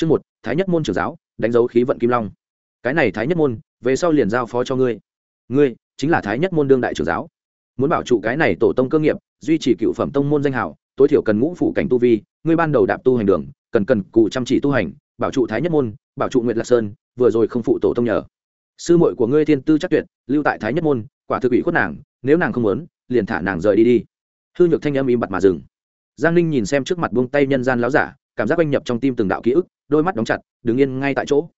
chương một, thái nhất môn trưởng giáo, đánh dấu khí vận kim long. Cái này thái nhất môn, về sau liền giao phó cho ngươi. Ngươi, chính là thái nhất môn đương đại trưởng giáo. Muốn bảo trụ cái này tổ tông cơ nghiệp, duy trì cựu phẩm tông môn danh hào, tối thiểu cần ngũ phủ cảnh tu vi, ngươi ban đầu đạp tu hành đường, cần cần cụ chăm chỉ tu hành, bảo trụ thái nhất môn, bảo trụ nguyệt lạc sơn, vừa rồi không phụ tổ tông nhờ. Sư muội của ngươi thiên tư chắc tuyệt, lưu tại thái nhất môn, quả thực ủy khuất nàng, nếu nàng không muốn, liền thả nàng rời đi đi. Hư nhược thanh âm im bặt mà dừng. Giang ninh nhìn xem trước mặt buông tay nhân gian láo giả, cảm giác anh nhập trong tim từng đạo ký ức đôi mắt đóng chặt, đứng yên ngay tại chỗ.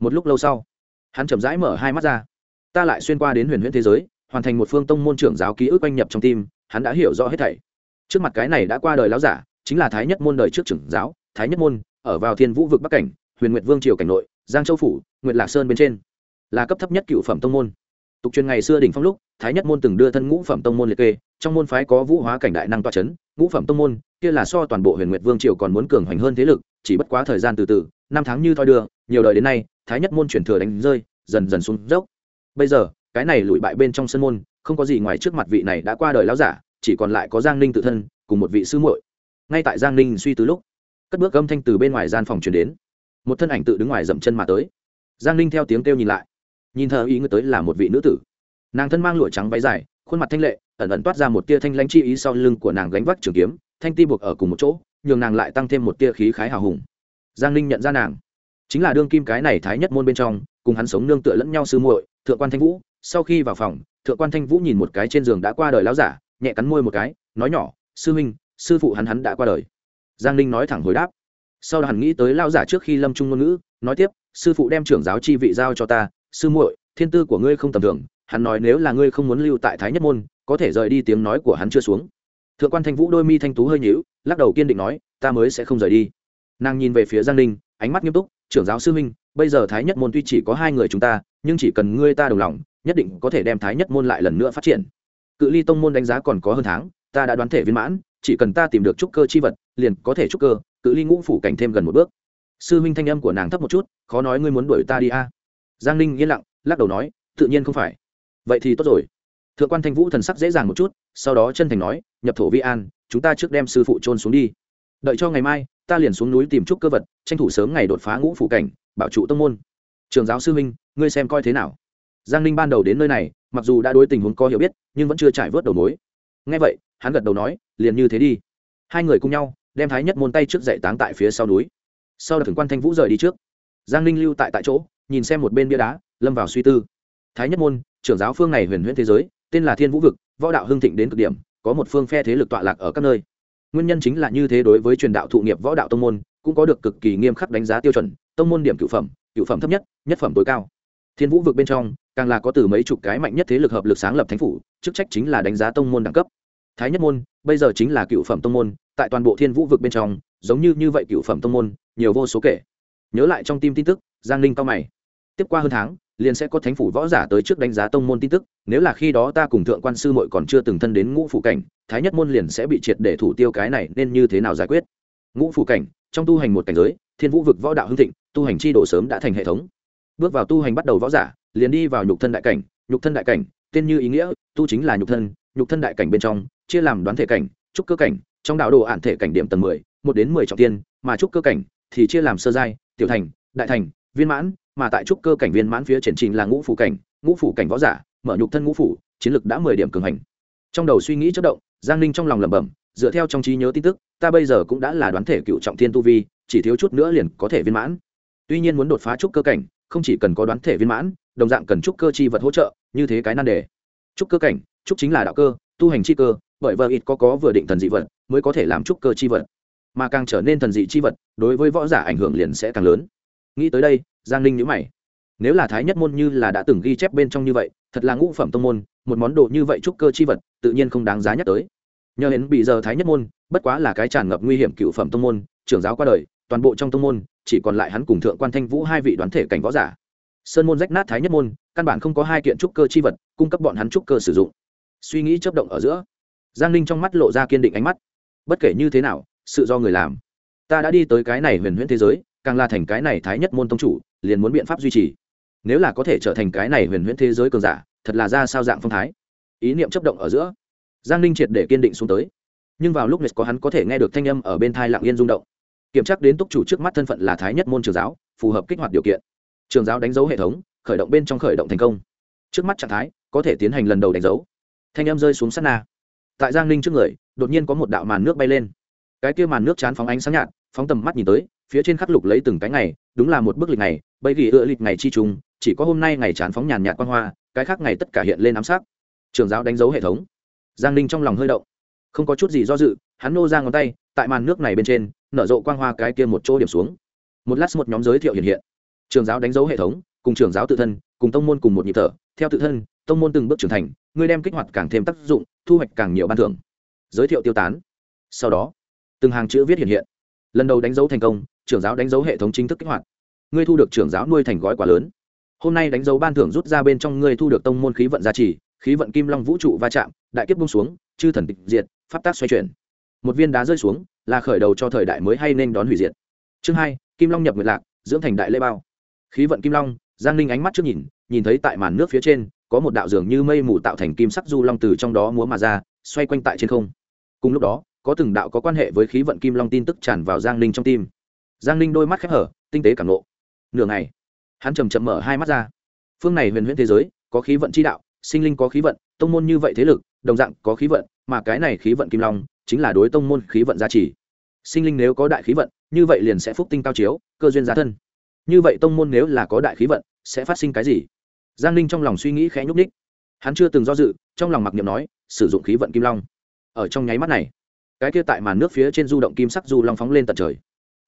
Một lúc lâu sau, hắn chậm rãi mở hai mắt ra. Ta lại xuyên qua đến huyền huyễn thế giới, hoàn thành một phương tông môn trưởng giáo ký ức oanh nhập trong tim, hắn đã hiểu rõ hết thảy. Trước mặt cái này đã qua đời lão giả, chính là thái nhất môn đời trước trưởng giáo, thái nhất môn, ở vào thiên vũ vực bắc cảnh, huyền nguyệt vương triều cảnh nội, giang châu phủ, nguyệt lạc sơn bên trên. Là cấp thấp nhất cựu phẩm tông môn tục truyền ngày xưa đỉnh phong lúc, thái nhất môn từng đưa thân ngũ phẩm tông môn liệt kê, trong môn phái có vũ hóa cảnh đại năng toa c h ấ n ngũ phẩm tông môn, kia là so toàn bộ huyền nguyệt vương triều còn muốn cường hoành hơn thế lực, chỉ bất quá thời gian từ từ, năm tháng như thoi đưa, nhiều đời đến nay, thái nhất môn chuyển thừa đánh rơi, dần dần xuống dốc. Bây giờ, cái này lụi bại bên trong sân môn, không có gì ngoài trước mặt vị này đã qua đời láo giả, chỉ còn lại có giang ninh tự thân, cùng một vị sư muội. Ngay tại giang ninh suy từ lúc, cất bước âm thanh từ bên ngoài gian phòng chuyển đến. Một thân ảnh tự đứng ngoài dậm chân mà tới. Giang ninh theo tiếng kêu nhìn lại nhìn thờ ý người tới là một vị nữ tử. Nàng thân mang lụa trắng váy dài, khuôn mặt thanh lệ, ẩn ẩn toát ra một tia thanh lãnh chi ý sau lưng của nàng gánh vác trường kiếm, thanh ti buộc ở cùng một chỗ, nhường nàng lại tăng thêm một tia khí khái hào hùng. Giang ninh nhận ra nàng. Chính là đương kim cái này thái nhất môn bên trong, cùng hắn sống nương tựa lẫn nhau sư muội, thượng quan thanh vũ. Sau khi vào phòng, thượng quan thanh vũ nhìn một cái trên giường đã qua đời láo giả, nhẹ cắn môi một cái, nói nhỏ, sư minh sư phụ hắn hắn đã qua đời. Giang ninh nói thẳng hồi đáp. Sau đó hắn nghĩ tới lao giả trước khi lâm trung ngôn ngữ, nói tiếp, sư phụ đem trưởng giáo chi vị giao cho ta sư muội, thiên tư của ngươi không tầm thường, hắn nói nếu là ngươi không muốn lưu tại thái nhất môn, có thể rời đi tiếng nói của hắn chưa xuống. Thượng quan thanh vũ đôi mi thanh tú hơi nhíu, lắc đầu kiên định nói, ta mới sẽ không rời đi. Nàng nhìn về phía giang ninh, ánh mắt nghiêm túc, trưởng giáo sư minh bây giờ thái nhất môn tuy chỉ có hai người chúng ta, nhưng chỉ cần ngươi ta đồng lòng, nhất định có thể đem thái nhất môn lại lần nữa phát triển. Cự ly tông môn đánh giá còn có hơn tháng, ta đã đoán thể viên mãn, chỉ cần ta tìm được trúc cơ chi vật, liền có thể trúc cơ, cự ly ngũ phủ cảnh thêm gần một bước. Sư minh thanh âm của nàng thấp một chút, khó nói ngươi muốn đuổi ta đi a giang ninh yên lặng, lắc đầu nói, tự nhiên không phải. Vậy thì tốt rồi. Thượng quan thanh vũ thần sắc dễ dàng một chút, sau đó chân thành nói, nhập thổ vi an, chúng ta trước đem sư phụ trôn xuống đi. Đợi cho ngày mai, ta liền xuống núi tìm chút cơ vật, tranh thủ sớm ngày đột phá ngũ phủ cảnh, bảo trụ tông môn. Trường giáo sư minh ngươi xem coi thế nào? Giang ninh ban đầu đến nơi này, mặc dù đã đối tình huống có hiểu biết, nhưng vẫn chưa trải vớt đầu mối. Ngay vậy, hắn gật đầu nói, liền như thế đi. Hai người cùng nhau, đem thái nhất môn tay trước dậy táng tại phía sau núi. Sau đó thượng quan thanh vũ rời đi trước. Giang ninh lưu tại tại chỗ nhìn xem một bên bia đá, lâm vào suy tư. Thái nhất môn, trưởng giáo phương này huyền huyễn thế giới, tên là thiên vũ vực, võ đạo hưng thịnh đến cực điểm, có một phương phe thế lực tọa lạc ở các nơi. Nguyên nhân chính là như thế đối với truyền đạo thụ nghiệp võ đạo tông môn, cũng có được cực kỳ nghiêm khắc đánh giá tiêu chuẩn, tông môn điểm cựu phẩm cựu phẩm thấp nhất nhất phẩm tối cao. Thiên vũ vực bên trong, càng là có từ mấy chục cái mạnh nhất thế lực hợp lực sáng lập thánh phủ, chức trách chính là đánh giá tông môn đẳng cấp. Thái nhất môn, bây giờ chính là cựu phẩm tông môn, tại toàn bộ thiên vũ vực bên trong, giống như như vậy cựu phẩm tông môn, nhiều vô số kể. Nhớ lại trong tim tin tức giang ninh cao mày. Tiếp qua hơn tháng, liền sẽ có thánh phủ võ giả tới trước đánh giá tông môn tin tức, nếu là khi đó ta cùng thượng quan sư muội còn chưa từng thân đến ngũ phủ cảnh, thái nhất môn liền sẽ bị triệt để thủ tiêu cái này nên như thế nào giải quyết? Ngũ phủ cảnh, trong tu hành một cảnh giới, thiên vũ vực võ đạo hưng thịnh, tu hành chi độ sớm đã thành hệ thống. Bước vào tu hành bắt đầu võ giả, liền đi vào nhục thân đại cảnh, nhục thân đại cảnh, tên như ý nghĩa, tu chính là nhục thân nhục thân đại cảnh bên trong, chia làm đoán thể cảnh, trúc cơ cảnh, trong đạo đồ ản thể cảnh điểm tầng mười, một đến mười trọng tiên, mà trúc cơ cảnh thì chia làm sơ giai, tiểu thành, đại thành viên mãn, mà tại trúc cơ cảnh viên mãn phía triển trình là ngũ phủ cảnh, ngũ phủ cảnh võ giả, mở nhục thân ngũ phủ, chiến lực đã mười điểm cường hành. Trong đầu suy nghĩ chất động, giang ninh trong lòng lẩm bẩm, dựa theo trong trí nhớ tin tức, ta bây giờ cũng đã là đoán thể cựu trọng thiên tu vi, chỉ thiếu chút nữa liền có thể viên mãn. Tuy nhiên muốn đột phá trúc cơ cảnh, không chỉ cần có đoán thể viên mãn, đồng dạng cần trúc cơ chi vật hỗ trợ, như thế cái nan đề. Trúc cơ cảnh, trúc chính là đạo cơ, tu hành chi cơ, bởi vợ ít có có vừa định thần dị vật, mới có thể làm trúc cơ chi vật. Mà càng trở nên thần dị chi vật, đối với võ giả ảnh hưởng liền sẽ càng lớn nghĩ tới đây, giang ninh nhữ mày. Nếu là thái nhất môn như là đã từng ghi chép bên trong như vậy, thật là ngũ phẩm tông môn, một món đồ như vậy trúc cơ chi vật, tự nhiên không đáng giá nhắc tới. Nhờ đến bị giờ thái nhất môn, bất quá là cái tràn ngập nguy hiểm cựu phẩm tông môn, trưởng giáo qua đời, toàn bộ trong tông môn, chỉ còn lại hắn cùng thượng quan thanh vũ hai vị đoán thể cảnh võ giả. Sơn môn rách nát thái nhất môn, căn bản không có hai kiện trúc cơ chi vật, cung cấp bọn hắn trúc cơ sử dụng. Suy nghĩ chấp động ở giữa, giang ninh trong mắt lộ ra kiên định ánh mắt. Bất kể như thế nào, sự do người làm, ta đã đi tới cái này huyền huyễn thế giới càng là thành cái này thái nhất môn tông chủ, liền muốn biện pháp duy trì. Nếu là có thể trở thành cái này huyền huyễn thế giới cường giả, thật là ra sao dạng phong thái. Ý niệm chấp động ở giữa, giang ninh triệt để kiên định xuống tới. Nhưng vào lúc này có hắn có thể nghe được thanh âm ở bên thai lặng yên rung động. Kiểm tra đến túc chủ trước mắt thân phận là thái nhất môn trường giáo, phù hợp kích hoạt điều kiện. Trường giáo đánh dấu hệ thống, khởi động bên trong khởi động thành công. Trước mắt trạng thái, có thể tiến hành lần đầu đánh dấu. Thanh âm rơi xuống sát na. Tại giang ninh trước người, đột nhiên có một đạo màn nước bay lên. Cái kia màn nước chán phóng ánh sáng nhạt, phóng tầm mắt nhìn tới phía trên khắc lục lấy từng cái ngày, đúng là một bức lịch này bởi vì ựa lịch ngày chi trùng, chỉ có hôm nay ngày chán phóng nhàn nhạt quan hoa, cái khác ngày tất cả hiện lên ám sắc. Trường giáo đánh dấu hệ thống. Giang ninh trong lòng hơi động. Không có chút gì do dự, hắn nô ra ngón tay, tại màn nước này bên trên, nở rộ quang hoa cái kia một chỗ điểm xuống. Một lát một nhóm giới thiệu hiện hiện. Trường giáo đánh dấu hệ thống, cùng trường giáo tự thân, cùng tông môn cùng một nhịp thở. Theo tự thân, tông môn từng bước trưởng thành ngươi đem kích hoạt càng thêm tác dụng, thu hoạch càng nhiều ban thưởng. Giới thiệu tiêu tán. Sau đó, từng hàng chữ viết hiện hiện. Lần đầu đánh dấu thành công trưởng giáo đánh dấu hệ thống chính thức kích hoạt. Ngươi thu được trưởng giáo nuôi thành gói quả lớn. Hôm nay đánh dấu ban thưởng rút ra bên trong ngươi thu được tông môn khí vận gia trì, khí vận kim long vũ trụ va chạm, đại kiếp bung xuống, chư thần tịch diệt, pháp tác xoay chuyển. Một viên đá rơi xuống, là khởi đầu cho thời đại mới hay nên đón hủy diệt. Chương hai, kim long nhập nguyệt lạc, dưỡng thành đại lê bao. Khí vận kim long, giang ninh ánh mắt trước nhìn nhìn thấy tại màn nước phía trên, có một đạo dường như mây mù tạo thành kim sắc du long từ trong đó múa mà ra, xoay quanh tại trên không. Cùng lúc đó, có từng đạo có quan hệ với khí vận kim long tin tức tràn vào giang ninh trong tim giang ninh đôi mắt khép hở, tinh tế cảm lộ. nửa ngày, hắn chầm chậm mở hai mắt ra. Phương này huyền huyễn thế giới, có khí vận chi đạo, sinh linh có khí vận, tông môn như vậy thế lực, đồng dạng có khí vận, mà cái này khí vận kim long chính là đối tông môn khí vận gia trì. Sinh linh nếu có đại khí vận, như vậy liền sẽ phúc tinh cao chiếu, cơ duyên giá thân. Như vậy tông môn nếu là có đại khí vận, sẽ phát sinh cái gì? Giang ninh trong lòng suy nghĩ khẽ nhúc ních hắn chưa từng do dự, trong lòng mặc niệm nói, sử dụng khí vận kim long. Ở trong nháy mắt này, cái kia tại màn nước phía trên du động kim sắc du long phóng lên tận trời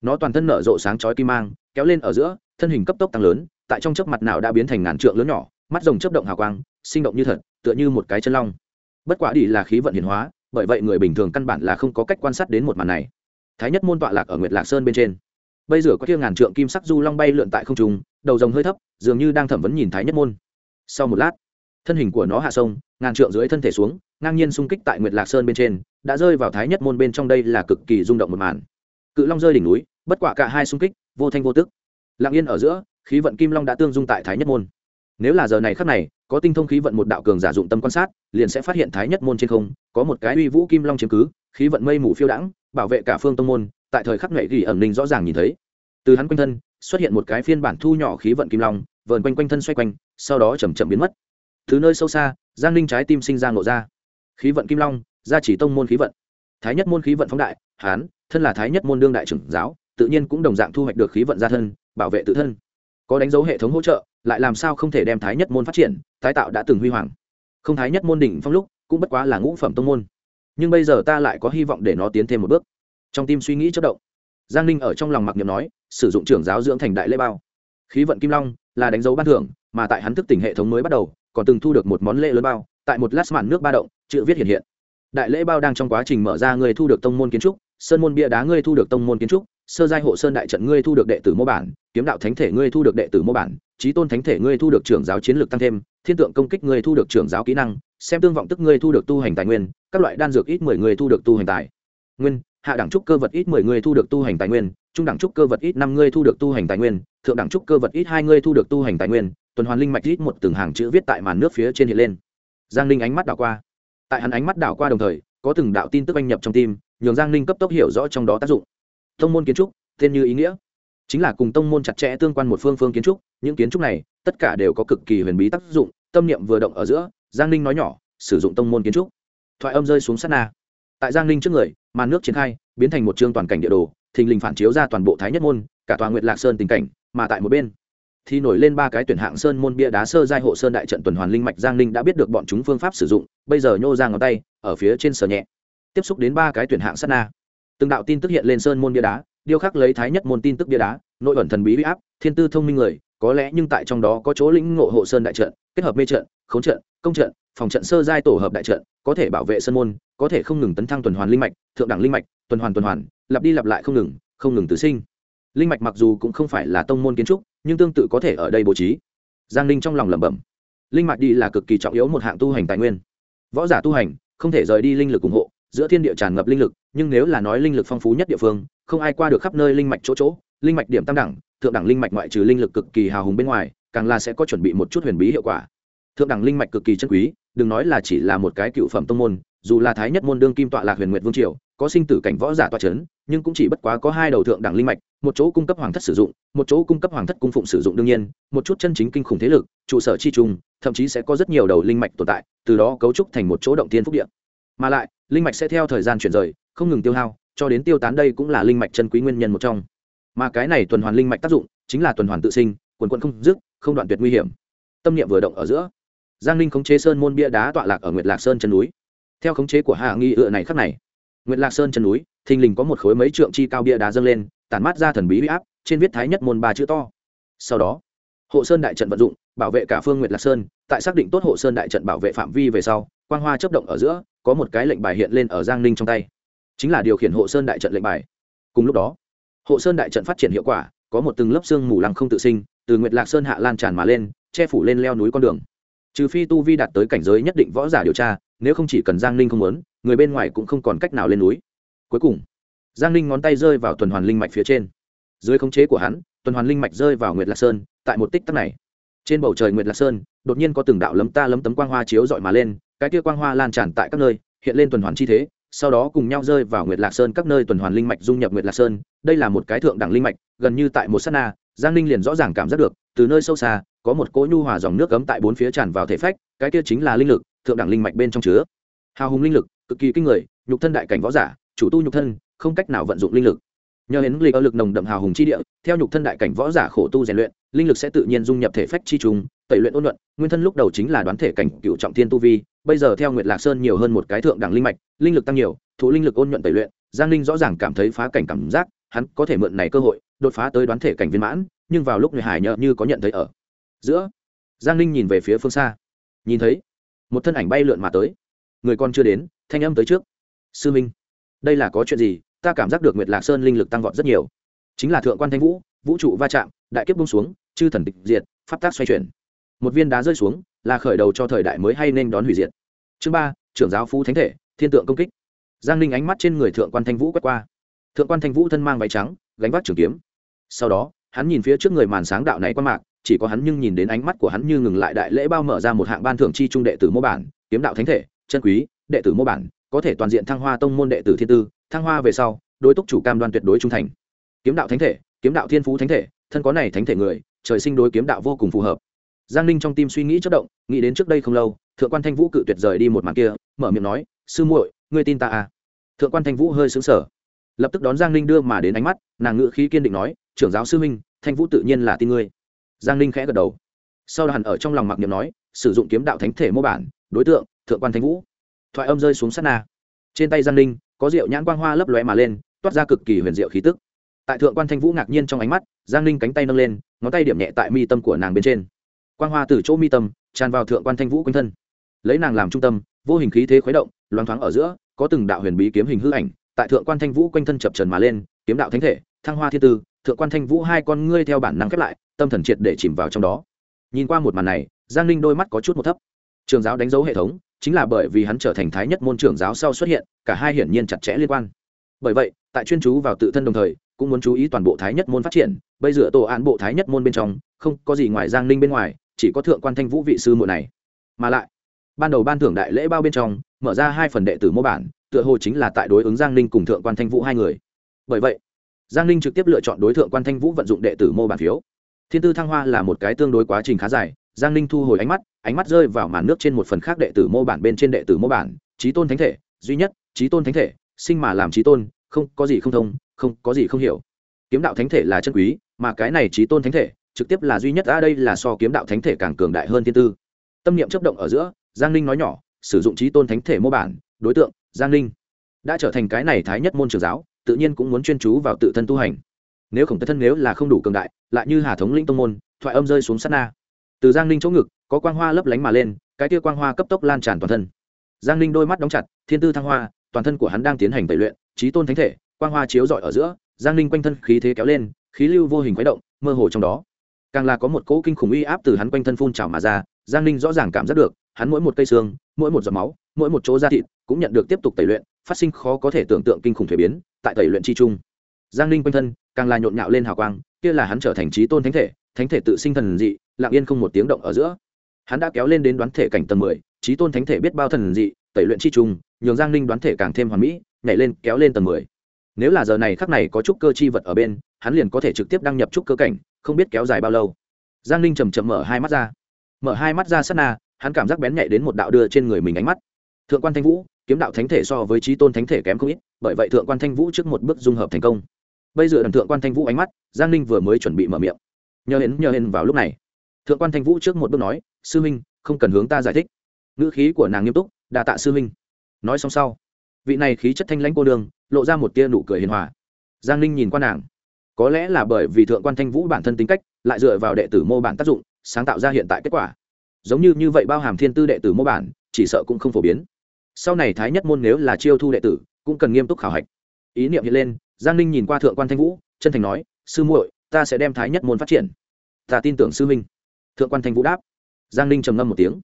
nó toàn thân nở rộ sáng chói kim mang, kéo lên ở giữa, thân hình cấp tốc tăng lớn, tại trong chớp mặt nào đã biến thành ngàn trượng lớn nhỏ, mắt rồng chớp động hào quang, sinh động như thật, tựa như một cái chân long. Bất quả đi là khí vận hiển hóa, bởi vậy người bình thường căn bản là không có cách quan sát đến một màn này. Thái nhất môn tọa lạc ở nguyệt lạc sơn bên trên. Bây giờ có kia ngàn trượng kim sắc du long bay lượn tại không trung, đầu rồng hơi thấp, dường như đang thẩm vấn nhìn thái nhất môn. Sau một lát, thân hình của nó hạ sông, ngàn trượng dưới thân thể xuống, ngang nhiên xung kích tại nguyệt lạc sơn bên trên, đã rơi vào thái nhất môn bên trong đây là cực kỳ rung động một màn cự long rơi đỉnh núi, bất quả cả hai xung kích, vô thanh vô tức. Lặng yên ở giữa, khí vận kim long đã tương dung tại thái nhất môn. Nếu là giờ này khắc này, có tinh thông khí vận một đạo cường giả dụng tâm quan sát, liền sẽ phát hiện thái nhất môn trên không, có một cái uy vũ kim long chiếm cứ, khí vận mây mù phiêu đãng, bảo vệ cả phương tông môn, tại thời khắc nghệ ghi ẩn ninh rõ ràng nhìn thấy. Từ hắn quanh thân, xuất hiện một cái phiên bản thu nhỏ khí vận kim long, vờn quanh quanh thân xoay quanh, sau đó chầm chậm biến mất. Từ nơi sâu xa, giang ninh trái tim sinh ra ngộ ra. Khí vận kim long, gia chỉ tông môn khí vận. Thái nhất môn khí vận phóng đại, hán thân là thái nhất môn đương đại trưởng giáo, tự nhiên cũng đồng dạng thu hoạch được khí vận gia thân, bảo vệ tự thân. Có đánh dấu hệ thống hỗ trợ, lại làm sao không thể đem thái nhất môn phát triển, tái tạo đã từng huy hoàng. Không thái nhất môn đỉnh phong lúc, cũng bất quá là ngũ phẩm tông môn. Nhưng bây giờ ta lại có hy vọng để nó tiến thêm một bước. Trong tim suy nghĩ chất động, giang ninh ở trong lòng mặc niệm nói, sử dụng trưởng giáo dưỡng thành đại lễ bao. Khí vận kim long là đánh dấu ban thưởng, mà tại hắn thức tỉnh hệ thống mới bắt đầu, còn từng thu được một món lễ lớn bao, tại một lát mạn nước ba động, chữ viết hiện hiện. Đại lễ bao đang trong quá trình mở ra người thu được tông môn kiến trúc sơn môn bia đá ngươi thu được tông môn kiến trúc sơ giai hộ sơn đại trận ngươi thu được đệ tử mô bản kiếm đạo thánh thể ngươi thu được đệ tử mô bản trí tôn thánh thể ngươi thu được trưởng giáo chiến lược tăng thêm thiên tượng công kích ngươi thu được trưởng giáo kỹ năng xem tương vọng tức ngươi thu được tu hành tài nguyên các loại đan dược ít mười người thu được tu hành tài nguyên hạ đẳng trúc cơ vật ít mười người thu được tu hành tài nguyên trung đẳng trúc cơ vật ít năm người thu được tu hành tài nguyên thượng đẳng trúc cơ vật ít hai người thu được tu hành tài nguyên tuần hoàn linh mạch ít một từng hàng chữ viết tại màn nước phía trên hiện lên giang linh ánh mắt đảo qua tại hắn ánh mắt đảo qua đồng thời có từng đạo tin tức anh nhập trong tim nhường giang ninh cấp tốc hiểu rõ trong đó tác dụng. Tông môn kiến trúc, tên như ý nghĩa. Chính là cùng tông môn chặt chẽ tương quan một phương phương kiến trúc, những kiến trúc này, tất cả đều có cực kỳ huyền bí tác dụng, tâm niệm vừa động ở giữa, giang ninh nói nhỏ, sử dụng tông môn kiến trúc. Thoại âm rơi xuống sát na. Tại giang ninh trước người, màn nước triển khai, biến thành một chương toàn cảnh địa đồ, thình lình phản chiếu ra toàn bộ thái nhất môn, cả tòa nguyệt lạc sơn tình cảnh, mà tại một bên, thì nổi lên ba cái tuyển hạng sơn môn bia đá sơ giai hộ sơn đại trận tuần hoàn linh mạch giang ninh đã biết được bọn chúng phương pháp sử dụng, bây giờ nhô ra ngón tay, ở phía trên sờ nhẹ tiếp xúc đến ba cái tuyển hạng sát na. Từng đạo tin tức hiện lên sơn môn bia đá, điêu khắc lấy thái nhất môn tin tức bia đá, nội ẩn thần bí huy áp, thiên tư thông minh người, có lẽ nhưng tại trong đó có chỗ lĩnh ngộ hộ sơn đại trận, kết hợp mê trận, khống trận, công trận, phòng trận sơ giai tổ hợp đại trận, có thể bảo vệ sơn môn, có thể không ngừng tấn thăng tuần hoàn linh mạch, thượng đẳng linh mạch, tuần hoàn tuần hoàn, lặp đi lặp lại không ngừng không ngừng tự sinh. Linh mạch mặc dù cũng không phải là tông môn kiến trúc, nhưng tương tự có thể ở đây bố trí. Giang ninh trong lòng lẩm bẩm. Linh mạch đi là cực kỳ trọng yếu một hạng tu hành tài nguyên. Võ giả tu hành, không thể rời đi linh lực ủng hộ giữa thiên địa tràn ngập linh lực nhưng nếu là nói linh lực phong phú nhất địa phương không ai qua được khắp nơi linh mạch chỗ chỗ linh mạch điểm tam đẳng thượng đẳng linh mạch ngoại trừ linh lực cực kỳ hào hùng bên ngoài càng là sẽ có chuẩn bị một chút huyền bí hiệu quả. Thượng đẳng linh mạch cực kỳ chân quý đừng nói là chỉ là một cái cựu phẩm tông môn dù là thái nhất môn đương kim tọa lạc huyền nguyệt vương triều có sinh tử cảnh võ giả tọa chấn, nhưng cũng chỉ bất quá có hai đầu thượng đẳng linh mạch một chỗ cung cấp hoàng thất sử dụng một chỗ cung cấp hoàng thất cung phụng sử dụng đương nhiên một chút chân chính kinh khủng thế lực trụ sở chi trùng thậm chí sẽ có rất nhiều đầu linh mạch tồn tại từ đó cấu trúc thành một chỗ động tiên phúc điện mà lại, linh mạch sẽ theo thời gian chuyển rời, không ngừng tiêu hao, cho đến tiêu tán đây cũng là linh mạch chân quý nguyên nhân một trong. Mà cái này tuần hoàn linh mạch tác dụng, chính là tuần hoàn tự sinh, quần quận không dứt, không đoạn tuyệt nguy hiểm. Tâm niệm vừa động ở giữa, giang ninh khống chế sơn môn bia đá tọa lạc ở nguyệt lạc sơn chân núi. Theo khống chế của hạ nghi ựa này khắc này, nguyệt lạc sơn chân núi, thình lình có một khối mấy trượng chi cao bia đá dâng lên, tản mát ra thần bí huy áp, trên viết thái nhất môn ba chữ to. Sau đó, hộ sơn đại trận vận dụng bảo vệ cả phương nguyệt lạc sơn, tại xác định tốt hộ sơn đại trận bảo vệ phạm vi về sau, quang hoa chấp động ở giữa, có một cái lệnh bài hiện lên ở giang ninh trong tay. Chính là điều khiển hộ sơn đại trận lệnh bài. Cùng lúc đó, hộ sơn đại trận phát triển hiệu quả, có một từng lớp xương mù lăng không tự sinh, từ nguyệt lạc sơn hạ lan tràn mà lên, che phủ lên leo núi con đường. Trừ phi tu vi đạt tới cảnh giới nhất định võ giả điều tra, nếu không chỉ cần giang ninh không muốn, người bên ngoài cũng không còn cách nào lên núi. Cuối cùng, giang ninh ngón tay rơi vào tuần hoàn linh mạch phía trên. Dưới khống chế của hắn, tuần hoàn linh mạch rơi vào nguyệt lạc sơn, tại một tích tắc này trên bầu trời nguyệt lạc sơn, đột nhiên có từng đạo lấm ta lấm tấm quang hoa chiếu dọi mà lên, cái kia quang hoa lan tràn tại các nơi, hiện lên tuần hoàn chi thế, sau đó cùng nhau rơi vào nguyệt lạc sơn các nơi tuần hoàn linh mạch dung nhập nguyệt lạc sơn, đây là một cái thượng đẳng linh mạch, gần như tại một s á t na, giang ninh liền rõ ràng cảm giác được, từ nơi sâu xa, có một cỗ nhu hòa dòng nước cấm tại bốn phía tràn vào thể phách, cái kia chính là linh lực, thượng đẳng linh mạch bên trong chứa. Hào hùng linh lực, cực kỳ kinh người, nhục thân đại cảnh võ giả, chủ tu nhục thân, không cách nào vận dụng linh lực nhờ hiến lịch ở lực nồng đậm hào hùng chi địa, theo nhục thân đại cảnh võ giả khổ tu rèn luyện, linh lực sẽ tự nhiên dung nhập thể phách chi trùng tẩy luyện ôn luận nguyên thân lúc đầu chính là đoán thể cảnh cựu trọng thiên tu vi, bây giờ theo nguyệt lạc sơn nhiều hơn một cái thượng đẳng linh mạch, linh lực tăng nhiều, thụ linh lực ôn nhuận tẩy luyện, giang linh rõ ràng cảm thấy phá cảnh cảm giác, hắn có thể mượn này cơ hội, đột phá tới đoán thể cảnh viên mãn, nhưng vào lúc người hải nhợ như có nhận thấy ở giữa, giang Linh nhìn về phía phương xa, nhìn thấy một thân ảnh bay lượn mà tới. Người con chưa đến, thanh âm tới trước. Sư minh, đây là có chuyện gì? Ta cảm giác được nguyệt lạc sơn linh lực tăng vọt rất nhiều. Chính là thượng quan thanh vũ vũ trụ va chạm, đại kiếp bung xuống, chư thần tịch diệt, pháp tác xoay chuyển. Một viên đá rơi xuống, là khởi đầu cho thời đại mới hay nên đón hủy diệt. Chương ba, trưởng giáo phú thánh thể, thiên tượng công kích. Giang ninh ánh mắt trên người thượng quan thanh vũ quét qua. Thượng quan thanh vũ thân mang váy trắng, gánh vác trường kiếm. Sau đó, hắn nhìn phía trước người màn sáng đạo này qua mạc, chỉ có hắn nhưng nhìn đến ánh mắt của hắn như ngừng lại đại lễ bao mở ra một hạng ban thưởng chi trung đệ tử mô bản, kiếm đạo thánh thể, chân quý, đệ tử mô bản có thể toàn diện thăng hoa tông môn đệ tử thiên tư, thăng hoa về sau, đối túc chủ cam đoan tuyệt đối trung thành. Kiếm đạo thánh thể, kiếm đạo thiên phú thánh thể, thân có này thánh thể người, trời sinh đối kiếm đạo vô cùng phù hợp. Giang ninh trong tim suy nghĩ chất động, nghĩ đến trước đây không lâu, thượng quan thanh vũ cự tuyệt rời đi một màn kia, mở miệng nói, sư muội, ngươi tin ta à? Thượng quan thanh vũ hơi xứng sở lập tức đón giang ninh đưa mà đến ánh mắt, nàng ngự khí kiên định nói, trưởng giáo sư minh thanh vũ tự nhiên là tin ngươi. Giang ninh khẽ gật đầu. Sau đó hẳn ở trong lòng mặc niệm nói, sử dụng kiếm đạo thánh thể mô bản, đối tượng, thượng quan thanh vũ thoại âm rơi xuống sát na. Trên tay giang ninh, có rượu nhãn quang hoa lấp lóe mà lên, toát ra cực kỳ huyền diệu khí tức. Tại thượng quan thanh vũ ngạc nhiên trong ánh mắt, giang ninh cánh tay nâng lên, ngón tay điểm nhẹ tại mi tâm của nàng bên trên. Quang hoa từ chỗ mi tâm, tràn vào thượng quan thanh vũ quanh thân. Lấy nàng làm trung tâm, vô hình khí thế khuấy động loáng thoáng ở giữa, có từng đạo huyền bí kiếm hình hư ảnh, tại thượng quan thanh vũ quanh thân chập trần mà lên, kiếm đạo thánh thể, thăng hoa thiên tư, thượng quan thanh vũ hai con ngươi theo bản năng khép lại, tâm thần triệt để chìm vào trong đó. Nhìn qua một màn này, giang ninh đôi mắt có chút một thấp. Trường giáo đánh dấu hệ thống chính là bởi vì hắn trở thành thái nhất môn trưởng giáo sau xuất hiện, cả hai hiển nhiên chặt chẽ liên quan. Bởi vậy, tại chuyên chú vào tự thân đồng thời, cũng muốn chú ý toàn bộ thái nhất môn phát triển, bây giờ tổ án bộ thái nhất môn bên trong, không có gì ngoài giang ninh bên ngoài, chỉ có thượng quan thanh vũ vị sư muội này. Mà lại, ban đầu ban thưởng đại lễ bao bên trong, mở ra hai phần đệ tử mô bản, tựa hồ chính là tại đối ứng giang ninh cùng thượng quan thanh vũ hai người. Bởi vậy, giang ninh trực tiếp lựa chọn đối tượng quan thanh vũ vận dụng đệ tử mô bản phiếu. Thiên tư thăng hoa là một cái tương đối quá trình khá dài giang ninh thu hồi ánh mắt ánh mắt rơi vào màn nước trên một phần khác đệ tử mô bản bên trên đệ tử mô bản trí tôn thánh thể, duy nhất trí tôn thánh thể, sinh mà làm trí tôn, không, có gì không thông, không, có gì không hiểu. Kiếm đạo thánh thể là chân quý, mà cái này trí tôn thánh thể, trực tiếp là duy nhất ở đây là so kiếm đạo thánh thể càng cường đại hơn thiên tư. Tâm niệm chấp động ở giữa, giang ninh nói nhỏ, sử dụng trí tôn thánh thể mô bản, đối tượng, giang ninh, đã trở thành cái này thái nhất môn trường giáo, tự nhiên cũng muốn chuyên chú vào tự thân tu hành. Nếu khổng tất thân nếu là không đủ cường đại, lại như hà thống linh tông môn, thoại âm rơi xuống sát na từ giang ninh chỗ ngực, có quang hoa lấp lánh mà lên, cái kia quang hoa cấp tốc lan tràn toàn thân. Giang ninh đôi mắt đóng chặt, thiên tư thăng hoa, toàn thân của hắn đang tiến hành tẩy luyện trí tôn thánh thể, quang hoa chiếu rọi ở giữa, giang ninh quanh thân khí thế kéo lên, khí lưu vô hình khuấy động, mơ hồ trong đó. Càng là có một cỗ kinh khủng uy áp từ hắn quanh thân phun trào mà ra, giang ninh rõ ràng cảm giác được, hắn mỗi một cây xương, mỗi một giọt máu, mỗi một chỗ da thịt cũng nhận được tiếp tục tẩy luyện, phát sinh khó có thể tưởng tượng kinh khủng thuế biến, tại tẩy luyện chi trung giang ninh quanh thân càng là nhộn nhạo lên hào quang, kia là hắn trở thành trí tôn thánh thể thánh thể tự sinh thần dị lặng yên không một tiếng động ở giữa. Hắn đã kéo lên đến đoán thể cảnh tầng mười trí tôn thánh thể biết bao thần dị tẩy luyện chi trùng, nhường giang ninh đoán thể càng thêm hoàn mỹ nhảy lên kéo lên tầng mười. Nếu là giờ này khắc này có chút cơ chi vật ở bên hắn liền có thể trực tiếp đăng nhập chút cơ cảnh không biết kéo dài bao lâu. Giang ninh chầm chậm mở hai mắt ra. Mở hai mắt ra sát na hắn cảm giác bén nhạy đến một đạo đưa trên người mình ánh mắt. Thượng quan thanh vũ kiếm đạo thánh thể so với trí tôn thánh thể kém không ít bởi vậy thượng quan thanh vũ trước một bước dung hợp thành công. Bây giờ đần thượng quan thanh vũ ánh mắt giang ninh vừa mới chuẩn bị mở miệng. Nhờ hến nhờ hến vào lúc này thượng quan thanh vũ trước một bước nói, sư huynh, không cần hướng ta giải thích. Ngữ khí của nàng nghiêm túc đà tạ sư huynh. Nói xong sau, vị này khí chất thanh lãnh cô đường lộ ra một tia nụ cười hiền hòa. Giang ninh nhìn qua nàng, có lẽ là bởi vì thượng quan thanh vũ bản thân tính cách, lại dựa vào đệ tử mô bản tác dụng, sáng tạo ra hiện tại kết quả. Giống như như vậy bao hàm thiên tư đệ tử mô bản, chỉ sợ cũng không phổ biến. Sau này thái nhất môn nếu là chiêu thu đệ tử, cũng cần nghiêm túc khảo hạch. Ý niệm hiện lên, giang ninh nhìn qua thượng quan thanh vũ, chân thành nói, sư muội, ta sẽ đem thái nhất môn phát triển. Ta tin tưởng sư minh thượng quan thanh vũ đáp. Giang ninh trầm ngâm một tiếng.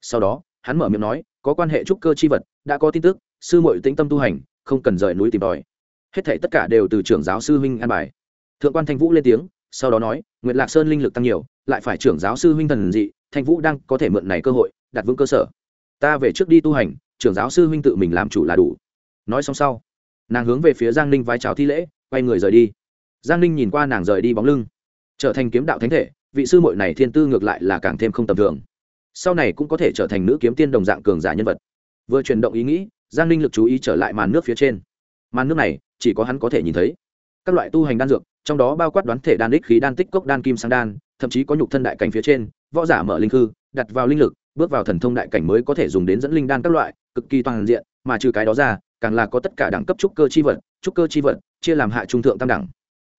Sau đó, hắn mở miệng nói, có quan hệ trúc cơ chi vật, đã có tin tức, sư muội tĩnh tâm tu hành, không cần rời núi tìm tòi. Hết thể tất cả đều từ trưởng giáo sư huynh an bài. Thượng quan thanh vũ lên tiếng, sau đó nói, nguyệt lạc sơn linh lực tăng nhiều, lại phải trưởng giáo sư huynh thần dị, thanh vũ đang có thể mượn này cơ hội, đặt vững cơ sở. Ta về trước đi tu hành, trưởng giáo sư huynh tự mình làm chủ là đủ. Nói xong sau, nàng hướng về phía giang ninh vai trào thi lễ, quay người rời đi. Giang ninh nhìn qua nàng rời đi bóng lưng, trở thành kiếm đạo thánh thể vị sư muội này thiên tư ngược lại là càng thêm không tầm thường. Sau này cũng có thể trở thành nữ kiếm tiên đồng dạng cường giả nhân vật. Vừa chuyển động ý nghĩ giang ninh lực chú ý trở lại màn nước phía trên. Màn nước này chỉ có hắn có thể nhìn thấy. Các loại tu hành đan dược trong đó bao quát đoán thể đan đích khí đan tích cốc đan kim sang đan thậm chí có nhục thân đại cảnh phía trên võ giả mở linh hư, đặt vào linh lực bước vào thần thông đại cảnh mới có thể dùng đến dẫn linh đan các loại cực kỳ toàn diện mà trừ cái đó ra càng là có tất cả đẳng cấp trúc cơ chi vật trúc cơ chi vật chia làm hạ trung thượng tam đẳng.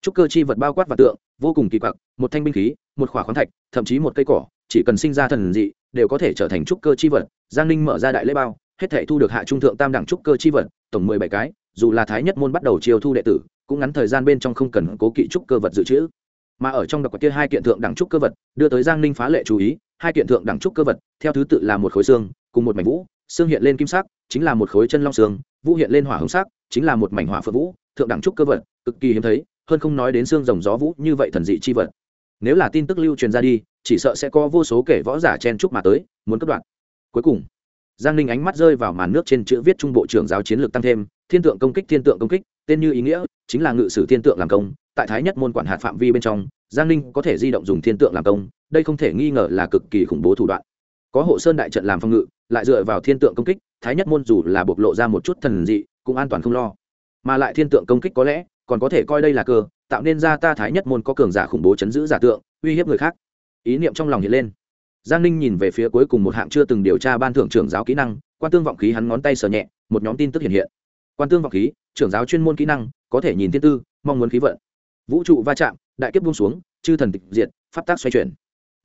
Trúc cơ chi vật bao quát và tượng vô cùng kỳ quặc một thanh binh khí một khỏa khoáng thạch, thậm chí một cây cỏ, chỉ cần sinh ra thần dị, đều có thể trở thành trúc cơ chi vật. Giang ninh mở ra đại lễ bao, hết thể thu được hạ trung thượng tam đẳng trúc cơ chi vật, tổng mười bảy cái, dù là thái nhất môn bắt đầu chiêu thu đệ tử, cũng ngắn thời gian bên trong không cần cố kỵ trúc cơ vật dự trữ. Mà ở trong đọc kia hai kiện thượng đẳng trúc cơ vật, đưa tới giang ninh phá lệ chú ý, hai kiện thượng đẳng trúc cơ vật, theo thứ tự là một khối xương, cùng một mảnh vũ, xương hiện lên kim sắc, chính là một khối chân long xương, vũ hiện lên hỏa hồng sắc, chính là một mảnh hỏa phượng vũ, thượng đẳng trúc cơ vật, cực kỳ hiếm thấy, hơn không nói đến xương rồng gió vũ như vậy thần dị chi vật nếu là tin tức lưu truyền ra đi, chỉ sợ sẽ có vô số kể võ giả chen chúc mà tới, muốn cất đoạn. Cuối cùng, giang ninh ánh mắt rơi vào màn nước trên chữ viết trung bộ trưởng giáo chiến lược tăng thêm, thiên tượng công kích, thiên tượng công kích, tên như ý nghĩa, chính là ngự sử thiên tượng làm công, tại thái nhất môn quản hạt phạm vi bên trong, giang ninh có thể di động dùng thiên tượng làm công, đây không thể nghi ngờ là cực kỳ khủng bố thủ đoạn. Có hộ sơn đại trận làm phòng ngự, lại dựa vào thiên tượng công kích, thái nhất môn dù là bộc lộ ra một chút thần dị, cũng an toàn không lo. Mà lại thiên tượng công kích có lẽ, còn có thể coi đây là cơ tạo nên ra ta thái nhất môn có cường giả khủng bố chấn giữ giả tượng, uy hiếp người khác. Ý niệm trong lòng hiện lên. Giang ninh nhìn về phía cuối cùng một hạng chưa từng điều tra ban thưởng trưởng giáo kỹ năng, quan tương vọng khí hắn ngón tay sờ nhẹ, một nhóm tin tức hiện hiện. Quan tương vọng khí, trưởng giáo chuyên môn kỹ năng, có thể nhìn thiên tư, mong muốn khí vận. Vũ trụ va chạm, đại kiếp buông xuống, chư thần tịch diệt, pháp tác xoay chuyển.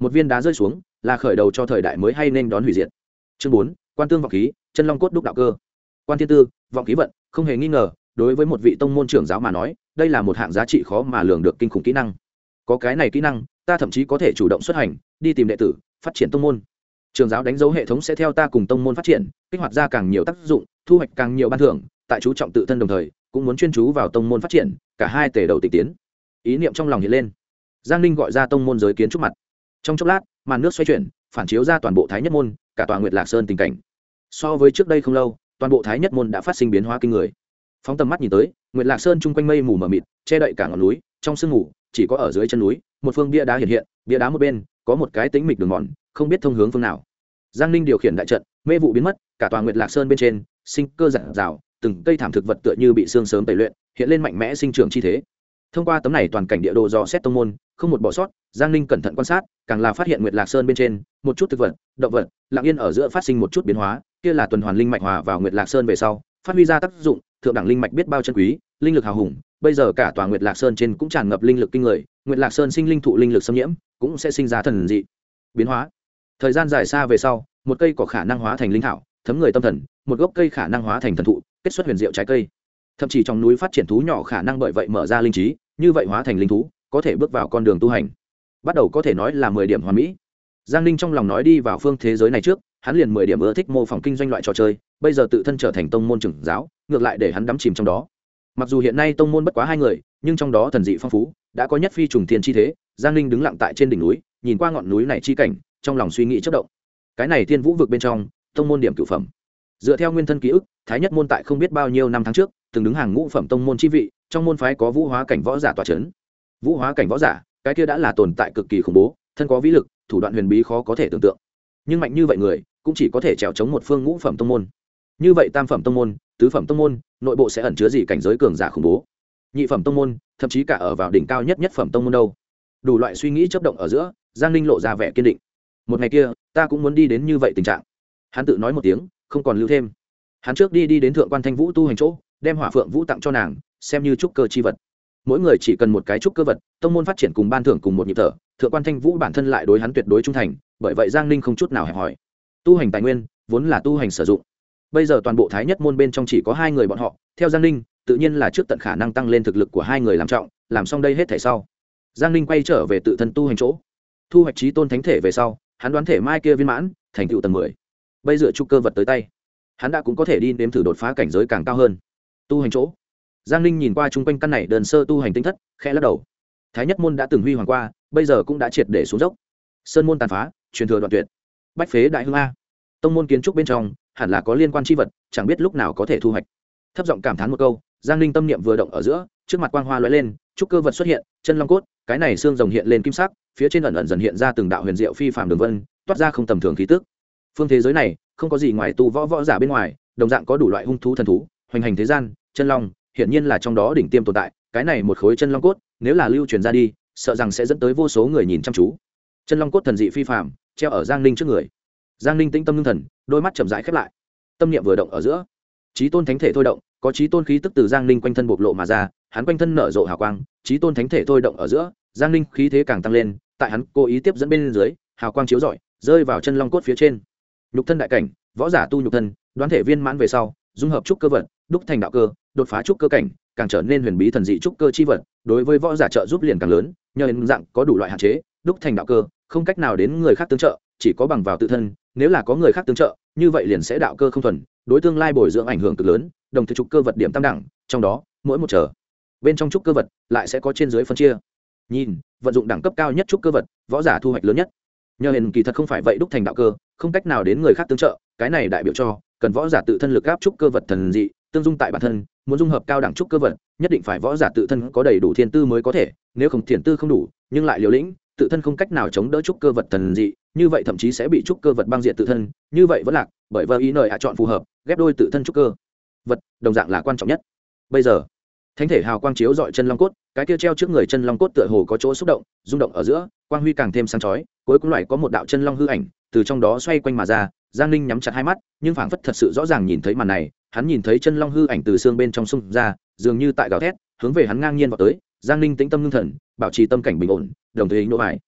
Một viên đá rơi xuống, là khởi đầu cho thời đại mới hay nên đón hủy diệt. Chương bốn, quan tương vọng khí, chân long cốt đúc đạo cơ. Quan thiên tư, vọng khí vận, không hề nghi ngờ đối với một vị tông môn trưởng giáo mà nói, đây là một hạng giá trị khó mà lường được kinh khủng kỹ năng. Có cái này kỹ năng, ta thậm chí có thể chủ động xuất hành, đi tìm đệ tử, phát triển tông môn. Trường giáo đánh dấu hệ thống sẽ theo ta cùng tông môn phát triển, kích hoạt ra càng nhiều tác dụng, thu hoạch càng nhiều ban thưởng, tại chú trọng tự thân đồng thời, cũng muốn chuyên chú vào tông môn phát triển, cả hai tể đầu tịch tiến. Ý niệm trong lòng hiện lên. Giang ninh gọi ra tông môn giới kiến trúc mặt. Trong chốc lát, màn nước xoay chuyển, phản chiếu ra toàn bộ thái nhất môn, cả tòa nguyệt lạc sơn tình cảnh. So với trước đây không lâu, toàn bộ thái nhất môn đã phát sinh biến hóa kinh người phóng tầm mắt nhìn tới, nguyệt lạc sơn chung quanh mây mù mờ mịt, che đậy cả ngọn núi, trong sương mù, chỉ có ở dưới chân núi, một phương bia đá hiện hiện, bia đá một bên, có một cái tính mịch đường mòn, không biết thông hướng phương nào. Giang ninh điều khiển đại trận, mê vụ biến mất, cả tòa nguyệt lạc sơn bên trên, sinh cơ giản rào từng cây thảm thực vật tựa như bị xương sớm tẩy luyện, hiện lên mạnh mẽ sinh trưởng chi thế. Thông qua tấm này toàn cảnh địa đồ dò xét tông môn, không một bỏ sót, giang ninh cẩn thận quan sát, càng là phát hiện nguyệt lạc sơn bên trên, một chút thực vật, động vật lạng yên ở giữa phát sinh một chút biến hóa, kia là tuần hoàn linh mạch hòa vào nguyệt lạc sơn về sau, phát huy ra tác dụng thượng đẳng linh mạch biết bao chân quý, linh lực hào hùng, bây giờ cả tòa nguyệt lạc sơn trên cũng tràn ngập linh lực kinh người, nguyệt lạc sơn sinh linh thụ linh lực xâm nhiễm, cũng sẽ sinh ra thần dị, biến hóa. Thời gian dài xa về sau, một cây có khả năng hóa thành linh thảo, thấm người tâm thần, một gốc cây khả năng hóa thành thần thụ, kết xuất huyền diệu trái cây. Thậm chí trong núi phát triển thú nhỏ khả năng bởi vậy mở ra linh trí, như vậy hóa thành linh thú, có thể bước vào con đường tu hành. Bắt đầu có thể nói là mười điểm hoàn mỹ. Giang ninh trong lòng nói đi vào phương thế giới này trước, hắn liền mười điểm ưa thích mô phỏng kinh doanh loại trò chơi, bây giờ tự thân trở thành tông môn trưởng giáo ngược lại để hắn đắm chìm trong đó. Mặc dù hiện nay tông môn bất quá hai người, nhưng trong đó thần dị phong phú, đã có nhất phi trùng thiên chi thế, giang ninh đứng lặng tại trên đỉnh núi, nhìn qua ngọn núi này chi cảnh, trong lòng suy nghĩ chất động. Cái này thiên vũ vực bên trong, tông môn điểm cửu phẩm. Dựa theo nguyên thân ký ức, thái nhất môn tại không biết bao nhiêu năm tháng trước, từng đứng hàng ngũ phẩm tông môn chi vị, trong môn phái có vũ hóa cảnh võ giả tòa c h ấ n vũ hóa cảnh võ giả, cái kia đã là tồn tại cực kỳ khủng bố, thân có vĩ lực, thủ đoạn huyền bí khó có thể tưởng tượng. Nhưng mạnh như vậy người, cũng chỉ có thể trèo chống một phương ngũ phẩm tông môn. Như vậy tam phẩm tông môn tứ phẩm tông môn, nội bộ sẽ ẩn chứa gì cảnh giới cường giả khủng bố? Nhị phẩm tông môn, thậm chí cả ở vào đỉnh cao nhất nhất phẩm tông môn đâu. Đủ loại suy nghĩ chấp động ở giữa, giang ninh lộ ra vẻ kiên định. Một ngày kia, ta cũng muốn đi đến như vậy tình trạng. Hắn tự nói một tiếng, không còn lưu thêm. Hắn trước đi đi đến thượng quan thanh vũ tu hành chỗ, đem hỏa phượng vũ tặng cho nàng, xem như trúc cơ chi vật. Mỗi người chỉ cần một cái trúc cơ vật, tông môn phát triển cùng ban thưởng cùng một nhịp thở, thượng quan thanh vũ bản thân lại đối hắn tuyệt đối trung thành, bởi vậy giang ninh không chút nào hẹp hòi. Tu hành tài nguyên, vốn là tu hành sử dụng bây giờ toàn bộ thái nhất môn bên trong chỉ có hai người bọn họ, theo giang ninh, tự nhiên là trước tận khả năng tăng lên thực lực của hai người làm trọng, làm xong đây hết thể sau. Giang ninh quay trở về tự thân tu hành chỗ. Thu hoạch trí tôn thánh thể về sau, hắn đoán thể mai kia viên mãn, thành tựu tầng mười. Bây giờ trúc cơ vật tới tay, hắn đã cũng có thể đi nếm thử đột phá cảnh giới càng cao hơn. Tu hành chỗ. Giang ninh nhìn qua chung quanh căn này đơn sơ tu hành tinh thất, khẽ lắc đầu. Thái nhất môn đã từng huy hoàng qua, bây giờ cũng đã triệt để xuống dốc. Sơn môn tàn phá, truyền thừa đoạn tuyệt. Bách phế đại hương a. Tông môn kiến trúc bên trong hẳn là có liên quan chi vật, chẳng biết lúc nào có thể thu hoạch. Thấp giọng cảm thán một câu, giang ninh tâm niệm vừa động ở giữa, trước mặt quang hoa lóe lên, trúc cơ vật xuất hiện, chân long cốt, cái này xương rồng hiện lên kim sắc, phía trên ẩn ẩn dần hiện ra từng đạo huyền diệu phi phạm đường vân, toát ra không tầm thường khí tức. Phương thế giới này, không có gì ngoài tu võ võ giả bên ngoài, đồng dạng có đủ loại hung thú thần thú, hoành hành thế gian, chân long, hiển nhiên là trong đó đỉnh tiêm tồn tại, cái này một khối chân long cốt, nếu là lưu truyền ra đi, sợ rằng sẽ dẫn tới vô số người nhìn chăm chú. Chân long cốt thần dị phi phạm treo ở giang ninh trước người giang ninh tĩnh tâm ngưng thần, đôi mắt chậm rãi khép lại. Tâm niệm vừa động ở giữa trí tôn thánh thể thôi động, có trí tôn khí tức từ giang ninh quanh thân bộc lộ mà ra, hắn quanh thân nở rộ hào quang trí tôn thánh thể thôi động ở giữa, giang ninh khí thế càng tăng lên, tại hắn cố ý tiếp dẫn bên dưới, hào quang chiếu rọi, rơi vào chân long cốt phía trên. Nhục thân đại cảnh, võ giả tu nhục thân, đoán thể viên mãn về sau, dung hợp trúc cơ vật, đúc thành đạo cơ, đột phá trúc cơ cảnh, càng trở nên huyền bí thần dị trúc cơ chi vật, đối với võ giả trợ giúp liền càng lớn, nhờ đến dạng có đủ loại hạn chế, đúc thành đạo cơ, không cách nào đến người khác tương trợ chỉ có bằng vào tự thân, nếu là có người khác tương trợ, như vậy liền sẽ đạo cơ không thuần, đối tương lai bồi dưỡng ảnh hưởng cực lớn, đồng thời trúc cơ vật điểm tam đẳng, trong đó, mỗi một trở, bên trong trúc cơ vật lại sẽ có trên dưới phân chia. Nhìn, vận dụng đẳng cấp cao nhất trúc cơ vật, võ giả thu hoạch lớn nhất. Nhờ hiền kỳ thật không phải vậy đúc thành đạo cơ, không cách nào đến người khác tương trợ, cái này đại biểu cho, cần võ giả tự thân lực áp trúc cơ vật thần dị, tương dung tại bản thân, muốn dung hợp cao đẳng trúc cơ vật, nhất định phải võ giả tự thân có đầy đủ thiên tư mới có thể, nếu không thiền tư không đủ, nhưng lại liều lĩnh, tự thân không cách nào chống đỡ trúc cơ vật thần dị như vậy thậm chí sẽ bị trúc cơ vật băng diện tự thân, như vậy vẫn lạc, bởi vợ ý nơi hạ chọn phù hợp, ghép đôi tự thân trúc cơ. Vật, đồng dạng là quan trọng nhất. Bây giờ, thánh thể hào quang chiếu dọi chân long cốt, cái kia treo trước người chân long cốt tựa hồ có chỗ xúc động, rung động ở giữa, quang huy càng thêm sáng chói, cuối cùng loại có một đạo chân long hư ảnh từ trong đó xoay quanh mà ra, giang ninh nhắm chặt hai mắt, nhưng phảng phất thật sự rõ ràng nhìn thấy màn này, hắn nhìn thấy chân long hư ảnh từ xương bên trong sông ra, dường như tại gào thét, hướng về hắn ngang nhiên vào tới, giang ninh tĩnh tâm ngưng thần, bảo trì tâm cảnh bình ổn, đồng thời nỗ bài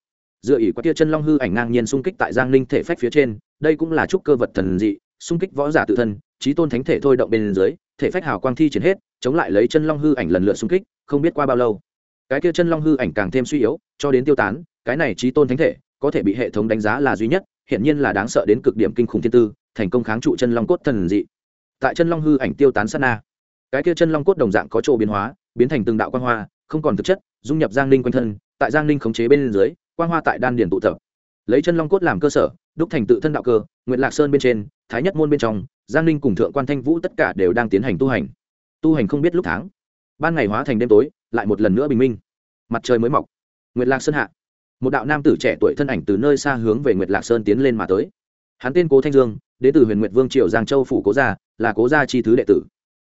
dựa ỉ qua tia chân long hư ảnh ngang nhiên xung kích tại giang ninh thể phách phía trên, đây cũng là trúc cơ vật thần dị, xung kích võ giả tự thân trí tôn thánh thể thôi động bên dưới, thể phách hào quang thi triển hết, chống lại lấy chân long hư ảnh lần lượt xung kích, không biết qua bao lâu. Cái kia chân long hư ảnh càng thêm suy yếu, cho đến tiêu tán, cái này trí tôn thánh thể có thể bị hệ thống đánh giá là duy nhất hiện nhiên là đáng sợ đến cực điểm kinh khủng thiên tư, thành công kháng trụ chân long cốt thần dị. Tại chân long hư ảnh tiêu tán sát na, cái kia chân long cốt đồng dạng có chỗ biến hóa, biến thành từng đạo quang hoa, không còn thực chất, dung nhập giang ninh quanh thân, tại giang ninh khống chế bên dưới quang hoa tại đan điền tụ tập. Lấy chân long cốt làm cơ sở, đúc thành tự thân đạo cơ nguyện lạc sơn bên trên, thái nhất môn bên trong, giang ninh cùng thượng quan thanh vũ tất cả đều đang tiến hành tu hành. Tu hành không biết lúc tháng. Ban ngày hóa thành đêm tối, lại một lần nữa bình minh. Mặt trời mới mọc. Nguyệt lạc sơn hạ. Một đạo nam tử trẻ tuổi thân ảnh từ nơi xa hướng về nguyệt lạc sơn tiến lên mà tới. Hắn tên cố thanh dương, đến từ huyền nguyệt vương triều giang châu phủ cố gia, là cố gia chi thứ đệ tử.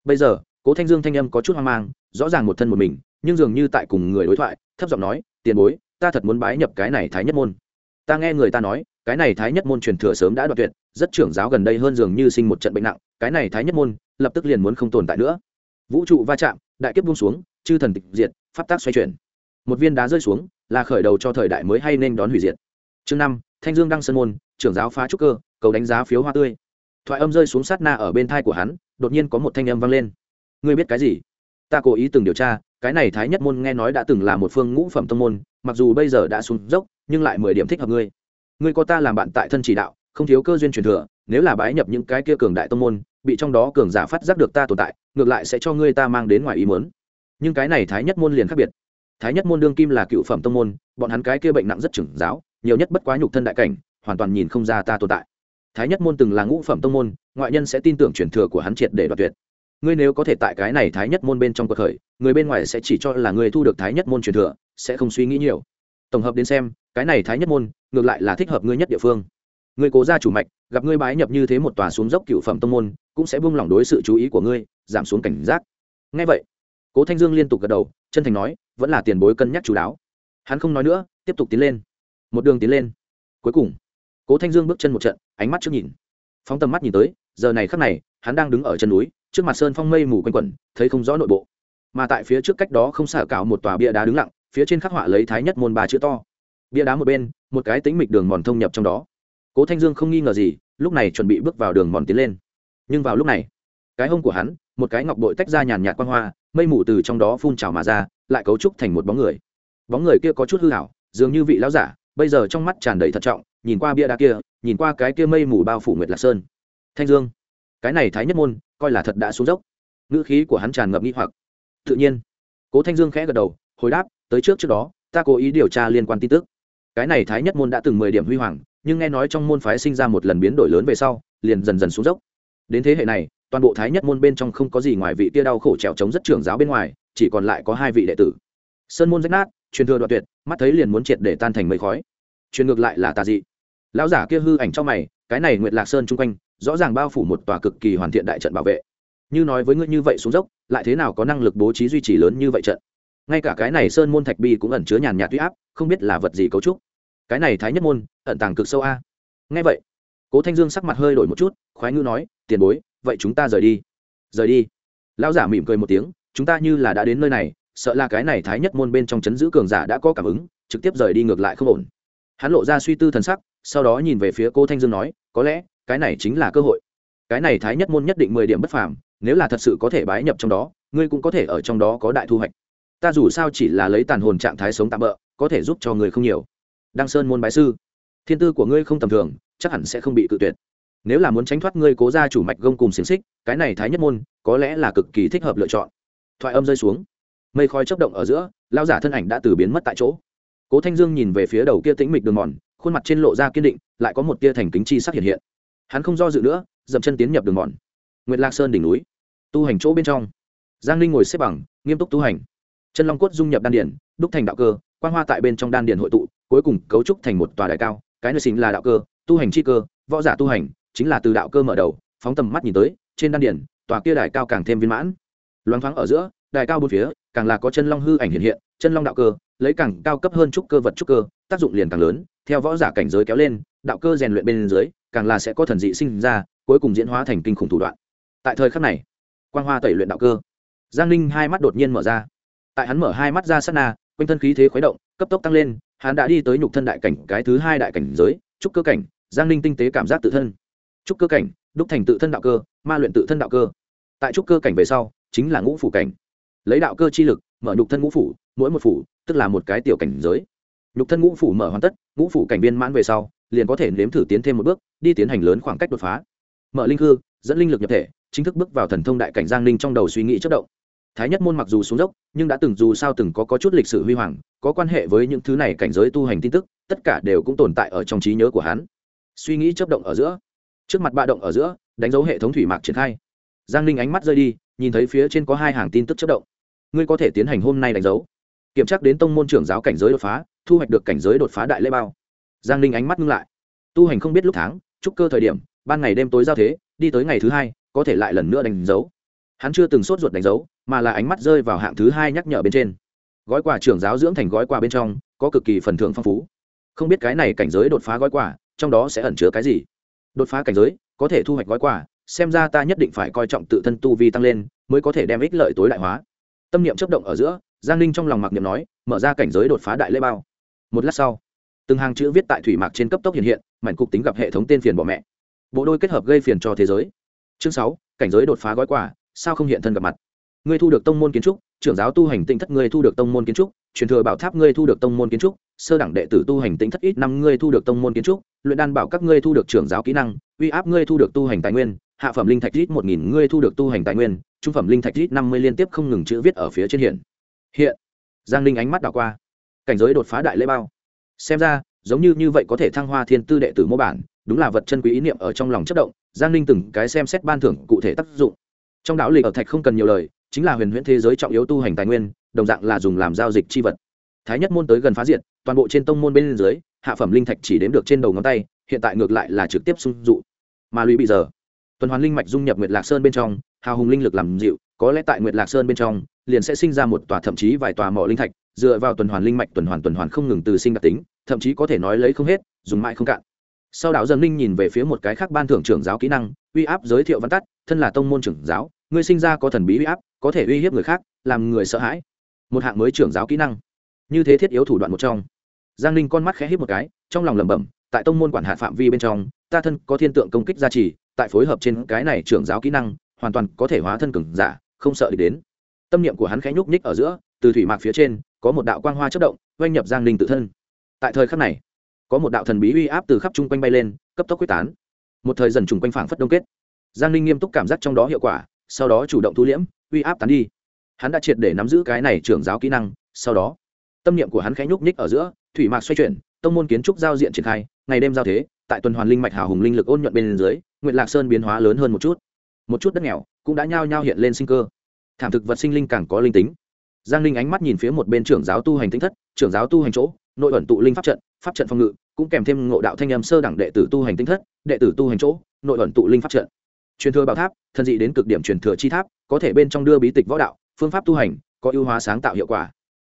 Bây giờ, cố thanh dương thanh âm có chút hoang mang, rõ ràng một thân một mình, nhưng dường như tại cùng người đối thoại, thấp giọng nói, tiền bối ta thật muốn bái nhập cái này thái nhất môn. Ta nghe người ta nói, cái này thái nhất môn truyền thừa sớm đã đoạt tuyệt, rất trưởng giáo gần đây hơn dường như sinh một trận bệnh nặng, cái này thái nhất môn, lập tức liền muốn không tồn tại nữa. Vũ trụ va chạm, đại kiếp buông xuống, chư thần tịch diệt, pháp tác xoay chuyển. Một viên đá rơi xuống, là khởi đầu cho thời đại mới hay nên đón hủy diệt. Chương năm, thanh dương đăng sân môn, trưởng giáo phá trúc cơ, cầu đánh giá phiếu hoa tươi. Thoại âm rơi xuống sát na ở bên thai của hắn, đột nhiên có một thanh âm vang lên. Ngươi biết cái gì? Ta cố ý từng điều tra cái này thái nhất môn nghe nói đã từng là một phương ngũ phẩm tông môn, mặc dù bây giờ đã xuống dốc, nhưng lại mười điểm thích hợp ngươi. Ngươi có ta làm bạn tại thân chỉ đạo, không thiếu cơ duyên truyền thừa, nếu là bái nhập những cái kia cường đại tông môn, bị trong đó cường giả phát giác được ta tồn tại, ngược lại sẽ cho ngươi ta mang đến ngoài ý muốn. Nhưng cái này thái nhất môn liền khác biệt. Thái nhất môn đương kim là cựu phẩm tông môn, bọn hắn cái kia bệnh nặng rất trưởng giáo, nhiều nhất bất quá nhục thân đại cảnh, hoàn toàn nhìn không ra ta tồn tại. Thái nhất môn từng là ngũ phẩm tông môn, ngoại nhân sẽ tin tưởng truyền thừa của hắn triệt để đoạt tuyệt ngươi nếu có thể tại cái này thái nhất môn bên trong cuộc khởi, người bên ngoài sẽ chỉ cho là người thu được thái nhất môn truyền thừa, sẽ không suy nghĩ nhiều. Tổng hợp đến xem, cái này thái nhất môn, ngược lại là thích hợp ngươi nhất địa phương. Ngươi cố gia chủ mạch, gặp ngươi bái nhập như thế một tòa xuống dốc cựu phẩm tông môn, cũng sẽ buông lỏng đối sự chú ý của ngươi, giảm xuống cảnh giác. Ngay vậy, cố thanh dương liên tục gật đầu, chân thành nói, vẫn là tiền bối cân nhắc chú đáo. Hắn không nói nữa, tiếp tục tiến lên. Một đường tiến lên. Cuối cùng, cố thanh dương bước chân một trận, ánh mắt trước nhìn. Phóng tầm mắt nhìn tới, giờ này khắc này, hắn đang đứng ở chân núi trước mặt sơn phong mây mù quanh quẩn, thấy không rõ nội bộ. Mà tại phía trước cách đó không xả cào một tòa bia đá đứng lặng, phía trên khắc họa lấy thái nhất môn ba chữ to. Bia đá một bên, một cái tính mịch đường mòn thông nhập trong đó. Cố thanh dương không nghi ngờ gì, lúc này chuẩn bị bước vào đường mòn tiến lên. Nhưng vào lúc này, cái hông của hắn, một cái ngọc bội tách ra nhàn nhạt quan hoa, mây mù từ trong đó phun trào mà ra, lại cấu trúc thành một bóng người. Bóng người kia có chút hư hảo dường như vị lão giả, bây giờ trong mắt tràn đầy thận trọng, nhìn qua bia đá kia, nhìn qua cái kia mây mù bao phủ nguyệt lạc sơn. Thanh dương cái này thái nhất môn, coi là thật đã xuống dốc. Ngữ khí của hắn tràn ngập nghi hoặc. Tự nhiên, cố thanh dương khẽ gật đầu, hồi đáp, tới trước trước đó, ta cố ý điều tra liên quan tin tức. Cái này thái nhất môn đã từng mười điểm huy hoàng, nhưng nghe nói trong môn phái sinh ra một lần biến đổi lớn về sau, liền dần dần xuống dốc. Đến thế hệ này, toàn bộ thái nhất môn bên trong không có gì ngoài vị tia đau khổ trèo trống rất trưởng giáo bên ngoài, chỉ còn lại có hai vị đệ tử. Sơn môn rách nát, truyền thừa đoạn tuyệt, mắt thấy liền muốn triệt để tan thành mây khói. Truyền ngược lại là tà dị. Lão giả kia hư ảnh trong mày, cái này nguyệt lạc sơn chung quanh rõ ràng bao phủ một tòa cực kỳ hoàn thiện đại trận bảo vệ. Như nói với ngươi như vậy xuống dốc, lại thế nào có năng lực bố trí duy trì lớn như vậy trận? Ngay cả cái này sơn môn thạch bi cũng ẩn chứa nhàn nhạt huy áp, không biết là vật gì cấu trúc. Cái này thái nhất môn, ẩn tàng cực sâu a. Ngay vậy, cố thanh dương sắc mặt hơi đổi một chút, khoái ngư nói, tiền bối, vậy chúng ta rời đi. Rời đi? Lão giả mỉm cười một tiếng, chúng ta như là đã đến nơi này, sợ là cái này thái nhất môn bên trong chấn giữ cường giả đã có cảm ứng, trực tiếp rời đi ngược lại không ổn. Hắn lộ ra suy tư thần sắc, sau đó nhìn về phía cô thanh dương nói, có lẽ cái này chính là cơ hội. Cái này thái nhất môn nhất định mười điểm bất phàm, nếu là thật sự có thể bái nhập trong đó, ngươi cũng có thể ở trong đó có đại thu hoạch. Ta dù sao chỉ là lấy tàn hồn trạng thái sống tạm bỡ có thể giúp cho người không nhiều. Đăng sơn môn bái sư, thiên tư của ngươi không tầm thường, chắc hẳn sẽ không bị cự tuyệt. Nếu là muốn tránh thoát ngươi cố ra chủ mạch gông cùng xiềng xích, cái này thái nhất môn, có lẽ là cực kỳ thích hợp lựa chọn. Thoại âm rơi xuống, mây khói chấp động ở giữa lao giả thân ảnh đã từ biến mất tại chỗ. Cố thanh dương nhìn về phía đầu kia tĩnh mịch đường mòn, khuôn mặt trên lộ ra kiên định, lại có một tia thành kính chi sắc hiện hiện hắn không do dự nữa, dậm chân tiến nhập đường mòn. Nguyệt lạc sơn đỉnh núi, tu hành chỗ bên trong. Giang linh ngồi xếp bằng, nghiêm túc tu hành. Chân long cốt dung nhập đan điển, đúc thành đạo cơ quan hoa tại bên trong đan điển hội tụ, cuối cùng cấu trúc thành một tòa đại cao, cái nơi sinh là đạo cơ, tu hành chi cơ, võ giả tu hành, chính là từ đạo cơ mở đầu, phóng tầm mắt nhìn tới, trên đan điển, tòa kia đài cao càng thêm viên mãn. Loáng thoáng ở giữa đài cao bốn phía, càng là có chân long hư ảnh hiện hiện, chân long đạo cơ, lấy càng cao cấp hơn trúc cơ vật trúc cơ, tác dụng liền càng lớn, theo võ giả cảnh giới kéo lên đạo cơ rèn luyện bên dưới, càng là sẽ có thần dị sinh ra, cuối cùng diễn hóa thành kinh khủng thủ đoạn. Tại thời khắc này quan hoa tẩy luyện đạo cơ. Giang ninh hai mắt đột nhiên mở ra. Tại hắn mở hai mắt ra sát na, quanh thân khí thế khuấy động, cấp tốc tăng lên, hắn đã đi tới nhục thân đại cảnh, cái thứ hai đại cảnh giới, trúc cơ cảnh, giang ninh tinh tế cảm giác tự thân. Trúc cơ cảnh, đúc thành tự thân đạo cơ, ma luyện tự thân đạo cơ. Tại trúc cơ cảnh về sau, chính là ngũ phủ cảnh. Lấy đạo cơ chi lực, mở nhục thân ngũ phủ, mỗi một phủ, tức là một cái tiểu cảnh giới. Nhục thân ngũ phủ mở hoàn tất, ngũ phủ cảnh viên mãn về sau liền có thể nếm thử tiến thêm một bước đi tiến hành lớn khoảng cách đột phá. Mở linh hư dẫn linh lực nhập thể chính thức bước vào thần thông đại cảnh giang ninh trong đầu suy nghĩ chất động. Thái nhất môn mặc dù xuống dốc nhưng đã từng dù sao từng có, có chút lịch sử huy hoàng có quan hệ với những thứ này cảnh giới tu hành tin tức tất cả đều cũng tồn tại ở trong trí nhớ của hắn. Suy nghĩ chấp động ở giữa trước mặt bạ động ở giữa đánh dấu hệ thống thủy mạc triển khai. Giang ninh ánh mắt rơi đi nhìn thấy phía trên có hai hàng tin tức chớp động. Ngươi có thể tiến hành hôm nay đánh dấu. Kiểm tra đến tông môn trưởng giáo cảnh giới đột phá thu hoạch được cảnh giới đột phá đại lễ bao giang ninh ánh mắt ngưng lại. Tu hành không biết lúc tháng, trúc cơ thời điểm, ban ngày đêm tối giao thế, đi tới ngày thứ hai, có thể lại lần nữa đánh dấu. Hắn chưa từng sốt ruột đánh dấu, mà là ánh mắt rơi vào hạng thứ hai nhắc nhở bên trên. Gói quà trưởng giáo dưỡng thành gói quà bên trong, có cực kỳ phần thưởng phong phú. Không biết cái này cảnh giới đột phá gói quà, trong đó sẽ ẩn chứa cái gì? Đột phá cảnh giới, có thể thu hoạch gói quà, xem ra ta nhất định phải coi trọng tự thân tu vi tăng lên, mới có thể đem ích lợi tối đại hóa. Tâm niệm chấp động ở giữa, giang ninh trong lòng mặc niệm nói, mở ra cảnh giới đột phá đại lễ bao. Một lát sau từng hàng chữ viết tại thủy mạc trên cấp tốc hiện hiện, mảnh cục tính gặp hệ thống tên phiền bỏ mẹ. Bộ đôi kết hợp gây phiền cho thế giới. Chương sáu, cảnh giới đột phá gói quà, sao không hiện thân gặp mặt? Ngươi thu được tông môn kiến trúc, trưởng giáo tu hành tinh thất ngươi thu được tông môn kiến trúc, truyền thừa bảo tháp ngươi thu được tông môn kiến trúc, sơ đẳng đệ tử tu hành tinh thất ít năm ngươi thu được tông môn kiến trúc, luyện đan bảo các ngươi thu được trưởng giáo kỹ năng, uy áp ngươi thu được tu hành tài nguyên, hạ phẩm linh thạch ít một nghìn ngươi thu được tu hành tài nguyên, trung phẩm linh thạch ít năm mươi liên tiếp không ngừng chữ viết ở phía trên hiện. Hiện. Giang linh ánh mắt đảo qua. Cảnh giới đột phá đại lễ bao xem ra, giống như như vậy có thể thăng hoa thiên tư đệ tử mô bản, đúng là vật chân quý ý niệm ở trong lòng chất động, giang ninh từng cái xem xét ban thưởng cụ thể tác dụng. Trong đạo lịch ở thạch không cần nhiều lời, chính là huyền huyễn thế giới trọng yếu tu hành tài nguyên, đồng dạng là dùng làm giao dịch chi vật. Thái nhất môn tới gần phá diệt, toàn bộ trên tông môn bên dưới, hạ phẩm linh thạch chỉ đếm được trên đầu ngón tay, hiện tại ngược lại là trực tiếp sung dụ. Mà lũy bị giờ, tuần hoàn linh mạch dung nhập nguyệt lạc sơn bên trong, hào hùng linh lực làm dịu, có lẽ tại nguyệt lạc sơn bên trong, liền sẽ sinh ra một tòa thậm chí vài tòa mỏ linh thạch dựa vào tuần hoàn linh mạch, tuần hoàn tuần hoàn không ngừng từ sinh đặc tính, thậm chí có thể nói lấy không hết, dùng mãi không cạn. Sau đạo dân linh nhìn về phía một cái khác ban thưởng trưởng giáo kỹ năng, uy áp giới thiệu văn tắt, thân là tông môn trưởng giáo, ngươi sinh ra có thần bí uy áp, có thể uy hiếp người khác, làm người sợ hãi. Một hạng mới trưởng giáo kỹ năng. Như thế thiết yếu thủ đoạn một trong. Giang ninh con mắt khẽ hít một cái, trong lòng lẩm bẩm, tại tông môn quản hạt phạm vi bên trong, ta thân có thiên tượng công kích gia trì, tại phối hợp trên cái này trưởng giáo kỹ năng, hoàn toàn có thể hóa thân cường giả, không sợ địch đến. Tâm niệm của hắn khẽ nhúc nhích ở giữa, từ thủy mạc phía trên có một đạo quang hoa chất động, oanh nhập giang ninh tự thân. Tại thời khắc này, có một đạo thần bí uy áp từ khắp chung quanh bay lên, cấp tốc quyết tán. Một thời dần trùng quanh phảng phất đông kết. Giang ninh nghiêm túc cảm giác trong đó hiệu quả, sau đó chủ động thu liễm, uy áp tán đi. Hắn đã triệt để nắm giữ cái này trưởng giáo kỹ năng, sau đó, tâm niệm của hắn khẽ nhúc nhích ở giữa, thủy mạc xoay chuyển, tông môn kiến trúc giao diện triển khai, ngày đêm giao thế, tại tuần hoàn linh mạch hào hùng linh lực ôn nhuận bên dưới nguyện lạc sơn biến hóa lớn hơn một chút. Một chút đất nghèo cũng đã nhao nhao hiện lên sinh cơ. Thảm thực vật sinh linh càng có linh tính giang linh ánh mắt nhìn phía một bên trưởng giáo tu hành tinh thất, trưởng giáo tu hành chỗ, nội ẩn tụ linh pháp trận pháp trận phòng ngự, cũng kèm thêm ngộ đạo thanh âm sơ đẳng đệ tử tu hành tinh thất, đệ tử tu hành chỗ, nội ẩn tụ linh pháp trận. Truyền thừa bảo tháp thân dị đến cực điểm truyền thừa chi tháp, có thể bên trong đưa bí tịch võ đạo, phương pháp tu hành, có ưu hóa sáng tạo hiệu quả.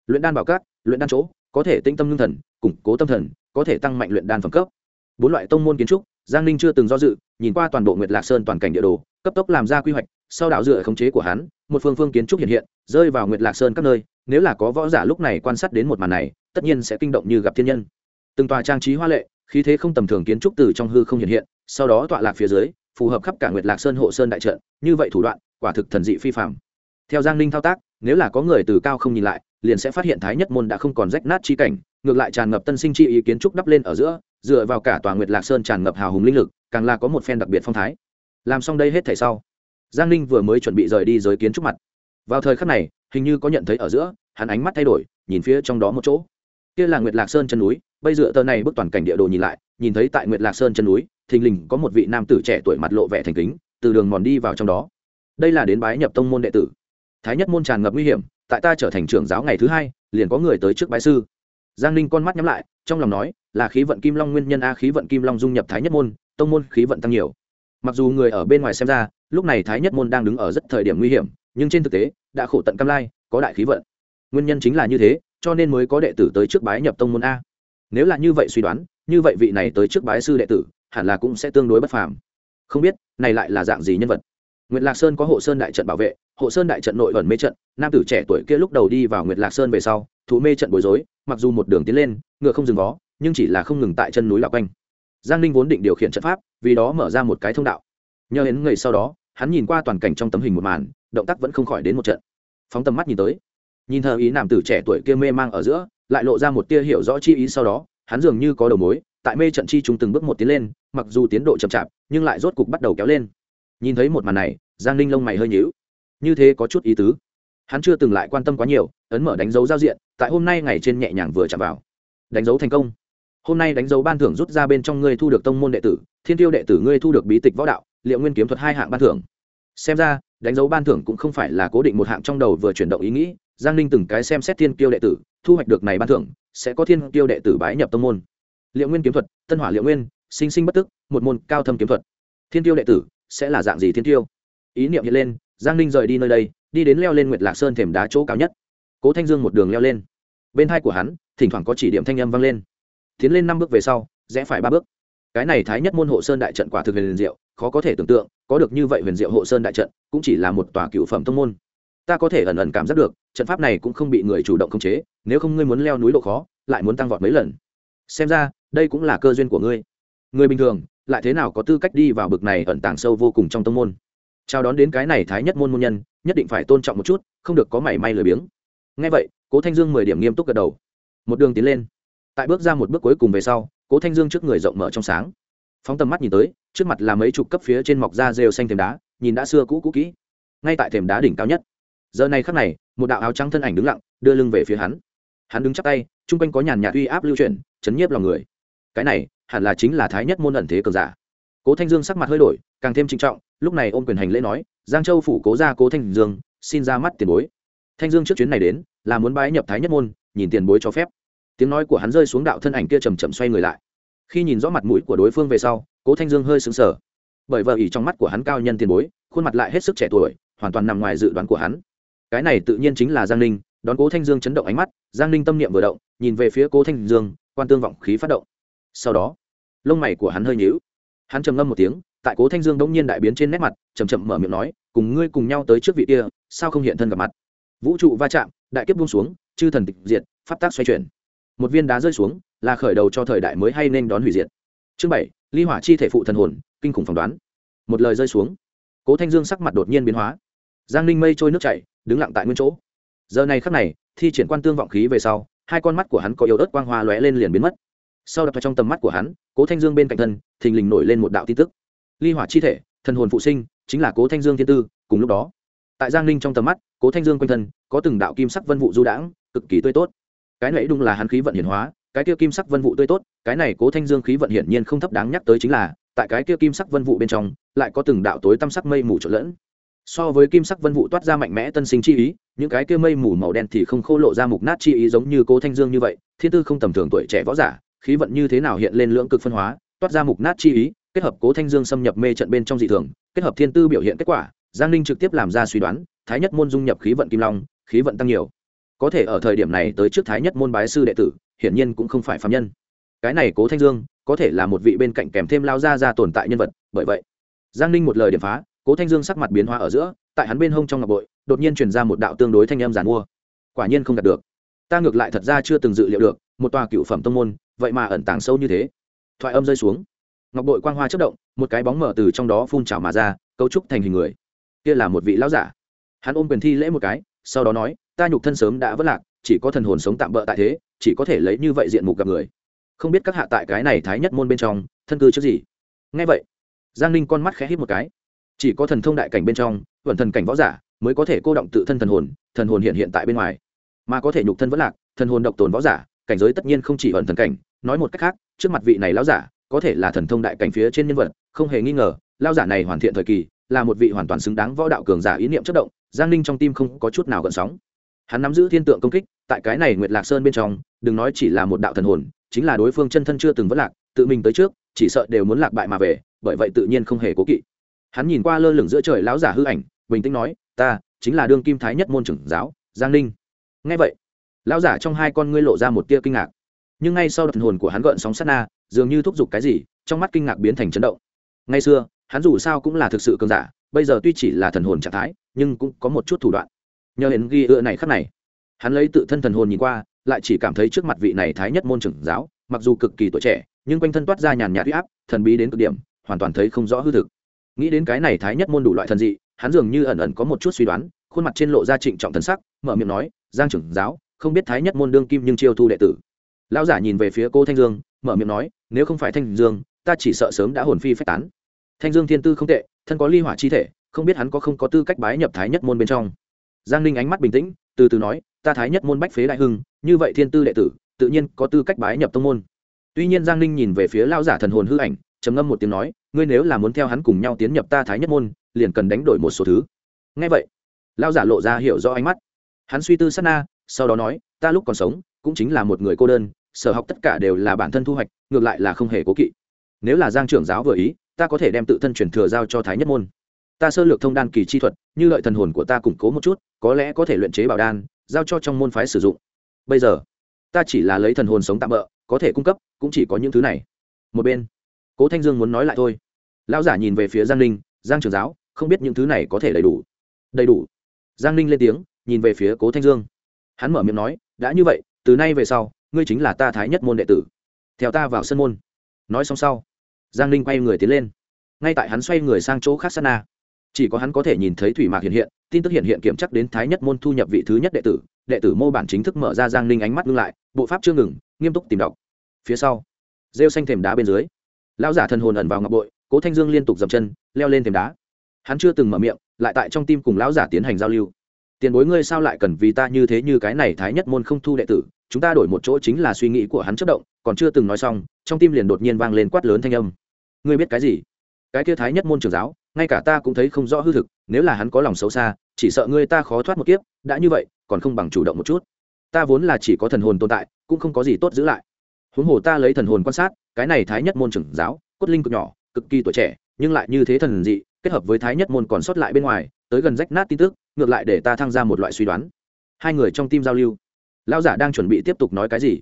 Luyện đan bảo cát luyện đan chỗ, có thể tinh tâm lương thần, củng cố tâm thần, có thể tăng mạnh luyện đan phẩm cấp. Bốn loại tông môn kiến trúc, giang ninh chưa từng do dự, nhìn qua toàn bộ nguyệt lạc sơn toàn cảnh địa đồ, cấp tốc làm ra quy hoạch sau đạo dựa khống chế của hắn, một phương phương kiến trúc hiện hiện, rơi vào nguyệt lạc sơn các nơi, nếu là có võ giả lúc này quan sát đến một màn này, tất nhiên sẽ kinh động như gặp thiên nhân. Từng tòa trang trí hoa lệ, khí thế không tầm thường kiến trúc từ trong hư không hiện hiện, sau đó tọa lạc phía dưới, phù hợp khắp cả nguyệt lạc sơn hộ sơn đại trận, như vậy thủ đoạn, quả thực thần dị phi phạm theo giang ninh thao tác, nếu là có người từ cao không nhìn lại, liền sẽ phát hiện thái nhất môn đã không còn rách nát chi cảnh, ngược lại tràn ngập tân sinh chi ý kiến trúc đắp lên ở giữa, dựa vào cả tòa nguyệt lạc sơn tràn ngập hào hùng linh lực, càng là có một phen đặc biệt phong thái. Làm xong đây hết thảy sau giang ninh vừa mới chuẩn bị rời đi giới kiến trúc mặt. Vào thời khắc này, hình như có nhận thấy ở giữa, hắn ánh mắt thay đổi, nhìn phía trong đó một chỗ. Kia là nguyệt lạc sơn chân núi, bây dựa tờ này bước toàn cảnh địa đồ nhìn lại, nhìn thấy tại nguyệt lạc sơn chân núi, thình lình có một vị nam tử trẻ tuổi mặt lộ vẻ thành kính, từ đường mòn đi vào trong đó. Đây là đến bái nhập tông môn đệ tử. Thái nhất môn tràn ngập nguy hiểm, tại ta trở thành trưởng giáo ngày thứ hai, liền có người tới trước bái sư. Giang ninh con mắt nhắm lại, trong lòng nói, là khí vận kim long nguyên nhân a, khí vận kim long dung nhập thái nhất môn, tông môn khí vận tăng nhiều. Mặc dù người ở bên ngoài xem ra lúc này thái nhất môn đang đứng ở rất thời điểm nguy hiểm, nhưng trên thực tế, đã khổ tận cam lai, có đại khí vận. Nguyên nhân chính là như thế, cho nên mới có đệ tử tới trước bái nhập tông môn a. Nếu là như vậy suy đoán, như vậy vị này tới trước bái sư đệ tử, hẳn là cũng sẽ tương đối bất phàm. Không biết, này lại là dạng gì nhân vật? Nguyệt lạc sơn có hộ sơn đại trận bảo vệ, hộ sơn đại trận nội ẩn mê trận, nam tử trẻ tuổi kia lúc đầu đi vào nguyệt lạc sơn về sau, thủ mê trận bối rối, mặc dù một đường tiến lên, ngựa không dừng vó, nhưng chỉ là không ngừng tại chân núi lạc quanh. Giang ninh vốn định điều khiển trận pháp, vì đó mở ra một cái thông đạo. Nhờ đến người sau đó hắn nhìn qua toàn cảnh trong tấm hình một màn, động tác vẫn không khỏi đến một trận. Phóng tầm mắt nhìn tới, nhìn thờ ý nam tử trẻ tuổi kia mê mang ở giữa, lại lộ ra một tia hiểu rõ chi ý sau đó, hắn dường như có đầu mối, tại mê trận chi chúng từng bước một tiến lên, mặc dù tiến độ chậm chạp, nhưng lại rốt cục bắt đầu kéo lên. Nhìn thấy một màn này, giang ninh lông mày hơi nhíu. Như thế có chút ý tứ. Hắn chưa từng lại quan tâm quá nhiều, ấn mở đánh dấu giao diện, tại hôm nay ngày trên nhẹ nhàng vừa chạm vào. Đánh dấu thành công. Hôm nay đánh dấu ban thưởng rút ra bên trong ngươi thu được tông môn đệ tử, thiên tiêu đệ tử ngươi thu được bí tịch võ đạo, liệu nguyên kiếm thuật hai hạng ban thưởng xem ra, đánh dấu ban thưởng cũng không phải là cố định một hạng trong đầu vừa chuyển động ý nghĩ, giang ninh từng cái xem xét thiên tiêu đệ tử, thu hoạch được này ban thưởng, sẽ có thiên tiêu đệ tử bái nhập tông môn. Liệu nguyên kiếm thuật, tân hỏa liệu nguyên, sinh sinh bất tức, một môn cao thâm kiếm thuật. Thiên tiêu đệ tử sẽ là dạng gì thiên tiêu ý niệm hiện lên, giang ninh rời đi nơi đây, đi đến leo lên nguyệt lạc sơn thềm đá chỗ cao nhất. Cố thanh dương một đường leo lên. Bên hai của hắn, thỉnh thoảng có chỉ điểm thanh âm vang lên. Tiến lên năm bước về sau, rẽ phải ba bước. Cái này thái nhất môn hộ sơn đại trận quả thực huyền diệu, khó có thể tưởng tượng có được như vậy huyền diệu hộ sơn đại trận, cũng chỉ là một tòa cựu phẩm tông môn. Ta có thể ẩn ẩn cảm giác được, trận pháp này cũng không bị người chủ động khống chế, nếu không ngươi muốn leo núi độ khó, lại muốn tăng vọt mấy lần. Xem ra, đây cũng là cơ duyên của ngươi. Người bình thường, lại thế nào có tư cách đi vào bực này ẩn tàng sâu vô cùng trong tông môn? Chào đón đến cái này thái nhất môn môn nhân, nhất định phải tôn trọng một chút, không được có mảy may lười biếng. Ngay vậy, cố thanh dương mười điểm nghiêm túc gật đầu. Một đường tiến lên. Tại bước ra một bước cuối cùng về sau, cố thanh dương trước người rộng mở trong sáng. Phóng tầm mắt nhìn tới trước mặt là mấy chục cấp phía trên mọc da rêu xanh thềm đá, nhìn đã xưa cũ cũ kỹ. Ngay tại thềm đá đỉnh cao nhất. Giờ này khắc này, một đạo áo trắng thân ảnh đứng lặng, đưa lưng về phía hắn. Hắn đứng chắc tay, chung quanh có nhàn nhạt uy áp lưu chuyển, chấn nhiếp lòng người. Cái này, hẳn là chính là thái nhất môn ẩn thế cường giả. Cố thanh dương sắc mặt hơi đổi, càng thêm trinh trọng, lúc này ôm quyền hành lễ nói, giang châu phủ cố ra cố thanh dương, xin ra mắt tiền bối. Thanh dương trước chuyến này đến, là muốn bái nhập thái nhất môn, nhìn tiền bối cho phép. Tiếng nói của hắn rơi xuống đạo thân ảnh kia chầm chậm xoay người lại. Khi nhìn rõ mặt mũi của đối phương về sau cố thanh dương hơi sững sờ. Bởi vợ ỉ trong mắt của hắn cao nhân tiền bối, khuôn mặt lại hết sức trẻ tuổi, hoàn toàn nằm ngoài dự đoán của hắn. Cái này tự nhiên chính là giang ninh, đón cố thanh dương chấn động ánh mắt, giang ninh tâm niệm vừa động, nhìn về phía cố thanh dương, quan tương vọng khí phát động. Sau đó, lông mày của hắn hơi nhíu. Hắn trầm ngâm một tiếng, tại cố thanh dương đ ỗ n g nhiên đại biến trên nét mặt chầm chậm mở miệng nói, cùng ngươi cùng nhau tới trước vị kia, sao không hiện thân gặp mặt? Vũ trụ va chạm, đại kiếp buông xuống, chư thần tịch diệt, pháp tác xoay chuyển. Một viên đá rơi xuống, là khởi đầu cho thời đại mới hay nên đón hủy diệt. Chương bảy ly hỏa chi thể phụ thần hồn, kinh khủng phỏng đoán. Một lời rơi xuống, cố thanh dương sắc mặt đột nhiên biến hóa. Giang ninh mây trôi nước chảy, đứng lặng tại nguyên chỗ. Giờ này khắc này, thi triển quan tương vọng khí về sau, hai con mắt của hắn có yếu ớt quang hoa lóe lên liền biến mất. Sau đập vào trong tầm mắt của hắn, cố thanh dương bên cạnh thân, thình lình nổi lên một đạo tin tức. Ly hỏa chi thể, thần hồn phụ sinh, chính là cố thanh dương thiên tư, cùng lúc đó. Tại giang ninh trong tầm mắt, cố thanh dương quanh thân, có từng đạo kim sắc vân vụ du đãng, cực kỳ tươi tốt. Cái này đúng là hắn khí vận hiển hóa cái kia kim sắc vân vụ tươi tốt, cái này cố thanh dương khí vận hiển nhiên không thấp đáng nhắc tới chính là, tại cái kia kim sắc vân vụ bên trong, lại có từng đạo tối tăm sắc mây mù trộn lẫn. So với kim sắc vân vụ toát ra mạnh mẽ tân sinh chi ý, những cái kia mây mù màu đen thì không khô lộ ra mục nát chi ý giống như cố thanh dương như vậy, thiên tư không tầm thường tuổi trẻ võ giả, khí vận như thế nào hiện lên lưỡng cực phân hóa, toát ra mục nát chi ý, kết hợp cố thanh dương xâm nhập mê trận bên trong dị thường, kết hợp thiên tư biểu hiện kết quả, giang ninh trực tiếp làm ra suy đoán, thái nhất môn dung nhập khí vận kim long, khí vận tăng nhiều. Có thể ở thời điểm này tới trước thái nhất môn bái sư đệ tử hiển nhiên cũng không phải phạm nhân. Cái này cố thanh dương, có thể là một vị bên cạnh kèm thêm lao ra ra tồn tại nhân vật, bởi vậy. Giang ninh một lời điểm phá, cố thanh dương sắc mặt biến hóa ở giữa, tại hắn bên hông trong ngọc bội, đột nhiên truyền ra một đạo tương đối thanh em giàn mua. Quả nhiên không đạt được. Ta ngược lại thật ra chưa từng dự liệu được, một tòa cựu phẩm tông môn, vậy mà ẩn tàng sâu như thế. Thoại âm rơi xuống. Ngọc bội quang hoa chất động, một cái bóng mở từ trong đó phun trào mà ra, cấu trúc thành hình người. Kia là một vị lão giả. Hắn ôm quyền thi lễ một cái, sau đó nói, ta nhục thân sớm đã vất lạc, chỉ có thần hồn sống tạm bỡ tại thế chỉ có thể lấy như vậy diện mục gặp người. Không biết các hạ tại cái này thái nhất môn bên trong, thân cư trước gì? Ngay vậy, giang ninh con mắt khẽ hít một cái. Chỉ có thần thông đại cảnh bên trong vận thần cảnh võ giả mới có thể cô động tự thân thần hồn thần hồn hiện hiện tại bên ngoài. Mà có thể nhục thân vẫn lạc, thần hồn độc tồn võ giả, cảnh giới tất nhiên không chỉ ẩn thần cảnh. Nói một cách khác, trước mặt vị này lão giả, có thể là thần thông đại cảnh phía trên nhân vật, không hề nghi ngờ, lão giả này hoàn thiện thời kỳ, là một vị hoàn toàn xứng đáng võ đạo cường giả ý niệm chất động, giang ninh trong tim không có chút nào gợn sóng hắn nắm giữ thiên tượng công kích, tại cái này nguyệt lạc sơn bên trong, đừng nói chỉ là một đạo thần hồn, chính là đối phương chân thân chưa từng vất lạc, tự mình tới trước, chỉ sợ đều muốn lạc bại mà về, bởi vậy tự nhiên không hề cố kỵ. Hắn nhìn qua lơ lửng giữa trời lão giả hư ảnh, bình tĩnh nói, ta, chính là đương kim thái nhất môn trưởng giáo, giang ninh. Ngay vậy, lão giả trong hai con ngươi lộ ra một tia kinh ngạc. Nhưng ngay sau thần hồn của hắn gợn sóng sát na, dường như thúc giục cái gì, trong mắt kinh ngạc biến thành chấn động. Ngay xưa, hắn dù sao cũng là thực sự cường giả, bây giờ tuy chỉ là thần hồn trạng thái, nhưng cũng có một chút thủ đoạn nhờ hiện ghi ựa này khắc này, hắn lấy tự thân thần hồn nhìn qua, lại chỉ cảm thấy trước mặt vị này thái nhất môn trưởng giáo, mặc dù cực kỳ tuổi trẻ, nhưng quanh thân toát ra nhàn nhạt huy áp, thần bí đến cực điểm, hoàn toàn thấy không rõ hư thực. Nghĩ đến cái này thái nhất môn đủ loại thần dị, hắn dường như ẩn ẩn có một chút suy đoán, khuôn mặt trên lộ ra trịnh trọng thần sắc, mở miệng nói, giang trưởng giáo, không biết thái nhất môn đương kim nhưng chiêu thu đệ tử. Lão giả nhìn về phía cô thanh dương, mở miệng nói, nếu không phải thanh dương, ta chỉ sợ sớm đã hồn phi phách tán. Thanh dương thiên tư không tệ, thân có ly hỏa chi thể, không biết hắn có không có tư cách bái nhập thái nhất môn bên trong giang ninh ánh mắt bình tĩnh, từ từ nói, ta thái nhất môn bách phế đại hưng, như vậy thiên tư đệ tử, tự nhiên có tư cách bái nhập tông môn. Tuy nhiên giang ninh nhìn về phía lao giả thần hồn hư ảnh, trầm ngâm một tiếng nói, ngươi nếu là muốn theo hắn cùng nhau tiến nhập ta thái nhất môn, liền cần đánh đổi một số thứ. Ngay vậy lao giả lộ ra hiểu rõ ánh mắt. Hắn suy tư sát na, sau đó nói, ta lúc còn sống, cũng chính là một người cô đơn, sở học tất cả đều là bản thân thu hoạch, ngược lại là không hề cố kỵ. Nếu là giang trưởng giáo vừa ý, ta có thể đem tự thân truyền thừa giao cho thái nhất môn ta sơ lược thông đan kỳ chi thuật, như lợi thần hồn của ta củng cố một chút, có lẽ có thể luyện chế bảo đan, giao cho trong môn phái sử dụng. Bây giờ, ta chỉ là lấy thần hồn sống tạm bỡ có thể cung cấp, cũng chỉ có những thứ này. Một bên, cố thanh dương muốn nói lại thôi. Lão giả nhìn về phía giang ninh, giang trường giáo, không biết những thứ này có thể đầy đủ? Đầy đủ. Giang ninh lên tiếng, nhìn về phía cố thanh dương. Hắn mở miệng nói, đã như vậy, từ nay về sau, ngươi chính là ta thái nhất môn đệ tử. Theo ta vào sân môn. Nói xong sau, giang ninh quay người tiến lên. Ngay tại hắn xoay người sang chỗ khác sana chỉ có hắn có thể nhìn thấy thủy mạc hiện hiện, tin tức hiện hiện kiểm chắc đến thái nhất môn thu nhập vị thứ nhất đệ tử đệ tử mô bản chính thức mở ra giang ninh ánh mắt ngưng lại, bộ pháp chưa ngừng, nghiêm túc tìm đọc. Phía sau, rêu xanh thềm đá bên dưới, lão giả thần hồn ẩn vào ngọc bội, cố thanh dương liên tục dậm chân, leo lên thềm đá. Hắn chưa từng mở miệng, lại tại trong tim cùng lão giả tiến hành giao lưu. Tiền bối ngươi sao lại cần vì ta như thế như cái này thái nhất môn không thu đệ tử, chúng ta đổi một chỗ chính là suy nghĩ của hắn chất động, còn chưa từng nói xong, trong tim liền đột nhiên vang lên quát lớn thanh âm. Ngươi biết cái gì? Cái kia thái nhất môn trưởng giáo ngay cả ta cũng thấy không rõ hư thực, nếu là hắn có lòng xấu xa, chỉ sợ ngươi ta khó thoát một kiếp, đã như vậy, còn không bằng chủ động một chút. Ta vốn là chỉ có thần hồn tồn tại, cũng không có gì tốt giữ lại. Huống hồ ta lấy thần hồn quan sát, cái này thái nhất môn trưởng giáo, cốt linh cực nhỏ, cực kỳ tuổi trẻ, nhưng lại như thế thần dị, kết hợp với thái nhất môn còn sót lại bên ngoài, tới gần rách nát tin tức, ngược lại để ta tham gia một loại suy đoán. Hai người trong tim giao lưu lao giả đang chuẩn bị tiếp tục nói cái gì?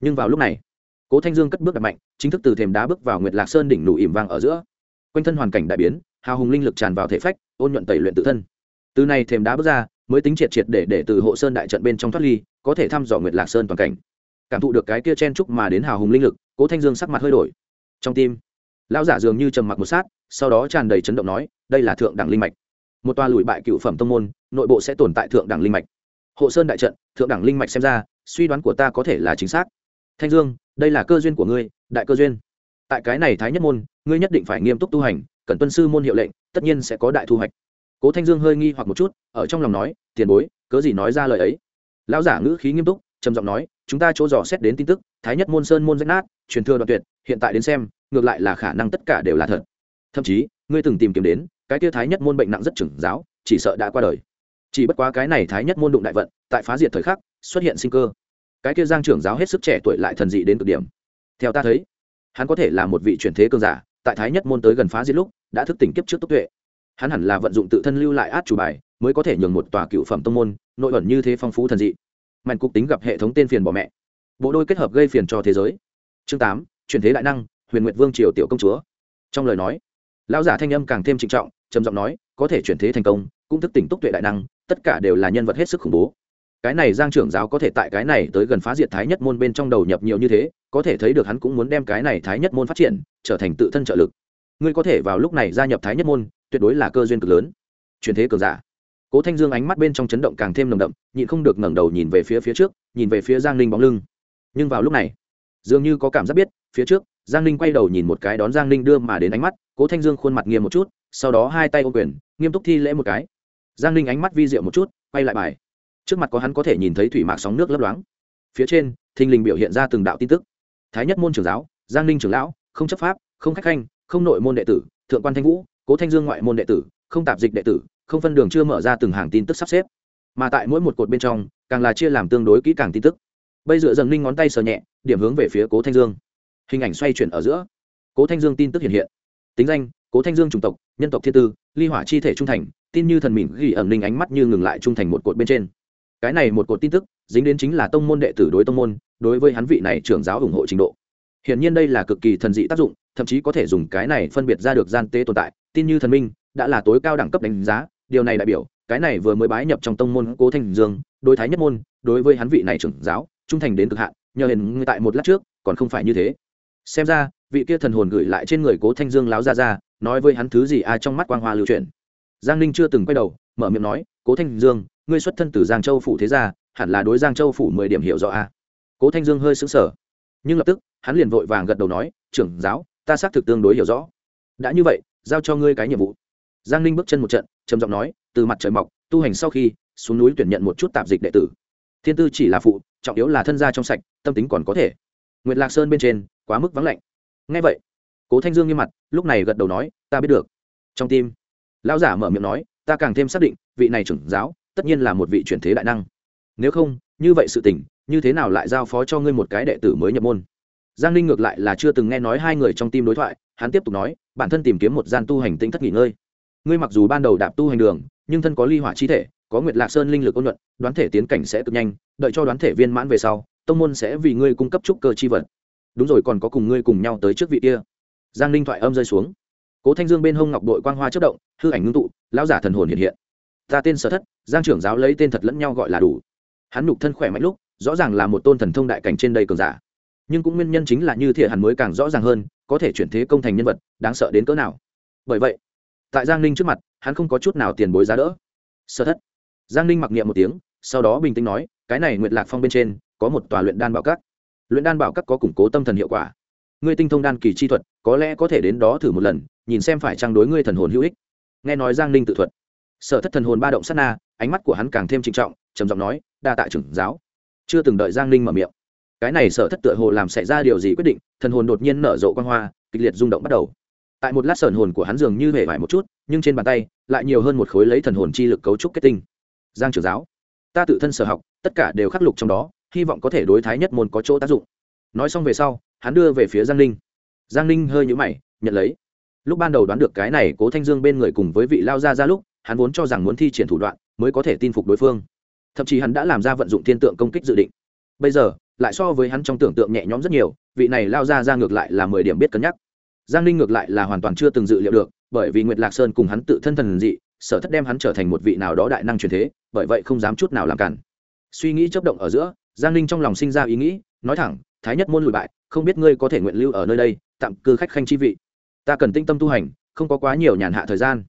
Nhưng vào lúc này, cố thanh dương cất bước đặt mạnh, chính thức từ thềm đá bước vào nguyệt lạc sơn đỉnh nụ ỉm vang ở giữa quanh thân hoàn cảnh đại biến, hào hùng linh lực tràn vào thể phách, ôn nhuận tẩy luyện tự thân. Từ này thềm đá bước ra, mới tính triệt triệt để để từ hộ sơn đại trận bên trong thoát ly, có thể thăm dò nguyệt lạc sơn toàn cảnh. Cảm thụ được cái kia chen trúc mà đến hào hùng linh lực, cố thanh dương sắc mặt hơi đổi. Trong tim, lão giả dường như trầm mặc một sát, sau đó tràn đầy chấn động nói, đây là thượng đẳng linh mạch. Một toa lùi bại cựu phẩm tông môn, nội bộ sẽ tồn tại thượng đẳng linh mạch. Hộ sơn đại trận, thượng đẳng linh mạch xem ra, suy đoán của ta có thể là chính xác. Thanh dương, đây là cơ duyên của ngươi, đại cơ duyên. Tại cái này thái nhất môn ngươi nhất định phải nghiêm túc tu hành, cần tuân sư môn hiệu lệnh, tất nhiên sẽ có đại thu hoạch. Cố thanh dương hơi nghi hoặc một chút, ở trong lòng nói, tiền bối, cớ gì nói ra lời ấy? Lão giả ngữ khí nghiêm túc, trầm giọng nói, chúng ta chỗ dò xét đến tin tức, thái nhất môn sơn môn rách nát, truyền thừa đoạn tuyệt, hiện tại đến xem, ngược lại là khả năng tất cả đều là thật. Thậm chí, ngươi từng tìm kiếm đến, cái kia thái nhất môn bệnh nặng rất trưởng giáo, chỉ sợ đã qua đời. Chỉ bất quá cái này thái nhất môn đụng đại vận, tại phá diệt thời khắc, xuất hiện sinh cơ. Cái kia giang trưởng giáo hết sức trẻ tuổi lại thần dị đến cực điểm. Theo ta thấy, hắn có thể là một vị truyền thế cường giả tại thái nhất môn tới gần phá diệt lúc, đã thức tỉnh kiếp trước tốc tuệ. Hắn hẳn là vận dụng tự thân lưu lại át chủ bài, mới có thể nhường một tòa cựu phẩm tông môn, nội ẩn như thế phong phú thần dị. Mạnh cục tính gặp hệ thống tên phiền bỏ mẹ. Bộ đôi kết hợp gây phiền cho thế giới. Chương tám truyền thế đại năng, huyền nguyệt vương triều tiểu công chúa. Trong lời nói, lão giả thanh âm càng thêm trịnh trọng, trầm giọng nói, có thể chuyển thế thành công, cũng thức tỉnh túc tuệ đại năng, tất cả đều là nhân vật hết sức khủng bố. Cái này giang trưởng giáo có thể tại cái này tới gần phá diệt thái nhất môn bên trong đầu nhập nhiều như thế có thể thấy được hắn cũng muốn đem cái này thái nhất môn phát triển, trở thành tự thân trợ lực. Ngươi có thể vào lúc này gia nhập thái nhất môn, tuyệt đối là cơ duyên cực lớn. Truyền thế cường giả. Cố thanh dương ánh mắt bên trong chấn động càng thêm nồng đậm, nhịn không được ngẩng đầu nhìn về phía phía trước, nhìn về phía giang ninh bóng lưng. Nhưng vào lúc này, dường như có cảm giác biết, phía trước, giang ninh quay đầu nhìn một cái đón giang ninh đưa mà đến ánh mắt, cố thanh dương khuôn mặt nghiêm một chút, sau đó hai tay ô quyền, nghiêm túc thi lễ một cái. Giang ninh ánh mắt vi diệu một chút, quay lại bài. Trước mặt có hắn có thể nhìn thấy thủy mạc sóng nước lấp loáng. Phía trên, thình lình biểu hiện ra từng đạo tin tức thái nhất môn trưởng giáo, giang ninh trưởng lão, không chấp pháp, không khách khanh, không nội môn đệ tử, thượng quan thanh vũ, cố thanh dương ngoại môn đệ tử, không tạp dịch đệ tử, không phân đường chưa mở ra từng hàng tin tức sắp xếp. Mà tại mỗi một cột bên trong, càng là chia làm tương đối kỹ càng tin tức. Bây dựa dần ninh ngón tay sờ nhẹ, điểm hướng về phía cố thanh dương. Hình ảnh xoay chuyển ở giữa. Cố thanh dương tin tức hiện hiện. Tính danh, cố thanh dương chủng tộc, nhân tộc thiên tư, ly hỏa chi thể trung thành, tin như thần mỉm ghi ẩn ninh ánh mắt như ngừng lại trung thành một cột bên trên. Cái này một cột tin tức dính đến chính là tông môn đệ tử đối tông môn, đối với hắn vị này trưởng giáo ủng hộ trình độ. Hiển nhiên đây là cực kỳ thần dị tác dụng, thậm chí có thể dùng cái này phân biệt ra được gian tế tồn tại. Tin như thần minh, đã là tối cao đẳng cấp đánh giá, điều này đại biểu, cái này vừa mới bái nhập trong tông môn cố thanh dương, đối thái nhất môn, đối với hắn vị này trưởng giáo, trung thành đến cực hạn, nhờ hiện ngươi tại một lát trước, còn không phải như thế. Xem ra, vị kia thần hồn gửi lại trên người cố thanh dương láo ra ra, nói với hắn thứ gì a trong mắt quang hoa lưu truyền giang ninh chưa từng quay đầu, mở miệng nói, cố thanh dương, ngươi xuất thân từ giang châu phủ thế gia hẳn là đối giang châu phủ mười điểm hiểu rõ a. Cố thanh dương hơi xứng sở nhưng lập tức, hắn liền vội vàng gật đầu nói, trưởng giáo, ta xác thực tương đối hiểu rõ. Đã như vậy, giao cho ngươi cái nhiệm vụ. Giang ninh bước chân một trận, trầm giọng nói, từ mặt trời mọc, tu hành sau khi, xuống núi tuyển nhận một chút tạp dịch đệ tử. Thiên tư chỉ là phụ, trọng yếu là thân gia trong sạch, tâm tính còn có thể. Nguyệt lạc sơn bên trên, quá mức vắng lạnh. Ngay vậy, cố thanh dương nghiêm mặt, lúc này gật đầu nói, ta biết được. Trong tim, lão giả mở miệng nói, ta càng thêm xác định, vị này trưởng giáo, tất nhiên là một vị chuyển thế đại năng nếu không, như vậy sự tình, như thế nào lại giao phó cho ngươi một cái đệ tử mới nhập môn? Giang ninh ngược lại là chưa từng nghe nói hai người trong tim đối thoại, hắn tiếp tục nói, bản thân tìm kiếm một gian tu hành tinh thất nghỉ ngơi. Ngươi mặc dù ban đầu đạp tu hành đường, nhưng thân có ly hỏa chi thể, có nguyệt lạc sơn linh lực ôn luận đoán thể tiến cảnh sẽ cực nhanh, đợi cho đoán thể viên mãn về sau, tông môn sẽ vì ngươi cung cấp trúc cơ chi vật. Đúng rồi, còn có cùng ngươi cùng nhau tới trước vị kia. Giang ninh thoại âm rơi xuống. Cố thanh dương bên hông ngọc đội quang hoa chất động, hư ảnh ngưng tụ, lão giả thần hồn hiện hiện. Ta tên sở thất, giang trưởng giáo lấy tên thật lẫn nhau gọi là đủ hắn nhục thân khỏe mạnh lúc, rõ ràng là một tôn thần thông đại cảnh trên đầy cường giả. Nhưng cũng nguyên nhân chính là như thiện hắn mới càng rõ ràng hơn, có thể chuyển thế công thành nhân vật, đáng sợ đến cỡ nào. Bởi vậy, tại giang ninh trước mặt, hắn không có chút nào tiền bối giá đỡ. Sơ thất. Giang ninh mặc niệm một tiếng, sau đó bình tĩnh nói, cái này nguyện lạc phong bên trên, có một tòa luyện đan bảo các. Luyện đan bảo các có củng cố tâm thần hiệu quả. Ngươi tinh thông đan kỳ chi thuật, có lẽ có thể đến đó thử một lần, nhìn xem phải trang đối ngươi thần hồn hữu ích. Nghe nói giang ninh tự thuật. Sở thất thần hồn ba động sát na ánh mắt của hắn càng thêm trinh trọng, trầm giọng nói, đa tạ trưởng giáo. Chưa từng đợi giang ninh mở miệng. Cái này sở thất tựa hồ làm xảy ra điều gì quyết định, thần hồn đột nhiên nở rộ quan hoa, kịch liệt rung động bắt đầu. Tại một lát sờn hồn của hắn dường như hề vải một chút, nhưng trên bàn tay lại nhiều hơn một khối lấy thần hồn chi lực cấu trúc kết tinh. Giang trưởng giáo, ta tự thân sở học, tất cả đều khắc lục trong đó, hy vọng có thể đối thái nhất môn có chỗ tác dụng. Nói xong về sau, hắn đưa về phía giang ninh. Giang ninh hơi nhũ mày, nhận lấy. Lúc ban đầu đoán được cái này cố thanh dương bên người cùng với vị lao gia ra lúc, hắn vốn cho rằng muốn thi triển thủ đoạn mới có thể tin phục đối phương. Thậm chí hắn đã làm ra vận dụng thiên tượng công kích dự định. Bây giờ, lại so với hắn trong tưởng tượng nhẹ nhõm rất nhiều, vị này lao ra ra ngược lại là mười điểm biết cân nhắc. Giang ninh ngược lại là hoàn toàn chưa từng dự liệu được, bởi vì nguyệt lạc sơn cùng hắn tự thân thần dị, sở thất đem hắn trở thành một vị nào đó đại năng truyền thế, bởi vậy không dám chút nào làm cản. Suy nghĩ chấp động ở giữa, giang ninh trong lòng sinh ra ý nghĩ, nói thẳng, thái nhất môn lùi bại, không biết ngươi có thể nguyện lưu ở nơi đây, tạm cư khách khanh chi vị. Ta cần tinh tâm tu hành, không có quá nhiều nhàn hạ thời gian.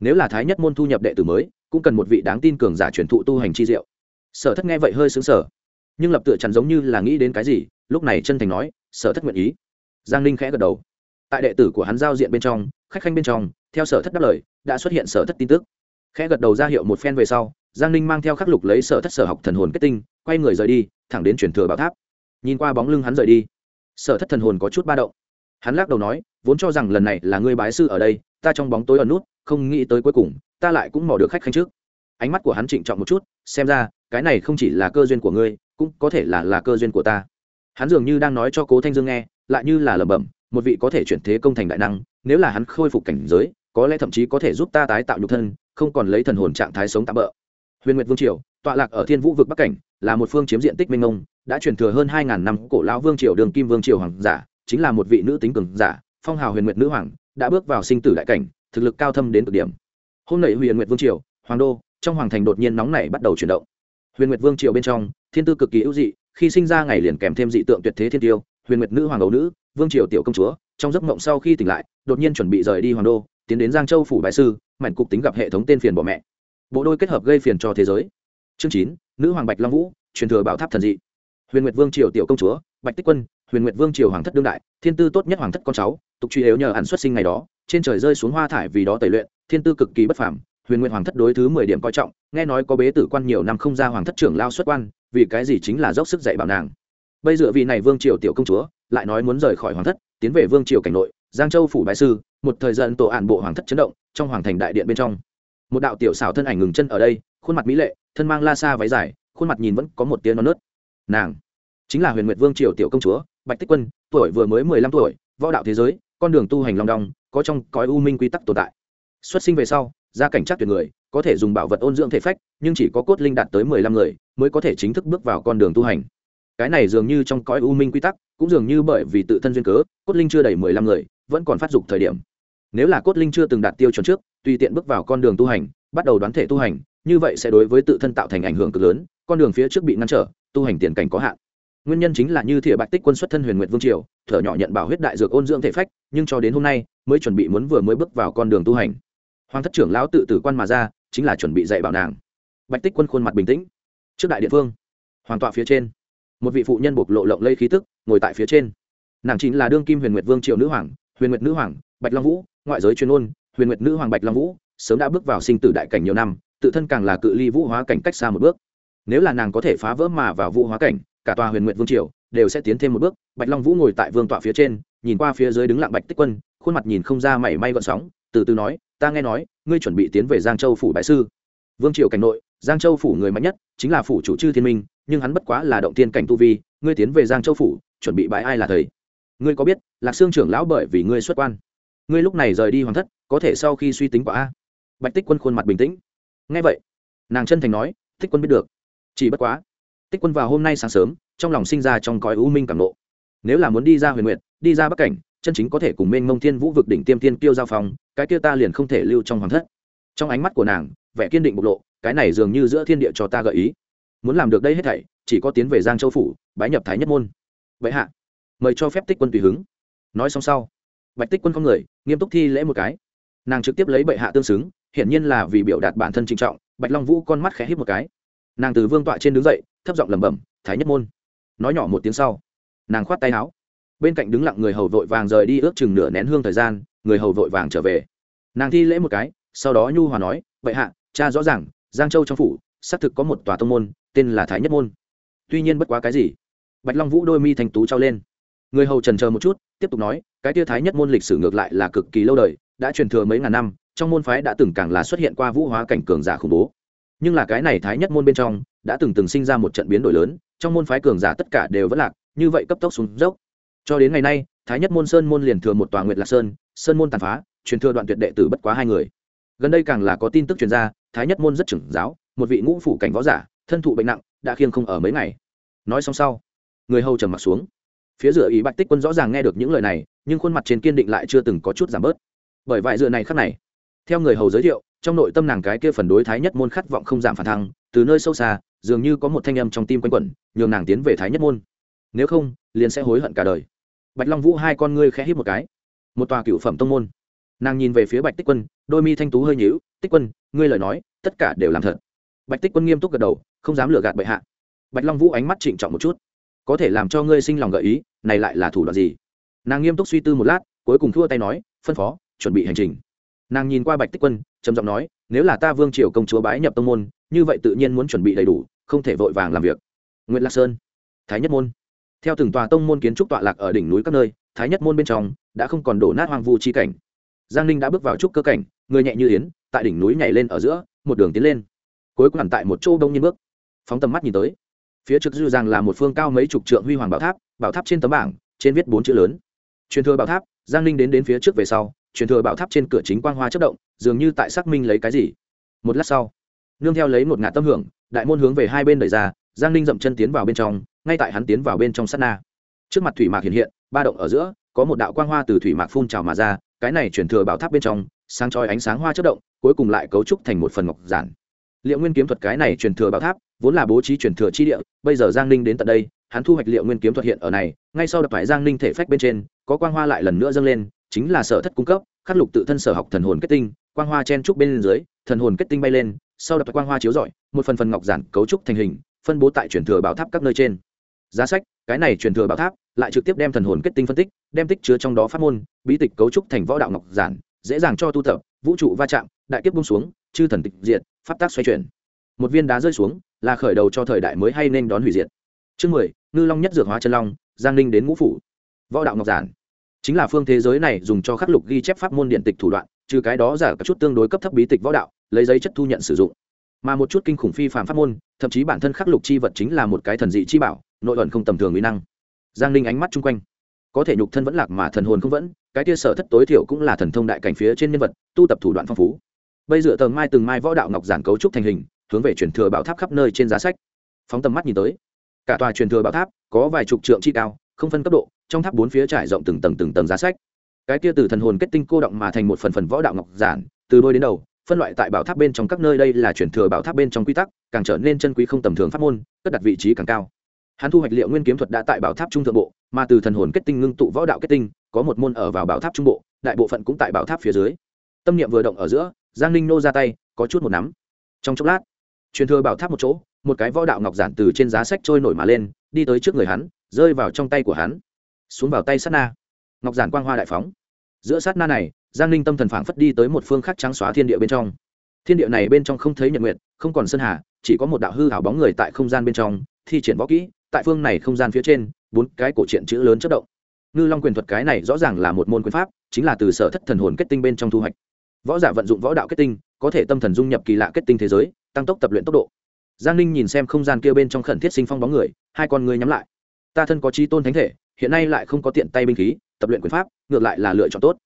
Nếu là thái nhất môn thu nhập đệ tử mới cũng cần một vị đáng tin cường giả truyền thụ tu hành chi diệu. Sở thất nghe vậy hơi xứng sở nhưng lập tựa chắn giống như là nghĩ đến cái gì, lúc này chân thành nói, sở thất nguyện ý. Giang ninh khẽ gật đầu. Tại đệ tử của hắn giao diện bên trong, khách khanh bên trong, theo sở thất đáp lời, đã xuất hiện sở thất tin tức. Khẽ gật đầu ra hiệu một phen về sau, giang ninh mang theo khắc lục lấy sở thất sở học thần hồn kết tinh, quay người rời đi, thẳng đến chuyển thừa bảo tháp. Nhìn qua bóng lưng hắn rời đi, sở thất thần hồn có chút ba động. Hắn lắc đầu nói, vốn cho rằng lần này là ngươi bái sư ở đây, ta trong bóng tối ở nút không nghĩ tới cuối cùng, ta lại cũng mò được khách khanh trước. Ánh mắt của hắn trịnh trọng một chút, xem ra, cái này không chỉ là cơ duyên của ngươi, cũng có thể là là cơ duyên của ta. Hắn dường như đang nói cho cố thanh dương nghe, lại như là lẩm bẩm, một vị có thể chuyển thế công thành đại năng, nếu là hắn khôi phục cảnh giới, có lẽ thậm chí có thể giúp ta tái tạo nhục thân, không còn lấy thần hồn trạng thái sống tạm bỡ. Huyền nguyệt vương triều, tọa lạc ở thiên vũ vực bắc cảnh, là một phương chiếm diện tích minh ông đã truyền thừa hơn hai ngàn năm, cổ lão vương triều đường kim vương triều hoàng giả, chính là một vị nữ tính cường giả, phong hào huyền nguyệt nữ hoàng, đã bước vào sinh tử đại cảnh thực lực cao thâm đến cực điểm. Hôm nay huyền nguyệt vương triều, hoàng đô, trong hoàng thành đột nhiên nóng này bắt đầu chuyển động. Huyền nguyệt vương triều bên trong, thiên tư cực kỳ ưu dị, khi sinh ra ngày liền kèm thêm dị tượng tuyệt thế thiên tiêu, huyền nguyệt nữ hoàng ấu nữ, vương triều tiểu công chúa, trong giấc mộng sau khi tỉnh lại, đột nhiên chuẩn bị rời đi hoàng đô, tiến đến giang châu phủ bại sư, mảnh cục tính gặp hệ thống tên phiền bỏ mẹ. Bộ đôi kết hợp gây phiền cho thế giới. Chương chín, nữ hoàng bạch long vũ, truyền thừa bảo tháp thần dị. Huyền nguyệt vương triều tiểu công chúa, bạch tích quân huyền nguyệt vương triều hoàng thất đương đại, thiên tư tốt nhất hoàng thất con cháu, tục truy yếu nhờ ẩn xuất sinh ngày đó, trên trời rơi xuống hoa thải vì đó tẩy luyện, thiên tư cực kỳ bất phàm, huyền nguyệt hoàng thất đối thứ mười điểm coi trọng, nghe nói có bế tử quan nhiều năm không ra hoàng thất trưởng lao xuất quan, vì cái gì chính là dốc sức dạy bảo nàng. Bây dựa vị này vương triều tiểu công chúa, lại nói muốn rời khỏi hoàng thất, tiến về vương triều cảnh nội, giang châu phủ bại sư, một thời gian tổ ản bộ hoàng thất chấn động, trong hoàng thành đại điện bên trong. Một đạo tiểu xảo thân ảnh ngừng chân ở đây, khuôn mặt mỹ lệ, thân mang la sa váy dài, khuôn mặt nhìn vẫn có một tiếng non nớt. Nàng chính là huyền nguyệt vương triều tiểu công chúa bạch tích quân, tuổi vừa mới mười lăm tuổi, võ đạo thế giới, con đường tu hành long đong, có trong cõi u minh quy tắc tồn tại. Xuất sinh về sau, gia cảnh chắc tuyệt người, có thể dùng bảo vật ôn dưỡng thể phách, nhưng chỉ có cốt linh đạt tới mười lăm người mới có thể chính thức bước vào con đường tu hành. Cái này dường như trong cõi u minh quy tắc, cũng dường như bởi vì tự thân duyên cớ, cốt linh chưa đầy mười lăm người, vẫn còn phát dục thời điểm. Nếu là cốt linh chưa từng đạt tiêu chuẩn trước, tùy tiện bước vào con đường tu hành, bắt đầu đoán thể tu hành, như vậy sẽ đối với tự thân tạo thành ảnh hưởng cực lớn, con đường phía trước bị ngăn trở, tu hành tiền cảnh có hạn nguyên nhân chính là như thiệp bạch tích quân xuất thân huyền nguyệt vương triều, thở nhỏ nhận bảo huyết đại dược ôn dưỡng thể phách, nhưng cho đến hôm nay, mới chuẩn bị muốn vừa mới bước vào con đường tu hành. Hoàng thất trưởng lão tự tử quan mà ra, chính là chuẩn bị dạy bảo nàng. Bạch tích quân khuôn mặt bình tĩnh. Trước đại địa phương, hoàng tọa phía trên, một vị phụ nhân bộc lộ lộng lây khí tức, ngồi tại phía trên. Nàng chính là đương kim huyền nguyệt vương triều nữ hoàng, huyền nguyệt nữ hoàng, bạch long vũ, ngoại giới chuyên ôn huyền nguyệt nữ hoàng bạch long vũ, sớm đã bước vào sinh tử đại cảnh nhiều năm, tự thân càng là cự ly vũ hóa cảnh cách xa một bước. Nếu là nàng có thể phá vỡ mà vào vũ hóa cảnh cả tòa huyền nguyệt vương triều đều sẽ tiến thêm một bước. Bạch long vũ ngồi tại vương tọa phía trên, nhìn qua phía dưới đứng lặng bạch tích quân, khuôn mặt nhìn không ra mảy may gọn sóng, từ từ nói, ta nghe nói, ngươi chuẩn bị tiến về giang châu phủ bãi sư. Vương triều cảnh nội, giang châu phủ người mạnh nhất chính là phủ chủ chư thiên minh, nhưng hắn bất quá là động tiên cảnh tu vi, ngươi tiến về giang châu phủ, chuẩn bị bãi ai là thầy? Ngươi có biết, lạc sương trưởng lão bởi vì ngươi xuất quan, ngươi lúc này rời đi hoàng thất, có thể sau khi suy tính quả a? Bạch tích quân khuôn mặt bình tĩnh. Nghe vậy, nàng chân thành nói, tích quân biết được. Chỉ bất quá tích quân vào hôm nay sáng sớm, trong lòng sinh ra trong cõi u minh cảm nộ. Nếu là muốn đi ra huyền nguyện đi ra bắc cảnh, chân chính có thể cùng mênh mông thiên vũ vực đỉnh tiêm tiên tiêu giao phong, cái kia ta liền không thể lưu trong hoàng thất. Trong ánh mắt của nàng, vẻ kiên định bộc lộ, cái này dường như giữa thiên địa cho ta gợi ý. Muốn làm được đây hết thảy, chỉ có tiến về giang châu phủ, bái nhập thái nhất môn. Vậy hạ, mời cho phép tích quân tùy hứng. Nói xong sau, bạch tích quân không người, nghiêm túc thi lễ một cái. Nàng trực tiếp lấy bệ hạ tương xứng, hiển nhiên là vì biểu đạt bản thân trinh trọng, bạch long vũ con mắt khẽ hít một cái nàng từ vương tọa trên đứng dậy, thấp giọng lẩm bẩm, thái nhất môn. Nói nhỏ một tiếng sau, nàng khoát tay áo. Bên cạnh đứng lặng người hầu vội vàng rời đi ước chừng nửa nén hương thời gian, người hầu vội vàng trở về. Nàng thi lễ một cái, sau đó nhu hòa nói, bệ hạ, cha rõ ràng, giang châu trong phủ, xác thực có một tòa tông môn, tên là thái nhất môn. Tuy nhiên bất quá cái gì? Bạch long vũ đôi mi thành tú trao lên. Người hầu trần chờ một chút, tiếp tục nói, cái tia thái nhất môn lịch sử ngược lại là cực kỳ lâu đời, đã truyền thừa mấy ngàn năm, trong môn phái đã từng càng là xuất hiện qua vũ hóa cảnh cường giả khủng bố nhưng là cái này thái nhất môn bên trong đã từng từng sinh ra một trận biến đổi lớn, trong môn phái cường giả tất cả đều vẫn lạc, như vậy cấp tốc xuống dốc. Cho đến ngày nay, thái nhất môn sơn môn liền thừa một tòa nguyệt lạc sơn sơn môn tàn phá, truyền thừa đoạn tuyệt đệ tử bất quá hai người. Gần đây càng là có tin tức truyền ra, thái nhất môn rất trưởng giáo, một vị ngũ phủ cảnh võ giả, thân thụ bệnh nặng, đã khiêng không ở mấy ngày. Nói xong sau, người hầu trầm mặt xuống. Phía dựa ý bạch tích quân rõ ràng nghe được những lời này, nhưng khuôn mặt trên kiên định lại chưa từng có chút giảm bớt. Bởi vậy dựa này khắc này, theo người hầu giới thiệu trong nội tâm nàng cái kia phần đối thái nhất môn khát vọng không giảm phản thăng, từ nơi sâu xa, dường như có một thanh âm trong tim quanh quẩn, nhường nàng tiến về thái nhất môn. Nếu không, liền sẽ hối hận cả đời. Bạch long vũ hai con ngươi khẽ hít một cái. Một tòa cựu phẩm tông môn. Nàng nhìn về phía bạch tích quân, đôi mi thanh tú hơi nhíu, tích quân, ngươi lời nói, tất cả đều làm thật. Bạch tích quân nghiêm túc gật đầu, không dám lừa gạt bệ hạ. Bạch long vũ ánh mắt trịnh trọng một chút. Có thể làm cho ngươi sinh lòng gợi ý, này lại là thủ đoạn gì? Nàng nghiêm túc suy tư một lát, cuối cùng thua tay nói, phân phó, chuẩn bị hành trình. Nàng nhìn qua bạch tích quân trầm giọng nói, nếu là ta vương triều công chúa bái nhập tông môn, như vậy tự nhiên muốn chuẩn bị đầy đủ, không thể vội vàng làm việc. Nguyễn lạc sơn, thái nhất môn. Theo từng tòa tông môn kiến trúc tọa lạc ở đỉnh núi các nơi, thái nhất môn bên trong đã không còn đổ nát hoang vu chi cảnh. Giang ninh đã bước vào trúc cơ cảnh, người nhẹ như yến, tại đỉnh núi nhảy lên ở giữa, một đường tiến lên. Cuối cùng hẳn tại một chỗ đông nhiên bước. Phóng tầm mắt nhìn tới, phía trước dư rằng là một phương cao mấy chục trượng huy hoàng bảo tháp bảo tháp trên tấm bảng, trên viết bốn chữ lớn. Truyền thừa bảo tháp, giang ninh đến đến phía trước về sau truyền thừa bảo tháp trên cửa chính quang hoa chất động, dường như tại xác minh lấy cái gì. Một lát sau, nương theo lấy một ngạt tâm hưởng, đại môn hướng về hai bên đẩy ra, giang ninh dậm chân tiến vào bên trong, ngay tại hắn tiến vào bên trong sát na. Trước mặt thủy mạc hiện hiện, ba động ở giữa, có một đạo quang hoa từ thủy mạc phun trào mà ra, cái này chuyển thừa bảo tháp bên trong, sáng trói ánh sáng hoa chất động, cuối cùng lại cấu trúc thành một phần ngọc giản. Liệu nguyên kiếm thuật cái này chuyển thừa bảo tháp, vốn là bố trí chuyển thừa chi địa, bây giờ giang ninh đến tận đây, hắn thu hoạch liệu nguyên kiếm thuật hiện ở này, ngay sau đập phải giang ninh thể phách bên trên, có quang hoa lại lần nữa dâng lên chính là sở thất cung cấp, khắc lục tự thân sở học thần hồn kết tinh, quang hoa chen trúc bên dưới, thần hồn kết tinh bay lên, sau đập quang hoa chiếu rọi, một phần phần ngọc giản cấu trúc thành hình, phân bố tại truyền thừa bảo tháp các nơi trên. Giá sách, cái này truyền thừa bảo tháp, lại trực tiếp đem thần hồn kết tinh phân tích, đem tích chứa trong đó phát môn, bí tịch cấu trúc thành võ đạo ngọc giản, dễ dàng cho tu tập, vũ trụ va chạm, đại kiếp bung xuống, chư thần tịch diệt, pháp tác xoay chuyển. Một viên đá rơi xuống, là khởi đầu cho thời đại mới hay nên đón hủy diệt. Chương mười, ngư long nhất dược hóa chân long, giang ninh đến ngũ phủ. Võ đạo ngọc giản chính là phương thế giới này dùng cho khắc lục ghi chép pháp môn điện tịch thủ đoạn, trừ cái đó giả các chút tương đối cấp thấp bí tịch võ đạo, lấy giấy chất thu nhận sử dụng. Mà một chút kinh khủng phi phạm pháp môn, thậm chí bản thân khắc lục chi vật chính là một cái thần dị chi bảo, nội ẩn không tầm thường mỹ năng. Giang ninh ánh mắt chung quanh. Có thể nhục thân vẫn lạc mà thần hồn không vẫn, cái kia sở thất tối thiểu cũng là thần thông đại cảnh phía trên nhân vật, tu tập thủ đoạn phong phú. Bây dựa tầng mai từng mai võ đạo ngọc giản cấu trúc thành hình, hướng về truyền thừa bảo tháp khắp nơi trên giá sách. Phóng tầm mắt nhìn tới, cả tòa truyền thừa bảo tháp có vài chục trượng chi cao, không phân cấp độ trong tháp bốn phía trải rộng từng tầng từng tầng giá sách. Cái kia từ thần hồn kết tinh cô động mà thành một phần phần võ đạo ngọc giản, từ đôi đến đầu, phân loại tại bảo tháp bên trong các nơi đây là truyền thừa bảo tháp bên trong quy tắc, càng trở nên chân quý không tầm thường pháp môn, cất đặt vị trí càng cao. Hắn thu hoạch liệu nguyên kiếm thuật đã tại bảo tháp trung thượng bộ, mà từ thần hồn kết tinh ngưng tụ võ đạo kết tinh, có một môn ở vào bảo tháp trung bộ, đại bộ phận cũng tại bảo tháp phía dưới. Tâm niệm vừa động ở giữa, giang ninh nô ra tay, có chút một nắm. Trong chốc lát, truyền thừa bảo tháp một chỗ, một cái võ đạo ngọc giản từ trên giá sách trôi nổi mà lên, đi tới trước người hắn, rơi vào trong tay của hắn xuống vào tay sát na. Ngọc giản quang hoa đại phóng. Giữa sát na này, giang ninh tâm thần phảng phất đi tới một phương khác trắng xóa thiên địa bên trong. Thiên địa này bên trong không thấy nhật nguyện không còn sơn hà, chỉ có một đạo hư hảo bóng người tại không gian bên trong, thi triển võ kỹ, tại phương này không gian phía trên, bốn cái cổ truyện chữ lớn chất động. Ngư long quyền thuật cái này rõ ràng là một môn quyền pháp, chính là từ sở thất thần hồn kết tinh bên trong thu hoạch. Võ giả vận dụng võ đạo kết tinh, có thể tâm thần dung nhập kỳ lạ kết tinh thế giới, tăng tốc tập luyện tốc độ. Giang ninh nhìn xem không gian kia bên trong khẩn thiết sinh phong bóng người, hai con người nhắm lại. Ta thân có trí tôn thánh thể hiện nay lại không có tiện tay binh khí, tập luyện quyền pháp, ngược lại là lựa chọn tốt.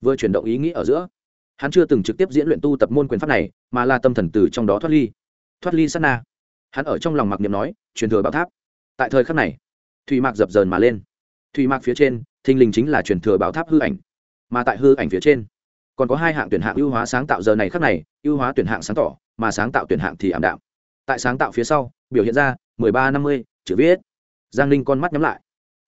Vừa chuyển động ý nghĩ ở giữa, hắn chưa từng trực tiếp diễn luyện tu tập môn quyền pháp này, mà là tâm thần từ trong đó thoát ly. Thoát ly sát na. Hắn ở trong lòng mặc niệm nói, truyền thừa bảo tháp. Tại thời khắc này, thủy mạc dập dờn mà lên. Thủy mạc phía trên, thình lình chính là truyền thừa bảo tháp hư ảnh. Mà tại hư ảnh phía trên, còn có hai hạng tuyển hạng ưu hóa sáng tạo giờ này khắc này, ưu hóa tuyển hạng sáng tỏ, mà sáng tạo tuyển hạng thì ảm đạm. Tại sáng tạo phía sau, biểu hiện ra mười ba năm mươi chữ viết. Giang ninh con mắt nhắm lại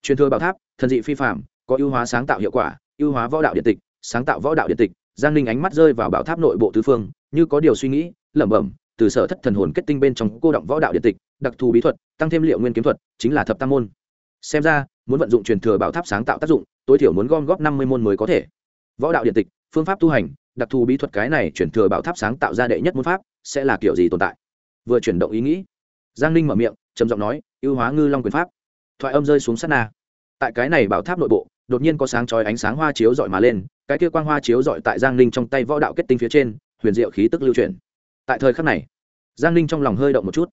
truyền thừa bảo tháp, thần dị phi phạm có ưu hóa sáng tạo hiệu quả, ưu hóa võ đạo điện tịch, sáng tạo võ đạo điện tịch, giang ninh ánh mắt rơi vào bảo tháp nội bộ tứ phương, như có điều suy nghĩ, lẩm bẩm, từ sở thất thần hồn kết tinh bên trong cô động võ đạo điện tịch, đặc thù bí thuật, tăng thêm liệu nguyên kiếm thuật, chính là thập tam môn. Xem ra, muốn vận dụng truyền thừa bảo tháp sáng tạo tác dụng, tối thiểu muốn gom góp năm mươi môn mới có thể. Võ đạo điện tịch, phương pháp tu hành, đặc thù bí thuật cái này truyền thừa bảo tháp sáng tạo ra đệ nhất môn pháp, sẽ là kiểu gì tồn tại? Vừa chuyển động ý nghĩ, giang ninh mở miệng, trầm giọng nói, ưu hóa ngư long quyền pháp thoại âm rơi xuống sát na. Tại cái này bảo tháp nội bộ, đột nhiên có sáng chói ánh sáng hoa chiếu rọi mà lên, cái kia quang hoa chiếu rọi tại giang ninh trong tay võ đạo kết tinh phía trên, huyền diệu khí tức lưu chuyển. Tại thời khắc này, giang ninh trong lòng hơi động một chút.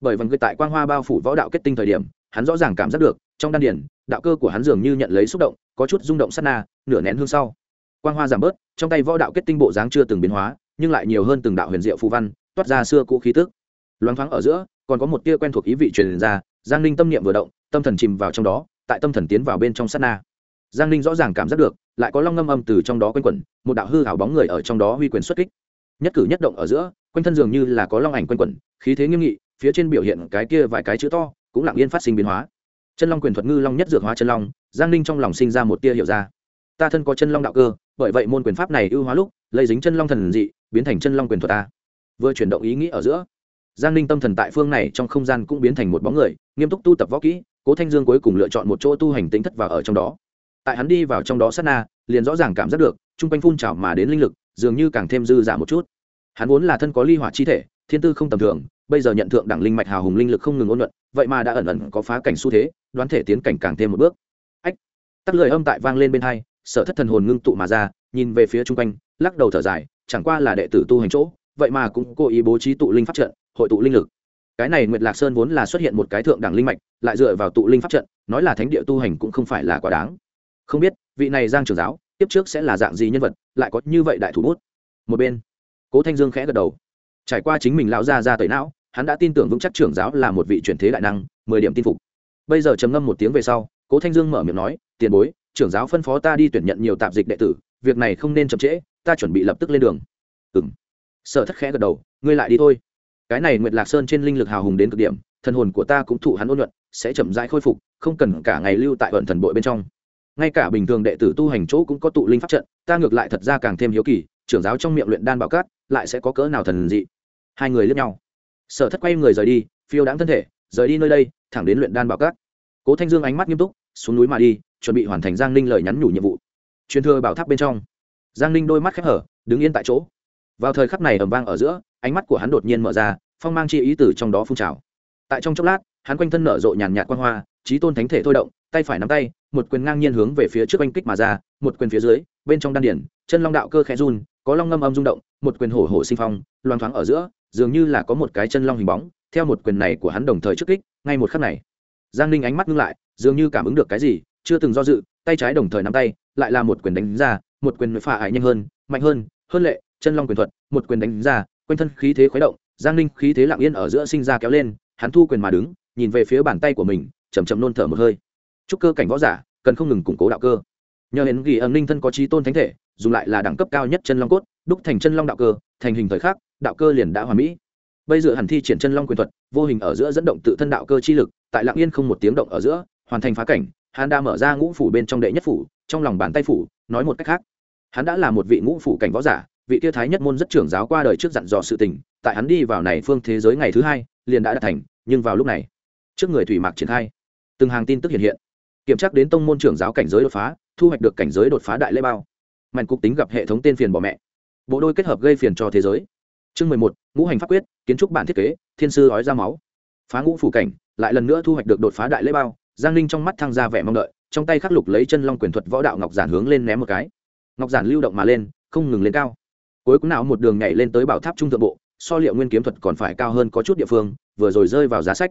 Bởi vâng vần gợi tại quang hoa bao phủ võ đạo kết tinh thời điểm, hắn rõ ràng cảm giác được, trong đan điển đạo cơ của hắn dường như nhận lấy xúc động, có chút rung động sát na, nửa nén hương sau. Quang hoa giảm bớt, trong tay võ đạo kết tinh bộ dáng chưa từng biến hóa, nhưng lại nhiều hơn từng đạo huyền diệu phù văn, toát ra xưa cũ khí tức. Loáng thoáng ở giữa, còn có một tia quen thuộc ý vị truyền ra giang ninh tâm niệm vừa động, tâm thần chìm vào trong đó, tại tâm thần tiến vào bên trong sát na. Giang ninh rõ ràng cảm giác được, lại có long ngâm âm từ trong đó quanh quẩn, một đạo hư hảo bóng người ở trong đó huy quyền xuất kích. Nhất cử nhất động ở giữa, quanh thân dường như là có long ảnh quanh quẩn, khí thế nghiêm nghị, phía trên biểu hiện cái kia vài cái chữ to, cũng lặng yên phát sinh biến hóa. Chân long quyền thuật ngư long nhất dược hóa chân long, giang ninh trong lòng sinh ra một tia hiểu ra. Ta thân có chân long đạo cơ, bởi vậy môn quyền pháp này ưu hóa lúc lấy dính chân long thần dị, biến thành chân long quyền thuật ta. Vừa chuyển động ý nghĩ ở giữa giang ninh tâm thần tại phương này trong không gian cũng biến thành một bóng người, nghiêm túc tu tập võ kỹ, cố thanh dương cuối cùng lựa chọn một chỗ tu hành tính thất và ở trong đó. Tại hắn đi vào trong đó sát na, liền rõ ràng cảm giác được, chung quanh phun trào mà đến linh lực, dường như càng thêm dư giả một chút. Hắn vốn là thân có ly hỏa chi thể, thiên tư không tầm thường, bây giờ nhận thượng đẳng linh mạch hào hùng linh lực không ngừng ôn luận vậy mà đã ẩn ẩn có phá cảnh xu thế, đoán thể tiến cảnh càng thêm một bước. Ách! Tắt lời âm tại vang lên bên hai, sở thất thần hồn ngưng tụ mà ra, nhìn về phía chung quanh, lắc đầu thở dài, chẳng qua là đệ tử tu hành chỗ, vậy mà cũng cố ý bố trí tụ linh pháp trận hội tụ linh lực. Cái này nguyệt lạc sơn vốn là xuất hiện một cái thượng đẳng linh mạch, lại dựa vào tụ linh pháp trận, nói là thánh địa tu hành cũng không phải là quá đáng. Không biết, vị này giang trưởng giáo, tiếp trước sẽ là dạng gì nhân vật, lại có như vậy đại thủ bút? Một bên, cố thanh dương khẽ gật đầu. Trải qua chính mình lão ra ra tẩy não, hắn đã tin tưởng vững chắc trưởng giáo là một vị chuyển thế đại năng, mười điểm tin phục. Bây giờ trầm ngâm một tiếng về sau, cố thanh dương mở miệng nói, tiền bối, trưởng giáo phân phó ta đi tuyển nhận nhiều tạp dịch đệ tử, việc này không nên chậm trễ, ta chuẩn bị lập tức lên đường. Ừng sở thất khẽ gật đầu, ngươi lại đi thôi cái này nguyệt lạc sơn trên linh lực hào hùng đến cực điểm, thần hồn của ta cũng thụ hắn ôn nhuận, sẽ chậm rãi khôi phục, không cần cả ngày lưu tại vận thần bội bên trong. Ngay cả bình thường đệ tử tu hành chỗ cũng có tụ linh pháp trận, ta ngược lại thật ra càng thêm hiếu kỳ, trưởng giáo trong miệng luyện đan bảo cát, lại sẽ có cỡ nào thần dị. Hai người lướt nhau. Sở thất quay người rời đi, phiêu đáng thân thể, rời đi nơi đây, thẳng đến luyện đan bảo cát. Cố thanh dương ánh mắt nghiêm túc, xuống núi mà đi, chuẩn bị hoàn thành giang ninh lời nhắn nhủ nhiệm vụ. Truyền thừa bảo tháp bên trong. Giang ninh đôi mắt khép hở, đứng yên tại chỗ. Vào thời khắc này ầm vang ở giữa ánh mắt của hắn đột nhiên mở ra, phong mang chi ý từ trong đó phun trào. Tại trong chốc lát, hắn quanh thân nở rộ nhàn nhạt quan hoa trí tôn thánh thể thôi động, tay phải nắm tay, một quyền ngang nhiên hướng về phía trước oanh kích mà ra, một quyền phía dưới, bên trong đan điển, chân long đạo cơ khẽ run, có long ngâm âm rung động, một quyền hổ hổ sinh phong, loang thoáng ở giữa, dường như là có một cái chân long hình bóng, theo một quyền này của hắn đồng thời trước kích, ngay một khắc này. Giang ninh ánh mắt ngưng lại, dường như cảm ứng được cái gì, chưa từng do dự, tay trái đồng thời nắm tay, lại là một quyền đánh ra, một quyền phá ải nhanh hơn, mạnh hơn hơn lệ, chân long quyền thuật, một quyền đánh ra quanh thân khí thế khuấy động, giang ninh khí thế lặng yên ở giữa sinh ra kéo lên, hắn thu quyền mà đứng, nhìn về phía bàn tay của mình chầm chầm nôn thở một hơi. Chúc cơ cảnh võ giả, cần không ngừng củng cố đạo cơ. Nhờ hiến ghi âm ninh thân có trí tôn thánh thể, dùng lại là đẳng cấp cao nhất chân long cốt, đúc thành chân long đạo cơ, thành hình thời khắc, đạo cơ liền đã hoàn mỹ. Bây giờ hẳn thi triển chân long quyền thuật, vô hình ở giữa dẫn động tự thân đạo cơ chi lực, tại lặng yên không một tiếng động ở giữa, hoàn thành phá cảnh, hắn đã mở ra ngũ phủ bên trong đệ nhất phủ, trong lòng bàn tay phủ, nói một cách khác. Hắn đã là một vị ngũ phủ cảnh võ giả vị kia thái nhất môn rất trưởng giáo qua đời trước dặn dò sự tình, tại hắn đi vào này phương thế giới ngày thứ hai, liền đã đạt thành, nhưng vào lúc này, trước người thủy mạc triển khai, từng hàng tin tức hiện hiện. Kiểm tra đến tông môn trưởng giáo cảnh giới đột phá, thu hoạch được cảnh giới đột phá đại lễ bao. Mạnh cục tính gặp hệ thống tên phiền bỏ mẹ. Bộ đôi kết hợp gây phiền cho thế giới. Chương mười một, ngũ hành pháp quyết, kiến trúc bản thiết kế, thiên sư ói ra máu. Phá ngũ phủ cảnh, lại lần nữa thu hoạch được đột phá đại lễ bao. Giang ninh trong mắt thăng ra vẻ mong đợi, trong tay khắc lục lấy chân long quyền thuật võ đạo ngọc giản hướng lên ném một cái. Ngọc giản lưu động mà lên, không ngừng lên cao cuối cùng nào một đường nhảy lên tới bảo tháp trung thượng bộ, so liệu nguyên kiếm thuật còn phải cao hơn có chút địa phương, vừa rồi rơi vào giá sách.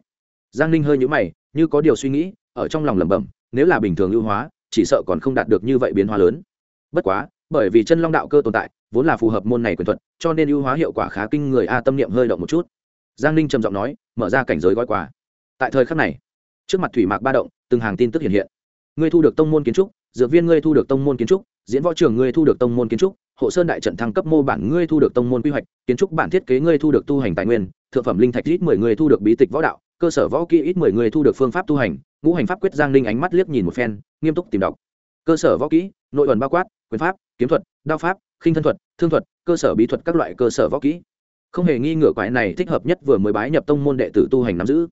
Giang ninh hơi nhũ mày, như có điều suy nghĩ, ở trong lòng lẩm bẩm, nếu là bình thường ưu hóa, chỉ sợ còn không đạt được như vậy biến hóa lớn. Bất quá, bởi vì chân long đạo cơ tồn tại, vốn là phù hợp môn này quyền thuật, cho nên ưu hóa hiệu quả khá kinh người a, tâm niệm hơi động một chút. Giang ninh trầm giọng nói, mở ra cảnh giới gói quà. Tại thời khắc này, trước mặt thủy mạc ba động, từng hàng tin tức hiện hiện. Ngươi thu được tông môn kiến trúc, dược viên ngươi thu được tông môn kiến trúc, diễn võ trường ngươi thu được tông môn kiến trúc hộ sơn đại trận thăng cấp mô bản ngươi thu được tông môn quy hoạch, kiến trúc bản thiết kế ngươi thu được tu hành tài nguyên, thượng phẩm linh thạch ít mười người thu được bí tịch võ đạo, cơ sở võ kỹ ít mười người thu được phương pháp tu hành, ngũ hành pháp quyết giang ninh ánh mắt liếc nhìn một phen, nghiêm túc tìm đọc. Cơ sở võ kỹ, nội ẩn bao quát, quyền pháp, kiếm thuật, đao pháp, khinh thân thuật, thương thuật, cơ sở bí thuật các loại cơ sở võ kỹ. Không hề nghi ngờ quái này thích hợp nhất vừa mới bái nhập tông môn đệ tử tu hành nắm giữ.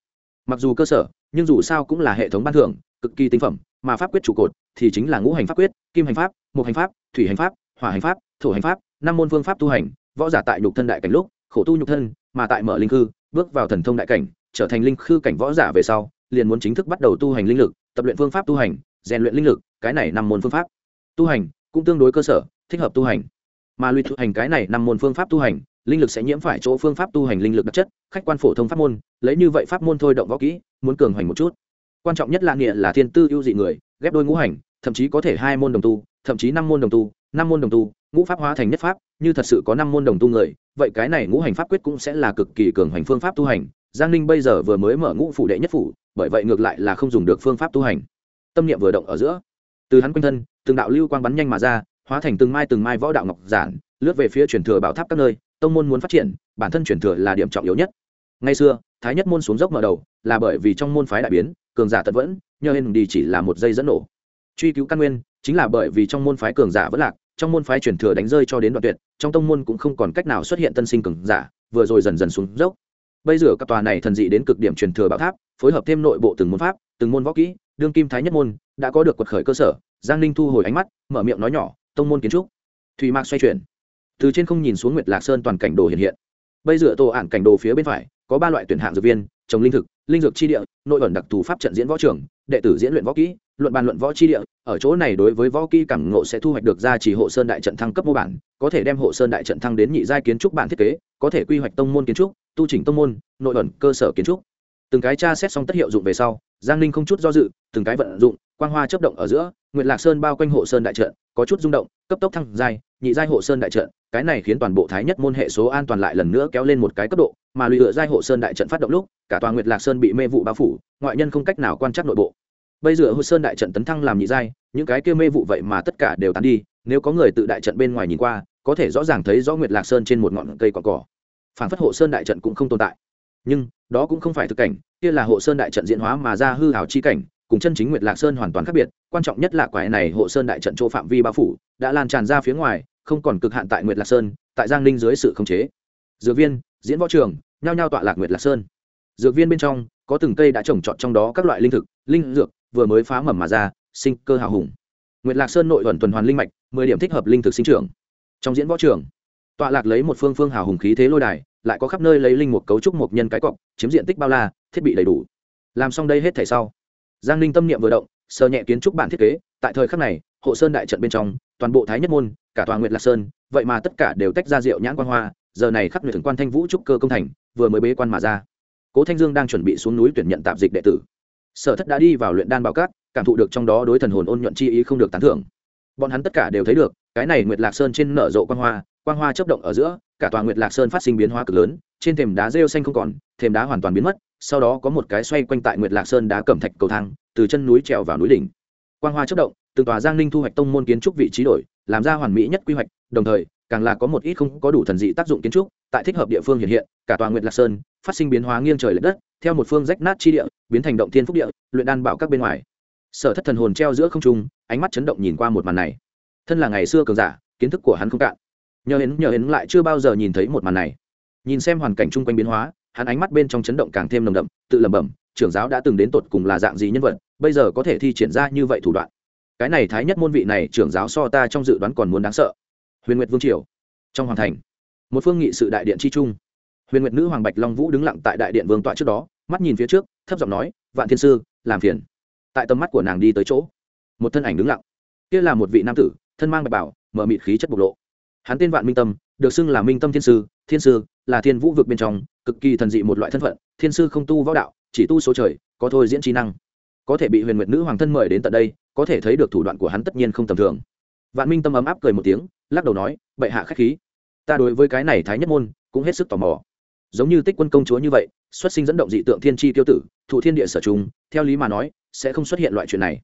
Mặc dù cơ sở, nhưng dù sao cũng là hệ thống ban thưởng, cực kỳ tinh phẩm, mà pháp quyết trụ cột thì chính là ngũ hành pháp quyết, kim hành pháp mục hành pháp, thủy hành pháp hỏa hành pháp thổ hành pháp, năm môn phương pháp tu hành, võ giả tại nhục thân đại cảnh lúc, khổ tu nhục thân, mà tại mở linh khư, bước vào thần thông đại cảnh, trở thành linh khư cảnh võ giả về sau, liền muốn chính thức bắt đầu tu hành linh lực, tập luyện phương pháp tu hành, rèn luyện linh lực, cái này năm môn phương pháp. Tu hành cũng tương đối cơ sở, thích hợp tu hành. Mà luyện tu hành cái này năm môn phương pháp tu hành, linh lực sẽ nhiễm phải chỗ phương pháp tu hành linh lực đặc chất, khách quan phổ thông pháp môn, lấy như vậy pháp môn thôi động võ kỹ, muốn cường hành một chút. Quan trọng nhất là nghĩa là thiên tư ưu dị người, ghép đôi ngũ hành, thậm chí có thể hai môn đồng tu, thậm chí năm môn đồng tu, năm môn đồng tu ngũ pháp hóa thành nhất pháp, như thật sự có năm môn đồng tu người, vậy cái này ngũ hành pháp quyết cũng sẽ là cực kỳ cường hành phương pháp tu hành. Giang ninh bây giờ vừa mới mở ngũ phủ đệ nhất phủ, bởi vậy ngược lại là không dùng được phương pháp tu hành. Tâm niệm vừa động ở giữa, từ hắn quanh thân, từng đạo lưu quang bắn nhanh mà ra, hóa thành từng mai từng mai võ đạo ngọc giản, lướt về phía truyền thừa bảo tháp các nơi, tông môn muốn phát triển, bản thân truyền thừa là điểm trọng yếu nhất. Ngay xưa, thái nhất môn xuống dốc mở đầu, là bởi vì trong môn phái đại biến, cường giả tật vẫn, nhờ hên đi chỉ là một dây dẫn nổ. Truy cứu căn nguyên, chính là bởi vì trong môn phái cường giả vẫn lạc trong môn phái truyền thừa đánh rơi cho đến đoạn tuyệt, trong tông môn cũng không còn cách nào xuất hiện tân sinh cường giả, vừa rồi dần dần xuống dốc. Bây giờ các tòa này thần dị đến cực điểm truyền thừa bảo tháp, phối hợp thêm nội bộ từng môn pháp, từng môn võ kỹ, đương kim thái nhất môn, đã có được quật khởi cơ sở, giang ninh thu hồi ánh mắt, mở miệng nói nhỏ, tông môn kiến trúc. Thùy mạc xoay chuyển. Từ trên không nhìn xuống nguyệt lạc sơn toàn cảnh đồ hiện hiện. Bây giờ tổ ản cảnh đồ phía bên phải, có ba loại tuyển hạng dược viên, trồng linh thực linh dược chi địa, nội ẩn đặc thù pháp trận diễn võ trường, đệ tử diễn luyện võ kỹ, luận bàn luận võ chi địa, ở chỗ này đối với võ kỹ cảm ngộ sẽ thu hoạch được ra chỉ hộ sơn đại trận thăng cấp mô bản, có thể đem hộ sơn đại trận thăng đến nhị giai kiến trúc bản thiết kế, có thể quy hoạch tông môn kiến trúc, tu chỉnh tông môn, nội ẩn cơ sở kiến trúc. Từng cái tra xét xong tất hiệu dụng về sau, giang ninh không chút do dự, từng cái vận dụng, quang hoa chấp động ở giữa, nguyệt lạc sơn bao quanh hộ sơn đại trận, có chút rung động, cấp tốc thăng giai nhị giai hộ sơn đại trận, cái này khiến toàn bộ thái nhất môn hệ số an toàn lại lần nữa kéo lên một cái cấp độ, mà lụy ựa giai hộ sơn đại trận phát động lúc, cả toàn nguyệt lạc sơn bị mê vụ bao phủ, ngoại nhân không cách nào quan trắc nội bộ. Bây giờ hộ sơn đại trận tấn thăng làm nhị giai, những cái kia mê vụ vậy mà tất cả đều tán đi, nếu có người tự đại trận bên ngoài nhìn qua, có thể rõ ràng thấy rõ nguyệt lạc sơn trên một ngọn cây cỏ cỏ. Phản phất hộ sơn đại trận cũng không tồn tại. Nhưng, đó cũng không phải thực cảnh, kia là hộ sơn đại trận diễn hóa mà ra hư hào chi cảnh cùng chân chính nguyệt lạc sơn hoàn toàn khác biệt, quan trọng nhất là quái này hộ sơn đại trận chỗ phạm vi bao phủ, đã lan tràn ra phía ngoài, không còn cực hạn tại nguyệt lạc sơn, tại giang ninh dưới sự khống chế. Dược viên, diễn võ trường, nhao nhao tọa lạc nguyệt lạc sơn. Dược viên bên trong, có từng cây đã trồng trọt trong đó các loại linh thực, linh dược, vừa mới phá mầm mà ra, sinh cơ hào hùng. Nguyệt lạc sơn nội thuần tuần hoàn linh mạch, mười điểm thích hợp linh thực sinh trưởng. Trong diễn võ trường, tọa lạc lấy một phương phương hào hùng khí thế lôi đài, lại có khắp nơi lấy linh một cấu trúc một nhân cái cọc, chiếm diện tích bao la, thiết bị đầy đủ. Làm xong đây hết thảy sau giang ninh tâm niệm vừa động sơ nhẹ kiến trúc bản thiết kế, tại thời khắc này, hộ sơn đại trận bên trong, toàn bộ thái nhất môn, cả toàn nguyệt lạc sơn, vậy mà tất cả đều tách ra rượu nhãn quan hoa, giờ này khắc người thường quan thanh vũ trúc cơ công thành, vừa mới bế quan mà ra. Cố thanh dương đang chuẩn bị xuống núi tuyển nhận tạp dịch đệ tử. Sở thất đã đi vào luyện đan bảo cát, cảm thụ được trong đó đối thần hồn ôn nhuận chi ý không được tán thưởng. Bọn hắn tất cả đều thấy được, cái này nguyệt lạc sơn trên nở rộ quan hoa quan hoa chấp động ở giữa cả tòa nguyệt lạc sơn phát sinh biến hóa cực lớn, trên thềm đá rêu xanh không còn, thềm đá hoàn toàn biến mất, sau đó có một cái xoay quanh tại nguyệt lạc sơn đá cẩm thạch cầu thang, từ chân núi trèo vào núi đỉnh. Quang hoa chất động, từng tòa giang ninh thu hoạch tông môn kiến trúc vị trí đổi, làm ra hoàn mỹ nhất quy hoạch, đồng thời, càng là có một ít không có đủ thần dị tác dụng kiến trúc, tại thích hợp địa phương hiện hiện, cả tòa nguyệt lạc sơn phát sinh biến hóa nghiêng trời l ệ đất, theo một phương rách nát chi địa, biến thành động thiên phúc địa, luyện đan bảo các bên ngoài. Sở thất thần hồn treo giữa không trung, ánh mắt chấn động nhìn qua một màn này. Thân là ngày xưa cường giả, kiến thức của hắn không cạn nhờ hến nhờ hến lại chưa bao giờ nhìn thấy một màn này. Nhìn xem hoàn cảnh chung quanh biến hóa, hắn ánh mắt bên trong chấn động càng thêm nồng đậm, tự lẩm bẩm, trưởng giáo đã từng đến tột cùng là dạng gì nhân vật, bây giờ có thể thi triển ra như vậy thủ đoạn? Cái này thái nhất môn vị này, trưởng giáo so ta trong dự đoán còn muốn đáng sợ. Huyền nguyệt vương triều, trong hoàng thành, một phương nghị sự đại điện chi trung. Huyền nguyệt nữ hoàng bạch long vũ đứng lặng tại đại điện vương tọa trước đó, mắt nhìn phía trước, thấp giọng nói, vạn thiên sư, làm phiền. Tại tầm mắt của nàng đi tới chỗ, một thân ảnh đứng lặng. Kia là một vị nam tử, thân mang bạch bảo mở mịt khí chất bộc lộ hắn tên vạn minh tâm được xưng là minh tâm thiên sư thiên sư là thiên vũ vực bên trong cực kỳ thần dị một loại thân phận thiên sư không tu võ đạo chỉ tu số trời có thôi diễn trí năng. Có thể bị huyền nguyệt nữ hoàng thân mời đến tận đây có thể thấy được thủ đoạn của hắn tất nhiên không tầm thường. Vạn minh tâm ấm áp cười một tiếng lắc đầu nói bệ hạ k h á c h khí. Ta đối với cái này thái nhất môn cũng hết sức tò mò. Giống như tích quân công chúa như vậy xuất sinh dẫn động dị tượng thiên tri tiêu tử thụ thiên địa sở trùng, theo lý mà nói sẽ không xuất hiện loại chuyện này.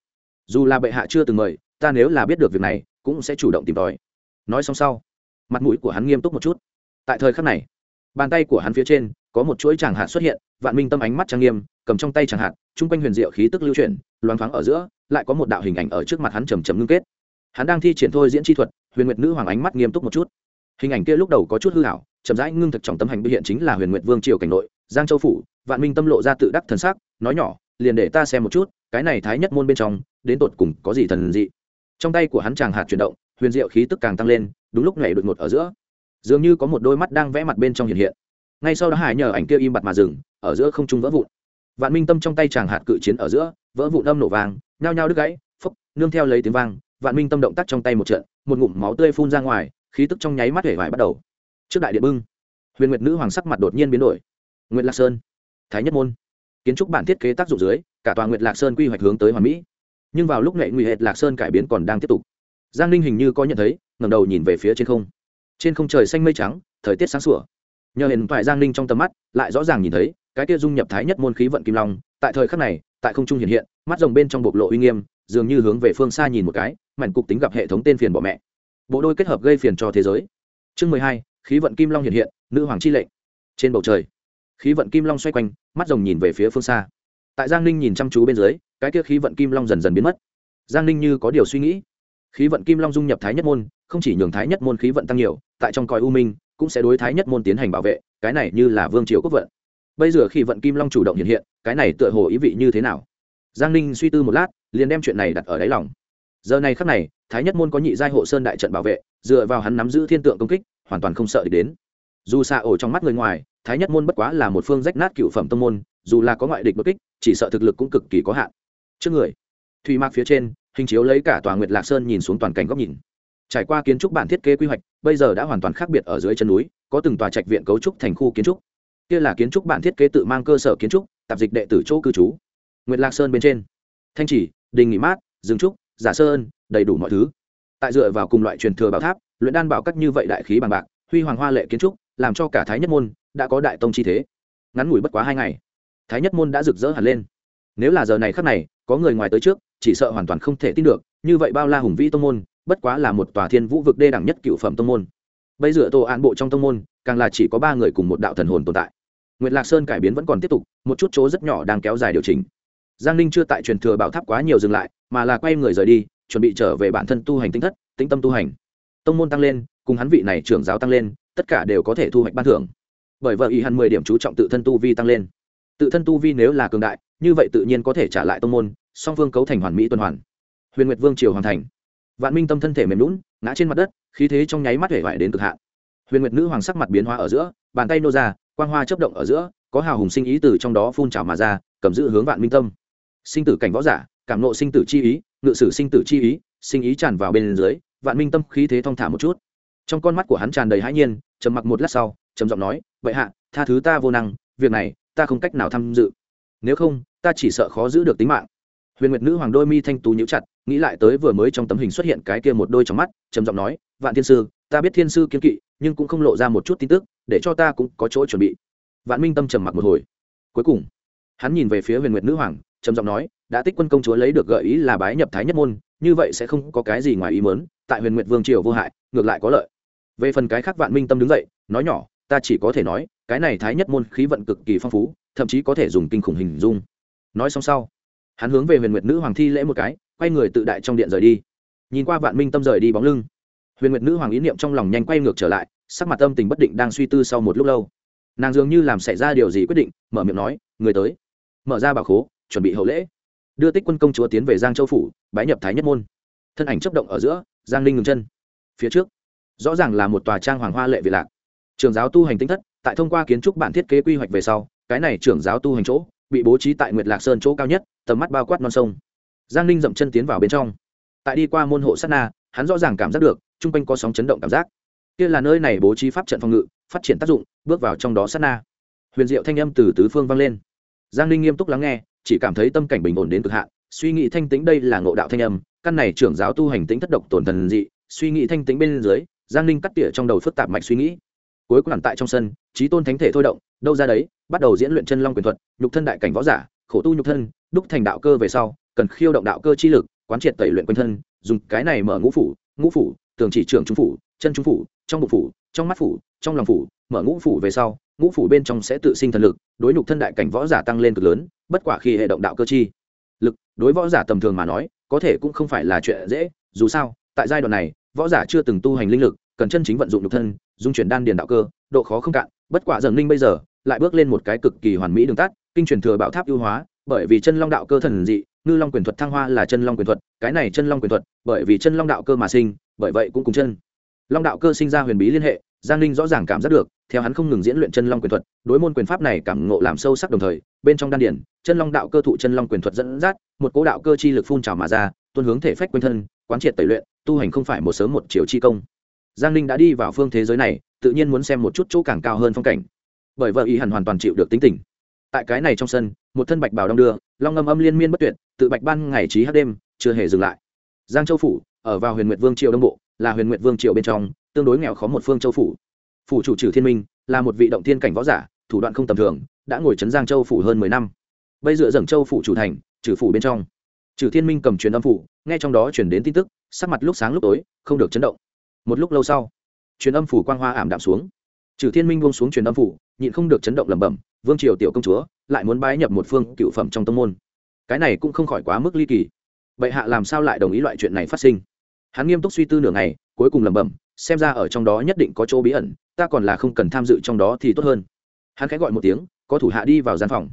Dù là bệ hạ chưa từng mời ta nếu là biết được việc này cũng sẽ chủ động tìm tòi nói xong sau, mặt mũi của hắn nghiêm túc một chút. Tại thời khắc này, bàn tay của hắn phía trên có một chuỗi tràng hạt xuất hiện, vạn minh tâm ánh mắt trang nghiêm, cầm trong tay tràng hạt, chung quanh huyền diệu khí tức lưu chuyển, loáng thoáng ở giữa, lại có một đạo hình ảnh ở trước mặt hắn trầm trầm ngưng kết. Hắn đang thi triển thôi diễn chi thuật, huyền nguyệt nữ hoàng ánh mắt nghiêm túc một chút. Hình ảnh kia lúc đầu có chút hư hảo chậm rãi ngưng thực trọng tấm hành biểu hiện chính là huyền nguyệt vương triều cảnh nội, giang châu phủ, vạn minh tâm lộ ra tự đắc thần sắc, nói nhỏ, liền để ta xem một chút, cái này thái nhất môn bên trong, đến tột cùng có gì thần dị. Trong tay của hắn chàng hạt chuyển động huyền diệu khí tức càng tăng lên, đúng lúc nhảy đột ngột ở giữa. Dường như có một đôi mắt đang vẽ mặt bên trong hiện hiện. Ngay sau đó hải nhờ ảnh kia im bặt mà dừng, ở giữa không trung vỡ vụn. Vạn minh tâm trong tay chàng hạt cự chiến ở giữa, vỡ vụn âm nổ vàng, nhao nhao đứt gãy, phốc, nương theo lấy tiếng vang, vạn minh tâm động tác trong tay một trận, một ngụm máu tươi phun ra ngoài, khí tức trong nháy mắt hể vải bắt đầu. Trước đại điện bưng, huyền nguyệt nữ hoàng sắc mặt đột nhiên biến đổi. Nguyệt lạc sơn, thái nhất môn. Kiến trúc bản thiết kế tác dụng dưới, cả tòa nguyệt lạc sơn quy hoạch hướng tới hoàn mỹ. Nhưng vào lúc này nguy hệt lạc sơn cải biến còn đang tiếp tục giang ninh hình như có nhận thấy ngầm đầu nhìn về phía trên không. Trên không trời xanh mây trắng, thời tiết sáng sủa. Nhờ hiện thoại giang ninh trong tầm mắt, lại rõ ràng nhìn thấy, cái kia dung nhập thái nhất môn khí vận kim long, tại thời khắc này, tại không trung hiện hiện, mắt rồng bên trong bộc lộ uy nghiêm, dường như hướng về phương xa nhìn một cái, mảnh cục tính gặp hệ thống tên phiền bỏ mẹ. Bộ đôi kết hợp gây phiền cho thế giới. Chương mười hai, khí vận kim long hiện hiện, nữ hoàng chi lệnh. Trên bầu trời, khí vận kim long xoay quanh, mắt rồng nhìn về phía phương xa. Tại giang ninh nhìn chăm chú bên dưới, cái kia khí vận kim long dần dần biến mất. Giang ninh như có điều suy nghĩ khí vận kim long dung nhập thái nhất môn, không chỉ nhường thái nhất môn khí vận tăng nhiều, tại trong còi u minh cũng sẽ đối thái nhất môn tiến hành bảo vệ, cái này như là vương triều quốc vận. Bây giờ khi vận kim long chủ động hiện hiện, cái này tựa hồ ý vị như thế nào? Giang ninh suy tư một lát, liền đem chuyện này đặt ở đáy lòng. Giờ này khắc này, thái nhất môn có nhị giai hộ sơn đại trận bảo vệ, dựa vào hắn nắm giữ thiên tượng công kích, hoàn toàn không sợ địch đến. Dù xa ổ trong mắt người ngoài, thái nhất môn bất quá là một phương rách nát cựu phẩm tông môn, dù là có ngoại địch bất kích, chỉ sợ thực lực cũng cực kỳ có hạn. Trước người, thủy mạc phía trên hình chiếu lấy cả tòa nguyệt lạc sơn nhìn xuống toàn cảnh góc nhìn. Trải qua kiến trúc bản thiết kế quy hoạch, bây giờ đã hoàn toàn khác biệt ở dưới chân núi, có từng tòa trạch viện cấu trúc thành khu kiến trúc. Kia là kiến trúc bản thiết kế tự mang cơ sở kiến trúc, tạp dịch đệ tử chỗ cư trú. Nguyệt lạc sơn bên trên. Thanh chỉ, đình nghỉ mát dương trúc, giả sơn đầy đủ mọi thứ. Tại dựa vào cùng loại truyền thừa bảo tháp, luyện đan bảo cách như vậy đại khí bằng bạc, huy hoàng hoa lệ kiến trúc, làm cho cả thái nhất môn đã có đại tông chi thế. Ngắn ngủi bất quá hai ngày, thái nhất môn đã rực rỡ hẳn lên nếu là giờ này khắc này, có người ngoài tới trước, chỉ sợ hoàn toàn không thể tin được, như vậy bao la hùng vĩ tông môn, bất quá là một tòa thiên vũ vực đê đẳng nhất cựu phẩm tông môn. Bây giờ tổ an bộ trong tông môn, càng là chỉ có ba người cùng một đạo thần hồn tồn tại. Nguyệt lạc sơn cải biến vẫn còn tiếp tục, một chút chỗ rất nhỏ đang kéo dài điều chỉnh. Giang ninh chưa tại truyền thừa bảo tháp quá nhiều dừng lại, mà là quay người rời đi, chuẩn bị trở về bản thân tu hành tinh thất, tĩnh tâm tu hành. Tông môn tăng lên, cùng hắn vị này trưởng giáo tăng lên, tất cả đều có thể thu hoạch ban thưởng. Bởi vợ ý hắn mười điểm chú trọng tự thân tu vi tăng lên tự thân tu vi nếu là cường đại, như vậy tự nhiên có thể trả lại tông môn, song phương cấu thành hoàn mỹ tuần hoàn. Huyền nguyệt vương triều hoàn thành. Vạn minh tâm thân thể mềm lún ngã trên mặt đất, khí thế trong nháy mắt hể vải đến cực hạn. Huyền nguyệt nữ hoàng sắc mặt biến hóa ở giữa, bàn tay nô ra, quang hoa chấp động ở giữa, có hào hùng sinh ý từ trong đó phun trào mà ra, cầm giữ hướng vạn minh tâm. Sinh tử cảnh võ giả, cảm nộ sinh tử chi ý, ngự sử sinh tử chi ý, sinh ý tràn vào bên dưới, vạn minh tâm khí thế thong thả một chút. Trong con mắt của hắn tràn đầy hãi nhiên, trầm mặc một lát sau, trầm giọng nói vậy hạ, tha thứ ta vô năng, việc này ta không cách nào tham dự. Nếu không, ta chỉ sợ khó giữ được tính mạng. Huyền nguyệt nữ hoàng đôi mi thanh tú nhíu chặt, nghĩ lại tới vừa mới trong tấm hình xuất hiện cái kia một đôi trong mắt, trầm giọng nói, vạn thiên sư, ta biết thiên sư kiên kỵ, nhưng cũng không lộ ra một chút tin tức, để cho ta cũng có chỗ chuẩn bị. Vạn minh tâm trầm mặc một hồi. Cuối cùng, hắn nhìn về phía huyền nguyệt nữ hoàng, trầm giọng nói, đã tích quân công chúa lấy được gợi ý là bái nhập thái nhất môn, như vậy sẽ không có cái gì ngoài ý mớn tại huyền nguyệt vương triều vô hại, ngược lại có lợi. Về phần cái khác vạn minh tâm đứng dậy, nói nhỏ, ta chỉ có thể nói cái này thái nhất môn khí vận cực kỳ phong phú, thậm chí có thể dùng kinh khủng hình dung. Nói xong sau, hắn hướng về huyền nguyệt nữ hoàng thi lễ một cái, quay người tự đại trong điện rời đi. Nhìn qua vạn minh tâm rời đi bóng lưng, huyền nguyệt nữ hoàng ý niệm trong lòng nhanh quay ngược trở lại, sắc mặt tâm tình bất định đang suy tư sau một lúc lâu. Nàng dường như làm xảy ra điều gì quyết định, mở miệng nói, người tới. Mở ra bảo khố, chuẩn bị hậu lễ. Đưa tích quân công chúa tiến về giang châu phủ, bái nhập thái nhất môn. Thân ảnh chấp động ở giữa, giang linh ngừng chân. Phía trước, rõ ràng là một tòa trang hoàng hoa lệ vị lạc. Trường giáo tu hành tinh thất tại thông qua kiến trúc bản thiết kế quy hoạch về sau, cái này trưởng giáo tu hành chỗ, bị bố trí tại nguyệt lạc sơn chỗ cao nhất, tầm mắt bao quát non sông. Giang ninh dậm chân tiến vào bên trong. Tại đi qua môn hộ sát na, hắn rõ ràng cảm giác được, chung quanh có sóng chấn động cảm giác. Kia là nơi này bố trí pháp trận phòng ngự, phát triển tác dụng, bước vào trong đó sát na. Huyền diệu thanh âm từ tứ phương vang lên. Giang ninh nghiêm túc lắng nghe, chỉ cảm thấy tâm cảnh bình ổn đến cực hạn, suy nghĩ thanh tĩnh đây là ngộ đạo thanh âm, căn này trưởng giáo tu hành tính thất độc tổn thần dị, suy nghĩ thanh tĩnh bên dưới, giang ninh cắt tỉa trong đầu phức tạp mạch suy nghĩ cuối cùng tại trong sân trí tôn thánh thể thôi động, đâu ra đấy, bắt đầu diễn luyện chân long quyền thuật, nhục thân đại cảnh võ giả, khổ tu nhục thân, đúc thành đạo cơ về sau, cần khiêu động đạo cơ chi lực, quán triệt tẩy luyện quanh thân, dùng cái này mở ngũ phủ ngũ phủ, tường chỉ trưởng trung phủ, chân trung phủ, trong bụng phủ, trong mắt phủ, trong lòng phủ, mở ngũ phủ về sau, ngũ phủ bên trong sẽ tự sinh thần lực, đối nhục thân đại cảnh võ giả tăng lên cực lớn, bất quả khi hệ động đạo cơ chi lực, đối võ giả tầm thường mà nói, có thể cũng không phải là chuyện dễ, dù sao, tại giai đoạn này, võ giả chưa từng tu hành linh lực cần chân chính vận dụng nhục thân, dung chuyển đan điền đạo cơ, độ khó không cạn, bất quả dần linh bây giờ, lại bước lên một cái cực kỳ hoàn mỹ đường tắt, kinh truyền thừa bảo tháp ưu hóa, bởi vì chân long đạo cơ thần dị, ngư long quyền thuật thăng hoa là chân long quyền thuật, cái này chân long quyền thuật, bởi vì chân long đạo cơ mà sinh, bởi vậy cũng cùng chân long đạo cơ sinh ra huyền bí liên hệ, giang ninh rõ ràng cảm giác được, theo hắn không ngừng diễn luyện chân long quyền thuật, đối môn quyền pháp này cảm ngộ làm sâu sắc đồng thời, bên trong đan điển chân long đạo cơ thụ chân long quyền thuật dẫn dắt, một cố đạo cơ chi lực phun trào mà ra, tuôn hướng thể phách quanh thân, quán triệt tẩy luyện, tu hành không phải một sớm một chiều chi công giang ninh đã đi vào phương thế giới này, tự nhiên muốn xem một chút chỗ càng cao hơn phong cảnh. Bởi vợ ý hẳn hoàn toàn chịu được tính tình. Tại cái này trong sân, một thân bạch bào đong đưa, long ngâm âm liên miên bất tuyệt, tự bạch ban ngày trí hát đêm, chưa hề dừng lại. Giang châu phủ, ở vào huyền nguyệt vương triều đông bộ, là huyền nguyệt vương triều bên trong, tương đối nghèo khó một phương châu phủ. Phủ chủ trừ thiên minh, là một vị động thiên cảnh võ giả, thủ đoạn không tầm thường, đã ngồi trấn giang châu phủ hơn mười năm. Bây dựa dần châu phủ chủ thành, trừ phủ bên trong. Trừ thiên minh cầm truyền âm phủ, nghe trong đó chuyển đến tin tức, sắc mặt lúc sáng lúc tối, không được chấn động một lúc lâu sau, truyền âm phủ quang hoa ảm đạm xuống. Trừ thiên minh buông xuống truyền âm phủ, nhịn không được chấn động lẩm bẩm, vương triều tiểu công chúa, lại muốn bái nhập một phương cựu phẩm trong tông môn. Cái này cũng không khỏi quá mức ly kỳ. Bệ hạ làm sao lại đồng ý loại chuyện này phát sinh? Hắn nghiêm túc suy tư nửa ngày, cuối cùng lẩm bẩm, xem ra ở trong đó nhất định có chỗ bí ẩn, ta còn là không cần tham dự trong đó thì tốt hơn. Hắn khẽ gọi một tiếng, có thủ hạ đi vào gian phòng.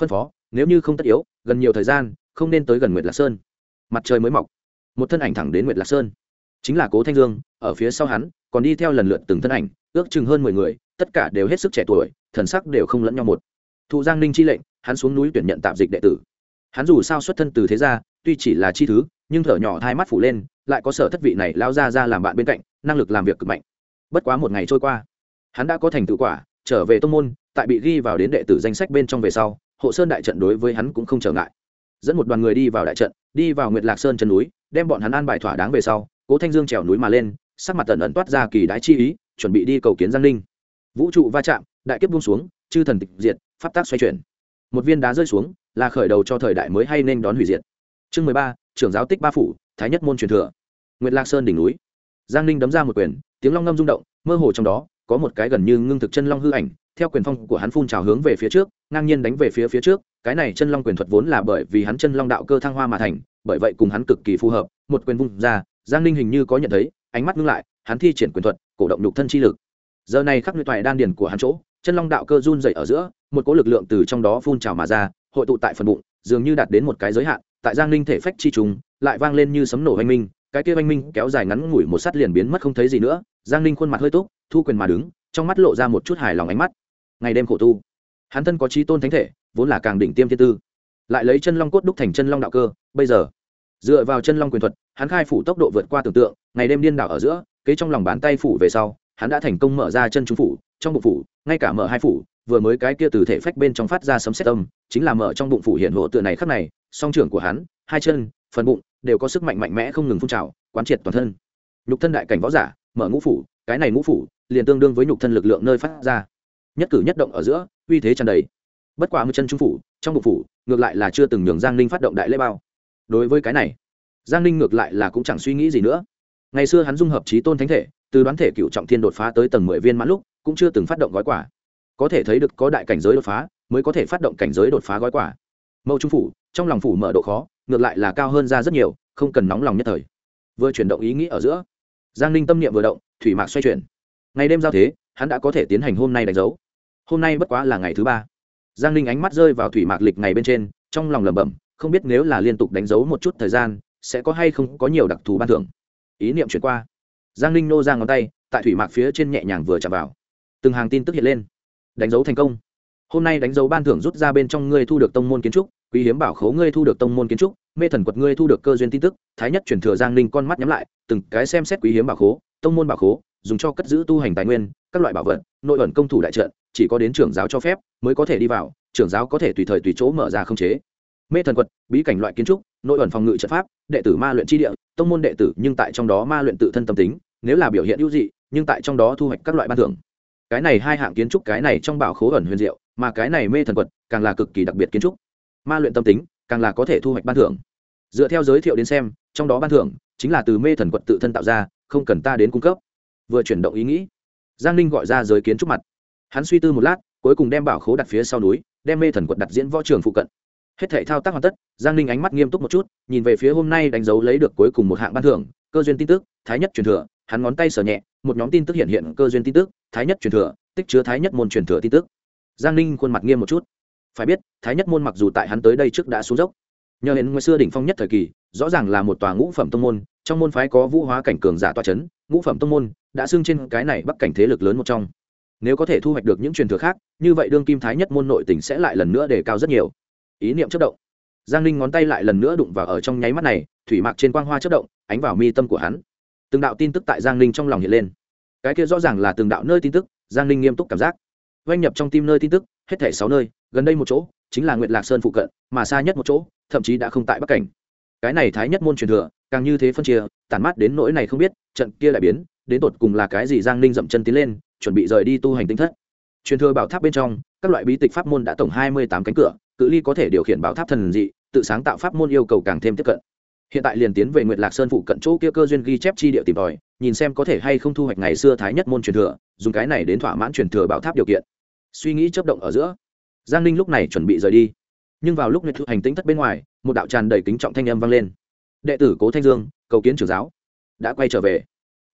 Phân phó, nếu như không tất yếu, gần nhiều thời gian, không nên tới gần nguyệt lạc sơn. Mặt trời mới mọc, một thân ảnh thẳng đến nguyệt lạc sơn chính là cố thanh dương ở phía sau hắn còn đi theo lần lượt từng thân ảnh ước chừng hơn mười người tất cả đều hết sức trẻ tuổi thần sắc đều không lẫn nhau một thụ giang ninh chi lệnh hắn xuống núi tuyển nhận tạm dịch đệ tử hắn dù sao xuất thân từ thế gia tuy chỉ là chi thứ nhưng thở nhỏ hai mắt phủ lên lại có sở thất vị này lao ra ra làm bạn bên cạnh năng lực làm việc cực mạnh bất quá một ngày trôi qua hắn đã có thành tựu quả trở về tông môn tại bị ghi vào đến đệ tử danh sách bên trong về sau hộ sơn đại trận đối với hắn cũng không trở ngại dẫn một đoàn người đi vào đại trận đi vào nguyệt lạc sơn chân núi đem bọn hắn an bài thỏa đáng về sau cố thanh dương trèo núi mà lên sắc mặt tần ẩn toát ra kỳ đái chi ý chuẩn bị đi cầu kiến giang ninh vũ trụ va chạm đại kiếp buông xuống chư thần tịch diệt pháp tác xoay chuyển một viên đá rơi xuống là khởi đầu cho thời đại mới hay nên đón hủy diệt chương mười ba trưởng giáo tích ba phủ thái nhất môn truyền thừa nguyệt lạc sơn đỉnh núi giang ninh đấm ra một quyền tiếng long ngâm rung động mơ hồ trong đó có một cái gần như ngưng thực chân long hư ảnh theo quyền phong của hắn phun trào hướng về phía trước ngang nhiên đánh về phía phía trước cái này chân long quyền thuật vốn là bởi vì hắn chân long đạo cơ thăng hoa mà thành bởi vậy cùng hắn cực kỳ phù hợp một quyền vung ra giang ninh hình như có nhận thấy, ánh mắt ngưng lại, hắn thi triển quyền thuật, cổ động nhục thân chi lực. Giờ này khắc nguyệt toại đan điền của hắn chỗ, chân long đạo cơ run dậy ở giữa, một cỗ lực lượng từ trong đó phun trào mà ra, hội tụ tại phần bụng, dường như đạt đến một cái giới hạn, tại giang ninh thể phách chi trùng, lại vang lên như sấm nổ oanh minh, cái kia oanh minh kéo dài ngắn ngủi một sắt liền biến mất không thấy gì nữa, giang ninh khuôn mặt hơi túc, thu quyền mà đứng, trong mắt lộ ra một chút hài lòng ánh mắt. Ngày đêm khổ tu, hắn thân có trí tôn thánh thể, vốn là càng đỉnh tiêm thiên tư, lại lấy chân long cốt đúc thành chân long đạo cơ, bây giờ dựa vào chân long quyền thuật, hắn khai phủ tốc độ vượt qua tưởng tượng, ngày đêm điên đảo ở giữa, kế trong lòng bàn tay phủ về sau, hắn đã thành công mở ra chân trung phủ, trong bụng phủ, ngay cả mở hai phủ, vừa mới cái kia từ thể phách bên trong phát ra sấm xét tâm chính là mở trong bụng phủ hiện hộ tựa này khắc này, song trưởng của hắn, hai chân, phần bụng, đều có sức mạnh mạnh mẽ không ngừng phun trào, quán triệt toàn thân. Nhục thân đại cảnh võ giả, mở ngũ phủ, cái này ngũ phủ, liền tương đương với nhục thân lực lượng nơi phát ra. Nhất cử nhất động ở giữa, uy thế tràn đầy. Bất quá một chân trung phủ, trong bụng phủ, ngược lại là chưa từng nhường giang ninh phát động đại lễ bao đối với cái này, giang ninh ngược lại là cũng chẳng suy nghĩ gì nữa. Ngày xưa hắn dung hợp trí tôn thánh thể, từ đoán thể cựu trọng thiên đột phá tới tầng mười viên mãn lúc, cũng chưa từng phát động gói quả có thể thấy được có đại cảnh giới đột phá, mới có thể phát động cảnh giới đột phá gói quả mẫu trung phủ, trong lòng phủ mở độ khó, ngược lại là cao hơn ra rất nhiều, không cần nóng lòng nhất thời. Vừa chuyển động ý nghĩ ở giữa, giang ninh tâm niệm vừa động, thủy mạc xoay chuyển. Ngày đêm giao thế, hắn đã có thể tiến hành hôm nay đánh dấu. Hôm nay bất quá là ngày thứ ba. Giang ninh ánh mắt rơi vào thủy mạc lịch ngày bên trên, trong lòng lẩm bẩm không biết nếu là liên tục đánh dấu một chút thời gian, sẽ có hay không có nhiều đặc thù ban thưởng. Ý niệm chuyển qua. Giang ninh nô ra ngón tay, tại thủy mạc phía trên nhẹ nhàng vừa chạm vào. Từng hàng tin tức hiện lên. Đánh dấu thành công. Hôm nay đánh dấu ban thưởng rút ra bên trong ngươi thu được tông môn kiến trúc, quý hiếm bảo khố ngươi thu được tông môn kiến trúc, mê thần quật ngươi thu được cơ duyên tin tức, thái nhất chuyển thừa giang ninh con mắt nhắm lại, từng cái xem xét quý hiếm bảo khố, tông môn bảo khố, dùng cho cất giữ tu hành tài nguyên, các loại bảo vật, nội ẩn công thủ đại trận, chỉ có đến trưởng giáo cho phép, mới có thể đi vào, trưởng giáo có thể tùy thời tùy chỗ mở ra không chế mê thần quật, bí cảnh loại kiến trúc, nội ẩn phòng ngự trận pháp, đệ tử ma luyện tri địa, tông môn đệ tử, nhưng tại trong đó ma luyện tự thân tâm tính, nếu là biểu hiện ưu dị, nhưng tại trong đó thu hoạch các loại ban thưởng. Cái này hai hạng kiến trúc, cái này trong bảo khố ẩn huyền diệu, mà cái này mê thần quật, càng là cực kỳ đặc biệt kiến trúc. Ma luyện tâm tính, càng là có thể thu hoạch ban thưởng. Dựa theo giới thiệu đến xem, trong đó ban thưởng chính là từ mê thần quật tự thân tạo ra, không cần ta đến cung cấp. Vừa chuyển động ý nghĩ, giang ninh gọi ra giới kiến trúc mặt. Hắn suy tư một lát, cuối cùng đem bảo khố đặt phía sau núi, đem mê thần quật đặt diễn võ trường phụ cận hết thể thao tác hoàn tất, giang ninh ánh mắt nghiêm túc một chút, nhìn về phía hôm nay đánh dấu lấy được cuối cùng một hạng ban thưởng, cơ duyên tin tức, thái nhất truyền thừa, hắn ngón tay sờ nhẹ, một nhóm tin tức hiện hiện cơ duyên tin tức, thái nhất truyền thừa, tích chứa thái nhất môn truyền thừa tin tức. Giang ninh khuôn mặt nghiêm một chút. Phải biết, thái nhất môn mặc dù tại hắn tới đây trước đã xuống dốc, nhờ đến ngày xưa đỉnh phong nhất thời kỳ, rõ ràng là một tòa ngũ phẩm tông môn, trong môn phái có vũ hóa cảnh cường giả toa c h ấ n ngũ phẩm tông môn đã xưng trên cái này bắc cảnh thế lực lớn một trong. Nếu có thể thu hoạch được những truyền thừa khác, như vậy đương kim thái nhất môn nội tỉnh sẽ lại lần nữa đề cao rất nhiều ý niệm chất động. Giang ninh ngón tay lại lần nữa đụng vào ở trong nháy mắt này, thủy mạc trên quang hoa chất động, ánh vào mi tâm của hắn. Từng đạo tin tức tại giang ninh trong lòng hiện lên. Cái kia rõ ràng là từng đạo nơi tin tức, giang ninh nghiêm túc cảm giác. Doanh nhập trong tim nơi tin tức, hết thảy sáu nơi, gần đây một chỗ, chính là nguyệt lạc sơn phụ cận, mà xa nhất một chỗ, thậm chí đã không tại bắc cảnh. Cái này thái nhất môn truyền thừa, càng như thế phân chia, tản mát đến nỗi này không biết, trận kia lại biến, đến tột cùng là cái gì giang ninh dậm chân tiến lên, chuẩn bị rời đi tu hành tinh thất. Truyền thừa bảo tháp bên trong, các loại bí tịch pháp môn đã tổng hai mươi tám cánh cửa cự ly có thể điều khiển bảo tháp thần dị, tự sáng tạo pháp môn yêu cầu càng thêm tiếp cận. Hiện tại liền tiến về nguyệt lạc sơn phụ cận chỗ kia cơ duyên ghi chép chi địa tìm tòi, nhìn xem có thể hay không thu hoạch ngày xưa thái nhất môn truyền thừa, dùng cái này đến thỏa mãn truyền thừa bảo tháp điều kiện. Suy nghĩ chấp động ở giữa, giang ninh lúc này chuẩn bị rời đi. Nhưng vào lúc nguyệt thu hành tĩnh thất bên ngoài, một đạo tràn đầy kính trọng thanh âm vang lên. Đệ tử cố thanh dương, cầu kiến trưởng giáo. Đã quay trở về.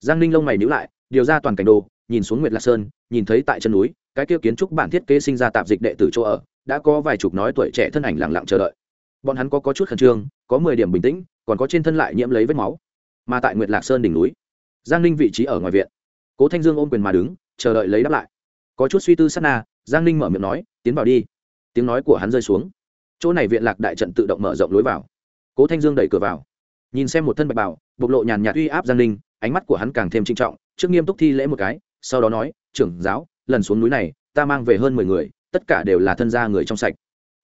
Giang ninh lông mày nhữ lại, điều ra toàn cảnh đồ, nhìn xuống nguyệt lạc sơn, nhìn thấy tại chân núi, cái kia kiến trúc bản thiết kế sinh ra tạp dịch đệ tử chỗ ở đã có vài chục nói tuổi trẻ thân ảnh lặng lặng chờ đợi. Bọn hắn có, có chút khẩn trương có mười điểm bình tĩnh còn có trên thân lại nhiễm lấy vết máu. Mà tại nguyệt lạc sơn đỉnh núi giang ninh vị trí ở ngoài viện. Cố thanh dương ôm quyền mà đứng chờ đợi lấy đáp lại. Có chút suy tư sát na giang ninh mở miệng nói tiến vào đi. Tiếng nói của hắn rơi xuống. Chỗ này viện lạc đại trận tự động mở rộng lối vào. Cố thanh dương đẩy cửa vào. Nhìn xem một thân bạch bảo bộc lộ nhàn nhạt uy áp giang ninh ánh mắt của hắn càng thêm trinh trọng trước nghiêm túc thi lễ một cái sau đó nói trưởng giáo lần xuống núi này ta mang về hơn mười người tất cả đều là thân gia người trong sạch.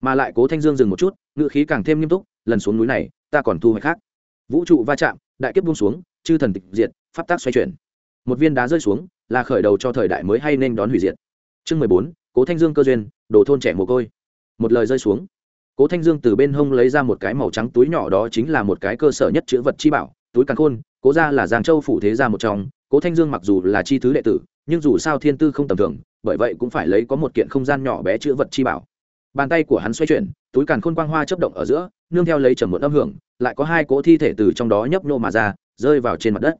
Mà lại cố thanh dương dừng một chút ngự khí càng thêm nghiêm túc, lần xuống núi này, ta còn thu hoạch khác. Vũ trụ va chạm, đại kiếp buông xuống, chư thần tịch diệt, pháp tác xoay chuyển. Một viên đá rơi xuống, là khởi đầu cho thời đại mới hay nên đón hủy diệt. Chương mười bốn, cố thanh dương cơ duyên, đồ thôn trẻ mồ côi. Một lời rơi xuống. Cố thanh dương từ bên hông lấy ra một cái màu trắng túi nhỏ đó chính là một cái cơ sở nhất chữ vật chi bảo, túi càng khôn, cố ra là giang châu phủ thế ra một trong cố thanh dương mặc dù là chi thứ đệ tử, nhưng dù sao thiên tư không tầm thường, bởi vậy cũng phải lấy có một kiện không gian nhỏ bé chữ vật chi bảo. Bàn tay của hắn xoay chuyển, túi càn khôn quang hoa chấp động ở giữa, nương theo lấy trầm một âm hưởng, lại có hai cỗ thi thể từ trong đó nhấp nhô mà ra, rơi vào trên mặt đất.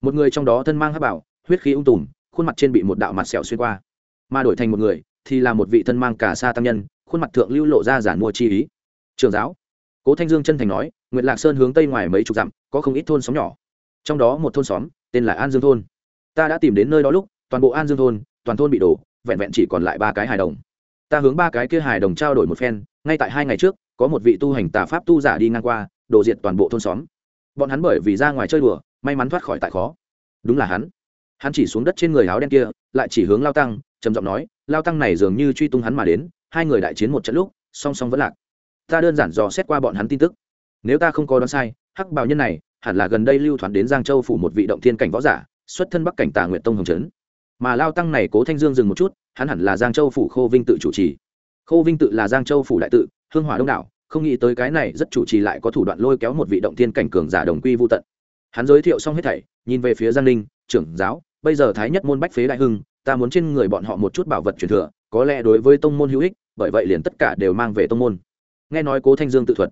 Một người trong đó thân mang hát bảo, huyết khí ung tùm, khuôn mặt trên bị một đạo mặt sẹo xuyên qua. Mà đổi thành một người, thì là một vị thân mang cả sa tăng nhân, khuôn mặt thượng lưu lộ ra giản mua chi ý. Trường giáo. Cố thanh dương chân thành nói nguyện lạc sơn hướng tây ngoài mấy chục dặm, có không ít thôn xóm nhỏ trong đó một thôn xóm, tên là an dương thôn. Ta đã tìm đến nơi đó lúc, toàn bộ an dương thôn, toàn thôn bị đổ, vẹn vẹn chỉ còn lại ba cái hài đồng. Ta hướng ba cái kia hài đồng trao đổi một phen, ngay tại hai ngày trước, có một vị tu hành tà pháp tu giả đi ngang qua, đổ diệt toàn bộ thôn xóm. Bọn hắn bởi vì ra ngoài chơi đùa, may mắn thoát khỏi tại khó. Đúng là hắn. Hắn chỉ xuống đất trên người áo đen kia, lại chỉ hướng lao tăng, trầm giọng nói, lao tăng này dường như truy tung hắn mà đến, hai người đại chiến một trận lúc, song song vẫn lạc. Ta đơn giản dò xét qua bọn hắn tin tức. Nếu ta không có đoán sai, hắc bào nhân này hẳn là gần đây lưu thoán đến giang châu phủ một vị động thiên cảnh võ giả, xuất thân bắc cảnh tà nguyện tông hồng trấn. Mà lao tăng này cố thanh dương dừng một chút, hắn hẳn là giang châu phủ khô vinh tự chủ trì. Khô vinh tự là giang châu phủ đại tự, hương hỏa đông đảo, không nghĩ tới cái này rất chủ trì lại có thủ đoạn lôi kéo một vị động thiên cảnh cường giả đồng quy vô tận. Hắn giới thiệu xong hết thảy, nhìn về phía giang ninh, trưởng giáo, bây giờ thái nhất môn bách phế đại hưng, ta muốn trên người bọn họ một chút bảo vật truyền thừa, có lẽ đối với tông môn hữu ích, bởi vậy liền tất cả đều mang về tông môn. Nghe nói cố thanh dương tự thuật,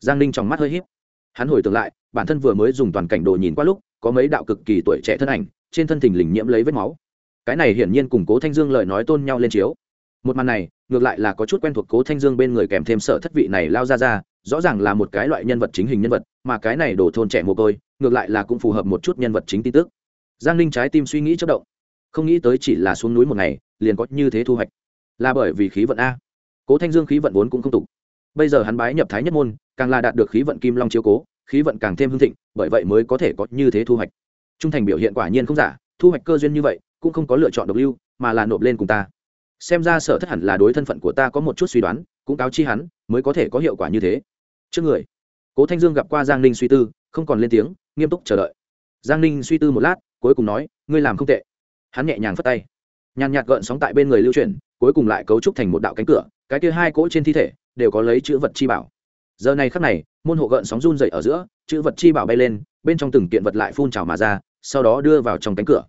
giang ninh trong mắt hơi h í p hắn hồi tưởng lại bản thân vừa mới dùng toàn cảnh đồ nhìn qua lúc, có mấy đạo cực kỳ tuổi trẻ thân ảnh, trên thân thình lình nhiễm lấy vết máu. Cái này hiển nhiên cùng cố thanh dương lời nói tôn nhau lên chiếu. Một màn này, ngược lại là có chút quen thuộc cố thanh dương bên người kèm thêm sở thất vị này lao ra ra, rõ ràng là một cái loại nhân vật chính hình nhân vật, mà cái này đổ thôn trẻ mồ côi, ngược lại là cũng phù hợp một chút nhân vật chính tin tức. Giang ninh trái tim suy nghĩ chất động. Không nghĩ tới chỉ là xuống núi một ngày, liền có như thế thu hoạch. Là bởi vì khí vận a. Cố thanh dương khí vận vốn cũng không tục. Bây giờ hắn bái nhập thái nhất môn, càng là đạt được khí vận kim long chiếu cố khí vận càng thêm hưng thịnh, bởi vậy mới có thể có như thế thu hoạch. Trung thành biểu hiện quả nhiên không giả, thu hoạch cơ duyên như vậy, cũng không có lựa chọn độc lưu, mà là nộp lên cùng ta. Xem ra sở thất hẳn là đối thân phận của ta có một chút suy đoán, cũng cáo chi hắn, mới có thể có hiệu quả như thế. Trước người, cố thanh dương gặp qua giang ninh suy tư, không còn lên tiếng, nghiêm túc chờ đợi. Giang ninh suy tư một lát, cuối cùng nói, ngươi làm không tệ. Hắn nhẹ nhàng phất tay. Nhàn nhạt gợn sóng tại bên người lưu chuyển, cuối cùng lại cấu trúc thành một đạo cánh cửa, cái kia hai cỗ trên thi thể, đều có lấy chữ vật chi bảo giờ này khắc này, môn hộ gợn sóng run dậy ở giữa, chữ vật chi bảo bay lên, bên trong từng kiện vật lại phun trào mà ra, sau đó đưa vào trong cánh cửa.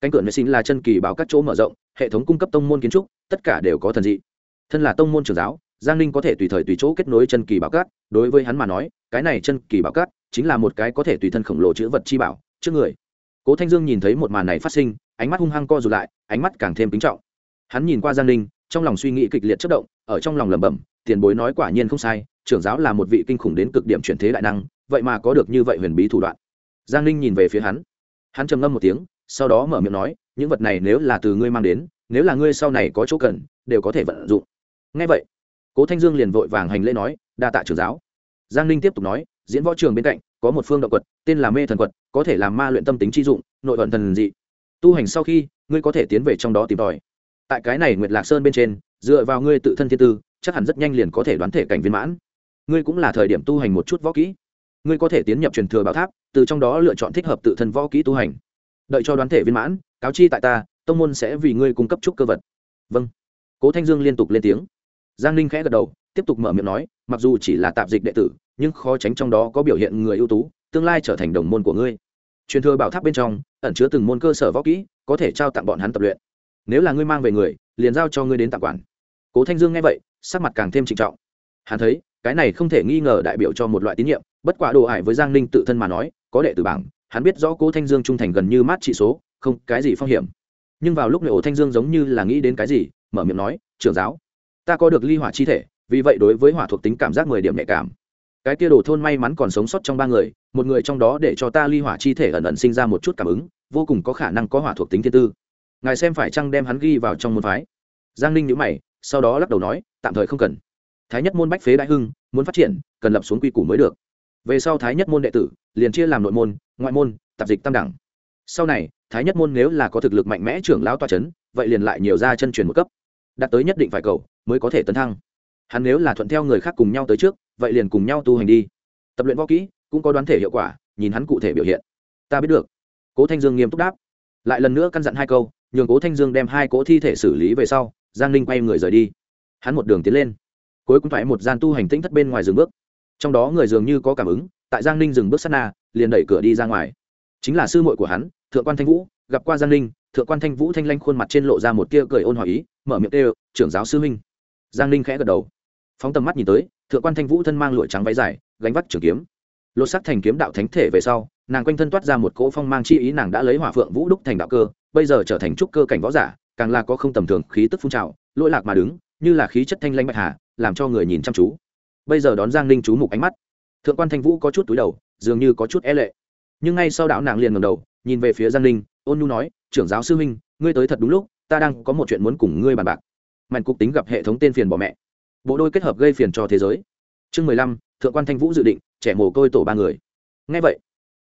Cánh cửa nơi xin là chân kỳ bảo các chỗ mở rộng, hệ thống cung cấp tông môn kiến trúc, tất cả đều có thần dị. Thân là tông môn trường giáo, giang ninh có thể tùy thời tùy chỗ kết nối chân kỳ bảo cát đối với hắn mà nói, cái này chân kỳ bảo cát chính là một cái có thể tùy thân khổng lồ chữ vật chi bảo, trước người. Cố thanh dương nhìn thấy một màn này phát sinh, ánh mắt hung hăng co rụt lại, ánh mắt càng thêm kính trọng. Hắn nhìn qua giang ninh, trong lòng suy nghĩ kịch liệt chất động, ở trong lòng lẩm bẩm, tiền bối nói quả nhiên không sai trưởng giáo là một vị kinh khủng đến cực điểm chuyển thế đại năng, vậy mà có được như vậy huyền bí thủ đoạn. Giang ninh nhìn về phía hắn. Hắn trầm ngâm một tiếng, sau đó mở miệng nói, những vật này nếu là từ ngươi mang đến, nếu là ngươi sau này có chỗ cần, đều có thể vận dụng. Ngay vậy, cố thanh dương liền vội vàng hành lễ nói, đa tạ trưởng giáo. Giang ninh tiếp tục nói, diễn võ trường bên cạnh, có một phương động quật, tên là mê thần quật, có thể làm ma luyện tâm tính chi dụng, nội vận thần dị. Tu hành sau khi, ngươi có thể tiến về trong đó tìm tòi. Tại cái này nguyệt lạc sơn bên trên, dựa vào ngươi tự thân thiên tư, chắc hẳn rất nhanh liền có thể đoán thể cảnh viên mãn ngươi cũng là thời điểm tu hành một chút võ kỹ. Ngươi có thể tiến nhập truyền thừa bảo tháp, từ trong đó lựa chọn thích hợp tự thân võ kỹ tu hành. Đợi cho đoán thể viên mãn, cáo chi tại ta, tông môn sẽ vì ngươi cung cấp chút cơ vật. Vâng. Cố thanh dương liên tục lên tiếng. Giang ninh khẽ gật đầu, tiếp tục mở miệng nói, mặc dù chỉ là tạp dịch đệ tử, nhưng khó tránh trong đó có biểu hiện người ưu tú, tương lai trở thành đồng môn của ngươi. Truyền thừa bảo tháp bên trong, ẩn chứa từng môn cơ sở võ kỹ, có thể trao tặng bọn hắn tập luyện. Nếu là ngươi mang về người, liền giao cho ngươi đến tặng quản. Cố thanh dương nghe vậy, sắc mặt càng thêm trịnh trọng. Hắn thấy cái này không thể nghi ngờ đại biểu cho một loại tín nhiệm, bất quả đồ ải với giang ninh tự thân mà nói, có đệ tử bảng, hắn biết rõ cố thanh dương trung thành gần như mát trị số, không, cái gì phong hiểm. Nhưng vào lúc này ổ thanh dương giống như là nghĩ đến cái gì, mở miệng nói, trưởng giáo, ta có được ly hỏa chi thể, vì vậy đối với hỏa thuộc tính cảm giác mười điểm nhạy cảm. Cái kia đồ thôn may mắn còn sống sót trong ba người, một người trong đó để cho ta ly hỏa chi thể ẩn ẩn sinh ra một chút cảm ứng, vô cùng có khả năng có hỏa thuộc tính thiên tư. Ngài xem phải chăng đem hắn ghi vào trong môn phái? Giang ninh nhữ mày, sau đó lắc đầu nói, tạm thời không cần thái nhất môn bách phế đại hưng, muốn phát triển, cần lập xuống quy củ mới được. Về sau thái nhất môn đệ tử, liền chia làm nội môn, ngoại môn, tạp dịch tam đẳng. Sau này, thái nhất môn nếu là có thực lực mạnh mẽ trưởng lão toa c h ấ n vậy liền lại nhiều ra chân truyền một cấp. Đạt tới nhất định phải cầu, mới có thể tấn thăng. Hắn nếu là thuận theo người khác cùng nhau tới trước, vậy liền cùng nhau tu hành đi. Tập luyện võ kỹ, cũng có đoán thể hiệu quả, nhìn hắn cụ thể biểu hiện. Ta biết được. Cố thanh dương nghiêm túc đáp. Lại lần nữa căn dặn hai câu, nhường cố thanh dương đem hai cỗ thi thể xử lý về sau, giang ninh quay người rời đi. Hắn một đường tiến lên cuối cùng phải một gian tu hành tĩnh thất bên ngoài dừng bước. Trong đó người dường như có cảm ứng tại giang ninh dừng bước sát na liền đẩy cửa đi ra ngoài. Chính là sư muội của hắn thượng quan thanh vũ gặp qua giang ninh thượng quan thanh vũ thanh lanh khuôn mặt trên lộ ra một tia cười ôn hỏi ý mở miệng kêu trưởng giáo sư Minh, giang ninh khẽ gật đầu. Phóng tầm mắt nhìn tới thượng quan thanh vũ thân mang lụa trắng váy dài gánh vắt trường kiếm. Lột sắc thành kiếm đạo thánh thể về sau nàng quanh thân toát ra một cỗ phong mang chi ý nàng đã lấy hỏa phượng vũ đúc thành đạo cơ bây giờ trở thành trúc cơ cảnh võ giả càng là có không tầm thường khí tức phun trào lỗi lạc mà đứng như là khí chất thanh lanh bạch hà làm cho người nhìn chăm chú. Bây giờ đón giang ninh chú mục ánh mắt. Thượng quan thanh vũ có chút túi đầu, dường như có chút e lệ. Nhưng ngay sau đạo nàng liền ngầm đầu, nhìn về phía giang ninh, ôn nhu nói, trưởng giáo sư huynh, ngươi tới thật đúng lúc, ta đang có một chuyện muốn cùng ngươi bàn bạc. Mạnh cục tính gặp hệ thống tên phiền bỏ mẹ. Bộ đôi kết hợp gây phiền cho thế giới. Chương mười lăm, thượng quan thanh vũ dự định, trẻ mồ côi tổ ba người. Ngay vậy,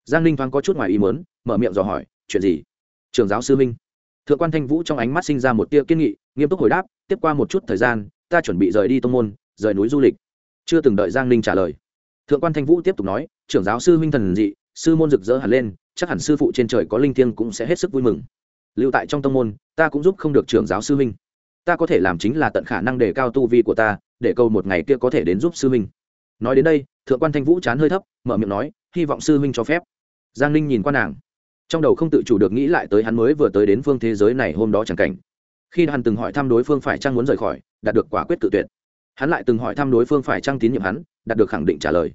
giang ninh thoáng có chút ngoài ý mớn mở miệng dò hỏi, chuyện gì? Trưởng giáo sư minh thượng quan thanh vũ trong ánh mắt sinh ra một tia kiên nghị, nghiêm túc hồi đáp, tiếp qua một chút thời gian ta chuẩn bị rời đi tông môn, rời núi du lịch. Chưa từng đợi giang ninh trả lời. Thượng quan thanh vũ tiếp tục nói, trưởng giáo sư huynh thần dị, sư môn rực rỡ hẳn lên, chắc hẳn sư phụ trên trời có linh thiêng cũng sẽ hết sức vui mừng. Lưu tại trong tông môn, ta cũng giúp không được trưởng giáo sư huynh. Ta có thể làm chính là tận khả năng để cao tu vi của ta, để câu một ngày kia có thể đến giúp sư huynh. Nói đến đây, thượng quan thanh vũ chán hơi thấp, mở miệng nói, hy vọng sư huynh cho phép. Giang ninh nhìn qua nàng. Trong đầu không tự chủ được nghĩ lại tới hắn mới vừa tới đến phương thế giới này hôm đó chẳng cảnh khi hắn từng hỏi thăm đối phương phải chăng muốn rời khỏi, đạt được quả quyết tự tuyệt. Hắn lại từng hỏi thăm đối phương phải chăng tín nhiệm hắn, đạt được khẳng định trả lời.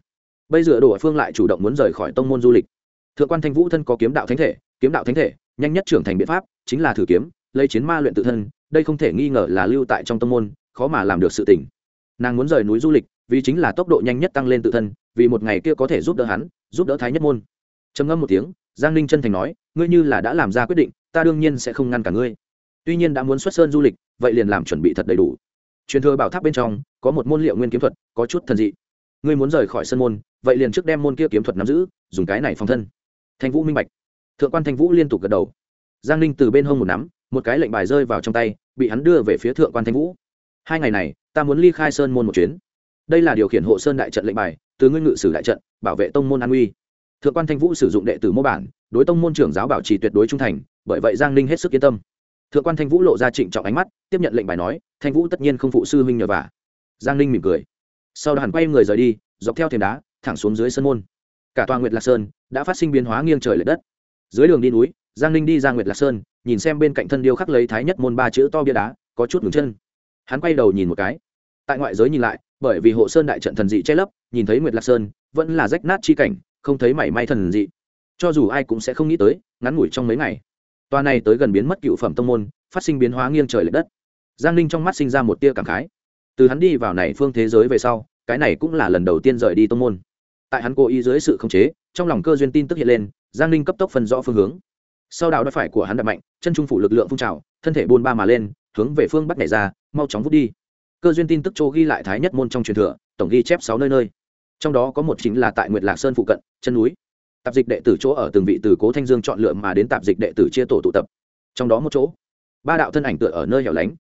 Bây giờ đổ phương lại chủ động muốn rời khỏi tông môn du lịch. Thượng quan thanh vũ thân có kiếm đạo thánh thể, kiếm đạo thánh thể, nhanh nhất trưởng thành biện pháp chính là thử kiếm, lấy chiến ma luyện tự thân, đây không thể nghi ngờ là lưu tại trong tông môn, khó mà làm được sự tỉnh nàng muốn rời núi du lịch, vì chính là tốc độ nhanh nhất tăng lên tự thân, vì một ngày kia có thể giúp đỡ hắn, giúp đỡ thái nhất môn. Trầm ngâm một tiếng, giang ninh chân thành nói, ngươi như là đã làm ra quyết định, ta đương nhiên sẽ không ngăn cả ngươi tuy nhiên đã muốn xuất sơn du lịch, vậy liền làm chuẩn bị thật đầy đủ. Truyền thừa bảo tháp bên trong, có một môn liệu nguyên kiếm thuật, có chút thần dị. Ngươi muốn rời khỏi sân môn, vậy liền trước đem môn kia kiếm thuật nắm giữ, dùng cái này phòng thân. Thanh vũ minh bạch. Thượng quan thanh vũ liên tục gật đầu. Giang ninh từ bên hông một nắm, một cái lệnh bài rơi vào trong tay, bị hắn đưa về phía thượng quan thanh vũ. Hai ngày này, ta muốn ly khai sơn môn một chuyến. Đây là điều khiển hộ sơn đại trận lệnh bài, từ ngươi ngự sử đại trận, bảo vệ tông môn an uy. Thượng quan thanh vũ sử dụng đệ tử mô bản, đối tông môn trưởng giáo bảo trì tuyệt đối trung thành, bởi vậy giang ninh hết sức yên tâm thượng quan thanh vũ lộ ra trịnh trọng ánh mắt, tiếp nhận lệnh bài nói, thanh vũ tất nhiên không phụ sư huynh nhờ vả. Giang ninh mỉm cười. Sau đó hẳn quay người rời đi, dọc theo thềm đá, thẳng xuống dưới sân môn. Cả toàn nguyệt lạc sơn đã phát sinh biến hóa nghiêng trời l ệ đất. Dưới đường đi núi, giang ninh đi ra nguyệt lạc sơn, nhìn xem bên cạnh thân điêu khắc lấy thái nhất môn ba chữ to bia đá, có chút ngừng chân. Hắn quay đầu nhìn một cái. Tại ngoại giới nhìn lại, bởi vì hộ sơn đại trận thần dị che lấp, nhìn thấy nguyệt lạc sơn vẫn là rách nát chi cảnh, không thấy mảy may thần dị. Cho dù ai cũng sẽ không nghĩ tới, ngắn ngủi trong mấy ngày tòa này tới gần biến mất cựu phẩm tông môn, phát sinh biến hóa nghiêng trời l ệ đất. Giang ninh trong mắt sinh ra một tia cảm khái. Từ hắn đi vào này phương thế giới về sau, cái này cũng là lần đầu tiên rời đi tông môn. Tại hắn cố ý dưới sự khống chế, trong lòng cơ duyên tin tức hiện lên, giang ninh cấp tốc phân rõ phương hướng. Sau đạo đã phải của hắn đập mạnh, chân trung phủ lực lượng phun trào, thân thể buôn ba mà lên, hướng về phương bắc nhảy ra, mau chóng vút đi. Cơ duyên tin tức châu ghi lại thái nhất môn trong truyền thừa, tổng ghi chép sáu nơi nơi. Trong đó có một chính là tại nguyệt lạc sơn phụ cận, chân núi tạp dịch đệ tử chỗ ở từng vị từ cố thanh dương chọn lựa mà đến tạp dịch đệ tử chia tổ tụ tập. Trong đó một chỗ, ba đạo thân ảnh tựa ở nơi hẻo lánh,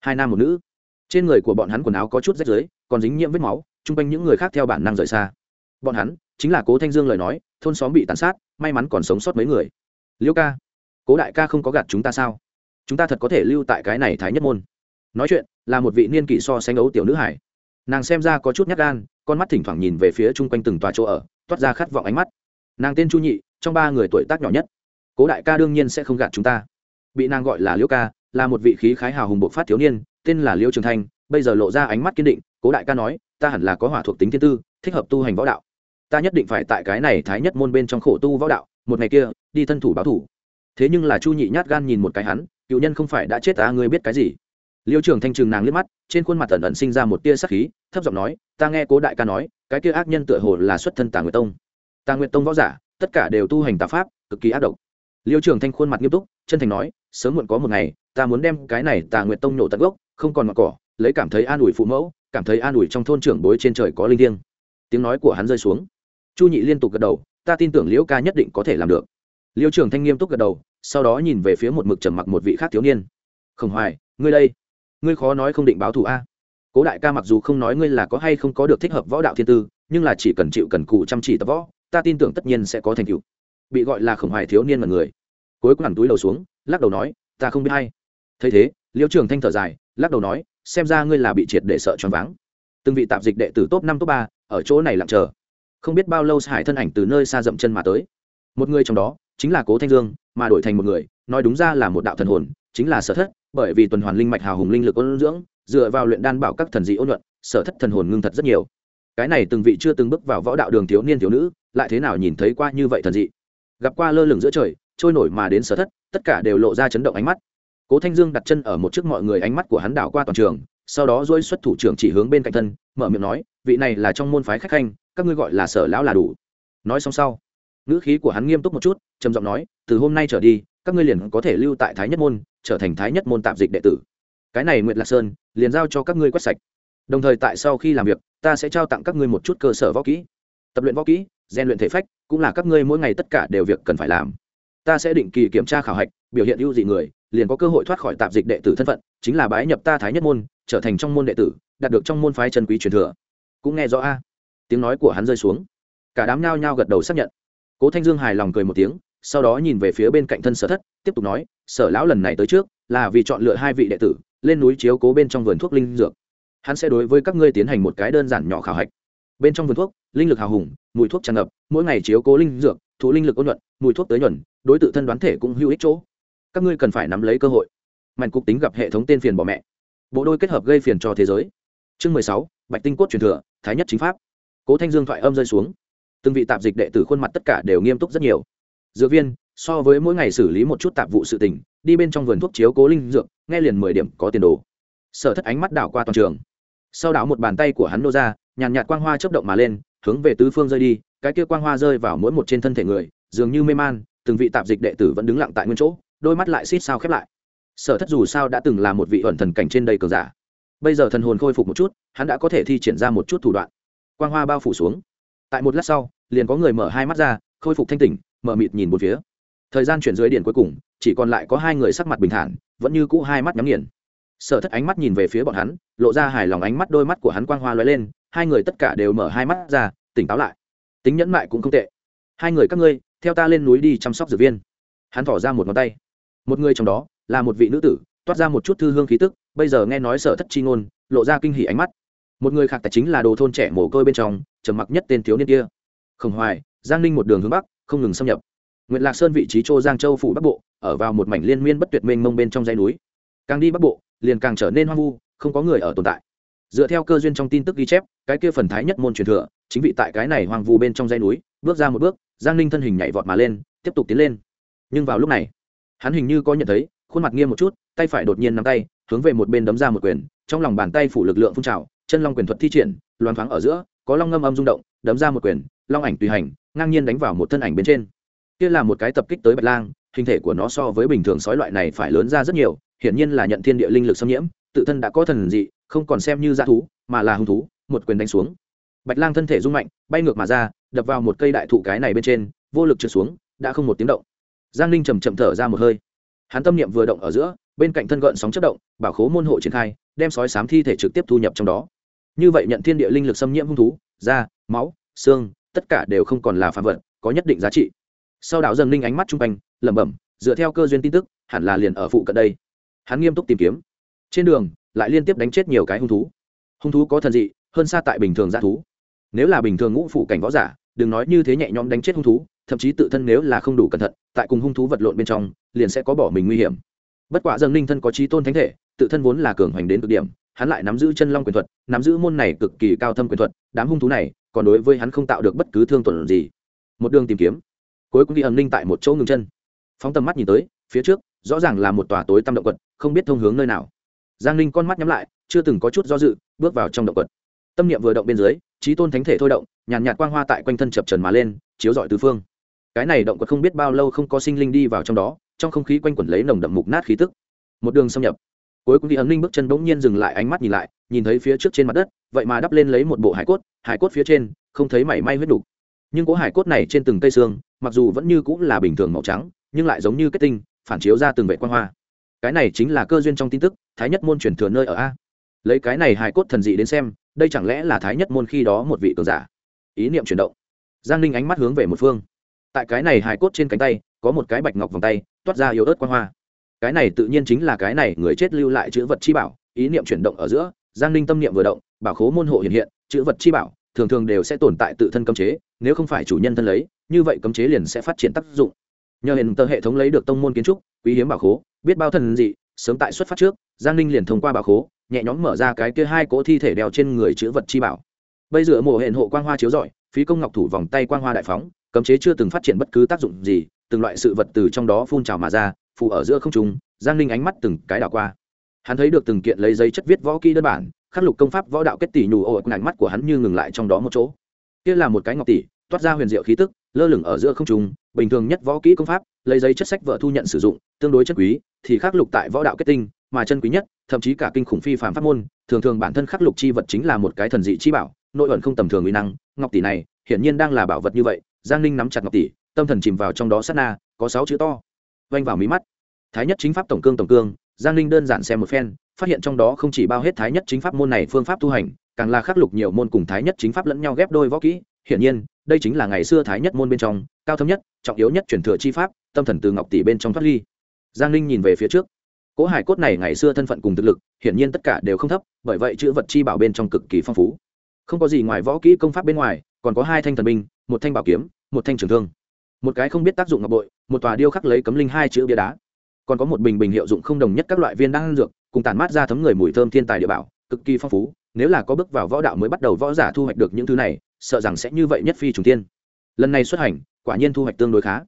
hai nam một nữ. Trên người của bọn hắn quần áo có chút rách rưới, còn dính nhiễm vết máu, chung quanh những người khác theo bản năng rời xa. Bọn hắn chính là cố thanh dương lời nói, thôn xóm bị tàn sát, may mắn còn sống sót mấy người. Liêu ca, cố đại ca không có gạt chúng ta sao? Chúng ta thật có thể lưu tại cái này thái nhất môn. Nói chuyện, là một vị niên kỷ so sánh ấu tiểu nữ hải. Nàng xem ra có chút nhát gan, con mắt thỉnh thoảng nhìn về phía chung quanh từng tòa chỗ ở, toát ra khát vọng ánh mắt nàng tên chu nhị, trong ba người tuổi tác nhỏ nhất. Cố đại ca đương nhiên sẽ không gạt chúng ta. Bị nàng gọi là liễu ca, là một vị khí khái hào hùng bộc phát thiếu niên, tên là liễu trường thanh, bây giờ lộ ra ánh mắt kiên định, cố đại ca nói, ta hẳn là có hỏa thuộc tính thiên tư, thích hợp tu hành võ đạo. Ta nhất định phải tại cái này thái nhất môn bên trong khổ tu võ đạo, một ngày kia, đi thân thủ báo thủ. Thế nhưng là chu nhị nhát gan nhìn một cái hắn, cựu nhân không phải đã chết ta ngươi biết cái gì? Liêu trưởng thanh trừng nàng liếc mắt, trên khuôn mặt tần ẩn sinh ra một tia sắc khí, thấp giọng nói, ta nghe cố đại ca nói, cái kia ác nhân tựa hồ là xuất thân tà người tông tà nguyệt tông võ giả, tất cả đều tu hành tà pháp, cực kỳ ác độc. Liêu trưởng thanh khuôn mặt nghiêm túc, chân thành nói, sớm muộn có một ngày, ta muốn đem cái này tà nguyệt tông nổ tận gốc, không còn mặc cỏ, lấy cảm thấy an ủi phụ mẫu, cảm thấy an ủi trong thôn trưởng bối trên trời có linh thiêng. Tiếng nói của hắn rơi xuống. Chu nhị liên tục gật đầu, ta tin tưởng liễu ca nhất định có thể làm được. Liêu trưởng thanh nghiêm túc gật đầu, sau đó nhìn về phía một mực trầm mặc một vị khác thiếu niên. Không hoài, ngươi đây, ngươi khó nói không định báo thù a. Cố đại ca mặc dù không nói ngươi là có hay không có được thích hợp võ đạo thiên tư, nhưng là chỉ cần chịu cần cù chăm chỉ tập võ ta tin tưởng tất nhiên sẽ có thành tựu. Bị gọi là khổng hoài thiếu niên mật người. Cuối cùng túi đầu xuống, lắc đầu nói, ta không biết hay thấy thế liêu trường thanh thở dài, lắc đầu nói, xem ra ngươi là bị triệt để sợ choáng váng. Từng vị tạp dịch đệ tử top năm, top ba, ở chỗ này lặng chờ. Không biết bao lâu hải thân ảnh từ nơi xa dậm chân mà tới. Một người trong đó, chính là cố thanh dương, mà đổi thành một người, nói đúng ra là một đạo thần hồn, chính là sở thất, bởi vì tuần hoàn linh mạch hào hùng linh lực ôn dưỡng, dựa vào luyện đan bảo các thần dị ôn luận sở thất thần hồn ngưng thật rất nhiều. Cái này từng vị chưa từng bước vào võ đạo đường thiếu niên thiếu nữ lại thế nào nhìn thấy qua như vậy thần dị? Gặp qua lơ lửng giữa trời, trôi nổi mà đến sở thất, tất cả đều lộ ra chấn động ánh mắt. Cố thanh dương đặt chân ở một trước mọi người ánh mắt của hắn đảo qua toàn trường, sau đó dỗi xuất thủ trưởng chỉ hướng bên cạnh thân, mở miệng nói, vị này là trong môn phái khách khanh, các ngươi gọi là sở lão là đủ. Nói xong sau, ngữ khí của hắn nghiêm túc một chút, trầm giọng nói, từ hôm nay trở đi, các ngươi liền có thể lưu tại thái nhất môn, trở thành thái nhất môn tạm dịch đệ tử. Cái này nguyệt lạc sơn, liền giao cho các ngươi quét sạch. Đồng thời tại sau khi làm việc, ta sẽ trao tặng các ngươi một chút cơ sở võ kỹ. Tập luyện võ kỹ rèn luyện thể phách, cũng là các ngươi mỗi ngày tất cả đều việc cần phải làm. Ta sẽ định kỳ kiểm tra khảo hạch, biểu hiện ưu dị người, liền có cơ hội thoát khỏi tạp dịch đệ tử thân phận, chính là bái nhập ta thái nhất môn, trở thành trong môn đệ tử, đạt được trong môn phái chân quý truyền thừa. Cũng nghe rõ a. Tiếng nói của hắn rơi xuống. Cả đám nhao nhao gật đầu xác nhận. Cố thanh dương hài lòng cười một tiếng, sau đó nhìn về phía bên cạnh thân sở thất, tiếp tục nói, sở lão lần này tới trước, là vì chọn lựa hai vị đệ tử, lên núi chiếu cố bên trong vườn thuốc linh dược. Hắn sẽ đối với các ngươi tiến hành một cái đơn giản nhỏ khảo hạch bên trong vườn thuốc, linh lực hào hùng, mùi thuốc tràn ngập, mỗi ngày chiếu cố linh dược, thụ linh lực ôn nhuận, mùi thuốc tới nhuận đối tự thân đoán thể cũng hữu ích chỗ. Các ngươi cần phải nắm lấy cơ hội. Mạnh cục tính gặp hệ thống tên phiền bỏ mẹ. Bộ đôi kết hợp gây phiền cho thế giới. Chương mười sáu, bạch tinh cốt truyền thừa, thái nhất chính pháp. Cố thanh dương thoại âm rơi xuống. Từng vị tạp dịch đệ tử khuôn mặt tất cả đều nghiêm túc rất nhiều. Dược viên, so với mỗi ngày xử lý một chút tạp vụ sự tình, đi bên trong vườn thuốc chiếu cố linh dược, nghe liền mười điểm có tiền đồ. Sở thất ánh mắt đảo qua toàn trường sau đó một bàn tay của hắn nô ra, nhàn nhạt quang hoa chớp động mà lên, hướng về tứ phương rơi đi, cái kia quang hoa rơi vào mỗi một trên thân thể người, dường như mê man, từng vị tạp dịch đệ tử vẫn đứng lặng tại nguyên chỗ, đôi mắt lại xít sao khép lại. Sở thất dù sao đã từng là một vị ẩn thần cảnh trên đầy cờ giả. Bây giờ thần hồn khôi phục một chút, hắn đã có thể thi triển ra một chút thủ đoạn. Quang hoa bao phủ xuống. Tại một lát sau, liền có người mở hai mắt ra, khôi phục thanh tỉnh, mở mịt nhìn một phía. Thời gian chuyển dưới điện cuối cùng, chỉ còn lại có hai người sắc mặt bình thản, vẫn như cũ hai mắt nhắm nghiền sở thất ánh mắt nhìn về phía bọn hắn, lộ ra hài lòng ánh mắt đôi mắt của hắn quang hoa lóe lên, hai người tất cả đều mở hai mắt ra, tỉnh táo lại. Tính nhẫn mại cũng không tệ. Hai người các ngươi, theo ta lên núi đi chăm sóc dược viên. Hắn thỏ ra một ngón tay. Một người trong đó, là một vị nữ tử, toát ra một chút thư hương khí tức, bây giờ nghe nói sở thất chi ngôn, lộ ra kinh hỉ ánh mắt. Một người khác tài chính là đồ thôn trẻ mồ côi bên trong, trầm mặc nhất tên thiếu niên kia. Khổng hoài, giang ninh một đường hướng bắc, không ngừng xâm nhập. Nguyệt lạc sơn vị trí châu giang châu phủ bắc bộ, ở vào một mảnh liên miên bất tuyệt mênh mông bên trong dãy núi. Càng đi bắc bộ liền càng trở nên hoang vu, không có người ở tồn tại. Dựa theo cơ duyên trong tin tức ghi chép, cái kia phần thái nhất môn truyền thừa, chính vị tại cái này hoang vu bên trong dãy núi, bước ra một bước, giang ninh thân hình nhảy vọt mà lên, tiếp tục tiến lên. Nhưng vào lúc này, hắn hình như có nhận thấy, khuôn mặt nghiêm một chút, tay phải đột nhiên nắm tay, hướng về một bên đấm ra một quyền, trong lòng bàn tay phủ lực lượng phun trào, chân long quyền thuật thi triển loan thoáng ở giữa, có long ngâm âm rung động, đấm ra một quyền, long ảnh tùy hành, ngang nhiên đánh vào một thân ảnh bên trên. Kia là một cái tập kích tới bạch lang, hình thể của nó so với bình thường sói loại này phải lớn ra rất nhiều hiển nhiên là nhận thiên địa linh lực xâm nhiễm, tự thân đã có thần dị, không còn xem như dã thú, mà là hung thú, một quyền đánh xuống. Bạch lang thân thể rung mạnh, bay ngược mà ra, đập vào một cây đại thụ cái này bên trên, vô lực trượt xuống, đã không một tiếng động. Giang ninh chầm chậm thở ra một hơi. Hắn tâm niệm vừa động ở giữa, bên cạnh thân gợn sóng chất động, bảo khố môn hộ triển khai, đem sói sám thi thể trực tiếp thu nhập trong đó. Như vậy nhận thiên địa linh lực xâm nhiễm hung thú, da, máu, xương, tất cả đều không còn là phạm vật, có nhất định giá trị. Sau đạo dần ninh ánh mắt chung quanh, lẩm bẩm, dựa theo cơ duyên tin tức, hẳn là liền ở phụ cận đây hắn nghiêm túc tìm kiếm. Trên đường, lại liên tiếp đánh chết nhiều cái hung thú. Hung thú có thần dị, hơn xa tại bình thường g thú. Nếu là bình thường ngũ phụ cảnh võ giả, đừng nói như thế nhẹ nhõm đánh chết hung thú, thậm chí tự thân nếu là không đủ cẩn thận, tại cùng hung thú vật lộn bên trong, liền sẽ có bỏ mình nguy hiểm. Bất quả dâng ninh thân có trí tôn thánh thể, tự thân vốn là cường hoành đến cực điểm, hắn lại nắm giữ chân long quyền thuật, nắm giữ môn này cực kỳ cao thâm quyền thuật, đám hung thú này, còn đối với hắn không tạo được bất cứ thương tổn gì. Một đường tìm kiếm. Cuối cùng đi ẩn ninh tại một chỗ ngừng chân. Phóng tầm mắt nhìn tới, phía trước rõ ràng là một tòa tối tăm động quật, không biết thông hướng nơi nào. Giang ninh con mắt nhắm lại, chưa từng có chút do dự, bước vào trong động quật. Tâm niệm vừa động bên dưới trí tôn thánh thể thôi động, nhàn nhạt quang hoa tại quanh thân chập trần mà lên, chiếu rọi tứ phương. Cái này động quật không biết bao lâu không có sinh linh đi vào trong đó, trong không khí quanh quẩn lấy nồng đậm mục nát khí tức. Một đường xâm nhập. Cuối cùng thì ấm linh bước chân bỗng nhiên dừng lại ánh mắt nhìn lại, nhìn thấy phía trước trên mặt đất, vậy mà đắp lên lấy một bộ hải cốt hải cốt phía trên, không thấy mảy may huyết đục nhưng cỗ hải cốt này trên từng cây xương, mặc dù vẫn như cũng là bình thường màu trắng, nhưng lại giống như kết tinh phản chiếu ra từng vệ quan hoa. Cái này chính là cơ duyên trong tin tức, thái nhất môn truyền thừa nơi ở a. Lấy cái này hải cốt thần dị đến xem, đây chẳng lẽ là thái nhất môn khi đó một vị cường giả? Ý niệm chuyển động. Giang ninh ánh mắt hướng về một phương. Tại cái này hải cốt trên cánh tay, có một cái bạch ngọc vòng tay, toát ra yếu ớt quan hoa. Cái này tự nhiên chính là cái này người chết lưu lại chữ vật chi bảo, ý niệm chuyển động ở giữa, giang ninh tâm niệm vừa động, bảo khố môn hộ hiện hiện, chữ vật chi bảo, thường thường đều sẽ tồn tại tự thân cấm chế, nếu không phải chủ nhân thân lấy, như vậy cấm chế liền sẽ phát triển tác dụng nhờ hiện tờ hệ thống lấy được tông môn kiến trúc, quý hiếm bảo khố, biết bao thần dị, sớm tại xuất phát trước, giang ninh liền thông qua bảo khố, nhẹ nhõm mở ra cái kia hai cỗ thi thể đeo trên người chữ vật chi bảo. Bây giờ mổ hẹn hộ quang hoa chiếu rọi, phí công ngọc thủ vòng tay quang hoa đại phóng, cấm chế chưa từng phát triển bất cứ tác dụng gì, từng loại sự vật từ trong đó phun trào mà ra phụ ở giữa không trung, giang ninh ánh mắt từng cái đảo qua. Hắn thấy được từng kiện lấy giấy chất viết võ kỹ đơn bản, khắc lục công pháp võ đạo kết tỷ nhù ồ ánh mắt của hắn như ngừng lại trong đó một chỗ. Kia là một cái ngọc tỷ, toát ra huyền diệu khí tức lơ lửng ở giữa không trung, bình thường nhất võ kỹ công pháp, lấy giấy chất sách vợ thu nhận sử dụng, tương đối chất quý, thì khắc lục tại võ đạo kết tinh, mà chân quý nhất, thậm chí cả kinh khủng phi phạm pháp môn, thường thường bản thân khắc lục chi vật chính là một cái thần dị chi bảo, nội ẩn không tầm thường uy năng, ngọc tỷ này, hiển nhiên đang là bảo vật như vậy, giang ninh nắm chặt ngọc tỷ, tâm thần chìm vào trong đó sát na, có sáu chữ to. Vanh vào mí mắt. Thái nhất chính pháp tổng cương tổng cương, giang ninh đơn giản xem một phen, phát hiện trong đó không chỉ bao hết thái nhất chính pháp môn này phương pháp tu hành, càng là khắc lục nhiều môn cùng thái nhất chính pháp lẫn nhau ghép đôi võ kỹ, hiển nhiên đây chính là ngày xưa thái nhất môn bên trong, cao thâm nhất, trọng yếu nhất truyền thừa chi pháp, tâm thần từ ngọc tỷ bên trong thoát ly. Giang ninh nhìn về phía trước. Cỗ hải cốt này ngày xưa thân phận cùng thực lực, hiển nhiên tất cả đều không thấp, bởi vậy chữ vật chi bảo bên trong cực kỳ phong phú. Không có gì ngoài võ kỹ công pháp bên ngoài, còn có hai thanh thần binh, một thanh bảo kiếm, một thanh trường thương. Một cái không biết tác dụng ngọc bội, một tòa điêu khắc lấy cấm linh hai chữ bia đá. Còn có một bình bình hiệu dụng không đồng nhất các loại viên đan dược, cùng tản mát ra thấm người mùi thơm thiên tài địa bảo, cực kỳ phong phú, nếu là có bước vào võ đạo mới bắt đầu võ giả thu hoạch được những thứ này sợ rằng sẽ như vậy nhất phi trùng tiên. Lần này xuất hành, quả nhiên thu hoạch tương đối khá.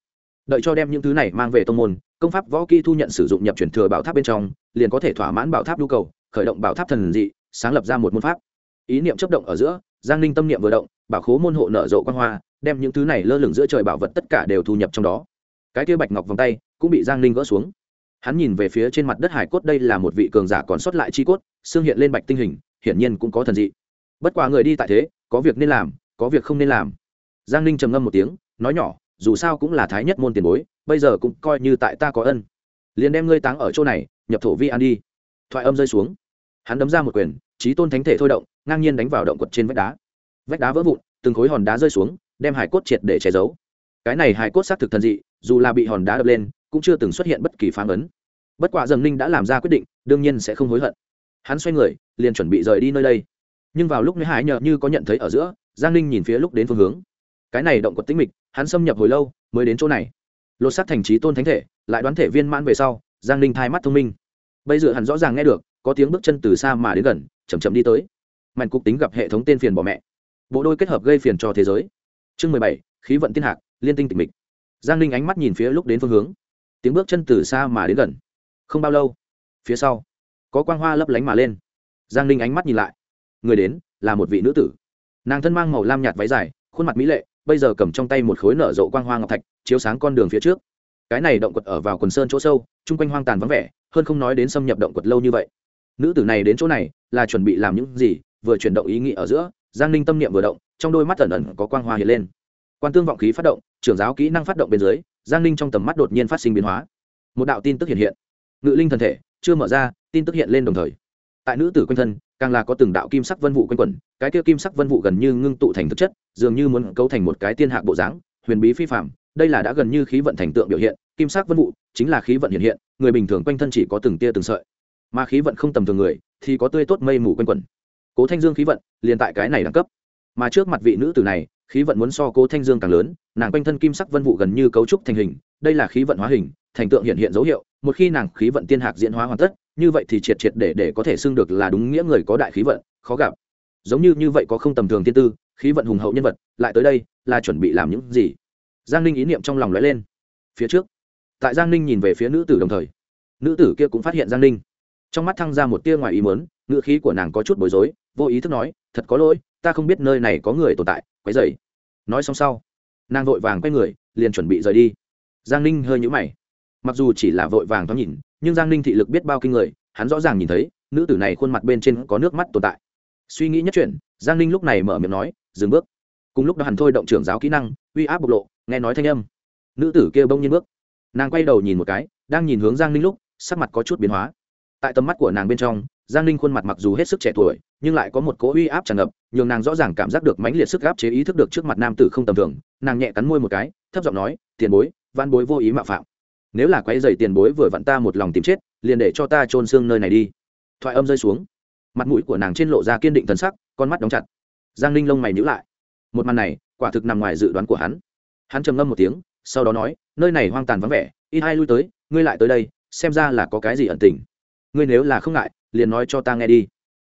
Đợi cho đem những thứ này mang về tông môn, công pháp võ kỹ thu nhận sử dụng nhập chuyển thừa bảo tháp bên trong, liền có thể thỏa mãn bảo tháp nhu cầu, khởi động bảo tháp thần dị, sáng lập ra một môn pháp. Ý niệm chấp động ở giữa, giang ninh tâm niệm vừa động, bảo khố môn hộ nở rộ quan hoa, đem những thứ này lơ lửng giữa trời bảo vật tất cả đều thu nhập trong đó. Cái kia bạch ngọc vòng tay cũng bị giang ninh gỡ xuống. Hắn nhìn về phía trên mặt đất hải cốt đây là một vị cường giả còn sót lại chi cốt, xương hiện lên bạch tinh hình, hiển nhiên cũng có thần dị. Bất quá người đi tại thế có việc nên làm, có việc không nên làm. Giang ninh trầm ngâm một tiếng, nói nhỏ, dù sao cũng là thái nhất môn tiền bối, bây giờ cũng coi như tại ta có ân. Liền đem ngươi táng ở chỗ này, nhập thổ vi an đi. Thoại âm rơi xuống. Hắn đấm ra một quyền trí tôn thánh thể thôi động, ngang nhiên đánh vào động quật trên vách đá. Vách đá vỡ vụn, từng khối hòn đá rơi xuống, đem hải cốt triệt để che giấu. Cái này hải cốt xác thực thần dị, dù là bị hòn đá đập lên, cũng chưa từng xuất hiện bất kỳ phán ấn. Bất quả dầm ninh đã làm ra quyết định, đương nhiên sẽ không hối hận. Hắn xoay người, liền chuẩn bị rời đi nơi đây nhưng vào lúc nơi hải nhờ như có nhận thấy ở giữa, giang ninh nhìn phía lúc đến phương hướng. Cái này động quật tĩnh mịch, hắn xâm nhập hồi lâu, mới đến chỗ này. Lột xác thành trí tôn thánh thể, lại đoán thể viên mãn về sau, giang ninh thai mắt thông minh. Bây giờ hắn rõ ràng nghe được, có tiếng bước chân từ xa mà đến gần chầm chậm đi tới. Mạnh cục tính gặp hệ thống tên phiền bỏ mẹ. Bộ đôi kết hợp gây phiền cho thế giới. Chương mười bảy, khí vận tiên hạc, liên tinh tịch mịch. Giang ninh ánh mắt nhìn phía lúc đến phương hướng. Tiếng bước chân từ xa mà đến gần. Không bao lâu, phía sau, có quang hoa lấp lánh mà lên. Giang ninh ánh mắt nhìn lại người đến là một vị nữ tử. Nàng thân mang màu lam nhạt váy dài, khuôn mặt mỹ lệ, bây giờ cầm trong tay một khối nở rộ quang hoa ngọc thạch, chiếu sáng con đường phía trước. Cái này động quật ở vào quần sơn chỗ sâu, chung quanh hoang tàn vắng vẻ, hơn không nói đến xâm nhập động quật lâu như vậy. Nữ tử này đến chỗ này là chuẩn bị làm những gì, vừa chuyển động ý nghĩ ở giữa, giang ninh tâm niệm vừa động, trong đôi mắt ẩn ẩn có quang hoa hiện lên. Quan tương vọng khí phát động, trưởng giáo kỹ năng phát động bên dưới, giang ninh trong tầm mắt đột nhiên phát sinh biến hóa. Một đạo tin tức hiện hiện. Ngự linh thần thể chưa mở ra, tin tức hiện lên đồng thời tại nữ tử quanh thân, càng là có từng đạo kim sắc vân vụ quanh quẩn, cái kia kim sắc vân vụ gần như ngưng tụ thành thực chất, dường như muốn cấu thành một cái tiên hạc bộ dáng, huyền bí phi phạm đây là đã gần như khí vận thành tượng biểu hiện, kim sắc vân vụ chính là khí vận hiện hiện, người bình thường quanh thân chỉ có từng tia từng sợi. Mà khí vận không tầm thường người, thì có tươi tốt mây mù quanh quẩn. Cố thanh dương khí vận liền tại cái này đẳng cấp. Mà trước mặt vị nữ tử này, khí vận muốn so cố thanh dương càng lớn, nàng quanh thân kim sắc vân vụ gần như cấu trúc thành hình, đây là khí vận hóa hình, thành tượng hiện hiện dấu hiệu, một khi nàng khí vận tiên hạc diễn hóa hoàn tất như vậy thì triệt triệt để để có thể xưng được là đúng nghĩa người có đại khí vận, khó gặp. Giống như như vậy có không tầm thường tiên tư, khí vận hùng hậu nhân vật, lại tới đây, là chuẩn bị làm những gì? Giang ninh ý niệm trong lòng lóe lên. Phía trước, tại giang ninh nhìn về phía nữ tử đồng thời, nữ tử kia cũng phát hiện giang ninh. Trong mắt thăng ra một tia ngoài ý mớn ngữ khí của nàng có chút bối rối, vô ý thức nói, thật có lỗi, ta không biết nơi này có người tồn tại, quấy dày nói xong sau, nàng vội vàng quay người, liền chuẩn bị rời đi. Giang ninh hơi nhũ mày. Mặc dù chỉ là vội vàng thoáng nhìn nhưng giang ninh thị lực biết bao kinh người, hắn rõ ràng nhìn thấy, nữ tử này khuôn mặt bên trên có nước mắt tồn tại. Suy nghĩ nhất chuyện, giang ninh lúc này mở miệng nói, dừng bước. Cùng lúc đó hẳn thôi động trưởng giáo kỹ năng, uy áp bộc lộ, nghe nói thanh âm. Nữ tử kia bông nhiên bước. Nàng quay đầu nhìn một cái, đang nhìn hướng giang ninh lúc, sắc mặt có chút biến hóa. Tại tầm mắt của nàng bên trong, giang ninh khuôn mặt mặc dù hết sức trẻ tuổi, nhưng lại có một cỗ uy áp tràn ngập, nhường nàng rõ ràng cảm giác được mãnh liệt sức áp chế ý thức được trước mặt nam tử không tầm thường. Nàng nhẹ cắn môi một cái, thấp giọng nói, tiền bối van bối vô ý mạo phạm nếu là quấy dày tiền bối vừa vặn ta một lòng tìm chết, liền để cho ta trôn xương nơi này đi. Thoại âm rơi xuống. Mặt mũi của nàng trên lộ ra kiên định thần sắc, con mắt đóng chặt. Giang ninh lông mày nhữ lại. Một màn này, quả thực nằm ngoài dự đoán của hắn. Hắn trầm ngâm một tiếng, sau đó nói, nơi này hoang tàn vắng vẻ, ít ai lui tới, ngươi lại tới đây, xem ra là có cái gì ẩn tình. Ngươi nếu là không ngại, liền nói cho ta nghe đi.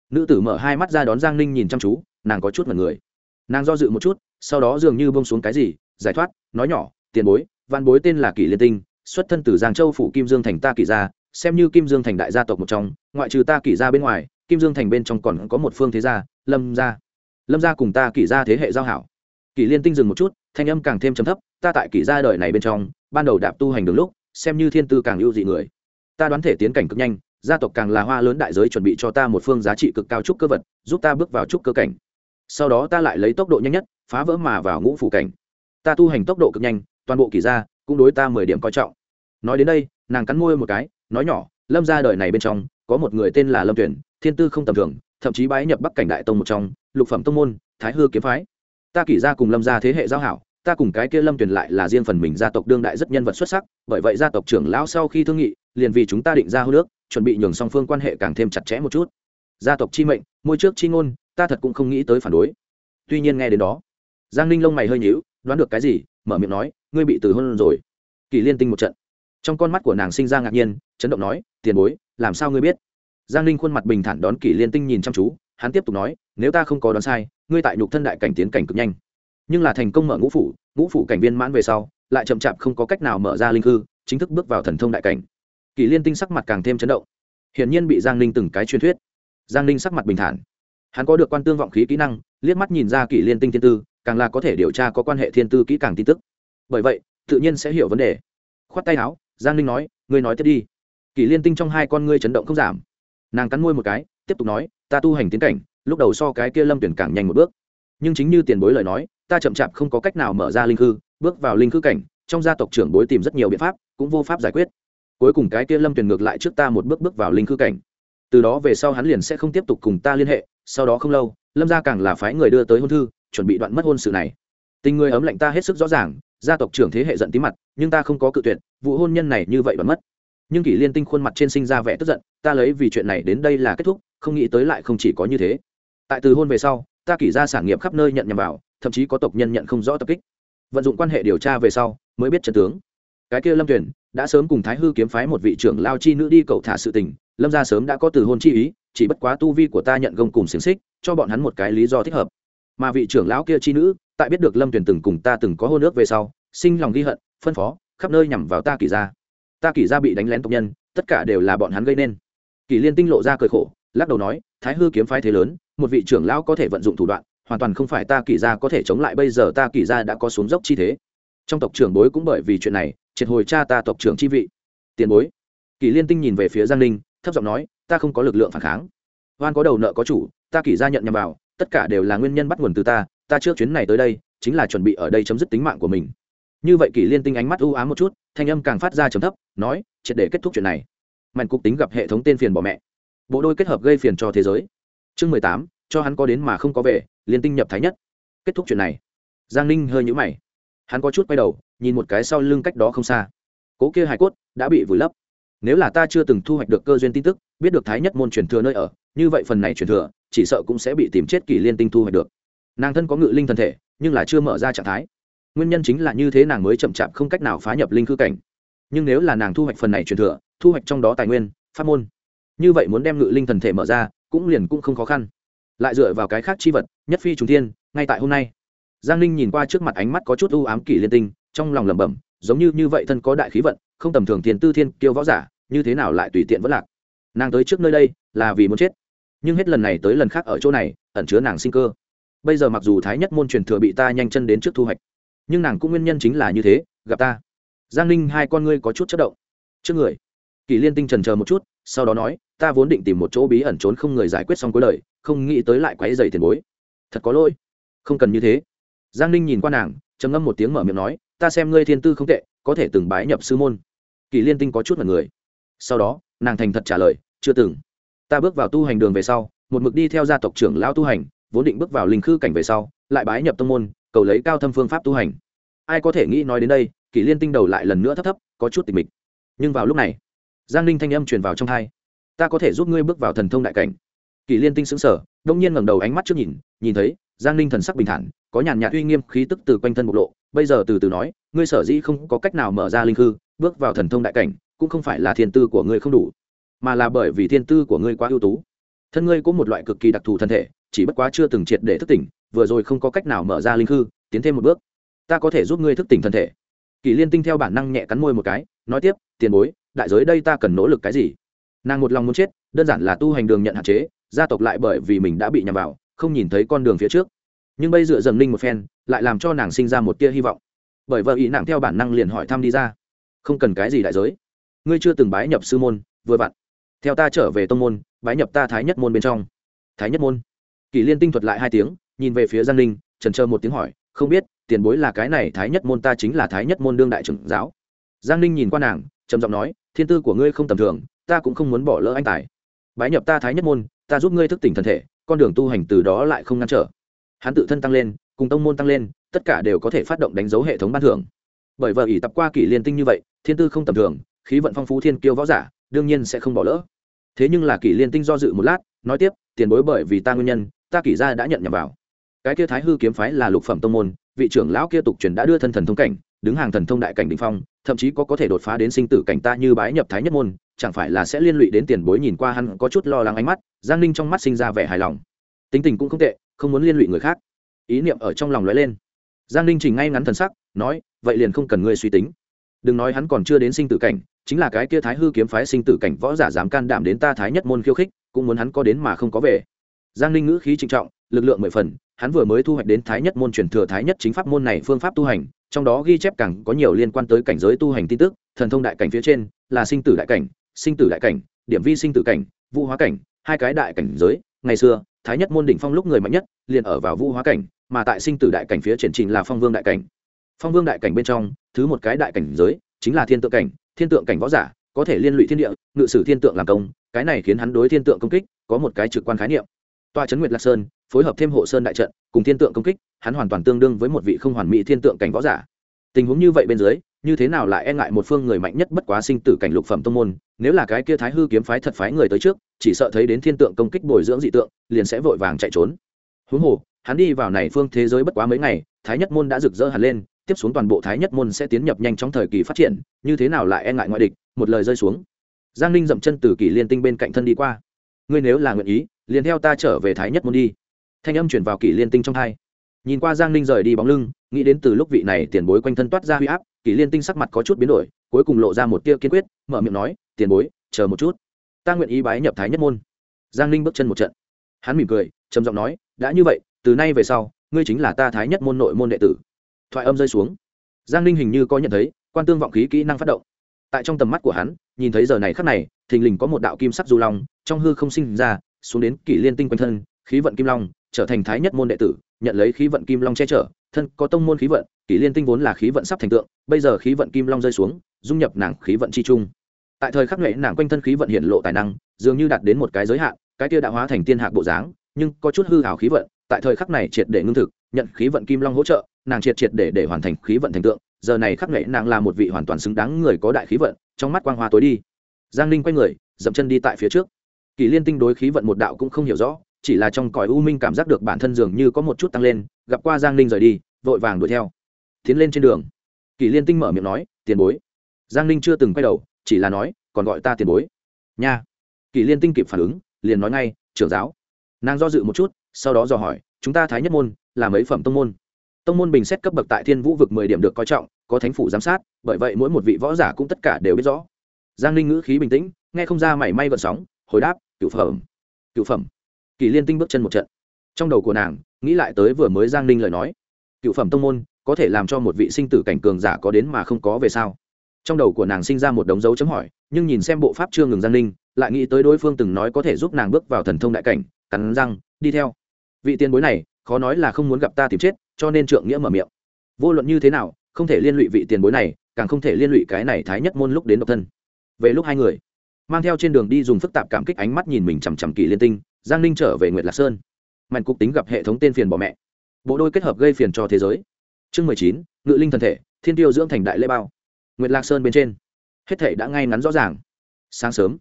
Nữ tử mở hai mắt ra đón giang ninh nhìn chăm chú, nàng có chút mật người. Nàng do dự một chút, sau đó dường như bông xuống cái gì, giải thoát, nói nhỏ, tiền bối, văn bối tên là kỷ liên tinh xuất thân từ giang châu phủ kim dương thành ta kỷ gia, xem như kim dương thành đại gia tộc một trong, ngoại trừ ta kỷ gia bên ngoài, kim dương thành bên trong còn có một phương thế gia, lâm gia. Lâm gia cùng ta kỷ gia thế hệ giao hảo. Kỷ liên tinh dừng một chút, thanh âm càng thêm trầm thấp, ta tại kỷ gia đời này bên trong, ban đầu đạp tu hành đường lúc, xem như thiên tư càng ưu dị người. Ta đoán thể tiến cảnh cực nhanh, gia tộc càng là hoa lớn đại giới chuẩn bị cho ta một phương giá trị cực cao trúc cơ vật, giúp ta bước vào trúc cơ cảnh. Sau đó ta lại lấy tốc độ nhanh nhất, phá vỡ mà vào ngũ phủ cảnh. Ta tu hành tốc độ cực nhanh, toàn bộ kỳ gia cũng đối ta mười điểm coi trọng nói đến đây, nàng cắn môi một cái, nói nhỏ, lâm ra đời này bên trong, có một người tên là lâm tuyển thiên tư không tầm thường, thậm chí bái nhập bắc cảnh đại tông một trong, lục phẩm tông môn, thái hư kiếm phái. Ta kỷ ra cùng lâm ra thế hệ giao hảo, ta cùng cái kia lâm tuyển lại là riêng phần mình gia tộc đương đại rất nhân vật xuất sắc, bởi vậy gia tộc trưởng lão sau khi thương nghị, liền vì chúng ta định ra hô nước, chuẩn bị nhường song phương quan hệ càng thêm chặt chẽ một chút. Gia tộc chi mệnh, môi trước chi ngôn, ta thật cũng không nghĩ tới phản đối. Tuy nhiên nghe đến đó, giang ninh lông mày hơi nhíu, đoán được cái gì, mở miệng nói, ngươi bị từ hôn rồi. Kỳ liên tinh một trận trong con mắt của nàng sinh ra ngạc nhiên, chấn động nói, tiền bối, làm sao ngươi biết? Giang ninh khuôn mặt bình thản đón kỷ liên tinh nhìn chăm chú, hắn tiếp tục nói, nếu ta không có đoán sai, ngươi tại nhục thân đại cảnh tiến cảnh cực nhanh. Nhưng là thành công mở ngũ phủ ngũ phủ cảnh viên mãn về sau, lại chậm chạp không có cách nào mở ra linh hư, chính thức bước vào thần thông đại cảnh. Kỷ liên tinh sắc mặt càng thêm chấn động. Hiển nhiên bị giang ninh từng cái truyền thuyết. Giang ninh sắc mặt bình thản. Hắn có được quan tương vọng khí kỹ năng, liếc mắt nhìn ra kỷ liên tinh thiên tư, càng là có thể điều tra có quan hệ thiên tư kỹ càng tin tức. Bởi vậy, tự nhiên sẽ hiểu vấn đề. Khoát tay áo giang ninh nói, ngươi nói tiếp đi. Kỷ liên tinh trong hai con ngươi chấn động không giảm. Nàng cắn môi một cái, tiếp tục nói, ta tu hành tiến cảnh, lúc đầu so cái kia lâm tuyển càng nhanh một bước. Nhưng chính như tiền bối lời nói, ta chậm chạp không có cách nào mở ra linh hư bước vào linh hư cảnh, trong gia tộc trưởng bối tìm rất nhiều biện pháp, cũng vô pháp giải quyết. Cuối cùng cái kia lâm tuyển ngược lại trước ta một bước bước vào linh hư cảnh. Từ đó về sau hắn liền sẽ không tiếp tục cùng ta liên hệ, sau đó không lâu, lâm gia càng là phái người đưa tới hôn thư, chuẩn bị đoạn mất hôn sự này. Tình người ấm lạnh ta hết sức rõ ràng gia tộc trưởng thế hệ giận tí mặt, nhưng ta không có cự tuyệt, vụ hôn nhân này như vậy vẫn mất. Nhưng kỷ liên tinh khuôn mặt trên sinh ra vẻ tức giận, ta lấy vì chuyện này đến đây là kết thúc, không nghĩ tới lại không chỉ có như thế. Tại từ hôn về sau, ta kỷ ra sản nghiệp khắp nơi nhận nhầm vào, thậm chí có tộc nhân nhận không rõ tập kích. Vận dụng quan hệ điều tra về sau, mới biết trận tướng. Cái kia lâm tuyển đã sớm cùng thái hư kiếm phái một vị trưởng lao chi nữ đi cầu thả sự tình, lâm ra sớm đã có từ hôn chi ý, chỉ bất quá tu vi của ta nhận gông cùng xiềng xích, cho bọn hắn một cái lý do thích hợp. Mà vị trưởng lão kia chi nữ tại biết được lâm tuyển từng cùng ta từng có hôn nước về sau, sinh lòng ghi hận, phân phó, khắp nơi nhằm vào ta kỷ ra ta kỷ ra bị đánh lén tộc nhân, tất cả đều là bọn hắn gây nên. Kỷ liên tinh lộ ra cười khổ, lắc đầu nói, thái hư kiếm phái thế lớn, một vị trưởng lão có thể vận dụng thủ đoạn, hoàn toàn không phải ta kỷ ra có thể chống lại, bây giờ ta kỷ ra đã có xuống dốc chi thế. Trong tộc trưởng bối cũng bởi vì chuyện này, triệt hồi cha ta tộc trưởng chi vị. Tiền bối. Kỷ liên tinh nhìn về phía giang ninh, thấp giọng nói, ta không có lực lượng phản kháng. Oan có đầu nợ có chủ, ta kỷ ra nhận nhầm vào, tất cả đều là nguyên nhân bắt nguồn từ ta ta trước chuyến này tới đây, chính là chuẩn bị ở đây chấm dứt tính mạng của mình. Như vậy kỷ liên tinh ánh mắt ưu ám một chút, thanh âm càng phát ra chấm thấp, nói, triệt để kết thúc chuyện này. Mạnh cục tính gặp hệ thống tên phiền bỏ mẹ. Bộ đôi kết hợp gây phiền cho thế giới. Chương mười tám, cho hắn có đến mà không có về, liên tinh nhập thái nhất. Kết thúc chuyện này. Giang ninh hơi nhũ mày. Hắn có chút quay đầu, nhìn một cái sau lưng cách đó không xa. Cố kia hải cốt đã bị vùi lấp. Nếu là ta chưa từng thu hoạch được cơ duyên tin tức, biết được thái nhất môn truyền thừa nơi ở, như vậy phần này truyền thừa, chỉ sợ cũng sẽ bị tìm chết kỷ liên tinh thu hoạch được nàng thân có ngự linh thân thể, nhưng là chưa mở ra trạng thái. Nguyên nhân chính là như thế nàng mới chậm chạp không cách nào phá nhập linh cư cảnh. Nhưng nếu là nàng thu hoạch phần này truyền thừa, thu hoạch trong đó tài nguyên, pháp môn, như vậy muốn đem ngự linh thần thể mở ra, cũng liền cũng không khó khăn. Lại dựa vào cái khác chi vật, nhất phi trùng thiên, ngay tại hôm nay. Giang ninh nhìn qua trước mặt ánh mắt có chút ưu ám kỷ liên tinh, trong lòng lẩm bẩm, giống như như vậy thân có đại khí vận, không tầm thường tiền tư thiên kiêu võ giả, như thế nào lại tùy tiện vẫn lạc. Nàng tới trước nơi đây, là vì muốn chết. Nhưng hết lần này tới lần khác ở chỗ này, ẩn chứa nàng sinh cơ bây giờ mặc dù thái nhất môn truyền thừa bị ta nhanh chân đến trước thu hoạch, nhưng nàng cũng nguyên nhân chính là như thế, gặp ta. Giang ninh, hai con ngươi có chút chất động. Trước người kỳ liên tinh trần chờ một chút, sau đó nói, ta vốn định tìm một chỗ bí ẩn trốn không người giải quyết xong cuối lời không nghĩ tới lại quáy dày tiền bối. Thật có lỗi. Không cần như thế. Giang ninh nhìn qua nàng, trầm ngâm một tiếng mở miệng nói, ta xem ngươi thiên tư không tệ, có thể từng bái nhập sư môn. Kỳ liên tinh có chút mật người. Sau đó, nàng thành thật trả lời, chưa từng. Ta bước vào tu hành đường về sau, một mực đi theo gia tộc trưởng lão tu hành vốn định bước vào linh khư cảnh về sau, lại bái nhập tông môn, cầu lấy cao thâm phương pháp tu hành. Ai có thể nghĩ nói đến đây, kỷ liên tinh đầu lại lần nữa thấp thấp, có chút tịch mịch. Nhưng vào lúc này, giang ninh thanh âm truyền vào trong hai. Ta có thể giúp ngươi bước vào thần thông đại cảnh. Kỷ liên tinh xứng sở đông nhiên ngẩng đầu ánh mắt trước nhìn nhìn thấy, giang ninh thần sắc bình thản, có nhàn nhạt uy nghiêm khí tức từ quanh thân bộc lộ, bây giờ từ từ nói, ngươi sở dĩ không có cách nào mở ra linh khư, bước vào thần thông đại cảnh, cũng không phải là thiên tư của ngươi không đủ, mà là bởi vì thiên tư của ngươi quá ưu tú. Thân ngươi có một loại cực kỳ đặc thù thân thể chỉ bất quá chưa từng triệt để thức tỉnh, vừa rồi không có cách nào mở ra linh khư tiến thêm một bước. Ta có thể giúp ngươi thức tỉnh thân thể. Kỷ liên tinh theo bản năng nhẹ cắn môi một cái, nói tiếp, tiền bối, đại giới đây ta cần nỗ lực cái gì? Nàng một lòng muốn chết, đơn giản là tu hành đường nhận hạn chế, gia tộc lại bởi vì mình đã bị nhầm vào, không nhìn thấy con đường phía trước. Nhưng bây dựa dầm linh một phen, lại làm cho nàng sinh ra một tia hy vọng. Bởi vợ ý nàng theo bản năng liền hỏi thăm đi ra. Không cần cái gì đại giới. Ngươi chưa từng bái nhập sư môn, vừa vặn. Theo ta trở về tông môn, bái nhập ta thái nhất môn bên trong. Thái nhất môn? Kỳ liên tinh thuật lại hai tiếng, nhìn về phía giang ninh, trần trơ một tiếng hỏi, không biết, tiền bối là cái này thái nhất môn ta chính là thái nhất môn đương đại trưởng giáo. Giang ninh nhìn qua nàng, trầm giọng nói, thiên tư của ngươi không tầm thường, ta cũng không muốn bỏ lỡ anh tài. Bái nhập ta thái nhất môn, ta giúp ngươi thức tỉnh thân thể, con đường tu hành từ đó lại không ngăn trở. Hắn tự thân tăng lên, cùng tông môn tăng lên, tất cả đều có thể phát động đánh dấu hệ thống ban thưởng. Bởi vợ ỷ tập qua kỷ liên tinh như vậy, thiên tư không tầm thường, khí vận phong phú thiên kiêu võ giả, đương nhiên sẽ không bỏ lỡ. Thế nhưng là kỷ liên tinh do dự một lát, nói tiếp, tiền bối bởi vì ta nguyên nhân ta kỷ ra đã nhận nhầm vào. Cái kia thái hư kiếm phái là lục phẩm tông môn, vị trưởng lão kia tục truyền đã đưa thân thần thông cảnh, đứng hàng thần thông đại cảnh đình phong, thậm chí có có thể đột phá đến sinh tử cảnh ta như bái nhập thái nhất môn, chẳng phải là sẽ liên lụy đến tiền bối nhìn qua hắn có chút lo lắng ánh mắt, giang ninh trong mắt sinh ra vẻ hài lòng. Tính tình cũng không tệ, không muốn liên lụy người khác. Ý niệm ở trong lòng lóe lên. Giang ninh chỉnh ngay ngắn thần sắc, nói, vậy liền không cần ngươi suy tính. Đừng nói hắn còn chưa đến sinh tử cảnh, chính là cái kia thái hư kiếm phái sinh tử cảnh võ giả dám can đảm đến ta thái nhất môn khiêu khích, cũng muốn hắn có đến mà không có về giang ninh ngữ khí trịnh trọng, lực lượng mười phần, hắn vừa mới thu hoạch đến thái nhất môn truyền thừa thái nhất chính pháp môn này phương pháp tu hành, trong đó ghi chép càng có nhiều liên quan tới cảnh giới tu hành tin tức, thần thông đại cảnh phía trên là sinh tử đại cảnh, sinh tử đại cảnh, điểm vi sinh tử cảnh, vũ hóa cảnh, hai cái đại cảnh giới. Ngày xưa, thái nhất môn đỉnh phong lúc người mạnh nhất, liền ở vào vũ hóa cảnh, mà tại sinh tử đại cảnh phía triển trình là phong vương đại cảnh. Phong vương đại cảnh bên trong, thứ một cái đại cảnh giới chính là thiên tượng cảnh, thiên tượng cảnh võ giả, có thể liên lụy thiên địa, ngự sử thiên tượng làm công, cái này khiến hắn đối thiên tượng công kích có một cái trực quan khái niệm toa trấn nguyệt lạc sơn, phối hợp thêm hộ sơn đại trận, cùng thiên tượng công kích, hắn hoàn toàn tương đương với một vị không hoàn mỹ thiên tượng cảnh võ giả. Tình huống như vậy bên dưới, như thế nào lại e ngại một phương người mạnh nhất bất quá sinh tử cảnh lục phẩm tông môn, nếu là cái kia thái hư kiếm phái thật phái người tới trước, chỉ sợ thấy đến thiên tượng công kích bồi dưỡng dị tượng, liền sẽ vội vàng chạy trốn. Huống hồ, hắn đi vào này phương thế giới bất quá mấy ngày, thái nhất môn đã rực rỡ hẳn lên, tiếp xuống toàn bộ thái nhất môn sẽ tiến nhập nhanh trong thời kỳ phát triển, như thế nào lại e ngại ngoại địch, một lời rơi xuống. Giang ninh dậm chân từ kỷ liên tinh bên cạnh thân đi qua ngươi nếu là nguyện ý, liền theo ta trở về thái nhất môn đi. Thanh âm chuyển vào kỷ liên tinh trong hai. Nhìn qua giang ninh rời đi bóng lưng, nghĩ đến từ lúc vị này tiền bối quanh thân toát ra huy áp, kỷ liên tinh sắc mặt có chút biến đổi, cuối cùng lộ ra một tia kiên quyết, mở miệng nói, tiền bối, chờ một chút. Ta nguyện ý bái nhập thái nhất môn. Giang ninh bước chân một trận. Hắn mỉm cười, trầm giọng nói, đã như vậy, từ nay về sau, ngươi chính là ta thái nhất môn nội môn đệ tử. Thoại âm rơi xuống. Giang ninh hình như có nhận thấy, quan tương vọng khí kỹ năng phát động tại trong tầm mắt của hắn, nhìn thấy giờ này khắc này, thình lình có một đạo kim sắc du long trong hư không sinh ra, xuống đến kỷ liên tinh quanh thân, khí vận kim long, trở thành thái nhất môn đệ tử, nhận lấy khí vận kim long che chở, thân có tông môn khí vận, kỷ liên tinh vốn là khí vận sắp thành tượng, bây giờ khí vận kim long rơi xuống, dung nhập nàng khí vận chi trung. Tại thời khắc nghệ nàng quanh thân khí vận hiện lộ tài năng, dường như đạt đến một cái giới hạn, cái kia đã hóa thành tiên hạc bộ dáng, nhưng có chút hư hảo khí vận, tại thời khắc này triệt để ngưng thực, nhận khí vận kim long hỗ trợ, nàng triệt triệt để để hoàn thành khí vận thành tượng giờ này khắc nghệ nàng là một vị hoàn toàn xứng đáng người có đại khí vận, trong mắt quang hoa tối đi. Giang ninh quay người, dậm chân đi tại phía trước. Kỳ liên tinh đối khí vận một đạo cũng không hiểu rõ, chỉ là trong cõi u minh cảm giác được bản thân dường như có một chút tăng lên, gặp qua giang ninh rời đi, vội vàng đuổi theo. Tiến lên trên đường. Kỳ liên tinh mở miệng nói, tiền bối. Giang ninh chưa từng quay đầu, chỉ là nói, còn gọi ta tiền bối. Nha. Kỳ liên tinh kịp phản ứng, liền nói ngay, trưởng giáo. Nàng do dự một chút, sau đó dò hỏi, chúng ta thái nhất môn, là mấy phẩm tông môn? Tông môn bình xét cấp bậc tại thiên vũ vực mười điểm được coi trọng, có thánh phủ giám sát, bởi vậy mỗi một vị võ giả cũng tất cả đều biết rõ. Giang ninh ngữ khí bình tĩnh, nghe không ra mảy may vận sóng, hồi đáp cựu phẩm cựu phẩm. Kỳ liên tinh bước chân một trận. Trong đầu của nàng, nghĩ lại tới vừa mới giang ninh lời nói. Cựu phẩm tông môn, có thể làm cho một vị sinh tử cảnh cường giả có đến mà không có về sao? Trong đầu của nàng sinh ra một đống dấu chấm hỏi, nhưng nhìn xem bộ pháp chưa ngừng giang ninh, lại nghĩ tới đối phương từng nói có thể giúp nàng bước vào thần thông đại cảnh, cắn răng, đi theo. Vị tiền bối này, khó nói là không muốn gặp ta tìm chết cho nên trượng nghĩa mở miệng. Vô luận như thế nào, không thể liên lụy vị tiền bối này, càng không thể liên lụy cái này thái nhất môn lúc đến độc thân. Về lúc hai người, mang theo trên đường đi dùng phức tạp cảm kích ánh mắt nhìn mình chằm chằm kỳ liên tinh, giang ninh trở về nguyệt lạc sơn. Mạnh cục tính gặp hệ thống tên phiền bỏ mẹ. Bộ đôi kết hợp gây phiền cho thế giới. Chương mười chín, ngự linh thần thể, thiên tiêu dưỡng thành đại lễ bao. Nguyệt lạc sơn bên trên. Hết thể đã ngay ngắn rõ ràng. Sáng sớm,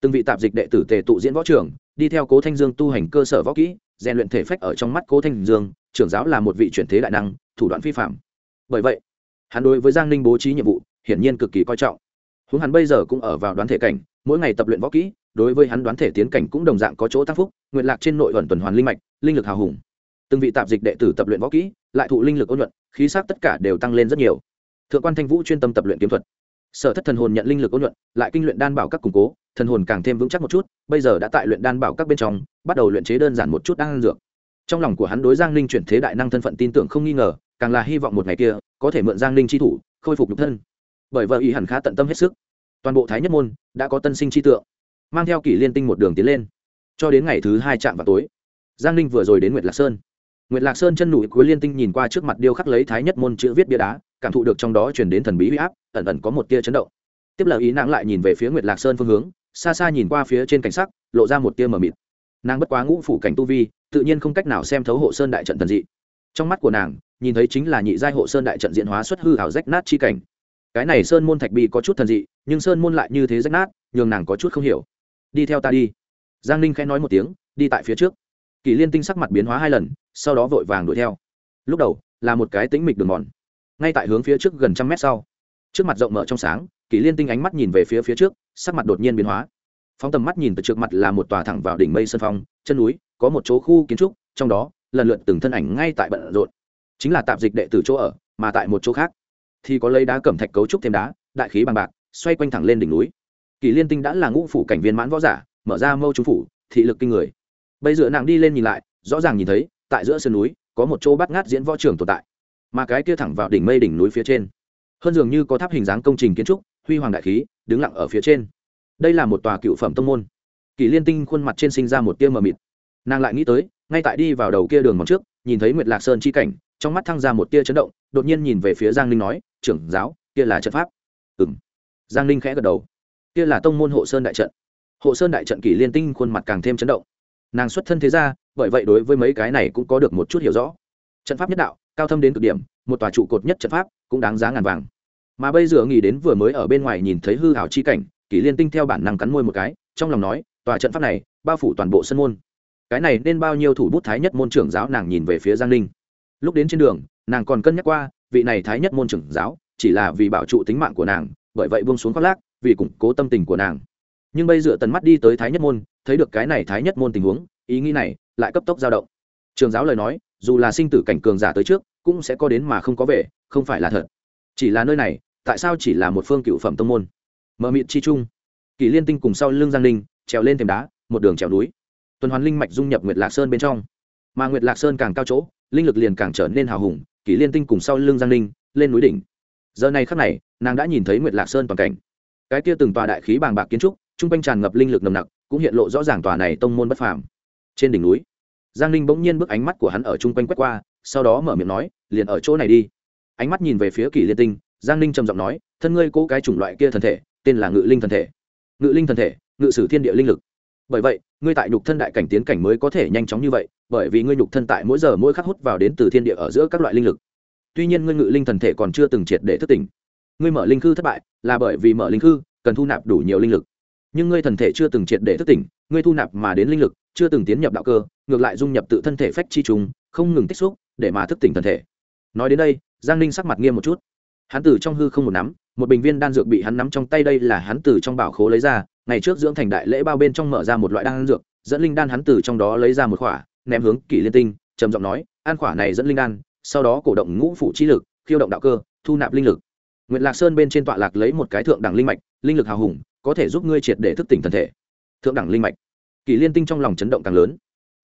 từng vị tạp dịch đệ tử tề tụ diễn võ trưởng đi theo cố thanh dương tu hành cơ sở võ kỹ rèn luyện thể phách ở trong mắt cố thanh dương, trưởng giáo là một vị chuyển thế đại năng, thủ đoạn vi phạm. Bởi vậy, hắn đối với giang ninh bố trí nhiệm vụ, hiển nhiên cực kỳ coi trọng. Huống hắn bây giờ cũng ở vào đoán thể cảnh, mỗi ngày tập luyện võ kỹ, đối với hắn đoán thể tiến cảnh cũng đồng dạng có chỗ tăng phúc, nguyện lạc trên nội vận tuần hoàn linh mạch, linh lực hào hùng. Từng vị tạp dịch đệ tử tập luyện võ kỹ, lại thụ linh lực ôn nhuận, khí sắc tất cả đều tăng lên rất nhiều. Thượng quan thanh vũ chuyên tâm tập luyện kiếm thuật sở thất thần hồn nhận linh lực ôn nhuận, lại kinh luyện đan bảo các củng cố, thần hồn càng thêm vững chắc một chút, bây giờ đã tại luyện đan bảo các bên trong, bắt đầu luyện chế đơn giản một chút đan dược. Trong lòng của hắn đối giang ninh chuyển thế đại năng thân phận tin tưởng không nghi ngờ, càng là hy vọng một ngày kia, có thể mượn giang ninh chi thủ, khôi phục nhục thân. Bởi vợ ý hẳn khá tận tâm hết sức. Toàn bộ thái nhất môn đã có tân sinh chi tượng, mang theo kỷ liên tinh một đường tiến lên. Cho đến ngày thứ hai chạm vào tối, giang ninh vừa rồi đến nguyệt lạc sơn nguyệt lạc sơn chân nụi cuối liên tinh nhìn qua trước mặt điêu khắc lấy thái nhất môn chữ viết bia đá, cảm thụ được trong đó chuyển đến thần bí huy áp, ẩn ẩn có một tia chấn động. Tiếp lời ý nàng lại nhìn về phía nguyệt lạc sơn phương hướng, xa xa nhìn qua phía trên cảnh sắc, lộ ra một tia mờ mịt. Nàng bất quá ngũ phủ cảnh tu vi, tự nhiên không cách nào xem thấu hộ sơn đại trận thần dị. Trong mắt của nàng, nhìn thấy chính là nhị giai hộ sơn đại trận diễn hóa xuất hư hảo rách nát chi cảnh. Cái này sơn môn thạch bi có chút thần dị, nhưng sơn môn lại như thế rách nát, nhường nàng có chút không hiểu. Đi theo ta đi. Giang ninh khẽ nói một tiếng, đi tại phía trước kỳ liên tinh sắc mặt biến hóa hai lần, sau đó vội vàng đuổi theo. Lúc đầu, là một cái tĩnh mịch đường mòn. Ngay tại hướng phía trước gần trăm mét sau, trước mặt rộng mở trong sáng, kỳ liên tinh ánh mắt nhìn về phía phía trước, sắc mặt đột nhiên biến hóa. Phóng tầm mắt nhìn từ trước mặt là một tòa thẳng vào đỉnh mây sân phong, chân núi, có một chỗ khu kiến trúc, trong đó, lần lượt từng thân ảnh ngay tại bận rộn. Chính là tạp dịch đệ tử chỗ ở, mà tại một chỗ khác. Thì có lấy đá cẩm thạch cấu trúc thêm đá, đại khí bằng bạc, xoay quanh thẳng lên đỉnh núi. Kỳ liên tinh đã là ngũ phủ cảnh viên mãn võ giả, mở ra mâu trung phủ, thị lực kinh người bây giờ nàng đi lên nhìn lại, rõ ràng nhìn thấy, tại giữa sườn núi, có một chỗ bắt ngát diễn võ trường tồn tại. Mà cái kia thẳng vào đỉnh mây đỉnh núi phía trên, hơn dường như có tháp hình dáng công trình kiến trúc, huy hoàng đại khí, đứng lặng ở phía trên. Đây là một tòa cựu phẩm tông môn. Kỷ liên tinh khuôn mặt trên sinh ra một tia mờ mịt. Nàng lại nghĩ tới, ngay tại đi vào đầu kia đường mòn trước, nhìn thấy nguyệt lạc sơn chi cảnh, trong mắt thăng ra một tia chấn động, đột nhiên nhìn về phía giang ninh nói, trưởng giáo, kia là trận pháp. Ừ m giang ninh khẽ gật đầu. Kia là tông môn hộ sơn đại trận. Hộ sơn đại trận kỷ liên tinh khuôn mặt càng thêm chấn động nàng xuất thân thế ra bởi vậy đối với mấy cái này cũng có được một chút hiểu rõ. Trận pháp nhất đạo, cao thâm đến cực điểm, một tòa trụ cột nhất trận pháp, cũng đáng giá ngàn vàng. Mà bây giờ nghĩ đến vừa mới ở bên ngoài nhìn thấy hư hảo chi cảnh, kỷ liên tinh theo bản năng cắn môi một cái, trong lòng nói, tòa trận pháp này, bao phủ toàn bộ sân môn. Cái này nên bao nhiêu thủ bút thái nhất môn trưởng giáo nàng nhìn về phía giang ninh. Lúc đến trên đường, nàng còn cân nhắc qua, vị này thái nhất môn trưởng giáo, chỉ là vì bảo trụ tính mạng của nàng, bởi vậy buông xuống khoác lác, vì củng cố tâm tình của nàng. Nhưng bây giờ tần mắt đi tới thái nhất môn thấy được cái này thái nhất môn tình huống, ý nghĩ này lại cấp tốc dao động. Trường giáo lời nói, dù là sinh tử cảnh cường giả tới trước, cũng sẽ có đến mà không có về, không phải là thật. Chỉ là nơi này, tại sao chỉ là một phương cựu phẩm tông môn? Mờ mịt chi trung. Kỳ liên tinh cùng sau lưng giang ninh, trèo lên thềm đá, một đường trèo núi. Tuần hoàn linh mạch dung nhập nguyệt lạc sơn bên trong. Mà nguyệt lạc sơn càng cao chỗ, linh lực liền càng trở nên hào hùng kỳ liên tinh cùng sau lưng giang ninh, lên núi đỉnh. Giờ này khắc này, nàng đã nhìn thấy nguyệt lạc sơn toàn cảnh. Cái kia từng tòa đại khí bàng bạc kiến trúc chung quanh tràn ngập linh lực nồng nặc cũng hiện lộ rõ ràng tòa này tông môn bất phàm. Trên đỉnh núi, giang ninh bỗng nhiên bước ánh mắt của hắn ở chung quanh quét qua, sau đó mở miệng nói, liền ở chỗ này đi. Ánh mắt nhìn về phía kỷ liên tinh, giang ninh trầm giọng nói, thân ngươi cố cái chủng loại kia thân thể, tên là ngự linh thân thể. Ngự linh thân thể, ngự sử thiên địa linh lực. Bởi vậy, ngươi tại nhục thân đại cảnh tiến cảnh mới có thể nhanh chóng như vậy, bởi vì ngươi nhục thân tại mỗi giờ mỗi khắc hút vào đến từ thiên địa ở giữa các loại linh lực. Tuy nhiên ngươi ngự linh thần thể còn chưa từng triệt để thức tỉnh. Ngươi mở linh khư thất bại là bởi vì mở linh khư cần thu nạp đủ nhiều linh lực nhưng ngươi thần thể chưa từng triệt để thức tỉnh, ngươi thu nạp mà đến linh lực, chưa từng tiến nhập đạo cơ, ngược lại dung nhập tự thân thể phách chi trùng, không ngừng tích xúc, để mà thức tỉnh thần thể. Nói đến đây, giang ninh sắc mặt nghiêm một chút. Hắn từ trong hư không một nắm, một bình viên đan dược bị hắn nắm trong tay đây là hắn từ trong bảo khố lấy ra, ngày trước dưỡng thành đại lễ bao bên trong mở ra một loại đan dược, dẫn linh đan hắn từ trong đó lấy ra một khỏa, ném hướng kỷ liên tinh, trầm giọng nói, an khỏa này dẫn linh đan, sau đó cổ động ngũ phủ chi lực, khiêu động đạo cơ, thu nạp linh lực. Nguyệt lạc sơn bên trên tọa lạc lấy một cái thượng đẳng linh mạch, linh lực hào hùng có thể giúp ngươi triệt để thức tỉnh thân thể. Thượng đẳng linh mạch. Kỷ liên tinh trong lòng chấn động càng lớn.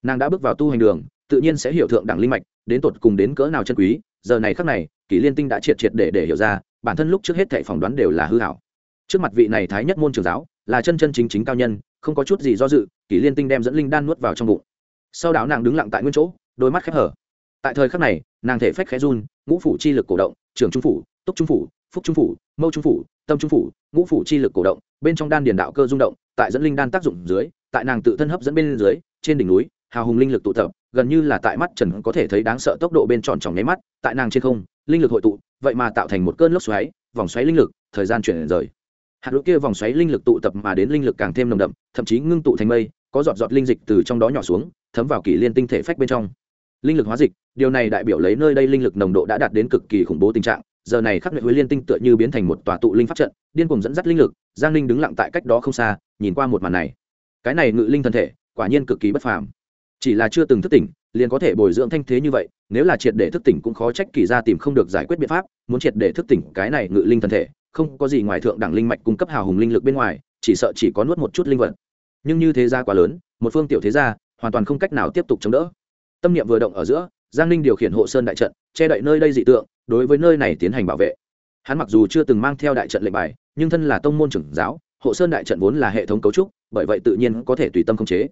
Nàng đã bước vào tu hành đường, tự nhiên sẽ hiểu thượng đẳng linh mạch, đến tột cùng đến cỡ nào chân quý. Giờ này khắc này, kỷ liên tinh đã triệt triệt để để hiểu ra, bản thân lúc trước hết thệ phỏng đoán đều là hư hảo trước mặt vị này thái nhất môn trường giáo, là chân chân chính chính cao nhân, không có chút gì do dự, kỷ liên tinh đem dẫn linh đan nuốt vào trong bụng. Sau đó nàng đứng lặng tại nguyên chỗ, đôi mắt khép hở. Tại thời khắc này, nàng thể phách khẽ run, ngũ phủ chi lực cổ động, trường trung phủ, túc trung phủ phúc trung phủ, mâu trung phủ, tâm trung phủ, ngũ phủ chi lực cổ động, bên trong đan điền đạo cơ rung động, tại dẫn linh đan tác dụng dưới, tại nàng tự thân hấp dẫn bên dưới, trên đỉnh núi, hào hùng linh lực tụ tập, gần như là tại mắt trần có thể thấy đáng sợ tốc độ bên tròn tròng nháy mắt, tại nàng trên không, linh lực hội tụ, vậy mà tạo thành một cơn lốc xoáy, vòng xoáy linh lực, thời gian chuyển rời. Hạt lũ kia vòng xoáy linh lực tụ tập mà đến linh lực càng thêm nồng đậm, thậm chí ngưng tụ thành mây, có giọt giọt linh dịch từ trong đó nhỏ xuống, thấm vào kỷ liên tinh thể phách bên trong. Linh lực hóa dịch, điều này đại biểu lấy nơi đây linh lực nồng độ đã đạt đến cực kỳ khủng bố tình trạng giờ này khắc luyện huế liên tinh tựa như biến thành một tòa tụ linh pháp trận, điên cùng dẫn dắt linh lực, giang linh đứng lặng tại cách đó không xa, nhìn qua một màn này. Cái này ngự linh thân thể, quả nhiên cực kỳ bất phàm. Chỉ là chưa từng thức tỉnh, liền có thể bồi dưỡng thanh thế như vậy, nếu là triệt để thức tỉnh cũng khó trách kỳ ra tìm không được giải quyết biện pháp, muốn triệt để thức tỉnh cái này ngự linh thân thể, không có gì ngoài thượng đẳng linh mạch cung cấp hào hùng linh lực bên ngoài, chỉ sợ chỉ có nuốt một chút linh vật. Nhưng như thế gia quá lớn, một phương tiểu thế gia, hoàn toàn không cách nào tiếp tục chống đỡ. Tâm niệm vừa động ở giữa giang ninh điều khiển hộ sơn đại trận, che đậy nơi đây dị tượng, đối với nơi này tiến hành bảo vệ. Hắn mặc dù chưa từng mang theo đại trận lệnh bài, nhưng thân là tông môn trưởng giáo, hộ sơn đại trận vốn là hệ thống cấu trúc, bởi vậy tự nhiên có thể tùy tâm khống chế.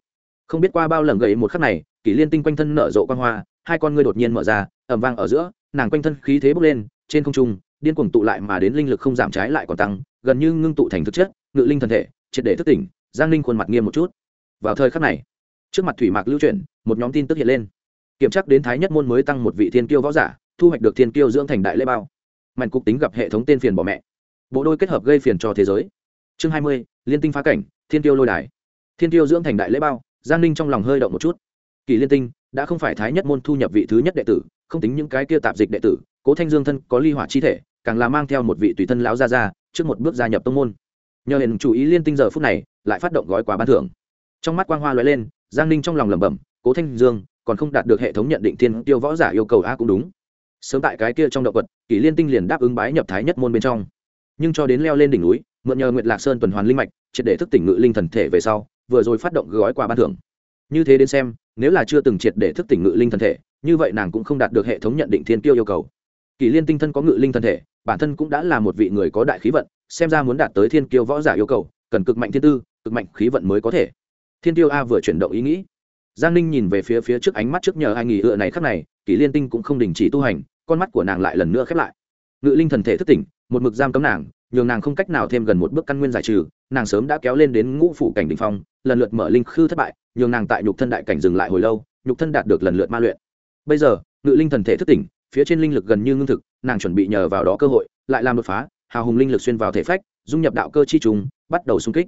Không biết qua bao lần gầy một khắc này, kỷ liên tinh quanh thân nở rộ quan hoa, hai con ngươi đột nhiên mở ra ẩm vang ở giữa, nàng quanh thân khí thế bốc lên, trên không trung, điên cuồng tụ lại mà đến linh lực không giảm trái lại còn tăng, gần như ngưng tụ thành thực chất, ngự linh thân thể, triệt để thức tỉnh, giang Ninh khuôn mặt nghiêm một chút. Vào thời khắc này, trước mặt thủy mạc lưu chuyển, một nhóm tin tức hiện lên kiểm tra đến thái nhất môn mới tăng một vị thiên kiêu võ giả, thu hoạch được thiên kiêu dưỡng thành đại lễ bao. Mạnh cục tính gặp hệ thống tên phiền bỏ mẹ. Bộ đôi kết hợp gây phiền cho thế giới. Chương hai mươi, liên tinh phá cảnh, thiên kiêu lôi đài. Thiên kiêu dưỡng thành đại lễ bao, giang ninh trong lòng hơi động một chút. Kỳ liên tinh, đã không phải thái nhất môn thu nhập vị thứ nhất đệ tử, không tính những cái kia tạp dịch đệ tử, cố thanh dương thân có ly hỏa chi thể, càng là mang theo một vị tùy thân lão gia ra trước một bước gia nhập tông môn. Nhờ hiện chủ ý liên tinh giờ phút này, lại phát động gói quà ban thưởng. Trong mắt quang hoa l lên, giang ninh trong lòng lẩm bẩm, cố thanh dương còn không đạt được hệ thống nhận định thiên tiêu võ giả yêu cầu a cũng đúng. Sớm tại cái kia trong động vật kỷ liên tinh liền đáp ứng bái nhập thái nhất môn bên trong. Nhưng cho đến leo lên đỉnh núi, mượn nhờ nguyệt lạc sơn tuần hoàn linh mạch, triệt để thức tỉnh ngự linh thần thể về sau, vừa rồi phát động gói quà ban thưởng. Như thế đến xem, nếu là chưa từng triệt để thức tỉnh ngự linh thần thể, như vậy nàng cũng không đạt được hệ thống nhận định thiên tiêu yêu cầu. Kỷ liên tinh thân có ngự linh thần thể, bản thân cũng đã là một vị người có đại khí vận, xem ra muốn đạt tới thiên kiêu võ giả yêu cầu, cần cực mạnh thiên tư, cực mạnh khí vận mới có thể. Thiên tiêu a vừa chuyển động ý nghĩ giang ninh nhìn về phía phía trước ánh mắt trước nhờ ai nghỉ ựa này khắc này, kỷ liên tinh cũng không đình chỉ tu hành, con mắt của nàng lại lần nữa khép lại. Ngự linh thần thể thức tỉnh, một mực giam cấm nàng, nhường nàng không cách nào thêm gần một bước căn nguyên giải trừ, nàng sớm đã kéo lên đến ngũ phủ cảnh đình phong, lần lượt mở linh khư thất bại, nhường nàng tại nhục thân đại cảnh dừng lại hồi lâu, nhục thân đạt được lần lượt ma luyện. Bây giờ, ngự linh thần thể thức tỉnh, phía trên linh lực gần như ngưng thực, nàng chuẩn bị nhờ vào đó cơ hội, lại làm đột phá, hào hùng linh lực xuyên vào thể phách, dung nhập đạo cơ chi trùng, bắt đầu xung kích.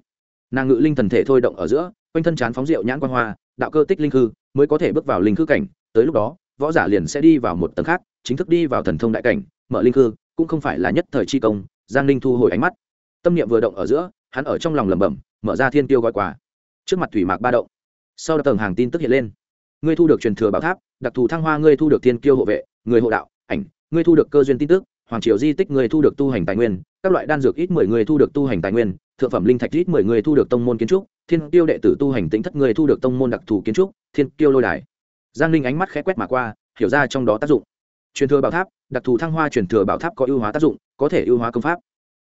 Nàng ngự linh thần thể thôi động ở giữa, quanh thân chán phóng rượu nhãn quan hoa đạo cơ tích linh khư mới có thể bước vào linh khư cảnh. Tới lúc đó, võ giả liền sẽ đi vào một tầng khác, chính thức đi vào thần thông đại cảnh, mở linh khư, cũng không phải là nhất thời chi công. Giang linh thu hồi ánh mắt. Tâm niệm vừa động ở giữa, hắn ở trong lòng lẩm bẩm, mở ra thiên tiêu gói quà. Trước mặt thủy mạc ba động, sau đó tầng hàng tin tức hiện lên. Ngươi thu được truyền thừa bảo tháp, đặc thù thăng hoa, ngươi thu được thiên kiêu hộ vệ, người hộ đạo, ảnh, ngươi thu được cơ duyên tin tức hoàng triều di tích người thu được tu hành tài nguyên, các loại đan dược ít mười người thu được tu hành tài nguyên, thượng phẩm linh thạch ít mười người thu được tông môn kiến trúc, thiên tiêu đệ tử tu hành tính thất người thu được tông môn đặc thù kiến trúc, thiên tiêu lôi đài. Giang linh ánh mắt khẽ quét mà qua, hiểu ra trong đó tác dụng. Truyền thừa bảo tháp, đặc thù thăng hoa truyền thừa bảo tháp có ưu hóa tác dụng, có thể ưu hóa công pháp.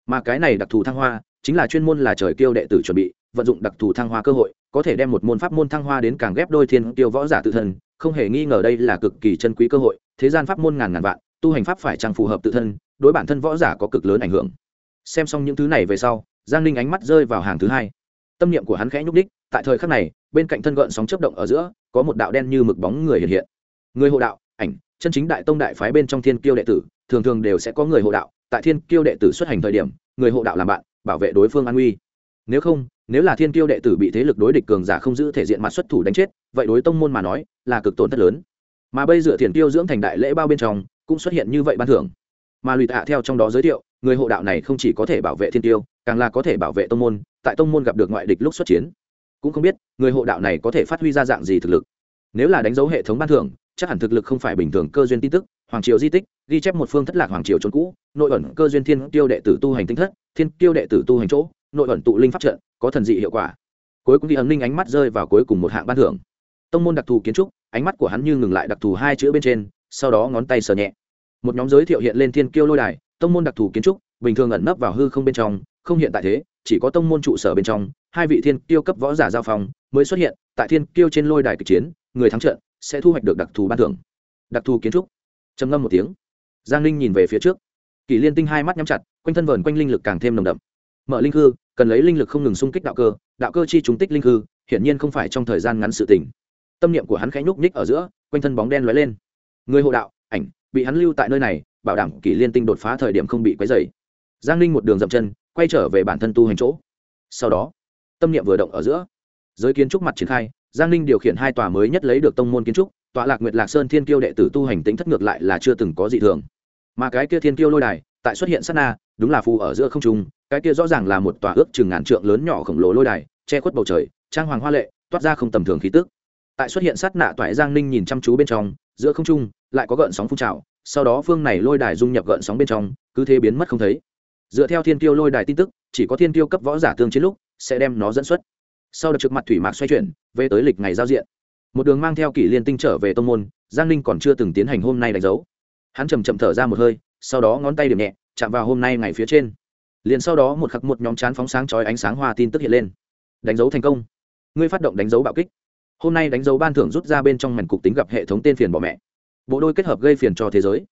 Mà cái này đặc thù thăng hoa, chính là chuyên môn là trời kiêu đệ tử chuẩn bị, vận dụng đặc thù thăng hoa cơ hội, có thể đem một môn pháp môn thăng hoa đến càng ghép đôi thiên tiêu võ giả tự thân, không hề nghi ngờ đây là cực kỳ chân quý cơ hội, thế gian pháp môn ngàn ngàn vạn tu hành pháp phải chăng phù hợp tự thân, đối bản thân võ giả có cực lớn ảnh hưởng. Xem xong những thứ này về sau, giang ninh ánh mắt rơi vào hàng thứ hai. Tâm niệm của hắn khẽ nhúc đích tại thời khắc này, bên cạnh thân gợn sóng chấp động ở giữa, có một đạo đen như mực bóng người hiện hiện. Người hộ đạo, ảnh, chân chính đại tông đại phái bên trong thiên kiêu đệ tử, thường thường đều sẽ có người hộ đạo, tại thiên kiêu đệ tử xuất hành thời điểm, người hộ đạo làm bạn, bảo vệ đối phương an nguy. Nếu không, nếu là thiên kiêu đệ tử bị thế lực đối địch cường giả không giữ thể diện mặt xuất thủ đánh chết, vậy đối tông môn mà nói, là cực tổn thất lớn. Mà bây giờ thiền tiêu dưỡng thành đại lễ bao bên trong cũng xuất hiện như vậy ban thưởng. Mà lụy tạ theo trong đó giới thiệu, người hộ đạo này không chỉ có thể bảo vệ thiên tiêu, càng là có thể bảo vệ tông môn, tại tông môn gặp được ngoại địch lúc xuất chiến. Cũng không biết, người hộ đạo này có thể phát huy ra dạng gì thực lực. Nếu là đánh dấu hệ thống ban thưởng, chắc hẳn thực lực không phải bình thường cơ duyên tin tức, hoàng triều di tích, ghi chép một phương thất lạc hoàng triều trốn cũ, nội ẩn cơ duyên thiên tiêu đệ tử tu hành tinh thất, thiên tiêu đệ tử tu hành chỗ, nội ẩn tụ linh pháp trận, có thần dị hiệu quả. Cuối cùng ghi ấn linh ánh mắt rơi vào cuối cùng một hạng ban thưởng. Tông môn đặc thù kiến trúc, ánh mắt của hắn như ngừng lại đặc thù hai chữ bên trên sau đó ngón tay sờ nhẹ. Một nhóm giới thiệu hiện lên thiên kiêu lôi đài, tông môn đặc thù kiến trúc, bình thường ẩn nấp vào hư không bên trong, không hiện tại thế, chỉ có tông môn trụ sở bên trong, hai vị thiên kiêu cấp võ giả giao phòng mới xuất hiện, tại thiên kiêu trên lôi đài kịch chiến, người thắng trận sẽ thu hoạch được đặc thù ban thưởng. Đặc thù kiến trúc. Trầm ngâm một tiếng. Giang linh nhìn về phía trước. Kỷ liên tinh hai mắt nhắm chặt, quanh thân vờn quanh linh lực càng thêm nồng đậm. Mở linh hư cần lấy linh lực không ngừng xung kích đạo cơ đạo cơ chi trúng tích linh hư hiển nhiên không phải trong thời gian ngắn sự tỉnh tâm niệm của hắn khẽ nhúc nhích ở giữa, quanh thân bóng đen lóe lên người hộ đạo, ảnh, bị hắn lưu tại nơi này, bảo đảm kỷ liên tinh đột phá thời điểm không bị quấy dày giang linh một đường dậm chân, quay trở về bản thân tu hành chỗ. Sau đó, tâm niệm vừa động ở giữa. Giới kiến trúc mặt triển khai, giang linh điều khiển hai tòa mới nhất lấy được tông môn kiến trúc, tọa lạc nguyệt lạc sơn thiên kiêu đệ tử tu hành tính thất ngược lại là chưa từng có gì thường. Mà cái kia thiên kiêu lôi đài, tại xuất hiện sát na, đúng là phù ở giữa không trung, cái kia rõ ràng là một tòa ước chừng ngàn trượng lớn nhỏ khổng lồ lôi đài, che khuất bầu trời, trang hoàng hoa lệ, toát ra không tầm thường khí tức. Tại xuất hiện sát nạ toại giang ninh nhìn chăm chú bên trong giữa không trung lại có gợn sóng phun trào, sau đó phương này lôi đài dung nhập gợn sóng bên trong, cứ thế biến mất không thấy. Dựa theo thiên tiêu lôi đài tin tức, chỉ có thiên tiêu cấp võ giả tương chiến lúc sẽ đem nó dẫn xuất. Sau đợt trực mặt thủy mạc xoay chuyển, về tới lịch ngày giao diện. Một đường mang theo kỷ liên tinh trở về tông môn, giang ninh còn chưa từng tiến hành hôm nay đánh dấu. Hắn chầm chậm thở ra một hơi, sau đó ngón tay điểm nhẹ, chạm vào hôm nay ngày phía trên. Liền sau đó một khắc một nhóm chán phóng sáng chói ánh sáng hoa tin tức hiện lên. Đánh dấu thành công. Ngươi phát động đánh dấu bạo kích hôm nay đánh dấu ban thưởng rút ra bên trong mảnh cục tính gặp hệ thống tên phiền bỏ mẹ. Bộ đôi kết hợp gây phiền cho thế giới.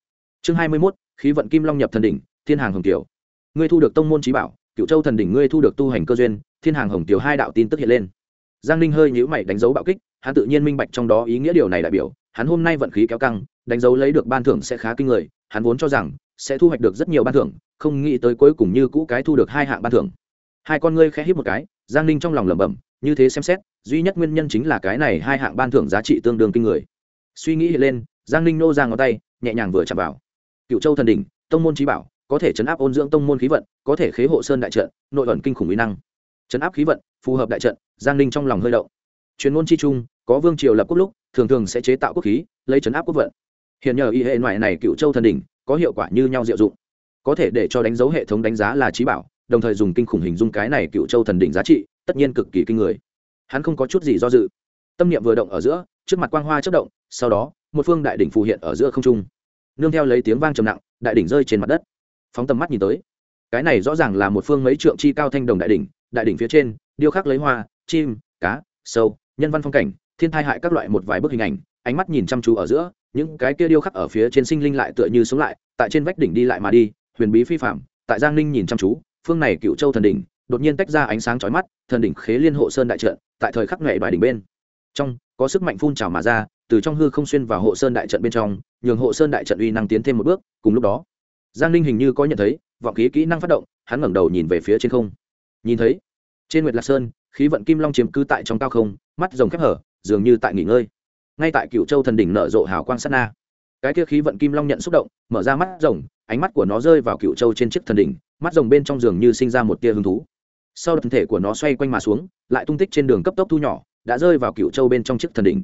Chương hai mươi mốt, khí vận kim long nhập thần đỉnh, thiên hàng hồng tiểu ngươi thu được tông môn trí bảo cựu châu thần đỉnh ngươi thu được tu hành cơ duyên, thiên hàng hồng tiểu hai đạo tin tức hiện lên. Giang ninh hơi nhữ mày đánh dấu bạo kích, hắn tự nhiên minh bạch trong đó ý nghĩa điều này đại biểu, hắn hôm nay vận khí kéo căng, đánh dấu lấy được ban thưởng sẽ khá kinh người, hắn vốn cho rằng sẽ thu hoạch được rất nhiều ban thưởng, không nghĩ tới cuối cùng như cũ cái thu được hai hạng ban thưởng. Hai con ngươi khẽ hít một cái giang ninh trong lòng lẩm bẩm, như thế xem xét, duy nhất nguyên nhân chính là cái này hai hạng ban thưởng giá trị tương đương kinh người. Suy nghĩ lên, giang ninh nô ra ngón tay, nhẹ nhàng vừa chạm vào. Cựu châu thần đỉnh, tông môn trí bảo, có thể chấn áp ôn dưỡng tông môn khí vận, có thể khế hộ sơn đại trận, nội ẩn kinh khủng uy năng. Chấn áp khí vận, phù hợp đại trận, giang ninh trong lòng hơi động. Chuyên môn chi trung, có vương triều lập quốc lúc, thường thường sẽ chế tạo quốc khí, lấy chấn áp quốc vận. Hiện nhờ y hệ ngoại này cựu châu thần đỉnh, có hiệu quả như nhau diệu dụng. Có thể để cho đánh dấu hệ thống đánh giá là trí bảo đồng thời dùng kinh khủng hình dung cái này cựu châu thần đỉnh giá trị, tất nhiên cực kỳ kinh người. Hắn không có chút gì do dự. Tâm niệm vừa động ở giữa, trước mặt quang hoa chất động, sau đó, một phương đại đỉnh phù hiện ở giữa không trung. Nương theo lấy tiếng vang trầm nặng, đại đỉnh rơi trên mặt đất. Phóng tầm mắt nhìn tới, cái này rõ ràng là một phương mấy trượng chi cao thanh đồng đại đỉnh đại đỉnh phía trên, điêu khắc lấy hoa, chim, cá, sâu, nhân văn phong cảnh, thiên thai hại các loại một vài bức hình ảnh, ánh mắt nhìn chăm chú ở giữa, những cái kia điêu khắc ở phía trên sinh linh lại tựa như sống lại, tại trên vách đỉnh đi lại mà đi, huyền bí phi phạm tại giang ninh nhìn chăm chú phương này cựu châu thần đỉnh, đột nhiên tách ra ánh sáng chói mắt, thần đỉnh khế liên hộ sơn đại trận, tại thời khắc nghệ đoài đỉnh bên. Trong, có sức mạnh phun trào mà ra, từ trong hư không xuyên vào hộ sơn đại trận bên trong, nhường hộ sơn đại trận uy năng tiến thêm một bước, cùng lúc đó, giang ninh hình như có nhận thấy, vọng khí kỹ năng phát động, hắn ngẩng đầu nhìn về phía trên không. Nhìn thấy, trên nguyệt lạc sơn, khí vận kim long chiếm cư tại trong cao không, mắt rồng khép hở, dường như tại nghỉ ngơi. Ngay tại cựu châu thần đỉnh nở rộ hào quang sát na. Cái kia khí vận kim long nhận xúc động, mở ra mắt rồng, ánh mắt của nó rơi vào cựu châu trên chiếc thần đỉnh mắt rồng bên trong giường như sinh ra một tia hứng thú. Sau thân thể của nó xoay quanh mà xuống, lại tung tích trên đường cấp tốc thu nhỏ, đã rơi vào cựu châu bên trong chiếc thần đỉnh.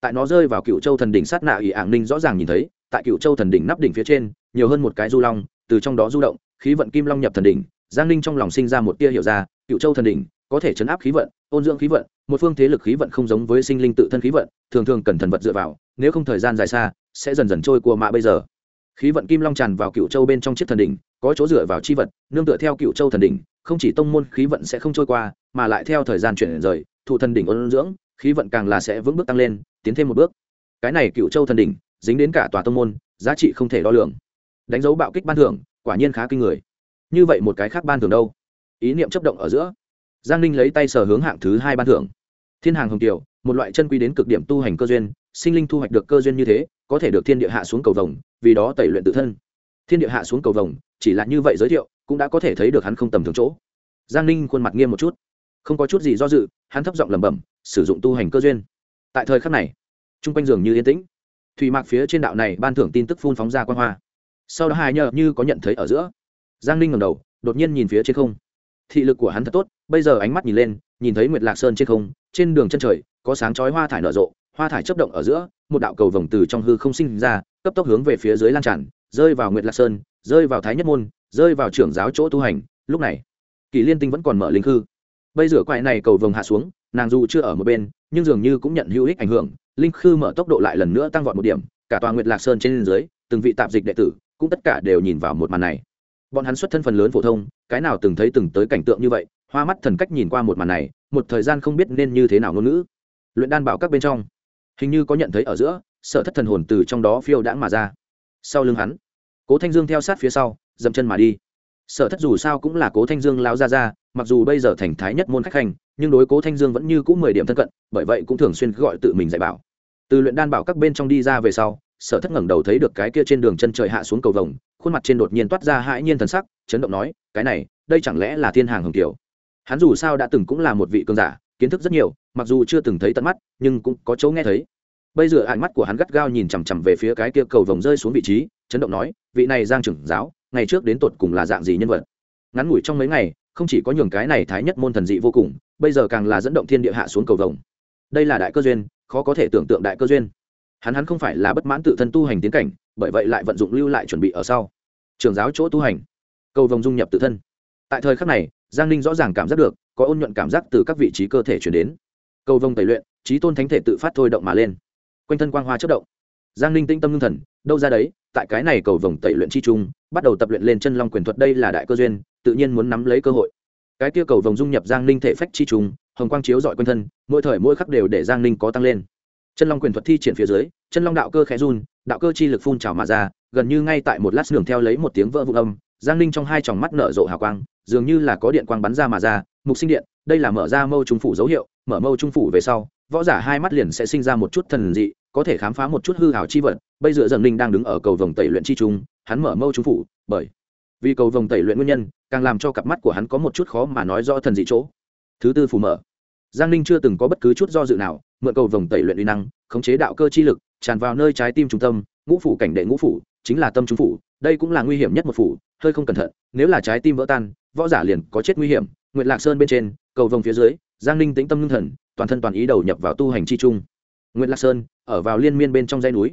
Tại nó rơi vào cựu châu thần đỉnh sát nạ ỷ ảng ninh rõ ràng nhìn thấy, tại cựu châu thần đỉnh nắp đỉnh phía trên, nhiều hơn một cái du long, từ trong đó du động, khí vận kim long nhập thần đỉnh, giang ninh trong lòng sinh ra một tia hiểu ra cựu châu thần đỉnh có thể chấn áp khí vận, ôn dưỡng khí vận, một phương thế lực khí vận không giống với sinh linh tự thân khí vận, thường thường cần thần vật dựa vào, nếu không thời gian dài xa, sẽ dần dần trôi qua mạ bây giờ khí vận kim long tràn vào cựu châu bên trong chiếc thần đỉnh, có chỗ dựa vào chi vật, nương tựa theo cựu châu thần đỉnh, không chỉ tông môn khí vận sẽ không trôi qua, mà lại theo thời gian chuyển rời, thụ thần đỉnh ôn dưỡng, khí vận càng là sẽ vững bước tăng lên, tiến thêm một bước. Cái này cựu châu thần đỉnh, dính đến cả tòa tông môn, giá trị không thể đo lường. Đánh dấu bạo kích ban thưởng, quả nhiên khá kinh người. Như vậy một cái khác ban thưởng đâu? Ý niệm chấp động ở giữa. Giang ninh lấy tay sở hướng hạng thứ hai ban thưởng. Thiên hàng hồng kiều, một loại chân quy đến cực điểm tu hành cơ duyên sinh linh thu hoạch được cơ duyên như thế, có thể được thiên địa hạ xuống cầu vồng, vì đó tẩy luyện tự thân. Thiên địa hạ xuống cầu vồng, chỉ là như vậy giới thiệu, cũng đã có thể thấy được hắn không tầm thường chỗ. Giang ninh khuôn mặt nghiêm một chút. Không có chút gì do dự, hắn thấp giọng lẩm bẩm, sử dụng tu hành cơ duyên. Tại thời khắc này t r u n g quanh giường như yên tĩnh. Thủy mạc phía trên đạo này ban thưởng tin tức phun phóng ra quan hoa. Sau đó hai nhờ như có nhận thấy ở giữa. Giang ninh ngầm đầu, đột nhiên nhìn phía trên không. Thị lực của hắn thật tốt, bây giờ ánh mắt nhìn lên, nhìn thấy nguyệt lạc sơn trên không, trên đường chân trời, có sáng chói hoa thải nở rộ hoa thải chấp động ở giữa, một đạo cầu vồng từ trong hư không sinh ra, cấp tốc hướng về phía dưới lan tràn, rơi vào nguyệt lạc sơn, rơi vào thái nhất môn, rơi vào trưởng giáo chỗ tu hành. Lúc này, kỳ liên tinh vẫn còn mở linh khư. Bây giờ quại này cầu vồng hạ xuống, nàng dù chưa ở một bên, nhưng dường như cũng nhận hữu ích ảnh hưởng, linh khư mở tốc độ lại lần nữa tăng vọt một điểm, cả tòa nguyệt lạc sơn trên dưới, từng vị tạp dịch đệ tử, cũng tất cả đều nhìn vào một màn này. Bọn hắn xuất thân phần lớn phổ thông, cái nào từng thấy từng tới cảnh tượng như vậy, hoa mắt thần cách nhìn qua một màn này, một thời gian không biết nên như thế nào ngôn ngữ. Luyện đan bảo các bên trong hình như có nhận thấy ở giữa sợ thất thần hồn từ trong đó phiêu đãng mà ra. Sau lưng hắn, cố thanh dương theo sát phía sau, dậm chân mà đi. Sở thất dù sao cũng là cố thanh dương lao ra ra mặc dù bây giờ thành thái nhất môn khách hành, nhưng đối cố thanh dương vẫn như cũng mười điểm thân cận, bởi vậy cũng thường xuyên gọi tự mình dạy bảo. Từ luyện đan bảo các bên trong đi ra về sau, sở thất ngẩng đầu thấy được cái kia trên đường chân trời hạ xuống cầu vồng, khuôn mặt trên đột nhiên toát ra hãi nhiên thần sắc, chấn động nói, cái này, đây chẳng lẽ là thiên hàng hồng kiều hắn dù sao đã từng cũng là một vị cường giả kiến thức rất nhiều, mặc dù chưa từng thấy tận mắt, nhưng cũng có chỗ nghe thấy. Bây giờ ánh mắt của hắn gắt gao nhìn chằm chằm về phía cái kia cầu vồng rơi xuống vị trí, chấn động nói, vị này giang trưởng giáo, ngày trước đến tột cùng là dạng gì nhân vật? Ngắn ngủi trong mấy ngày, không chỉ có nhường cái này thái nhất môn thần dị vô cùng, bây giờ càng là dẫn động thiên địa hạ xuống cầu vồng. Đây là đại cơ duyên, khó có thể tưởng tượng đại cơ duyên. Hắn hắn không phải là bất mãn tự thân tu hành tiến cảnh, bởi vậy lại vận dụng lưu lại chuẩn bị ở sau. Trường giáo chỗ tu hành, cầu vồng dung nhập tự thân. Tại thời khắc này, giang ninh rõ ràng cảm giác được có ôn nhuận cảm giác từ các vị trí cơ thể chuyển đến. Cầu vồng tẩy luyện, trí tôn thánh thể tự phát thôi động mà lên. Quanh thân quang hoa chất động. Giang ninh tinh tâm ngưng thần, đâu ra đấy, tại cái này cầu vồng tẩy luyện chi trung, bắt đầu tập luyện lên chân long quyền thuật đây là đại cơ duyên, tự nhiên muốn nắm lấy cơ hội. Cái kia cầu vồng dung nhập giang ninh thể phách chi trung, hồng quang chiếu dọi quanh thân, mỗi thời mỗi khắc đều để giang ninh có tăng lên. Chân long quyền thuật thi triển phía dưới, chân long đạo cơ khẽ run, đạo cơ chi lực phun trào mà ra, gần như ngay tại một lát đường theo lấy một tiếng vỡ vụ âm giang ninh trong hai tròng mắt nở rộ hào quang, dường như là có điện quang bắn ra mà ra, mục sinh điện, đây là mở ra mâu trung phủ dấu hiệu, mở mâu trung phủ về sau, võ giả hai mắt liền sẽ sinh ra một chút thần dị, có thể khám phá một chút hư hảo chi vật, bây giờ dần ninh đang đứng ở cầu vòng tẩy luyện chi trung, hắn mở mâu trung phủ, bởi vì cầu vòng tẩy luyện nguyên nhân, càng làm cho cặp mắt của hắn có một chút khó mà nói rõ thần dị chỗ. Thứ tư phủ mở. Giang ninh chưa từng có bất cứ chút do dự nào, mượn cầu vòng tẩy luyện uy năng, khống chế đạo cơ chi lực, tràn vào nơi trái tim trung tâm, ngũ phủ cảnh đệ ngũ phủ, chính là tâm trung phủ, đây cũng là nguy hiểm nhất một phủ hơi không cẩn thận, nếu là trái tim vỡ tan, võ giả liền có chết nguy hiểm. Nguyện lạc sơn bên trên, cầu vồng phía dưới, giang ninh tĩnh tâm ngưng thần, toàn thân toàn ý đầu nhập vào tu hành chi trung. Nguyện lạc sơn, ở vào liên miên bên trong dãy núi.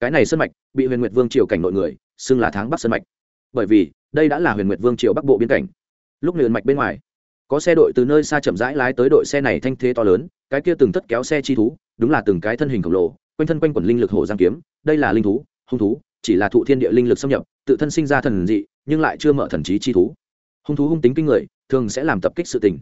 Cái này sơn mạch, bị huyền nguyệt vương triều cảnh nội người, xưng là tháng bắc sơn mạch. Bởi vì, đây đã là huyền nguyệt vương triều bắc bộ biên cảnh. Lúc liền mạch bên ngoài, có xe đội từ nơi xa chậm rãi lái tới đội xe này thanh thế to lớn, cái kia từng tất kéo xe chi thú, đúng là từng cái thân hình khổng lồ, quanh thân quanh quẩn linh lực hồ giang kiếm, đây là linh thú, hung thú, chỉ là thụ thiên địa linh lực xâm nhập, tự thân sinh ra thần dị nhưng lại chưa mở thần trí chi thú. Hung thú hung tính kinh người, thường sẽ làm tập kích sự tình.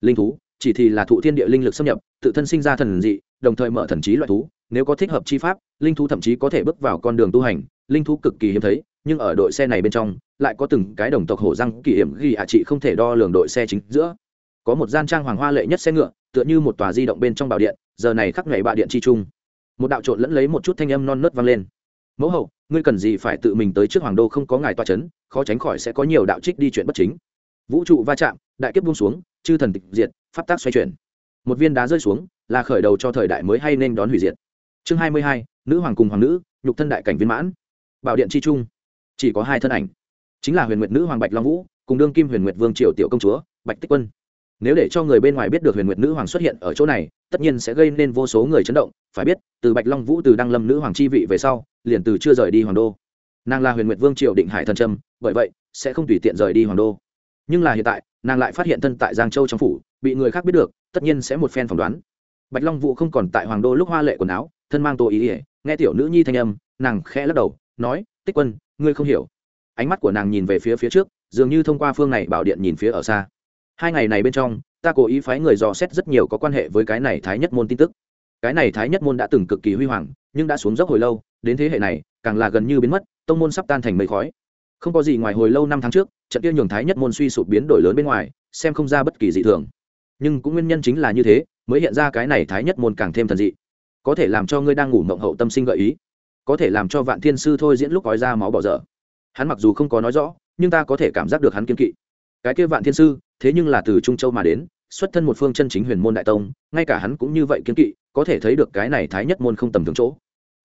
Linh thú, chỉ thì là thụ thiên địa linh lực xâm nhập, tự thân sinh ra thần dị, đồng thời mở thần trí loại thú, nếu có thích hợp chi pháp, linh thú thậm chí có thể bước vào con đường tu hành, linh thú cực kỳ hiếm thấy, nhưng ở đội xe này bên trong, lại có từng cái đồng tộc hổ răng kỳ hiểm ghi ạ trị không thể đo lường đội xe chính giữa. Có một gian trang hoàng hoa lệ nhất xe ngựa, tựa như một tòa di động bên trong bảo điện, giờ này khắc ngày bạ điện chi trung một đạo trộn lẫn lấy một chút thanh âm non nớt vang lên mẫu hậu, ngươi cần gì phải tự mình tới trước hoàng đô không có ngài toa c h ấ n khó tránh khỏi sẽ có nhiều đạo trích đi chuyện bất chính. Vũ trụ va chạm, đại kiếp buông xuống, chư thần tịch diệt, pháp tác xoay chuyển. Một viên đá rơi xuống, là khởi đầu cho thời đại mới hay nên đón hủy diệt. Chương hai mươi hai, nữ hoàng cùng hoàng nữ, nhục thân đại cảnh viên mãn. Bảo điện chi trung, chỉ có hai thân ảnh, chính là huyền nguyệt nữ hoàng bạch long vũ, cùng đương kim huyền nguyệt vương triều tiểu công chúa, bạch tích quân nếu để cho người bên ngoài biết được huyền nguyệt nữ hoàng xuất hiện ở chỗ này, tất nhiên sẽ gây nên vô số người chấn động, phải biết, từ bạch long vũ, từ đăng lâm nữ hoàng chi vị về sau, liền từ chưa rời đi hoàng đô. Nàng là huyền nguyệt vương triều định hải thần trâm, bởi vậy, sẽ không tùy tiện rời đi hoàng đô. Nhưng là hiện tại, nàng lại phát hiện thân tại giang châu trong phủ, bị người khác biết được, tất nhiên sẽ một phen phỏng đoán. Bạch long vũ không còn tại hoàng đô lúc hoa lệ quần áo, thân mang tô ý ỉa nghe tiểu nữ nhi thanh âm, nàng khẽ lắc đầu, nói, tích quân, ngươi không hiểu. Ánh mắt của nàng nhìn về phía phía trước, dường như thông qua phương này bảo điện nhìn phía ở xa hai ngày này bên trong, ta cố ý phái người dò xét rất nhiều có quan hệ với cái này thái nhất môn tin tức. Cái này thái nhất môn đã từng cực kỳ huy hoàng, nhưng đã xuống dốc hồi lâu, đến thế hệ này, càng là gần như biến mất, tông môn sắp tan thành mây khói. Không có gì ngoài hồi lâu năm tháng trước, trận kia nhường thái nhất môn suy sụp biến đổi lớn bên ngoài, xem không ra bất kỳ dị thường. Nhưng cũng nguyên nhân chính là như thế, mới hiện ra cái này thái nhất môn càng thêm thần dị. Có thể làm cho ngươi đang ngủ mộng hậu tâm sinh gợi ý. Có thể làm cho vạn thiên sư thôi diễn lúc gói ra máu bỏ dở. Hắn mặc dù không có nói rõ, nhưng ta có thể cảm giác được hắn kiên kỵ. Cái kia vạn thiên sư thế nhưng là từ trung châu mà đến, xuất thân một phương chân chính huyền môn đại tông, ngay cả hắn cũng như vậy kiên kỵ, có thể thấy được cái này thái nhất môn không tầm thường chỗ.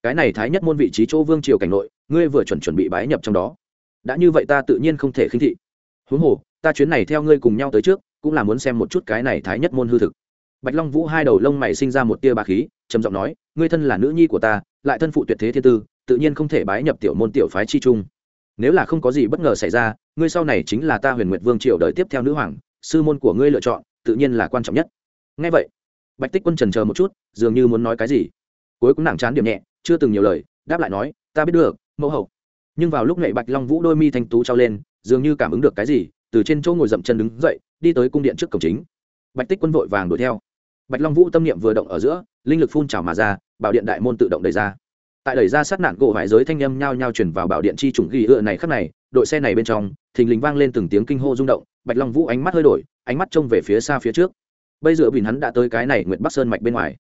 Cái này thái nhất môn vị trí chỗ vương triều cảnh nội, ngươi vừa chuẩn chuẩn bị bái nhập trong đó. Đã như vậy ta tự nhiên không thể khinh thị. Huống hồ, ta chuyến này theo ngươi cùng nhau tới trước, cũng là muốn xem một chút cái này thái nhất môn hư thực. Bạch long vũ hai đầu lông mày sinh ra một tia bà khí, trầm giọng nói, ngươi thân là nữ nhi của ta, lại thân phụ tuyệt thế thiên tư, tự nhiên không thể bái nhập tiểu môn tiểu phái chi trung nếu là không có gì bất ngờ xảy ra, ngươi sau này chính là ta huyền nguyệt vương triều đời tiếp theo nữ hoàng, sư môn của ngươi lựa chọn, tự nhiên là quan trọng nhất. Ngay vậy, bạch tích quân trần chờ một chút, dường như muốn nói cái gì. Cuối cùng nàng chán điểm nhẹ, chưa từng nhiều lời, đáp lại nói, ta biết được, mẫu hậu. Nhưng vào lúc này bạch long vũ đôi mi thanh tú trao lên, dường như cảm ứng được cái gì, từ trên chỗ ngồi dậm chân đứng dậy, đi tới cung điện trước cổng chính. Bạch tích quân vội vàng đuổi theo. Bạch long vũ tâm niệm vừa động ở giữa, linh lực phun trào mà ra, bảo điện đại môn tự động đẩy ra tại đẩy ra sát nạn gỗ hải giới thanh â m nhao nhao chuyển vào bảo điện chi trùng ghi ựa này khắc này, đội xe này bên trong, thình lình vang lên từng tiếng kinh hô rung động, bạch long vũ ánh mắt hơi đổi, ánh mắt trông về phía xa phía trước. Bây giờ vì hắn đã tới cái này nguyện bắc sơn mạch bên ngoài.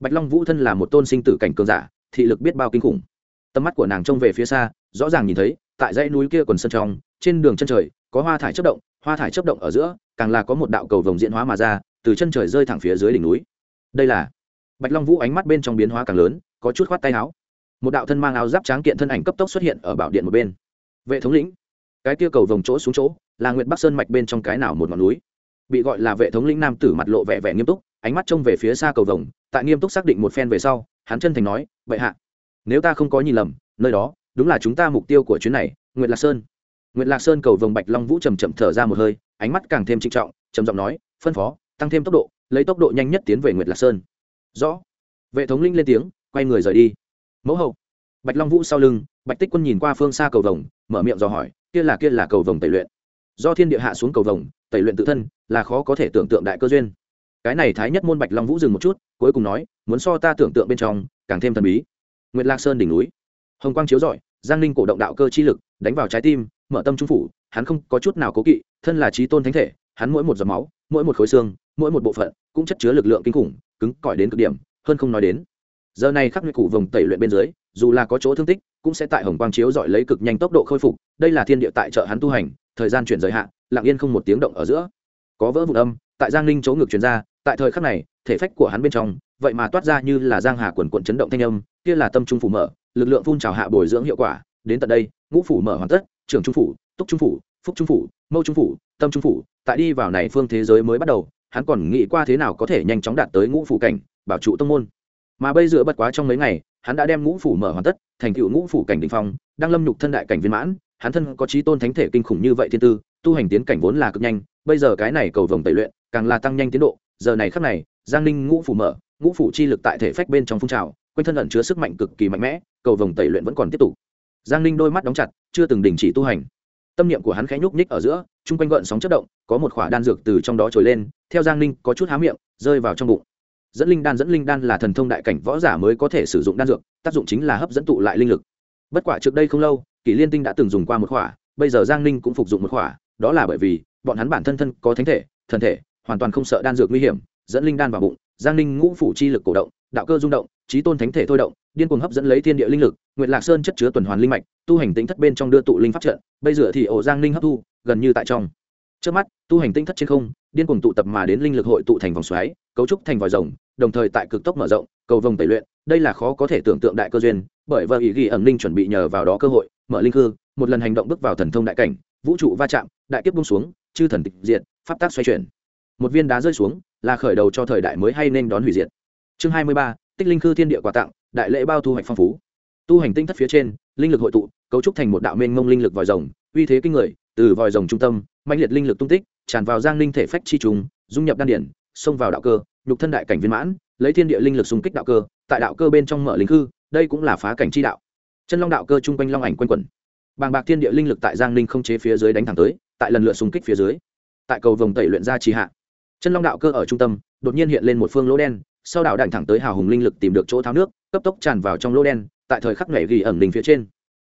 Bạch long vũ thân là một tôn sinh tử cảnh cường giả, thị lực biết bao kinh khủng. Tầm mắt của nàng trông về phía xa, rõ ràng nhìn thấy, tại dãy núi kia quần sân trong, trên đường chân trời, có hoa thải chất động, hoa thải chất động ở giữa, càng là có một đạo cầu vồng diễn hóa mà ra, từ chân trời rơi thẳng phía dưới đỉnh núi. Đây là bạch long vũ ánh mắt bên trong biến hóa càng lớn, có chút khoát tay áo một đạo thân mang áo giáp tráng kiện thân ảnh cấp tốc xuất hiện ở bảo điện một bên. Vệ thống lĩnh, cái kia cầu vòng chỗ xuống chỗ, là nguyệt bắc sơn mạch bên trong cái nào một ngọn núi? Bị gọi là vệ thống lĩnh nam tử mặt lộ vẻ vẻ nghiêm túc, ánh mắt trông về phía xa cầu vồng, tại nghiêm túc xác định một phen về sau, hắn chân thành nói vậy hạ, nếu ta không có nhìn lầm, nơi đó đúng là chúng ta mục tiêu của chuyến này, nguyệt lạc sơn. Nguyệt lạc sơn cầu vồng bạch long vũ trầm chậm thở ra một hơi, ánh mắt càng thêm trịnh trọng, trầm giọng nói, phân phó, tăng thêm tốc độ, lấy tốc độ nhanh nhất tiến về nguyệt lạc sơn. Rõ. Vệ thống linh lên tiếng, quay người rời đi mẫu hậu. Bạch long vũ sau lưng, bạch tích quân nhìn qua phương xa cầu vồng, mở miệng dò hỏi, kia là kia là cầu vồng tẩy luyện. Do thiên địa hạ xuống cầu vồng, tẩy luyện tự thân, là khó có thể tưởng tượng đại cơ duyên. Cái này thái nhất môn bạch long vũ dừng một chút, cuối cùng nói, muốn so ta tưởng tượng bên trong, càng thêm thần bí. Nguyệt lạc sơn đỉnh núi. Hồng quang chiếu rọi, giang ninh cổ động đạo cơ chi lực, đánh vào trái tim, mở tâm trung phủ, hắn không có chút nào cố kỵ, thân là trí tôn thánh thể, hắn mỗi một giọt máu, mỗi một khối xương, mỗi một bộ phận, cũng chất chứa lực lượng kinh khủng, cứng cỏi đến cực điểm, hơn không nói đến giờ này khắc nguyệt cụ vồng tẩy luyện bên dưới, dù là có chỗ thương tích, cũng sẽ tại hồng quang chiếu dọi lấy cực nhanh tốc độ khôi phục, đây là thiên địa tại trợ hắn tu hành, thời gian chuyển giới hạn lặng yên không một tiếng động ở giữa. Có vỡ vụn âm, tại giang ninh chỗ ngược chuyển ra, tại thời khắc này, thể phách của hắn bên trong, vậy mà toát ra như là giang hà quần quận chấn động thanh âm, kia là tâm trung phủ mở, lực lượng phun trào hạ bồi dưỡng hiệu quả, đến tận đây, ngũ phủ mở hoàn tất, trưởng trung phủ, túc trung phủ, phúc trung phủ, mâu trung phủ, tâm trung phủ, tại đi vào này phương thế giới mới bắt đầu, hắn còn nghĩ qua thế nào có thể nhanh chóng đạt tới ngũ phủ cảnh, bảo trụ tông môn mà bây giờ bất quá trong mấy ngày, hắn đã đem ngũ phủ mở hoàn tất, thành tựu ngũ phủ cảnh đình phong, đang lâm nhục thân đại cảnh viên mãn, hắn thân có trí tôn thánh thể kinh khủng như vậy thiên tư, tu hành tiến cảnh vốn là cực nhanh, bây giờ cái này cầu vồng tẩy luyện, càng là tăng nhanh tiến độ, giờ này khắc này, giang ninh ngũ phủ mở, ngũ phủ chi lực tại thể phách bên trong phun trào, quanh thân ẩn chứa sức mạnh cực kỳ mạnh mẽ, cầu vồng tẩy luyện vẫn còn tiếp tục. Giang ninh đôi mắt đóng chặt, chưa từng đình chỉ tu hành. Tâm niệm của hắn khẽ nhúc nhích ở giữa, chung quanh gợn sóng chất động, có một khỏa đan dược từ trong đó trồi lên, theo giang ninh có chút há miệng, rơi vào trong bụng dẫn linh đan dẫn linh đan là thần thông đại cảnh võ giả mới có thể sử dụng đan dược, tác dụng chính là hấp dẫn tụ lại linh lực. Bất quả trước đây không lâu, kỷ liên tinh đã từng dùng qua một khỏa, bây giờ giang ninh cũng phục dụng một khỏa, đó là bởi vì bọn hắn bản thân thân có thánh thể, thần thể, hoàn toàn không sợ đan dược nguy hiểm, dẫn linh đan vào bụng, giang ninh ngũ phủ chi lực cổ động, đạo cơ rung động trí tôn thánh thể thôi động, điên cuồng hấp dẫn lấy thiên địa linh lực, nguyệt lạc sơn chất chứa tuần hoàn linh mạch, tu hành tính thất bên trong đưa tụ linh pháp trận, bây giờ thì ổ giang ninh hấp thu, gần như tại trong trước mắt, tu hành tinh thất trên không, điên cuồng tụ tập mà đến linh lực hội tụ thành vòng xoáy, cấu trúc thành vòi rồng, đồng thời tại cực tốc mở rộng, cầu vồng tẩy luyện. Đây là khó có thể tưởng tượng đại cơ duyên, bởi vợ ý ghi ẩn linh chuẩn bị nhờ vào đó cơ hội, mở linh hư, một lần hành động bước vào thần thông đại cảnh, vũ trụ va chạm, đại kiếp bung xuống, chư thần tịch diệt, pháp tác xoay chuyển. Một viên đá rơi xuống, là khởi đầu cho thời đại mới hay nên đón hủy diệt. Chương hai mươi ba, tích linh khư thiên địa quà tặng, đại lễ bao thu hoạch phong phú. Tu hành tinh thất phía trên, linh lực hội tụ, cấu trúc thành một đạo mênh mông linh lực vòi rồng, uy thế kinh người, từ vòi rồng trung tâm mạnh liệt linh lực tung tích, tràn vào giang linh thể phách chi trùng, dung nhập đan điển, xông vào đạo cơ, nhục thân đại cảnh viên mãn, lấy thiên địa linh lực xung kích đạo cơ, tại đạo cơ bên trong mở linh khư, đây cũng là phá cảnh chi đạo. Chân long đạo cơ chung quanh long ảnh quanh quẩn. Bàng bạc thiên địa linh lực tại giang linh không chế phía dưới đánh thẳng tới, tại lần lượt xung kích phía dưới. Tại cầu vồng tẩy luyện ra trì hạ, chân long đạo cơ ở trung tâm, đột nhiên hiện lên một phương lỗ đen, sau đạo đảnh thẳng tới hào hùng linh lực tìm được chỗ tháo nước, cấp tốc tràn vào trong lỗ đen, tại thời khắc nhảy ghi ẩn đình phía trên.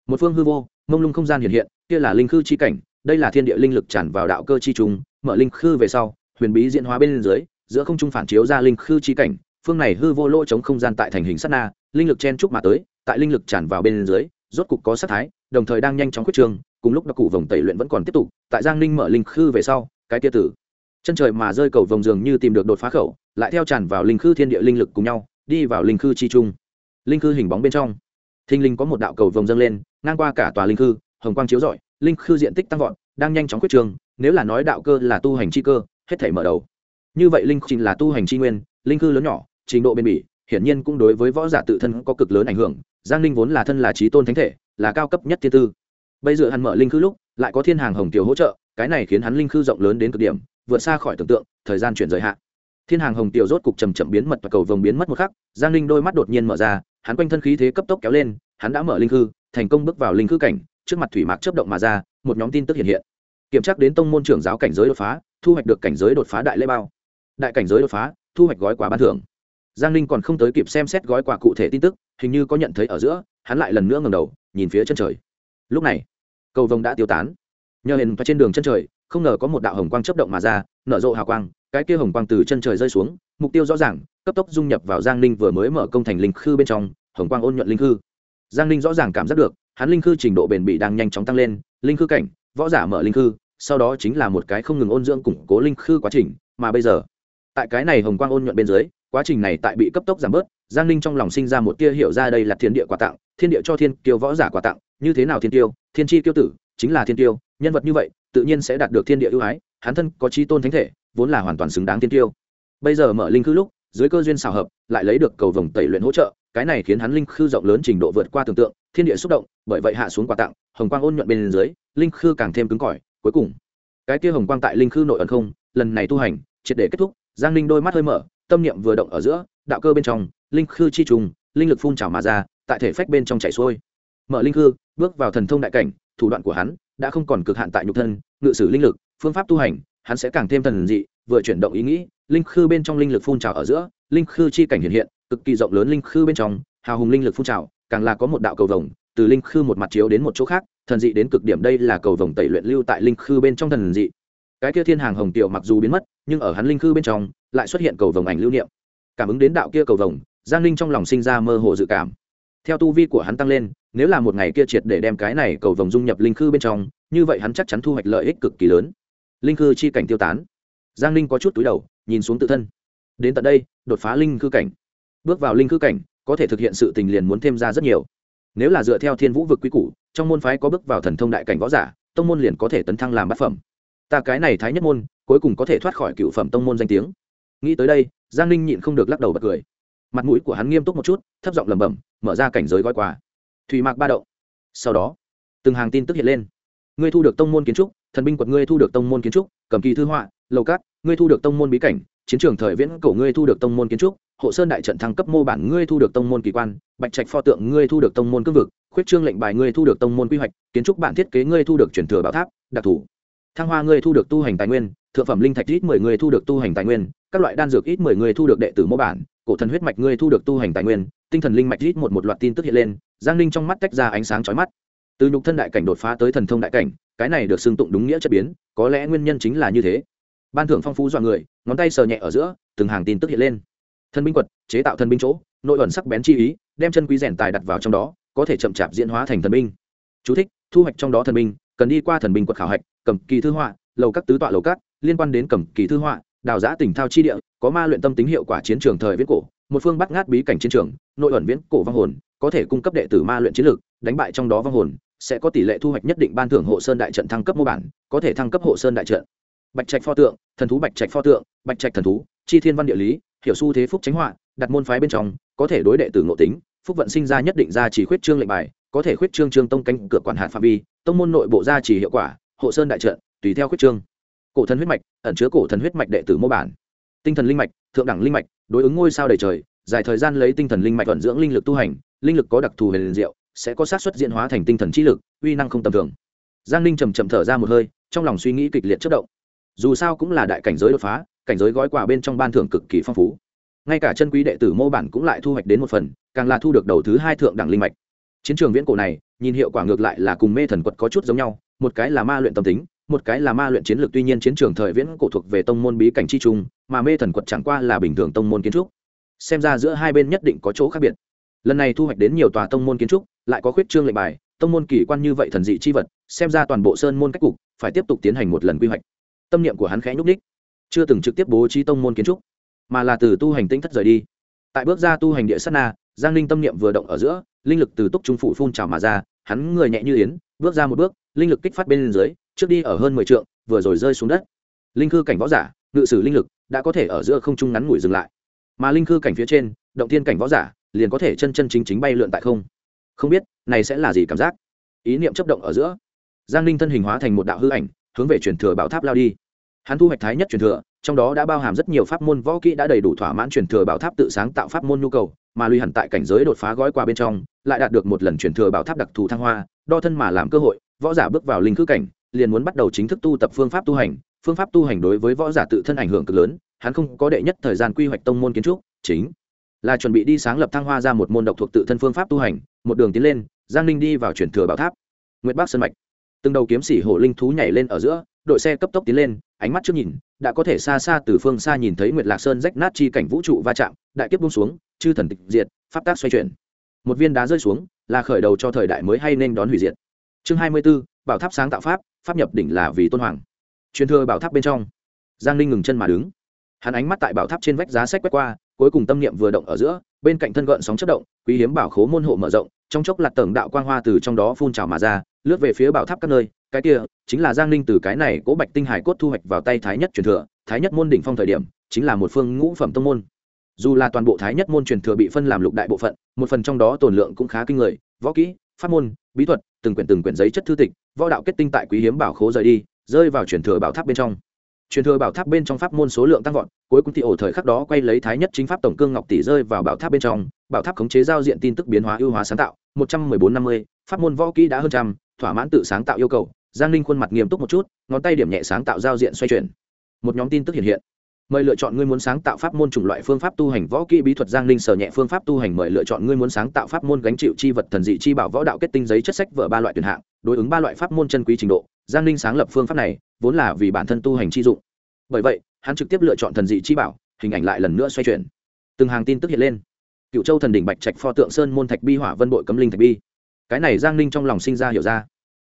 Một phương hư vô, mông lung không gian hiện hiện, kia là linh khư chi cảnh đây là thiên địa linh lực tràn vào đạo cơ chi trùng mở linh khư về sau, huyền bí diễn hóa bên dưới, giữa không trung phản chiếu ra linh khư chi cảnh, phương này hư vô lỗ chống không gian tại thành hình sát na, linh lực chen chúc mà tới, tại linh lực tràn vào bên dưới, rốt cục có sát thái, đồng thời đang nhanh chóng khuyết trường, cùng lúc đặc cụ vòng tẩy luyện vẫn còn tiếp tục, tại giang ninh mở linh khư về sau, cái tia tử. Chân trời mà rơi cầu vòng dường như tìm được đột phá khẩu, lại theo tràn vào linh khư thiên địa linh lực cùng nhau, đi vào linh khư chi trung. Linh khư hình bóng bên trong thinh linh có một đạo cầu vòng dâng lên, ngang qua cả tòa linh khư, hồng quang chiếu rọi linh khư diện tích tăng vọt, đang nhanh chóng quyết trường, nếu là nói đạo cơ là tu hành chi cơ, hết thể mở đầu. Như vậy linh trình là tu hành chi nguyên, linh khư lớn nhỏ, trình độ bền bỉ, hiển nhiên cũng đối với võ giả tự thân có cực lớn ảnh hưởng, giang linh vốn là thân là trí tôn thánh thể, là cao cấp nhất thiên tư. Bây giờ hắn mở linh khư lúc, lại có thiên hàng hồng tiểu hỗ trợ, cái này khiến hắn linh khư rộng lớn đến cực điểm, vượt xa khỏi tưởng tượng, thời gian chuyển giới hạn thiên hàng hồng tiểu rốt cục chầm chậm biến mật và cầu vồng biến mất một khắc, giang linh đôi mắt đột nhiên mở ra, hắn quanh thân khí thế cấp tốc kéo lên, hắn đã mở linh khư, thành công bước vào linh khư cảnh trước mặt thủy mạc chấp động mà ra, một nhóm tin tức hiện hiện. Kiểm tra đến tông môn trưởng giáo cảnh giới đột phá, thu hoạch được cảnh giới đột phá đại lễ bao. Đại cảnh giới đột phá, thu hoạch gói quà ban thưởng. Giang ninh còn không tới kịp xem xét gói quà cụ thể tin tức, hình như có nhận thấy ở giữa, hắn lại lần nữa ngầm đầu, nhìn phía chân trời. Lúc này, cầu vồng đã tiêu tán. Nhờ hình trên đường chân trời, không ngờ có một đạo hồng quang chấp động mà ra, nở rộ hào quang, cái kia hồng quang từ chân trời rơi xuống, mục tiêu rõ ràng, cấp tốc dung nhập vào giang ninh vừa mới mở công thành linh khư bên trong, hồng quang ôn nhuận linh khư. Giang ninh rõ ràng cảm giác được hắn linh khư trình độ bền bỉ đang nhanh chóng tăng lên, linh khư cảnh, võ giả mở linh khư, sau đó chính là một cái không ngừng ôn dưỡng củng cố linh khư quá trình, mà bây giờ, tại cái này hồng quang ôn nhuận bên dưới, quá trình này tại bị cấp tốc giảm bớt, giang ninh trong lòng sinh ra một tia hiểu ra đây là thiên địa quà tặng, thiên địa cho thiên kiêu võ giả quà tặng, như thế nào thiên tiêu thiên chi kiêu tử, chính là thiên tiêu nhân vật như vậy, tự nhiên sẽ đạt được thiên địa ưu ái, hắn thân có chi tôn thánh thể, vốn là hoàn toàn xứng đáng thiên tiêu bây giờ mở linh khư lúc, dưới cơ duyên xào hợp, lại lấy được cầu vồng tẩy luyện hỗ trợ cái này khiến hắn linh khư rộng lớn trình độ vượt qua tưởng tượng, thiên địa xúc động, bởi vậy hạ xuống quà tặng, hồng quang ôn nhuận bên dưới, linh khư càng thêm cứng cỏi, cuối cùng, cái kia hồng quang tại linh khư nội ẩn không, lần này tu hành, triệt để kết thúc, giang linh đôi mắt hơi mở, tâm niệm vừa động ở giữa, đạo cơ bên trong, linh khư chi trùng, linh lực phun trào mà ra, tại thể phách bên trong chảy xuôi. Mở linh khư, bước vào thần thông đại cảnh, thủ đoạn của hắn đã không còn cực hạn tại nhục thân, ngự sử linh lực, phương pháp tu hành, hắn sẽ càng thêm thần dị, vừa chuyển động ý nghĩ, linh khư bên trong linh lực phun trào ở giữa, linh khư chi cảnh hiện hiện cực kỳ rộng lớn linh khư bên trong, hào hùng linh lực phun trào, càng là có một đạo cầu vồng, từ linh khư một mặt chiếu đến một chỗ khác, thần dị đến cực điểm đây là cầu vồng tẩy luyện lưu tại linh khư bên trong thần dị. Cái kia thiên hàng hồng tiểu mặc dù biến mất, nhưng ở hắn linh khư bên trong, lại xuất hiện cầu vồng ảnh lưu niệm. Cảm ứng đến đạo kia cầu vồng, giang linh trong lòng sinh ra mơ hồ dự cảm. Theo tu vi của hắn tăng lên, nếu là một ngày kia triệt để đem cái này cầu vồng dung nhập linh khư bên trong, như vậy hắn chắc chắn thu hoạch lợi ích cực kỳ lớn. Linh khư chi cảnh tiêu tán. Giang linh có chút túi đầu, nhìn xuống tự thân. Đến tận đây, đột phá linh khư cảnh bước vào linh khư cảnh, có thể thực hiện sự tình liền muốn thêm ra rất nhiều. Nếu là dựa theo thiên vũ vực quy củ, trong môn phái có bước vào thần thông đại cảnh võ giả, tông môn liền có thể tấn thăng làm bát phẩm. Ta cái này thái nhất môn, cuối cùng có thể thoát khỏi cựu phẩm tông môn danh tiếng. Nghĩ tới đây, giang ninh nhịn không được lắc đầu bật cười. Mặt mũi của hắn nghiêm túc một chút, thấp giọng lẩm bẩm, mở ra cảnh giới gói quà. Thủy mạc ba đậu sau đó, từng hàng tin tức hiện lên. Ngươi thu được tông môn kiến trúc, thần binh quật ngươi thu được tông môn kiến trúc, cầm kỳ thư họa, lầu cát, ngươi thu được tông môn bí cảnh chiến trường thời viễn cổ ngươi thu được tông môn kiến trúc, hộ sơn đại trận thăng cấp mô bản ngươi thu được tông môn kỳ quan, bạch trạch pho tượng ngươi thu được tông môn cương vực, khuyết trương lệnh bài ngươi thu được tông môn quy hoạch, kiến trúc bản thiết kế ngươi thu được truyền thừa bảo tháp, đặc thù. Thăng hoa ngươi thu được tu hành tài nguyên, thượng phẩm linh thạch ít mười người thu được tu hành tài nguyên, các loại đan dược ít mười người thu được đệ tử mô bản, cổ thần huyết mạch ngươi thu được tu hành tài nguyên, tinh thần linh mạch ít một một loạt tin tức hiện lên, giang linh trong mắt tách ra ánh sáng chói mắt. Từ nhục thân đại cảnh đột phá tới thần thông đại cảnh, cái này được xưng tụng đúng nghĩa chất biến, có lẽ nguyên nhân chính là như thế ban thưởng phong phú dọa người ngón tay sờ nhẹ ở giữa từng hàng tin tức hiện lên. Thần binh quật chế tạo thần binh chỗ nội ẩn sắc bén chi ý đem chân quý rèn tài đặt vào trong đó có thể chậm chạp diễn hóa thành thần binh. Chú thích, thu hoạch trong đó thần binh cần đi qua thần binh quật khảo hạch cầm kỳ thư họa lầu các tứ tọa lầu các liên quan đến cầm kỳ thư họa đào giã tỉnh thao chi địa có ma luyện tâm tính hiệu quả chiến trường thời viễn cổ một phương bắt ngát bí cảnh chiến trường nội ẩn viễn cổ vong hồn có thể cung cấp đệ tử ma luyện chiến lược đánh bại trong đó vong hồn sẽ có tỷ lệ thu hoạch nhất định ban thưởng hộ sơn đại trận thăng cấp mô bản có thể thăng cấp hộ sơn đại trận bạch trạch pho tượng, thần thú bạch trạch pho tượng, bạch trạch thần thú, chi thiên văn địa lý, hiểu xu thế phúc Chánh họa, đặt môn phái bên trong, có thể đối đệ tử ngộ tính, phúc vận sinh ra nhất định ra chỉ khuyết trương lệnh bài, có thể khuyết trương trương tông canh cửa quản hạt phạm vi, tông môn nội bộ ra chỉ hiệu quả, hộ sơn đại trận, tùy theo khuyết trương. Cổ thần huyết mạch, ẩn chứa cổ thần huyết mạch đệ tử mô bản. Tinh thần linh mạch, thượng đẳng linh mạch, đối ứng ngôi sao đầy trời, dài thời gian lấy tinh thần linh mạch vận dưỡng linh lực tu hành, linh lực có đặc thù về liền diệu, sẽ có sát xuất diễn hóa thành tinh thần trí lực, uy năng không tầm thường. Giang ninh trầm trầm thở ra một hơi, trong lòng suy nghĩ kịch liệt chất động dù sao cũng là đại cảnh giới đột phá, cảnh giới gói quà bên trong ban thưởng cực kỳ phong phú. Ngay cả chân quý đệ tử mô bản cũng lại thu hoạch đến một phần, càng là thu được đầu thứ hai thượng đẳng linh mạch. Chiến trường viễn cổ này, nhìn hiệu quả ngược lại là cùng mê thần quật có chút giống nhau, một cái là ma luyện tâm tính, một cái là ma luyện chiến lược, tuy nhiên chiến trường thời viễn cổ thuộc về tông môn bí cảnh chi trung, mà mê thần quật chẳng qua là bình thường tông môn kiến trúc. Xem ra giữa hai bên nhất định có chỗ khác biệt. Lần này thu hoạch đến nhiều tòa tông môn kiến trúc, lại có khuyết trương lệnh bài, tông môn kỳ quan như vậy thần dị chi vật, xem ra toàn bộ sơn môn cách cục, phải tiếp tục tiến hành một lần quy hoạch tâm niệm của hắn khẽ nhúc ních chưa từng trực tiếp bố trí tông môn kiến trúc, mà là từ tu hành tinh thất rời đi. Tại bước ra tu hành địa sát na, giang linh tâm niệm vừa động ở giữa, linh lực từ túc trung phủ phun trào mà ra, hắn người nhẹ như yến, bước ra một bước, linh lực kích phát bên dưới, trước đi ở hơn mười trượng, vừa rồi rơi xuống đất. Linh cư cảnh võ giả, ngự sử linh lực, đã có thể ở giữa không trung ngắn ngủi dừng lại. Mà linh cư cảnh phía trên, động thiên cảnh võ giả, liền có thể chân chân chính chính bay lượn tại không. Không biết, này sẽ là gì cảm giác? Ý niệm chấp động ở giữa. Giang linh thân hình hóa thành một đạo hư ảnh, hướng về truyền thừa bảo tháp lao đi hắn thu hoạch thái nhất truyền thừa, trong đó đã bao hàm rất nhiều pháp môn võ kỹ đã đầy đủ thỏa mãn truyền thừa bảo tháp tự sáng tạo pháp môn nhu cầu, mà lùi hẳn tại cảnh giới đột phá gói qua bên trong, lại đạt được một lần truyền thừa bảo tháp đặc thù thăng hoa, đo thân mà làm cơ hội, võ giả bước vào linh khứ cảnh, liền muốn bắt đầu chính thức tu tập phương pháp tu hành. Phương pháp tu hành đối với võ giả tự thân ảnh hưởng cực lớn, hắn không có đệ nhất thời gian quy hoạch tông môn kiến trúc, chính là chuẩn bị đi sáng lập thăng hoa ra một môn độc thuộc tự thân phương pháp tu hành, một đường tiến lên, giang ninh đi vào truyền thừa bảo tháp. Nguyễn bắc sơn mạch. Từng đầu kiếm sĩ hổ linh thú nhảy lên ở giữa đội xe cấp tốc tiến lên, ánh mắt trước nhìn, đã có thể xa xa từ phương xa nhìn thấy nguyệt lạc sơn rách nát chi cảnh vũ trụ va chạm, đại kiếp bung xuống, chư thần tịch diệt, pháp tác xoay chuyển. Một viên đá rơi xuống, là khởi đầu cho thời đại mới hay nên đón hủy diệt. Chương hai mươi b ố bảo tháp sáng tạo pháp pháp nhập đỉnh là vì tôn hoàng. Truyền thừa bảo tháp bên trong. Giang ninh ngừng chân mà đứng. Hắn ánh mắt tại bảo tháp trên vách giá sách quét qua, cuối cùng tâm niệm vừa động ở giữa, bên cạnh thân gợn sóng chất động, quý hiếm bảo khố môn hộ mở rộng, trong chốc lạt tầng đạo quang hoa từ trong đó phun trào mà ra, lướt về phía bảo tháp các nơi cái kia, chính là giang ninh từ cái này cố bạch tinh hải cốt thu hoạch vào tay thái nhất truyền thừa, thái nhất môn đỉnh phong thời điểm, chính là một phương ngũ phẩm tông môn. Dù là toàn bộ thái nhất môn truyền thừa bị phân làm lục đại bộ phận, một phần trong đó tồn lượng cũng khá kinh người, võ kỹ, pháp môn, bí thuật, từng quyển từng quyển giấy chất thư tịch, võ đạo kết tinh tại quý hiếm bảo khố rời đi, rơi vào truyền thừa bảo tháp bên trong. Truyền thừa bảo tháp bên trong pháp môn số lượng tăng vọt, cuối cùng thì ổ thời khắc đó quay lấy thái nhất chính pháp tổng cương ngọc tỷ rơi vào bảo tháp bên trong, bảo tháp khống chế giao diện tin tức biến hóa ưu hóa sáng tạo, một trăm mười bốn năm mươi, pháp môn võ kỹ đã hơn trăm, thỏa mãn tự sáng tạo yêu cầu giang linh khuôn mặt nghiêm túc một chút, ngón tay điểm nhẹ sáng tạo giao diện xoay chuyển. Một nhóm tin tức hiện hiện. Mời lựa chọn ngươi muốn sáng tạo pháp môn chủng loại phương pháp tu hành võ kỹ bí thuật giang linh sở nhẹ phương pháp tu hành mời lựa chọn ngươi muốn sáng tạo pháp môn gánh chịu chi vật thần dị chi bảo võ đạo kết tinh giấy chất sách vở ba loại tuyển hạng, đối ứng ba loại pháp môn chân quý trình độ. Giang linh sáng lập phương pháp này, vốn là vì bản thân tu hành chi dụng. Bởi vậy, hắn trực tiếp lựa chọn thần dị chi bảo, hình ảnh lại lần nữa xoay chuyển. Từng hàng tin tức hiện lên. Cựu châu thần đỉnh bạch trạch pho tượng sơn môn thạch bi hỏa vân bội cấm linh thạch bi. Cái này giang ninh trong lòng sinh ra hiểu ra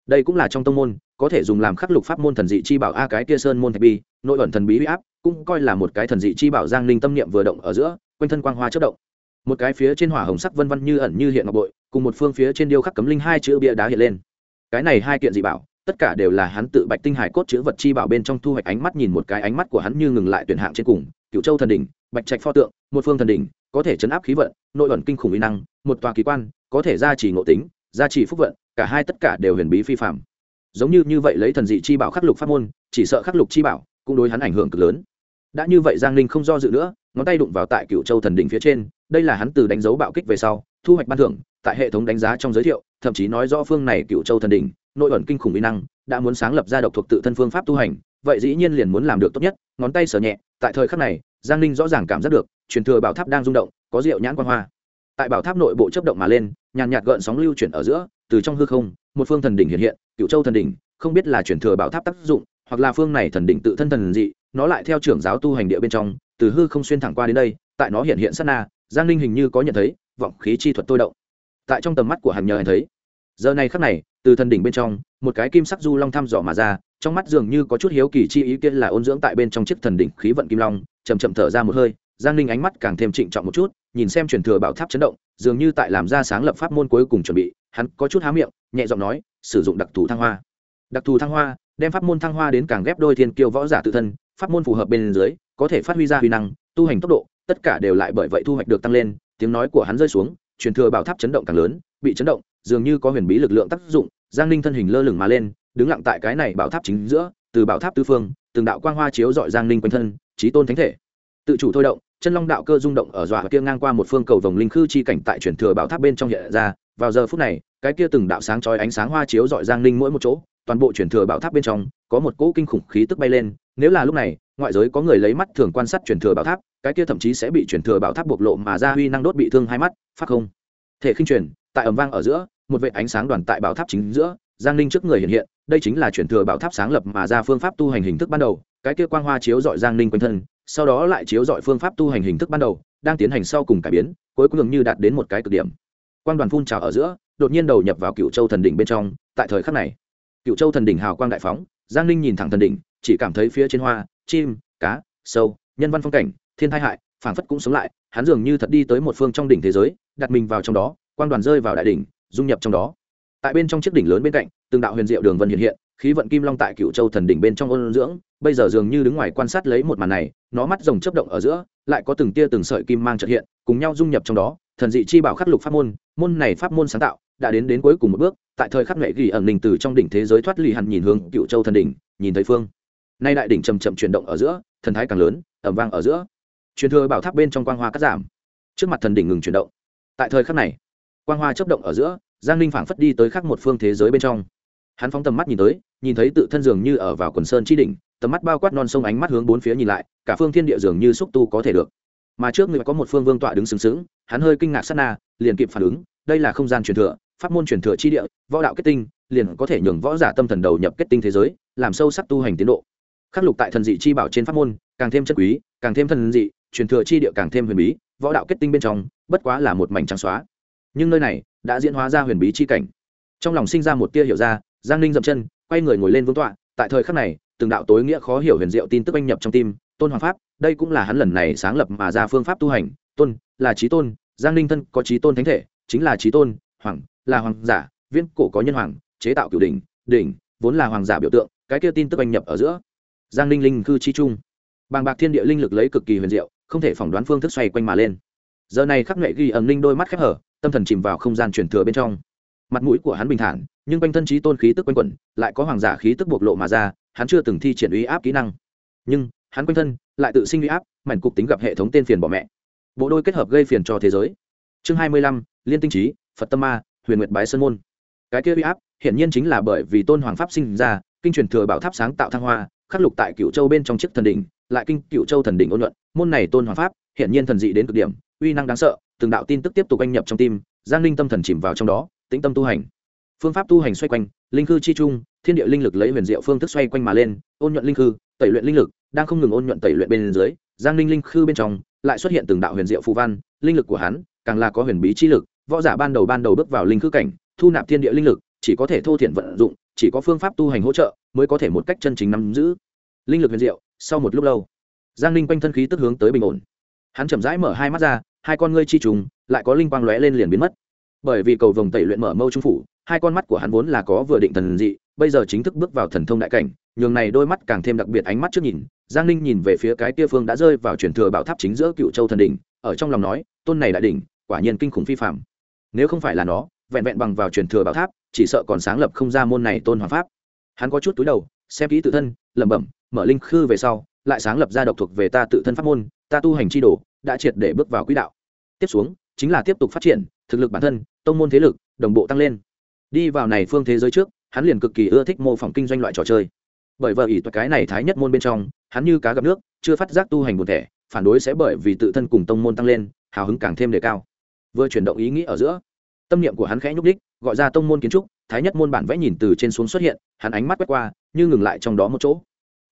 đây cũng là trong tông môn, có thể dùng làm khắc lục pháp môn thần dị chi bảo a cái kia sơn môn thạch bi, nội ẩn thần bí huy áp, cũng coi là một cái thần dị chi bảo giang ninh tâm niệm vừa động ở giữa, quanh thân quang hoa chất động. Một cái phía trên hỏa hồng sắc vân vân như ẩn như hiện ngọc bội, cùng một phương phía trên điêu khắc cấm linh hai chữ bia đá hiện lên. Cái này hai kiện dị bảo, tất cả đều là hắn tự bạch tinh hải cốt chữ vật chi bảo bên trong thu hoạch ánh mắt nhìn một cái ánh mắt của hắn như ngừng lại tuyển hạng trên cùng cựu châu thần đỉnh, bạch trạch pho tượng, một phương thần đỉnh, có thể chấn áp khí vận, nội ẩn kinh khủng uy năng, một tòa kỳ quan, có thể gia trì ngộ tính gia trì phúc vận, cả hai tất cả đều huyền bí phi phạm giống như như vậy lấy thần dị chi bảo khắc lục pháp môn, chỉ sợ khắc lục chi bảo cũng đối hắn ảnh hưởng cực lớn. Đã như vậy giang ninh không do dự nữa, ngón tay đụng vào tại cựu châu thần đỉnh phía trên, đây là hắn từ đánh dấu bạo kích về sau, thu hoạch ban thưởng, tại hệ thống đánh giá trong giới thiệu, thậm chí nói rõ phương này cựu châu thần đỉnh, nội ẩn kinh khủng mỹ năng, đã muốn sáng lập ra độc thuộc tự thân phương pháp tu hành, vậy dĩ nhiên liền muốn làm được tốt nhất, ngón tay sờ nhẹ, tại thời khắc này, giang ninh rõ ràng cảm giác được, truyền thừa bảo tháp đang rung động, có rượu nhãn quan hoa. Tại bảo tháp nội bộ chấp động mà lên nhàn nhạt gợn sóng lưu chuyển ở giữa, từ trong hư không, một phương thần đỉnh hiện hiện cựu châu thần đỉnh, không biết là chuyển thừa bảo tháp tác dụng, hoặc là phương này thần đỉnh tự thân thần dị, nó lại theo trưởng giáo tu hành địa bên trong, từ hư không xuyên thẳng qua đến đây, tại nó hiện hiện sát na, giang ninh hình như có nhận thấy, vọng khí chi thuật tôi động. Tại trong tầm mắt của hàn nhờ anh thấy, giờ này khắc này, từ thần đỉnh bên trong, một cái kim sắc du long thăm dò mà ra, trong mắt dường như có chút hiếu kỳ chi ý kiến là ôn dưỡng tại bên trong chiếc thần đỉnh khí vận kim long chầm chậm thở ra một hơi, giang ninh ánh mắt càng thêm trịnh trọng một chút nhìn xem truyền thừa bảo tháp chấn động, dường như tại làm ra sáng lập pháp môn cuối cùng chuẩn bị, hắn có chút há miệng, nhẹ giọng nói, sử dụng đặc thù thăng hoa. Đặc thù thăng hoa, đem pháp môn thăng hoa đến càng ghép đôi thiên kiêu võ giả tự thân, pháp môn phù hợp bên dưới, có thể phát huy ra huy năng, tu hành tốc độ, tất cả đều lại bởi vậy thu hoạch được tăng lên, tiếng nói của hắn rơi xuống, truyền thừa bảo tháp chấn động càng lớn, bị chấn động, dường như có huyền bí lực lượng tác dụng, giang ninh thân hình lơ lửng mà lên, đứng lặng tại cái này bảo tháp chính giữa, từ bảo tháp tư phương, từng đạo quang hoa chiếu dọi giang ninh quanh thân trí tôn thánh thể. Tự chủ thôi động chân long đạo cơ rung động ở dọa kia ngang qua một phương cầu vòng linh khư chi cảnh tại truyền thừa bảo tháp bên trong hiện ra. Vào giờ phút này, cái kia từng đạo sáng chói ánh sáng hoa chiếu dọi giang ninh mỗi một chỗ, toàn bộ truyền thừa bảo tháp bên trong, có một cỗ kinh khủng khí tức bay lên. Nếu là lúc này, ngoại giới có người lấy mắt thường quan sát truyền thừa bảo tháp, cái kia thậm chí sẽ bị truyền thừa bảo tháp bộc lộ mà ra huy năng đốt bị thương hai mắt, phát không. Thể khinh truyền, tại ầm vang ở giữa, một vệ ánh sáng đoàn tại bảo tháp chính giữa, giang ninh trước người hiện hiện, đây chính là truyền thừa bảo tháp sáng lập mà ra phương pháp tu hành hình thức ban đầu. Cái kia quang hoa chiếu dọi giang ninh quanh thân sau đó lại chiếu dọi phương pháp tu hành hình thức ban đầu, đang tiến hành sau cùng cải biến, cuối cùng như đạt đến một cái cực điểm. Quang đoàn phun trào ở giữa, đột nhiên đầu nhập vào cựu châu thần đỉnh bên trong, tại thời khắc này cựu châu thần đỉnh hào quang đại phóng, giang ninh nhìn thẳng thần đỉnh, chỉ cảm thấy phía trên hoa, chim, cá, sâu, nhân văn phong cảnh, thiên thai hại, phảng phất cũng sống lại, hắn dường như thật đi tới một phương trong đỉnh thế giới, đặt mình vào trong đó, quang đoàn rơi vào đại đỉnh, dung nhập trong đó. Tại bên trong chiếc đỉnh lớn bên cạnh, từng đạo huyền diệu đường vân hiện hiện khí vận kim long tại cựu châu thần đỉnh bên trong ôn dưỡng, bây giờ dường như đứng ngoài quan sát lấy một màn này, nó mắt rồng chấp động ở giữa, lại có từng tia từng sợi kim mang trợ hiện, cùng nhau dung nhập trong đó, thần dị chi bảo khắc lục pháp môn môn này pháp môn sáng tạo, đã đến đến cuối cùng một bước, tại thời khắc nghệ ghi ẩn đình từ trong đỉnh thế giới thoát lì hẳn nhìn hướng cựu châu thần đỉnh, nhìn thấy phương. Nay đại đỉnh chầm chậm chuyển động ở giữa, thần thái càng lớn ẩm vang ở giữa. Truyền thừa bảo tháp bên trong quang hoa cắt giảm. Trước mặt thần đỉnh ngừng chuyển động. Tại thời khắc này, quang hoa chấp động ở giữa, giang ninh phảng phất đi tới khắc một phương thế giới bên trong hắn phóng tầm mắt nhìn tới, nhìn thấy tự thân dường như ở vào quần sơn chi đỉnh, tầm mắt bao quát non sông ánh mắt hướng bốn phía nhìn lại, cả phương thiên địa dường như xúc tu có thể được. Mà trước người có một phương vương tọa đứng sừng sững, hắn hơi kinh ngạc sát na, liền kịp phản ứng, đây là không gian truyền thừa, pháp môn truyền thừa chi địa, võ đạo kết tinh, liền có thể nhường võ giả tâm thần đầu nhập kết tinh thế giới, làm sâu sắc tu hành tiến độ. Khắc lục tại thần dị chi bảo trên pháp môn, càng thêm chất quý, càng thêm thần dị, truyền thừa chi địa càng thêm huyền bí, võ đạo kết tinh bên trong, bất quá là một mảnh trắng xóa. Nhưng nơi này, đã diễn hóa ra huyền bí chi cảnh. Trong lòng sinh ra một tia hiểu ra giang ninh dậm chân, quay người ngồi lên vương tọa, tại thời khắc này, từng đạo tối nghĩa khó hiểu huyền diệu tin tức anh nhập trong tim, tôn hoàng pháp, đây cũng là hắn lần này sáng lập mà ra phương pháp tu hành, tôn, là trí tôn, giang ninh thân có trí tôn thánh thể, chính là trí tôn, hoàng, là hoàng giả, viễn cổ có nhân hoàng, chế tạo cửu đỉnh đỉnh, vốn là hoàng giả biểu tượng, cái kia tin tức anh nhập ở giữa. Giang ninh linh cư chi trung. Bàng bạc thiên địa linh lực lấy cực kỳ huyền diệu, không thể phỏng đoán phương thức xoay quanh mà lên. Giờ này khắc nghệ ghi ẩn linh đôi mắt khép hở, tâm thần chìm vào không gian truyền thừa bên trong. Mặt mũi của hắn bình thản nhưng quanh thân trí tôn khí tức quanh quẩn, lại có hoàng giả khí tức bộc lộ mà ra, hắn chưa từng thi triển uy áp kỹ năng. Nhưng, hắn quanh thân lại tự sinh uy áp, mảnh cục tính gặp hệ thống tên phiền bỏ mẹ. Bộ đôi kết hợp gây phiền cho thế giới. Chương hai mươi lăm, liên tinh trí, phật tâm ma, huyền nguyệt bái sơn môn. Cái kia uy áp hiển nhiên chính là bởi vì tôn hoàng pháp sinh ra, kinh truyền thừa bảo tháp sáng tạo thăng hoa, khắc lục tại cựu châu bên trong chiếc thần đỉnh, lại kinh cựu châu thần đỉnh ôn luận. Môn này tôn hoàng pháp hiển nhiên thần dị đến cực điểm, uy năng đáng sợ, từng đạo tin tức tiếp tục anh nhập trong tim, giang linh tâm thần chìm vào trong đó, tĩnh tâm tu hành phương pháp tu hành xoay quanh, linh khư chi trung, thiên địa linh lực lấy huyền diệu phương thức xoay quanh mà lên, ôn nhuận linh khư, tẩy luyện linh lực, đang không ngừng ôn nhuận tẩy luyện bên dưới, giang linh linh khư bên trong, lại xuất hiện từng đạo huyền diệu phù văn, linh lực của hắn, càng là có huyền bí chi lực, võ giả ban đầu ban đầu bước vào linh khư cảnh, thu nạp thiên địa linh lực, chỉ có thể thô thiện vận dụng, chỉ có phương pháp tu hành hỗ trợ, mới có thể một cách chân chính nắm giữ. Linh lực huyền diệu, sau một lúc lâu, giang linh quanh thân khí tức hướng tới bình ổn. Hắn chậm rãi mở hai mắt ra, hai con ngươi chi trùng, lại có linh quang lóe lên liền biến mất. Bởi vì cầu vồng tẩy luyện mở mâu trung phủ hai con mắt của hắn vốn là có vừa định thần dị, bây giờ chính thức bước vào thần thông đại cảnh, nhường này đôi mắt càng thêm đặc biệt ánh mắt trước nhìn. Giang ninh nhìn về phía cái tia phương đã rơi vào truyền thừa bảo tháp chính giữa cựu châu thần đỉnh, ở trong lòng nói, tôn này đại đỉnh, quả nhiên kinh khủng phi phạm nếu không phải là nó, vẹn vẹn bằng vào truyền thừa bảo tháp, chỉ sợ còn sáng lập không ra môn này tôn hoàng pháp. Hắn có chút túi đầu, xem kỹ tự thân, lẩm bẩm, mở linh khư về sau, lại sáng lập ra độc thuộc về ta tự thân pháp môn, ta tu hành chi đồ, đã triệt để bước vào quỹ đạo. Tiếp xuống, chính là tiếp tục phát triển, thực lực bản thân, tông môn thế lực, đồng bộ tăng lên đi vào này phương thế giới trước, hắn liền cực kỳ ưa thích mô phỏng kinh doanh loại trò chơi. Bởi vợ ỷ thuật cái này thái nhất môn bên trong, hắn như cá gặp nước, chưa phát giác tu hành buồn thẻ, phản đối sẽ bởi vì tự thân cùng tông môn tăng lên, hào hứng càng thêm đề cao. Vừa chuyển động ý nghĩ ở giữa, tâm niệm của hắn khẽ nhúc đích gọi ra tông môn kiến trúc, thái nhất môn bản vẽ nhìn từ trên xuống xuất hiện, hắn ánh mắt quét qua, như ngừng lại trong đó một chỗ.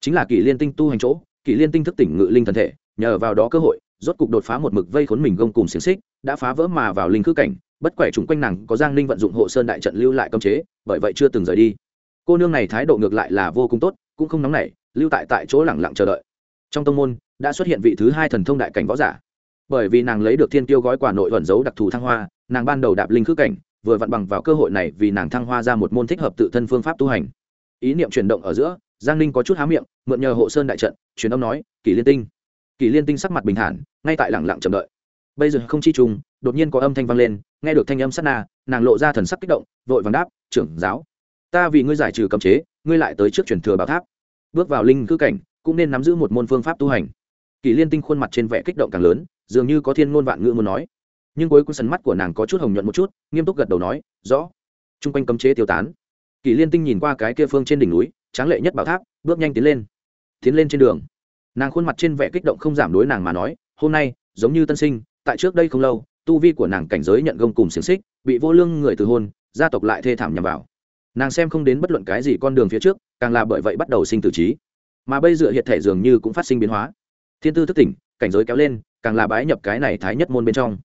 Chính là kỷ liên tinh tu hành chỗ, kỷ liên tinh thức tỉnh ngự linh thần thể, nhờ vào đó cơ hội, rốt cục đột phá một mực vây khốn mình gông cùng xiềng xích, đã phá vỡ mà vào linh khư cảnh bất quẻ chúng quanh nàng có giang ninh vận dụng hộ sơn đại trận lưu lại cơm chế, bởi vậy chưa từng rời đi. Cô nương này thái độ ngược lại là vô cùng tốt, cũng không nóng nảy, lưu tại tại chỗ lẳng lặng chờ đợi. Trong tông môn, đã xuất hiện vị thứ hai thần thông đại cảnh võ giả. Bởi vì nàng lấy được thiên tiêu gói quả nội thuận dấu đặc thù thăng hoa, nàng ban đầu đạp linh khước cảnh, vừa vặn bằng vào cơ hội này vì nàng thăng hoa ra một môn thích hợp tự thân phương pháp tu hành. Ý niệm chuyển động ở giữa, giang ninh có chút há miệng, mượn nhờ hộ sơn đại trận, truyền âm nói, kỷ liên tinh. Kỷ liên tinh sắc mặt bình thản, ngay tại lẳng lặng chờ đợi. Bây giờ không chi trùng đột nhiên có âm thanh vang lên, nghe được thanh âm sát na, nàng lộ ra thần sắc kích động, vội vàng đáp, trưởng giáo, ta vì ngươi giải trừ cấm chế, ngươi lại tới trước truyền thừa bảo tháp. Bước vào linh cư cảnh, cũng nên nắm giữ một môn phương pháp tu hành. Kỳ liên tinh khuôn mặt trên vẻ kích động càng lớn, dường như có thiên ngôn vạn ngữ muốn nói. Nhưng cuối cùng sần mắt của nàng có chút hồng nhuận một chút, nghiêm túc gật đầu nói, rõ. T r u n g quanh cấm chế tiêu tán. Kỳ liên tinh nhìn qua cái kia phương trên đỉnh núi, tráng lệ nhất bảo tháp, bước nhanh tiến lên. Tiến lên trên đường. Nàng khuôn mặt trên vẻ kích động không giảm đối nàng mà nói, hôm nay, giống như tân sinh, tại trước đây không lâu tu vi của nàng cảnh giới nhận gông cùng xiềng xích bị vô lương người từ hôn gia tộc lại thê thảm nhằm vào. Nàng xem không đến bất luận cái gì con đường phía trước càng là bởi vậy bắt đầu sinh tử trí. Mà bây giờ hiện thể dường như cũng phát sinh biến hóa. Thiên tư thức tỉnh cảnh giới kéo lên càng là bái nhập cái này thái nhất môn bên trong.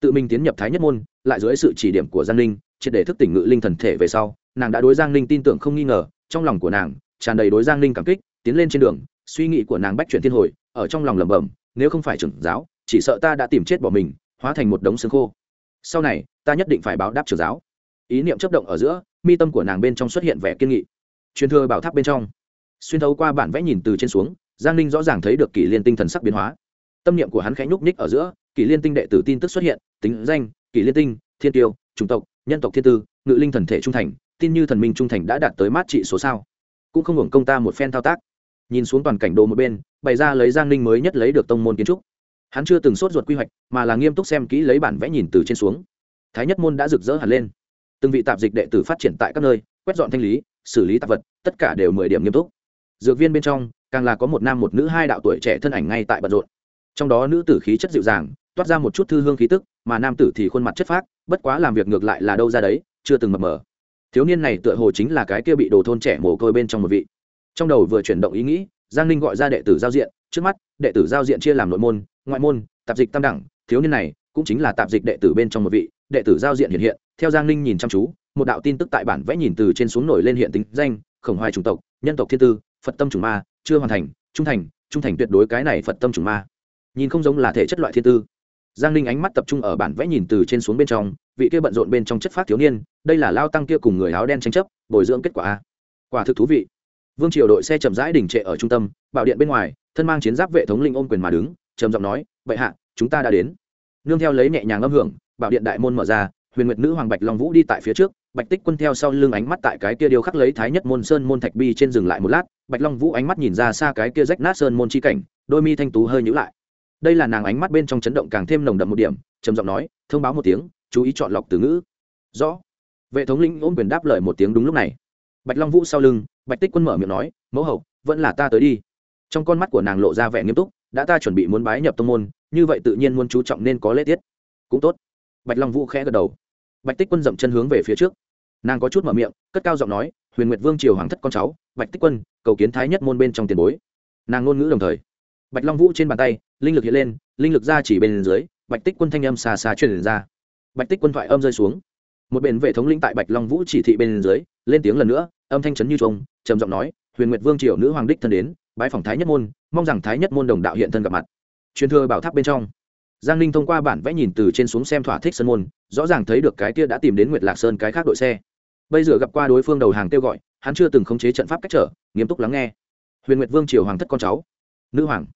Tự mình tiến nhập thái nhất môn lại dưới sự chỉ điểm của giang Linh, triệt để thức tỉnh ngự linh thần thể về sau nàng đã đối giang Linh tin tưởng không nghi ngờ trong lòng của nàng tràn đầy đối giang Linh cảm kích tiến lên trên đường suy nghĩ của nàng bách chuyển thiên hồi ở trong lòng lẩm bẩm nếu không phải trưởng giáo chỉ sợ ta đã tìm chết bỏ mình hóa thành một đống xương khô. Sau này, ta nhất định phải báo đáp trưởng giáo. Ý niệm chấp động ở giữa, mi tâm của nàng bên trong xuất hiện vẻ kiên nghị. Truyền thừa bảo tháp bên trong. Xuyên thấu qua bản vẽ nhìn từ trên xuống, giang ninh rõ ràng thấy được kỷ liên tinh thần sắc biến hóa. Tâm niệm của hắn khẽ nhúc nhích ở giữa, kỷ liên tinh đệ tử tin tức xuất hiện, tính danh, kỷ liên tinh, thiên tiêu, chủng tộc, nhân tộc thiên tư, ngự linh thần thể trung thành, tin như thần minh trung thành đã đạt tới mát trị số sao. Cũng không hưởng công ta một phen thao tác. Nhìn xuống toàn cảnh đồ một bên, bày ra lấy giang ninh mới nhất lấy được tông môn kiến trúc hắn chưa từng sốt ruột quy hoạch, mà là nghiêm túc xem kỹ lấy bản vẽ nhìn từ trên xuống. Thái nhất môn đã rực rỡ hẳn lên. Từng vị tạp dịch đệ tử phát triển tại các nơi, quét dọn thanh lý, xử lý tạp vật, tất cả đều mười điểm nghiêm túc. Dược viên bên trong, càng là có một nam một nữ hai đạo tuổi trẻ thân ảnh ngay tại bận rộn. Trong đó nữ tử khí chất dịu dàng, toát ra một chút thư hương khí tức, mà nam tử thì khuôn mặt chất phác, bất quá làm việc ngược lại là đâu ra đấy, chưa từng mập mờ. Thiếu niên này tựa hồ chính là cái kia bị đồ thôn trẻ mồ côi bên trong một vị. Trong đầu vừa chuyển động ý nghĩ, giang ninh gọi ra đệ tử giao diện trước mắt, đệ tử giao diện chia làm nội môn, ngoại môn, tạp dịch tam đẳng, thiếu niên này cũng chính là tạp dịch đệ tử bên trong một vị, đệ tử giao diện hiện hiện, theo giang ninh nhìn chăm chú, một đạo tin tức tại bản vẽ nhìn từ trên xuống nổi lên hiện tính danh, khổng hoài chủng tộc, nhân tộc thiên tư, phật tâm chủng ma, chưa hoàn thành, trung thành trung thành tuyệt đối cái này phật tâm chủng ma. Nhìn không giống là thể chất loại thiên tư. Giang ninh ánh mắt tập trung ở bản vẽ nhìn từ trên xuống bên trong, vị kia bận rộn bên trong chất phát thiếu niên, đây là lao tăng kia cùng người áo đen tranh chấp, bồi dưỡng kết quả quả thực thú vị. Vương triều đội xe chậm rãi đỉnh trệ ở trung tâm, bảo điện bên ngoài thân mang chiến giáp vệ thống linh ôm quyền mà đứng, trầm giọng nói vậy hạ, chúng ta đã đến. Nương theo lấy nhẹ nhàng âm hưởng, bảo điện đại môn mở ra, huyền nguyệt nữ hoàng bạch long vũ đi tại phía trước, bạch tích quân theo sau lưng ánh mắt tại cái kia điêu khắc lấy thái nhất môn sơn môn thạch bi trên dừng lại một lát, bạch long vũ ánh mắt nhìn ra xa cái kia rách nát sơn môn chi cảnh, đôi mi thanh tú hơi nhữ lại. Đây là nàng ánh mắt bên trong chấn động càng thêm nồng đậm một điểm, trầm giọng nói, thông báo một tiếng, chú ý chọn lọc từ ngữ. Rõ. Vệ thống lĩnh ôm quyền đáp lời một tiếng đúng lúc này. Bạch long vũ sau lưng, bạch tích quân mở miệng nói, mẫu hậu, vẫn là ta tới đi trong con mắt của nàng lộ ra vẻ nghiêm túc, đã ta chuẩn bị muốn bái nhập tông môn, như vậy tự nhiên muốn chú trọng nên có lễ tiết. Cũng tốt. Bạch long vũ khẽ gật đầu. Bạch tích quân dậm chân hướng về phía trước. Nàng có chút mở miệng, cất cao giọng nói, huyền nguyệt vương triều hoàng thất con cháu, bạch tích quân, cầu kiến thái nhất môn bên trong tiền bối. Nàng ngôn ngữ đồng thời. Bạch long vũ trên bàn tay, linh lực hiện lên, linh lực ra chỉ bên dưới, bạch tích quân thanh âm xa xa truyền ra. Bạch tích quân thoại âm rơi xuống. Một bên vệ thống lĩnh tại bạch long vũ chỉ thị bên dưới, lên tiếng lần nữa, âm thanh trấn như trông trầm giọng nói, huyền nguyệt vương triều nữ hoàng đích thân đến bái phòng thái nhất môn, mong rằng thái nhất môn đồng đạo hiện thân gặp mặt. Truyền thừa bảo tháp bên trong, giang ninh thông qua bản vẽ nhìn từ trên xuống xem thỏa thích sân môn, rõ ràng thấy được cái kia đã tìm đến nguyệt lạc sơn cái khác đội xe. Bây giờ gặp qua đối phương đầu hàng kêu gọi, hắn chưa từng khống chế trận pháp cách trở, nghiêm túc lắng nghe. Huyền nguyệt vương triều hoàng thất con cháu. Nữ hoàng.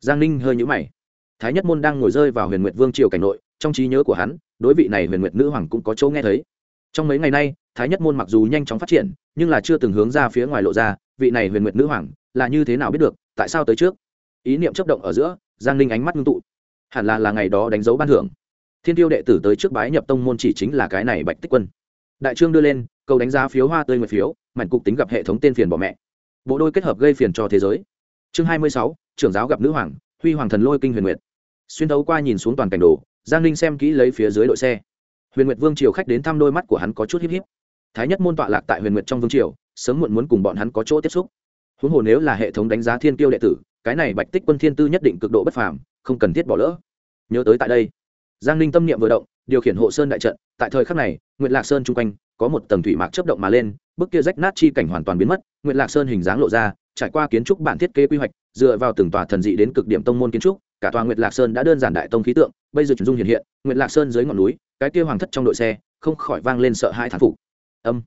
Giang ninh hơi nhũ mày. Thái nhất môn đang ngồi rơi vào huyền nguyệt vương triều cảnh nội, trong trí nhớ của hắn, đối vị này huyền nguyệt nữ hoàng cũng có chỗ nghe thấy. Trong mấy ngày nay, thái nhất môn mặc dù nhanh chóng phát triển, nhưng là chưa từng hướng ra phía ngoài lộ ra, vị này huyền nguyệt nữ hoàng là như thế nào biết được, tại sao tới trước? Ý niệm chấp động ở giữa, giang ninh ánh mắt ngưng tụ. Hẳn là là ngày đó đánh dấu ban thưởng. Thiên tiêu đệ tử tới trước bái nhập tông môn chỉ chính là cái này bạch tích quân. Đại trương đưa lên câu đánh giá phiếu hoa tươi nguyệt phiếu, mảnh cục tính gặp hệ thống tên phiền bỏ mẹ. Bộ đôi kết hợp gây phiền cho thế giới. Chương hai mươi sáu, trưởng giáo gặp nữ hoàng, huy hoàng thần lôi kinh huyền nguyệt. Xuyên thấu qua nhìn xuống toàn cảnh đồ, giang ninh xem kỹ lấy phía dưới đội xe. Huyền nguyệt vương triều khách đến thăm đôi mắt của hắn có chút híp híp. Thái nhất môn tọa lạc tại huyền nguyệt trong vương triều, sớm muộn muốn cùng bọn hắn có chỗ tiếp xúc huống hồ nếu là hệ thống đánh giá thiên tiêu đệ tử, cái này bạch tích quân thiên tư nhất định cực độ bất phàm, không cần thiết bỏ lỡ. Nhớ tới tại đây, giang ninh tâm niệm vừa động, điều khiển hộ sơn đại trận, tại thời khắc này nguyễn lạc sơn chung quanh, có một tầng thủy mạc chấp động mà lên, bức kia rách nát chi cảnh hoàn toàn biến mất nguyễn lạc sơn hình dáng lộ ra, trải qua kiến trúc bản thiết kế quy hoạch, dựa vào từng tòa thần dị đến cực điểm tông môn kiến trúc, cả tòa nguyệt lạc sơn đã đơn giản đại tông khí tượng, bây giờ chuyển dung hiện hiện, nguyệt lạc sơn dưới ngọn núi, cái kia hoàng thất trong đội xe, không khỏi vang lên sợ hai thán phục. Âm.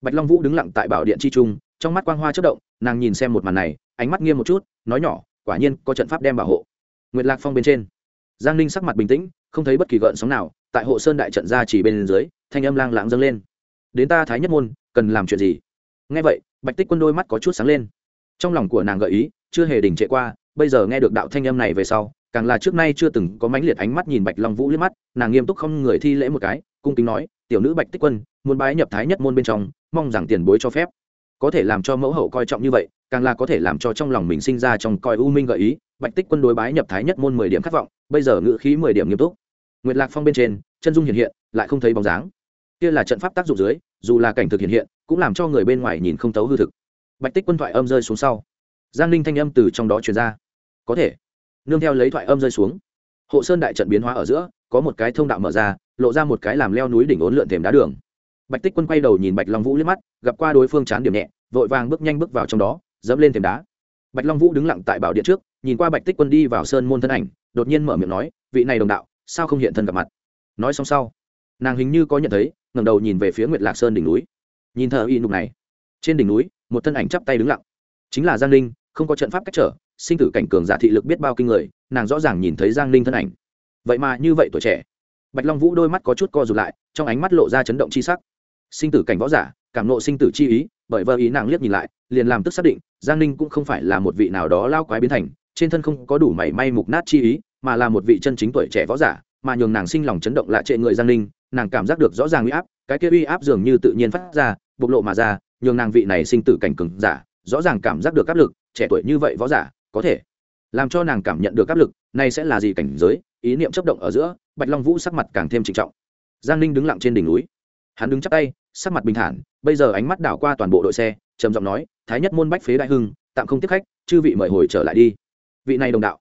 Bạch long vũ đứng lặng tại bảo điện chi trung, trong mắt quang hoa chất động nàng nhìn xem một màn này, ánh mắt nghiêm một chút, nói nhỏ, quả nhiên có trận pháp đem bảo hộ. Nguyệt lạc phong bên trên, giang ninh sắc mặt bình tĩnh, không thấy bất kỳ gợn sóng nào, tại hộ sơn đại trận ra chỉ bên dưới, thanh âm lang lãng dâng lên. Đến ta thái nhất môn, cần làm chuyện gì? Ngay vậy, bạch tích quân đôi mắt có chút sáng lên. Trong lòng của nàng gợi ý, chưa hề đình trệ qua, bây giờ nghe được đạo thanh âm này về sau, càng là trước nay chưa từng có mãnh liệt ánh mắt nhìn bạch long vũ liếc mắt, nàng nghiêm túc không người thi lễ một cái, cung kính nói, tiểu nữ bạch tích quân, muốn bái nhập thái nhất môn bên trong, mong rằng tiền bối cho phép có thể làm cho mẫu hậu coi trọng như vậy, càng là có thể làm cho trong lòng mình sinh ra trong coi u minh gợi ý, bạch tích quân đối bái nhập thái nhất môn mười điểm khát vọng, bây giờ ngự khí mười điểm nghiêm túc. Nguyệt lạc phong bên trên, chân dung hiện hiện, lại không thấy bóng dáng. Kia là trận pháp tác dụng dưới, dù là cảnh thực hiện hiện, cũng làm cho người bên ngoài nhìn không tấu hư thực. Bạch tích quân thoại âm rơi xuống sau. Giang ninh thanh âm từ trong đó truyền ra. Có thể. Nương theo lấy thoại âm rơi xuống. Hộ sơn đại trận biến hóa ở giữa, có một cái thông đạo mở ra, lộ ra một cái làm leo núi đỉnh ốn lượn thềm đá đường bạch tích quân quay đầu nhìn bạch long vũ liếc mắt, gặp qua đối phương chán điểm nhẹ, vội vàng bước nhanh bước vào trong đó, dẫm lên thềm đá. Bạch long vũ đứng lặng tại bảo điện trước, nhìn qua bạch tích quân đi vào sơn môn thân ảnh, đột nhiên mở miệng nói, vị này đồng đạo, sao không hiện thân gặp mặt? Nói xong sau, nàng hình như có nhận thấy, ngẩng đầu nhìn về phía nguyệt lạc sơn đỉnh núi. Nhìn thờ y nục này, trên đỉnh núi, một thân ảnh chắp tay đứng lặng. Chính là giang ninh, không có trận pháp cách trở, sinh tử cảnh cường giả thị lực biết bao kinh người, nàng rõ ràng nhìn thấy giang ninh thân ảnh. Vậy mà như vậy tuổi trẻ. Bạch long vũ đôi mắt có chút co rụt lại, trong ánh mắt lộ ra chấn động c h i sắc sinh tử cảnh võ giả, cảm nộ sinh tử chi ý, bởi vợ ý nàng liếc nhìn lại, liền làm tức xác định, giang ninh cũng không phải là một vị nào đó lao quái biến thành, trên thân không có đủ mảy may mục nát chi ý, mà là một vị chân chính tuổi trẻ võ giả, mà nhường nàng sinh lòng chấn động lạ trệ người giang ninh, nàng cảm giác được rõ ràng uy áp, cái kia uy áp dường như tự nhiên phát ra, bộc lộ mà ra, nhường nàng vị này sinh tử cảnh cừng giả, rõ ràng cảm giác được áp lực, trẻ tuổi như vậy võ giả, có thể làm cho nàng cảm nhận được áp lực này sẽ là gì cảnh giới, ý niệm chấp động ở giữa, bạch long vũ sắc mặt càng thêm trịnh trọng. Giang ninh đứng lặng trên đỉnh núi. Hắn đứng chắc tay sắc mặt bình thản, bây giờ ánh mắt đảo qua toàn bộ đội xe, trầm giọng nói, thái nhất môn bách phế đại hưng, tạm không tiếp khách, chư vị mời hồi trở lại đi. Vị này đồng đạo.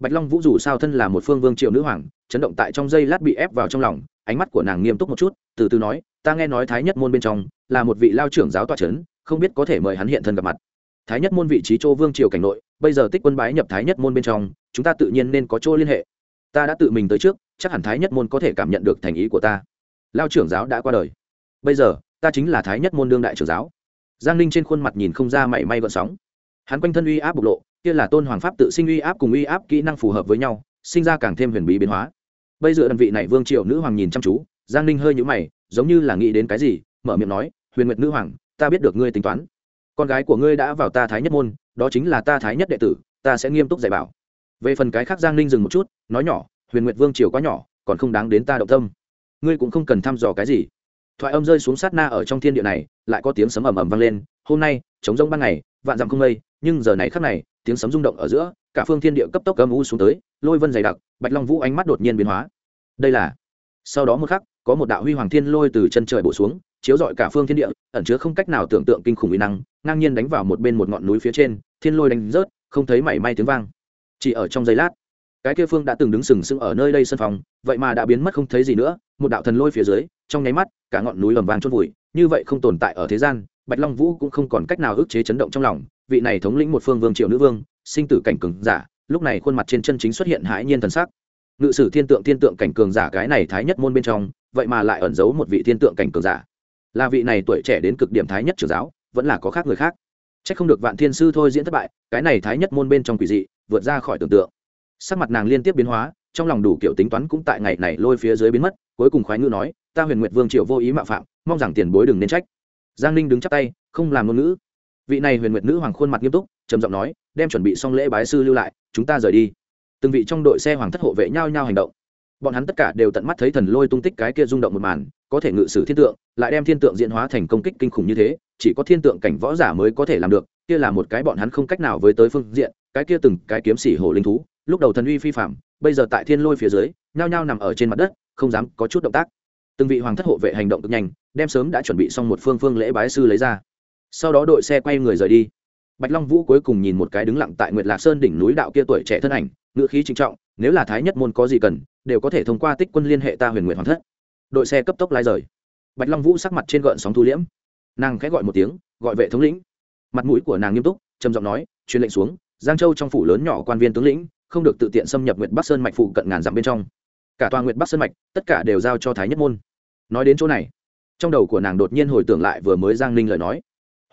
Bạch long vũ dù sao thân là một phương vương triệu nữ hoàng, chấn động tại trong giây lát bị ép vào trong lòng, ánh mắt của nàng nghiêm túc một chút, từ từ nói, ta nghe nói thái nhất môn bên trong, là một vị lao trưởng giáo toa c h ấ n không biết có thể mời hắn hiện thân gặp mặt. Thái nhất môn vị trí châu vương triều cảnh nội, bây giờ tích quân bái nhập thái nhất môn bên trong, chúng ta tự nhiên nên có chỗ liên hệ. Ta đã tự mình tới trước, chắc hẳn thái nhất môn có thể cảm nhận được thành ý của ta. Lao trưởng giáo đã qua đời bây giờ, ta chính là thái nhất môn đương đại trưởng giáo. Giang ninh trên khuôn mặt nhìn không ra mảy may gợn sóng. Hắn quanh thân uy áp bộc lộ, kia là tôn hoàng pháp tự sinh uy áp cùng uy áp kỹ năng phù hợp với nhau, sinh ra càng thêm huyền bí biến hóa. Bây giờ đơn vị này vương triệu nữ hoàng nhìn chăm chú, giang ninh hơi nhũ mày, giống như là nghĩ đến cái gì, mở miệng nói, huyền nguyệt nữ hoàng, ta biết được ngươi tính toán. Con gái của ngươi đã vào ta thái nhất môn, đó chính là ta thái nhất đệ tử, ta sẽ nghiêm túc dạy bảo. Về phần cái khác giang ninh dừng một chút, nói nhỏ, huyền nguyệt vương triều quá nhỏ, còn không đáng đến ta động tâm. Ngươi cũng không cần thăm dò cái gì thoại âm rơi xuống sát na ở trong thiên địa này, lại có tiếng sấm ầm ầm vang lên, hôm nay chống rông ban ngày, vạn dặm không mây, nhưng giờ này khắc này, tiếng sấm rung động ở giữa, cả phương thiên địa cấp tốc âm u xuống tới, lôi vân dày đặc, bạch long vũ ánh mắt đột nhiên biến hóa. Đây là sau đó một khắc, có một đạo huy hoàng thiên lôi từ chân trời bổ xuống, chiếu rọi cả phương thiên địa, ẩn chứa không cách nào tưởng tượng kinh khủng uy năng, ngang nhiên đánh vào một bên một ngọn núi phía trên, thiên lôi đánh rớt, không thấy mảy may tiếng vang. Chỉ ở trong giây lát cái kia phương đã từng đứng sừng sững ở nơi đây sân phòng, vậy mà đã biến mất không thấy gì nữa, một đạo thần lôi phía dưới, trong nháy mắt, cả ngọn núi ầm vang chôn vùi, như vậy không tồn tại ở thế gian, bạch long vũ cũng không còn cách nào ức chế chấn động trong lòng, vị này thống lĩnh một phương vương triệu nữ vương, sinh tử cảnh cường giả, lúc này khuôn mặt trên chân chính xuất hiện hãi nhiên thần sắc. Ngự sử thiên tượng thiên tượng cảnh cường giả cái này thái nhất môn bên trong, vậy mà lại ẩn giấu một vị thiên tượng cảnh cường giả. Là vị này tuổi trẻ đến cực điểm thái nhất trưởng giáo, vẫn là có khác người khác. Chắc không được vạn thiên sư thôi diễn thất bại, cái này thái nhất môn bên trong quỷ dị, vượt ra khỏi tưởng tượng sắc mặt nàng liên tiếp biến hóa, trong lòng đủ kiểu tính toán cũng tại ngày này lôi phía dưới biến mất, cuối cùng khoái ngữ nói, ta huyền nguyệt vương triệu vô ý mạo phạm, mong rằng tiền bối đừng nên trách. Giang ninh đứng chắp tay, không làm ngôn ngữ. Vị này huyền nguyệt nữ hoàng khuôn mặt nghiêm túc, trầm giọng nói, đem chuẩn bị xong lễ bái sư lưu lại, chúng ta rời đi. Từng vị trong đội xe hoàng thất hộ vệ nhau nhau hành động. Bọn hắn tất cả đều tận mắt thấy thần lôi tung tích cái kia rung động một màn, có thể ngự sử thiên tượng, lại đem thiên tượng diễn hóa thành công kích kinh khủng như thế, chỉ có thiên tượng cảnh võ giả mới có thể làm được, kia là một cái bọn hắn không cách nào với tới phương diện, cái kia từng cái kiếm sĩ hổ linh thú lúc đầu thần uy phi phạm, bây giờ tại thiên lôi phía dưới, nhao nhao nằm ở trên mặt đất, không dám có chút động tác. Từng vị hoàng thất hộ vệ hành động cực nhanh, đem sớm đã chuẩn bị xong một phương phương lễ bái sư lấy ra. Sau đó đội xe quay người rời đi. Bạch long vũ cuối cùng nhìn một cái đứng lặng tại nguyệt lạc sơn đỉnh núi đạo kia tuổi trẻ thân ảnh ngựa khí trinh trọng, nếu là thái nhất môn có gì cần, đều có thể thông qua tích quân liên hệ ta huyền nguyện hoàng thất. Đội xe cấp tốc lái rời. Bạch long vũ sắc mặt trên gợn sóng thu liễm. Nàng khẽ gọi một tiếng, gọi vệ thống lĩnh. Mặt mũi của nàng nghiêm túc, trầm giọng nói, truyền lệnh xuống, giang châu trong phủ lớn nhỏ quan viên tướng lĩnh không được tự tiện xâm nhập nguyệt bắc sơn mạch phụ cận ngàn dặm bên trong. Cả toàn nguyệt bắc sơn mạch, tất cả đều giao cho thái nhất môn. Nói đến chỗ này, trong đầu của nàng đột nhiên hồi tưởng lại vừa mới giang ninh lời nói.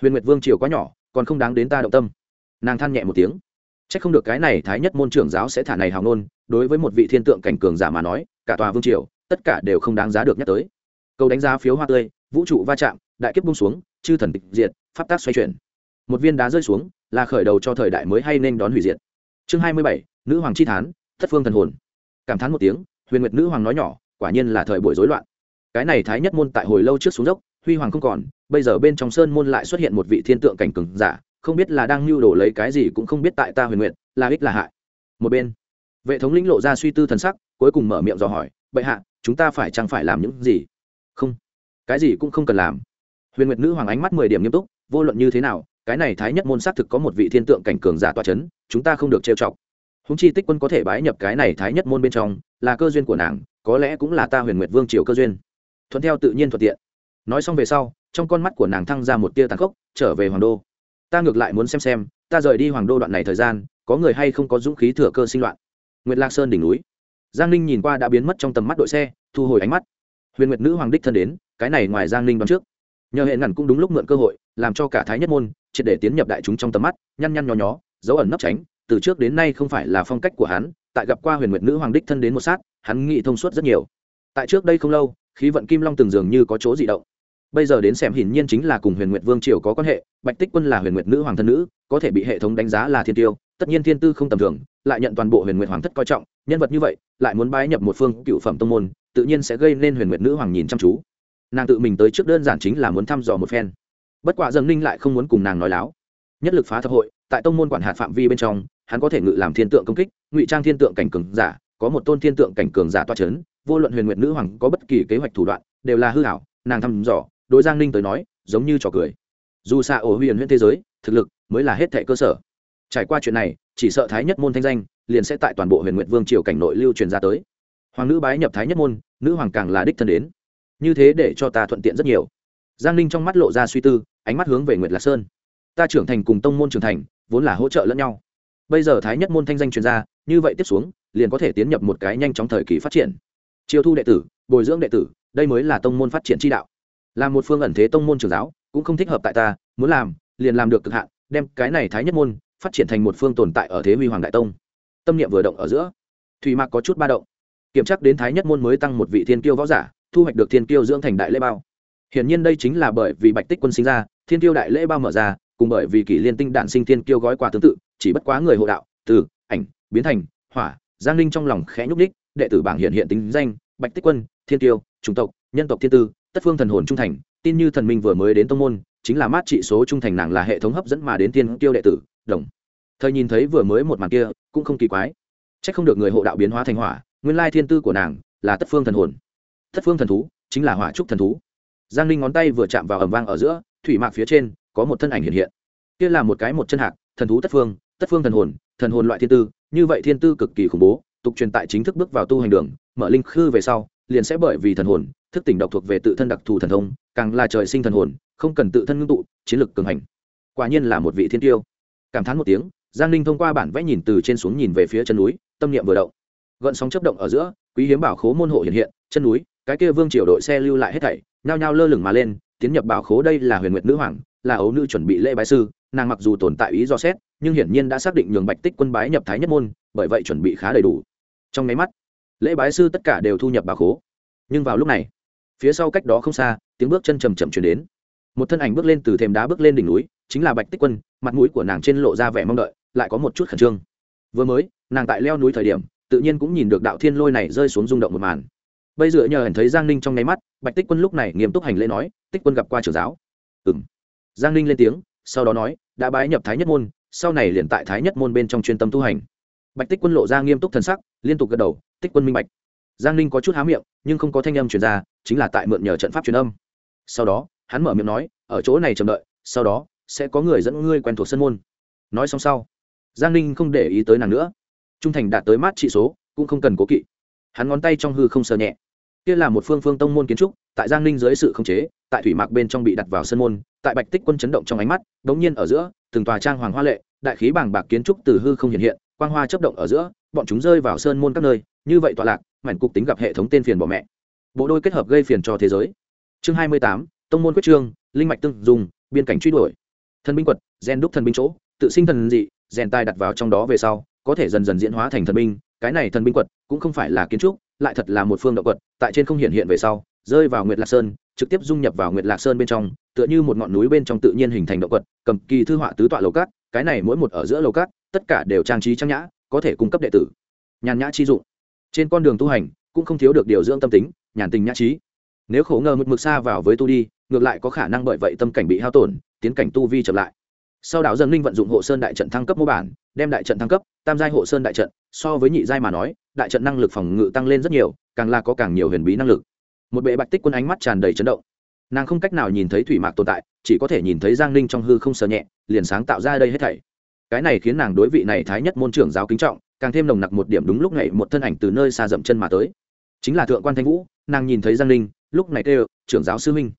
Huyền nguyệt vương triều quá nhỏ, còn không đáng đến ta động tâm. Nàng than nhẹ một tiếng. C h ắ c không được cái này thái nhất môn trưởng giáo sẽ thả này hào ngôn, đối với một vị thiên tượng cảnh cường giả mà nói, cả tòa vương triều, tất cả đều không đáng giá được nhắc tới. Câu đánh giá phiếu hoa tươi, vũ trụ va chạm, đại kiếp bung xuống, chư thần tịch diệt, pháp tác xoay chuyển. Một viên đá rơi xuống, là khởi đầu cho thời đại mới hay nên đón hủy diệt. Chương hai mươi bảy nữ hoàng chi thán, thất phương thần hồn. Cảm thán một tiếng, huyền nguyệt nữ hoàng nói nhỏ, quả nhiên là thời buổi rối loạn. Cái này thái nhất môn tại hồi lâu trước xuống dốc, huy hoàng không còn, bây giờ bên trong sơn môn lại xuất hiện một vị thiên tượng cảnh cường giả, không biết là đang lưu đổ lấy cái gì cũng không biết tại ta huyền nguyện là ích là hại. Một bên, vệ thống lĩnh lộ ra suy tư thần sắc, cuối cùng mở miệng dò hỏi, bệ hạ, chúng ta phải chăng phải làm những gì? Không, cái gì cũng không cần làm. Huyền nguyệt nữ hoàng ánh mắt mười điểm nghiêm túc, vô luận như thế nào, cái này thái nhất môn xác thực có một vị thiên tượng cảnh cường giả tọa c h ấ n chúng ta không được trêu chọc húng chi tích quân có thể bái nhập cái này thái nhất môn bên trong, là cơ duyên của nàng, có lẽ cũng là ta huyền nguyệt vương triều cơ duyên. Thuận theo tự nhiên thuận tiện. Nói xong về sau, trong con mắt của nàng thăng ra một tia tàn khốc, trở về hoàng đô. Ta ngược lại muốn xem xem, ta rời đi hoàng đô đoạn này thời gian, có người hay không có dũng khí thừa cơ sinh loạn. Nguyệt lạc sơn đỉnh núi. Giang ninh nhìn qua đã biến mất trong tầm mắt đội xe, thu hồi ánh mắt. Huyền nguyệt nữ hoàng đích thân đến, cái này ngoài giang ninh đoán trước. Nhờ hệ ngẩn cũng đúng lúc mượn cơ hội, làm cho cả thái nhất môn, triệt để tiến nhập đại chúng trong tầm mắt, nhăn nhăn nhó nhó, dấu ẩn nấp tránh từ trước đến nay không phải là phong cách của hắn, tại gặp qua huyền nguyệt nữ hoàng đích thân đến một sát, hắn nghĩ thông suốt rất nhiều. Tại trước đây không lâu, khí vận kim long từng dường như có chỗ dị động. Bây giờ đến xem hiển nhiên chính là cùng huyền nguyệt vương triều có quan hệ, bạch tích quân là huyền nguyệt nữ hoàng thân nữ, có thể bị hệ thống đánh giá là thiên tiêu, tất nhiên thiên tư không tầm thường, lại nhận toàn bộ huyền nguyệt hoàng thất coi trọng, nhân vật như vậy, lại muốn bái nhập một phương cựu phẩm tông môn, tự nhiên sẽ gây nên huyền nguyệt nữ hoàng nhìn chăm chú. Nàng tự mình tới trước đơn giản chính là muốn thăm dò một phen. Bất quả dần ninh lại không muốn cùng nàng nói láo. Nhất lực phá thập hội, tại tông môn quản hạt phạm vi bên trong hắn có thể ngự làm thiên tượng công kích, ngụy trang thiên tượng cảnh cường giả, có một tôn thiên tượng cảnh cường giả toa c h ấ n vô luận huyền nguyện nữ hoàng có bất kỳ kế hoạch thủ đoạn, đều là hư hảo, nàng thăm dò, đối giang ninh tới nói, giống như trò cười. Dù xa ổ huyền huyện thế giới, thực lực mới là hết thề cơ sở. Trải qua chuyện này, chỉ sợ thái nhất môn thanh danh, liền sẽ tại toàn bộ huyền nguyện vương triều cảnh nội lưu truyền ra tới. Hoàng nữ bái nhập thái nhất môn, nữ hoàng càng là đích thân đến. Như thế để cho ta thuận tiện rất nhiều. Giang ninh trong mắt lộ ra suy tư, ánh mắt hướng về nguyệt lạc sơn. Ta trưởng thành cùng tông môn trưởng thành, vốn là hỗ trợ lẫn nhau bây giờ thái nhất môn thanh danh truyền ra như vậy tiếp xuống, liền có thể tiến nhập một cái nhanh chóng thời kỳ phát triển. Chiêu thu đệ tử, bồi dưỡng đệ tử, đây mới là tông môn phát triển chi đạo. Là một phương ẩn thế tông môn trường giáo, cũng không thích hợp tại ta, muốn làm, liền làm được cực hạn, đem cái này thái nhất môn, phát triển thành một phương tồn tại ở thế huy hoàng đại tông. Tâm niệm vừa động ở giữa, thủy mạc có chút ba động. Kiểm tra đến thái nhất môn mới tăng một vị thiên kiêu võ giả, thu hoạch được thiên kiêu dưỡng thành đại lễ bao. Hiển nhiên đây chính là bởi vì bạch tích quân sinh ra, thiên kiêu đại lễ bao mở ra, cùng bởi vì kỷ liên tinh đạn sinh thiên kiêu gói quà tương tự chỉ bất quá người hộ đạo từ ảnh biến thành hỏa giang ninh trong lòng khẽ nhúc đích đệ tử bảng hiện hiện tính danh bạch tích quân thiên tiêu, chủng tộc nhân tộc thiên tư tất phương thần hồn trung thành tin như thần minh vừa mới đến tông môn chính là mát trị số trung thành nàng là hệ thống hấp dẫn mà đến tiên tiêu đệ tử đồng. Thời nhìn thấy vừa mới một màn kia cũng không kỳ quái. C h ắ c không được người hộ đạo biến hóa thành hỏa nguyên lai thiên tư của nàng là tất phương thần hồn. Tất phương thần thú chính là hỏa trúc thần thú. Giang linh ngón tay vừa chạm vào ẩm vang ở giữa thủy mạc phía trên có một thân ảnh hiện hiện. Kia là một cái một chân hạc thần thú tất phương tất phương thần hồn thần hồn loại thiên tư, như vậy thiên tư cực kỳ khủng bố, tục truyền tại chính thức bước vào tu hành đường, mở linh khư về sau, liền sẽ bởi vì thần hồn, thức tỉnh độc thuộc về tự thân đặc thù thần thông, càng là trời sinh thần hồn, không cần tự thân ngưng tụ, chiến lực cường hành. Quả nhiên là một vị thiên tiêu. Cảm thán một tiếng, giang ninh thông qua bản vẽ nhìn từ trên xuống nhìn về phía chân núi, tâm niệm vừa động. Gợn sóng chấp động ở giữa, quý hiếm bảo khố môn hộ hiện hiện, chân núi, cái kia vương triều đội xe lưu lại hết thảy, nhao nhao lơ lửng mà lên, tiến nhập bảo khố đây là huyền nguyệt nữ hoàng là ấu nữ chuẩn bị lễ bái sư, nàng mặc dù tồn tại ý do xét, nhưng hiển nhiên đã xác định nhường bạch tích quân bái nhập thái nhất môn, bởi vậy chuẩn bị khá đầy đủ. Trong máy mắt, lễ bái sư tất cả đều thu nhập bà khố. Nhưng vào lúc này, phía sau cách đó không xa, tiếng bước chân trầm chậm chuyển đến. Một thân ảnh bước lên từ thềm đá bước lên đỉnh núi, chính là bạch tích quân, mặt mũi của nàng trên lộ ra vẻ mong đợi, lại có một chút khẩn trương. Vừa mới, nàng tại leo núi thời điểm, tự nhiên cũng nhìn được đạo thiên lôi này rơi xuống rung động một màn. Bây giờ nhờ hẳn thấy giang ninh trong nháy mắt, bạch tích quân lúc này nghiêm túc hành lễ nói, tích quân gặp qua trưởng giáo. Ừ m giang ninh lên tiếng, sau đó nói, đã bái nhập thái nhất môn, sau này liền tại thái nhất môn bên trong chuyên tâm tu hành. Bạch tích quân lộ ra nghiêm túc thần sắc, liên tục gật đầu, tích quân minh bạch. Giang ninh có chút há miệng, nhưng không có thanh âm truyền ra, chính là tại mượn nhờ trận pháp truyền âm. Sau đó, hắn mở miệng nói, ở chỗ này chờ đợi, sau đó sẽ có người dẫn ngươi quen thuộc sân môn. Nói xong sau, giang ninh không để ý tới nàng nữa. Trung thành đạt tới mát trị số, cũng không cần cố kỵ. Hắn ngón tay trong hư không sờ nhẹ. Kia là một phương phương tông môn kiến trúc tại giang ninh dưới sự khống chế, tại thủy mạc bên trong bị đặt vào sân môn, tại bạch tích quân chấn động trong ánh mắt, đống nhiên ở giữa, từng tòa trang hoàng hoa lệ, đại khí bảng bạc kiến trúc từ hư không hiện hiện, quang hoa chấp động ở giữa, bọn chúng rơi vào sơn môn các nơi, như vậy tọa lạc, mảnh cục tính gặp hệ thống tên phiền bỏ mẹ. Bộ đôi kết hợp gây phiền cho thế giới. Chương hai mươi tám, tông môn quyết trương, linh mạch tương dùng, biên cảnh truy đuổi. Thần binh quật gen đúc thần binh chỗ, tự sinh thần dị, rèn tai đặt vào trong đó về sau, có thể dần dần diễn hóa thành thần binh, cái này thần binh quật cũng không phải là kiến trúc, lại thật là một phương động quật, tại trên không hiện hiện về sau rơi vào nguyệt lạc sơn, trực tiếp dung nhập vào nguyệt lạc sơn bên trong, tựa như một ngọn núi bên trong tự nhiên hình thành động quật cầm kỳ thư họa tứ tọa lầu cát, cái này mỗi một ở giữa lầu cát, tất cả đều trang trí trang nhã, có thể cung cấp đệ tử. Nhàn nhã chi dụng. Trên con đường tu hành, cũng không thiếu được điều dưỡng tâm tính, nhàn tình nhã trí. Nếu khổ ngờ mực mực xa vào với tu đi, ngược lại có khả năng bởi vậy tâm cảnh bị hao tổn, tiến cảnh tu vi chậm lại. Sau đó dân linh vận dụng hộ sơn đại trận thăng cấp mô bản, đem đại trận thăng cấp, tam giai hộ sơn đại trận, so với nhị giai mà nói, đại trận năng lực phòng ngự tăng lên rất nhiều, càng là có càng nhiều huyền bí năng lực một bệ bạch tích quân ánh mắt tràn đầy chấn động. Nàng không cách nào nhìn thấy thủy mạc tồn tại, chỉ có thể nhìn thấy giang ninh trong hư không sờ nhẹ, liền sáng tạo ra đây hết thảy. Cái này khiến nàng đối vị này thái nhất môn trưởng giáo kính trọng, càng thêm nồng nặc một điểm đúng lúc này một thân ảnh từ nơi xa dậm chân mà tới. Chính là thượng quan thanh vũ, nàng nhìn thấy giang ninh, lúc này kêu, trưởng giáo sư minh.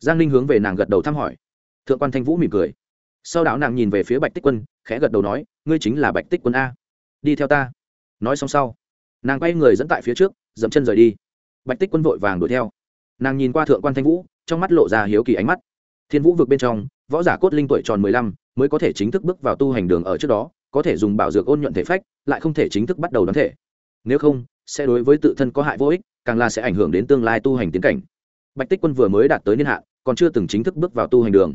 Giang ninh hướng về nàng gật đầu thăm hỏi. Thượng quan thanh vũ mỉm cười. Sau đó nàng nhìn về phía bạch tích quân, khẽ gật đầu nói, ngươi chính là bạch tích quân a. Đi theo ta. Nói xong sau, nàng quay người dẫn tại phía trước, dậm chân rời đi bạch tích quân vội vàng đuổi theo. Nàng nhìn qua thượng quan thanh vũ, trong mắt lộ ra hiếu kỳ ánh mắt. Thiên vũ vực bên trong, võ giả cốt linh tuổi tròn mười lăm mới có thể chính thức bước vào tu hành đường ở trước đó, có thể dùng bảo dược ôn nhuận thể phách, lại không thể chính thức bắt đầu đón thể. Nếu không, sẽ đối với tự thân có hại vô ích, càng là sẽ ảnh hưởng đến tương lai tu hành tiến cảnh. Bạch tích quân vừa mới đạt tới niên hạn, còn chưa từng chính thức bước vào tu hành đường.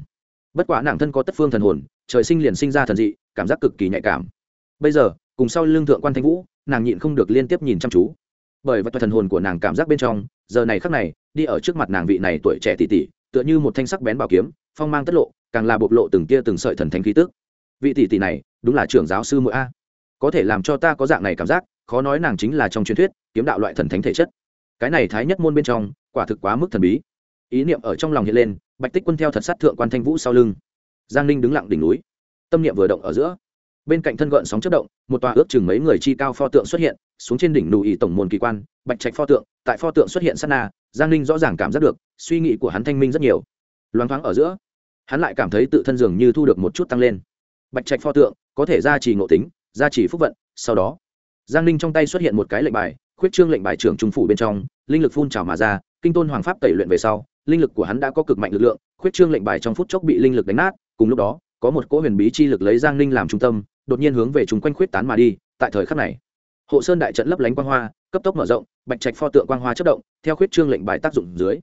Bất quá nàng thân có tất phương thần hồn, trời sinh liền sinh ra thần dị, cảm giác cực kỳ nhạy cảm. Bây giờ, cùng sau lương thượng quan thanh vũ, nàng nhịn không được liên tiếp nhìn chăm chú bởi vậy thần hồn của nàng cảm giác bên trong, giờ này khắc này, đi ở trước mặt nàng vị này tuổi trẻ tỷ tỷ, tựa như một thanh sắc bén bảo kiếm, phong mang tất lộ, càng là bộc lộ từng tia từng sợi thần thánh khí tức. Vị tỷ tỷ này, đúng là trưởng giáo sư mỗi a. Có thể làm cho ta có dạng này cảm giác, khó nói nàng chính là trong truyền thuyết, kiếm đạo loại thần thánh thể chất. Cái này thái nhất môn bên trong, quả thực quá mức thần bí. Ý niệm ở trong lòng hiện lên, bạch tích quân theo thật sát thượng quan thanh vũ sau lưng. Giang ninh đứng lặng đỉnh núi. Tâm niệm vừa động ở giữa bên cạnh thân gợn sóng chất động, một tòa ước chừng mấy người chi cao pho tượng xuất hiện, xuống trên đỉnh nụ ý tổng môn kỳ quan, bạch trạch pho tượng, tại pho tượng xuất hiện sát na, giang ninh rõ ràng cảm giác được, suy nghĩ của hắn thanh minh rất nhiều. Loáng thoáng ở giữa, hắn lại cảm thấy tự thân dường như thu được một chút tăng lên. Bạch trạch pho tượng, có thể gia trì ngộ tính, gia trì phúc vận, sau đó, giang ninh trong tay xuất hiện một cái lệnh bài, khuyết trương lệnh bài trưởng trung phủ bên trong, linh lực phun trào mà ra, kinh tôn hoàng pháp tẩy luyện về sau, linh lực của hắn đã có cực mạnh lực lượng, khuyết trương lệnh bài trong phút chốc bị linh lực đánh nát, cùng lúc đó, có một cỗ huyền bí chi lực lấy giang ninh làm trung tâm đột nhiên hướng về chúng quanh khuyết tán mà đi, tại thời khắc này, hộ sơn đại trận lấp lánh quang hoa, cấp tốc mở rộng, bạch trạch pho tượng quang hoa chất động, theo khuyết trương lệnh bài tác dụng dưới.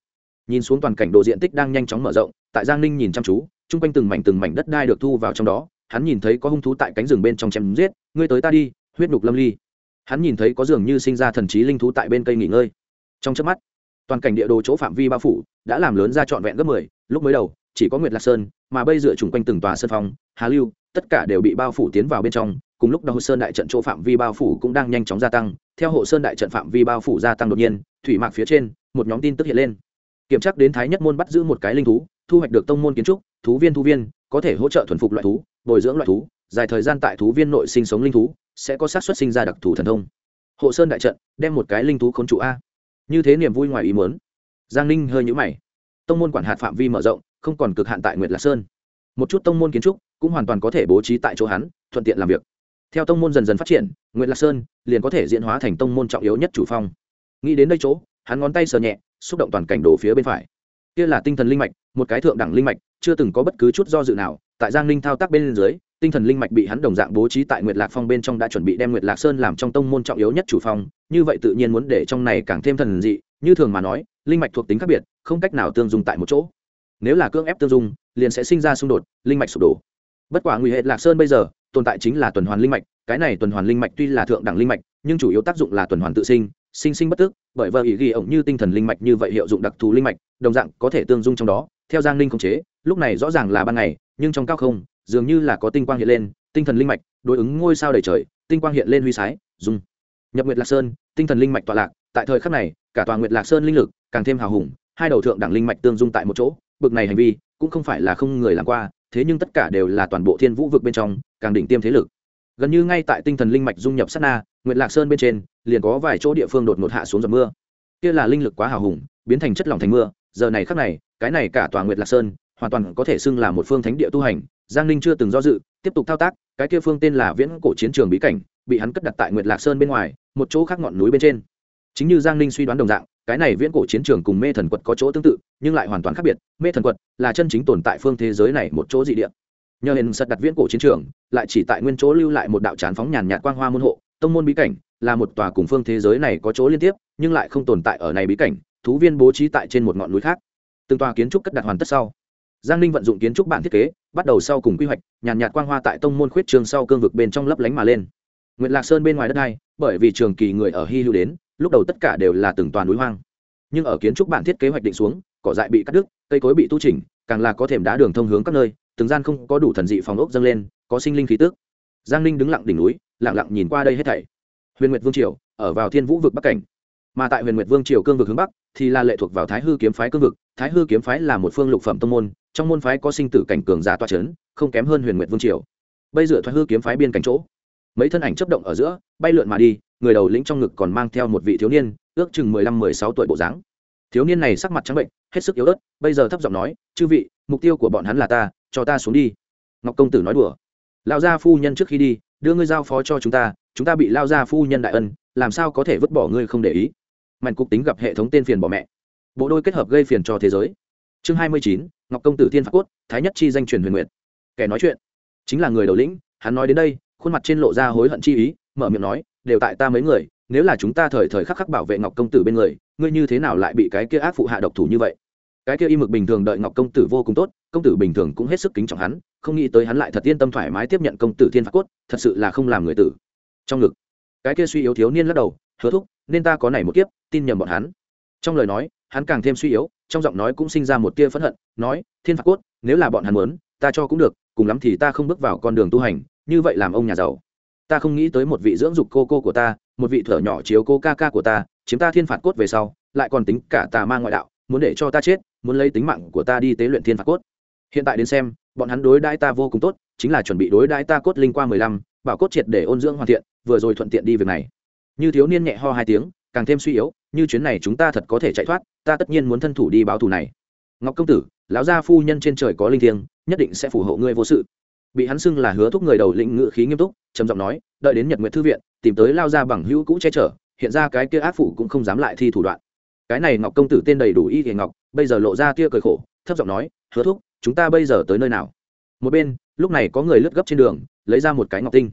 Nhìn xuống toàn cảnh đồ diện tích đang nhanh chóng mở rộng, tại giang ninh nhìn chăm chú, chung quanh từng mảnh từng mảnh đất đai được thu vào trong đó, hắn nhìn thấy có hung thú tại cánh rừng bên trong chém giết, ngươi tới ta đi, huyết nục lâm ly. Hắn nhìn thấy có dường như sinh ra thần trí linh thú tại bên cây nghỉ ngơi. Trong trước mắt, toàn cảnh địa đồ chỗ phạm vi bao phủ, đã làm lớn ra trọn vẹn gấp mười, lúc mới đầu, chỉ có nguyệt lạc sơn, mà bây dựa chung quanh từng tòa sân phong, hà lưu tất cả đều bị bao phủ tiến vào bên trong, cùng lúc đó hồ sơn đại trận chỗ phạm vi bao phủ cũng đang nhanh chóng gia tăng. Theo hộ sơn đại trận phạm vi bao phủ gia tăng đột nhiên, thủy mạc phía trên, một nhóm tin tức hiện lên. Kiểm tra đến thái nhất môn bắt giữ một cái linh thú, thu hoạch được tông môn kiến trúc, thú viên thu viên, có thể hỗ trợ thuần phục loại thú, bồi dưỡng loại thú, dài thời gian tại thú viên nội sinh sống linh thú, sẽ có xác suất sinh ra đặc thù thần thông. Hộ sơn đại trận, đem một cái linh thú khốn trụ a. Như thế niềm vui ngoài ý muốn. Giang ninh hơi nhũ mày. Tông môn quản hạt phạm vi mở rộng, không còn cực hạn tại nguyệt lạc sơn một chút tông môn kiến trúc cũng hoàn toàn có thể bố trí tại chỗ hắn, thuận tiện làm việc. Theo tông môn dần dần phát triển, nguyệt lạc sơn liền có thể diễn hóa thành tông môn trọng yếu nhất chủ phong. Nghĩ đến đây chỗ, hắn ngón tay sờ nhẹ, xúc động toàn cảnh đổ phía bên phải. Kia là tinh thần linh mạch, một cái thượng đẳng linh mạch, chưa từng có bất cứ chút do dự nào, tại giang ninh thao tác bên dưới, tinh thần linh mạch bị hắn đồng dạng bố trí tại nguyệt lạc phong bên trong đã chuẩn bị đem nguyệt lạc sơn làm trong tông môn trọng yếu nhất chủ phong, như vậy tự nhiên muốn để trong này càng thêm thần dị, như thường mà nói, linh mạch thuộc tính khác biệt, không cách nào tương dung tại một chỗ nếu là cưỡng ép tương dung, liền sẽ sinh ra xung đột, linh mạch sụp đổ. Bất quả nguy hệ lạc sơn bây giờ, tồn tại chính là tuần hoàn linh mạch, cái này tuần hoàn linh mạch tuy là thượng đẳng linh mạch, nhưng chủ yếu tác dụng là tuần hoàn tự sinh sinh sinh bất tức, bởi vợ ý ghi ổng như tinh thần linh mạch như vậy hiệu dụng đặc thù linh mạch, đồng dạng có thể tương dung trong đó, theo giang linh khống chế, lúc này rõ ràng là ban ngày, nhưng trong cao không, dường như là có tinh quang hiện lên, tinh thần linh mạch, đối ứng ngôi sao đầy trời, tinh quang hiện lên huy sái dung nhập nguyệt lạc sơn, tinh thần linh mạch tọa lạc, tại thời khắc này, cả tòa nguyệt lạc sơn linh lực càng thêm hào hùng, hai đầu thượng đẳng linh mạch tương dung tại một chỗ bực này hành vi cũng không phải là không người làm qua, thế nhưng tất cả đều là toàn bộ thiên vũ vực bên trong càng đỉnh tiêm thế lực. Gần như ngay tại tinh thần linh mạch dung nhập sát na, nguyệt lạc sơn bên trên, liền có vài chỗ địa phương đột ngột hạ xuống giọt mưa. Kia là linh lực quá hào hùng, biến thành chất lỏng thành mưa, giờ này khắc này, cái này cả tòa nguyệt lạc sơn hoàn toàn có thể xưng là một phương thánh địa tu hành. Giang ninh chưa từng do dự, tiếp tục thao tác, cái kia phương tên là viễn cổ chiến trường bí cảnh, bị hắn cất đặt tại nguyệt lạc sơn bên ngoài, một chỗ khác ngọn núi bên trên. Chính như giang ninh suy đoán đồng dạng cái này viễn cổ chiến trường cùng mê thần quật có chỗ tương tự, nhưng lại hoàn toàn khác biệt. Mê thần quật là chân chính tồn tại phương thế giới này một chỗ dị địa. Nhờ hình sật đặt viễn cổ chiến trường, lại chỉ tại nguyên chỗ lưu lại một đạo trán phóng nhàn nhạt quang hoa môn hộ. Tông môn bí cảnh là một tòa cùng phương thế giới này có chỗ liên tiếp, nhưng lại không tồn tại ở này bí cảnh. Thú viên bố trí tại trên một ngọn núi khác. Từng tòa kiến trúc cất đặt hoàn tất sau, giang ninh vận dụng kiến trúc bản thiết kế, bắt đầu sau cùng quy hoạch, nhàn nhạt quang hoa tại tông môn khuyết trường sau cương vực bên trong lấp lánh mà lên. Nguyện lạc sơn bên ngoài đất này, bởi vì trường kỳ người ở hy hữu đến lúc đầu tất cả đều là từng toàn núi hoang, nhưng ở kiến trúc bản thiết kế hoạch định xuống, cỏ dại bị cắt đứt, cây cối bị tu chỉnh, càng là có thềm đá đường thông hướng các nơi, từng gian không có đủ thần dị phòng ốc dâng lên, có sinh linh khí tức. Giang ninh đứng lặng đỉnh núi, lặng lặng nhìn qua đây hết thảy. Huyền nguyệt vương triều, ở vào thiên vũ vực bắc cảnh. Mà tại huyền nguyệt vương triều cương vực hướng bắc, thì là lệ thuộc vào thái hư kiếm phái cương vực. Thái hư kiếm phái là một phương lục phẩm tông môn, trong môn phái có sinh tử cảnh cường giả toa c h ấ n không kém hơn huyền nguyệt vương triều. Bây giờ thoái hư kiếm phái biên cảnh chỗ mấy thân ảnh chấp động ở giữa, bay lượn mà đi, người đầu lĩnh trong ngực còn mang theo một vị thiếu niên, ước chừng mười lăm, mười sáu tuổi bộ dáng. Thiếu niên này sắc mặt trắng bệnh, hết sức yếu ớt, bây giờ thấp giọng nói, chư vị, mục tiêu của bọn hắn là ta, cho ta xuống đi. Ngọc công tử nói đùa lao gia phu nhân trước khi đi, đưa ngươi giao phó cho chúng ta chúng ta bị lao gia phu nhân đại ân, làm sao có thể vứt bỏ ngươi không để ý? Mạnh cục tính gặp hệ thống tên phiền bỏ mẹ. Bộ đôi kết hợp gây phiền cho thế giới. Chương hai mươi chín, ngọc công tử thiên phạt cốt, thái nhất chi danh truyền huyền nguyện kẻ nói chuyện, chính là người đầu lĩnh, hắn nói đến đây khuôn mặt trên lộ ra hối hận chi ý, mở miệng nói, đều tại ta mấy người, nếu là chúng ta thời thời khắc khắc bảo vệ ngọc công tử bên người, ngươi như thế nào lại bị cái kia ác phụ hạ độc thủ như vậy? Cái kia y mực bình thường đợi ngọc công tử vô cùng tốt, công tử bình thường cũng hết sức kính trọng hắn, không nghĩ tới hắn lại thật yên tâm thoải mái tiếp nhận công tử thiên phạt cốt, thật sự là không làm người tử. Trong ngực, cái kia suy yếu thiếu niên lắc đầu, hứa thúc, nên ta có này một kiếp, tin nhầm bọn hắn. Trong lời nói, hắn càng thêm suy yếu, trong giọng nói cũng sinh ra một tia phẫn hận, nói, thiên phạt cốt, nếu là bọn hắn muốn, ta cho cũng được, cùng lắm thì ta không bước vào con đường tu hành như vậy làm ông nhà giàu. Ta không nghĩ tới một vị dưỡng dục cô cô của ta, một vị thở nhỏ chiếu cô ca ca của ta, chiếm ta thiên phạt cốt về sau, lại còn tính cả tà ma ngoại đạo, muốn để cho ta chết, muốn lấy tính mạng của ta đi tế luyện thiên phạt cốt. Hiện tại đến xem, bọn hắn đối đãi ta vô cùng tốt, chính là chuẩn bị đối đãi ta cốt linh qua mười lăm, bảo cốt triệt để ôn dưỡng hoàn thiện, vừa rồi thuận tiện đi việc này. Như thiếu niên nhẹ ho hai tiếng, càng thêm suy yếu, như chuyến này chúng ta thật có thể chạy thoát, ta tất nhiên muốn thân thủ đi báo thù này. Ngọc công tử, lão gia phu nhân trên trời có linh thiêng, nhất định sẽ phù hộ ngươi vô sự bị hắn xưng là hứa thúc người đầu lĩnh ngự khí nghiêm túc, trầm giọng nói, đợi đến nhật nguyệt thư viện, tìm tới lao ra bằng hữu cũ che chở, hiện ra cái kia ác phụ cũng không dám lại thi thủ đoạn. Cái này ngọc công tử tên đầy đủ y thì ngọc, bây giờ lộ ra tia cười khổ, thấp giọng nói, hứa thúc, chúng ta bây giờ tới nơi nào? Một bên, lúc này có người lướt gấp trên đường, lấy ra một cái ngọc tinh.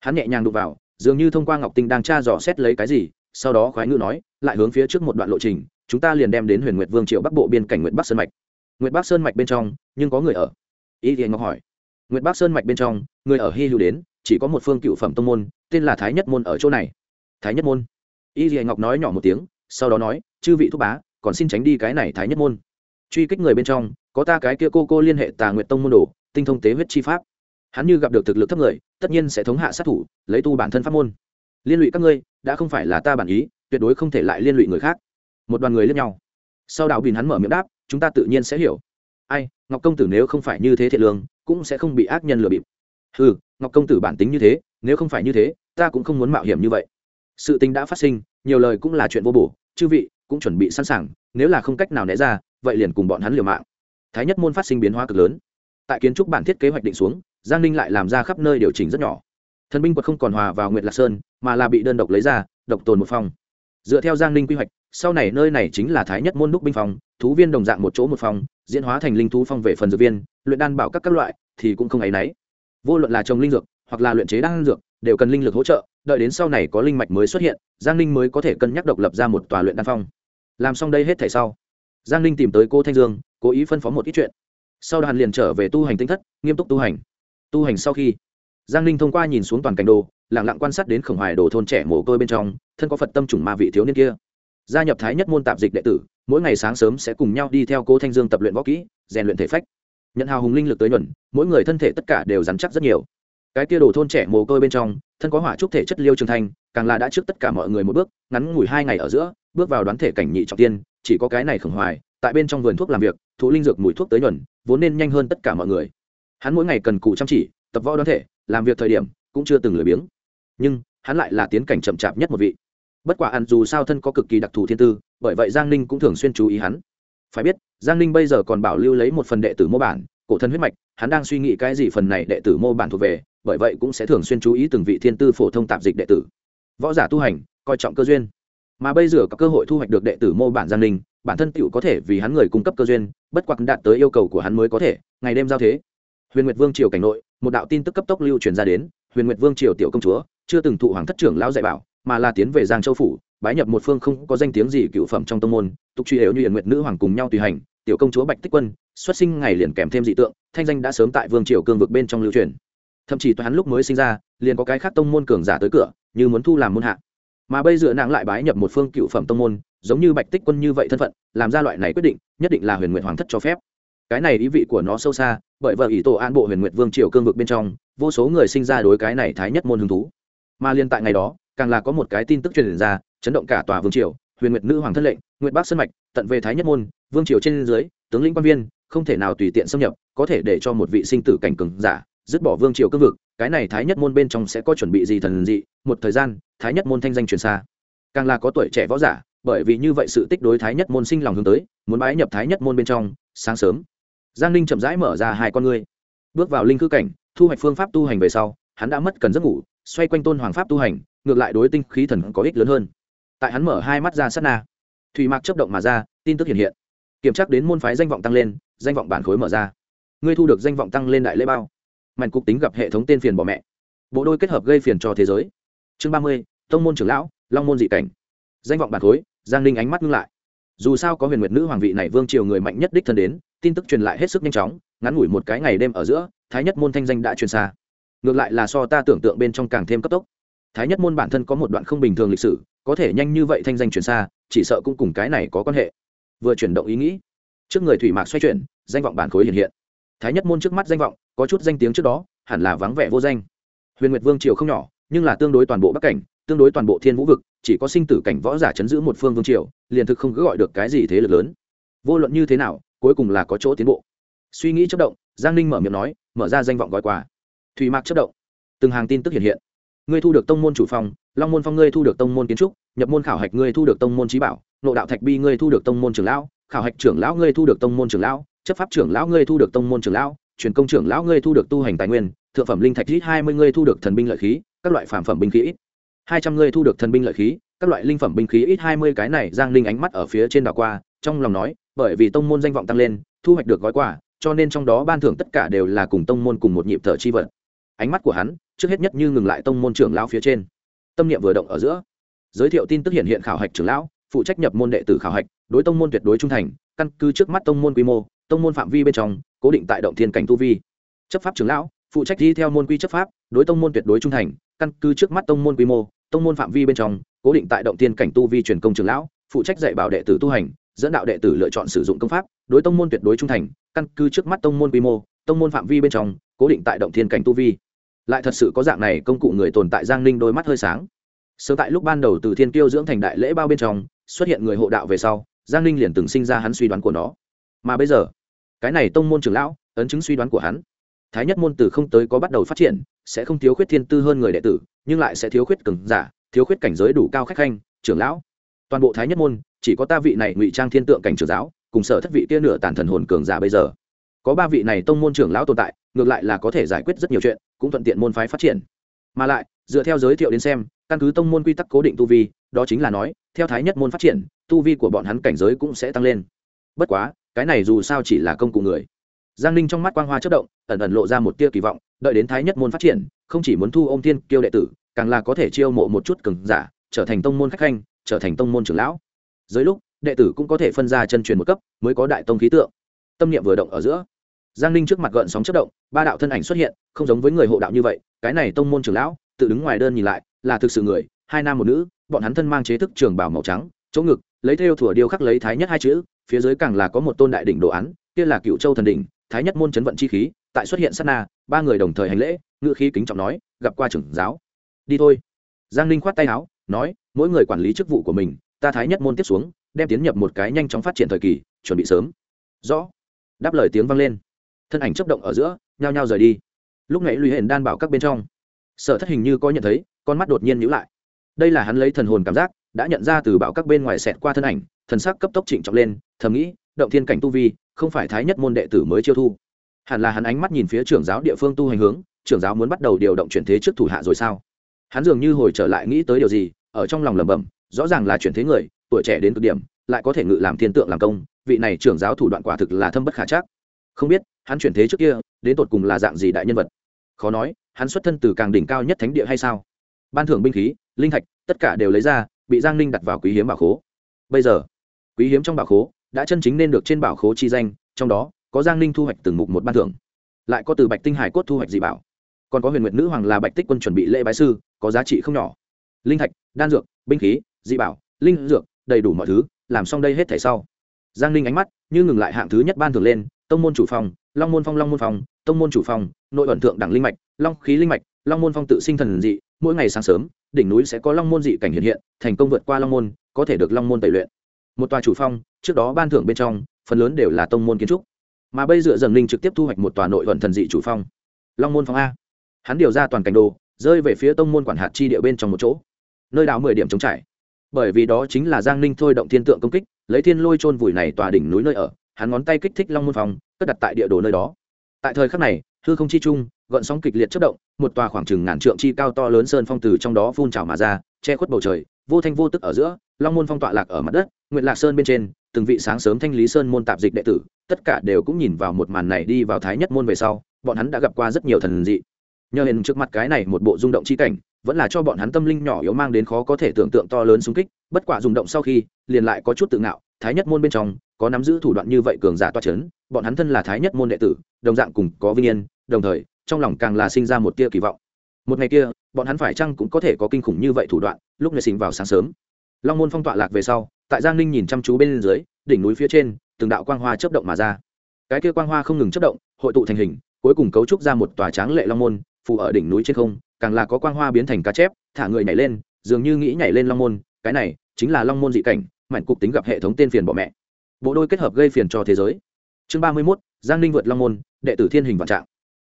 Hắn nhẹ nhàng đụng vào, dường như thông qua ngọc tinh đang tra dò xét lấy cái gì, sau đó khoái ngữ nói, lại hướng phía trước một đoạn lộ trình, chúng ta liền đem đến huyền nguyệt vương triệu bắc bộ biên cảnh nguyệt bắc sơn mạch. Nguyệt bắc sơn mạch bên trong, nhưng có người ở. Y thì ngọc hỏi nguyệt bắc sơn mạch bên trong, người ở Hi hữu đến, chỉ có một phương cựu phẩm tông môn, tên là thái nhất môn ở chỗ này. Thái nhất môn. Y Lệ ngọc nói nhỏ một tiếng, sau đó nói, chư vị thúc bá, còn xin tránh đi cái này thái nhất môn. Truy kích người bên trong, có ta cái kia cô cô liên hệ tà nguyệt tông môn đồ, tinh thông tế huyết chi pháp. Hắn như gặp được thực lực thấp người, tất nhiên sẽ thống hạ sát thủ, lấy tu bản thân pháp môn. Liên lụy các ngươi, đã không phải là ta bản ý, tuyệt đối không thể lại liên lụy người khác. Một đoàn người liên nhau. Sau đạo bình hắn mở miệng đáp, chúng ta tự nhiên sẽ hiểu. Ai? Ngọc công tử nếu không phải như thế thiệt lương, cũng sẽ không bị ác nhân lừa bịp. Ừ ngọc công tử bản tính như thế, nếu không phải như thế, ta cũng không muốn mạo hiểm như vậy. Sự tình đã phát sinh, nhiều lời cũng là chuyện vô bổ, chư vị cũng chuẩn bị sẵn sàng, nếu là không cách nào né ra, vậy liền cùng bọn hắn liều mạng. Thái nhất môn phát sinh biến hóa cực lớn. Tại kiến trúc bản thiết kế hoạch định xuống, giang ninh lại làm ra khắp nơi điều chỉnh rất nhỏ. Thần binh quật không còn hòa vào nguyệt lạc sơn, mà là bị đơn độc lấy ra, độc tồn một phòng. Dựa theo giang ninh quy hoạch sau này nơi này chính là thái nhất môn đúc binh phòng thú viên đồng dạng một chỗ một phòng, diễn hóa thành linh thú phong về phần dược viên, luyện đan bảo các các loại, thì cũng không ấy nấy. vô luận là trồng linh dược, hoặc là luyện chế đan dược, đều cần linh lực hỗ trợ, đợi đến sau này có linh mạch mới xuất hiện, giang Linh mới có thể cân nhắc độc lập ra một tòa luyện đan phong. Làm xong đây hết thể sau, giang Linh tìm tới cô thanh dương, cố ý phân phó một ít chuyện. Sau đó hắn liền trở về tu hành tinh thất, nghiêm túc tu hành. Tu hành sau khi, giang Linh thông qua nhìn xuống toàn cảnh đồ lẳng lặng quan sát đến khổng hoài đồ thôn trẻ mồ côi bên trong, thân có phật tâm chủng ma vị thiếu niên kia gia nhập thái nhất môn tạp dịch đệ tử, mỗi ngày sáng sớm sẽ cùng nhau đi theo cô thanh dương tập luyện võ kỹ, rèn luyện thể phách. Nhận hào hùng linh lực tới nhuận, mỗi người thân thể tất cả đều rắn chắc rất nhiều. Cái kia đồ thôn trẻ mồ côi bên trong, thân có hỏa trúc thể chất liêu trường thanh, càng là đã trước tất cả mọi người một bước, ngắn ngủi hai ngày ở giữa, bước vào đoán thể cảnh nhị trọng tiên, chỉ có cái này khổng hoài, tại bên trong vườn thuốc làm việc, thụ linh dược mùi thuốc tới nhuận, vốn nên nhanh hơn tất cả mọi người. Hắn mỗi ngày cần cù chăm chỉ, tập võ đoán thể, làm việc thời điểm, cũng chưa từng lười biếng. Nhưng, hắn lại là tiến cảnh chậm chạp nhất một vị bất quả ăn dù sao thân có cực kỳ đặc thù thiên tư, bởi vậy giang ninh cũng thường xuyên chú ý hắn. Phải biết, giang ninh bây giờ còn bảo lưu lấy một phần đệ tử mô bản, cổ thân huyết mạch, hắn đang suy nghĩ cái gì phần này đệ tử mô bản thuộc về, bởi vậy cũng sẽ thường xuyên chú ý từng vị thiên tư phổ thông tạp dịch đệ tử. Võ giả tu hành, coi trọng cơ duyên. Mà bây giờ có cơ hội thu hoạch được đệ tử mô bản giang ninh, bản thân tựu có thể vì hắn người cung cấp cơ duyên, bất quặc đạt tới yêu cầu của hắn mới có thể, ngày đêm giao thế. Huyền nguyệt vương triều cảnh nội, một đạo tin tức cấp tốc lưu truyền ra đến, huyền nguyệt vương triều tiểu công chúa, chưa từng thụ hoàng thất trưởng lão dạy bảo mà là tiến về giang châu phủ, bái nhập một phương không có danh tiếng gì cựu phẩm trong tông môn, tục truy yếu như hiện nguyệt nữ hoàng cùng nhau tùy hành, tiểu công chúa bạch tích quân, xuất sinh ngày liền kèm thêm dị tượng, thanh danh đã sớm tại vương triều cương vực bên trong lưu truyền. Thậm chí toán hắn lúc mới sinh ra, liền có cái khác tông môn cường giả tới cửa, như muốn thu làm môn hạ. Mà bây giờ nàng lại bái nhập một phương cựu phẩm tông môn, giống như bạch tích quân như vậy thân phận, làm ra loại này quyết định, nhất định là huyền nguyện hoàng thất cho phép. Cái này ý vị của nó sâu xa, bởi vợ ý tổ an bộ huyền nguyện vương triều cương vực bên trong, vô số người sinh ra đối cái này thái nhất môn hứng thú. Mà liên tại ngày đó càng là có một cái tin tức truyền ra, chấn động cả tòa vương triều, huyền nguyệt nữ hoàng thân lệnh, nguyệt bắc sơn mạch, tận về thái nhất môn, vương triều trên dưới, tướng lĩnh quan viên, không thể nào tùy tiện xâm nhập, có thể để cho một vị sinh tử cảnh cường giả, dứt bỏ vương triều cương vực, cái này thái nhất môn bên trong sẽ có chuẩn bị gì thần dị, một thời gian, thái nhất môn thanh danh truyền xa. Càng là có tuổi trẻ võ giả, bởi vì như vậy sự tích đối thái nhất môn sinh lòng hướng tới, muốn bái nhập thái nhất môn bên trong, sáng sớm. Giang ninh chậm rãi mở ra hai con ngươi. Bước vào linh cư cảnh, thu hoạch phương pháp tu hành về sau, hắn đã mất cần giấc ngủ, xoay quanh tôn hoàng pháp tu hành ngược lại đối tinh khí thần có ích lớn hơn. Tại hắn mở hai mắt ra sát na, thủy mạc chấp động mà ra, tin tức hiện hiện. Kiểm tra đến môn phái danh vọng tăng lên, danh vọng bản khối mở ra. Ngươi thu được danh vọng tăng lên đại lễ bao. Mạnh cục tính gặp hệ thống tên phiền bỏ mẹ. Bộ đôi kết hợp gây phiền cho thế giới. Chương ba mươi, tông môn trưởng lão, long môn dị cảnh. Danh vọng bản khối, giang ninh ánh mắt ngưng lại. Dù sao có huyền nguyệt nữ hoàng vị này vương triều người mạnh nhất đích thân đến, tin tức truyền lại hết sức nhanh chóng, ngắn ngủi một cái ngày đêm ở giữa, thái nhất môn thanh danh đã truyền xa. Ngược lại là so ta tưởng tượng bên trong càng thêm cấp tốc thái nhất môn bản thân có một đoạn không bình thường lịch sử, có thể nhanh như vậy thanh danh truyền xa, chỉ sợ cũng cùng cái này có quan hệ. Vừa chuyển động ý nghĩ, trước người thủy mạc xoay chuyển, danh vọng bản khối hiện hiện. Thái nhất môn trước mắt danh vọng, có chút danh tiếng trước đó, hẳn là vắng vẻ vô danh. Huyền nguyệt vương triều không nhỏ, nhưng là tương đối toàn bộ bắc cảnh, tương đối toàn bộ thiên vũ vực, chỉ có sinh tử cảnh võ giả chấn giữ một phương vương triều, liền thực không cứ gọi được cái gì thế lực lớn. Vô luận như thế nào, cuối cùng là có chỗ tiến bộ. Suy nghĩ chất động, giang ninh mở miệng nói, mở ra danh vọng gói quà. Thủy mạc chất động, từng hàng tin tức hiện hiện ngươi thu được tông môn chủ phòng long môn phong ngươi thu được tông môn kiến trúc, nhập môn khảo hạch ngươi thu được tông môn trí bảo nộ đạo thạch bi ngươi thu được tông môn trưởng lão, khảo hạch trưởng lão ngươi thu được tông môn trưởng lão, chấp pháp trưởng lão ngươi thu được tông môn trưởng lão, truyền công trưởng lão ngươi thu được tu hành tài nguyên, thượng phẩm linh thạch ít hai mươi ngươi thu được thần binh lợi khí, các loại phản phẩm binh khí ít hai trăm ngươi thu được thần binh lợi khí, các loại linh phẩm binh khí ít hai mươi cái này giang linh ánh mắt ở phía trên đảo qua, trong lòng nói, bởi vì tông môn danh vọng tăng lên, thu hoạch được gói quà, cho nên trong đó ban thưởng tất cả đều là cùng tông môn cùng một nhịp thở chi vật ánh mắt của hắn trước hết nhất như ngừng lại tông môn trưởng lão phía trên tâm niệm vừa động ở giữa giới thiệu tin tức hiện hiện khảo hạch trưởng lão phụ trách nhập môn đệ tử khảo hạch đối tông môn tuyệt đối trung thành căn cứ trước mắt tông môn quy mô tông môn phạm vi bên trong cố định tại động thiên cảnh tu vi chấp pháp trưởng lão phụ trách đi theo môn quy chấp pháp đối tông môn tuyệt đối trung thành căn cứ trước mắt tông môn quy mô tông môn phạm vi bên trong cố định tại động thiên cảnh tu vi truyền công trưởng lão phụ trách dạy bảo đệ tử tu hành dẫn đạo đệ tử lựa chọn sử dụng công pháp đối tông môn tuyệt đối trung thành căn cứ trước mắt tông môn quy mô tông môn phạm vi bên trong cố định tại động thiên cảnh tu vi lại thật sự có dạng này công cụ người tồn tại giang ninh đôi mắt hơi sáng. Sớm tại lúc ban đầu từ thiên kiêu dưỡng thành đại lễ bao bên trong, xuất hiện người hộ đạo về sau, giang ninh liền từng sinh ra hắn suy đoán của nó. Mà bây giờ, cái này tông môn trưởng lão, ấn chứng suy đoán của hắn. Thái nhất môn từ không tới có bắt đầu phát triển, sẽ không thiếu khuyết thiên tư hơn người đệ tử, nhưng lại sẽ thiếu khuyết cường giả, thiếu khuyết cảnh giới đủ cao khách khanh, trưởng lão. Toàn bộ thái nhất môn, chỉ có ta vị này ngụy trang thiên tượng cảnh trưởng giáo, cùng sở thất vị kia nửa tàn thần hồn cường giả bây giờ. Có ba vị này tông môn trưởng lão tồn tại, ngược lại là có thể giải quyết rất nhiều chuyện cũng thuận tiện môn phái phát triển. Mà lại, dựa theo giới thiệu đến xem, căn cứ tông môn quy tắc cố định tu vi, đó chính là nói, theo thái nhất môn phát triển, tu vi của bọn hắn cảnh giới cũng sẽ tăng lên. Bất quá, cái này dù sao chỉ là công cụ người. Giang ninh trong mắt quang hoa chất động, ẩn ẩn lộ ra một tia kỳ vọng, đợi đến thái nhất môn phát triển, không chỉ muốn thu ô m thiên kiêu đệ tử, càng là có thể chiêu mộ một chút cừng giả, trở thành tông môn khách khanh, trở thành tông môn trưởng lão. Dưới lúc, đệ tử cũng có thể phân ra chân truyền một cấp, mới có đại tông khí tượng. Tâm niệm vừa động ở giữa, giang ninh trước mặt gợn sóng chất động, ba đạo thân ảnh xuất hiện không giống với người hộ đạo như vậy, cái này tông môn trưởng lão, tự đứng ngoài đơn nhìn lại, là thực sự người, hai nam một nữ, bọn hắn thân mang chế thức trường bảo màu trắng, chỗ ngực, lấy theo thủa điêu khắc lấy thái nhất hai chữ, phía dưới càng là có một tôn đại đỉnh đồ án, kia là cựu châu thần đỉnh, thái nhất môn chấn vận chi khí, tại xuất hiện sát na, ba người đồng thời hành lễ, ngự khí kính trọng nói, gặp qua trưởng giáo. Đi thôi. Giang ninh khoát tay áo, nói, mỗi người quản lý chức vụ của mình, ta thái nhất môn tiếp xuống, đem tiến nhập một cái nhanh chóng phát triển thời kỳ, chuẩn bị sớm. Rõ. Đáp lời tiếng vang lên. Thân ảnh chấp động ở giữa, nhao nhao rời đi lúc này lùi hển đan bảo các bên trong. Sở thất hình như có nhận thấy, con mắt đột nhiên nhíu lại. Đây là hắn lấy thần hồn cảm giác, đã nhận ra từ bảo các bên ngoài xẹt qua thân ảnh, thần sắc cấp tốc trịnh trọng lên, thầm nghĩ, động thiên cảnh tu vi, không phải thái nhất môn đệ tử mới chiêu thu. Hẳn là hắn ánh mắt nhìn phía trưởng giáo địa phương tu hành hướng, trưởng giáo muốn bắt đầu điều động chuyển thế trước thủ hạ rồi sao? Hắn dường như hồi trở lại nghĩ tới điều gì, ở trong lòng lẩm bẩm, rõ ràng là chuyển thế người, tuổi trẻ đến cực điểm, lại có thể ngự làm thiên tượng làm công, vị này trưởng giáo thủ đoạn quả thực là thâm bất khả chắc không biết, hắn chuyển thế trước kia, đến tột cùng là dạng gì đại nhân vật? Khó nói, hắn xuất thân từ càng đỉnh cao nhất thánh địa hay sao? Ban thưởng binh khí, linh thạch, tất cả đều lấy ra, bị giang ninh đặt vào quý hiếm bảo khố. Bây giờ, quý hiếm trong bảo khố đã chân chính nên được trên bảo khố chi danh, trong đó có giang ninh thu hoạch từng mục một ban thưởng. Lại có từ bạch tinh hải cốt thu hoạch dị bảo. Còn có huyền nguyệt nữ hoàng là bạch tích quân chuẩn bị lễ bái sư, có giá trị không nhỏ. Linh thạch, đan dược, binh khí, dị bảo, linh dược, đầy đủ mọi thứ, làm xong đây hết thể sau. Giang ninh ánh mắt như ngừng lại hạng thứ nhất ban thường lên tông môn chủ phòng long môn phong long môn phòng, tông môn chủ phòng nội ẩn thượng đẳng linh mạch long khí linh mạch long môn phong tự sinh thần dị mỗi ngày sáng sớm đỉnh núi sẽ có long môn dị cảnh hiện hiện thành công vượt qua long môn có thể được long môn tẩy luyện. Một tòa chủ phong trước đó ban thưởng bên trong phần lớn đều là tông môn kiến trúc. Mà bây dựa dần linh trực tiếp thu hoạch một tòa nội ẩn thần dị chủ phong long môn phong a. Hắn điều ra toàn cảnh đồ rơi về phía tông môn quản hạt chi địa bên trong một chỗ. Nơi đào mười điểm chống trải. Bởi vì đó chính là giang ninh thôi động thiên tượng công kích lấy thiên lôi trôn vùi này tòa đỉnh núi nơi ở hắn ngón tay kích thích long môn phong cất đặt tại địa đồ nơi đó. Tại thời khắc này, hư không chi trung gợn sóng kịch liệt chất động, một tòa khoảng chừng ngàn trượng chi cao to lớn sơn phong từ trong đó phun trào mà ra, che khuất bầu trời, vô thanh vô tức ở giữa, long môn phong tọa lạc ở mặt đất nguyện lạc sơn bên trên, từng vị sáng sớm thanh lý sơn môn tạp dịch đệ tử, tất cả đều cũng nhìn vào một màn này đi vào thái nhất môn về sau, bọn hắn đã gặp qua rất nhiều thần dị. Nhờ hiện trước mặt cái này một bộ rung động chi cảnh, vẫn là cho bọn hắn tâm linh nhỏ yếu mang đến khó có thể tưởng tượng to lớn xung kích, bất quả rung động sau khi, liền lại có chút tự ngạo thái nhất môn bên trong, có nắm giữ thủ đoạn như vậy cường giả toa c h ấ n bọn hắn thân là thái nhất môn đệ tử, đồng dạng cùng có vinh yên, đồng thời, trong lòng càng là sinh ra một tia kỳ vọng. Một ngày kia, bọn hắn phải chăng cũng có thể có kinh khủng như vậy thủ đoạn, lúc này sinh vào sáng sớm. Long môn phong tọa lạc về sau, tại giang ninh nhìn chăm chú bên dưới, đỉnh núi phía trên, từng đạo quang hoa chấp động mà ra. Cái kia quang hoa không ngừng chấp động, hội tụ thành hình, cuối cùng cấu trúc ra một tòa tráng lệ long môn phủ ở đỉnh núi trên không, càng là có quang hoa biến thành cá chép, thả người nhảy lên, dường như nghĩ nhảy lên long môn, cái này chính là long môn dị cảnh mạnh cục tính gặp hệ thống tên phiền bỏ mẹ. Bộ đôi kết hợp gây phiền cho thế giới. Chương ba mươi mốt, giang ninh vượt long môn, đệ tử thiên hình vạn trạng.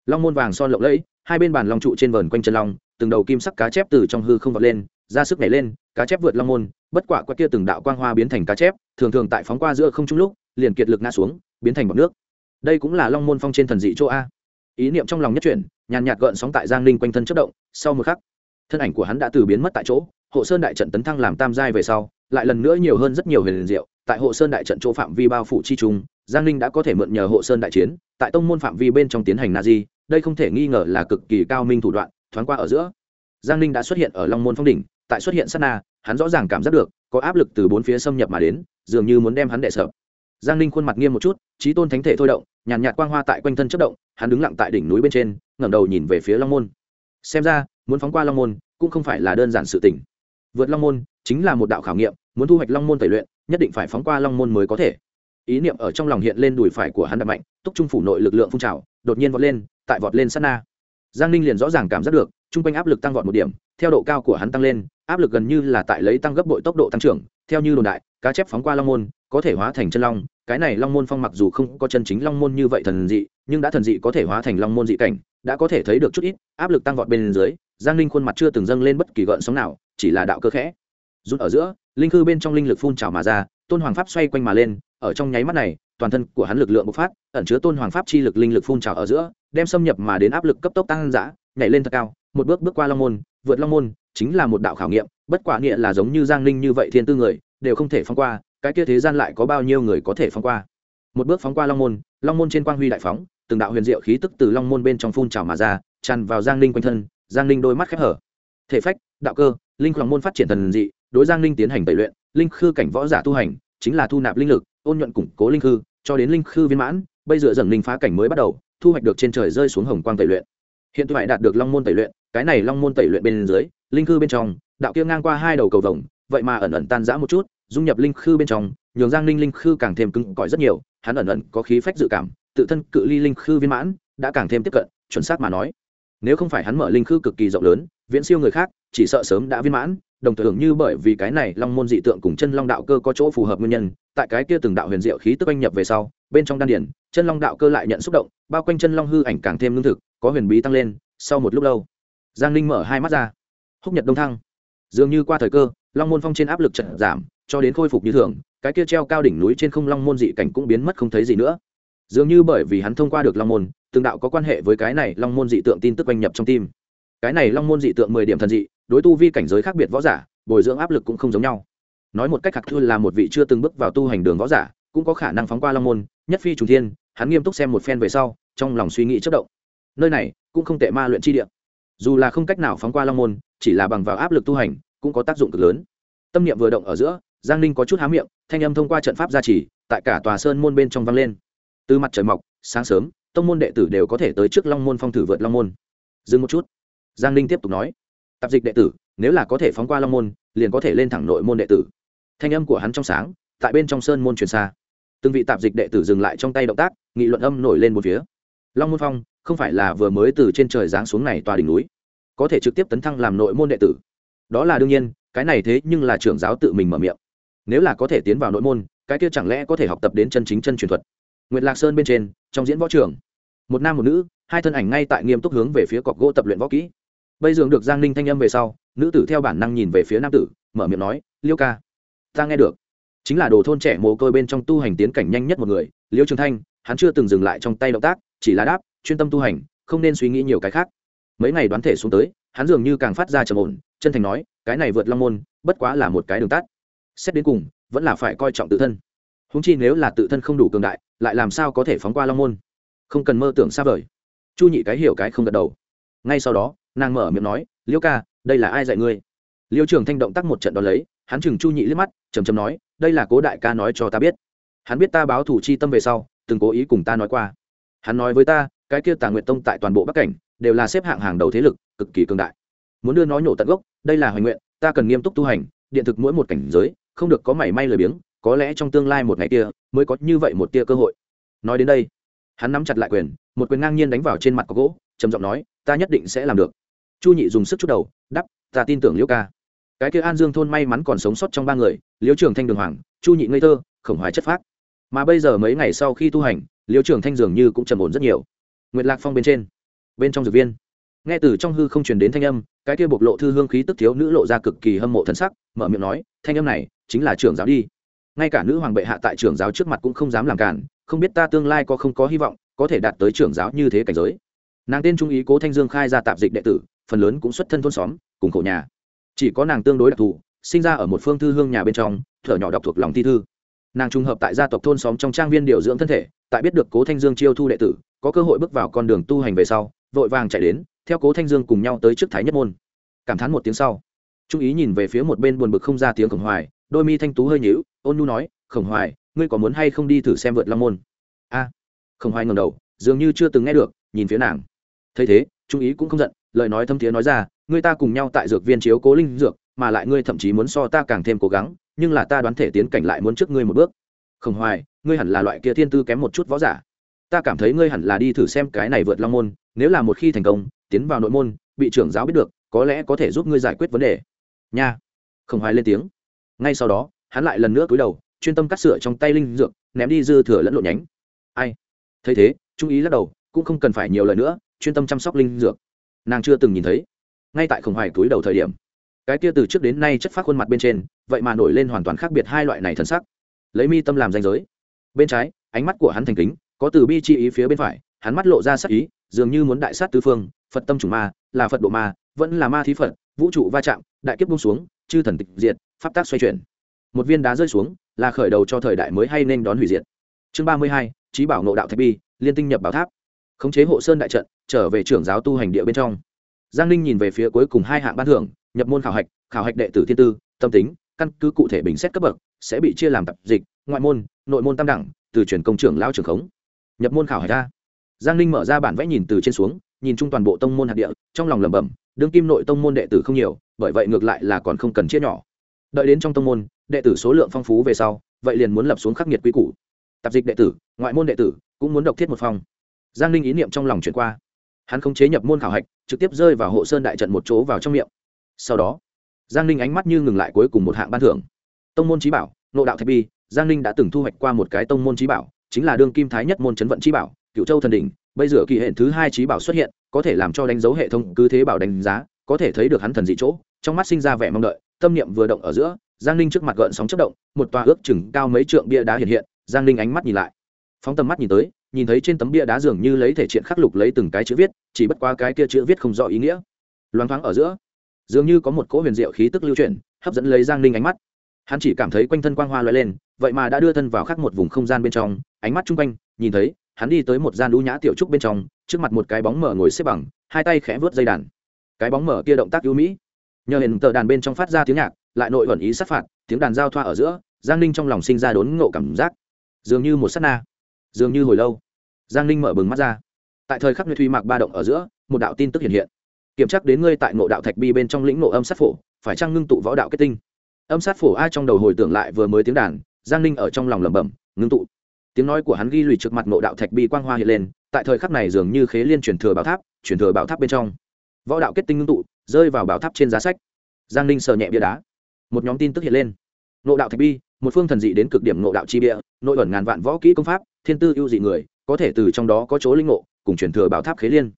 Long môn vàng son lộng lẫy, hai bên bàn long trụ trên vờn quanh chân long, từng đầu kim sắc cá chép từ trong hư không vọt lên, ra sức nhảy lên, cá chép vượt long môn, bất quả qua kia từng đạo quang hoa biến thành cá chép, thường thường tại phóng qua giữa không trung lúc, liền kiệt lực ngã xuống, biến thành bọt nước. Đây cũng là long môn phong trên thần dị chỗ a. Ý niệm trong lòng nhất chuyển, nhàn nhạt gợn sóng tại giang ninh quanh thân chất động, sau một khắc, thân ảnh của hắn đã từ biến mất tại chỗ, hộ sơn đại trận tấn thăng làm tam giai về sau lại lần nữa nhiều hơn rất nhiều huyền liền diệu. Tại hộ sơn đại trận chỗ phạm vi bao phủ chi trung giang ninh đã có thể mượn nhờ hộ sơn đại chiến tại tông môn phạm vi bên trong tiến hành na di. Đây không thể nghi ngờ là cực kỳ cao minh thủ đoạn thoáng qua ở giữa. Giang ninh đã xuất hiện ở long môn phong đỉnh tại xuất hiện sát na hắn rõ ràng cảm giác được có áp lực từ bốn phía xâm nhập mà đến dường như muốn đem hắn đệ sợ giang ninh khuôn mặt nghiêm một chút trí tôn thánh thể thôi động nhàn nhạt, quang hoa tại quanh thân chất động hắn đứng lặng tại đỉnh núi bên trên ngẩng đầu nhìn về phía long môn. Xem ra muốn phóng qua long môn cũng không phải là đơn giản sự tỉnh vượt long môn chính là một đạo khảo nghiệm, muốn thu hoạch long môn tẩy luyện, nhất định phải phóng qua long môn mới có thể. Ý niệm ở trong lòng hiện lên đùi phải của hắn đập mạnh, túc trung phủ nội lực lượng phun trào, đột nhiên vọt lên, tại vọt lên sát na. Giang ninh liền rõ ràng cảm giác được chung quanh áp lực tăng vọt một điểm, theo độ cao của hắn tăng lên, áp lực gần như là tại lấy tăng gấp bội tốc độ tăng trưởng, theo như đồn đại, cá chép phóng qua long môn, có thể hóa thành chân long, cái này long môn phong mặc dù không có chân chính long môn như vậy thần dị, nhưng đã thần dị có thể hóa thành long môn dị cảnh, đã có thể thấy được chút ít, áp lực tăng vọt bên dưới, giang ninh khuôn mặt chưa từng dâng lên bất kỳ gợn sóng nào chỉ là đạo cơ khẽ. Rút ở giữa, linh khư bên trong linh lực phun trào mà ra, tôn hoàng pháp xoay quanh mà lên, ở trong nháy mắt này, toàn thân của hắn lực lượng bộc phát, ẩn chứa tôn hoàng pháp chi lực linh lực phun trào ở giữa, đem xâm nhập mà đến áp lực cấp tốc tăng giã nhảy lên thật cao, một bước bước qua long môn, vượt long môn, chính là một đạo khảo nghiệm, bất quả nghĩa là giống như giang ninh như vậy thiên tư người, đều không thể phong qua, cái kia thế gian lại có bao nhiêu người có thể phong qua. Một bước phóng qua long môn long môn trên quang huy đại phóng, từng đạo huyền diệu khí tức từ long môn bên trong phun trào mà ra, tràn vào giang ninh quanh thân, giang ninh đôi mắt khép hở. Thể phách, đạo cơ linh khoảng môn phát triển thần dị, đối giang linh tiến hành tẩy luyện, linh khư cảnh võ giả tu hành, chính là thu nạp linh lực, ôn nhuận củng cố linh khư, cho đến linh khư viên mãn, bây giờ dần linh phá cảnh mới bắt đầu, thu hoạch được trên trời rơi xuống hồng quang tẩy luyện. Hiện tại đạt được long môn tẩy luyện, cái này long môn tẩy luyện bên dưới, linh khư bên trong, đạo kia ngang qua hai đầu cầu vồng, vậy mà ẩn ẩn tan rã một chút, dung nhập linh khư bên trong, nhường giang linh linh khư càng thêm cứng cỏi rất nhiều, hắn ẩn ẩn có khí phách dự cảm, tự thân cự ly linh khư viên mãn, đã càng thêm tiếp cận, chuẩn xác mà nói. Nếu không phải hắn mở linh khư cực kỳ rộng lớn, viễn siêu người khác chỉ sợ sớm đã viên mãn, đồng thời như bởi vì cái này long môn dị tượng cùng chân long đạo cơ có chỗ phù hợp nguyên nhân, tại cái kia từng đạo huyền diệu khí tức anh nhập về sau, bên trong đan điển chân long đạo cơ lại nhận xúc động, bao quanh chân long hư ảnh càng thêm lương thực, có huyền bí tăng lên, sau một lúc lâu, giang linh mở hai mắt ra. Húc nhật đông thăng. Dường như qua thời cơ, long môn phong trên áp lực trận giảm, cho đến khôi phục như thường, cái kia treo cao đỉnh núi trên không long môn dị cảnh cũng biến mất không thấy gì nữa. Dường như bởi vì hắn thông qua được long môn, từng đạo có quan hệ với cái này long môn dị tượng tin tức oanh nhập trong tim. Cái này long môn dị tượng mười điểm thần dị đối tu vi cảnh giới khác biệt võ giả, bồi dưỡng áp lực cũng không giống nhau. Nói một cách khác thư là một vị chưa từng bước vào tu hành đường võ giả, cũng có khả năng phóng qua long môn, nhất phi trùng thiên, hắn nghiêm túc xem một phen về sau, trong lòng suy nghĩ chất động. Nơi này cũng không tệ ma luyện chi địa. Dù là không cách nào phóng qua long môn, chỉ là bằng vào áp lực tu hành, cũng có tác dụng cực lớn. Tâm niệm vừa động ở giữa, giang ninh có chút há miệng, thanh âm thông qua trận pháp gia trì, tại cả tòa sơn môn bên trong vang lên. Từ mặt trời mọc, sáng sớm, tông môn đệ tử đều có thể tới trước long môn phong thử vượt long môn. Dừng một chút. Giang ninh tiếp tục nói tạp dịch đệ tử, nếu là có thể phóng qua long môn, liền có thể lên thẳng nội môn đệ tử. Thanh âm của hắn trong sáng, tại bên trong sơn môn truyền xa. Từng vị tạp dịch đệ tử dừng lại trong tay động tác, nghị luận âm nổi lên một phía. Long môn phong, không phải là vừa mới từ trên trời giáng xuống này tòa đỉnh núi, có thể trực tiếp tấn thăng làm nội môn đệ tử. Đó là đương nhiên, cái này thế nhưng là trưởng giáo tự mình mở miệng. Nếu là có thể tiến vào nội môn, cái kia chẳng lẽ có thể học tập đến chân chính chân truyền thuật? Nguyệt lạc sơn bên trên, trong diễn võ trường, một nam một nữ, hai thân ảnh ngay tại nghiêm túc hướng về phía cọc gỗ tập luyện võ kỹ bây giờ được giang ninh thanh âm về sau, nữ tử theo bản năng nhìn về phía nam tử, mở miệng nói, liêu ca, ta nghe được. Chính là đồ thôn trẻ mồ côi bên trong tu hành tiến cảnh nhanh nhất một người, liêu trường thanh, hắn chưa từng dừng lại trong tay động tác, chỉ là đáp, chuyên tâm tu hành, không nên suy nghĩ nhiều cái khác. Mấy ngày đoán thể xuống tới, hắn dường như càng phát ra trầm ổn, chân thành nói, cái này vượt long môn, bất quá là một cái đường tắt. Xét đến cùng, vẫn là phải coi trọng tự thân. Húng chi nếu là tự thân không đủ cường đại, lại làm sao có thể phóng qua long môn? Không cần mơ tưởng xa vời. Chu nhị cái hiểu cái không gật đầu. Ngay sau đó nàng mở miệng nói, liêu ca, đây là ai dạy ngươi? Liêu trường thanh động tác một trận đ ó lấy, hắn chừng chu nhị liếc mắt, chầm chầm nói, đây là cố đại ca nói cho ta biết. Hắn biết ta báo thủ chi tâm về sau, từng cố ý cùng ta nói qua. Hắn nói với ta, cái kia tà nguyện tông tại toàn bộ bắc cảnh, đều là xếp hạng hàng đầu thế lực, cực kỳ cường đại. Muốn đưa nó nhổ tận gốc, đây là hoành nguyện, ta cần nghiêm túc tu hành, điện thực mỗi một cảnh giới, không được có mảy may lười biếng, có lẽ trong tương lai một ngày kia, mới có như vậy một tia cơ hội. Nói đến đây, hắn nắm chặt lại quyền, một quyền ngang nhiên đánh vào trên mặt có gỗ, trầm giọng nói, ta nhất định sẽ làm được chu nhị dùng sức chút đầu đắp ta tin tưởng liễu ca. Cái kia an dương thôn may mắn còn sống sót trong ba người, liễu trường thanh đường hoàng, chu nhị ngây thơ, khổng hoài chất phác. Mà bây giờ mấy ngày sau khi tu hành, liễu trường thanh dường như cũng trầm ổn rất nhiều. Nguyệt lạc phong bên trên, bên trong dược viên. Nghe từ trong hư không truyền đến thanh âm, cái kia bộc lộ thư hương khí tức thiếu nữ lộ ra cực kỳ hâm mộ thân sắc, mở miệng nói, thanh âm này chính là trưởng giáo đi. Ngay cả nữ hoàng bệ hạ tại trưởng giáo trước mặt cũng không dám làm cản, không biết ta tương lai có không có hy vọng, có thể đạt tới trưởng giáo như thế cảnh giới. Nàng tên trung ý cố thanh dương khai ra tạp dịch đệ tử phần lớn cũng xuất thân thôn xóm, cùng khổ nhà. Chỉ có nàng tương đối đặc thù, sinh ra ở một phương thư hương nhà bên trong, thở nhỏ đọc thuộc lòng thi thư. Nàng trùng hợp tại gia tộc thôn xóm trong trang viên điều dưỡng thân thể, tại biết được cố thanh dương chiêu thu đệ tử, có cơ hội bước vào con đường tu hành về sau, vội vàng chạy đến, theo cố thanh dương cùng nhau tới trước thái nhất môn. Cảm thán một tiếng sau, trung ý nhìn về phía một bên buồn bực không ra tiếng khổng hoài, đôi mi thanh tú hơi nhíu, ôn nhu nói, khổng hoài, ngươi có muốn hay không đi thử xem vượt long môn? A, khổng hoài ngầm đầu, dường như chưa từng nghe được, nhìn phía nàng. Thấy thế, trung ý cũng không giận lời nói thâm thiế nói ra ngươi ta cùng nhau tại dược viên chiếu cố linh dược, mà lại ngươi thậm chí muốn so ta càng thêm cố gắng, nhưng là ta đoán thể tiến cảnh lại muốn trước ngươi một bước. Không hoài, ngươi hẳn là loại kia thiên tư kém một chút võ giả. Ta cảm thấy ngươi hẳn là đi thử xem cái này vượt long môn, nếu là một khi thành công, tiến vào nội môn, bị trưởng giáo biết được, có lẽ có thể giúp ngươi giải quyết vấn đề. Nha. Không hoài lên tiếng. Ngay sau đó, hắn lại lần nữa cúi đầu, chuyên tâm cắt sửa trong tay linh dược, ném đi dư thừa lẫn lộn nhánh. Ai? Thấy thế, trung ý lắc đầu, cũng không cần phải nhiều lời nữa, chuyên tâm chăm sóc linh dược nàng chưa từng nhìn thấy. Ngay tại khổng hoài túi đầu thời điểm, cái kia từ trước đến nay chất phát khuôn mặt bên trên, vậy mà nổi lên hoàn toàn khác biệt hai loại này thân sắc. Lấy mi tâm làm danh giới. Bên trái, ánh mắt của hắn thành kính, có từ bi chi ý phía bên phải, hắn mắt lộ ra sắc ý, dường như muốn đại sát tứ phương, phật tâm chủ ma, là phật độ ma, vẫn là ma thí phật, vũ trụ va chạm, đại kiếp bung xuống, chư thần tịch diệt, pháp tác xoay chuyển. Một viên đá rơi xuống, là khởi đầu cho thời đại mới hay nên đón hủy diệt. Chương ba mươi hai trí bảo nộ đạo thạch bi, liên tinh nhập bảo tháp khống chế hộ sơn đại trận, trở về trưởng giáo tu hành địa bên trong. Giang ninh nhìn về phía cuối cùng hai hạng ban thưởng, nhập môn khảo hạch khảo hạch đệ tử thiên tư, tâm tính, căn cứ cụ thể bình xét cấp bậc, sẽ bị chia làm tập dịch, ngoại môn, nội môn tam đẳng, từ truyền công trưởng lao trưởng khống. Nhập môn khảo hạch ra giang ninh mở ra bản vẽ nhìn từ trên xuống, nhìn chung toàn bộ tông môn hạt địa, trong lòng lẩm bẩm, đương kim nội tông môn đệ tử không nhiều, bởi vậy ngược lại là còn không cần chia nhỏ. Đợi đến trong tông môn, đệ tử số lượng phong phú về sau, vậy liền muốn lập xuống khắc nghiệt quy củ. Tạp dịch đệ tử, ngoại môn đệ tử cũng muốn độc thiết một phong giang ninh ý niệm trong lòng chuyển qua. Hắn không chế nhập môn khảo hạch, trực tiếp rơi vào hộ sơn đại trận một chỗ vào trong miệng. Sau đó, giang ninh ánh mắt như ngừng lại cuối cùng một hạng ban thưởng. Tông môn trí bảo nộ đạo thạch bi, giang ninh đã từng thu hoạch qua một cái tông môn trí bảo, chính là đương kim thái nhất môn chấn vận trí bảo cựu châu thần đỉnh, bây giờ kỳ hệ thứ hai trí bảo xuất hiện, có thể làm cho đánh dấu hệ thống cứ thế bảo đánh giá, có thể thấy được hắn thần dị chỗ, trong mắt sinh ra vẻ mong đợi, tâm niệm vừa động ở giữa, giang ninh trước mặt gợn sóng chất động, một tòa ước chừng cao mấy trượng bia đá hiện hiện, giang ninh ánh mắt nhìn lại. Phóng tầm mắt nhìn tới nhìn thấy trên tấm bia đá dường như lấy thể triện khắc lục lấy từng cái chữ viết, chỉ bất qua cái kia chữ viết không rõ ý nghĩa. Loáng thoáng ở giữa, dường như có một cỗ huyền diệu khí tức lưu chuyển, hấp dẫn lấy giang ninh ánh mắt. Hắn chỉ cảm thấy quanh thân quang hoa l lên, vậy mà đã đưa thân vào khắc một vùng không gian bên trong, ánh mắt chung quanh, nhìn thấy, hắn đi tới một gian đũ nhã tiểu trúc bên trong, trước mặt một cái bóng mở ngồi xếp bằng, hai tay khẽ vớt dây đàn. Cái bóng mở kia động tác ưu mỹ. Nhờ hình tờ đàn bên trong phát ra tiếng nhạc, lại nội ẩn ý sát phạt, tiếng đàn giao thoa ở giữa, giang ninh trong lòng sinh ra đốn ngộ cảm giác. Dường như một s á t na, dường như hồi lâu giang ninh mở bừng mắt ra. Tại thời khắc nguyệt thủy mạc ba động ở giữa, một đạo tin tức hiện hiện. Kiểm tra đến ngươi tại ngộ đạo thạch bi bên trong lĩnh ngộ âm sát phổ, phải chăng ngưng tụ võ đạo kết tinh? Âm sát phổ ai trong đầu hồi tưởng lại vừa mới tiếng đàn, giang ninh ở trong lòng lẩm bẩm, ngưng tụ. Tiếng nói của hắn ghi lùi trước mặt ngộ đạo thạch bi quang hoa hiện lên, tại thời khắc này dường như khế liên truyền thừa bảo tháp, truyền thừa bảo tháp bên trong. Võ đạo kết tinh ngưng tụ, rơi vào bảo tháp trên giá sách. Giang ninh sờ nhẹ bia đá. Một nhóm tin tức hiện lên. Ngộ đạo thạch bi, một phương thần dị đến cực điểm ngộ đạo chi bia, nội ẩn ngàn vạn võ kỹ công pháp, thiên tư ưu dị người có thể từ trong đó có chỗ linh ngộ, cùng truyền thừa bảo tháp khế liên.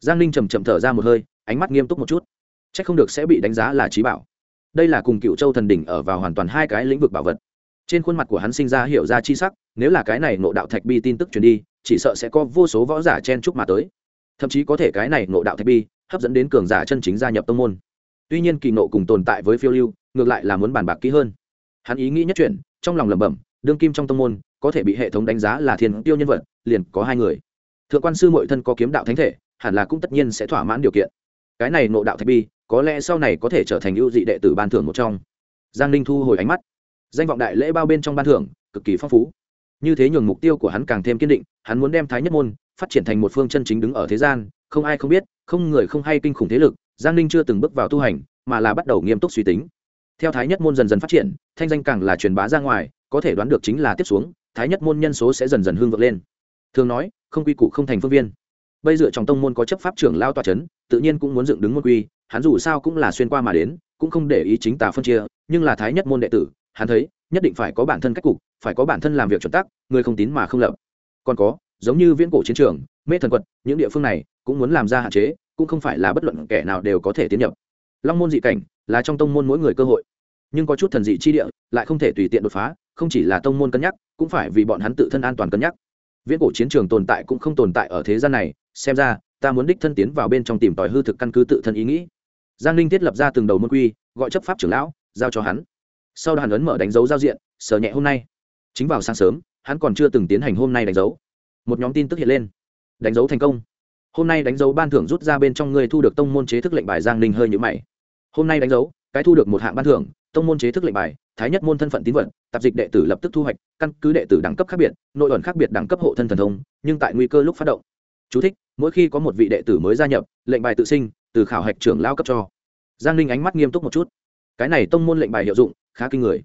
Giang ninh trầm chậm thở ra một hơi, ánh mắt nghiêm túc một chút. C h ắ c không được sẽ bị đánh giá là trí bảo. Đây là cùng cựu châu thần đỉnh ở vào hoàn toàn hai cái lĩnh vực bảo vật. Trên khuôn mặt của hắn sinh ra hiểu ra chi sắc, nếu là cái này nộ đạo thạch bi tin tức truyền đi, chỉ sợ sẽ có vô số võ giả chen chúc mà tới. Thậm chí có thể cái này nộ đạo thạch bi hấp dẫn đến cường giả chân chính gia nhập tông môn. Tuy nhiên kỳ nộ cùng tồn tại với phiêu lưu, ngược lại là muốn bàn bạc kỹ hơn. Hắn ý nghĩ nhất chuyển, trong lòng lẩm bẩm, đương kim trong tông môn có thể bị hệ thống đánh giá là thiên tiêu nhân vật, liền có hai người. Thượng quan sư mội thân có kiếm đạo thánh thể, hẳn là cũng tất nhiên sẽ thỏa mãn điều kiện. Cái này nộ đạo thạch bi, có lẽ sau này có thể trở thành ưu dị đệ tử ban thưởng một trong. Giang ninh thu hồi ánh mắt. Danh vọng đại lễ bao bên trong ban thưởng, cực kỳ phong phú. Như thế nhường mục tiêu của hắn càng thêm kiên định, hắn muốn đem thái nhất môn phát triển thành một phương chân chính đứng ở thế gian, không ai không biết, không người không hay kinh khủng thế lực, giang ninh chưa từng bước vào tu hành, mà là bắt đầu nghiêm túc suy tính. Theo thái nhất môn dần dần phát triển, thanh danh càng là truyền bá ra ngoài, có thể đoán được chính là tiếp xuống thái nhất môn nhân số sẽ dần dần hương vượt lên. Thường nói, không quy củ không thành phương viên. Bây giờ trong tông môn có chấp pháp trưởng lao tòa c h ấ n tự nhiên cũng muốn dựng đứng môn quy, hắn dù sao cũng là xuyên qua mà đến, cũng không để ý chính tà phân chia, nhưng là thái nhất môn đệ tử, hắn thấy, nhất định phải có bản thân cách cục, phải có bản thân làm việc chuẩn tắc, người không tín mà không lập. Còn có, giống như viễn cổ chiến trường, mê thần quật, những địa phương này cũng muốn làm ra hạn chế, cũng không phải là bất luận kẻ nào đều có thể tiến nhập. Long môn dị cảnh là trong tông môn mỗi người cơ hội nhưng có chút thần dị chi địa, lại không thể tùy tiện đột phá, không chỉ là tông môn cân nhắc, cũng phải vì bọn hắn tự thân an toàn cân nhắc. Viễn cổ chiến trường tồn tại cũng không tồn tại ở thế gian này, xem ra, ta muốn đích thân tiến vào bên trong tìm tòi hư thực căn cứ tự thân ý nghĩ. Giang ninh thiết lập ra từng đầu môn quy, gọi chấp pháp trưởng lão, giao cho hắn. Sau đó hắn ấn mở đánh dấu giao diện sờ nhẹ hôm nay. Chính vào sáng sớm, hắn còn chưa từng tiến hành hôm nay đánh dấu. Một nhóm tin tức hiện lên. Đánh dấu thành công. Hôm nay đánh dấu ban thưởng rút ra bên trong người thu được tông môn chế thức lệnh bài. Giang ninh hơi nhữ mày. Hôm nay đánh dấu, cái thu được một hạng ban thưởng tông môn chế thức lệnh bài thái nhất môn thân phận tín vật tạp dịch đệ tử lập tức thu hoạch căn cứ đệ tử đẳng cấp khác biệt nội ẩn khác biệt đẳng cấp hộ thân thần thông nhưng tại nguy cơ lúc phát động. Chú thích, mỗi khi có một vị đệ tử mới gia nhập lệnh bài tự sinh từ khảo hạch trưởng lao cấp cho. Giang linh ánh mắt nghiêm túc một chút. Cái này tông môn lệnh bài hiệu dụng khá kinh người.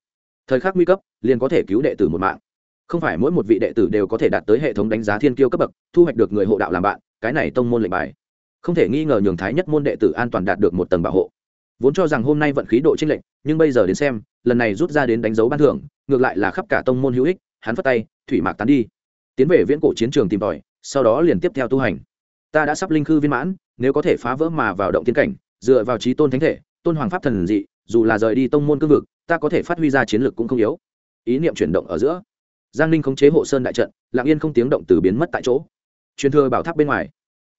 Thời khắc nguy cấp liền có thể cứu đệ tử một mạng. Không phải mỗi một vị đệ tử đều có thể đạt tới hệ thống đánh giá thiên kiêu cấp bậc thu hoạch được người hộ đạo làm bạn cái này tông môn lệnh bài. Không thể nghi ngờ nhường thái nhất môn đệ tử an toàn đạt được một tầng bảo hộ. Vốn cho rằng hôm nay vận khí độ chênh lệnh nhưng bây giờ đến xem, lần này rút ra đến đánh dấu ban thưởng, ngược lại là khắp cả tông môn hữu ích, hắn phất tay, thủy mạc tán đi. Tiến về viễn cổ chiến trường tìm tòi, sau đó liền tiếp theo tu hành. Ta đã sắp linh khư viên mãn, nếu có thể phá vỡ mà vào động tiến cảnh, dựa vào trí tôn thánh thể, tôn hoàng pháp thần dị, dù là rời đi tông môn cương vực, ta có thể phát huy ra chiến lược cũng không yếu. Ý niệm chuyển động ở giữa. Giang ninh khống chế hộ sơn đại trận, lặng yên không tiếng động từ biến mất tại chỗ. Truyền thừa bảo tháp bên ngoài.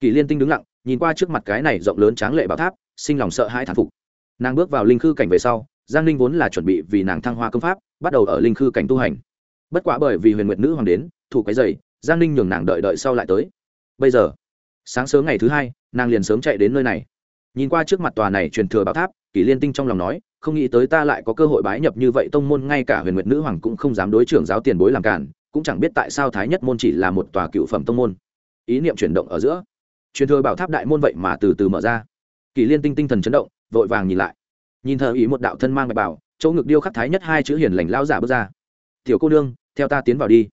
Kỳ liên tinh đứng lặng, nhìn qua trước mặt cái này rộng lớn tráng lệ bảo tháp, sinh lòng sợ hãi thán phục nàng bước vào linh khư cảnh về sau, giang ninh vốn là chuẩn bị vì nàng thăng hoa công pháp, bắt đầu ở linh khư cảnh tu hành. Bất quá bởi vì huyền nguyệt nữ hoàng đến, thủ cái dày giang ninh nhường nàng đợi đợi sau lại tới. Bây giờ, sáng sớm ngày thứ hai, nàng liền sớm chạy đến nơi này. Nhìn qua trước mặt tòa này truyền thừa bảo tháp, kỷ liên tinh trong lòng nói, không nghĩ tới ta lại có cơ hội bái nhập như vậy tông môn, ngay cả huyền nguyệt nữ hoàng cũng không dám đối trưởng giáo tiền bối làm cản, cũng chẳng biết tại sao thái nhất môn chỉ là một tòa cựu phẩm tông môn. Ý niệm chuyển động ở giữa, truyền thừa bảo tháp đại môn vậy mà từ từ mở ra. Kỷ liên tinh tinh thần chấn động vội vàng nhìn lại. Nhìn thờ ý một đạo thân mang bạch bảo, chỗ ngực điêu khắc thái nhất hai chữ hiền lành lao giả bước ra. Tiểu cô nương, theo ta tiến vào đi.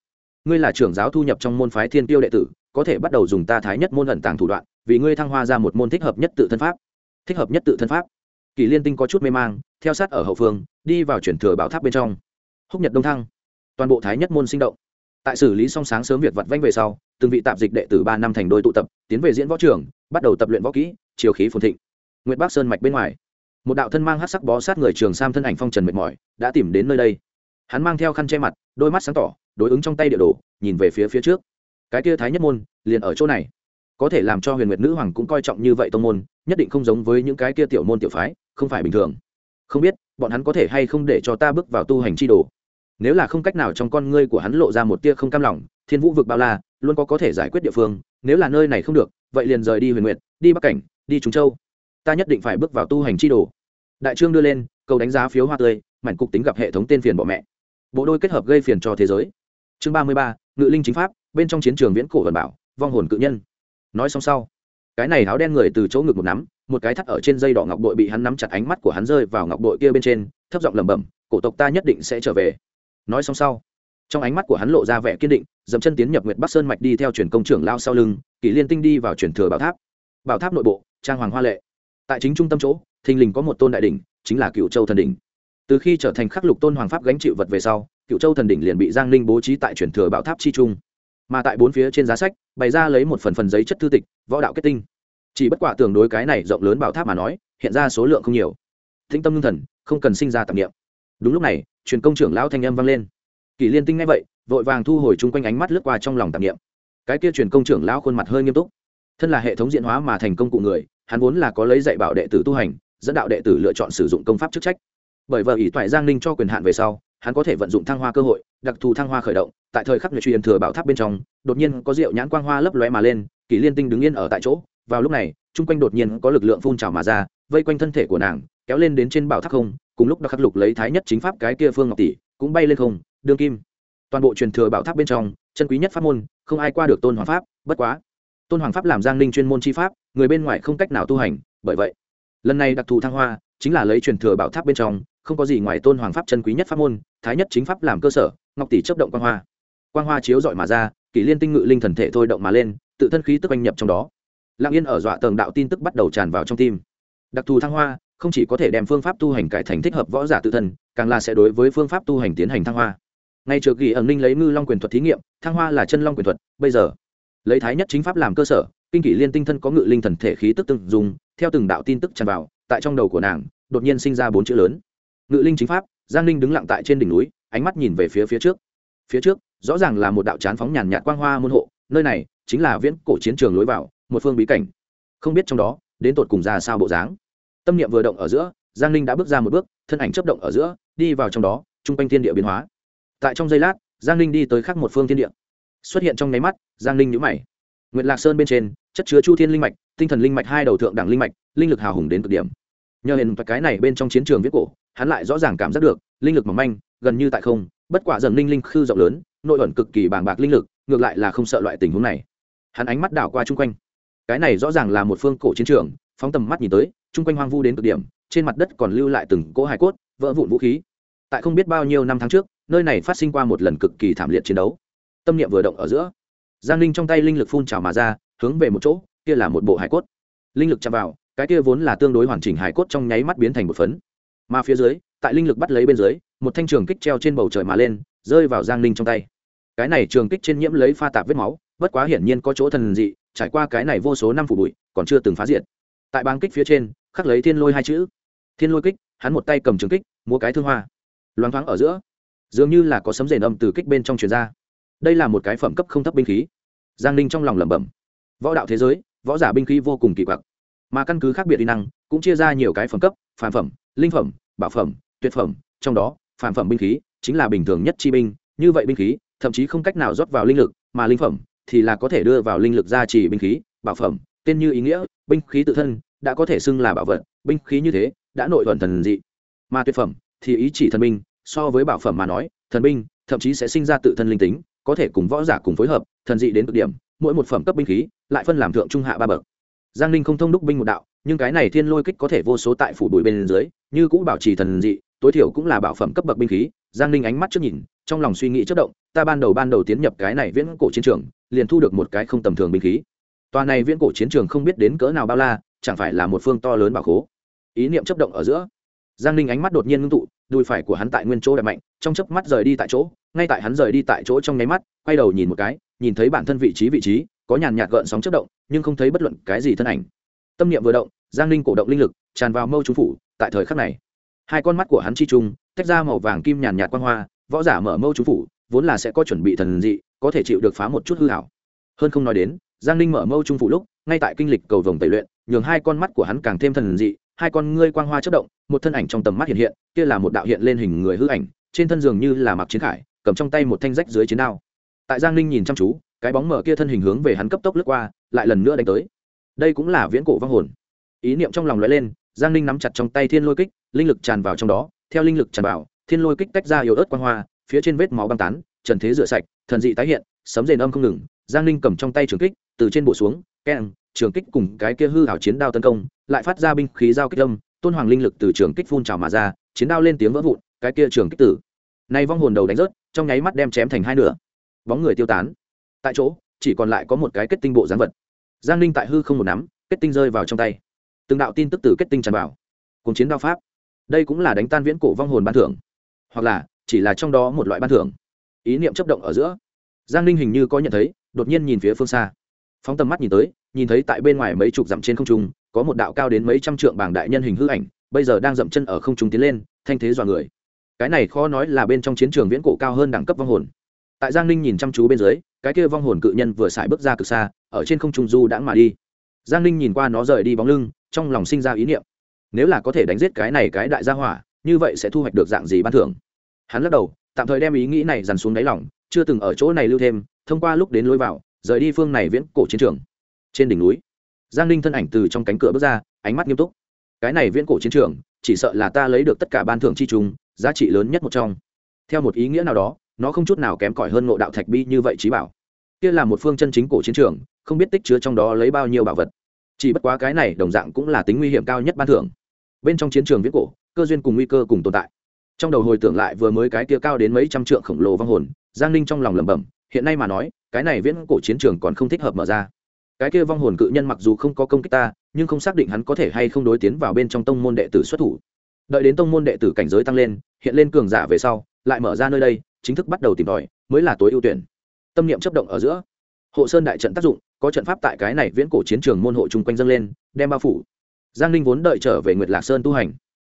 Ngươi là trưởng giáo thu nhập trong môn phái thiên tiêu đệ tử, có thể bắt đầu dùng ta thái nhất môn ẩn tàng thủ đoạn, vì ngươi thăng hoa ra một môn thích hợp nhất tự thân pháp. Thích hợp nhất tự thân pháp? Kỳ liên tinh có chút mê mang, theo sát ở hậu phương, đi vào chuyển thừa bảo tháp bên trong. Húc nhật đông thăng. Toàn bộ thái nhất môn sinh động. Tại xử lý xong sáng sớm việc vặt vanh về sau, từng vị tạp dịch đệ tử ba năm thành đôi tụ tập, tiến về diễn võ trường, bắt đầu tập luyện võ kỹ chiều khí phồn thịnh nguyễn bắc sơn mạch bên ngoài. Một đạo thân mang hát sắc bó sát người trường sam thân ảnh phong trần mệt mỏi, đã tìm đến nơi đây. Hắn mang theo khăn che mặt, đôi mắt sáng tỏ, đối ứng trong tay địa đồ, nhìn về phía phía trước. Cái kia thái nhất môn, liền ở chỗ này. Có thể làm cho huyền nguyệt nữ hoàng cũng coi trọng như vậy tông môn, nhất định không giống với những cái kia tiểu môn tiểu phái, không phải bình thường. Không biết, bọn hắn có thể hay không để cho ta bước vào tu hành chi đồ? Nếu là không cách nào trong con ngươi của hắn lộ ra một tia không cam lòng, thiên vũ vực bao la, luôn có có thể giải quyết địa phương, nếu là nơi này không được, vậy liền rời đi huyền nguyệt, đi bắc cảnh, đi trùng châu ta nhất định phải bước vào tu hành chi đồ. Đại trương đưa lên, cầu đánh giá phiếu hoa tươi, mảnh cục tính gặp hệ thống tên phiền bỏ mẹ. Bộ đôi kết hợp gây phiền cho thế giới. Chương ba mươi ba, ngự linh chính pháp, bên trong chiến trường viễn cổ vần bảo, vong hồn cự nhân. Nói xong sau, cái này áo đen người từ chỗ ngực một nắm, một cái thắt ở trên dây đỏ ngọc bội bị hắn nắm chặt ánh mắt của hắn rơi vào ngọc bội kia bên trên, thấp giọng lẩm bẩm, cổ tộc ta nhất định sẽ trở về. Nói xong sau, trong ánh mắt của hắn lộ ra vẻ kiên định, dậm chân tiến nhập nguyệt bắc sơn mạch đi theo truyền công trưởng lao sau lưng, kỷ liên tinh đi vào truyền thừa bảo tháp. Bảo tháp nội bộ, trang hoàng hoa lệ tại chính trung tâm chỗ, thình lình có một tôn đại đỉnh, chính là cựu châu thần đỉnh. Từ khi trở thành khắc lục tôn hoàng pháp gánh chịu vật về sau cựu châu thần đỉnh liền bị giang ninh bố trí tại truyền thừa bảo tháp chi trung. Mà tại bốn phía trên giá sách, bày ra lấy một phần phần giấy chất thư tịch, võ đạo kết tinh. Chỉ bất quả tường đối cái này rộng lớn bảo tháp mà nói, hiện ra số lượng không nhiều. Thinh tâm ngưng thần, không cần sinh ra tạp nghiệm đúng lúc này, truyền công trưởng lão thanh âm vang lên. Kỷ liên tinh ngay vậy, vội vàng thu hồi chung quanh ánh mắt lướt qua trong lòng tạp nghiệm cái kia truyền công trưởng lão khuôn mặt hơi nghiêm túc. Thân là hệ thống diễn hóa mà thành công cụ người hắn vốn là có lấy dạy bảo đệ tử tu hành, dẫn đạo đệ tử lựa chọn sử dụng công pháp chức trách. Bởi vợ ỷ toại giang ninh cho quyền hạn về sau, hắn có thể vận dụng thăng hoa cơ hội, đặc thù thăng hoa khởi động, tại thời khắc nguyệt truyền thừa bảo tháp bên trong, đột nhiên có rượu nhãn quang hoa lấp lóe mà lên, kỷ liên tinh đứng yên ở tại chỗ, vào lúc này, chung quanh đột nhiên có lực lượng phun trào mà ra, vây quanh thân thể của nàng, kéo lên đến trên bảo tháp không, cùng lúc đó khắc lục lấy thái nhất chính pháp cái kia phương ngọc tỷ cũng bay lên không, đương kim. Toàn bộ truyền thừa bảo tháp bên trong, chân quý nhất pháp môn, không ai qua được tôn hoàng pháp, bất quá tôn hoàng pháp làm giang ninh chuyên môn chi pháp, người bên ngoài không cách nào tu hành, bởi vậy, lần này đặc thù thăng hoa, chính là lấy truyền thừa bảo tháp bên trong, không có gì ngoài tôn hoàng pháp chân quý nhất pháp môn, thái nhất chính pháp làm cơ sở, ngọc tỷ chấp động quang hoa. Quang hoa chiếu dọi mà ra, kỷ liên tinh ngự linh thần thể thôi động mà lên, tự thân khí tức anh nhập trong đó. Lặng yên ở dọa tầng đạo tin tức bắt đầu tràn vào trong tim. Đặc thù thăng hoa, không chỉ có thể đem phương pháp tu hành cải thành thích hợp võ giả tự thân, càng là sẽ đối với phương pháp tu hành tiến hành thăng hoa. Ngay trước kỳ ẩn ninh lấy ngư long quyền thuật thí nghiệm, thăng hoa là chân long quyền thuật, bây giờ lấy thái nhất chính pháp làm cơ sở, kinh kỷ liên tinh thân có ngự linh thần thể khí tức từng dùng theo từng đạo tin tức tràn vào, tại trong đầu của nàng, đột nhiên sinh ra bốn chữ lớn. Ngự linh chính pháp, giang ninh đứng lặng tại trên đỉnh núi, ánh mắt nhìn về phía phía trước. Phía trước, rõ ràng là một đạo chán phóng nhàn nhạt quang hoa môn hộ, nơi này chính là viễn cổ chiến trường lối vào, một phương bí cảnh. Không biết trong đó, đến tột cùng ra sao bộ dáng. Tâm niệm vừa động ở giữa, giang ninh đã bước ra một bước, thân ảnh chấp động ở giữa, đi vào trong đó t r u n g quanh thiên địa biến hóa. Tại trong giây lát, giang ninh đi tới khắc một phương thiên địa xuất hiện trong nháy mắt, giang ninh nhũ mày. Nguyện lạc sơn bên trên, chất chứa chu thiên linh mạch, tinh thần linh mạch hai đầu thượng đẳng linh mạch, linh lực hào hùng đến cực điểm. Nhờ hiện cái này bên trong chiến trường viết cổ, hắn lại rõ ràng cảm giác được, linh lực mỏng manh, gần như tại không, bất quả dần linh linh khư rộng lớn, nội ẩn cực kỳ bàng bạc linh lực, ngược lại là không sợ loại tình huống này. Hắn ánh mắt đảo qua chung quanh. Cái này rõ ràng là một phương cổ chiến trường, phóng tầm mắt nhìn tới, chung quanh hoang vu đến cực điểm, trên mặt đất còn lưu lại từng cỗ hải cốt, vỡ vụn vũ khí. Tại không biết bao nhiêu năm tháng trước, nơi này phát sinh qua một lần cực kỳ thảm liệt chiến đấu tâm niệm vừa động ở giữa. Giang linh trong tay linh lực phun trào mà ra, hướng về một chỗ, kia là một bộ hải cốt. Linh lực chạm vào, cái kia vốn là tương đối hoàn chỉnh hải cốt trong nháy mắt biến thành một phấn. Mà phía dưới, tại linh lực bắt lấy bên dưới, một thanh trường kích treo trên bầu trời mà lên, rơi vào giang linh trong tay. Cái này trường kích trên nhiễm lấy pha tạp vết máu, bất quá hiển nhiên có chỗ thần dị, trải qua cái này vô số năm phủ bụi, còn chưa từng phá diệt. Tại bang kích phía trên, khắc lấy thiên lôi hai chữ. Thiên lôi kích, hắn một tay cầm trường kích, múa cái thương hoa. Loáng thoáng ở giữa, dường như là có sấm rền âm từ kích bên trong truyền ra đây là một cái phẩm cấp không thấp binh khí. Giang ninh trong lòng lẩm bẩm. Võ đạo thế giới, võ giả binh khí vô cùng kỳ quặc. Mà căn cứ khác biệt kỹ năng, cũng chia ra nhiều cái phẩm cấp phản phẩm, linh phẩm, bảo phẩm, tuyệt phẩm, trong đó phản phẩm binh khí chính là bình thường nhất chi binh. Như vậy binh khí, thậm chí không cách nào rót vào linh lực, mà linh phẩm thì là có thể đưa vào linh lực gia trì binh khí, bảo phẩm. Tên như ý nghĩa, binh khí tự thân đã có thể xưng là bảo vật. Binh khí như thế đã nội thuận thần dị. Mà tuyệt phẩm thì ý chỉ thần binh, so với bảo phẩm mà nói, thần binh thậm chí sẽ sinh ra tự thân linh tính có thể cùng võ giả cùng phối hợp, thần dị đến cực điểm, mỗi một phẩm cấp binh khí, lại phân làm thượng trung hạ ba bậc. Giang ninh không thông đúc binh một đạo, nhưng cái này thiên lôi kích có thể vô số tại phủ đùi bên dưới, như cũng bảo trì thần dị, tối thiểu cũng là bảo phẩm cấp bậc binh khí. Giang ninh ánh mắt trước nhìn, trong lòng suy nghĩ chất động, ta ban đầu ban đầu tiến nhập cái này viễn cổ chiến trường, liền thu được một cái không tầm thường binh khí. Tòa này viễn cổ chiến trường không biết đến cỡ nào bao la, chẳng phải là một phương to lớn bảo khố. Ý niệm chất động ở giữa. Giang ninh ánh mắt đột nhiên ngưng tụ đùi phải của hắn tại nguyên chỗ đẹp mạnh, trong chớp mắt rời đi tại chỗ, ngay tại hắn rời đi tại chỗ trong nháy mắt, quay đầu nhìn một cái, nhìn thấy bản thân vị trí vị trí, có nhàn nhạt gợn sóng chất động, nhưng không thấy bất luận cái gì thân ảnh. Tâm niệm vừa động, giang ninh cổ động linh lực, tràn vào mâu trung phủ, tại thời khắc này, hai con mắt của hắn chi trung tách ra màu vàng kim nhàn nhạt quan hoa, võ giả mở mâu trung phủ, vốn là sẽ có chuẩn bị thần dị, có thể chịu được phá một chút hư hảo hơn không nói đến, giang ninh mở mâu trung phủ lúc, ngay tại kinh lịch cầu vồng tẩy luyện, nhường hai con mắt của hắn càng thêm thần dị hai con ngươi quang hoa chất động, một thân ảnh trong tầm mắt hiện hiện, kia là một đạo hiện lên hình người hư ảnh, trên thân giường như là mặc chiến khải, cầm trong tay một thanh rách dưới chiến đao. Tại giang ninh nhìn chăm chú, cái bóng mở kia thân hình hướng về hắn cấp tốc lướt qua, lại lần nữa đánh tới. Đây cũng là viễn cổ vong hồn. Ý niệm trong lòng lóe lên, giang ninh nắm chặt trong tay thiên lôi kích, linh lực tràn vào trong đó, theo linh lực tràn vào, thiên lôi kích tách ra yếu ớt quang hoa, phía trên vết máu băng tán, trần thế rửa sạch, thần dị tái hiện, sấm rền âm không ngừng. Giang ninh cầm trong tay trường kích, từ trên bộ xuống, keng trường kích cùng cái kia hư hảo chiến đao tấn công, lại phát ra binh khí giao kích âm, tôn hoàng linh lực từ trường kích phun trào mà ra, chiến đao lên tiếng vỡ vụn, cái kia trường kích tử. Nay vong hồn đầu đánh rớt, trong nháy mắt đem chém thành hai nửa. Bóng người tiêu tán. Tại chỗ, chỉ còn lại có một cái kết tinh bộ dáng vật. Giang ninh tại hư không một nắm, kết tinh rơi vào trong tay. Từng đạo tin tức từ kết tinh tràn vào. Cùng chiến đao pháp. Đây cũng là đánh tan viễn cổ vong hồn ban thưởng. Hoặc là, chỉ là trong đó một loại ban thưởng. Ý niệm chấp động ở giữa. Giang ninh hình như có nhận thấy, đột nhiên nhìn phía phương xa. Phóng tầm mắt nhìn tới nhìn thấy tại bên ngoài mấy chục dặm trên không trung, có một đạo cao đến mấy trăm trượng bảng đại nhân hình hư ảnh, bây giờ đang dậm chân ở không trung tiến lên, thanh thế dọa người. Cái này khó nói là bên trong chiến trường viễn cổ cao hơn đẳng cấp vong hồn. Tại giang ninh nhìn chăm chú bên dưới, cái kia vong hồn cự nhân vừa xài bước ra cực xa, ở trên không trung du đãng mà đi. Giang ninh nhìn qua nó rời đi bóng lưng, trong lòng sinh ra ý niệm. Nếu là có thể đánh giết cái này cái đại gia hỏa, như vậy sẽ thu hoạch được dạng gì ban thưởng? Hắn lắc đầu, tạm thời đem ý nghĩ này dằn xuống đáy lòng, chưa từng ở chỗ này lưu thêm, thông qua lúc đến lối vào, rời đi phương này viễn cổ chiến trường trên đỉnh núi. Giang ninh thân ảnh từ trong cánh cửa bước ra, ánh mắt nghiêm túc. Cái này viễn cổ chiến trường, chỉ sợ là ta lấy được tất cả ban thưởng chi trùng, giá trị lớn nhất một trong. Theo một ý nghĩa nào đó, nó không chút nào kém cỏi hơn ngộ đạo thạch bi như vậy trí bảo. Kia là một phương chân chính cổ chiến trường, không biết tích chứa trong đó lấy bao nhiêu bảo vật. Chỉ bất quá cái này đồng dạng cũng là tính nguy hiểm cao nhất ban thưởng. Bên trong chiến trường viễn cổ, cơ duyên cùng nguy cơ cùng tồn tại. Trong đầu hồi tưởng lại vừa mới cái kia cao đến mấy trăm trượng khổng lồ vong hồn, giang ninh trong lòng lẩm bẩm, hiện nay mà nói, cái này viễn cổ chiến trường còn không thích hợp mở ra cái kia vong hồn cự nhân mặc dù không có công kích ta, nhưng không xác định hắn có thể hay không đối tiến vào bên trong tông môn đệ tử xuất thủ. Đợi đến tông môn đệ tử cảnh giới tăng lên, hiện lên cường giả về sau, lại mở ra nơi đây, chính thức bắt đầu tìm tòi, mới là tối ưu tuyển. Tâm niệm chấp động ở giữa. Hộ sơn đại trận tác dụng, có trận pháp tại cái này viễn cổ chiến trường môn hộ chung quanh dâng lên, đem bao phủ. Giang ninh vốn đợi trở về nguyệt lạc sơn tu hành.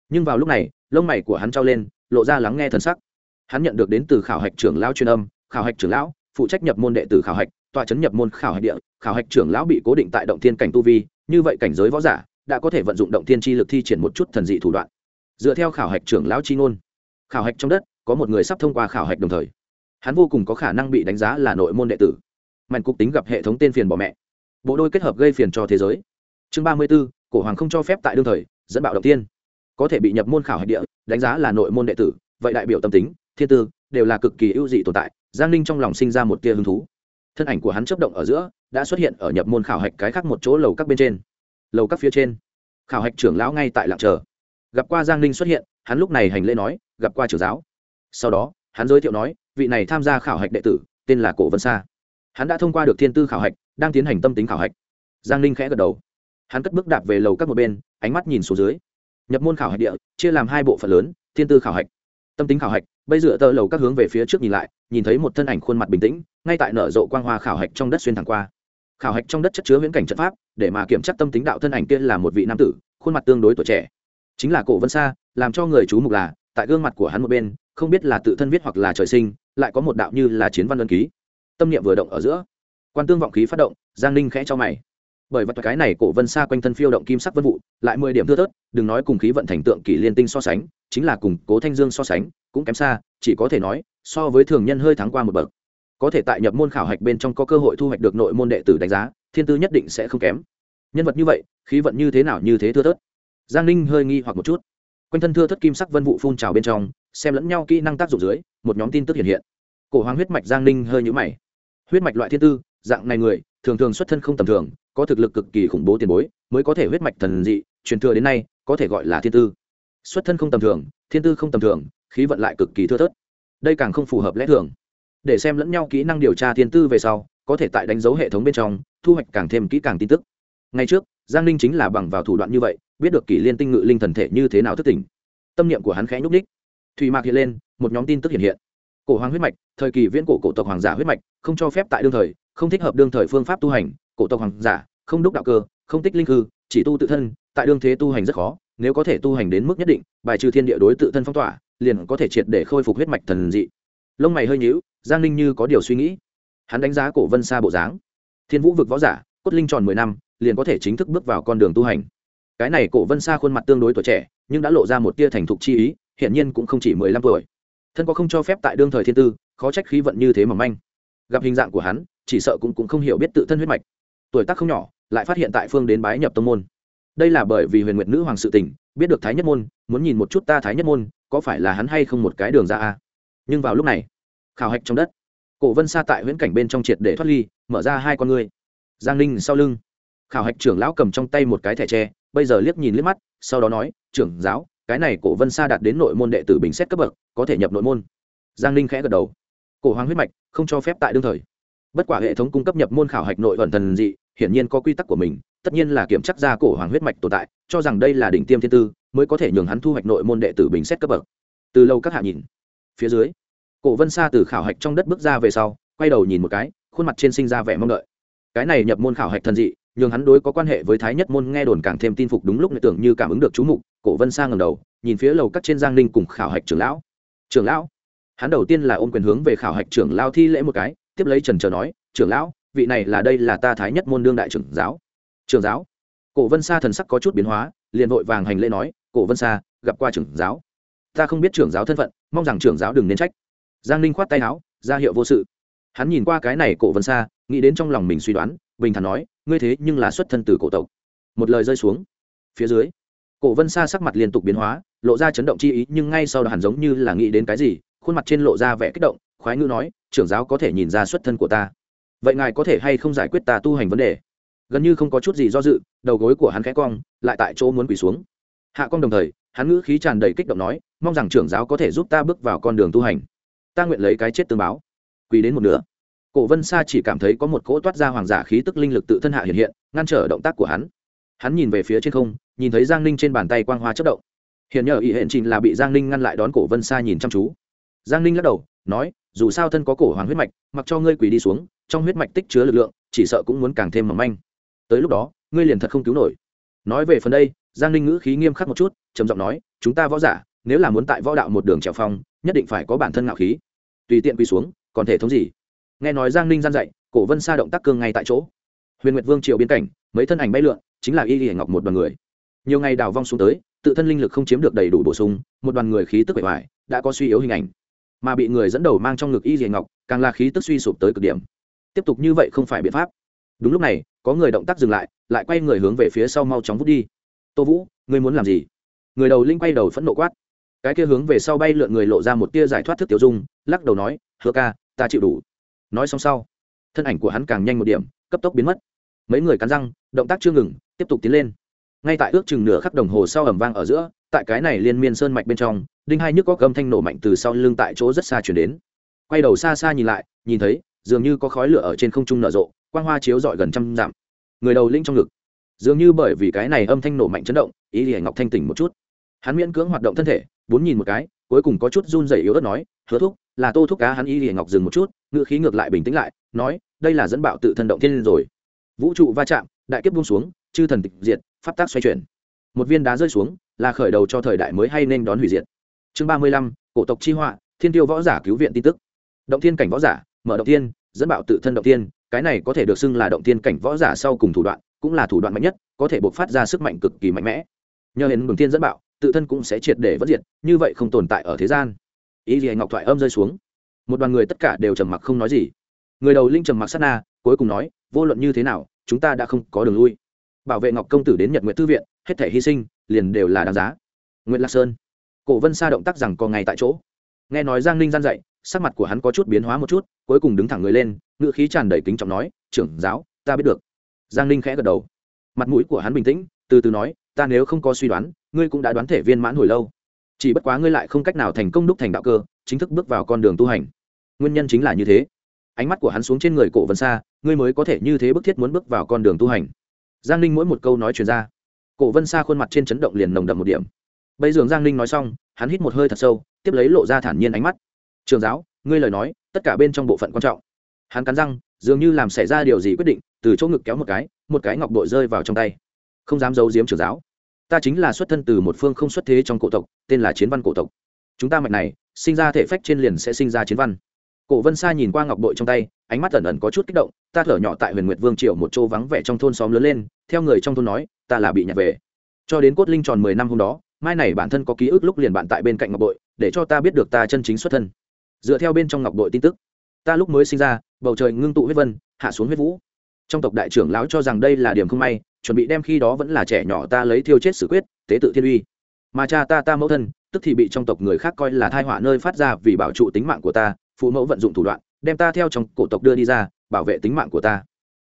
Nhưng vào lúc này, lông mày của hắn trao lên, lộ ra lắng nghe thần sắc. Hắn nhận được đến từ khảo hạch trưởng lão truyền âm, khảo hạch trưởng lão phụ trách nhập môn đệ tử khảo hạch tòa chấn nhập môn khảo hạch địa, khảo hạch trưởng lão bị cố định tại động thiên cảnh tu vi, như vậy cảnh giới võ giả đã có thể vận dụng động thiên chi lực thi triển một chút thần dị thủ đoạn. Dựa theo khảo hạch trưởng lão chi ngôn, khảo hạch trong đất có một người sắp thông qua khảo hạch đồng thời, hắn vô cùng có khả năng bị đánh giá là nội môn đệ tử. Mạnh cục tính gặp hệ thống tên phiền bỏ mẹ. Bộ đôi kết hợp gây phiền cho thế giới. Chương ba mươi b ố cổ hoàng không cho phép tại đương thời, dẫn bạo động tiên có thể bị nhập môn khảo hạch địa, đánh giá là nội môn đệ tử, vậy đại biểu tâm tính, thiên tư đều là cực kỳ ưu dị tồn tại giang ninh trong lòng sinh ra một tia hứng thú. Thân ảnh của hắn chấp động ở giữa, đã xuất hiện ở nhập môn khảo hạch cái khác một chỗ lầu các bên trên. Lầu các phía trên. Khảo hạch trưởng lão ngay tại lạng chờ. Gặp qua giang ninh xuất hiện, hắn lúc này hành lễ nói, gặp qua trưởng giáo. Sau đó, hắn giới thiệu nói, vị này tham gia khảo hạch đệ tử, tên là cổ vân sa. Hắn đã thông qua được thiên tư khảo hạch, đang tiến hành tâm tính khảo hạch. Giang ninh khẽ gật đầu. Hắn cất bước đạp về lầu các một bên, ánh mắt nhìn xuống dưới. Nhập môn khảo hạch địa, chia làm hai bộ phận lớn, thiên tư khảo hạch tâm tính khảo hạch, bây dựa tờ lầu các hướng về phía trước nhìn lại, nhìn thấy một thân ảnh khuôn mặt bình tĩnh, ngay tại nở rộ quang hoa khảo hạch trong đất xuyên thẳng qua. Khảo hạch trong đất chất chứa viễn cảnh trận pháp, để mà kiểm tra tâm tính đạo thân ảnh kia là một vị nam tử, khuôn mặt tương đối tuổi trẻ. Chính là cổ vân sa, làm cho người chú mục là, tại gương mặt của hắn một bên, không biết là tự thân viết hoặc là trời sinh, lại có một đạo như là chiến văn ân ký. Tâm niệm vừa động ở giữa, quan tương vọng khí phát động, giang ninh khẽ cho mày bởi vật cái này cổ vân xa quanh thân phiêu động kim sắc vân vụ, lại mười điểm thưa thớt, đừng nói cùng khí vận thành tượng kỷ liên tinh so sánh, chính là cùng cố thanh dương so sánh, cũng kém xa, chỉ có thể nói, so với thường nhân hơi thắng qua một bậc. Có thể tại nhập môn khảo hạch bên trong có cơ hội thu hoạch được nội môn đệ tử đánh giá, thiên tư nhất định sẽ không kém. Nhân vật như vậy, khí vận như thế nào như thế thưa thớt. Giang ninh hơi nghi hoặc một chút. Quanh thân thưa thất kim sắc vân vụ phun trào bên trong, xem lẫn nhau kỹ năng tác dụng dưới, một nhóm tin tức hiện hiện. Cổ hoàng huyết mạch giang ninh hơi nhũ mày. Huyết mạch loại thiên tư, dạng này người, thường thường xuất thân không tầm thường có thực lực cực kỳ khủng bố tiền bối, mới có thể huyết mạch thần dị, truyền thừa đến nay, có thể gọi là thiên tư. Xuất thân không tầm thường, thiên tư không tầm thường, khí vận lại cực kỳ thưa thớt. Đây càng không phù hợp lẽ thường. Để xem lẫn nhau kỹ năng điều tra thiên tư về sau, có thể tại đánh dấu hệ thống bên trong, thu hoạch càng thêm kỹ càng tin tức. Ngay trước, giang ninh chính là bằng vào thủ đoạn như vậy, biết được kỷ liên tinh ngự linh thần thể như thế nào thức tỉnh. Tâm niệm của hắn khẽ nhúc ních thủy mạc hiện lên, một nhóm tin tức hiện hiện. Cổ hoàng huyết mạch, thời kỳ viễn cổ cổ tộc hoàng giả huyết mạch, không cho phép tại đương thời, không thích hợp đương thời phương pháp tu hành, cổ tộc hoàng giả không đúc đạo cơ không tích linh hư chỉ tu tự thân tại đương thế tu hành rất khó nếu có thể tu hành đến mức nhất định bài trừ thiên địa đối tự thân phong tỏa liền có thể triệt để khôi phục huyết mạch thần dị. Lông mày hơi nhíu giang ninh như có điều suy nghĩ. Hắn đánh giá cổ vân xa bộ dáng. Thiên vũ vực võ giả cốt linh tròn mười năm liền có thể chính thức bước vào con đường tu hành. Cái này cổ vân xa khuôn mặt tương đối tuổi trẻ nhưng đã lộ ra một tia thành thục chi ý hiện nhiên cũng không chỉ mười lăm tuổi. Thân có không cho phép tại đương thời thiên tư khó trách khí vận như thế mà manh. Gặp hình dạng của hắn chỉ sợ cũng, cũng không hiểu biết tự thân huyết mạch. Tuổi tác không nhỏ lại phát hiện tại phương đến bái nhập tông môn. Đây là bởi vì huyền nguyệt nữ hoàng sự tình, biết được thái nhất môn, muốn nhìn một chút ta thái nhất môn, có phải là hắn hay không một cái đường ra a? Nhưng vào lúc này, khảo hạch trong đất, cổ vân xa tại huyễn cảnh bên trong triệt để thoát ly, mở ra hai con ngươi. Giang ninh sau lưng, khảo hạch trưởng lão cầm trong tay một cái thẻ tre, bây giờ liếc nhìn liếc mắt, sau đó nói, trưởng giáo, cái này cổ vân xa đạt đến nội môn đệ tử bình xét cấp bậc, có thể nhập nội môn. Giang ninh khẽ gật đầu. Cổ hoàng huyết mạch, không cho phép tại đương thời. Bất quả hệ thống cung cấp nhập môn khảo hạch nội vận thần dị hiển nhiên có quy tắc của mình, tất nhiên là kiểm chắc ra cổ hoàng huyết mạch tồn tại, cho rằng đây là đỉnh tiêm thiên tư, mới có thể nhường hắn thu hoạch nội môn đệ tử bình xét cấp bậc. Từ lâu các hạ nhìn, phía dưới, cổ vân sa từ khảo hạch trong đất bước ra về sau, quay đầu nhìn một cái, khuôn mặt trên sinh ra vẻ mong đợi. Cái này nhập môn khảo hạch thần dị, nhường hắn đối có quan hệ với thái nhất môn nghe đồn càng thêm tin phục đúng lúc tưởng như cảm ứng được chú mục, cổ vân sa ngầm đầu, nhìn phía lầu các trên giang ninh cùng khảo hạch trưởng lão. Trưởng lão? Hắn đầu tiên là ôm quyền hướng về khảo hạch trưởng lao thi lễ một cái, tiếp lấy trần trờ nói, trưởng lão vị này là đây là ta thái nhất môn đương đại trưởng giáo. Trưởng giáo? Cổ vân sa thần sắc có chút biến hóa, liền vội vàng hành lễ nói, cổ vân sa, gặp qua trưởng giáo. Ta không biết trưởng giáo thân phận, mong rằng trưởng giáo đừng nên trách. Giang ninh khoát tay áo, ra hiệu vô sự. Hắn nhìn qua cái này cổ vân sa, nghĩ đến trong lòng mình suy đoán, bình thản nói, ngươi thế nhưng là xuất thân từ cổ tộc. Một lời rơi xuống. Phía dưới, cổ vân sa sắc mặt liên tục biến hóa, lộ ra chấn động chi ý, nhưng ngay sau đó hẳn giống như là nghĩ đến cái gì, khuôn mặt trên lộ ra vẻ kích động, khoái ngữ nói, trưởng giáo có thể nhìn ra xuất thân của ta vậy ngài có thể hay không giải quyết ta tu hành vấn đề? Gần như không có chút gì do dự, đầu gối của hắn khẽ cong, lại tại chỗ muốn quỳ xuống. Hạ cong đồng thời, hắn ngữ khí tràn đầy kích động nói, mong rằng trưởng giáo có thể giúp ta bước vào con đường tu hành. Ta nguyện lấy cái chết tương báo. Quỳ đến một nửa. Cổ vân sa chỉ cảm thấy có một cỗ toát ra hoàng giả khí tức linh lực tự thân hạ hiện hiện, ngăn trở động tác của hắn. Hắn nhìn về phía trên không, nhìn thấy giang ninh trên bàn tay quang hoa chất động. Hiện nhờ ý hẹn trình là bị giang ninh ngăn lại đón cổ vân sa nhìn chăm chú. Giang ninh lắc đầu, nói, dù sao thân có cổ hoàng huyết mạch, mặc cho ngươi quỳ đi xuống trong huyết mạch tích chứa lực lượng, chỉ sợ cũng muốn càng thêm mỏng manh. Tới lúc đó, ngươi liền thật không cứu nổi. Nói về phần đây, giang ninh ngữ khí nghiêm khắc một chút, trầm giọng nói, chúng ta võ giả, nếu là muốn tại võ đạo một đường trèo phong, nhất định phải có bản thân ngạo khí. Tùy tiện quỳ xuống, còn thể thống gì? Nghe nói giang ninh gian dạy, cổ vân sa động tác cương ngay tại chỗ. Huyền nguyệt vương triều biến cảnh, mấy thân ảnh bay lượn, chính là y y ngọc một đoàn người. Nhiều ngày đào vong xuống tới, tự thân linh lực không chiếm được đầy đủ bổ sung, một đoàn người khí tức bề ngoài đã có suy yếu hình ảnh. Mà bị người dẫn đầu mang trong ngực y y ngọc, càng là khí tức suy sụp tới cực điểm tiếp tục như vậy không phải biện pháp. Đúng lúc này, có người động tác dừng lại lại quay người hướng về phía sau mau chóng vút đi. Tô vũ, ngươi muốn làm gì? Người đầu linh quay đầu phẫn nộ quát. Cái kia hướng về sau bay lượn người lộ ra một tia giải thoát thức tiểu dung, lắc đầu nói, hứa ca, ta chịu đủ. Nói xong sau, thân ảnh của hắn càng nhanh một điểm, cấp tốc biến mất. Mấy người cắn răng, động tác chưa ngừng, tiếp tục tiến lên. Ngay tại ước chừng nửa khắc đồng hồ sau ẩm vang ở giữa, tại cái này liên miên sơn mạch bên trong, đinh hai nhức có gầm thanh nổ mạnh từ sau lưng tại chỗ rất xa chuyển đến. Quay đầu xa xa nhìn lại, nhìn thấy dường như có khói lửa ở trên không trung nở rộ, quang hoa chiếu rọi gần trăm dặm. Người đầu linh trong ngực. Dường như bởi vì cái này âm thanh nổ mạnh chấn động, ý thì ngọc thanh tỉnh một chút. Hắn miễn cưỡng hoạt động thân thể, bốn nhìn một cái, cuối cùng có chút run rẩy yếu ớt nói, hứa thúc, là tô thúc cá. Hắn ý liền ngọc dừng một chút ngựa khí ngược lại bình tĩnh lại, nói, đây là dẫn bạo tự thân động thiên lên rồi. Vũ trụ va chạm, đại kiếp buông xuống, chư thần tịch diệt, pháp tác xoay chuyển. Một viên đá rơi xuống, là khởi đầu cho thời đại mới hay nên đón hủy diệt. Chương ba mươi lăm, cổ tộc chi họa, thiên tiêu võ giả cứu viện tin tức. Động thiên cảnh võ giả, mở động thiên dẫn bạo tự thân động tiên, cái này có thể được xưng là động tiên cảnh võ giả sau cùng thủ đoạn cũng là thủ đoạn mạnh nhất có thể buộc phát ra sức mạnh cực kỳ mạnh mẽ. Nhờ đến đường tiên dẫn bạo tự thân cũng sẽ triệt để vất diệt như vậy không tồn tại ở thế gian. Ý gì ngọc thoại âm rơi xuống. Một đoàn người tất cả đều trầm mặc không nói gì. Người đầu linh trầm mặc sát na cuối cùng nói vô luận như thế nào chúng ta đã không có đường lui. Bảo vệ ngọc công tử đến nhật nguyện thư viện hết thể hy sinh liền đều là đáng giá. Nguyễn lạc sơn. Cổ vân sa động tác rằng có ngày tại chỗ. Nghe nói giang ninh gian dạy sắc mặt của hắn có chút biến hóa một chút, cuối cùng đứng thẳng người lên ngựa khí tràn đầy kính trọng nói, trưởng giáo, ta biết được. Giang ninh khẽ gật đầu. Mặt mũi của hắn bình tĩnh, từ từ nói, ta nếu không có suy đoán, ngươi cũng đã đoán thể viên mãn hồi lâu. Chỉ bất quá ngươi lại không cách nào thành công đúc thành đạo cơ, chính thức bước vào con đường tu hành. Nguyên nhân chính là như thế. Ánh mắt của hắn xuống trên người cổ vân xa ngươi mới có thể như thế bức thiết muốn bước vào con đường tu hành. Giang ninh mỗi một câu nói chuyển ra. Cổ vân xa khuôn mặt trên chấn động liền nồng đậm một điểm. Bây giờ giang ninh nói xong, hắn hít một hơi thật sâu, tiếp lấy lộ ra thản nhiên ánh mắt trường giáo, ngươi lời nói, tất cả bên trong bộ phận quan trọng. Hắn cắn răng, dường như làm xảy ra điều gì quyết định, từ chỗ ngực kéo một cái một cái ngọc bội rơi vào trong tay. Không dám giấu giếm trường giáo. Ta chính là xuất thân từ một phương không xuất thế trong cổ tộc, tên là chiến văn cổ tộc. Chúng ta mạch này, sinh ra thể phách trên liền sẽ sinh ra chiến văn. Cổ vân sa nhìn qua ngọc bội trong tay, ánh mắt ẩn ẩn có chút kích động, ta thở nhỏ tại huyền nguyệt vương triều một chỗ vắng vẻ trong thôn xóm lớn lên, theo người trong thôn nói, ta là bị nhặt về. Cho đến cốt linh tròn mười năm hôm đó, mai này bản thân có ký ức lúc liền bạn tại bên cạnh ngọc bội để cho ta biết được ta chân chính xuất thân dựa theo bên trong ngọc bội tin tức. Ta lúc mới sinh ra, bầu trời ngưng tụ huyết vân, hạ xuống huyết vũ. Trong tộc đại trưởng lão cho rằng đây là điểm không may, chuẩn bị đem khi đó vẫn là trẻ nhỏ ta lấy thiêu chết xử quyết, tế tự thiên uy. Mà cha ta ta mẫu thân, tức thì bị trong tộc người khác coi là thai họa nơi phát ra vì bảo trụ tính mạng của ta, phụ mẫu vận dụng thủ đoạn, đem ta theo trong cổ tộc đưa đi ra, bảo vệ tính mạng của ta.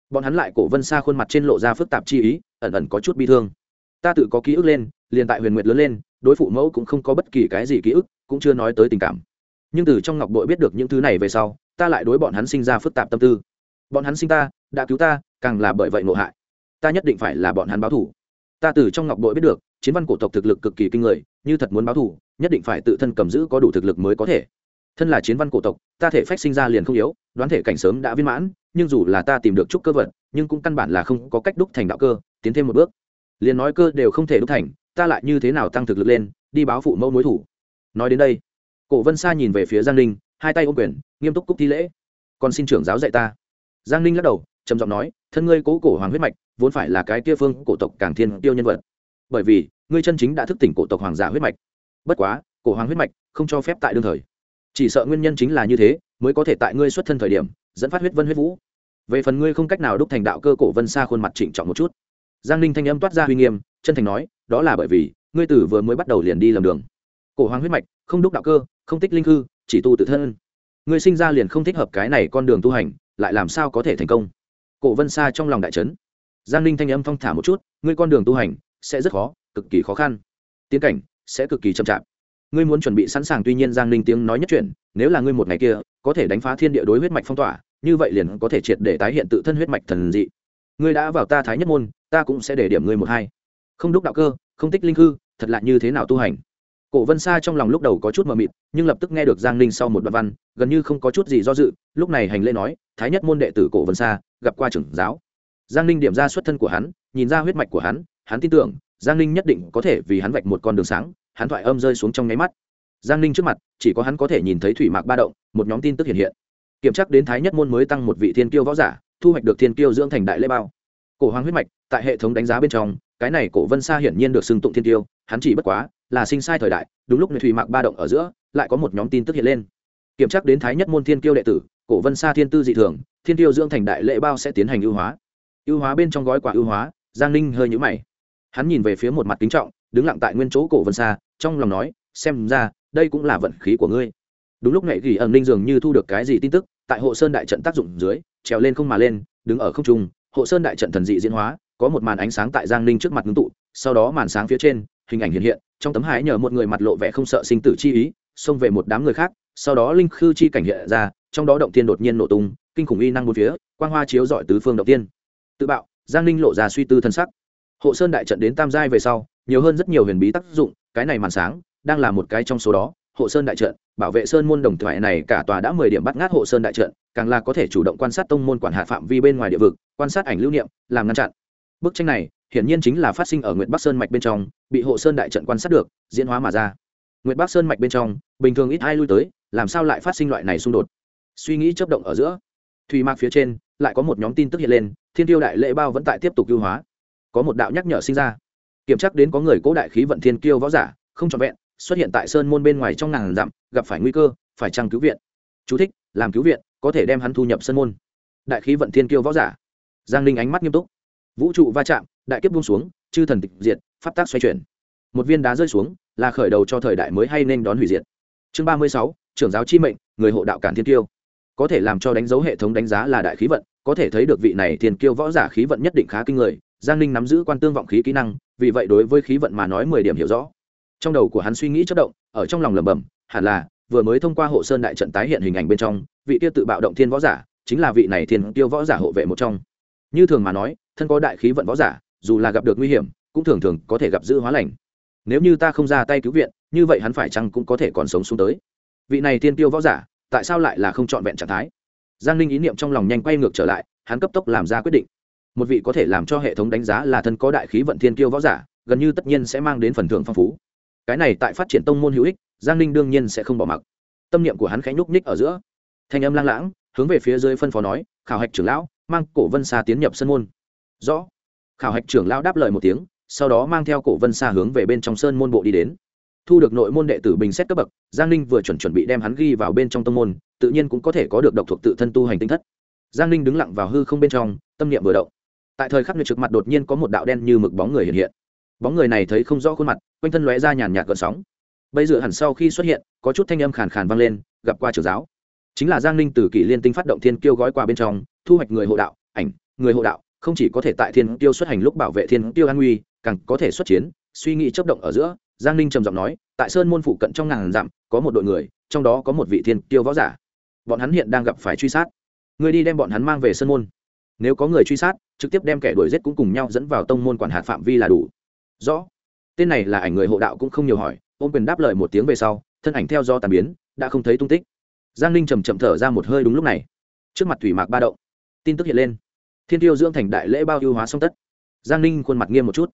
Bọn hắn lại cổ vân xa khuôn mặt trên lộ ra phức tạp chi ý, ẩn ẩn có chút bi thương. Ta tự có ký ức lên, liền tại huyền nguyệt lớn lên, đối phụ mẫu cũng không có bất kỳ cái gì ký ức, cũng chưa nói tới tình cảm nhưng từ trong ngọc bội biết được những thứ này về sau, ta lại đối bọn hắn sinh ra phức tạp tâm tư. Bọn hắn sinh ta, đã cứu ta, càng là bởi vậy ngộ hại. Ta nhất định phải là bọn hắn báo thủ ta từ trong ngọc bội biết được, chiến văn cổ tộc thực lực cực kỳ kinh người, như thật muốn báo thủ nhất định phải tự thân cầm giữ có đủ thực lực mới có thể. Thân là chiến văn cổ tộc, ta thể phách sinh ra liền không yếu, đoán thể cảnh sớm đã viên mãn, nhưng dù là ta tìm được chút cơ vật, nhưng cũng căn bản là không có cách đúc thành đạo cơ, tiến thêm một bước. Liền nói cơ đều không thể đúc thành, ta lại như thế nào tăng thực lực lên, đi báo phụ mẫu mối thủ. Nói đến đây cổ vân sa nhìn về phía giang ninh, hai tay ôm quyền, nghiêm túc cúc thi lễ. Còn xin trưởng giáo dạy ta. Giang ninh lắc đầu, trầm giọng nói, thân ngươi cố cổ hoàng huyết mạch, vốn phải là cái kia phương cổ tộc càng thiên tiêu nhân vật. Bởi vì, ngươi chân chính đã thức tỉnh cổ tộc hoàng giả huyết mạch. Bất quá, cổ hoàng huyết mạch không cho phép tại đương thời. Chỉ sợ nguyên nhân chính là như thế, mới có thể tại ngươi xuất thân thời điểm, dẫn phát huyết vân huyết vũ. Về phần ngươi không cách nào đúc thành đạo cơ cổ vân xa khuôn mặt trịnh trọng một chút. Giang ninh thanh âm toát ra uy nghiêm, chân thành nói, đó là bởi vì, ngươi tử vừa mới bắt đầu liền đi lầm đường. Cổ hoàng huyết mạch không đúc đạo cơ không tích linh hư, chỉ tu tự thân. Ngươi sinh ra liền không thích hợp cái này con đường tu hành, lại làm sao có thể thành công? Cổ vân xa trong lòng đại trấn giang ninh thanh âm thong thả một chút, ngươi con đường tu hành sẽ rất khó, cực kỳ khó khăn. Tiến cảnh sẽ cực kỳ chậm chạp. Ngươi muốn chuẩn bị sẵn sàng, tuy nhiên giang ninh tiếng nói nhất chuyện nếu là ngươi một ngày kia có thể đánh phá thiên địa đối huyết mạch phong tỏa, như vậy liền có thể triệt để tái hiện tự thân huyết mạch thần dị. Ngươi đã vào ta thái nhất môn, ta cũng sẽ để điểm ngươi một hai. Không đúc đạo cơ, không tích linh hư, thật lạ như thế nào tu hành? Cổ vân sa trong lòng lúc đầu có chút mờ mịt, nhưng lập tức nghe được giang ninh sau một đoạn văn, gần như không có chút gì do dự, lúc này hành lễ nói, thái nhất môn đệ tử cổ vân sa, gặp qua trưởng giáo. Giang ninh điểm ra xuất thân của hắn, nhìn ra huyết mạch của hắn hắn tin tưởng, giang ninh nhất định có thể vì hắn vạch một con đường sáng, hắn thoại âm rơi xuống trong nháy mắt. Giang ninh trước mặt, chỉ có hắn có thể nhìn thấy thủy mạc ba động, một nhóm tin tức hiện hiện. Kiểm tra đến thái nhất môn mới tăng một vị thiên kiêu võ giả, thu hoạch được thiên kiêu dưỡng thành đại lễ bao. Cổ hoàng huyết mạch, tại hệ thống đánh giá bên trong, cái này cổ vân sa hiển nhiên được xưng tụng thiên kiêu, hắn chỉ bất quá là sinh sai thời đại, đúng lúc này thủy mạc ba động ở giữa, lại có một nhóm tin tức hiện lên. Kiểm tra đến thái nhất môn thiên kiêu đệ tử, cổ vân sa thiên tư dị thường, thiên Tiêu dưỡng thành đại lễ bao sẽ tiến hành ưu hóa. Ưu hóa bên trong gói quả ưu hóa, giang ninh hơi nhũ mày. Hắn nhìn về phía một mặt kính trọng, đứng lặng tại nguyên chỗ cổ vân sa, trong lòng nói, xem ra, đây cũng là vận khí của ngươi. Đúng lúc này ghi ẩn ninh dường như thu được cái gì tin tức, tại hộ sơn đại trận tác dụng dưới, trèo lên không mà lên, đứng ở không trung, hộ sơn đại trận thần dị diễn hóa, có một màn ánh sáng tại giang ninh trước mặt ngưng tụ, sau đó màn sáng phía trên hình ảnh hiện hiện, trong tấm hải nhờ một người mặt lộ vẻ không sợ sinh tử chi ý, xông về một đám người khác, sau đó linh khư chi cảnh hiện ra, trong đó động tiên đột nhiên nổ tung, kinh khủng y năng một phía, quang hoa chiếu dọi tứ phương động tiên tự bạo, giang ninh lộ ra suy tư thân sắc. Hộ sơn đại trận đến tam giai về sau, nhiều hơn rất nhiều huyền bí tác dụng, cái này màn sáng đang là một cái trong số đó. Hộ sơn đại trận, bảo vệ sơn môn đồng thoại này cả tòa đã mười điểm bắt ngát hộ sơn đại trận, càng là có thể chủ động quan sát tông môn quản hạt phạm vi bên ngoài địa vực, quan sát ảnh lưu niệm, làm ngăn chặn. Bức tranh này hiển nhiên chính là phát sinh ở nguyệt bắc sơn mạch bên trong bị hộ sơn đại trận quan sát được diễn hóa mà ra. Nguyệt bắc sơn mạch bên trong bình thường ít ai lui tới làm sao lại phát sinh loại này xung đột? Suy nghĩ chớp động ở giữa thủy mạc phía trên lại có một nhóm tin tức hiện lên thiên tiêu đại lễ bao vẫn tại tiếp tục lưu hóa. Có một đạo nhắc nhở sinh ra. Kiểm tra đến có người cố đại khí vận thiên kiêu võ giả không trọn vẹn xuất hiện tại sơn môn bên ngoài trong ngàn dặm gặp phải nguy cơ phải chăng cứu viện? Chú thích, làm cứu viện có thể đem hắn thu nhập sơn môn. Đại khí vận thiên kiêu võ giả. Giang linh ánh mắt nghiêm túc. Vũ trụ va chạm đại kiếp buông xuống, chư thần tịch diệt, pháp tác xoay chuyển. Một viên đá rơi xuống, là khởi đầu cho thời đại mới hay nên đón hủy diệt. Chương ba mươi sáu, trưởng giáo chi mệnh, người hộ đạo cản thiên kiêu. Có thể làm cho đánh dấu hệ thống đánh giá là đại khí vận, có thể thấy được vị này thiên kiêu võ giả khí vận nhất định khá kinh người, giang ninh nắm giữ quan tương vọng khí kỹ năng, vì vậy đối với khí vận mà nói mười điểm hiểu rõ. Trong đầu của hắn suy nghĩ chất động, ở trong lòng lẩm bẩm, hẳn là vừa mới thông qua hộ sơn đại trận tái hiện hình ảnh bên trong, vị tiêu tự bạo động thiên võ giả chính là vị này thiên tiêu võ giả hộ vệ một trong. Như thường mà nói, thân có đại khí vận võ giả dù là gặp được nguy hiểm, cũng thường thường có thể gặp giữ hóa lành. Nếu như ta không ra tay cứu viện, như vậy hắn phải chăng cũng có thể còn sống xuống tới? Vị này thiên tiêu võ giả, tại sao lại là không trọn vẹn trạng thái? Giang ninh ý niệm trong lòng nhanh quay ngược trở lại, hắn cấp tốc làm ra quyết định. Một vị có thể làm cho hệ thống đánh giá là thân có đại khí vận thiên tiêu võ giả, gần như tất nhiên sẽ mang đến phần thưởng phong phú. Cái này tại phát triển tông môn hữu ích, giang ninh đương nhiên sẽ không bỏ mặc. Tâm niệm của hắn khẽ nhúc ních ở giữa. Thanh âm lang lãng, hướng về phía dưới phân phó nói, khảo hạch trưởng lão, mang cổ vân xa tiến nhập sân môn. Rõ khảo hạch trưởng lão đáp lời một tiếng, sau đó mang theo cổ vân xa hướng về bên trong sơn môn bộ đi đến. Thu được nội môn đệ tử bình xét cấp bậc, giang ninh vừa chuẩn chuẩn bị đem hắn ghi vào bên trong tông môn, tự nhiên cũng có thể có được độc thuộc tự thân tu hành tinh thất. Giang ninh đứng lặng vào hư không bên trong, tâm niệm vừa động. Tại thời khắc nguyệt trực mặt đột nhiên có một đạo đen như mực bóng người hiện hiện. Bóng người này thấy không rõ khuôn mặt, quanh thân lóe ra nhàn nhạt gợn sóng. Bây giờ hẳn sau khi xuất hiện, có chút thanh âm khàn khàn vang lên, gặp qua trưởng giáo. Chính là giang ninh từ kỷ liên tinh phát động thiên kêu gói qua bên trong, thu hoạch người hộ đạo, ảnh, người hộ đạo không chỉ có thể tại thiên tiêu xuất hành lúc bảo vệ thiên tiêu an nguy, càng có thể xuất chiến, suy nghĩ chấp động ở giữa, giang ninh trầm giọng nói, tại sơn môn phụ cận trong ngàn dặm, có một đội người, trong đó có một vị thiên tiêu võ giả. Bọn hắn hiện đang gặp phải truy sát. Người đi đem bọn hắn mang về sơn môn. Nếu có người truy sát, trực tiếp đem kẻ đuổi giết cũng cùng nhau dẫn vào tông môn quản hạt phạm vi là đủ. Rõ. Tên này là ảnh người hộ đạo cũng không nhiều hỏi, ôm quyền đáp lời một tiếng về sau, thân ảnh theo do tàn biến, đã không thấy tung tích. Giang ninh trầm chậm thở ra một hơi đúng lúc này. Trước mặt thủy mạc ba động, tin tức hiện lên thiên tiêu dưỡng thành đại lễ bao ưu hóa song tất. Giang ninh khuôn mặt nghiêm một chút.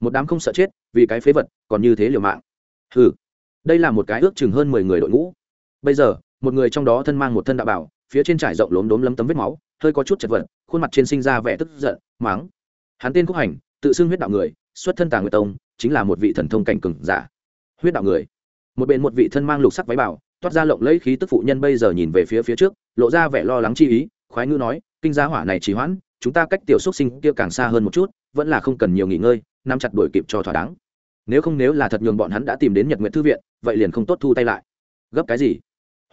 Một đám không sợ chết, vì cái phế vật, còn như thế liều mạng. Ừ đây là một cái ước chừng hơn mười người đội ngũ. Bây giờ, một người trong đó thân mang một thân đạo bảo, phía trên trải rộng lốm đốm lấm tấm vết máu, hơi có chút chật vật, khuôn mặt trên sinh ra vẻ tức giận máng hắn tên khúc hành, tự xưng huyết đạo người, xuất thân tàng nguyệt tông, chính là một vị thần thông cảnh cừng giả. Huyết đạo người. Một bên một vị thân mang lục sắc váy bảo, toát ra lộng lấy khí tức phụ nhân bây giờ nhìn về phía phía trước, lộ ra vẻ lo lắng chi ý, khoái ngữ nói, kinh giá hỏa này trì hoãn chúng ta cách tiểu xúc sinh kia càng xa hơn một chút, vẫn là không cần nhiều nghỉ ngơi, nắm chặt đuổi kịp cho thỏa đáng. Nếu không nếu là thật nhường bọn hắn đã tìm đến nhật nguyện thư viện, vậy liền không tốt thu tay lại. Gấp cái gì?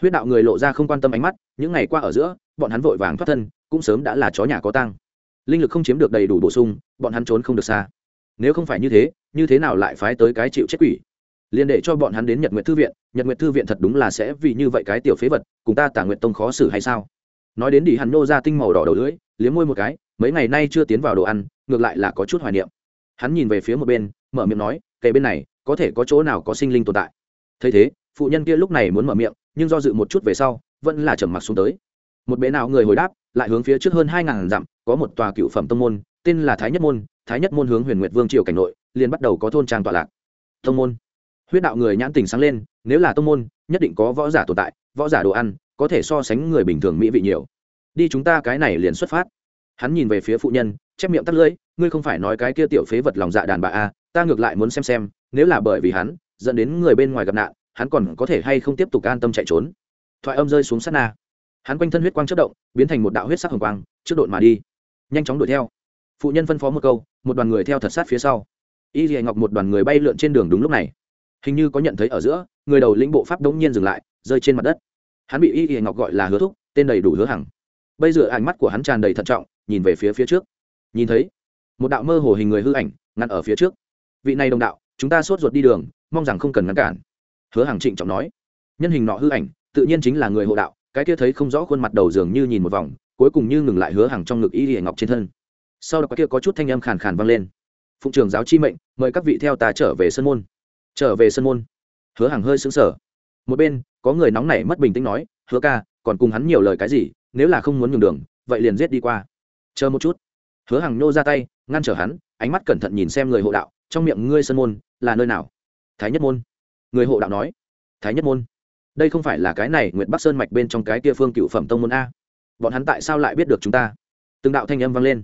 Huyết đạo người lộ ra không quan tâm ánh mắt, những ngày qua ở giữa, bọn hắn vội vàng thoát thân, cũng sớm đã là chó nhà có tăng linh lực không chiếm được đầy đủ bổ sung, bọn hắn trốn không được xa. Nếu không phải như thế như thế nào lại phái tới cái chịu chết quỷ? Liền để cho bọn hắn đến nhật nguyện thư viện, nhật nguyện thư viện thật đúng là sẽ vì như vậy cái tiểu phế vật, cùng ta tả nguyện tông khó xử hay sao? Nói đến đi, hắn nô ra tinh màu đỏ đầu lưỡi liếm môi một cái, mấy ngày nay chưa tiến vào đồ ăn, ngược lại là có chút hoài niệm. Hắn nhìn về phía một bên, mở miệng nói kể bên này, có thể có chỗ nào có sinh linh tồn tại? Thấy thế, phụ nhân kia lúc này muốn mở miệng, nhưng do dự một chút về sau, vẫn là trầm mặc xuống tới. Một bệ nào người hồi đáp, lại hướng phía trước hơn hai ngàn dặm, có một tòa cựu phẩm tông môn, tên là thái nhất môn, thái nhất môn hướng huyền nguyệt vương triều cảnh nội, liền bắt đầu có thôn trang tọa lạc. Tông môn. Huyết đạo người nhãn tình sáng lên, nếu là tông môn, nhất định có võ giả tồn tại, võ giả đồ ăn, có thể so sánh người bình thường mỹ vị nhiều đi chúng ta cái này liền xuất phát. Hắn nhìn về phía phụ nhân, chép miệng tắt lưỡi, ngươi không phải nói cái kia tiểu phế vật lòng dạ đàn bà a ta ngược lại muốn xem xem, nếu là bởi vì hắn, dẫn đến người bên ngoài gặp nạn, hắn còn có thể hay không tiếp tục an tâm chạy trốn. Thoại âm rơi xuống sát na. Hắn quanh thân huyết quang chất động, biến thành một đạo huyết sắc hồng quang, trước đội mà đi. Nhanh chóng đuổi theo. Phụ nhân phân phó một câu, một đoàn người theo thật sát phía sau. Y dì ngọc một đoàn người bay lượn trên đường đúng lúc này. Hình như có nhận thấy ở giữa, người đầu lĩnh bộ pháp đống nhiên dừng lại, rơi trên mặt đất. Hắn bị y dì ngọc gọi là hứa thúc, tên đầy đủ hứa hằng bây giờ ánh mắt của hắn tràn đầy thận trọng, nhìn về phía phía trước. Nhìn thấy, một đạo mơ hồ hình người hư ảnh, ngăn ở phía trước. Vị này đồng đạo, chúng ta sốt ruột đi đường, mong rằng không cần ngăn cản. Hứa hàng trịnh trọng nói. Nhân hình nọ hư ảnh, tự nhiên chính là người hộ đạo, cái kia thấy không rõ khuôn mặt đầu dường như nhìn một vòng, cuối cùng như ngừng lại hứa hàng trong ngực y lìa ngọc trên thân. Sau đó cái kia có chút thanh âm khàn khàn vang lên. Phụng trường giáo chi mệnh, mời các vị theo ta trở về sân môn. Trở về sân môn. Hứa hàng hơi sững sờ. một bên, có người nóng nảy mất bình tĩnh nói, hứa ca, còn cùng hắn nhiều lời cái gì? Nếu là không muốn nhường đường, vậy liền giết đi qua. Chờ một chút. Hứa hàng nhô ra tay, ngăn trở hắn, ánh mắt cẩn thận nhìn xem người hộ đạo, trong miệng ngươi sân môn là nơi nào? Thái nhất môn. Người hộ đạo nói. Thái nhất môn. Đây không phải là cái này nguyệt bắc sơn mạch bên trong cái kia phương cựu phẩm tông môn a. Bọn hắn tại sao lại biết được chúng ta? Từng đạo thanh âm vang lên.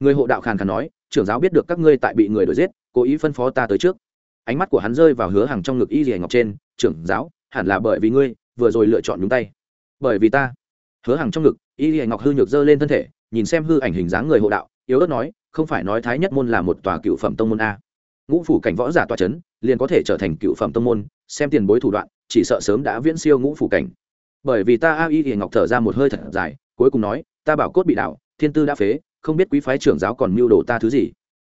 Người hộ đạo khàn khàn nói, trưởng giáo biết được các ngươi tại bị người đuổi giết, cố ý phân phó ta tới trước. Ánh mắt của hắn rơi vào hứa hàng trong ngực y dì ngọc trên, trưởng giáo, hẳn là bởi vì ngươi, vừa rồi lựa chọn nhúng tay. Bởi vì ta hứa hàng trong ngực, y y ngọc hư nhược dơ lên thân thể, nhìn xem hư ảnh hình dáng người hộ đạo, yếu ớt nói, không phải nói thái nhất môn là một tòa cựu phẩm tông môn a. Ngũ phủ cảnh võ giả tòa c h ấ n liền có thể trở thành cựu phẩm tông môn, xem tiền bối thủ đoạn, chỉ sợ sớm đã viễn siêu ngũ phủ cảnh. Bởi vì ta, a, y y ngọc thở ra một hơi thật dài, cuối cùng nói, ta bảo cốt bị đạo thiên tư đã phế, không biết quý phái trưởng giáo còn mưu đồ ta thứ gì.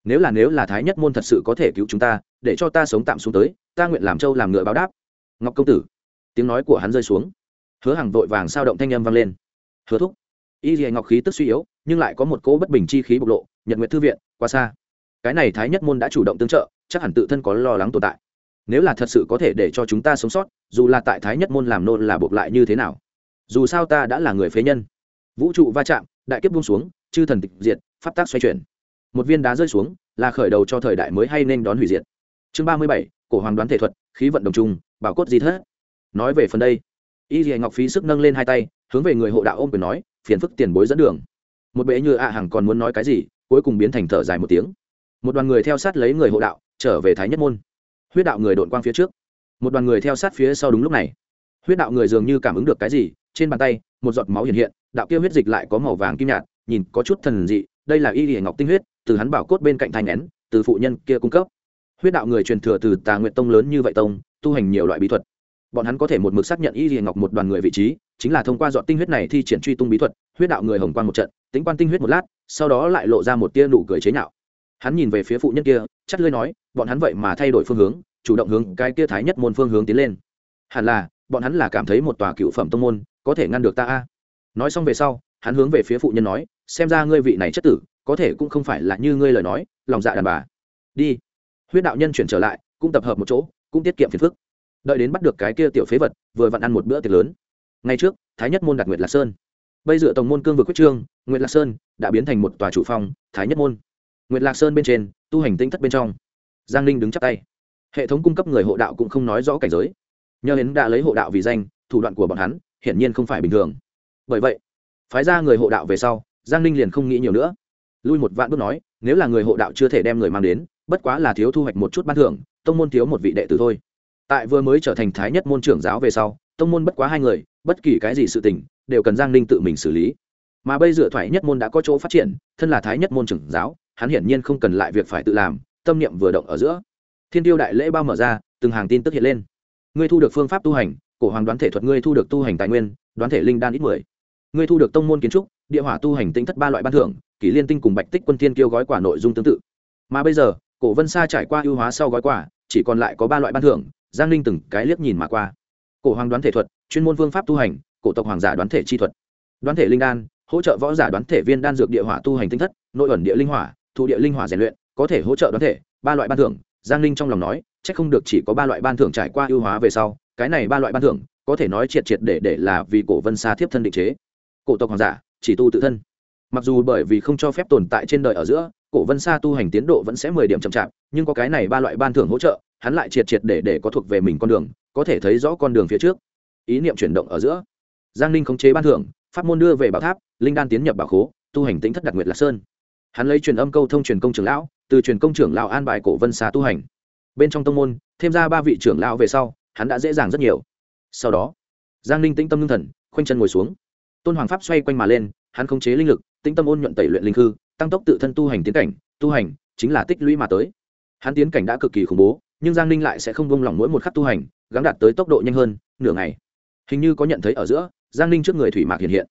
Nếu là nếu là thái nhất môn thật sự có thể cứu chúng ta, để cho ta sống tạm xuống tới, ta nguyện làm trâu làm ngựa báo đáp. Ngọc công tử, tiếng nói của hắn rơi xuống hứa hàng vội vàng sao động thanh âm vang lên. Hứa thúc, y dì ngọc khí tức suy yếu, nhưng lại có một cỗ bất bình chi khí bộc lộ, nhật nguyện thư viện qua xa. Cái này thái nhất môn đã chủ động tương trợ, chắc hẳn tự thân có lo lắng tồn tại. Nếu là thật sự có thể để cho chúng ta sống sót, dù là tại thái nhất môn làm nôn là buộc lại như thế nào? Dù sao ta đã là người phế nhân. Vũ trụ va chạm, đại kiếp buông xuống, chư thần tịch diệt, pháp tác xoay chuyển. Một viên đá rơi xuống, là khởi đầu cho thời đại mới hay nên đón hủy diệt. Chương ba mươi bảy, cổ hoàng đoán thể thuật, khí vận đồng trung, bảo cốt di thất. Nói về phần đây y dì ngọc phí sức nâng lên hai tay, hướng về người hộ đạo ôm quyền nói, phiền phức tiền bối dẫn đường. Một bệ như ạ à hàng còn muốn nói cái gì, cuối cùng biến thành thở dài một tiếng. Một đoàn người theo sát lấy người hộ đạo, trở về thái nhất môn. Huyết đạo người đội quang phía trước. Một đoàn người theo sát phía sau đúng lúc này. Huyết đạo người dường như cảm ứng được cái gì, trên bàn tay, một giọt máu hiện hiện, đạo kia huyết dịch lại có màu vàng kim nhạt, nhìn có chút thần dị, đây là y dì ngọc tinh huyết, từ hắn bảo cốt bên cạnh thành nén, từ phụ nhân kia cung cấp. Huyết đạo người truyền thừa từ tà nguyện tông lớn như vậy tông, tu hành nhiều loại bí thuật bọn hắn có thể một mực xác nhận y hiền ngọc một đoàn người vị trí, chính là thông qua dọn tinh huyết này thi triển truy tung bí thuật, huyết đạo người hồng quan một trận, tính quan tinh huyết một lát, sau đó lại lộ ra một tia nụ cười chế nhạo. Hắn nhìn về phía phụ nhân kia, chắt lưới nói, bọn hắn vậy mà thay đổi phương hướng, chủ động hướng cái kia thái nhất môn phương hướng tiến lên. Hẳn là, bọn hắn là cảm thấy một tòa cựu phẩm tông môn, có thể ngăn được ta a. Nói xong về sau, hắn hướng về phía phụ nhân nói, xem ra ngươi vị này chất tử, có thể cũng không phải là như ngươi lời nói, lòng dạ đàn bà. Đi. Huyết đạo nhân chuyển trở lại, cũng tập hợp một chỗ, cũng tiết kiệm phiền phức đợi đến bắt được cái kia tiểu phế vật, vừa vặn ăn một bữa tiệc lớn. Ngay trước, thái nhất môn đặt nguyệt lạc sơn. Bây dựa tổng môn cương vực quyết trương, nguyệt lạc sơn đã biến thành một tòa chủ phong, thái nhất môn. Nguyệt lạc sơn bên trên, tu hành tinh thất bên trong. Giang ninh đứng chắp tay. Hệ thống cung cấp người hộ đạo cũng không nói rõ cảnh giới. Nhờ đến đã lấy hộ đạo vì danh, thủ đoạn của bọn hắn hiển nhiên không phải bình thường. Bởi vậy, phái ra người hộ đạo về sau, giang ninh liền không nghĩ nhiều nữa. Lui một vạn bước nói, nếu là người hộ đạo chưa thể đem người mang đến, bất quá là thiếu thu hoạch một chút ban thưởng, tông môn thiếu một vị đệ tử thôi tại vừa mới trở thành thái nhất môn trưởng giáo về sau, tông môn bất quá hai người, bất kỳ cái gì sự tình, đều cần giang ninh tự mình xử lý. Mà bây giờ thoại nhất môn đã có chỗ phát triển, thân là thái nhất môn trưởng giáo, hắn hiển nhiên không cần lại việc phải tự làm, tâm niệm vừa động ở giữa. Thiên tiêu đại lễ bao mở ra, từng hàng tin tức hiện lên. Ngươi thu được phương pháp tu hành, cổ hoàng đoán thể thuật ngươi thu được tu hành tài nguyên, đoán thể linh đan ít mười. Ngươi thu được tông môn kiến trúc, địa hỏa tu hành tinh thất ba loại ban thưởng, kỷ liên tinh cùng bạch tích quân thiên kêu gói quả nội dung tương tự. Mà bây giờ, cổ vân sa trải qua ưu hóa sau gói quả, chỉ còn lại có ba loại ban thưởng giang linh từng cái liếc nhìn mà qua. Cổ hoàng đoán thể thuật, chuyên môn phương pháp tu hành, cổ tộc hoàng giả đoán thể chi thuật. Đoán thể linh đan, hỗ trợ võ giả đoán thể viên đan dược địa hỏa tu hành tinh thất, nội ẩn địa linh hỏa, thụ địa linh hỏa rèn luyện, có thể hỗ trợ đoán thể, ba loại ban thưởng. Giang linh trong lòng nói c h ắ c không được chỉ có ba loại ban thưởng trải qua ưu hóa về sau, cái này ba loại ban thưởng, có thể nói triệt triệt để để là vì cổ vân xa thiếp thân định chế. Cổ tộc hoàng giả, chỉ tu tự thân. Mặc dù bởi vì không cho phép tồn tại trên đời ở giữa, cổ vân xa tu hành tiến độ vẫn sẽ mười điểm chậm chạp, nhưng có cái này ba loại ban thưởng hỗ trợ hắn lại triệt triệt để để có thuộc về mình con đường, có thể thấy rõ con đường phía trước. Ý niệm chuyển động ở giữa. Giang ninh khống chế ban thưởng, pháp môn đưa về bảo tháp, linh đan tiến nhập bảo khố, tu hành tính thất đặc nguyệt lạc sơn. Hắn lấy truyền âm câu thông truyền công trưởng lão, từ truyền công trưởng lão an bài cổ vân xá tu hành. Bên trong tông môn, thêm ra ba vị trưởng lão về sau, hắn đã dễ dàng rất nhiều. Sau đó, giang ninh tĩnh tâm ngưng thần, khoanh chân ngồi xuống. Tôn hoàng pháp xoay quanh mà lên, hắn khống chế linh lực, tĩnh tâm ôn nhuận tẩy luyện linh hư tăng tốc tự thân tu hành tiến cảnh, tu hành chính là tích lũy mà tới. Hắn tiến cảnh đã cực kỳ khủng bố nhưng giang ninh lại sẽ không buông lỏng mỗi một khắc tu hành gắn đạt tới tốc độ nhanh hơn, nửa ngày. Hình như có nhận thấy ở giữa, giang ninh trước người thủy mạc hiện hiện.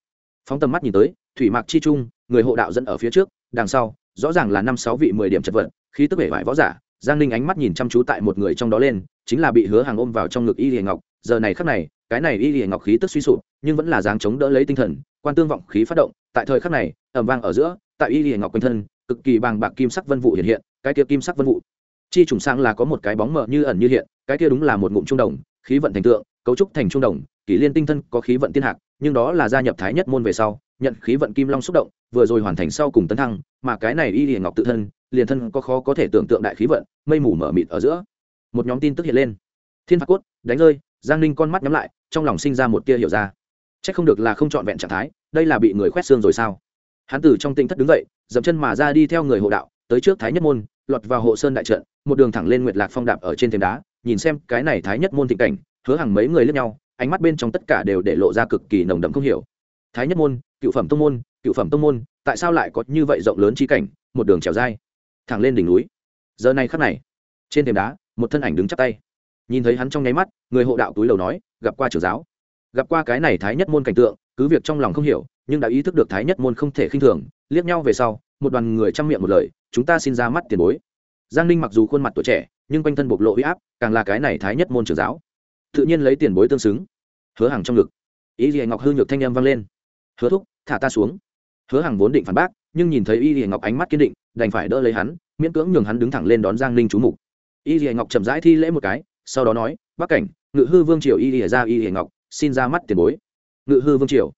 Phóng tầm mắt nhìn tới, thủy mạc chi trung, người hộ đạo dẫn ở phía trước, đằng sau, rõ ràng là năm sáu vị mười điểm chật vật, khí tức vẻ vải võ giả, giang ninh ánh mắt nhìn chăm chú tại một người trong đó lên, chính là bị hứa hàng ôm vào trong ngực y hiền ngọc, giờ này khắc này, cái này y hiền ngọc khí tức suy sụp, nhưng vẫn là dáng chống đỡ lấy tinh thần, quan tương vọng khí phát động, tại thời khắc này ẩm vang ở giữa, tại y hiền ngọc quanh thân, cực kỳ bàng bạc kim sắc vân vụ hiện hiện, cái kia kim sắc vân vụ chi trùng sang là có một cái bóng mờ như ẩn như hiện, cái kia đúng là một ngụm trung đồng, khí vận thành tượng, cấu trúc thành trung đồng, kỷ liên tinh thân có khí vận tiên hạc, nhưng đó là gia nhập thái nhất môn về sau, nhận khí vận kim long xúc động, vừa rồi hoàn thành sau cùng tấn thăng, mà cái này y hiền ngọc tự thân, liền thân có khó có thể tưởng tượng đại khí vận, mây mù mở mịt ở giữa. Một nhóm tin tức hiện lên. Thiên phạt cốt, đánh rơi, giang ninh con mắt nhắm lại, trong lòng sinh ra một tia hiểu ra. C h ắ c không được là không trọn vẹn trạng thái, đây là bị người khoét xương rồi sao? Hán Tử trong tinh thất đứng dậy, dậm chân mà ra đi theo người hộ đạo, tới trước thái nhất môn lọt vào hộ sơn đại trận, một đường thẳng lên nguyệt lạc phong đạp ở trên thềm đá, nhìn xem cái này thái nhất môn thịnh cảnh, hứa hàng mấy người lướt nhau, ánh mắt bên trong tất cả đều để lộ ra cực kỳ nồng đậm không hiểu. Thái nhất môn, cựu phẩm tông môn, cựu phẩm tông môn, tại sao lại có như vậy rộng lớn chi cảnh, một đường trèo dai, thẳng lên đỉnh núi. Giờ này khắc này, trên thềm đá, một thân ảnh đứng chắp tay. Nhìn thấy hắn trong nháy mắt, người hộ đạo túi lầu nói, gặp qua trưởng giáo. Gặp qua cái này thái nhất môn cảnh tượng, cứ việc trong lòng không hiểu, nhưng đã ý thức được thái nhất môn không thể khinh thường, liếc nhau về sau một đoàn người chăm miệng một lời, chúng ta xin ra mắt tiền bối. Giang ninh mặc dù khuôn mặt tuổi trẻ, nhưng quanh thân bộc lộ huy áp, càng là cái này thái nhất môn trưởng giáo. Tự nhiên lấy tiền bối tương xứng. Hứa hàng trong ngực. Ý gì ngọc hư nhược thanh â m vang lên. Hứa thúc, thả ta xuống. Hứa hàng vốn định phản bác, nhưng nhìn thấy y gì ngọc ánh mắt kiên định, đành phải đỡ lấy hắn, miễn cưỡng nhường hắn đứng thẳng lên đón giang ninh chú mục. Y gì ngọc chậm rãi thi lễ một cái, sau đó nói bắc cảnh, ngự hư vương triều y gì ra y gì ngọc, xin ra mắt tiền bối. Ngự hư vương triều?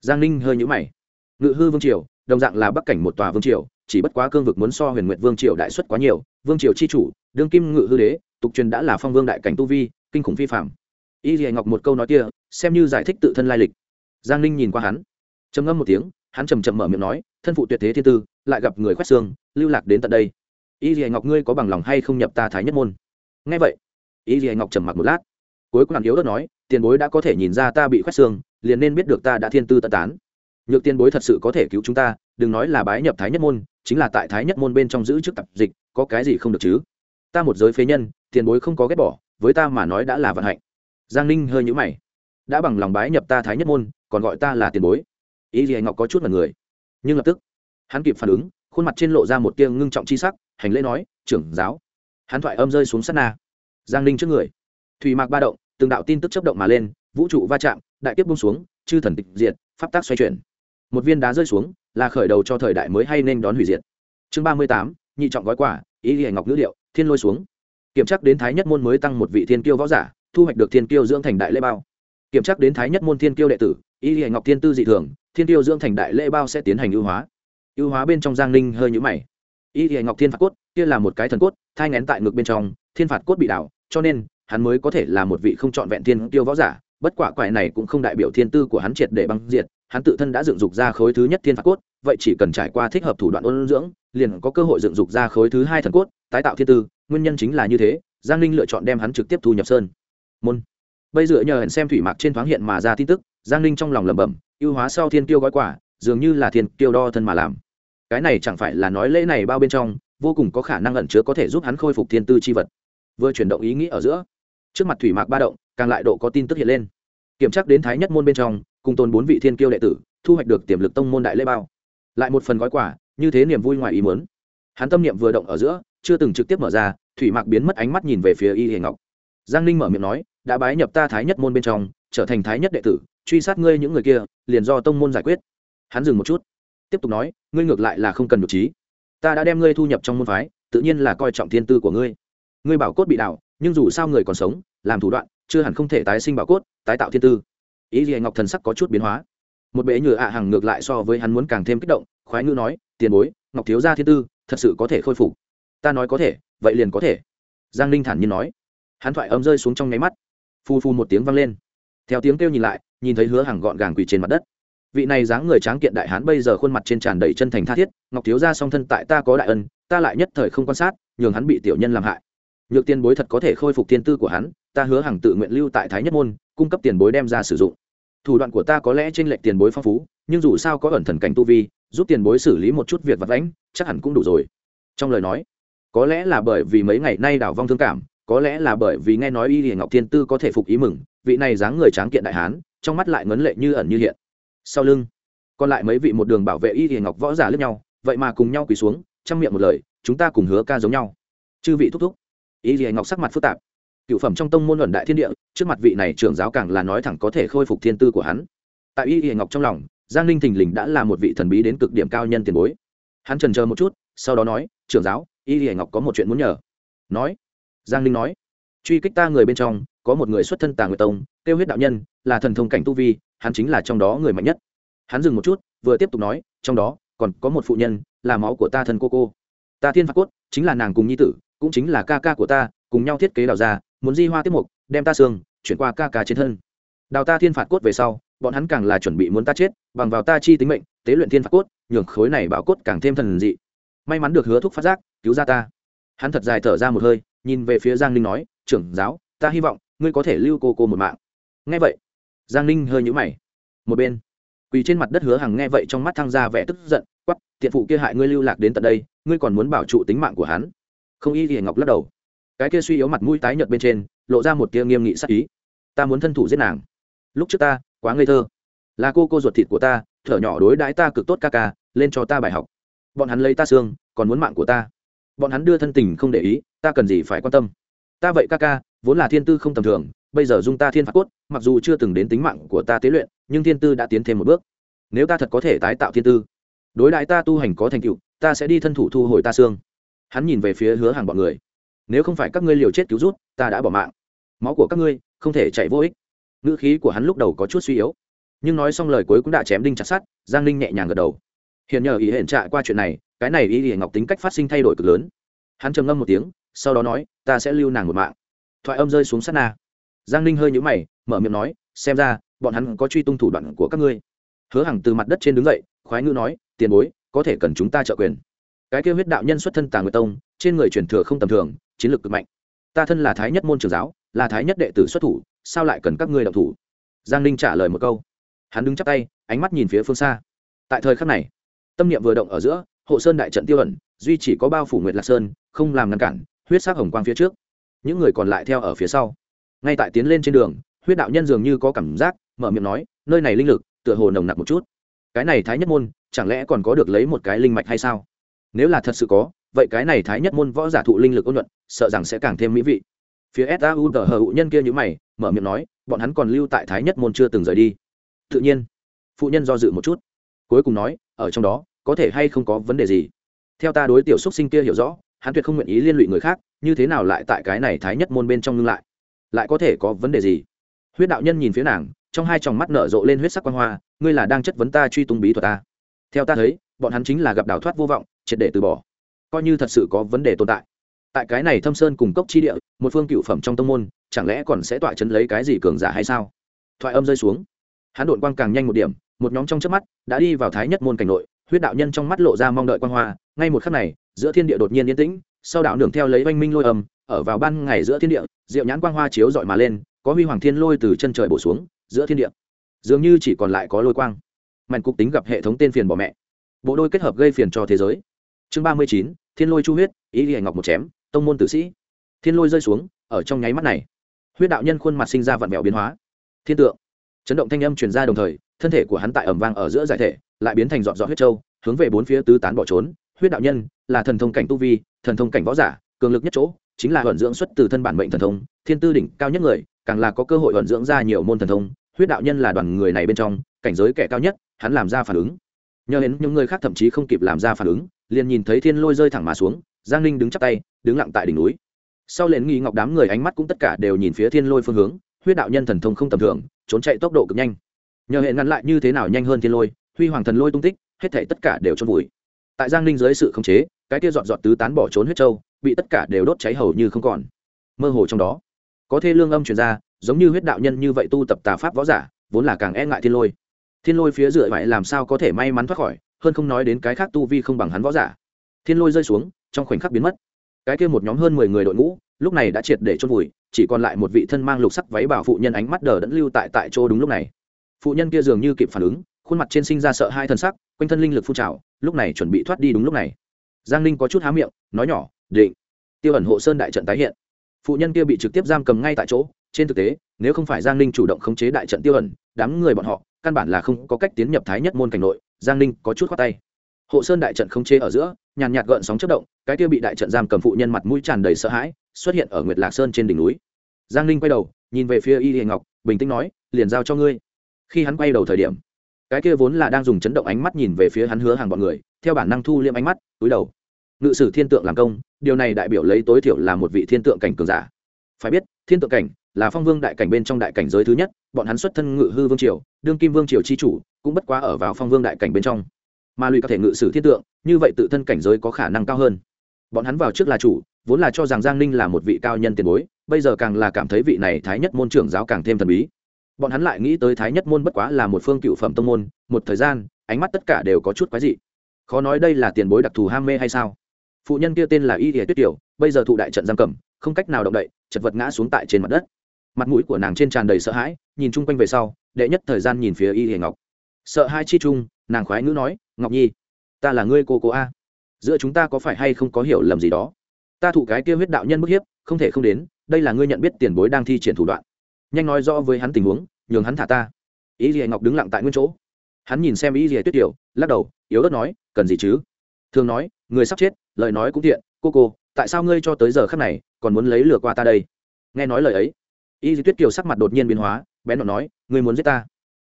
Giang ninh hơi nhũ mày. Ngự hư vương triều đồng dạng là bắc cảnh một tòa vương triều, chỉ bất quá cương vực muốn so huyền nguyện vương triều đại xuất quá nhiều, vương triều c h i chủ, đương kim ngự hư đế, tục truyền đã là phong vương đại cảnh tu vi, kinh khủng phi phạm y dì ngọc một câu nói kia, xem như giải thích tự thân lai lịch. Giang ninh nhìn qua hắn, trầm ngâm một tiếng, hắn trầm trầm mở miệng nói, thân phụ tuyệt thế thiên tư, lại gặp người khoét xương, lưu lạc đến tận đây. Y dì ngọc ngươi có bằng lòng hay không nhập ta thái nhất môn? Ngay vậy, y dì ngọc trầm mặc một lát, cuối cùng hắn yếu đất nói, tiền bối đã có thể nhìn ra ta bị khoét xương, liền nên biết được ta đã thiên tư tận tán nhược tiên bối thật sự có thể cứu chúng ta, đừng nói là bái nhập thái nhất môn, chính là tại thái nhất môn bên trong giữ chức tập dịch, có cái gì không được chứ? Ta một giới phế nhân tiền bối không có ghét bỏ, với ta mà nói đã là vận hạnh. Giang ninh hơi nhũ mày. Đã bằng lòng bái nhập ta thái nhất môn, còn gọi ta là tiền bối. Ý gì ngọc có chút mật người. Nhưng lập tức, hắn kịp phản ứng, khuôn mặt trên lộ ra một tia ngưng trọng chi sắc, hành lễ nói, trưởng giáo. Hắn thoại âm rơi xuống sát na. Giang ninh trước người. Thủy mạc ba động, từng đạo tin tức chấp động mà lên, vũ trụ va chạm, đại tiếp bung xuống, chư thần tịch diệt, pháp tác xoay chuyển một viên đá rơi xuống, là khởi đầu cho thời đại mới hay nên đón hủy diệt. Chương ba mươi tám, nhị trọng gói quả ý ghi ngọc ngữ liệu thiên lôi xuống. Kiểm tra đến thái nhất môn mới tăng một vị thiên kiêu võ giả, thu hoạch được thiên kiêu dưỡng thành đại lễ bao. Kiểm tra đến thái nhất môn thiên kiêu đệ tử, ý ghi ngọc thiên tư dị thường, thiên kiêu dưỡng thành đại lễ bao sẽ tiến hành ưu hóa. Ưu hóa bên trong giang ninh hơi nhũ mày. Ý ghi ngọc thiên phạt cốt, kia là một cái thần cốt, thai ngén tại ngực bên trong, thiên phạt cốt bị đảo, cho nên, hắn mới có thể là một vị không trọn vẹn thiên kiêu võ giả, bất quả quại này cũng không đại biểu thiên tư của hắn triệt để băng diệt hắn tự thân đã dựng dục ra khối thứ nhất thiên phạt cốt, vậy chỉ cần trải qua thích hợp thủ đoạn ôn dưỡng, liền có cơ hội dựng dục ra khối thứ hai thần cốt, tái tạo thiên tư, nguyên nhân chính là như thế, giang ninh lựa chọn đem hắn trực tiếp thu nhập sơn. Môn. Bây giờ nhờ hẹn xem thủy mạc trên thoáng hiện mà ra tin tức, giang ninh trong lòng lẩm bẩm, ưu hóa sau thiên kiêu gói quả dường như là thiên kiêu đo thân mà làm. Cái này chẳng phải là nói lễ này bao bên trong, vô cùng có khả năng ẩn chứa có thể giúp hắn khôi phục thiên tư chi vật. Vừa chuyển động ý nghĩ ở giữa, trước mặt thủy mạc ba động, càng lại độ có tin tức hiện lên. Kiểm tra đến thái nhất môn bên trong cùng tôn bốn vị thiên kiêu đệ tử thu hoạch được tiềm lực tông môn đại lễ bao. Lại một phần gói quà, như thế niềm vui ngoài ý muốn. Hắn tâm niệm vừa động ở giữa chưa từng trực tiếp mở ra thủy mạc biến mất ánh mắt nhìn về phía y Hề ngọc. Giang ninh mở miệng nói đã bái nhập ta thái nhất môn bên trong trở thành thái nhất đệ tử truy sát ngươi những người kia liền do tông môn giải quyết. Hắn dừng một chút tiếp tục nói ngươi ngược lại là không cần được trí. Ta đã đem ngươi thu nhập trong môn phái tự nhiên là coi trọng thiên tư của ngươi. Ngươi bảo cốt bị đảo nhưng dù sao người còn sống làm thủ đoạn chưa hẳn không thể tái sinh bảo cốt tái tạo thiên tư ý gì ngọc thần sắc có chút biến hóa. Một bệ nhựa ạ à hàng ngược lại so với hắn muốn càng thêm kích động, khoái ngữ nói, tiền bối, ngọc thiếu gia thiên tư, thật sự có thể khôi phục. Ta nói có thể, vậy liền có thể. Giang ninh thản nhiên nói. Hắn thoại âm rơi xuống trong nháy mắt. Phu phu một tiếng vang lên. Theo tiếng kêu nhìn lại, nhìn thấy hứa hàng gọn gàng quỳ trên mặt đất. Vị này dáng người tráng kiện đại hán bây giờ khuôn mặt trên tràn đầy chân thành tha thiết, ngọc thiếu gia song thân tại ta có đại ân, ta lại nhất thời không quan sát, nhường hắn bị tiểu nhân làm hại. Nhược tiền bối thật có thể khôi phục thiên tư của hắn ta hứa hàng tự nguyện lưu tại thái nhất môn, cung cấp tiền bối đem ra sử dụng. Thủ đoạn của ta có lẽ trên lệch tiền bối phong phú, nhưng dù sao có ẩn thần cảnh tu vi, giúp tiền bối xử lý một chút việc vật lãnh chắc hẳn cũng đủ rồi. Trong lời nói, có lẽ là bởi vì mấy ngày nay đảo vong thương cảm, có lẽ là bởi vì nghe nói y hiền ngọc thiên tư có thể phục ý mừng, vị này dáng người tráng kiện đại hán, trong mắt lại ngấn lệ như ẩn như hiện. Sau lưng, còn lại mấy vị một đường bảo vệ y hiền ngọc võ giả lướt nhau, vậy mà cùng nhau quỳ xuống trong miệng một lời, chúng ta cùng hứa ca giống nhau. Chư vị thúc thúc. Y hiền ngọc sắc mặt phức tạp cựu phẩm trong tông môn luận đại thiên địa, trước mặt vị này trưởng giáo càng là nói thẳng có thể khôi phục thiên tư của hắn. Tại y y ngọc trong lòng, giang ninh thình lình đã là một vị thần bí đến cực điểm cao nhân tiền bối. Hắn trần chờ một chút, sau đó nói, trưởng giáo, y y ngọc có một chuyện muốn nhờ. Nói. Giang ninh nói, truy kích ta người bên trong, có một người xuất thân tà nguyệt tông, tiêu huyết đạo nhân, là thần thông cảnh tu vi, hắn chính là trong đó người mạnh nhất. Hắn dừng một chút, vừa tiếp tục nói, trong đó, còn có một phụ nhân, là máu của ta thân cô cô. Ta thiên phạt cốt, chính là nàng cùng nhi tử, cũng chính là ca ca của ta, cùng nhau thiết kế đào ra muốn di hoa tiếp mục, đem ta xương, chuyển qua ca ca trên thân. Đào ta thiên phạt cốt về sau, bọn hắn càng là chuẩn bị muốn ta chết, bằng vào ta chi tính mệnh, tế luyện thiên phạt cốt, nhường khối này bảo cốt càng thêm thần dị. May mắn được hứa thúc phát giác, cứu ra ta. Hắn thật dài thở ra một hơi, nhìn về phía giang ninh nói, trưởng giáo, ta hy vọng ngươi có thể lưu cô cô một mạng. Nghe vậy, giang ninh hơi nhũ mày. Một bên, quỳ trên mặt đất hứa hằng nghe vậy trong mắt thăng ra vẻ tức giận quắp tiện phụ kia hại ngươi lưu lạc đến tận đây, ngươi còn muốn bảo trụ tính mạng của hắn? Không y thì ngọc lắc đầu cái kia suy yếu mặt mũi tái nhợt bên trên, lộ ra một tia nghiêm nghị sắc ý. Ta muốn thân thủ giết nàng. Lúc trước ta, quá ngây thơ. Là cô cô ruột thịt của ta, thở nhỏ đối đãi ta cực tốt ca ca, lên cho ta bài học. Bọn hắn lấy ta xương, còn muốn mạng của ta. Bọn hắn đưa thân tình không để ý, ta cần gì phải quan tâm? Ta vậy ca ca, vốn là thiên tư không tầm thường, bây giờ dung ta thiên phạt cốt, mặc dù chưa từng đến tính mạng của ta tế luyện, nhưng thiên tư đã tiến thêm một bước. Nếu ta thật có thể tái tạo thiên tư, đối đại ta tu hành có thành tựu, ta sẽ đi thân thủ thu hồi ta xương. Hắn nhìn về phía hứa hàng bọn người nếu không phải các ngươi liều chết cứu rút, ta đã bỏ mạng. Máu của các ngươi không thể chạy vô ích. Ngữ khí của hắn lúc đầu có chút suy yếu, nhưng nói xong lời cuối cũng đã chém đinh chặt sát giang ninh nhẹ nhàng gật đầu. Hiện nhờ ý hiện trạ qua chuyện này, cái này ý hiển ngọc tính cách phát sinh thay đổi cực lớn. Hắn trầm ngâm một tiếng, sau đó nói, ta sẽ lưu nàng một mạng. Thoại âm rơi xuống sát na. Giang ninh hơi nhũ mày, mở miệng nói, xem ra, bọn hắn có truy tung thủ đoạn của các ngươi. Hứa hằng từ mặt đất trên đứng dậy, khoái ngữ nói, tiền bối, có thể cần chúng ta trợ quyền. Cái kêu huyết đạo nhân xuất thân tàng nguyệt tông, trên người truyền thừa không tầm thường chiến lược cực mạnh. Ta thân là thái nhất môn trường giáo, là thái nhất đệ tử xuất thủ, sao lại cần các ngươi đọc thủ? Giang ninh trả lời một câu. Hắn đứng chắp tay, ánh mắt nhìn phía phương xa. Tại thời khắc này, tâm niệm vừa động ở giữa, hộ sơn đại trận tiêu ẩn, duy chỉ có bao phủ nguyệt lạc sơn, không làm ngăn cản, huyết sắc hồng quang phía trước. Những người còn lại theo ở phía sau. Ngay tại tiến lên trên đường, huyết đạo nhân dường như có cảm giác, mở miệng nói, nơi này linh lực, tựa hồ nồng nặc một chút. Cái này thái nhất môn, chẳng lẽ còn có được lấy một cái linh mạch hay sao? Nếu là thật sự có vậy cái này thái nhất môn võ giả thụ linh lực ôn nhuận, sợ rằng sẽ càng thêm mỹ vị. Phía sau tờ hờ hụ nhân kia như mày, mở miệng nói, bọn hắn còn lưu tại thái nhất môn chưa từng rời đi. Tự nhiên, phụ nhân do dự một chút, cuối cùng nói, ở trong đó, có thể hay không có vấn đề gì? Theo ta đối tiểu xúc sinh kia hiểu rõ, hắn tuyệt không nguyện ý liên lụy người khác, như thế nào lại tại cái này thái nhất môn bên trong ngưng lại? Lại có thể có vấn đề gì? Huyết đạo nhân nhìn phía nàng, trong hai tròng mắt nở rộ lên huyết sắc quan hoa, ngươi là đang chất vấn ta truy tung bí thuật ta. Theo ta thấy, bọn hắn chính là gặp đào thoát vô vọng, triệt để từ bỏ coi như thật sự có vấn đề tồn tại. Tại cái này thâm sơn cùng cốc chi địa, một phương cựu phẩm trong tông môn, chẳng lẽ còn sẽ tọa chấn lấy cái gì cường giả hay sao? Thoại âm rơi xuống. Hắn đội quang càng nhanh một điểm, một nhóm trong trước mắt đã đi vào thái nhất môn cảnh nội, huyết đạo nhân trong mắt lộ ra mong đợi quang hoa. Ngay một khắc này, giữa thiên địa đột nhiên yên tĩnh, sau đạo đường theo lấy oanh minh lôi âm, ở vào ban ngày giữa thiên địa, diệu nhãn quang hoa chiếu dọi mà lên, có huy hoàng thiên lôi từ chân trời bổ xuống, giữa thiên địa. Dường như chỉ còn lại có lôi quang. Mạnh cục tính gặp hệ thống tên phiền bỏ mẹ. Bộ đôi kết hợp gây phiền cho thế giới chương ba mươi chín, thiên lôi chu huyết, ý hạnh ngọc một chém, tông môn tử sĩ. Thiên lôi rơi xuống, ở trong nháy mắt này, huyết đạo nhân khuôn mặt sinh ra vặn vẹo biến hóa. Thiên tượng, chấn động thanh âm truyền ra đồng thời, thân thể của hắn tại ẩm vang ở giữa giải thể, lại biến thành dọn dọn huyết trâu, hướng về bốn phía tứ tán bỏ trốn. Huyết đạo nhân là thần thông cảnh tu vi, thần thông cảnh võ giả, cường lực nhất chỗ, chính là vận dưỡng xuất từ thân bản mệnh thần thông, thiên tư đỉnh cao nhất người, càng là có cơ hội vận dưỡng ra nhiều môn thần thông. Huyết đạo nhân là đoàn người này bên trong, cảnh giới kẻ cao nhất, hắn làm ra phản ứng. Nhờ đến những người khác thậm chí không kịp làm ra phản ứng liền nhìn thấy thiên lôi rơi thẳng mà xuống, giang ninh đứng chắp tay, đứng lặng tại đỉnh núi. Sau lệnh nghi ngọc đám người ánh mắt cũng tất cả đều nhìn phía thiên lôi phương hướng, huyết đạo nhân thần thông không tầm thường, trốn chạy tốc độ cực nhanh. Nhờ hệ ngăn lại như thế nào nhanh hơn thiên lôi, huy hoàng thần lôi tung tích, hết thể tất cả đều trong vùi. Tại giang ninh dưới sự khống chế, cái kia dọn dọn tứ tán bỏ trốn huyết châu, bị tất cả đều đốt cháy hầu như không còn. Mơ hồ trong đó, có thê lương âm truyền ra, giống như huyết đạo nhân như vậy tu tập tà pháp võ giả, vốn là càng e ngại thiên lôi. Thiên lôi phía dựa vậy làm sao có thể may mắn thoát khỏi hơn không nói đến cái khác tu vi không bằng hắn võ giả. Thiên lôi rơi xuống, trong khoảnh khắc biến mất. Cái kia một nhóm hơn mười người đội ngũ, lúc này đã triệt để chôn vùi, chỉ còn lại một vị thân mang lục sắc váy bảo phụ nhân ánh mắt đờ đẫn lưu tại tại chỗ đúng lúc này. Phụ nhân kia dường như kịp phản ứng, khuôn mặt trên sinh ra sợ hai thân sắc, quanh thân linh lực phun trào, lúc này chuẩn bị thoát đi đúng lúc này. Giang ninh có chút há miệng, nói nhỏ, định. Tiêu ẩn hộ sơn đại trận tái hiện. Phụ nhân kia bị trực tiếp giam cầm ngay tại chỗ, trên thực tế, nếu không phải giang ninh chủ động khống chế đại trận tiêu ẩn, đám người bọn họ, căn bản là không có cách tiến nhập thái nhất môn cảnh nội giang ninh có chút khoát tay. Hộ sơn đại trận không chế ở giữa, nhàn nhạt gợn sóng chất động, cái kia bị đại trận giam cầm phụ nhân mặt mũi tràn đầy sợ hãi, xuất hiện ở nguyệt lạc sơn trên đỉnh núi. Giang ninh quay đầu, nhìn về phía y hiền ngọc, bình tĩnh nói, liền giao cho ngươi. Khi hắn quay đầu thời điểm, cái kia vốn là đang dùng chấn động ánh mắt nhìn về phía hắn hứa hàng bọn người, theo bản năng thu liêm ánh mắt, túi đầu. Ngự sử thiên tượng làm công, điều này đại biểu lấy tối thiểu là một vị thiên tượng cảnh cường giả. Phải biết, thiên tượng cảnh là phong vương đại cảnh bên trong đại cảnh giới thứ nhất, bọn hắn xuất thân ngự hư vương triều, đương kim vương triều chi chủ cũng bất quá ở vào phong vương đại cảnh bên trong. Mà lùi có thể ngự sử thiên tượng, như vậy tự thân cảnh giới có khả năng cao hơn. Bọn hắn vào trước là chủ, vốn là cho rằng giang ninh là một vị cao nhân tiền bối, bây giờ càng là cảm thấy vị này thái nhất môn trưởng giáo càng thêm thần bí. Bọn hắn lại nghĩ tới thái nhất môn bất quá là một phương cựu phẩm tông môn, một thời gian, ánh mắt tất cả đều có chút quái dị. Khó nói đây là tiền bối đặc thù ham mê hay sao? Phụ nhân kia tên là y thìa tuyết tiểu, bây giờ thụ đại trận giam cầm, không cách nào động đậy, chật vật ngã xuống tại trên mặt đất. Mặt mũi của nàng trên tràn đầy sợ hãi, nhìn chung quanh về sau, đệ nhất thời gian nhìn phía y thìa ngọc sợ hai chi chung, nàng khoái ngữ nói, ngọc nhi, ta là ngươi cô cô a. Giữa chúng ta có phải hay không có hiểu lầm gì đó? Ta thụ cái kia huyết đạo nhân bức hiếp, không thể không đến, đây là ngươi nhận biết tiền bối đang thi triển thủ đoạn. Nhanh nói rõ với hắn tình huống, nhường hắn thả ta. Ý gì ngọc đứng lặng tại nguyên chỗ. Hắn nhìn xem ý gì tuyết tiểu, lắc đầu, yếu ớt nói, cần gì chứ? Thường nói, người sắp chết, lời nói cũng thiện, cô cô, tại sao ngươi cho tới giờ khắc này, còn muốn lấy lừa qua ta đây? Nghe nói lời ấy, ý gì tuyết kiều sắc mặt đột nhiên biến hóa, bén nói, ngươi muốn giết ta?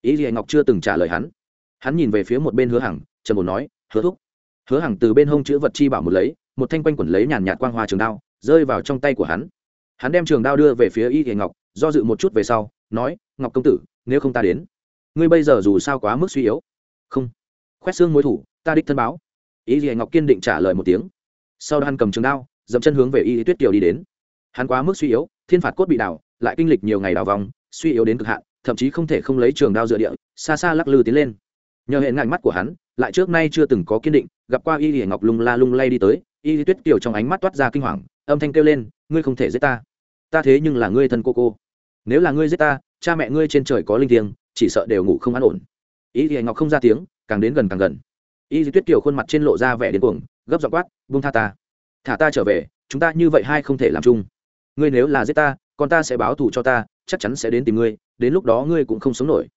Ý gì ngọc chưa từng trả lời hắn. Hắn nhìn về phía một bên hứa hằng trần bồn nói, hứa thúc. Hứa hằng từ bên hông chữ vật chi bảo một lấy, một thanh quanh quẩn lấy nhàn nhạt quang hoa trường đao, rơi vào trong tay của hắn. Hắn đem trường đao đưa về phía y thì ngọc, do dự một chút về sau, nói, ngọc công tử, nếu không ta đến, ngươi bây giờ dù sao quá mức suy yếu. Không. Khoét xương mối thủ, ta đích thân báo. Y thì ngọc kiên định trả lời một tiếng. Sau đó hắn cầm trường đao, dậm chân hướng về y tuyết kiều đi đến. Hắn quá mức suy yếu, thiên phạt cốt bị đảo, lại kinh lịch nhiều ngày đào vòng, suy yếu đến cực hạn thậm chí không thể không lấy trường đao dựa địa, xa xa lắc lư tiến lên. Nhờ hệ ngạnh mắt của hắn, lại trước nay chưa từng có kiên định, gặp qua y hiển ngọc lung la lung lay đi tới, y tuyết kiều trong ánh mắt toát ra kinh hoàng, âm thanh kêu lên, ngươi không thể giết ta. Ta thế nhưng là ngươi thân cô cô. Nếu là ngươi giết ta, cha mẹ ngươi trên trời có linh thiêng, chỉ sợ đều ngủ không an ổn. Y hiển ngọc không ra tiếng, càng đến gần càng gần. Y tuyết kiều khuôn mặt trên lộ ra vẻ đến cuồng, gấp giọng quát, buông tha ta. Thả ta trở về, chúng ta như vậy hai không thể làm chung. Ngươi nếu là giết ta con ta sẽ báo thù cho ta, chắc chắn sẽ đến tìm ngươi, đến lúc đó ngươi cũng không sống nổi.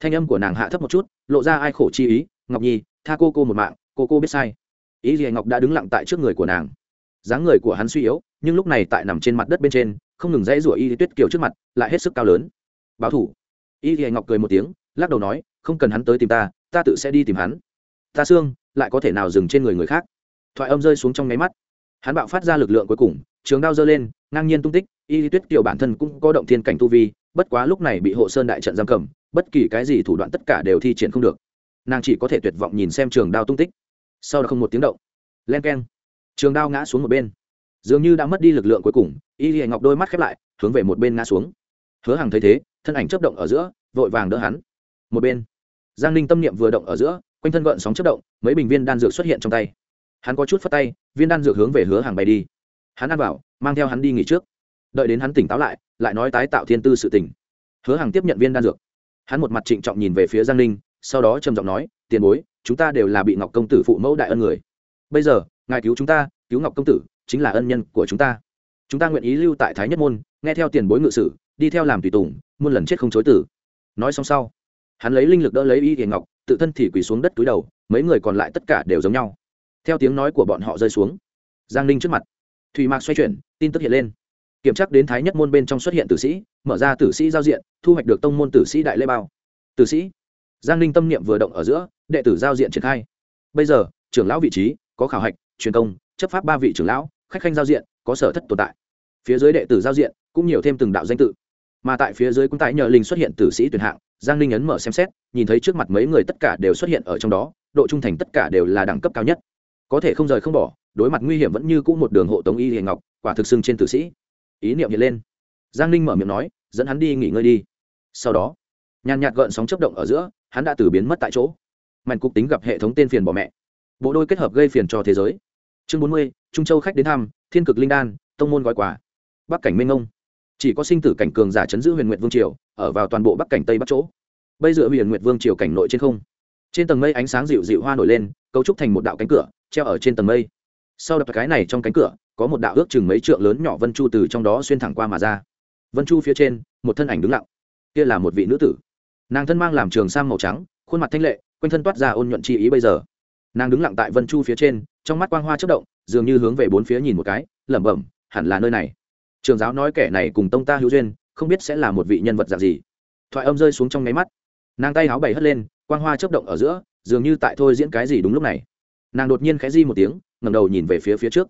Thanh âm của nàng hạ thấp một chút, lộ ra ai khổ chi ý, ngọc nhi, tha cô cô một mạng, cô cô biết sai. Ý gì ngọc đã đứng lặng tại trước người của nàng. Dáng người của hắn suy yếu, nhưng lúc này tại nằm trên mặt đất bên trên, không ngừng dãy rủa y tuyết kiều trước mặt, lại hết sức cao lớn. Báo thủ y thì ngọc cười một tiếng, lắc đầu nói, không cần hắn tới tìm ta ta tự sẽ đi tìm hắn. Ta xương, lại có thể nào dừng trên người người khác? Thoại âm rơi xuống trong nháy mắt. Hắn bạo phát ra lực lượng cuối cùng, trường đao giơ lên ngang nhiên tung tích, y lý tuyết kiều bản thân cũng có động thiên cảnh tu vi, bất quá lúc này bị hộ sơn đại trận giam cầm, bất kỳ cái gì thủ đoạn tất cả đều thi triển không được. Nàng chỉ có thể tuyệt vọng nhìn xem trường đao tung tích. Sau đó không một tiếng động, len k e n trường đao ngã xuống một bên. Dường như đã mất đi lực lượng cuối cùng, y lý ngọc đôi mắt khép lại, hướng về một bên ngã xuống. Hứa hàng thấy thế, thân ảnh chấp động ở giữa, vội vàng đỡ hắn. Một bên, giang ninh tâm niệm vừa động ở giữa, quanh thân gợn sóng chất động, mấy bình viên đan dược xuất hiện trong tay. Hắn có chút phát tay, viên đan dược hướng về hứa hàng bay đi hắn ăn vào, mang theo hắn đi nghỉ trước. Đợi đến hắn tỉnh táo lại lại nói tái tạo thiên tư sự tỉnh hứa hàng tiếp nhận viên đan dược. Hắn một mặt trịnh trọng nhìn về phía giang ninh, sau đó trầm giọng nói, tiền bối, chúng ta đều là bị ngọc công tử phụ mẫu đại ân người. Bây giờ, ngài cứu chúng ta, cứu ngọc công tử, chính là ân nhân của chúng ta. Chúng ta nguyện ý lưu tại thái nhất môn, nghe theo tiền bối ngự sử, đi theo làm tùy tùng, muôn lần chết không chối tử nói xong sau, hắn lấy linh lực đỡ lấy y hiền ngọc, tự thân thì quỳ xuống đất túi đầu, mấy người còn lại tất cả đều giống nhau. Theo tiếng nói của bọn họ rơi xuống, giang ninh trước mặt thủy mạc xoay chuyển, tin tức hiện lên. Kiểm tra đến thái nhất môn bên trong xuất hiện tử sĩ, mở ra tử sĩ giao diện, thu hoạch được tông môn tử sĩ đại lê bao. Tử sĩ. Giang ninh tâm niệm vừa động ở giữa, đệ tử giao diện triển khai. Bây giờ, trưởng lão vị trí, có khảo hạch, truyền công, chấp pháp ba vị trưởng lão, khách khanh giao diện, có sở thất tồn tại. Phía dưới đệ tử giao diện, cũng nhiều thêm từng đạo danh tự. Mà tại phía dưới cũng tại nhờ linh xuất hiện tử sĩ tuyển hạng, giang ninh ấn mở xem xét, nhìn thấy trước mặt mấy người tất cả đều xuất hiện ở trong đó, độ trung thành tất cả đều là đẳng cấp cao nhất. Có thể không rời không bỏ đối mặt nguy hiểm vẫn như cũ một đường hộ tống y hiền ngọc, quả thực xưng trên tử sĩ. Ý niệm hiện lên. Giang ninh mở miệng nói, dẫn hắn đi nghỉ ngơi đi. Sau đó, nhàn nhạt gợn sóng chấp động ở giữa, hắn đã từ biến mất tại chỗ. Mạnh cục tính gặp hệ thống tên phiền bỏ mẹ. Bộ đôi kết hợp gây phiền cho thế giới. Chương bốn mươi, trung châu khách đến thăm, thiên cực linh đan, tông môn gói quà. Bắc cảnh minh ông chỉ có sinh tử cảnh cường giả chấn giữ huyền nguyệt vương triều, ở vào toàn bộ bắc cảnh tây bắc chỗ. Bây giờ huyền nguyệt vương triều cảnh nội trên không. Trên tầng mây ánh sáng dịu dịu hoa nổi lên, cấu trúc thành một đạo cánh cửa, treo ở trên tầng mây sau đập cái này trong cánh cửa, có một đạo ước chừng mấy trượng lớn nhỏ vân chu từ trong đó xuyên thẳng qua mà ra. Vân chu phía trên, một thân ảnh đứng lặng. Kia là một vị nữ tử. Nàng thân mang làm trường sang màu trắng, khuôn mặt thanh lệ, quanh thân toát ra ôn nhuận chi ý bây giờ. Nàng đứng lặng tại vân chu phía trên, trong mắt quang hoa chất động, dường như hướng về bốn phía nhìn một cái, lẩm bẩm, hẳn là nơi này. Trường giáo nói kẻ này cùng tông ta hữu duyên, không biết sẽ là một vị nhân vật dạng gì. Thoại âm rơi xuống trong nháy mắt. Nàng tay áo bày hất lên, quang hoa chất động ở giữa, dường như tại thôi diễn cái gì đúng lúc này. Nàng đột nhiên khẽ di một tiếng ngầm đầu nhìn về phía phía trước.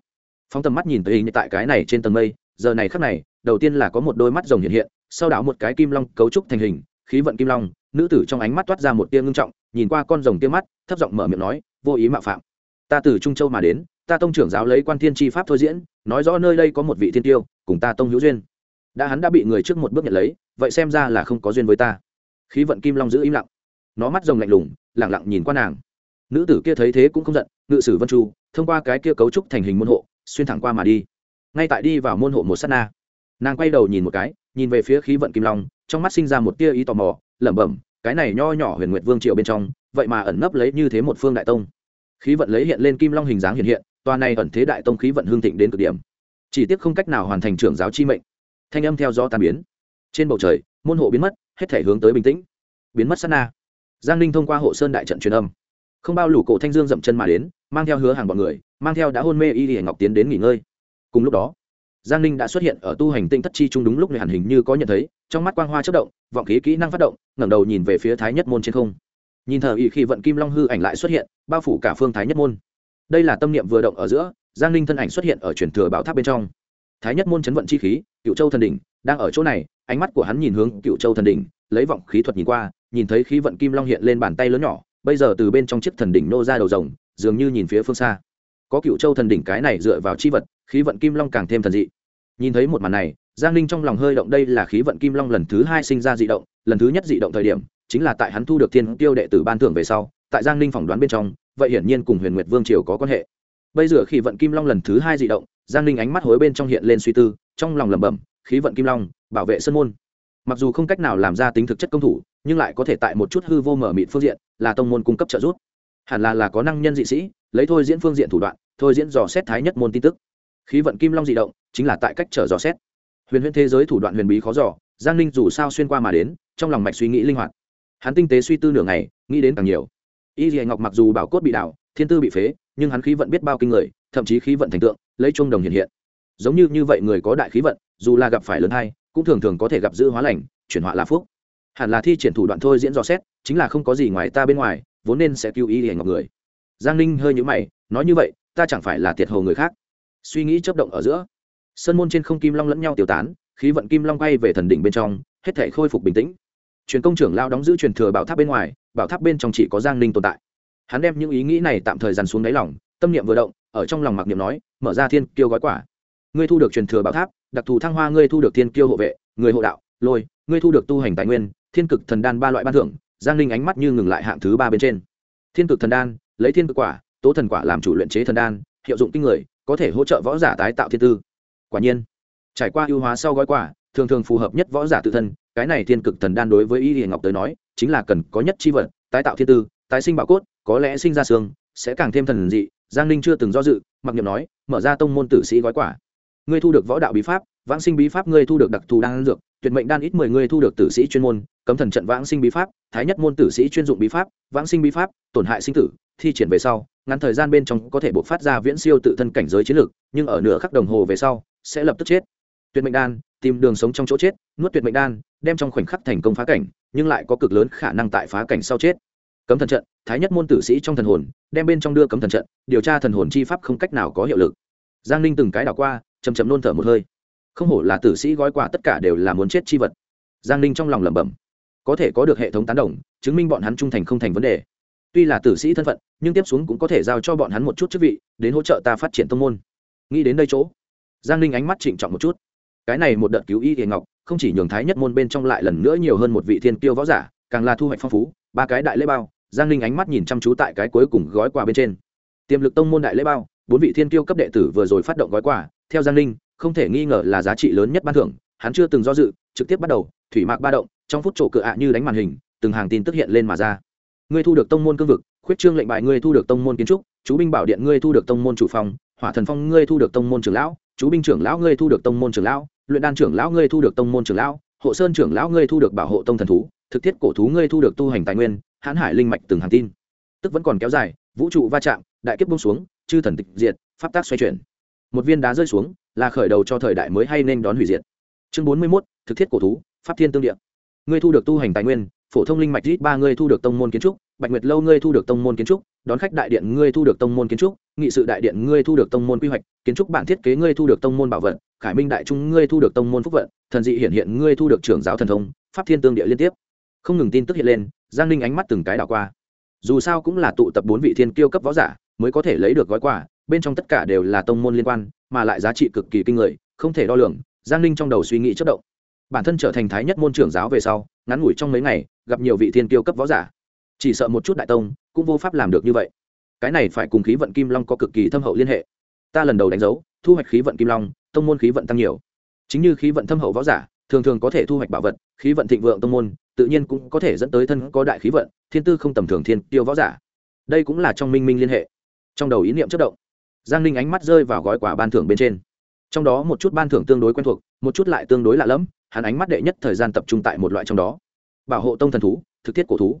Phóng tầm mắt nhìn tới hình tại cái này trên tầng mây, giờ này khắc này, đầu tiên là có một đôi mắt rồng hiện hiện, sau đó một cái kim long cấu trúc thành hình, khí vận kim long, nữ tử trong ánh mắt toát ra một tia ngưng trọng, nhìn qua con rồng tia mắt, thấp giọng mở miệng nói, vô ý mạo phạm. Ta từ trung châu mà đến, ta tông trưởng giáo lấy quan thiên tri pháp thôi diễn, nói rõ nơi đây có một vị thiên tiêu, cùng ta tông hữu duyên. Đã hắn đã bị người trước một bước nhận lấy, vậy xem ra là không có duyên với ta. Khí vận kim long giữ im lặng. Nó mắt rồng lạnh lùng lẳng lặng nhìn qua nàng. Nữ tử kia thấy thế cũng không giận, ngự sử vân chu thông qua cái kia cấu trúc thành hình môn hộ, xuyên thẳng qua mà đi. Ngay tại đi vào môn hộ một s á t na, nàng quay đầu nhìn một cái, nhìn về phía khí vận kim long, trong mắt sinh ra một tia ý tò mò, lẩm bẩm, cái này nho nhỏ huyền nguyệt vương triệu bên trong, vậy mà ẩn nấp lấy như thế một phương đại tông. Khí vận lấy hiện lên kim long hình dáng hiện hiện, tòa này ẩn thế đại tông khí vận hương thịnh đến cực điểm. Chỉ tiếc không cách nào hoàn thành trưởng giáo chi mệnh. Thanh âm theo gió tàn biến. Trên bầu trời, môn hộ biến mất, hết thể hướng tới bình tĩnh. Biến mất sát na. Giang ninh thông qua hộ sơn đại trận truyền âm. Không bao lủ cổ thanh dương dậm chân mà đến mang theo hứa hàng bọn người, mang theo đã hôn mê y hiển ngọc tiến đến nghỉ ngơi. Cùng lúc đó, giang ninh đã xuất hiện ở tu hành tinh thất chi trung đúng lúc này hẳn hình như có nhận thấy, trong mắt quang hoa chất động, vọng khí kỹ năng phát động, ngẩng đầu nhìn về phía thái nhất môn trên không. Nhìn thờ y khi vận kim long hư ảnh lại xuất hiện, bao phủ cả phương thái nhất môn. Đây là tâm niệm vừa động ở giữa, giang ninh thân ảnh xuất hiện ở truyền thừa bảo tháp bên trong. Thái nhất môn chấn vận chi khí cựu châu thần đỉnh, đang ở chỗ này, ánh mắt của hắn nhìn hướng cựu châu thần đỉnh, lấy vọng khí thuật nhìn qua, nhìn thấy khí vận kim long hiện lên bàn tay lớn nhỏ, bây giờ từ bên trong chiếc thần đỉnh nô ra đầu rồng dường như nhìn phía phương xa. Có cựu châu thần đỉnh cái này dựa vào chi vật, khí vận kim long càng thêm thần dị. Nhìn thấy một màn này, giang ninh trong lòng hơi động đây là khí vận kim long lần thứ hai sinh ra dị động, lần thứ nhất dị động thời điểm, chính là tại hắn thu được thiên tiêu đệ tử ban thưởng về sau, tại giang ninh phỏng đoán bên trong, vậy hiển nhiên cùng huyền nguyệt vương triều có quan hệ. Bây giờ khi vận kim long lần thứ hai dị động, giang ninh ánh mắt hối bên trong hiện lên suy tư, trong lòng lẩm bẩm, khí vận kim long, bảo vệ sân môn. Mặc dù không cách nào làm ra tính thực chất công thủ, nhưng lại có thể tại một chút hư vô mở mịt phương diện, là tông môn cung cấp trợ giúp hẳn là là có năng nhân dị sĩ lấy thôi diễn phương diện thủ đoạn thôi diễn dò xét thái nhất môn tin tức. Khí vận kim long dị động chính là tại cách trở dò xét. Huyền huyền thế giới thủ đoạn huyền bí khó dò, giang ninh dù sao xuyên qua mà đến trong lòng mạch suy nghĩ linh hoạt. Hắn tinh tế suy tư nửa ngày nghĩ đến càng nhiều. Y dị ngọc mặc dù bảo cốt bị đảo thiên tư bị phế nhưng hắn khí vận biết bao kinh người thậm chí khí vận thành tượng lấy chuông đồng hiện hiện. Giống như như vậy người có đại khí vận dù là gặp phải lớn hay cũng thường thường có thể gặp giữ hóa lành chuyển họa là phúc. Hẳn là thi triển thủ đoạn thôi diễn dò xét chính là không có gì ngoài ta bên ngoài vốn nên sẽ cứu ý hề ngọc người. Giang ninh hơi nhũ mày, nói như vậy, ta chẳng phải là tiệt hồ người khác. Suy nghĩ chấp động ở giữa, sân môn trên không kim long lẫn nhau tiêu tán, khí vận kim long quay về thần đỉnh bên trong, hết thể khôi phục bình tĩnh. Truyền công trưởng lao đóng giữ truyền thừa bảo tháp bên ngoài, bảo tháp bên trong chỉ có giang ninh tồn tại. Hắn đem những ý nghĩ này tạm thời dàn xuống đáy lòng, tâm niệm vừa động, ở trong lòng mặc niệm nói, mở ra thiên kiêu gói quả. Ngươi thu được truyền thừa bảo tháp, đặc thù thăng hoa ngươi thu được thiên kiêu hộ vệ, người hộ đạo, lôi, ngươi thu được tu hành tài nguyên, thiên cực thần đan ba loại ban thưởng giang ninh ánh mắt như ngừng lại hạng thứ ba bên trên. Thiên cực thần đan, lấy thiên cực quả, tố thần quả làm chủ luyện chế thần đan, hiệu dụng kinh người, có thể hỗ trợ võ giả tái tạo thiên tư. Quả nhiên, trải qua ưu hóa sau gói quả, thường thường phù hợp nhất võ giả tự thân, cái này thiên cực thần đan đối với y hiền ngọc tới nói, chính là cần có nhất chi vật, tái tạo thiên tư, tái sinh bảo cốt, có lẽ sinh ra xương, sẽ càng thêm thần dị. Giang ninh chưa từng do dự, mặc niệm nói, mở ra tông môn tử sĩ gói quả. Ngươi thu được võ đạo bí pháp vãng sinh bí pháp ngươi thu được đặc thù đan dược, tuyệt mệnh đan ít mười ngươi thu được tử sĩ chuyên môn, cấm thần trận vãng sinh bí pháp, thái nhất môn tử sĩ chuyên dụng bí pháp, vãng sinh bí pháp, tổn hại sinh tử, thi triển về sau, ngắn thời gian bên trong có thể buộc phát ra viễn siêu tự thân cảnh giới chiến lược, nhưng ở nửa khắc đồng hồ về sau, sẽ lập tức chết. Tuyệt mệnh đan, tìm đường sống trong chỗ chết, nuốt tuyệt mệnh đan, đem trong khoảnh khắc thành công phá cảnh, nhưng lại có cực lớn khả năng tại phá cảnh sau chết. Cấm thần trận, thái nhất môn tử sĩ trong thần hồn, đem bên trong đưa cấm thần trận, điều tra thần hồn chi pháp không cách nào có hiệu lực. Giang ninh từng cái đảo qua chầm chầm nôn thở một hơi không hổ là tử sĩ gói quà tất cả đều là muốn chết chi vật. Giang ninh trong lòng lẩm bẩm. Có thể có được hệ thống tán đồng, chứng minh bọn hắn trung thành không thành vấn đề. Tuy là tử sĩ thân phận, nhưng tiếp xuống cũng có thể giao cho bọn hắn một chút chức vị, đến hỗ trợ ta phát triển tông môn. Nghĩ đến đây chỗ, giang ninh ánh mắt trịnh trọng một chút. Cái này một đợt cứu y hiền ngọc, không chỉ nhường thái nhất môn bên trong lại lần nữa nhiều hơn một vị thiên kiêu võ giả, càng là thu hoạch phong phú, ba cái đại lễ bao, giang ninh ánh mắt nhìn chăm chú tại cái cuối cùng gói quà bên trên. Tiềm lực tông môn đại lễ bao, bốn vị thiên kiêu cấp đệ tử vừa rồi phát động gói quà, theo giang ninh không thể nghi ngờ là giá trị lớn nhất ban thưởng, hắn chưa từng do dự, trực tiếp bắt đầu, thủy mạc ba động, trong phút trổ cự ạ như đánh màn hình, từng hàng tin tức hiện lên mà ra. Ngươi thu được tông môn cương vực, khuyết trương lệnh bài ngươi thu được tông môn kiến trúc, chú binh bảo điện ngươi thu được tông môn chủ phòng, hỏa thần phong ngươi thu được tông môn trưởng lão, chú binh trưởng lão ngươi thu được tông môn trưởng lão, luyện đan trưởng lão ngươi thu được tông môn trưởng lão, hộ sơn trưởng lão ngươi thu được bảo hộ tông thần thú, thực thiết cổ thú ngươi thu được tu hành tài nguyên, hãn hải linh mạch từng hàng tin. Tức vẫn còn kéo dài, vũ trụ va chạm, đại kiếp bung xuống, chư thần tịch diệt, pháp tác xoay chuyển một viên đá rơi xuống, là khởi đầu cho thời đại mới hay nên đón hủy diệt. Chương bốn mươi mốt, thực thiết cổ thú, pháp thiên tương địa. Ngươi thu được tu hành tài nguyên, phổ thông linh mạch ít ba ngươi thu được tông môn kiến trúc, bạch nguyệt lâu ngươi thu được tông môn kiến trúc, đón khách đại điện ngươi thu được tông môn kiến trúc, nghị sự đại điện ngươi thu được tông môn quy hoạch, kiến trúc bản thiết kế ngươi thu được tông môn bảo vận khải minh đại trung ngươi thu được tông môn phúc vận, thần dị hiện hiện ngươi thu được trưởng giáo thần thông, pháp thiên tương địa liên tiếp. Không ngừng tin tức hiện lên, giang ninh ánh mắt từng cái đảo qua. Dù sao cũng là tụ tập bốn vị thiên kiêu cấp võ giả, mới có thể lấy được gói quà bên trong tất cả đều là tông môn liên quan, mà lại giá trị cực kỳ kinh người, không thể đo lường, giang ninh trong đầu suy nghĩ chất động. Bản thân trở thành thái nhất môn trưởng giáo về sau, ngắn ngủi trong mấy ngày, gặp nhiều vị thiên tiêu cấp võ giả. Chỉ sợ một chút đại tông cũng vô pháp làm được như vậy. Cái này phải cùng khí vận kim long có cực kỳ thâm hậu liên hệ. Ta lần đầu đánh dấu, thu hoạch khí vận kim long, tông môn khí vận tăng nhiều. Chính như khí vận thâm hậu võ giả, thường thường có thể thu hoạch bảo vật, khí vận thịnh vượng tông môn, tự nhiên cũng có thể dẫn tới thân có đại khí vận, thiên tư không tầm thường thiên tiêu võ giả. Đây cũng là trong minh minh liên hệ. Trong đầu ý niệm chất động giang ninh ánh mắt rơi vào gói quả ban thưởng bên trên. Trong đó một chút ban thưởng tương đối quen thuộc, một chút lại tương đối lạ lẫm, hắn ánh mắt đệ nhất thời gian tập trung tại một loại trong đó. Bảo hộ tông thần thú, thực thiết cổ thú.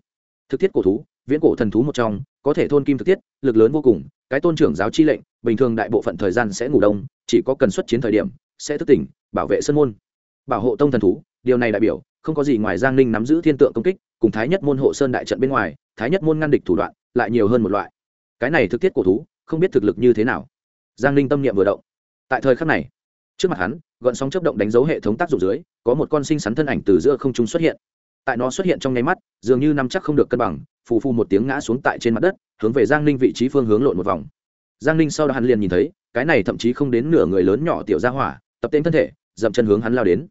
Thực thiết cổ thú, viễn cổ thần thú một trong, có thể thôn kim thực thiết, lực lớn vô cùng, cái tôn trưởng giáo chi lệnh, bình thường đại bộ phận thời gian sẽ ngủ đông, chỉ có cần xuất chiến thời điểm, sẽ thức tỉnh, bảo vệ sân môn. Bảo hộ tông thần thú, điều này đại biểu, không có gì ngoài giang ninh nắm giữ thiên tượng công kích, cùng thái nhất môn hộ sơn đại trận bên ngoài, thái nhất môn ngăn địch thủ đoạn, lại nhiều hơn một loại. Cái này thực thiết cổ thú không biết thực lực như thế nào. Giang ninh tâm niệm vừa động. Tại thời khắc này, trước mặt hắn, gọn sóng chấp động đánh dấu hệ thống tác dụng dưới, có một con sinh sắn thân ảnh từ giữa không trung xuất hiện. Tại nó xuất hiện trong nháy mắt, dường như nắm chắc không được cân bằng, phù phù một tiếng ngã xuống tại trên mặt đất, hướng về giang ninh vị trí phương hướng lộn một vòng. Giang ninh sau đó hắn liền nhìn thấy, cái này thậm chí không đến nửa người lớn nhỏ tiểu ra hỏa, tập tên thân thể, dậm chân hướng hắn lao đến.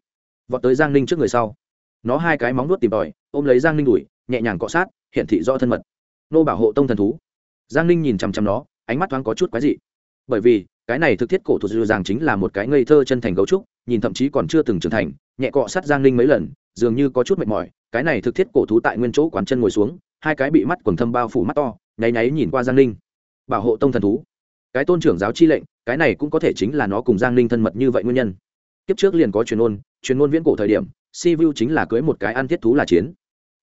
Vọt tới giang ninh trước người sau. Nó hai cái móng nuốt tìm tòi, ôm lấy giang ninh đùi, nhẹ nhàng cọ sát hiện thị do thân mật. Nô bảo hộ tông thần thú. Giang ninh nhìn chằm chằm nó ánh mắt thoáng có chút quái dị. Bởi vì, cái này thực thiết cổ thuật dư dàng chính là một cái ngây thơ chân thành gấu trúc, nhìn thậm chí còn chưa từng trưởng thành, nhẹ cọ sát giang ninh mấy lần, dường như có chút mệt mỏi, cái này thực thiết cổ thú tại nguyên chỗ quán chân ngồi xuống, hai cái bị mắt quần thâm bao phủ mắt to, nháy nháy nhìn qua giang ninh. Bảo hộ tông thần thú. Cái tôn trưởng giáo chi lệnh, cái này cũng có thể chính là nó cùng giang ninh thân mật như vậy nguyên nhân. Kiếp trước liền có truyền ôn truyền ôn viễn cổ thời điểm, si vu chính là cưới một cái ăn thiết thú là chiến.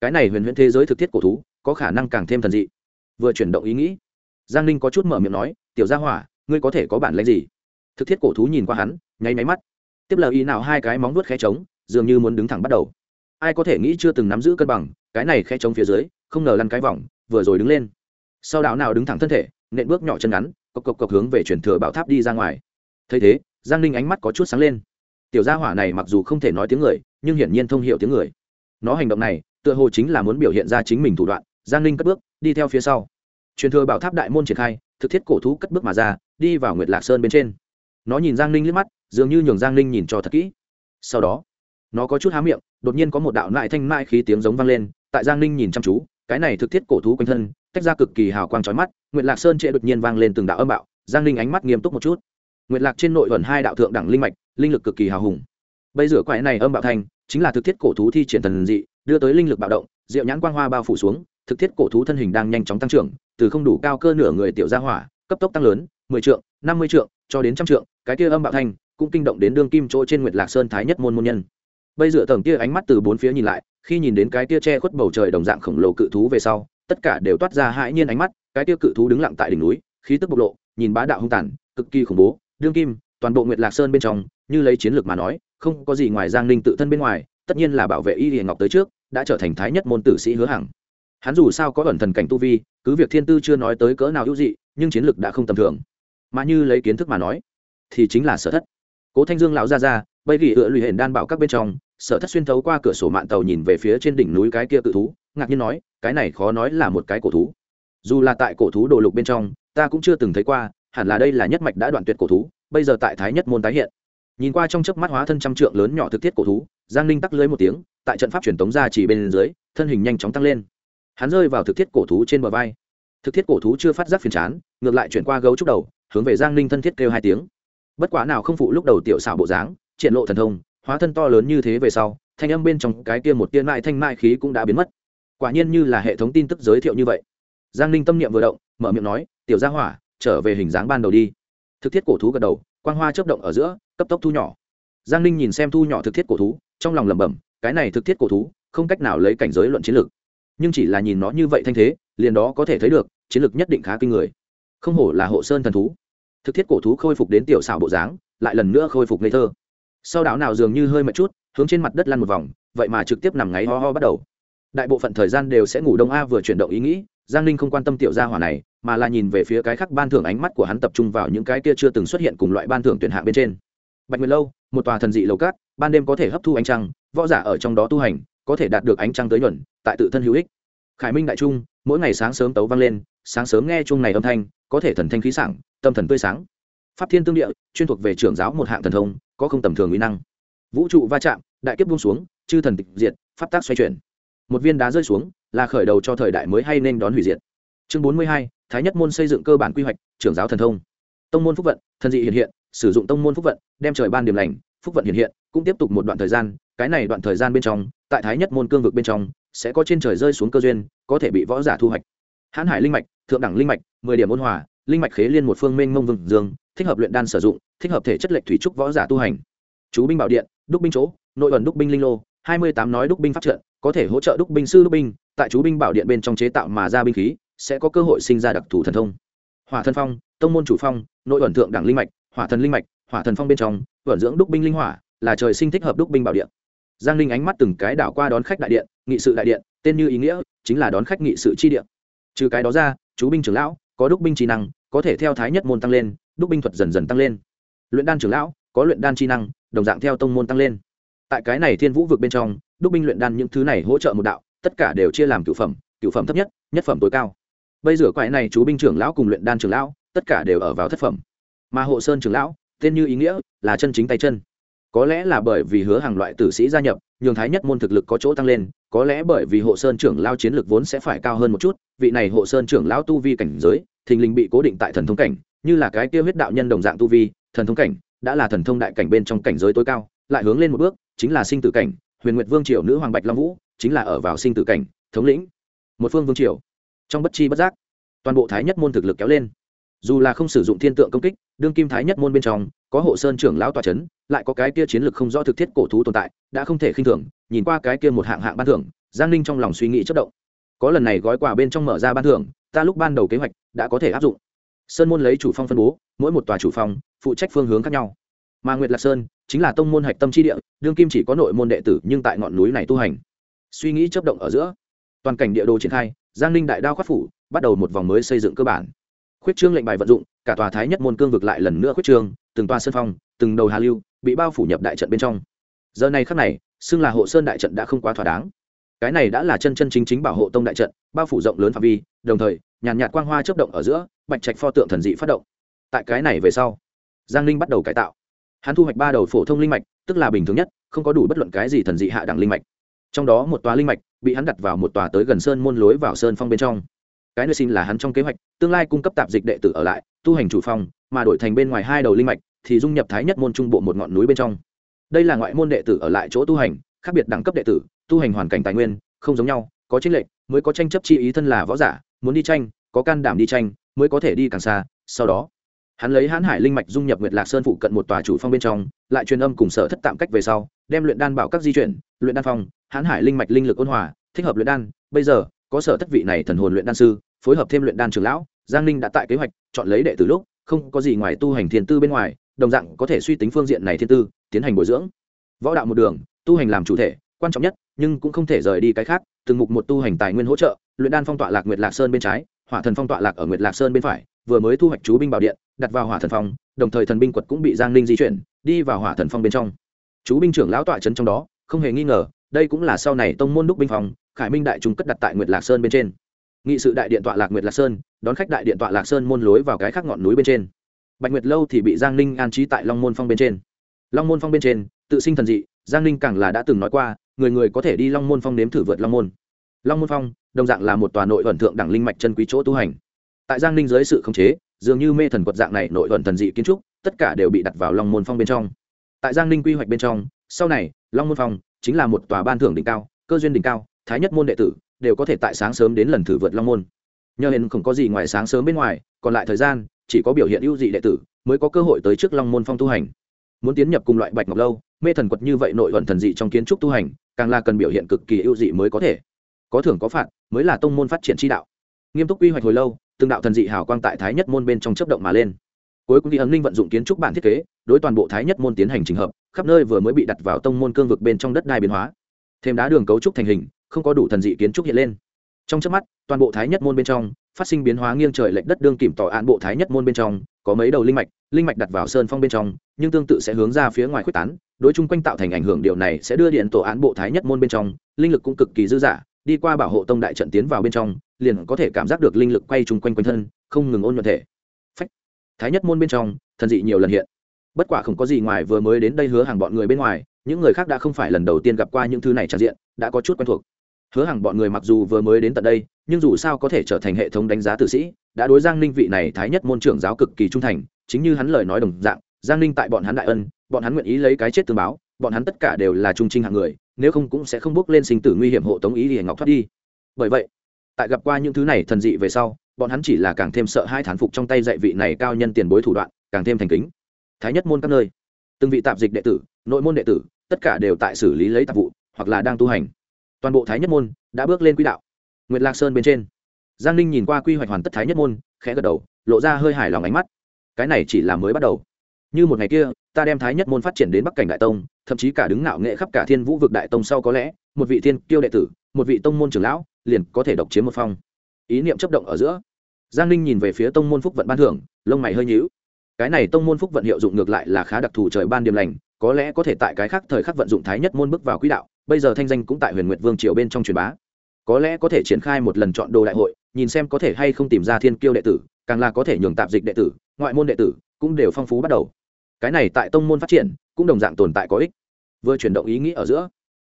Cái này huyền huyễn thế giới thực thiết cổ thú, có khả năng càng thêm thần dị. Vừa chuyển động ý nghĩ giang ninh có chút mở miệng nói, tiểu gia hỏa, ngươi có thể có bản lãnh gì? Thực thiết cổ thú nhìn qua hắn, nháy máy mắt. Tiếp lời ý nào hai cái móng vuốt khe trống, dường như muốn đứng thẳng bắt đầu. Ai có thể nghĩ chưa từng nắm giữ cân bằng, cái này khe trống phía dưới, không ngờ lăn cái vòng, vừa rồi đứng lên. Sau đạo nào đứng thẳng thân thể, nện bước nhỏ chân ngắn, cộc cộc cộc hướng về chuyển thừa bảo tháp đi ra ngoài. Thấy thế, giang ninh ánh mắt có chút sáng lên. Tiểu gia hỏa này mặc dù không thể nói tiếng người, nhưng hiển nhiên thông h i ể u tiếng người. Nó hành động này, tựa hồ chính là muốn biểu hiện ra chính mình thủ đoạn. Giang ninh cất bước, đi theo phía sau truyền thừa bảo tháp đại môn triển khai, thực thiết cổ thú cất bước mà ra, đi vào nguyệt lạc sơn bên trên. Nó nhìn giang ninh liếc mắt, dường như nhường giang ninh nhìn cho thật kỹ. Sau đó, nó có chút há miệng, đột nhiên có một đạo lại thanh mãi khí tiếng giống vang lên, tại giang ninh nhìn chăm chú, cái này thực thiết cổ thú quanh thân, tách ra cực kỳ hào quang trói mắt, nguyệt lạc sơn trệ đột nhiên vang lên từng đạo âm bạo, giang ninh ánh mắt nghiêm túc một chút. Nguyệt lạc trên nội thuần hai đạo thượng đẳng linh mạch, linh lực cực kỳ hào hùng. Bây giờ quái này âm bạo thanh chính là thực thiết cổ thú thi triển thần dị, đưa tới linh lực bạo động diệu nhãn quang hoa bao phủ xuống, thực thiết cổ thú thân hình đang nhanh chóng tăng trưởng từ không đủ cao cơ nửa người tiểu gia hỏa, cấp tốc tăng lớn, mười trượng, năm mươi trượng, cho đến trăm trượng, cái kia âm bạo thanh cũng kinh động đến đương kim chỗ trên nguyệt lạc sơn thái nhất môn môn nhân. Bây giờ tầng kia ánh mắt từ bốn phía nhìn lại, khi nhìn đến cái kia che khuất bầu trời đồng dạng khổng lồ cự thú về sau, tất cả đều toát ra hãi nhiên ánh mắt, cái kia cự thú đứng lặng tại đỉnh núi, khí tức bộc lộ, nhìn bá đạo hung tàn, cực kỳ khủng bố, đương kim, toàn bộ nguyệt lạc sơn bên trong, như lấy chiến lược mà nói, không có gì ngoài giang ninh tự thân bên ngoài, tất nhiên là bảo vệ y hiền ngọc tới trước, đã trở thành thái nhất môn tử sĩ hứa hằng hắn dù sao có ẩn thần cảnh tu vi, cứ việc thiên tư chưa nói tới cỡ nào hữu dị, nhưng chiến lược đã không tầm thường. Mà như lấy kiến thức mà nói, thì chính là sở thất. Cố thanh dương lão ra ra bây gỉ ựa lụy hển đan bảo các bên trong, sở thất xuyên thấu qua cửa sổ mạng tàu nhìn về phía trên đỉnh núi cái kia cự thú, ngạc nhiên nói, cái này khó nói là một cái cổ thú. Dù là tại cổ thú đồ lục bên trong, ta cũng chưa từng thấy qua, hẳn là đây là nhất mạch đã đoạn tuyệt cổ thú, bây giờ tại thái nhất môn tái hiện. Nhìn qua trong chớp mắt hóa thân trăm trượng lớn nhỏ thực thiết cổ thú, giang ninh tắc lưới một tiếng, tại trận pháp truyền tống ra chỉ bên dưới, thân hình nhanh chóng tăng lên hắn rơi vào thực thiết cổ thú trên bờ vai. Thực thiết cổ thú chưa phát giác phiền chán, ngược lại chuyển qua gấu trúc đầu, hướng về giang ninh thân thiết kêu hai tiếng. Bất quá nào không phụ lúc đầu tiểu xảo bộ dáng, triển lộ thần thông, hóa thân to lớn như thế về sau, thanh âm bên trong cái kia một tiên mại thanh mại khí cũng đã biến mất. Quả nhiên như là hệ thống tin tức giới thiệu như vậy. Giang ninh tâm niệm vừa động, mở miệng nói, tiểu gia hỏa, trở về hình dáng ban đầu đi. Thực thiết cổ thú gật đầu, quang hoa chớp động ở giữa, cấp tốc thu nhỏ. Giang ninh nhìn xem thu nhỏ thực thiết cổ thú, trong lòng lẩm bẩm, cái này thực thiết cổ thú, không cách nào lấy cảnh giới luận chiến lược nhưng chỉ là nhìn nó như vậy thanh thế, liền đó có thể thấy được, chiến lược nhất định khá kinh người. Không hổ là hộ sơn thần thú. Thực thiết cổ thú khôi phục đến tiểu xảo bộ dáng, lại lần nữa khôi phục ngây thơ. Sau đảo nào dường như hơi mệt chút, hướng trên mặt đất lăn một vòng, vậy mà trực tiếp nằm ngáy ho ho bắt đầu. Đại bộ phận thời gian đều sẽ ngủ đông a vừa chuyển động ý nghĩ, giang ninh không quan tâm tiểu gia hỏa này, mà là nhìn về phía cái khác ban thưởng ánh mắt của hắn tập trung vào những cái kia chưa từng xuất hiện cùng loại ban thưởng tuyển hạng bên trên. Bạch nguyệt lâu, một tòa thần dị lầu cát, ban đêm có thể hấp thu ánh trăng, võ giả ở trong đó tu hành có thể đạt được ánh trăng tới nhuận, tại tự thân hữu ích. Khải minh đại trung, mỗi ngày sáng sớm tấu vang lên, sáng sớm nghe chung này âm thanh, có thể thần thanh khí sảng, tâm thần tươi sáng. Pháp thiên tương địa, chuyên thuộc về trưởng giáo một hạng thần thông, có không tầm thường uy năng. Vũ trụ va chạm, đại kiếp buông xuống, chư thần tịch diệt, pháp tác xoay chuyển. Một viên đá rơi xuống, là khởi đầu cho thời đại mới hay nên đón hủy diệt. Chương bốn mươi hai, thái nhất môn xây dựng cơ bản quy hoạch, trưởng giáo thần thông. Tông môn phúc vận, thần dị hiện hiện, sử dụng tông môn phúc vận, đem trời ban điểm lành, phúc vận hiện hiện, cũng tiếp tục một đoạn thời gian cái này đoạn thời gian bên trong, tại thái nhất môn cương vực bên trong, sẽ có trên trời rơi xuống cơ duyên, có thể bị võ giả thu hoạch. Hãn hải linh mạch, thượng đẳng linh mạch, mười điểm ôn hòa, linh mạch khế liên một phương minh mông vừng dương, thích hợp luyện đan sử dụng, thích hợp thể chất lệch thủy trúc võ giả tu hành. Chú binh bảo điện, đúc binh chỗ, nội ẩn đúc binh linh lô, hai mươi tám nói đúc binh pháp trận, có thể hỗ trợ đúc binh sư đúc binh, tại chú binh bảo điện bên trong chế tạo mà ra binh khí, sẽ có cơ hội sinh ra đặc thù thần thông. Hỏa thần phong, tông môn chủ phong, nội ẩn thượng đẳng linh mạch, hỏa thần linh mạch, hỏa thần phong bên trong ẩn dưỡng đúc binh linh hỏa, là trời sinh thích hợp đúc binh bảo điện giang linh ánh mắt từng cái đảo qua đón khách đại điện, nghị sự đại điện, tên như ý nghĩa chính là đón khách nghị sự chi điện. Trừ cái đó ra, chú binh trưởng lão, có đúc binh trí năng, có thể theo thái nhất môn tăng lên, đúc binh thuật dần dần tăng lên. Luyện đan trưởng lão, có luyện đan chi năng, đồng dạng theo tông môn tăng lên. Tại cái này thiên vũ vực bên trong, đúc binh luyện đan những thứ này hỗ trợ một đạo, tất cả đều chia làm cựu phẩm cựu phẩm thấp nhất nhất phẩm tối cao. Bây giờ quại này chú binh trưởng lão cùng luyện đan trưởng lão, tất cả đều ở vào thất phẩm. Mà hộ sơn trưởng lão, tên như ý nghĩa là chân chính tay chân có lẽ là bởi vì hứa hàng loại tử sĩ gia nhập, nhường thái nhất môn thực lực có chỗ tăng lên, có lẽ bởi vì hộ sơn trưởng lao chiến lực vốn sẽ phải cao hơn một chút, vị này hộ sơn trưởng lão tu vi cảnh giới, thình lình bị cố định tại thần thông cảnh, như là cái tiêu huyết đạo nhân đồng dạng tu vi, thần thông cảnh, đã là thần thông đại cảnh bên trong cảnh giới tối cao, lại hướng lên một bước, chính là sinh tử cảnh, huyền nguyệt vương triều nữ hoàng bạch long vũ, chính là ở vào sinh tử cảnh, thống lĩnh, một phương vương triều, trong bất chi bất giác, toàn bộ thái nhất môn thực lực kéo lên dù là không sử dụng thiên tượng công kích, đương kim thái nhất môn bên trong, có hộ sơn trưởng lão tòa c h ấ n lại có cái kia chiến lược không rõ thực thiết cổ thú tồn tại, đã không thể khinh thường, nhìn qua cái kia một hạng hạng ban thưởng, giang ninh trong lòng suy nghĩ chất động. Có lần này gói quà bên trong mở ra ban thưởng, ta lúc ban đầu kế hoạch đã có thể áp dụng. Sơn môn lấy chủ phong phân bố, mỗi một tòa chủ phong, phụ trách phương hướng khác nhau. Mà nguyệt lạc sơn chính là tông môn hạch tâm tri địa, đương kim chỉ có nội môn đệ tử nhưng tại ngọn núi này tu hành. Suy nghĩ chấp động ở giữa, toàn cảnh địa đồ triển khai, giang ninh đại đao khoát phủ, bắt đầu một vòng mới xây dựng cơ bản khuyết trương lệnh bài vận dụng, cả tòa thái nhất môn cương vực lại lần nữa khuyết trương, từng toa sơn phong, từng đầu hà lưu bị bao phủ nhập đại trận bên trong. Giờ này khắc này, xưng là hộ sơn đại trận đã không quá thỏa đáng. Cái này đã là chân chân chính chính bảo hộ tông đại trận, bao phủ rộng lớn phạm vi, đồng thời, nhàn nhạt quang hoa chấp động ở giữa, bạch trạch pho tượng thần dị phát động. Tại cái này về sau, giang linh bắt đầu cải tạo. Hắn thu hoạch ba đầu phổ thông linh mạch, tức là bình thường nhất, không có đủ bất luận cái gì thần dị hạ đẳng linh mạch. Trong đó một tòa linh mạch bị hắn đặt vào một tòa tới gần sơn môn lối vào sơn phong bên trong cái nơi xin là hắn trong kế hoạch, tương lai cung cấp tạp dịch đệ tử ở lại, tu hành chủ phong mà đổi thành bên ngoài hai đầu linh mạch, thì dung nhập thái nhất môn trung bộ một ngọn núi bên trong. Đây là ngoại môn đệ tử ở lại chỗ tu hành, khác biệt đẳng cấp đệ tử, tu hành hoàn cảnh tài nguyên, không giống nhau, có chính lệnh, mới có tranh chấp chi ý thân là võ giả, muốn đi tranh, có can đảm đi tranh, mới có thể đi càng xa, sau đó, hắn lấy hãn hải linh mạch dung nhập nguyệt lạc sơn phụ cận một tòa chủ phong bên trong, lại truyền âm cùng sở thất tạm cách về sau, đem luyện đan bảo các di chuyển, luyện đan phong hãn hải linh mạch linh lực ôn hòa, thích hợp luyện đan, bây giờ, có sở thất vị này thần hồn luyện đan sư phối hợp thêm luyện đan trường lão, giang ninh đã tại kế hoạch, chọn lấy đệ tử lúc, không có gì ngoài tu hành thiên tư bên ngoài, đồng dạng có thể suy tính phương diện này thiên tư, tiến hành bồi dưỡng. Võ đạo một đường, tu hành làm chủ thể, quan trọng nhất, nhưng cũng không thể rời đi cái khác, từng mục một tu hành tài nguyên hỗ trợ, luyện đan phong tọa lạc nguyệt lạc sơn bên trái, hỏa thần phong tọa lạc ở nguyệt lạc sơn bên phải, vừa mới thu hoạch chú binh bảo điện, đặt vào hỏa thần phong, đồng thời thần binh quật cũng bị giang ninh di chuyển, đi vào hỏa thần phong bên trong. Chú binh trưởng lão tọa trấn trong đó, không hề nghi ngờ, đây cũng là sau này tông môn đúc binh phòng, khải minh đại trung cất đặt tại nguyệt lạc sơn bên trên nghị sự đại điện tọa lạc nguyệt lạc sơn, đón khách đại điện tọa lạc sơn môn lối vào cái khác ngọn núi bên trên. Bạch nguyệt lâu thì bị giang ninh an trí tại long môn phong bên trên. Long môn phong bên trên, tự sinh thần dị, giang ninh càng là đã từng nói qua, người người có thể đi long môn phong nếm thử vượt long môn. Long môn phong, đồng dạng là một tòa nội vận thượng đẳng linh mạch chân quý chỗ tu hành. Tại giang ninh dưới sự khống chế, dường như mê thần quật dạng này nội vận thần dị kiến trúc, tất cả đều bị đặt vào long môn phong bên trong. Tại giang ninh quy hoạch bên trong, sau này, long môn phong chính là một tòa ban thưởng đỉnh cao, cơ duyên đỉnh cao, thái nhất môn đệ tử đều có thể tại sáng sớm đến lần thử vượt long môn. Nhờ hiện không có gì ngoài sáng sớm bên ngoài, còn lại thời gian, chỉ có biểu hiện ưu dị đệ tử, mới có cơ hội tới trước long môn phong tu hành. Muốn tiến nhập cùng loại bạch ngọc lâu, mê thần quật như vậy nội vận thần dị trong kiến trúc tu hành, càng là cần biểu hiện cực kỳ ưu dị mới có thể. Có thưởng có phạt, mới là tông môn phát triển chi đạo. Nghiêm túc quy hoạch hồi lâu, từng đạo thần dị hào quang tại thái nhất môn bên trong chấp động mà lên. Cuối cùng thì ấn linh vận dụng kiến trúc bản thiết kế, đối toàn bộ thái nhất môn tiến hành trình hợp, khắp nơi vừa mới bị đặt vào tông môn cương vực bên trong đất đai biến hóa. Thêm đá đường cấu trúc thành hình không có đủ thần dị kiến trúc hiện lên. Trong trước mắt, toàn bộ thái nhất môn bên trong, phát sinh biến hóa nghiêng trời lệch đất đương kìm tỏ án bộ thái nhất môn bên trong, có mấy đầu linh mạch linh mạch đặt vào sơn phong bên trong, nhưng tương tự sẽ hướng ra phía ngoài quyết tán, đối chung quanh tạo thành ảnh hưởng điều này sẽ đưa điện tổ án bộ thái nhất môn bên trong, linh lực cũng cực kỳ dư dả, đi qua bảo hộ tông đại trận tiến vào bên trong, liền có thể cảm giác được linh lực quay chung quanh quanh thân, không ngừng ôn nhuận thể. Phách! Thái nhất môn bên trong, thần dị nhiều lần hiện. Bất quả không có gì ngoài vừa mới đến đây hứa hàng bọn người bên ngoài, những người khác đã không phải lần đầu tiên gặp qua những thứ này tràn diện, đã có chút quen thuộc hứa hàng bọn người mặc dù vừa mới đến tận đây, nhưng dù sao có thể trở thành hệ thống đánh giá tử sĩ, đã đối giang ninh vị này thái nhất môn trưởng giáo cực kỳ trung thành, chính như hắn lời nói đồng dạng, giang ninh tại bọn hắn đại ân, bọn hắn nguyện ý lấy cái chết tương báo, bọn hắn tất cả đều là trung trinh hạng người, nếu không cũng sẽ không bước lên sinh tử nguy hiểm hộ tống ý thì ngọc thoát đi. Bởi vậy, tại gặp qua những thứ này thần dị về sau, bọn hắn chỉ là càng thêm sợ hai thán phục trong tay dạy vị này cao nhân tiền bối thủ đoạn, càng thêm thành kính. Thái nhất môn các nơi, từng vị tạp dịch đệ tử, nội môn đệ tử, tất cả đều tại xử lý lấy tạp vụ, hoặc là đang tu hành toàn bộ thái nhất môn đã bước lên quỹ đạo. Nguyệt lạc sơn bên trên. Giang ninh nhìn qua quy hoạch hoàn tất thái nhất môn, khẽ gật đầu, lộ ra hơi hài lòng ánh mắt. Cái này chỉ là mới bắt đầu. Như một ngày kia, ta đem thái nhất môn phát triển đến bắc cảnh đại tông, thậm chí cả đứng ngạo nghệ khắp cả thiên vũ vực đại tông sau có lẽ, một vị thiên kiêu đệ tử, một vị tông môn trưởng lão, liền có thể độc chiếm một phong. Ý niệm chấp động ở giữa, giang ninh nhìn về phía tông môn phúc vận ban thưởng, lông mày hơi nhíu. Cái này tông môn phúc vận hiệu dụng ngược lại là khá đặc thù trời ban điểm lành, có lẽ có thể tại cái khác thời khắc vận dụng thái nhất môn bước vào quỹ đạo bây giờ thanh danh cũng tại huyền nguyệt vương triều bên trong truyền bá. Có lẽ có thể triển khai một lần chọn đồ đại hội, nhìn xem có thể hay không tìm ra thiên kiêu đệ tử, càng là có thể nhường tạp dịch đệ tử, ngoại môn đệ tử cũng đều phong phú bắt đầu. Cái này tại tông môn phát triển cũng đồng dạng tồn tại có ích. Vừa chuyển động ý nghĩ ở giữa,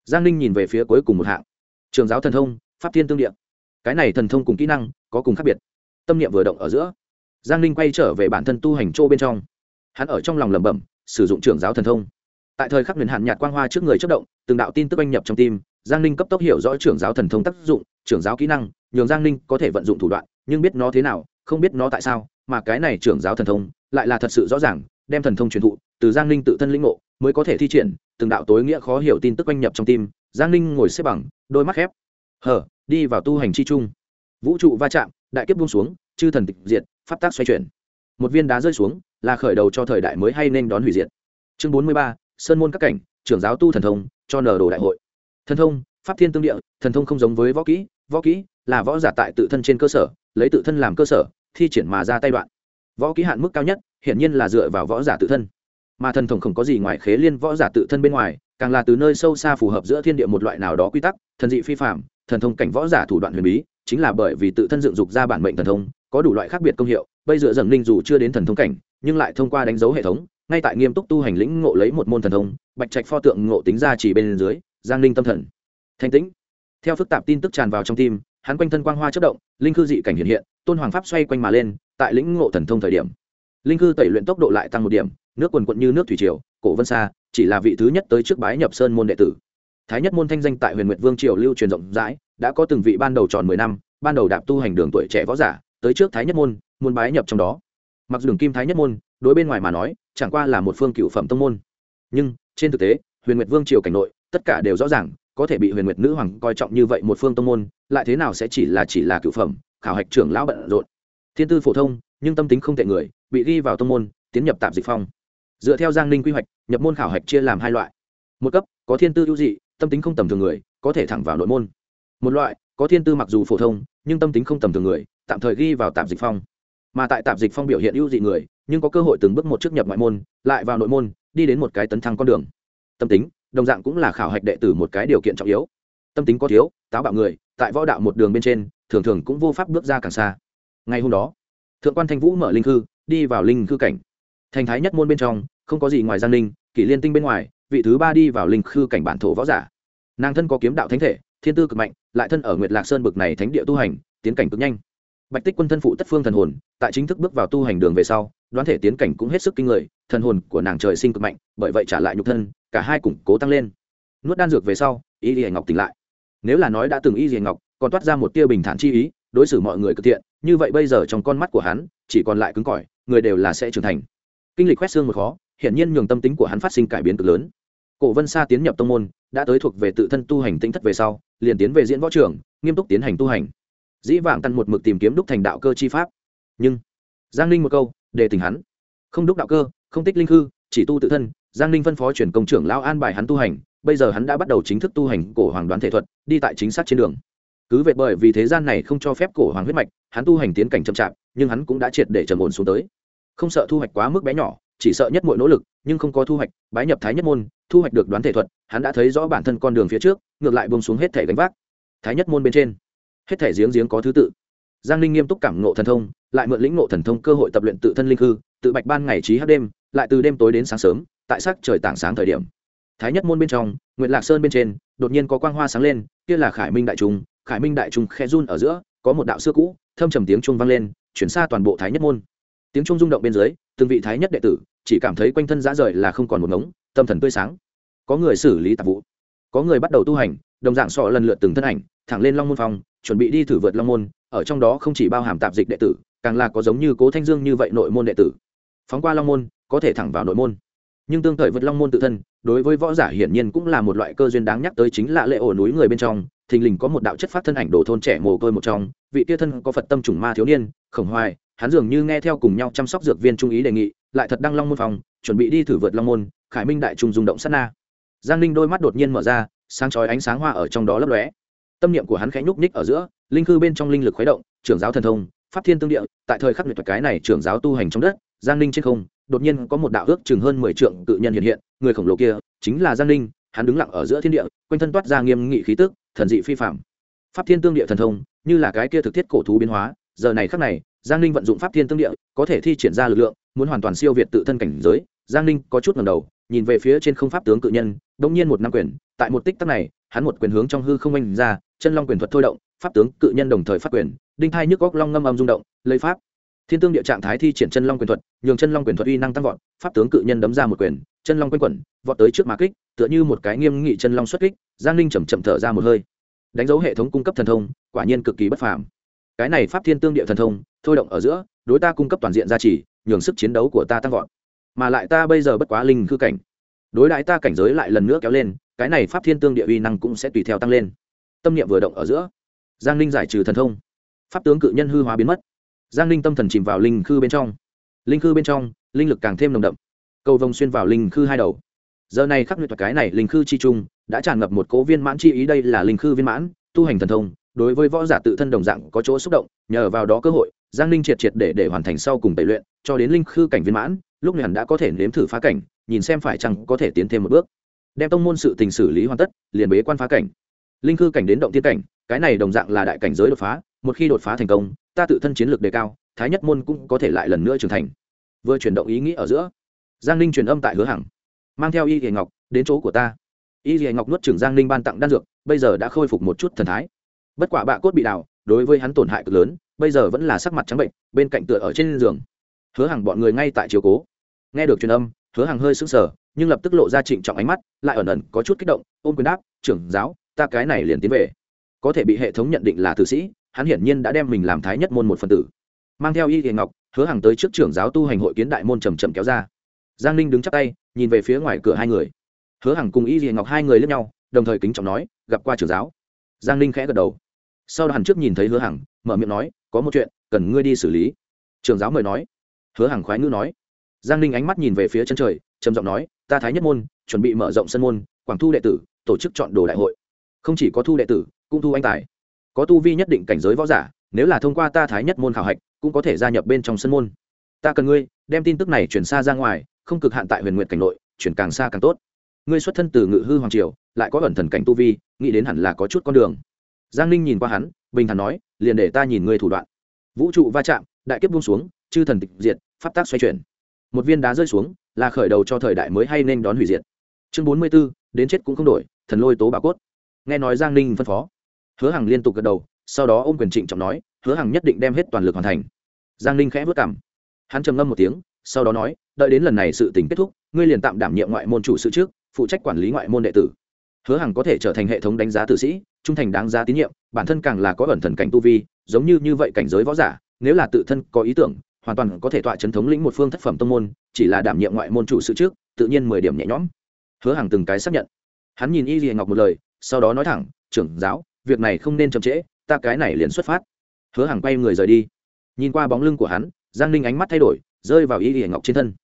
giang ninh nhìn về phía cuối cùng một hạng. Trường giáo thần thông, pháp thiên tương địa. Cái này thần thông cùng kỹ năng có cùng khác biệt. Tâm niệm vừa động ở giữa, giang ninh quay trở về bản thân tu hành châu bên trong. Hắn ở trong lòng lẩm bẩm, sử dụng trường giáo thần thông tại thời khắc huyền hạn nhạt quang hoa trước người chất động, từng đạo tin tức anh nhập trong tim, giang ninh cấp tốc hiểu rõ trưởng giáo thần thông tác dụng, trưởng giáo kỹ năng, nhường giang ninh có thể vận dụng thủ đoạn, nhưng biết nó thế nào, không biết nó tại sao, mà cái này trưởng giáo thần thông lại là thật sự rõ ràng, đem thần thông truyền thụ, từ giang ninh tự thân lĩnh ngộ, mới có thể thi triển, từng đạo tối nghĩa khó hiểu tin tức anh nhập trong tim, giang ninh ngồi xếp bằng, đôi mắt khép. Hở đi vào tu hành chi chung vũ trụ va chạm, đại kiếp buông xuống, chư thần tịch diệt, pháp tác xoay chuyển. Một viên đá rơi xuống, là khởi đầu cho thời đại mới hay nên đón hủy diệt. Chương bốn mươi ba sơn môn các cảnh, trưởng giáo tu thần thông, cho nở đồ đại hội. Thần thông, pháp thiên tương địa, thần thông không giống với võ kỹ võ kỹ là võ giả tại tự thân trên cơ sở, lấy tự thân làm cơ sở, thi triển mà ra tay đoạn. Võ kỹ hạn mức cao nhất, hiển nhiên là dựa vào võ giả tự thân. Mà thần thông không có gì ngoài khế liên võ giả tự thân bên ngoài, càng là từ nơi sâu xa phù hợp giữa thiên địa một loại nào đó quy tắc, thần dị phi phạm thần thông cảnh võ giả thủ đoạn huyền bí, chính là bởi vì tự thân dựng dục ra bản mệnh thần thông, có đủ loại khác biệt công hiệu, bây giờ dần linh dù chưa đến thần thông cảnh, nhưng lại thông qua đánh dấu hệ thống ngay tại nghiêm túc tu hành lĩnh ngộ lấy một môn thần thông, bạch trạch pho tượng ngộ tính ra chỉ bên dưới, giang linh tâm thần. Thanh tĩnh. Theo phức tạp tin tức tràn vào trong tim, hắn quanh thân quang hoa chất động, linh khư dị cảnh hiện hiện, tôn hoàng pháp xoay quanh mà lên, tại lĩnh ngộ thần thông thời điểm. Linh khư tẩy luyện tốc độ lại tăng một điểm, nước quần quận như nước thủy triều, cổ vân xa, chỉ là vị thứ nhất tới trước bái nhập sơn môn đệ tử. Thái nhất môn thanh danh tại huyền nguyệt vương triều lưu truyền rộng rãi, đã có từng vị ban đầu tròn mười năm, ban đầu đạp tu hành đường tuổi trẻ võ giả, tới trước thái nhất môn, muốn bái nhập trong đó. Mặc dù đường kim thái nhất môn, đối bên ngoài mà nói chẳng qua là một phương cựu phẩm tông môn. Nhưng, trên thực tế, huyền nguyệt vương triều cảnh nội, tất cả đều rõ ràng, có thể bị huyền nguyệt nữ hoàng coi trọng như vậy một phương tông môn, lại thế nào sẽ chỉ là chỉ là cựu phẩm, khảo hạch trưởng lão bận rộn. Thiên tư phổ thông, nhưng tâm tính không tệ người, bị ghi vào tông môn, tiến nhập tạp dịch phong. Dựa theo giang ninh quy hoạch, nhập môn khảo hạch chia làm hai loại. Một cấp, có thiên tư ưu dị, tâm tính không tầm thường người, có thể thẳng vào nội môn. Một loại, có thiên tư mặc dù phổ thông, nhưng tâm tính không tầm thường người, tạm thời ghi vào tạp dịch phong. Mà tại tạp dịch phong biểu hiện ưu dị người nhưng có cơ hội từng bước một trước nhập ngoại môn, lại vào nội môn, đi đến một cái tấn thăng con đường. Tâm tính, đồng dạng cũng là khảo hạch đệ tử một cái điều kiện trọng yếu. Tâm tính có thiếu, táo bạo người, tại võ đạo một đường bên trên, thường thường cũng vô pháp bước ra càng xa. Ngày hôm đó, thượng quan thanh vũ mở linh khư, đi vào linh khư cảnh. Thành thái nhất môn bên trong, không có gì ngoài giang linh kỷ liên tinh bên ngoài, vị thứ ba đi vào linh khư cảnh bản thổ võ giả. Nàng thân có kiếm đạo thánh thể, thiên tư cực mạnh, lại thân ở nguyệt lạc sơn bực này thánh địa tu hành, tiến cảnh cực nhanh bạch tích quân thân phụ tất phương thần hồn, tại chính thức bước vào tu hành đường về sau, đoán thể tiến cảnh cũng hết sức kinh người, thần hồn của nàng trời sinh cực mạnh, bởi vậy trả lại nhục thân, cả hai củng cố tăng lên. Nuốt đan dược về sau, y dì ngọc tỉnh lại. Nếu là nói đã từng y dì ngọc, còn toát ra một tia bình thản chi ý, đối xử mọi người cực thiện, như vậy bây giờ trong con mắt của hắn, chỉ còn lại cứng cỏi, người đều là sẽ trưởng thành. Kinh lịch quét xương một khó, hiển nhiên nhường tâm tính của hắn phát sinh cải biến cực lớn. Cổ vân sa tiến nhập tông môn, đã tới thuộc về tự thân tu hành tinh thất về sau, liền tiến về diễn võ trường, nghiêm túc tiến hành tu hành dĩ vãng tần một mực tìm kiếm đúc thành đạo cơ chi pháp. Nhưng, giang ninh một câu, để tình hắn. Không đúc đạo cơ, không tích linh hư, chỉ tu tự thân, giang ninh phân phó chuyển công trưởng lão an bài hắn tu hành, bây giờ hắn đã bắt đầu chính thức tu hành cổ hoàng đoán thể thuật, đi tại chính xác trên đường. Cứ vậy bởi vì thế gian này không cho phép cổ hoàng huyết mạch, hắn tu hành tiến cảnh chậm chạp, nhưng hắn cũng đã triệt để trầm ổn xuống tới. Không sợ thu hoạch quá mức bé nhỏ, chỉ sợ nhất mọi nỗ lực, nhưng không có thu hoạch, bái nhập thái nhất môn, thu hoạch được đoán thể thuật, hắn đã thấy rõ bản thân con đường phía trước, ngược lại bông xuống hết thể gánh vác. Thái nhất môn bên trên hết thể giếng giếng có thứ tự. Giang linh nghiêm túc cảm ngộ thần thông, lại mượn lĩnh ngộ thần thông cơ hội tập luyện tự thân linh hư, tự bạch ban ngày trí hát đêm, lại từ đêm tối đến sáng sớm, tại sắc trời tảng sáng thời điểm. Thái nhất môn bên trong nguyện lạc sơn bên trên, đột nhiên có quang hoa sáng lên, kia là khải minh đại trung, khải minh đại trung khe run ở giữa, có một đạo xưa cũ, thâm trầm tiếng trung vang lên, chuyển xa toàn bộ thái nhất môn. Tiếng trung rung động bên dưới, từng vị thái nhất đệ tử, chỉ cảm thấy quanh thân dã rời là không còn một ngống, tâm thần tươi sáng. Có người xử lý tạp vụ, có người bắt đầu tu hành, đồng dạng sọ lần lượt từng thân ảnh, thẳng lên long môn phong chuẩn bị đi thử vượt long môn, ở trong đó không chỉ bao hàm tạp dịch đệ tử, càng là có giống như cố thanh dương như vậy nội môn đệ tử. Phóng qua long môn, có thể thẳng vào nội môn. Nhưng tương thời vượt long môn tự thân, đối với võ giả hiển nhiên cũng là một loại cơ duyên đáng nhắc tới chính là lệ ổ núi người bên trong, thình lình có một đạo chất phát thân ảnh đồ thôn trẻ mồ côi một trong, vị tia thân có phật tâm trùng ma thiếu niên, khổng hoài, hắn dường như nghe theo cùng nhau chăm sóc dược viên trung ý đề nghị, lại thật đăng long môn phòng, chuẩn bị đi thử vượt long môn, khải minh đại trung rung động sát na. Giang ninh đôi mắt đột nhiên mở ra, sáng chói ánh sáng hoa ở trong đó lấp lóe tâm niệm của hắn khẽ nhúc nhích ở giữa, linh cư bên trong linh lực khuấy động, trưởng giáo thần thông, pháp thiên tương địa, tại thời khắc nguyệt thuật cái này trưởng giáo tu hành trong đất, giang ninh trên không, đột nhiên có một đạo ước chừng hơn mười trượng tự nhân hiện hiện, người khổng lồ kia chính là giang ninh, hắn đứng lặng ở giữa thiên địa, quanh thân toát ra nghiêm nghị khí tức, thần dị phi phạm pháp thiên tương địa thần thông, như là cái kia thực thiết cổ thú biến hóa, giờ này khắc này, giang ninh vận dụng pháp thiên tương địa, có thể thi triển ra lực lượng, muốn hoàn toàn siêu việt tự thân cảnh giới, giang ninh có chút ngầm đầu, nhìn về phía trên không pháp tướng cự nhân đông nhiên một năm quyền, tại một tích tắc này, hắn một quyền hướng trong hư không oanh ra chân long quyền thuật thôi động, pháp tướng, cự nhân đồng thời phát quyền, đinh thai nhức góc long ngâm âm rung động, lấy pháp. Thiên tương địa trạng thái thi triển chân long quyền thuật, nhường chân long quyền thuật uy năng tăng vọt, pháp tướng, cự nhân đấm ra một quyền, chân long quanh quẩn, vọt tới trước mà kích, tựa như một cái nghiêm nghị chân long xuất kích, giang ninh chầm chậm thở ra một hơi. Đánh dấu hệ thống cung cấp thần thông, quả nhiên cực kỳ bất phàm. Cái này pháp thiên tương địa thần thông, thôi động ở giữa, đối ta cung cấp toàn diện gia trì, nhường sức chiến đấu của ta tăng vọt. Mà lại ta bây giờ bất quá linh khư cảnh. Đối đãi ta cảnh giới lại lần nữa kéo lên, cái này pháp thiên tương địa uy năng cũng sẽ tùy theo tăng lên tâm niệm vừa động ở giữa, giang ninh giải trừ thần thông. Pháp tướng cự nhân hư hóa biến mất. Giang ninh tâm thần chìm vào linh khư bên trong. Linh khư bên trong, linh lực càng thêm nồng đậm. Cầu vồng xuyên vào linh khư hai đầu. Giờ này khắc nguyệt cái này linh khư chi trung đã tràn ngập một cố viên mãn chi ý, đây là linh khư viên mãn, tu hành thần thông, đối với võ giả tự thân đồng dạng có chỗ xúc động, nhờ vào đó cơ hội, giang ninh triệt triệt để để hoàn thành sau cùng tẩy luyện, cho đến linh khư cảnh viên mãn, lúc này hẳn đã có thể nếm thử phá cảnh, nhìn xem phải chăng có thể tiến thêm một bước. Đem tông môn sự tình xử lý hoàn tất, liền bế quan phá cảnh linh khư cảnh đến động tiên cảnh, cái này đồng dạng là đại cảnh giới đột phá, một khi đột phá thành công, ta tự thân chiến lược đề cao, thái nhất môn cũng có thể lại lần nữa trưởng thành. Vừa chuyển động ý nghĩ ở giữa, giang ninh truyền âm tại hứa hằng. Mang theo y hề ngọc, đến chỗ của ta. Y hề ngọc nuốt trưởng giang ninh ban tặng đan dược, bây giờ đã khôi phục một chút thần thái. Bất quả bạ cốt bị đào, đối với hắn tổn hại cực lớn, bây giờ vẫn là sắc mặt trắng bệnh, bên cạnh tựa ở trên giường. Hứa hằng bọn người ngay tại chiều cố. Nghe được truyền âm, hứa hằng hơi sững sờ, nhưng lập tức lộ ra trịnh trọng ánh mắt, lại ẩn ẩn có chút kích động, ôm quyền đáp, trưởng giáo ta cái này liền tiến về. Có thể bị hệ thống nhận định là tử sĩ, hắn hiển nhiên đã đem mình làm thái nhất môn một phần tử. Mang theo y hiền ngọc, hứa hằng tới trước trưởng giáo tu hành hội kiến đại môn trầm trầm kéo ra. Giang ninh đứng chắc tay, nhìn về phía ngoài cửa hai người. Hứa hằng cùng y hiền ngọc hai người lướt nhau, đồng thời kính trọng nói, gặp qua trưởng giáo. Giang ninh khẽ gật đầu. Sau đó hẳn trước nhìn thấy hứa hằng, mở miệng nói, có một chuyện, cần ngươi đi xử lý. Trưởng giáo mời nói. Hứa hằng khoái ngữ nói. Giang ninh ánh mắt nhìn về phía chân trời, trầm giọng nói, ta thái nhất môn, chuẩn bị mở rộng sân môn, quảng thu đệ tử, tổ chức chọn đồ đại hội không chỉ có thu đệ tử, cũng thu anh tài. Có tu vi nhất định cảnh giới võ giả, nếu là thông qua ta thái nhất môn khảo hạch, cũng có thể gia nhập bên trong sân môn. Ta cần ngươi, đem tin tức này chuyển xa ra ngoài, không cực hạn tại huyền nguyện cảnh nội, chuyển càng xa càng tốt. Ngươi xuất thân từ ngự hư hoàng triều, lại có ẩn thần cảnh tu vi, nghĩ đến hẳn là có chút con đường. Giang ninh nhìn qua hắn, bình thản nói, liền để ta nhìn ngươi thủ đoạn. Vũ trụ va chạm, đại kiếp buông xuống, chư thần tịch diệt, pháp tác xoay chuyển. Một viên đá rơi xuống, là khởi đầu cho thời đại mới hay nên đón hủy diệt. Chương bốn mươi b ố đến chết cũng không đổi, thần lôi tố bà cốt nghe nói giang ninh phân phó. Hứa hằng liên tục gật đầu, sau đó ôm quyền trịnh trọng nói, hứa hằng nhất định đem hết toàn lực hoàn thành. Giang ninh khẽ vất cảm hắn trầm ngâm một tiếng, sau đó nói, đợi đến lần này sự tình kết thúc, ngươi liền tạm đảm nhiệm ngoại môn chủ sự trước, phụ trách quản lý ngoại môn đệ tử. Hứa hằng có thể trở thành hệ thống đánh giá tử sĩ, trung thành đáng giá tín nhiệm, bản thân càng là có ẩn thần cảnh tu vi, giống như như vậy cảnh giới võ giả, nếu là tự thân có ý tưởng, hoàn toàn có thể tọa chấn thống lĩnh một phương thất phẩm tông môn, chỉ là đảm nhiệm ngoại môn chủ sự trước, tự nhiên mười điểm nhẹ nhõm. Hứa Hằng từng cái xác nhận. Hắn nhìn y liền ngọc một lời sau đó nói thẳng, trưởng giáo, việc này không nên chậm trễ, ta cái này liền xuất phát. Hứa hàng quay người rời đi. Nhìn qua bóng lưng của hắn, giang ninh ánh mắt thay đổi, rơi vào y liền ngọc trên thân.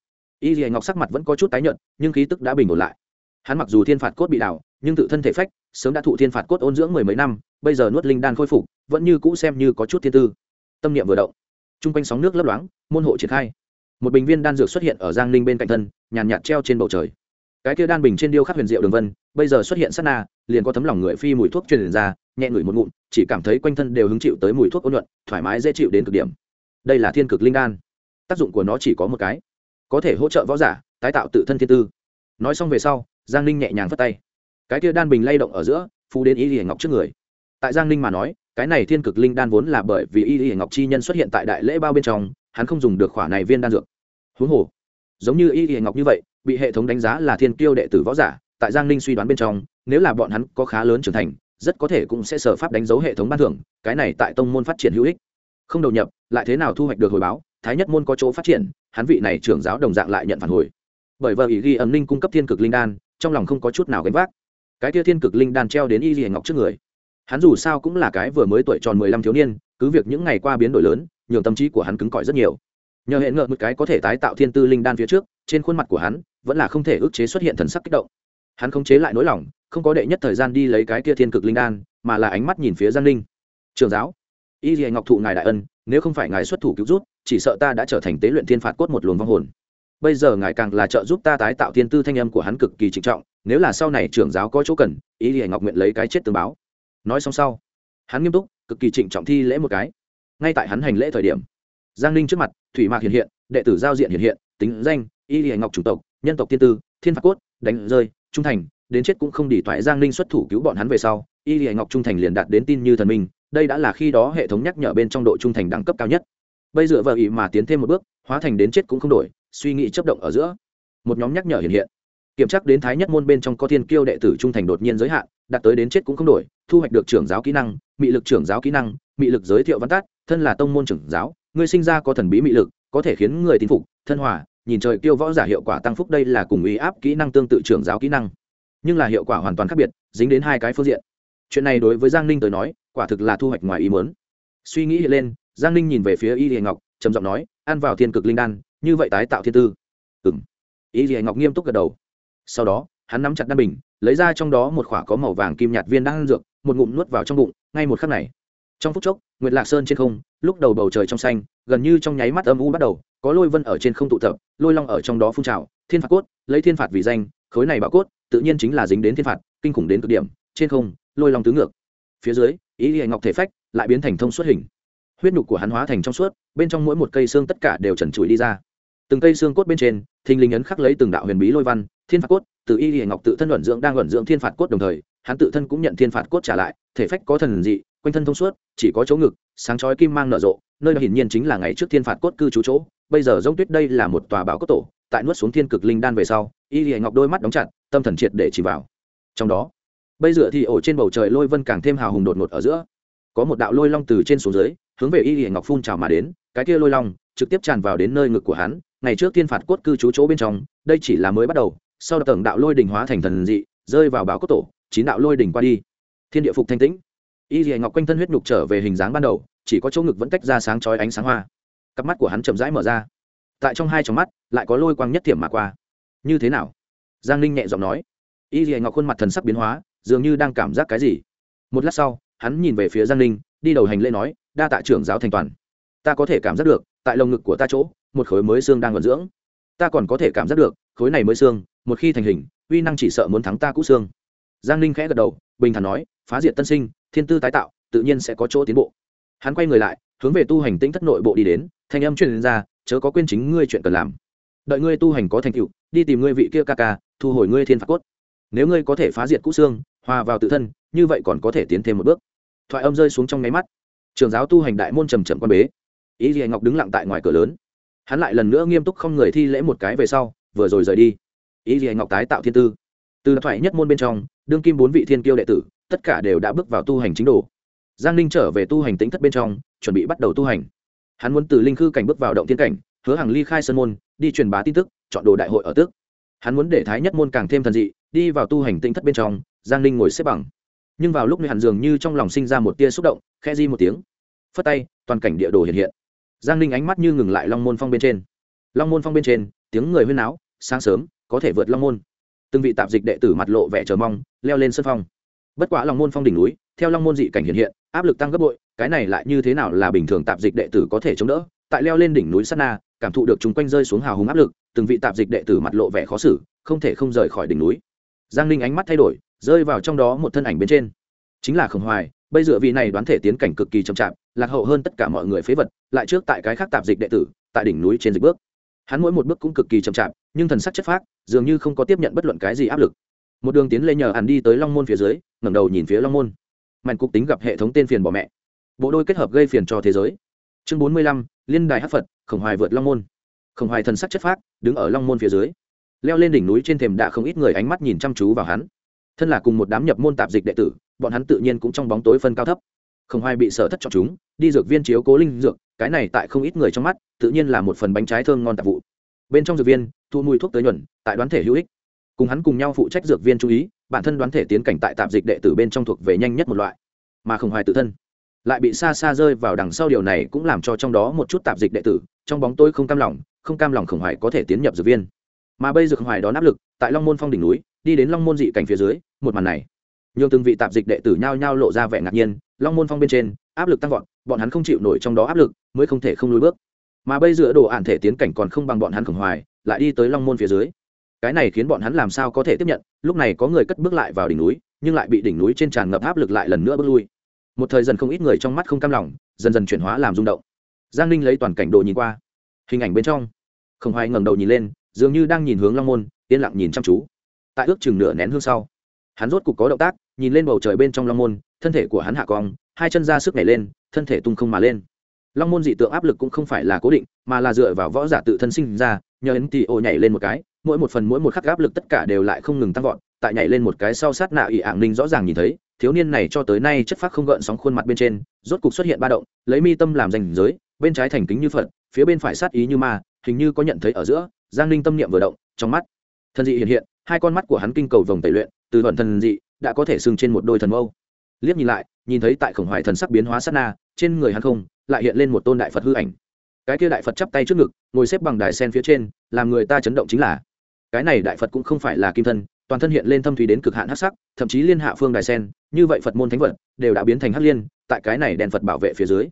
Y liền ngọc sắc mặt vẫn có chút tái nhợt, nhưng khí tức đã bình ổn lại. Hắn mặc dù thiên phạt cốt bị đảo, nhưng tự thân thể phách, sớm đã thụ thiên phạt cốt ôn dưỡng mười mấy năm, bây giờ nuốt linh đan khôi phục, vẫn như cũ xem như có chút thiên tư. Tâm niệm vừa động t r u n g quanh sóng nước lấp loáng, môn hộ triển khai. Một bình viên đan dược xuất hiện ở giang ninh bên cạnh thân, nhàn nhạt treo trên bầu trời cái kia đan bình trên điêu khắc huyền diệu đường vân, bây giờ xuất hiện sát na, liền có thấm lòng người phi mùi thuốc truyền ra, nhẹ ngửi một ngụm, chỉ cảm thấy quanh thân đều hứng chịu tới mùi thuốc ôn nhuận, thoải mái dễ chịu đến cực điểm. Đây là thiên cực linh đan. Tác dụng của nó chỉ có một cái. Có thể hỗ trợ võ giả, tái tạo tự thân thiên tư. Nói xong về sau, giang ninh nhẹ nhàng phất tay. Cái kia đan bình lay động ở giữa phú đến ý hiển ngọc trước người. Tại giang ninh mà nói, cái này thiên cực linh đan vốn là bởi vì y hiển ngọc chi nhân xuất hiện tại đại lễ bao bên trong, hắn không dùng được khỏa này viên đan dược. Huống hồ, giống như y hiển ngọc như vậy bị hệ thống đánh giá là thiên kiêu đệ tử võ giả, tại giang ninh suy đoán bên trong, nếu là bọn hắn có khá lớn trưởng thành, rất có thể cũng sẽ sở pháp đánh dấu hệ thống ban thưởng, cái này tại tông môn phát triển hữu ích. Không đầu nhập, lại thế nào thu hoạch được hồi báo, thái nhất môn có chỗ phát triển, hắn vị này trưởng giáo đồng dạng lại nhận phản hồi. Bởi vợ ý ghi ẩn ninh cung cấp thiên cực linh đan, trong lòng không có chút nào gánh vác. Cái kia thiên cực linh đan treo đến y ghi ngọc trước người. Hắn dù sao cũng là cái vừa mới tuổi tròn mười lăm thiếu niên, cứ việc những ngày qua biến đổi lớn, nhường tâm trí của hắn cứng cỏi rất nhiều. Nhờ hệ ngợ một cái có thể tái tạo thiên tư linh đan phía trước, trên khuôn mặt của hắn vẫn là không thể ức chế xuất hiện thần sắc kích động. Hắn không chế lại nỗi lòng không có đệ nhất thời gian đi lấy cái kia thiên cực linh đan mà là ánh mắt nhìn phía giang Linh, trường giáo y dì ngọc thụ ngài đại ân nếu không phải ngài xuất thủ cứu rút chỉ sợ ta đã trở thành tế luyện thiên phạt cốt một luồng vong hồn. Bây giờ ngài càng là trợ giúp ta tái tạo thiên tư thanh âm của hắn cực kỳ trịnh trọng nếu là sau này trưởng giáo có chỗ cần y dì ngọc nguyện lấy cái chết tương báo. Nói xong sau hắn nghiêm túc cực kỳ trịnh trọng thi lễ một cái. Ngay tại hắn hành lễ thời điểm giang ninh trước mặt thủy mạc hiện hiện đệ tử giao diện hiện hiện tính danh y dì ngọc chủng tộc nhân tộc thiên tư, thiên phạt cốt, đánh rơi, trung thành, đến chết cũng không đỉ toại giang ninh xuất thủ cứu bọn hắn về sau, y lìa ngọc trung thành liền đạt đến tin như thần minh, đây đã là khi đó hệ thống nhắc nhở bên trong độ trung thành đẳng cấp cao nhất. Bây giờ vào ý mà tiến thêm một bước, hóa thành đến chết cũng không đổi, suy nghĩ chấp động ở giữa. Một nhóm nhắc nhở hiện hiện. Kiểm tra đến thái nhất môn bên trong có thiên kiêu đệ tử trung thành đột nhiên giới hạn, đạt tới đến chết cũng không đổi, thu hoạch được trưởng giáo kỹ năng, mị lực trưởng giáo kỹ năng, mị lực giới thiệu văn tát, thân là tông môn trưởng giáo, ngươi sinh ra có thần bí mị lực, có thể khiến người tin phục, thân hòa nhìn trời kêu võ giả hiệu quả tăng phúc đây là cùng ý áp kỹ năng tương tự trưởng giáo kỹ năng. Nhưng là hiệu quả hoàn toàn khác biệt, dính đến hai cái phương diện. Chuyện này đối với giang ninh tới nói, quả thực là thu hoạch ngoài ý muốn. Suy nghĩ hiện lên, giang ninh nhìn về phía y hiền ngọc, trầm giọng nói, ăn vào thiên cực linh đan, như vậy tái tạo thiên tư. Ừ m y hiền ngọc nghiêm túc gật đầu. Sau đó, hắn nắm chặt đan bình, lấy ra trong đó một khoả có màu vàng kim nhạt viên đan dược, một ngụm nuốt vào trong bụng, ngay một khắc này. Trong phút chốc, nguyệt lạc sơn trên không, lúc đầu bầu trời trong xanh, gần như trong nháy mắt âm u bắt đầu có lôi vân ở trên không tụ tập, lôi long ở trong đó phun trào, thiên phạt cốt, lấy thiên phạt vì danh, khối này bạo cốt, tự nhiên chính là dính đến thiên phạt, kinh khủng đến cực điểm, trên không, lôi long tứ ngược. Phía dưới, ý ghi ngọc thể phách lại biến thành thông suốt hình. Huyết nhục của hắn hóa thành trong suốt, bên trong mỗi một cây xương tất cả đều trần trụi đi ra. Từng cây xương cốt bên trên, thình lình ấn khắc lấy từng đạo huyền bí lôi văn, thiên phạt cốt, từ y ghi ngọc tự thân luận dưỡng đang luận dưỡng thiên phạt cốt đồng thời, hắn tự thân cũng nhận thiên phạt cốt trả lại, thể phách có thần dị, quanh thân thông suốt, chỉ có chỗ ngực, sáng chói kim mang nở rộ nơi đó hiển nhiên chính là ngày trước thiên phạt cốt cư trú chỗ, bây giờ giống tuyết đây là một tòa bảo cốt tổ, tại nuốt xuống thiên cực linh đan về sau, y ghi ngọc đôi mắt đóng chặt, tâm thần triệt để chỉ vào. Trong đó, bây giờ thì ổ trên bầu trời lôi vân càng thêm hào hùng đột ngột ở giữa. Có một đạo lôi long từ trên xuống dưới, hướng về y hiển ngọc phun trào mà đến, cái kia lôi long trực tiếp tràn vào đến nơi ngực của hắn, ngày trước thiên phạt cốt cư trú chỗ bên trong, đây chỉ là mới bắt đầu, sau tầng đạo lôi đỉnh hóa thành thần dị, rơi vào bảo cốt tổ, chín đạo lôi đỉnh qua đi. Thiên địa phục thanh tĩnh. Y hiển ngọc quanh thân huyết nhục trở về hình dáng ban đầu chỉ có chỗ ngực vẫn cách ra sáng chói ánh sáng hoa. Cặp mắt của hắn chậm rãi mở ra. Tại trong hai trong mắt, lại có lôi quang nhất thiểm mà qua. Như thế nào? Giang ninh nhẹ giọng nói. Y hiển ngọc khuôn mặt thần sắc biến hóa, dường như đang cảm giác cái gì. Một lát sau, hắn nhìn về phía giang ninh, đi đầu hành lễ nói, đa tạ trưởng giáo thành toàn. Ta có thể cảm giác được, tại lồng ngực của ta chỗ, một khối mới xương đang vận dưỡng. Ta còn có thể cảm giác được, khối này mới xương, một khi thành hình, uy năng chỉ sợ muốn thắng ta cũ xương. Giang ninh khẽ gật đầu, bình thản nói, phá diệt tân sinh, thiên tư tái tạo, tự nhiên sẽ có chỗ tiến bộ hắn quay người lại, hướng về tu hành tĩnh thất nội bộ đi đến, thanh âm truyền ra, chớ có quên chính ngươi chuyện cần làm. Đợi ngươi tu hành có thành tựu, đi tìm ngươi vị kia ca ca, thu hồi ngươi thiên phạt cốt. Nếu ngươi có thể phá diệt cũ xương, hòa vào tự thân, như vậy còn có thể tiến thêm một bước. Thoại âm rơi xuống trong nháy mắt. Trường giáo tu hành đại môn trầm trầm quan bế. Ý gì ngọc đứng lặng tại ngoài cửa lớn. Hắn lại lần nữa nghiêm túc không người thi lễ một cái về sau, vừa rồi rời đi. Ý gì ngọc tái tạo thiên tư. Từ thoại nhất môn bên trong, đương kim bốn vị thiên kiêu đệ tử, tất cả đều đã bước vào tu hành chính đồ giang ninh trở về tu hành tính thất bên trong, chuẩn bị bắt đầu tu hành. Hắn muốn từ linh khư cảnh bước vào động thiên cảnh, hứa hàng ly khai Sơn môn, đi truyền bá tin tức, chọn đồ đại hội ở tước. Hắn muốn để thái nhất môn càng thêm thần dị, đi vào tu hành tinh thất bên trong, giang ninh ngồi xếp bằng. Nhưng vào lúc này hẳn dường như trong lòng sinh ra một tia xúc động khe di một tiếng. Phất tay, toàn cảnh địa đồ hiện hiện. Giang ninh ánh mắt như ngừng lại long môn phong bên trên. Long môn phong bên trên, tiếng người huyên áo sáng sớm, có thể vượt long môn. Từng vị tạp dịch đệ tử mặt lộ vẻ chờ mong, leo lên sân phong. Bất quá long môn phong đỉnh núi theo long môn dị cảnh hiện hiện, áp lực tăng gấp bội, cái này lại như thế nào là bình thường tạp dịch đệ tử có thể chống đỡ? Tại leo lên đỉnh núi sana cảm thụ được chúng quanh rơi xuống hào hùng áp lực, từng vị tạp dịch đệ tử mặt lộ vẻ khó xử, không thể không rời khỏi đỉnh núi. Giang ninh ánh mắt thay đổi, rơi vào trong đó một thân ảnh bên trên. Chính là khổng hoài, bây giờ vị này đoán thể tiến cảnh cực kỳ chậm chạp, lạc hậu hơn tất cả mọi người phế vật, lại trước tại cái khác tạp dịch đệ tử, tại đỉnh núi trên dịch bước. Hắn mỗi một bước cũng cực kỳ chậm chạp, nhưng thần sắc chất phác, dường như không có tiếp nhận bất luận cái gì áp lực. Một đường tiến lên nhờ hắn đi tới long môn phía dưới, ngẩng đầu nhìn phía long môn mạnh cục tính gặp hệ thống tên phiền bỏ mẹ. Bộ đôi kết hợp gây phiền cho thế giới. Chương bốn mươi lăm, liên đài hát phật, khổng hoài vượt long môn. Khổng hoài thần sắc chất phác, đứng ở long môn phía dưới. Leo lên đỉnh núi trên thềm đã không ít người ánh mắt nhìn chăm chú vào hắn. Thân là cùng một đám nhập môn tạp dịch đệ tử, bọn hắn tự nhiên cũng trong bóng tối phân cao thấp. Không ai bị sở thất chọn chúng, đi dược viên chiếu cố linh dược, cái này tại không ít người trong mắt, tự nhiên là một phần bánh trái thơm ngon tạp vụ. Bên trong dược viên, thu mùi thuốc tới nhuận, tại đoán thể hữu ích. Cùng hắn cùng nhau phụ trách dược viên chú ý bản thân đoán thể tiến cảnh tại tạp dịch đệ tử bên trong thuộc về nhanh nhất một loại, mà không hoài tự thân lại bị xa xa rơi vào đằng sau điều này cũng làm cho trong đó một chút tạp dịch đệ tử, trong bóng tôi không cam lòng, không cam lòng khổng hoài có thể tiến nhập dược viên. Mà bây giờ khổng hoài đón áp lực, tại long môn phong đỉnh núi, đi đến long môn dị cảnh phía dưới, một màn này, nhường từng vị tạp dịch đệ tử nhao nhao lộ ra vẻ ngạc nhiên, long môn phong bên trên, áp lực tăng vọt, bọn hắn không chịu nổi trong đó áp lực, mới không thể không lùi bước. Mà bây giờ đồ ản thể tiến cảnh còn không bằng bọn hắn khổng hoài, lại đi tới long môn phía dưới cái này khiến bọn hắn làm sao có thể tiếp nhận, lúc này có người cất bước lại vào đỉnh núi, nhưng lại bị đỉnh núi trên tràn ngập áp lực lại lần nữa bước lui. Một thời dần không ít người trong mắt không cam lòng, dần dần chuyển hóa làm rung động. Giang ninh lấy toàn cảnh đồ nhìn qua. Hình ảnh bên trong. Không hoài ngẩng đầu nhìn lên, dường như đang nhìn hướng long môn, yên lặng nhìn chăm chú. Tại ước chừng nửa nén hương sau, hắn rốt cục có động tác, nhìn lên bầu trời bên trong long môn, thân thể của hắn hạ cong, hai chân ra sức nhảy lên, thân thể tung không mà lên. Long môn dị tượng áp lực cũng không phải là cố định, mà là dựa vào võ giả tự thân sinh ra nhờ ấn tì ô nhảy lên một cái, mỗi một phần mỗi một khắc áp lực tất cả đều lại không ngừng tăng vọt, tại nhảy lên một cái sau sát nạ ỵ ảng ninh rõ ràng nhìn thấy, thiếu niên này cho tới nay chất phát không gợn sóng khuôn mặt bên trên, rốt cục xuất hiện ba động, lấy mi tâm làm danh giới, bên trái thành kính như phật, phía bên phải sát ý như ma, hình như có nhận thấy ở giữa, giang ninh tâm niệm vừa động, trong mắt, thần dị hiện hiện, hai con mắt của hắn kinh cầu vòng tẩy luyện, từ thuận thần dị, đã có thể sưng trên một đôi thần mâu. Liếc nhìn lại, nhìn thấy tại khổng hoài thần sắc biến hóa sát na, trên người hắn không, lại hiện lên một tôn đại phật hư ảnh cái kia đại phật chắp tay trước ngực, ngồi xếp bằng đài sen phía trên, làm người ta chấn động chính là, cái này đại phật cũng không phải là kim thân, toàn thân hiện lên thâm thủy đến cực hạn hắc sắc, thậm chí liên hạ phương đài sen, như vậy phật môn thánh vật, đều đã biến thành hắc liên, tại cái này đèn phật bảo vệ phía dưới.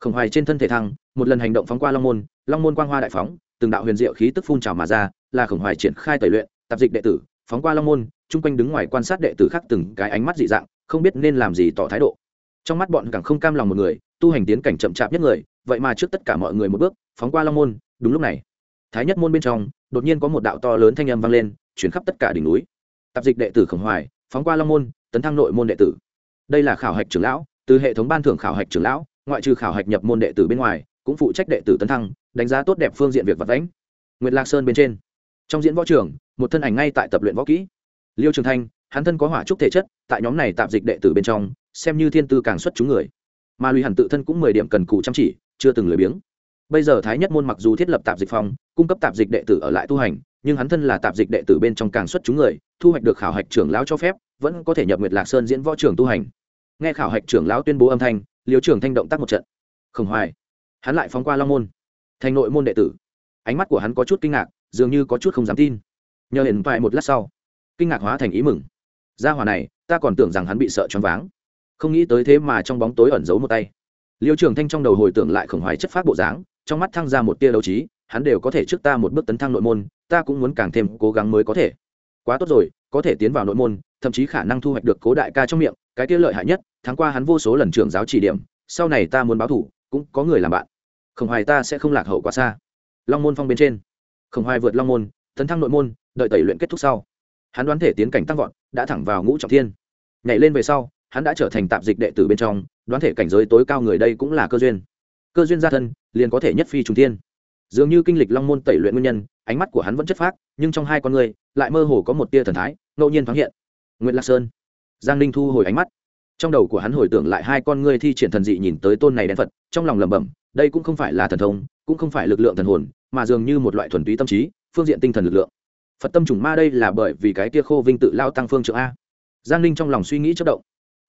Khổng hoài trên thân thể thăng, một lần hành động phóng qua long môn long môn quang hoa đại phóng, từng đạo huyền diệu khí tức phun trào mà ra, là khổng hoài triển khai tẩy luyện, tạp dịch đệ tử, phóng qua long môn, chung quanh đứng ngoài quan sát đệ tử khác từng cái ánh mắt dị dạng, không biết nên làm gì tỏ thái độ. Trong mắt bọn càng không cam lòng một người, tu hành tiến cảnh chậm chạp nhất người vậy mà trước tất cả mọi người một bước, phóng qua long môn, đúng lúc này, thái nhất môn bên trong, đột nhiên có một đạo to lớn thanh âm vang lên, chuyển khắp tất cả đỉnh núi. Tạp dịch đệ tử khổng hoài, phóng qua long môn, tấn thăng nội môn đệ tử. Đây là khảo hạch trưởng lão, từ hệ thống ban thưởng khảo hạch trưởng lão, ngoại trừ khảo hạch nhập môn đệ tử bên ngoài, cũng phụ trách đệ tử tấn thăng, đánh giá tốt đẹp phương diện việc vật đánh nguyệt lạc sơn bên trên, trong diễn võ trường, một thân ảnh ngay tại tập luyện võ kỹ. Liêu trường thanh, hắn thân có hỏa trúc thể chất, tại nhóm này tạp dịch đệ tử bên trong, xem như thiên tư càng xuất chúng người. Mà lùi hẳn tự thân cũng mười điểm cần cù chăm chỉ chưa từng lười biếng. Bây giờ thái nhất môn mặc dù thiết lập tạp dịch phòng cung cấp tạp dịch đệ tử ở lại tu hành, nhưng hắn thân là tạp dịch đệ tử bên trong càng xuất chúng người, thu hoạch được khảo hạch trưởng lão cho phép, vẫn có thể nhập nguyệt lạc sơn diễn võ trường tu hành. Nghe khảo hạch trưởng lão tuyên bố âm thanh, liêu trưởng thanh động tác một trận. Khổng hoài, hắn lại phóng qua long môn, thành nội môn đệ tử. Ánh mắt của hắn có chút kinh ngạc, dường như có chút không dám tin. Nhờ hiện vài một lát sau, kinh ngạc hóa thành ý mừng. Gia hỏa này, ta còn tưởng rằng hắn bị sợ choáng váng. Không nghĩ tới thế mà trong bóng tối ẩn giấu một tay liêu trường thanh trong đầu hồi tưởng lại khổng hoài chất phát bộ dáng, trong mắt thăng ra một tia đấu trí, hắn đều có thể trước ta một bước tấn thăng nội môn, ta cũng muốn càng thêm cố gắng mới có thể. Quá tốt rồi, có thể tiến vào nội môn, thậm chí khả năng thu hoạch được cố đại ca trong miệng, cái kia lợi hại nhất, tháng qua hắn vô số lần trưởng giáo chỉ điểm, sau này ta muốn báo thủ, cũng có người làm bạn. Khổng hoài ta sẽ không lạc hậu quá xa. Long môn phong bên trên. Khổng hoài vượt long môn, tấn thăng nội môn, đợi tẩy luyện kết thúc sau. Hắn đoán thể tiến cảnh tăng vọt, đã thẳng vào ngũ trọng thiên. Nhảy lên về sau, hắn đã trở thành tạp dịch đệ tử bên trong đoán thể cảnh giới tối cao người đây cũng là cơ duyên. Cơ duyên gia thân, liền có thể nhất phi trùng thiên. Dường như kinh lịch long môn tẩy luyện nguyên nhân, ánh mắt của hắn vẫn chất phác, nhưng trong hai con người, lại mơ hồ có một tia thần thái, ngẫu nhiên thoáng hiện. Nguyễn lạc sơn. Giang ninh thu hồi ánh mắt. Trong đầu của hắn hồi tưởng lại hai con ngươi thi triển thần dị nhìn tới tôn này đen phật, trong lòng lẩm bẩm, đây cũng không phải là thần thông, cũng không phải lực lượng thần hồn, mà dường như một loại thuần túy tâm trí, phương diện tinh thần lực lượng. Phật tâm trùng ma đây là bởi vì cái tia khô vinh tự lao tăng phương trượng a. Giang ninh trong lòng suy nghĩ chất động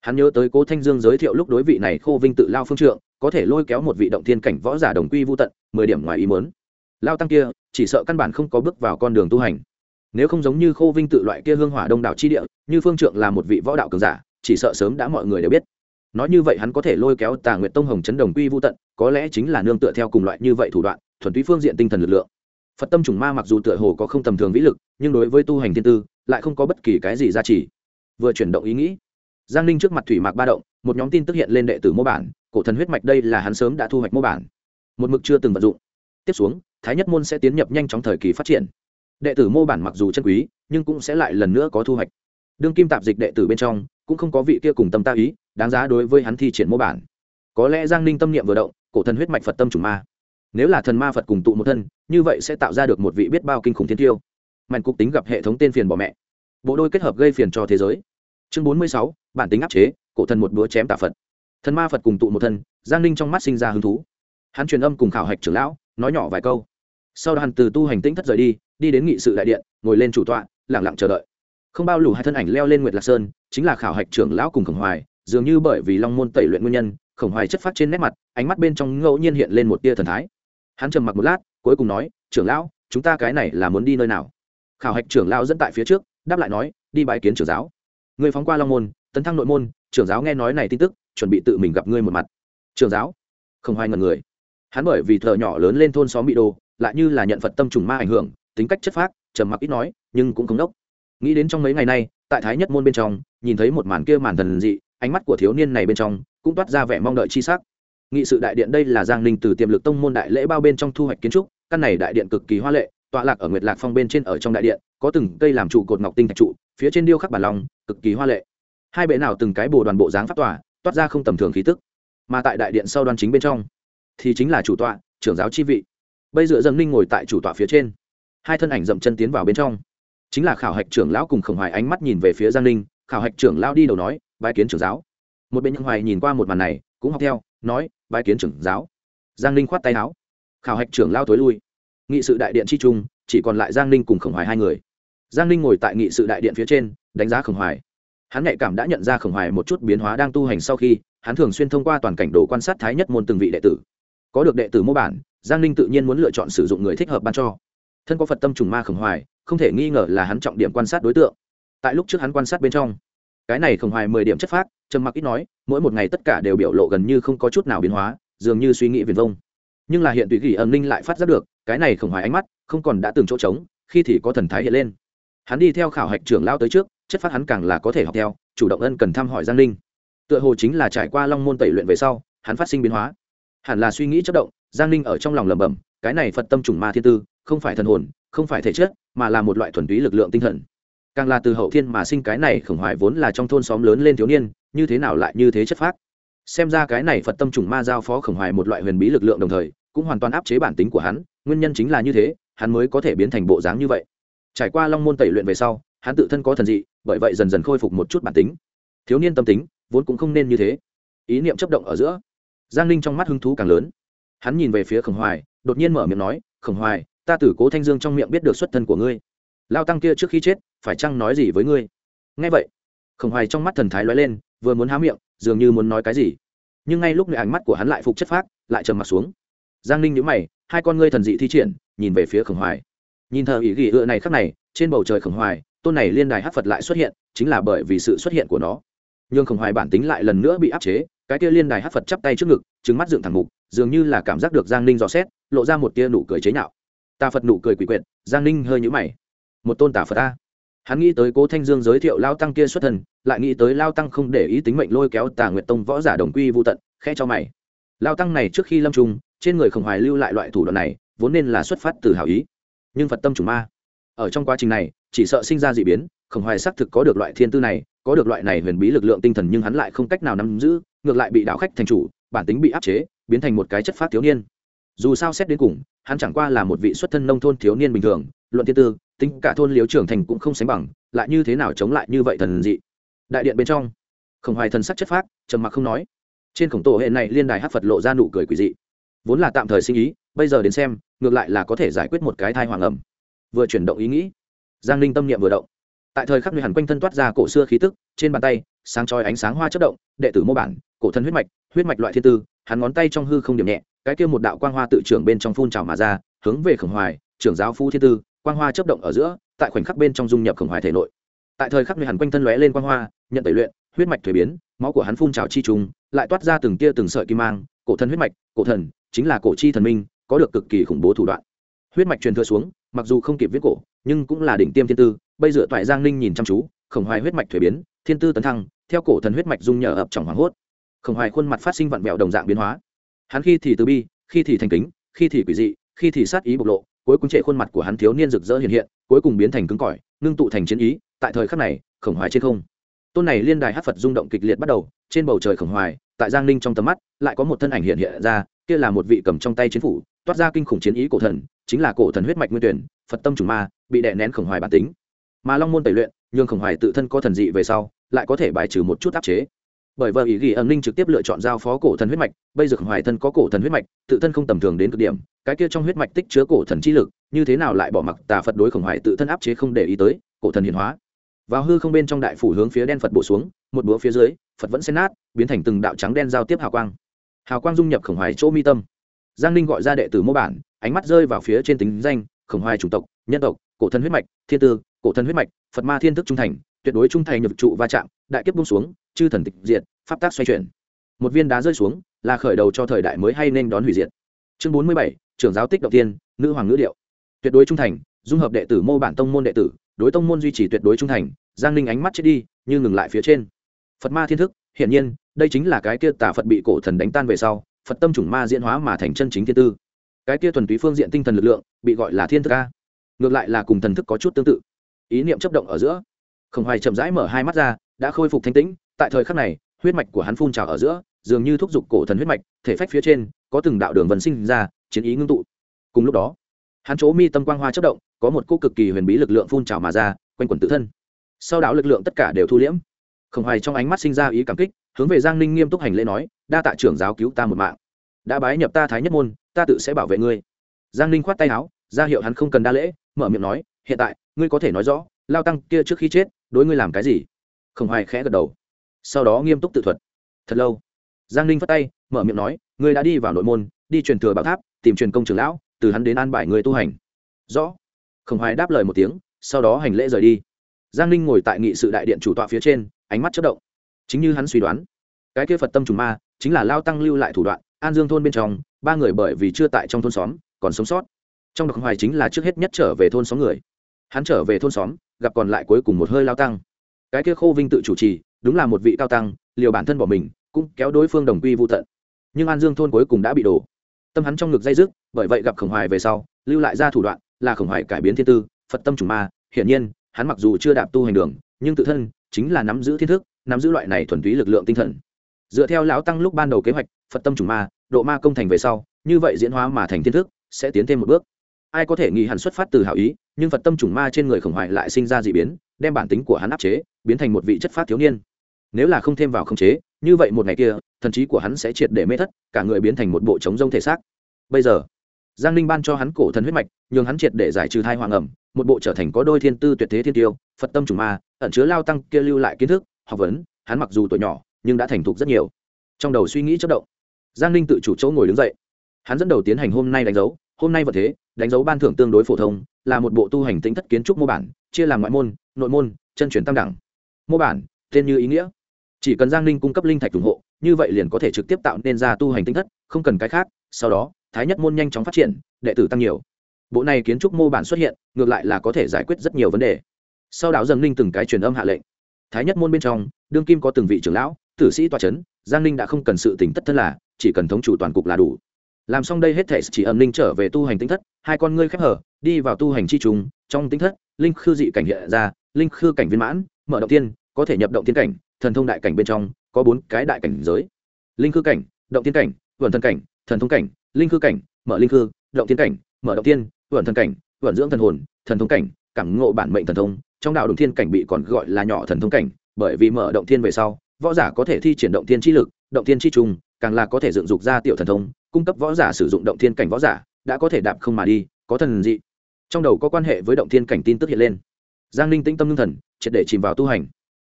hắn nhớ tới cố thanh dương giới thiệu lúc đối vị này khô vinh tự lao phương trượng, có thể lôi kéo một vị động thiên cảnh võ giả đồng quy vô tận, mười điểm ngoài ý mớn lao tăng kia, chỉ sợ căn bản không có bước vào con đường tu hành. Nếu không giống như khô vinh tự loại kia hương hỏa đông đảo chi địa, như phương trượng là một vị võ đạo cường giả, chỉ sợ sớm đã mọi người đều biết. Nói như vậy hắn có thể lôi kéo tà nguyện tông hồng chấn đồng quy vô tận, có lẽ chính là nương tựa theo cùng loại như vậy thủ đoạn, thuần túy phương diện tinh thần lực lượng. Phật tâm trùng ma mặc dù tựa hồ có không tầm thường vĩ lực, nhưng đối với tu hành thiên tư, lại không có bất kỳ cái gì giá trị vừa chuyển động ý nghĩ giang ninh trước mặt thủy mạc ba động, một nhóm tin tức hiện lên đệ tử mô bản, cổ thần huyết mạch đây là hắn sớm đã thu hoạch mô bản. Một mực chưa từng vận dụng. Tiếp xuống, thái nhất môn sẽ tiến nhập nhanh trong thời kỳ phát triển. Đệ tử mô bản mặc dù chân quý, nhưng cũng sẽ lại lần nữa có thu hoạch. Đương kim tạp dịch đệ tử bên trong, cũng không có vị kia cùng tâm ta ý, đáng giá đối với hắn thi triển mô bản. Có lẽ giang ninh tâm niệm vừa động, cổ thần huyết mạch phật tâm chủ ma. Nếu là thần ma phật cùng tụ một thân, như vậy sẽ tạo ra được một vị biết bao kinh khủng thiên tiêu. Mạnh cục tính gặp hệ thống tên phiền bỏ mẹ. Bộ đôi kết hợp gây phiền cho thế giới chương bốn mươi sáu, bản tính áp chế, cổ thần một búa chém tà phật. Thần ma phật cùng tụ một thân, giang ninh trong mắt sinh ra hứng thú. Hắn truyền âm cùng khảo hạch trưởng lão, nói nhỏ vài câu. Sau đó hắn từ tu hành tĩnh thất rời đi đi đến nghị sự đại điện, ngồi lên chủ tọa lẳng lặng chờ đợi. Không bao lủ hai thân ảnh leo lên nguyệt lạc sơn, chính là khảo hạch trưởng lão cùng khổng hoài, dường như bởi vì long môn tẩy luyện nguyên nhân, khổng hoài chất phát trên nét mặt, ánh mắt bên trong ngẫu nhiên hiện lên một tia thần thái. Hắn trầm mặc một lát, cuối cùng nói, trưởng lão, chúng ta cái này là muốn đi nơi nào? Khảo hạch trưởng lão dẫn tại phía trước, đáp lại nói, đi bái kiến trưởng giáo người phóng qua long môn, tấn thăng nội môn, trưởng giáo nghe nói này tin tức, chuẩn bị tự mình gặp ngươi một mặt. Trưởng giáo? Không hoài ngần người. Hắn bởi vì thợ nhỏ lớn lên thôn xóm bị đồ lại như là nhận phật tâm trùng ma ảnh hưởng, tính cách chất phác, trầm mặc ít nói, nhưng cũng không đốc. Nghĩ đến trong mấy ngày nay, tại thái nhất môn bên trong, nhìn thấy một màn kia màn thần dị, ánh mắt của thiếu niên này bên trong, cũng toát ra vẻ mong đợi chi sắc. Nghị sự đại điện đây là giang ninh từ tiềm lực tông môn đại lễ bao bên trong thu hoạch kiến trúc, căn này đại điện cực kỳ hoa lệ, tọa lạc ở nguyệt lạc phong bên trên ở trong đại điện, có từng cây làm trụ cột ngọc tinh thạch trụ phía trên điêu khắc bản lòng, cực kỳ hoa lệ. Hai bệ nào từng cái bồ đoàn bộ dáng phát tỏa toát ra không tầm thường khí tức. Mà tại đại điện sau đoan chính bên trong, thì chính là chủ tọa, trưởng giáo chi vị. Bây giờ dâng ninh ngồi tại chủ tọa phía trên. Hai thân ảnh dậm chân tiến vào bên trong. Chính là khảo hạch trưởng lão cùng khổng hoài ánh mắt nhìn về phía giang ninh. Khảo hạch trưởng lão đi đầu nói, bái kiến trưởng giáo. Một bên những hoài nhìn qua một màn này, cũng học theo, nói, bái kiến trưởng giáo. Giang ninh khoát tay áo. Khảo hạch trưởng lao tối lui. Nghị sự đại điện chi trung, chỉ còn lại giang ninh cùng khổng hoài hai người giang ninh ngồi tại nghị sự đại điện phía trên, đánh giá khổng hoài. Hắn nhạy cảm đã nhận ra khổng hoài một chút biến hóa đang tu hành sau khi, hắn thường xuyên thông qua toàn cảnh đồ quan sát thái nhất môn từng vị đệ tử. Có được đệ tử mô bản, giang ninh tự nhiên muốn lựa chọn sử dụng người thích hợp ban cho. Thân có phật tâm trùng ma khổng hoài, không thể nghi ngờ là hắn trọng điểm quan sát đối tượng. Tại lúc trước hắn quan sát bên trong, cái này khổng hoài mười điểm chất phác, trầm mặc ít nói, mỗi một ngày tất cả đều biểu lộ gần như không có chút nào biến hóa, dường như suy nghĩ viền vông. Nhưng là hiện tùy gỉ ẩn ninh lại phát giác được, cái này khổng hoài ánh mắt không còn đã từng chỗ trống, khi thì có thần thái hiện lên hắn đi theo khảo hạch trưởng lao tới trước, chất phát hắn càng là có thể học theo, chủ động ân cần thăm hỏi giang ninh. Tựa hồ chính là trải qua long môn tẩy luyện về sau, hắn phát sinh biến hóa. Hẳn là suy nghĩ chất động, giang ninh ở trong lòng lẩm bẩm, cái này phật tâm trùng ma thiên tư, không phải thần hồn, không phải thể chất, mà là một loại thuần túy lực lượng tinh thần. Càng là từ hậu thiên mà sinh cái này khổng hoài vốn là trong thôn xóm lớn lên thiếu niên, như thế nào lại như thế chất phác? Xem ra cái này phật tâm trùng ma giao phó khổng hoài một loại huyền bí lực lượng đồng thời, cũng hoàn toàn áp chế bản tính của hắn, nguyên nhân chính là như thế, hắn mới có thể biến thành bộ dáng như vậy trải qua long môn tẩy luyện về sau hắn tự thân có thần dị bởi vậy dần dần khôi phục một chút bản tính. Thiếu niên tâm tính vốn cũng không nên như thế. Ý niệm chấp động ở giữa giang ninh trong mắt hứng thú càng lớn. Hắn nhìn về phía khổng hoài đột nhiên mở miệng nói khổng hoài ta tử cố thanh dương trong miệng biết được xuất thân của ngươi. Lao tăng kia trước khi chết phải chăng nói gì với ngươi? Ngay vậy khổng hoài trong mắt thần thái loay lên vừa muốn há miệng dường như muốn nói cái gì. Nhưng ngay lúc này ánh mắt của hắn lại phục chất phát, lại trầm m ặ t xuống. Giang ninh nhữ mày hai con ngươi thần dị thi triển nhìn về phía khổng hoài nhìn thờ ý ghi ựa này khắc này, trên bầu trời khổng hoài, tôn này liên đài hát phật lại xuất hiện, chính là bởi vì sự xuất hiện của nó. Nhưng khổng hoài bản tính lại lần nữa bị áp chế, cái kia liên đài hát phật chắp tay trước ngực trứng mắt dựng thẳng mục, dường như là cảm giác được giang ninh dò xét, lộ ra một tia nụ cười chế nhạo. Tà phật nụ cười quỷ quyệt, giang ninh hơi nhũ mày. Một tôn tà phật ta hắn nghĩ tới cố thanh dương giới thiệu lao tăng kia xuất thần, lại nghĩ tới lao tăng không để ý tính mệnh lôi kéo tà nguyệt tông võ giả đồng quy vô tận khe cho mày. Lao tăng này trước khi lâm trung trên người khổng hoài lưu lại loại thủ đoạn này, vốn nên là xuất phát từ hảo ý nhưng phật tâm chủ ma. Ở trong quá trình này, chỉ sợ sinh ra d ị biến, khổng hoài xác thực có được loại thiên tư này, có được loại này huyền bí lực lượng tinh thần nhưng hắn lại không cách nào nắm giữ, ngược lại bị đạo khách thành chủ, bản tính bị áp chế, biến thành một cái chất phát thiếu niên. Dù sao xét đến cùng, hắn chẳng qua là một vị xuất thân nông thôn thiếu niên bình thường, luận thiên tư, tính cả thôn liếu trưởng thành cũng không sánh bằng, lại như thế nào chống lại như vậy thần dị. Đại điện bên trong, khổng hoài thần sắc chất phát trầm mặc không nói. Trên khổng tổ hệ này liên đài hát phật lộ ra nụ cười quỷ dị. Vốn là tạm thời sinh ý, bây giờ đến xem ngược lại là có thể giải quyết một cái thai hoàng ẩm. Vừa chuyển động ý nghĩ, giang ninh tâm niệm vừa động. Tại thời khắc nơi hẳn quanh thân toát ra cổ xưa khí tức, trên bàn tay, sáng trói ánh sáng hoa chất động, đệ tử mô bản, cổ thân huyết mạch huyết mạch loại thiên tư, hắn ngón tay trong hư không điểm nhẹ, cái kia một đạo quang hoa tự trưởng bên trong phun trào mà ra, hướng về khổng hoài, trưởng giáo phu thiên tư, quang hoa chấp động ở giữa, tại khoảnh khắc bên trong dung nhập khổng hoài thể nội. Tại thời khắc nơi hẳn quanh thân lóe lên quang hoa, nhận tẩy luyện, huyết mạch thuế biến, máu của hắn phun trào chi trùng, lại toát ra từng tia từng sợi kim mang, cổ thân huyết mạch, cổ thần, chính là cổ chi thần minh có được cực kỳ khủng bố thủ đoạn. Huyết mạch truyền thừa xuống, mặc dù không kịp viết cổ, nhưng cũng là đỉnh tiêm thiên tư, bây giờ toại giang ninh nhìn chăm chú, khổng hoài huyết mạch thuế biến, thiên tư tấn thăng, theo cổ thần huyết mạch dung nhờ ập trọng hoảng hốt. Khổng hoài khuôn mặt phát sinh vặn vẹo đồng dạng biến hóa. Hắn khi thì từ bi, khi thì thành kính, khi thì quỷ dị, khi thì sát ý bộc lộ, cuối cùng trệ khuôn mặt của hắn thiếu niên rực rỡ hiện hiện, cuối cùng biến thành cứng cỏi, ngưng tụ thành chiến ý, tại thời khắc này, khổng hoài trên không. Tôn này liên đài hát phật rung động kịch liệt bắt đầu, trên bầu trời khổng hoài, tại giang ninh trong tầm mắt, lại có một thân ảnh hiện hiện ra kia là một vị cầm trong tay chiến phủ, toát ra kinh khủng chiến ý cổ thần, chính là cổ thần huyết mạch nguyên tuyển, phật tâm trùng ma, bị đè nén khổng hoài bản tính. Mà long môn tẩy luyện nhưng khổng hoài tự thân có thần dị về sau, lại có thể bài trừ một chút áp chế. Bởi vợ ý ghi ẩn ninh trực tiếp lựa chọn giao phó cổ thần huyết mạch, bây giờ khổng hoài thân có cổ thần huyết mạch, tự thân không tầm thường đến cực điểm, cái kia trong huyết mạch tích chứa cổ thần chi lực, như thế nào lại bỏ mặc tà phật đối khổng hoài tự thân áp chế không để ý tới, cổ thần hiển hóa. Vào hư không bên trong đại phủ hướng phía đen phật bổ xuống, một búa phía dưới, phật vẫn xen nát, biến thành từng đạo trắng đen giao tiếp hào quang hào quang dung nhập khổng hoài chỗ mi tâm. Giang ninh gọi ra đệ tử mô bản, ánh mắt rơi vào phía trên tính danh, khổng hoài chủng tộc, nhân tộc, cổ thân huyết mạch, thiên tư, cổ thân huyết mạch, phật ma thiên thức trung thành, tuyệt đối trung thành nhập trụ va chạm, đại kiếp bung xuống, chư thần tịch diệt, pháp tác xoay chuyển. Một viên đá rơi xuống, là khởi đầu cho thời đại mới hay nên đón hủy diệt. Chương bốn mươi bảy, trưởng giáo tích đầu tiên, nữ hoàng ngữ điệu. Tuyệt đối trung thành, dung hợp đệ tử mô bản tông môn đệ tử, đối tông môn duy trì tuyệt đối trung thành, giang ninh ánh mắt chết đi, như ngừng lại phía trên. Phật ma thiên thức, hiển nhiên đây chính là cái kia tà phật bị cổ thần đánh tan về sau, phật tâm chủng ma diễn hóa mà thành chân chính thiên tư. Cái kia thuần túy phương diện tinh thần lực lượng, bị gọi là thiên thức a. Ngược lại là cùng thần thức có chút tương tự. Ý niệm chấp động ở giữa. Khổng hoài chậm rãi mở hai mắt ra, đã khôi phục thanh tĩnh, tại thời khắc này, huyết mạch của hắn phun trào ở giữa, dường như thúc giục cổ thần huyết mạch, thể phách phía trên, có từng đạo đường vần sinh ra, chiến ý ngưng tụ. Cùng lúc đó, hắn chỗ mi tâm quang hoa chất động, có một cô cực kỳ huyền bí lực lượng phun trào mà ra, quanh quẩn tự thân. Sau đó lực lượng tất cả đều thu liễm. Khổng hoài trong ánh mắt sinh ra ý cảm kích hướng về giang ninh nghiêm túc hành lễ nói, đa tạ trưởng giáo cứu ta một mạng. Đã bái nhập ta thái nhất môn, ta tự sẽ bảo vệ ngươi. Giang ninh khoát tay áo, ra hiệu hắn không cần đa lễ, mở miệng nói, hiện tại, ngươi có thể nói rõ, lao tăng kia trước khi chết, đối ngươi làm cái gì? Khổng hoài khẽ gật đầu. Sau đó nghiêm túc tự thuật. Thật lâu, giang ninh phát tay, mở miệng nói, ngươi đã đi vào nội môn, đi truyền thừa bảo tháp, tìm truyền công trường lão, từ hắn đến an bài người tu hành. Rõ. Khổng hoài đáp lời một tiếng, sau đó hành lễ rời đi. Giang ninh ngồi tại nghị sự đại điện chủ tọa phía trên, ánh mắt chất động chính như hắn suy đoán, cái kia phật tâm trùng ma chính là lao tăng lưu lại thủ đoạn, an dương thôn bên trong, ba người bởi vì chưa tại trong thôn xóm, còn sống sót. Trong độc hoài chính là trước hết nhất trở về thôn xóm người. Hắn trở về thôn xóm, gặp còn lại cuối cùng một hơi lao tăng. Cái kia khô vinh tự chủ trì, đúng là một vị cao tăng, liều bản thân bỏ mình, cũng kéo đối phương đồng quy vô tận. Nhưng an dương thôn cuối cùng đã bị đổ. Tâm hắn trong ngực dây dứt, bởi vậy gặp khổng hoài về sau, lưu lại ra thủ đoạn là khổng hoài cải biến thiên tư, phật tâm chủ ma, hiển nhiên, hắn mặc dù chưa đạp tu hành đường, nhưng tự thân chính là nắm giữ thiên thức nắm giữ loại này thuần túy lực lượng tinh thần. Dựa theo lão tăng lúc ban đầu kế hoạch, phật tâm Chủng ma, độ ma công thành về sau, như vậy diễn hóa mà thành thiên thức, sẽ tiến thêm một bước. Ai có thể nghĩ hắn xuất phát từ hảo ý, nhưng phật tâm chủng ma trên người khổng hoại lại sinh ra d ị biến, đem bản tính của hắn áp chế, biến thành một vị chất phát thiếu niên. Nếu là không thêm vào khống chế, như vậy một ngày kia, thần trí của hắn sẽ triệt để mê thất, cả người biến thành một bộ chống rông thể xác. Bây giờ, giang ninh ban cho hắn cổ thần huyết mạch, nhường hắn triệt để giải trừ thai hoàng ẩm, một bộ trở thành có đôi thiên tư tuyệt thế thiên tiêu, phật tâm chủng ma, ẩn chứa lao tăng kia lưu lại kiến thức học vấn, hắn mặc dù tuổi nhỏ, nhưng đã thành thục rất nhiều. Trong đầu suy nghĩ chất động, giang ninh tự chủ chỗ ngồi đứng dậy. Hắn dẫn đầu tiến hành hôm nay đánh dấu. Hôm nay vật thế, đánh dấu ban thưởng tương đối phổ thông, là một bộ tu hành tính thất kiến trúc mô bản, chia làm ngoại môn, nội môn, chân truyền tam đẳng. Mô bản, tên như ý nghĩa. Chỉ cần giang ninh cung cấp linh thạch ủng hộ, như vậy liền có thể trực tiếp tạo nên ra tu hành tinh thất, không cần cái khác. Sau đó, thái nhất môn nhanh chóng phát triển, đệ tử tăng nhiều. Bộ này kiến trúc mô bản xuất hiện, ngược lại là có thể giải quyết rất nhiều vấn đề. Sau đó dần ninh từng cái truyền âm hạ lệnh thái nhất môn bên trong, đương kim có từng vị trưởng lão, tử sĩ toa c h ấ n giang ninh đã không cần sự tỉnh tất thân là, chỉ cần thống chủ toàn cục là đủ. Làm xong đây hết thể chỉ Âm Ninh trở về tu hành tinh thất, hai con ngươi khép hở, đi vào tu hành chi trùng trong tinh thất, linh khư dị cảnh hiện ra, linh khư cảnh viên mãn, mở động tiên, có thể nhập động tiên cảnh, thần thông đại cảnh bên trong, có bốn cái đại cảnh giới. Linh khư cảnh, động tiên cảnh vườn thần cảnh, thần thông cảnh, linh khư cảnh, mở linh khư, động tiên cảnh, mở động tiên vườn thần cảnh vườn dưỡng thần hồn, thần thông cảnh, cảm ngộ bản mệnh thần thông trong đạo động thiên cảnh bị còn gọi là nhỏ thần thông cảnh, bởi vì mở động thiên về sau, võ giả có thể thi triển động thiên chi lực, động thiên chi trùng, càng là có thể dựng dục ra tiểu thần thông, cung cấp võ giả sử dụng động thiên cảnh võ giả, đã có thể đạp không mà đi, có thần dị. Trong đầu có quan hệ với động thiên cảnh tin tức hiện lên. Giang ninh tĩnh tâm ngưng thần, triệt để chìm vào tu hành.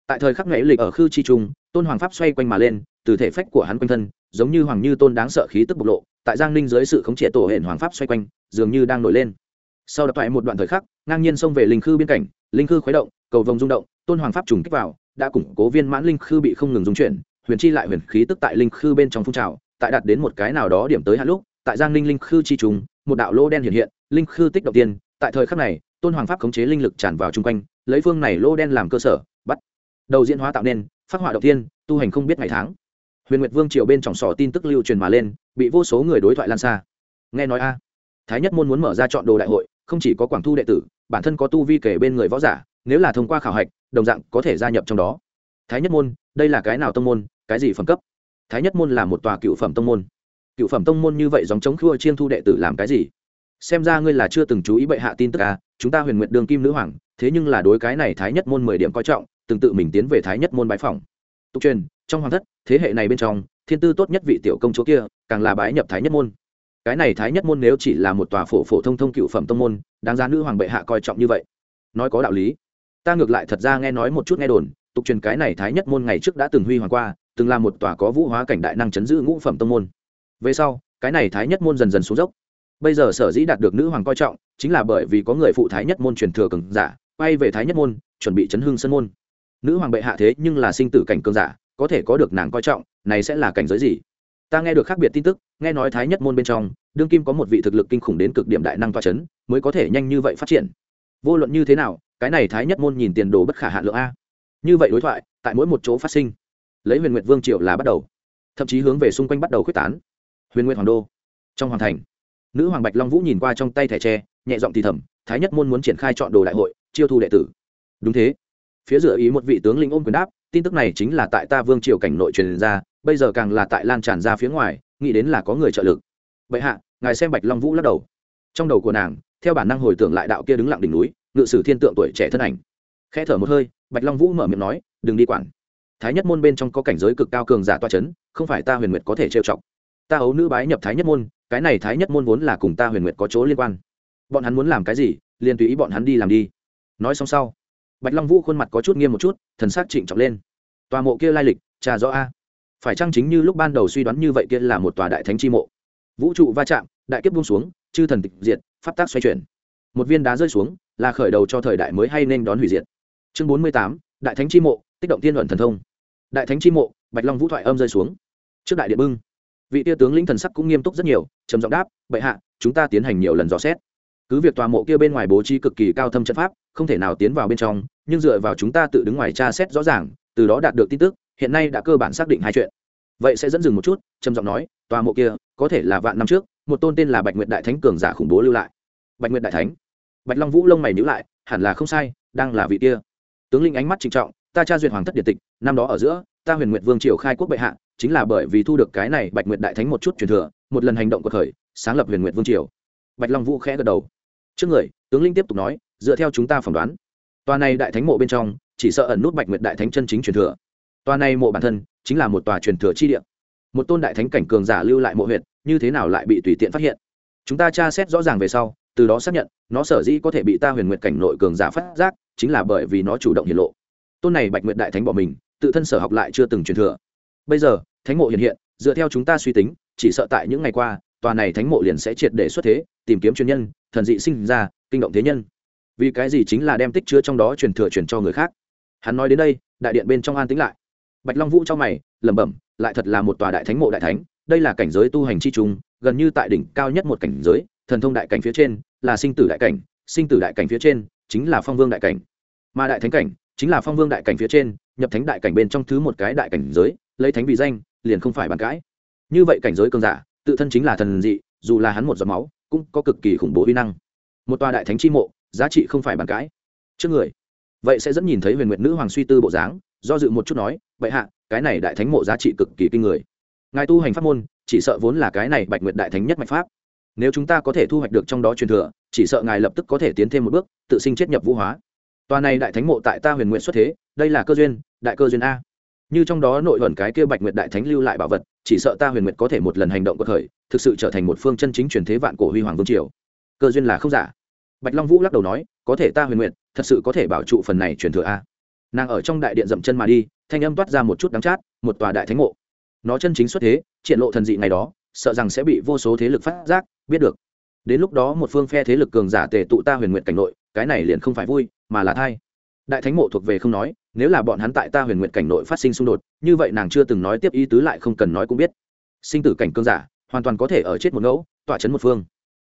Tại thời khắc nghệ lịch ở khư chi trung, tôn hoàng pháp xoay quanh mà lên, từ thể phách của hắn quanh thân, giống như hoàng như tôn đáng sợ khí tức bộc lộ, tại giang ninh dưới sự khống chế tổ hệ hoàng pháp xoay quanh, dường như đang nổi lên. Sau đập toại một đoạn thời khắc, ngang nhiên xông về linh khư biên cảnh linh khư khuấy động, cầu vồng rung động, tôn hoàng pháp trùng kích vào, đã củng cố viên mãn linh khư bị không ngừng dung chuyển, huyền chi lại huyền khí tức tại linh khư bên trong phun trào, tại đạt đến một cái nào đó điểm tới hạn lúc, tại giang ninh linh khư chi trùng, một đạo lô đen hiện hiện, linh khư tích động tiên, tại thời khắc này, tôn hoàng pháp khống chế linh lực tràn vào chung quanh, lấy phương này lô đen làm cơ sở, bắt đầu diễn hóa tạo nên, phát họa đầu tiên, tu hành không biết ngày tháng. Huyền nguyệt vương triều bên trong sò tin tức lưu truyền mà lên, bị vô số người đối thoại lan xa. Nghe nói a, thái nhất môn muốn mở ra chọn đồ đại hội, không chỉ có quảng thu đệ tử bản thân có tu vi kể bên người võ giả, nếu là thông qua khảo hạch, đồng dạng có thể gia nhập trong đó. Thái nhất môn, đây là cái nào tông môn, cái gì phẩm cấp? Thái nhất môn là một tòa cựu phẩm tông môn. Cựu phẩm tông môn như vậy dòng chống khua chiên thu đệ tử làm cái gì? Xem ra ngươi là chưa từng chú ý bệ hạ tin tức à chúng ta huyền nguyện đường kim nữ hoàng, thế nhưng là đối cái này thái nhất môn mười điểm coi trọng, từng tự mình tiến về thái nhất môn bái phòng tục truyền, trong hoàng thất, thế hệ này bên trong, thiên tư tốt nhất vị tiểu công chúa kia, càng là bái nhập thái nhất môn cái này thái nhất môn nếu chỉ là một tòa phổ phổ thông thông cựu phẩm tông môn, đáng giá nữ hoàng bệ hạ coi trọng như vậy. Nói có đạo lý. Ta ngược lại thật ra nghe nói một chút nghe đồn, tục truyền cái này thái nhất môn ngày trước đã từng huy hoàng qua, từng là một tòa có vũ hóa cảnh đại năng chấn giữ ngũ phẩm tông môn. Về sau, cái này thái nhất môn dần dần xuống dốc. Bây giờ sở dĩ đạt được nữ hoàng coi trọng, chính là bởi vì có người phụ thái nhất môn truyền thừa cường giả, quay về thái nhất môn, chuẩn bị chấn hưng sân môn. Nữ hoàng bệ hạ thế nhưng là sinh tử cảnh cường giả, có thể có được nàng coi trọng, này sẽ là cảnh giới gì? Ta nghe được khác biệt tin tức, nghe nói thái nhất môn bên trong, đương kim có một vị thực lực kinh khủng đến cực điểm đại năng toa c h ấ n mới có thể nhanh như vậy phát triển. Vô luận như thế nào, cái này thái nhất môn nhìn tiền đồ bất khả hạ lượng a. Như vậy đối thoại, tại mỗi một chỗ phát sinh, lấy huyền nguyệt vương triệu là bắt đầu. Thậm chí hướng về xung quanh bắt đầu k h u ế c tán. Huyền nguyệt hoàng đô, trong hoàng thành, nữ hoàng bạch long vũ nhìn qua trong tay thẻ tre, nhẹ giọng thì thầm, thái nhất môn muốn triển khai chọn đồ đại hội, chiêu thu đệ tử. Đúng thế. Phía dựa ý một vị tướng linh ôm quyền đáp, tin tức này chính là tại ta vương triều cảnh nội truyền ra bây giờ càng là tại lan tràn ra phía ngoài, nghĩ đến là có người trợ lực. Vậy hạ, ngài xem bạch long vũ lắc đầu. Trong đầu của nàng, theo bản năng hồi tưởng lại đạo kia đứng lặng đỉnh núi, ngự sử thiên tượng tuổi trẻ thân ảnh. Khẽ thở một hơi, bạch long vũ mở miệng nói, đừng đi quản. Thái nhất môn bên trong có cảnh giới cực cao cường giả toa c h ấ n không phải ta huyền nguyệt có thể trêu chọc. Ta ấu nữ bái nhập thái nhất môn, cái này thái nhất môn vốn là cùng ta huyền nguyệt có chỗ liên quan. Bọn hắn muốn làm cái gì, liền tùy ý bọn hắn đi làm đi. Nói xong sau, bạch long vũ khuôn mặt có chút nghiêm một chút, thần s á c trịnh trọng lên. Tòa mộ kia lai lịch, trà rõ a phải chăng chính như lúc ban đầu suy đoán như vậy kia là một tòa đại thánh chi mộ? Vũ trụ va chạm, đại kiếp buông xuống, chư thần tịch diệt, pháp tác xoay chuyển. Một viên đá rơi xuống, là khởi đầu cho thời đại mới hay nên đón hủy diệt. Chương bốn mươi tám, đại thánh chi mộ tích động tiên luận thần thông. Đại thánh chi mộ, bạch long vũ thoại âm rơi xuống. Trước đại điện bưng, vị tia tướng lĩnh thần sắc cũng nghiêm túc rất nhiều, trầm giọng đáp, bệ hạ, chúng ta tiến hành nhiều lần dò xét. Cứ việc tòa mộ kia bên ngoài bố trí cực kỳ cao thâm trận pháp, không thể nào tiến vào bên trong, nhưng dựa vào chúng ta tự đứng ngoài tra xét rõ ràng, từ đó đạt được tin tức hiện nay đã cơ bản xác định hai chuyện. Vậy sẽ dẫn dừng một chút, trầm giọng nói, tòa mộ kia, có thể là vạn năm trước, một tôn tên là bạch nguyệt đại thánh cường giả khủng bố lưu lại. Bạch nguyệt đại thánh. Bạch long vũ lông mày nhữ lại, hẳn là không sai, đang là vị kia. Tướng linh ánh mắt trịnh trọng, ta tra duyệt hoàng thất điện tịch, năm đó ở giữa, ta huyền nguyệt vương triều khai quốc bệ hạ, chính là bởi vì thu được cái này bạch nguyệt đại thánh một chút truyền thừa, một lần hành động của khởi sáng lập huyền nguyệt vương triều. Bạch long vũ khẽ gật đầu. Trước người, tướng linh tiếp tục nói, dựa theo chúng ta phỏng đoán, tòa này đại thánh mộ bên trong, chỉ sợ ẩn nút bạch nguyệt đại thánh chân chính truyền thừa tòa này mộ bản thân chính là một tòa truyền thừa chi địa. Một tôn đại thánh cảnh cường giả lưu lại mộ huyện như thế nào lại bị tùy tiện phát hiện? Chúng ta tra xét rõ ràng về sau, từ đó xác nhận, nó sở dĩ có thể bị ta huyền nguyện cảnh nội cường giả phát giác, chính là bởi vì nó chủ động hiện lộ. Tôn này bạch nguyện đại thánh bỏ mình, tự thân sở học lại chưa từng truyền thừa. Bây giờ, thánh mộ hiện hiện, dựa theo chúng ta suy tính, chỉ sợ tại những ngày qua, tòa này thánh mộ liền sẽ triệt để xuất thế, tìm kiếm truyền nhân, thần dị sinh ra, kinh động thế nhân. Vì cái gì chính là đem tích chứa trong đó truyền thừa truyền cho người khác? Hắn nói đến đây, đại điện bên trong an tĩnh lại bạch long vũ cho mày, lẩm bẩm, lại thật là một tòa đại thánh mộ đại thánh, đây là cảnh giới tu hành chi trung, gần như tại đỉnh cao nhất một cảnh giới, thần thông đại cảnh phía trên, là sinh tử đại cảnh, sinh tử đại cảnh phía trên, chính là phong vương đại cảnh. Mà đại thánh cảnh, chính là phong vương đại cảnh phía trên, nhập thánh đại cảnh bên trong thứ một cái đại cảnh giới, lấy thánh vì danh, liền không phải bàn cãi. Như vậy cảnh giới cường giả, tự thân chính là thần dị, dù là hắn một giọt máu, cũng có cực kỳ khủng bố uy năng. Một tòa đại thánh chi mộ, giá trị không phải bàn cãi. Trước người, vậy sẽ dẫn nhìn thấy huyền nguyệt nữ hoàng suy tư bộ dáng do dự một chút nói vậy hạ, cái này đại thánh mộ giá trị cực kỳ kinh người. Ngài tu hành pháp môn, chỉ sợ vốn là cái này bạch nguyệt đại thánh nhất mạch pháp. Nếu chúng ta có thể thu hoạch được trong đó truyền thừa, chỉ sợ ngài lập tức có thể tiến thêm một bước, tự sinh chết nhập vũ hóa. Tòa này đại thánh mộ tại ta huyền nguyện xuất thế, đây là cơ duyên, đại cơ duyên a. Như trong đó nội luận cái kia bạch nguyệt đại thánh lưu lại bảo vật, chỉ sợ ta huyền nguyệt có thể một lần hành động có thời, thực sự trở thành một phương chân chính truyền thế vạn cổ huy hoàng vương triều. Cơ duyên là không giả. Bạch long vũ lắc đầu nói, có thể ta huyền nguyệt thật sự có thể bảo trụ phần này truyền thừa a nàng ở trong đại điện dậm chân mà đi, thanh âm toát ra một chút đắng chát, một tòa đại thánh mộ. Nó chân chính xuất thế, triển lộ thần dị ngày đó, sợ rằng sẽ bị vô số thế lực phát giác, biết được. Đến lúc đó một phương phe thế lực cường giả tề tụ ta huyền nguyện cảnh nội, cái này liền không phải vui, mà là thai. Đại thánh mộ thuộc về không nói, nếu là bọn hắn tại ta huyền nguyện cảnh nội phát sinh xung đột, như vậy nàng chưa từng nói tiếp ý tứ lại không cần nói cũng biết. Sinh tử cảnh cường giả, hoàn toàn có thể ở chết một ngẫu tọa chấn một phương.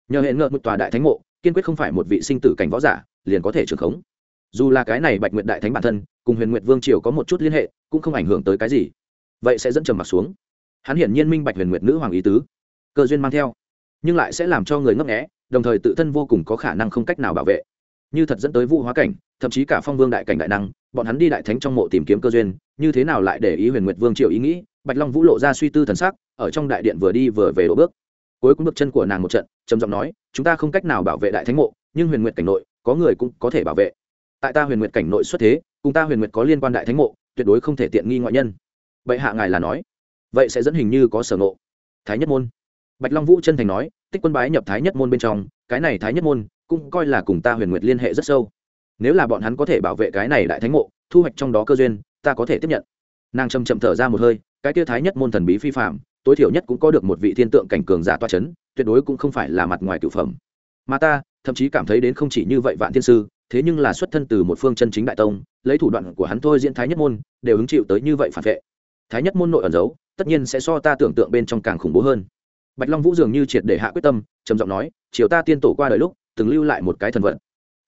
Nhờ hệ ngợt một tòa đại thánh mộ, kiên quyết không phải một vị sinh tử cảnh võ giả, liền có thể trưởng khống dù là cái này bạch nguyện đại thánh bản thân, cùng huyền nguyện vương triều có một chút liên hệ, cũng không ảnh hưởng tới cái gì. Vậy sẽ dẫn trầm mặc xuống. Hắn hiển nhiên minh bạch huyền nguyệt nữ hoàng ý tứ. Cơ duyên mang theo, nhưng lại sẽ làm cho người ngấp nghẽ đồng thời tự thân vô cùng có khả năng không cách nào bảo vệ. Như thật dẫn tới vụ hóa cảnh, thậm chí cả phong vương đại cảnh đại năng, bọn hắn đi đại thánh trong mộ tìm kiếm cơ duyên, như thế nào lại để ý huyền nguyệt vương triều ý nghĩ, bạch long vũ lộ ra suy tư thần sắc, ở trong đại điện vừa đi vừa về đổ bước. Cuối cùng bước chân của nàng một trận, trầm giọng nói, chúng ta không cách nào bảo vệ đại thánh mộ, nhưng huyền nguyệt cảnh nội, có người cũng có thể bảo vệ tại ta huyền nguyệt cảnh nội xuất thế, cùng ta huyền nguyệt có liên quan đại thánh mộ, tuyệt đối không thể tiện nghi ngoại nhân. Vậy hạ ngài là nói. Vậy sẽ dẫn hình như có sở ngộ. Thái nhất môn. Bạch long vũ chân thành nói, tích quân bái nhập thái nhất môn bên trong, cái này thái nhất môn cũng coi là cùng ta huyền nguyệt liên hệ rất sâu. Nếu là bọn hắn có thể bảo vệ cái này đại thánh mộ, thu hoạch trong đó cơ duyên, ta có thể tiếp nhận. Nàng chầm chậm thở ra một hơi, cái tia thái nhất môn thần bí phi phạm tối thiểu nhất cũng có được một vị thiên tượng cảnh cường giả toa c h ấ n tuyệt đối cũng không phải là mặt ngoài cựu phẩm. Mà ta, thậm chí cảm thấy đến không chỉ như vậy vạn thiên sư thế nhưng là xuất thân từ một phương chân chính đại tông, lấy thủ đoạn của hắn thôi diễn thái nhất môn, đều hứng chịu tới như vậy phản vệ. Thái nhất môn nội ẩn giấu, tất nhiên sẽ so ta tưởng tượng bên trong càng khủng bố hơn. Bạch long vũ dường như triệt để hạ quyết tâm, trầm giọng nói chiều ta tiên tổ qua đời lúc, từng lưu lại một cái thần vận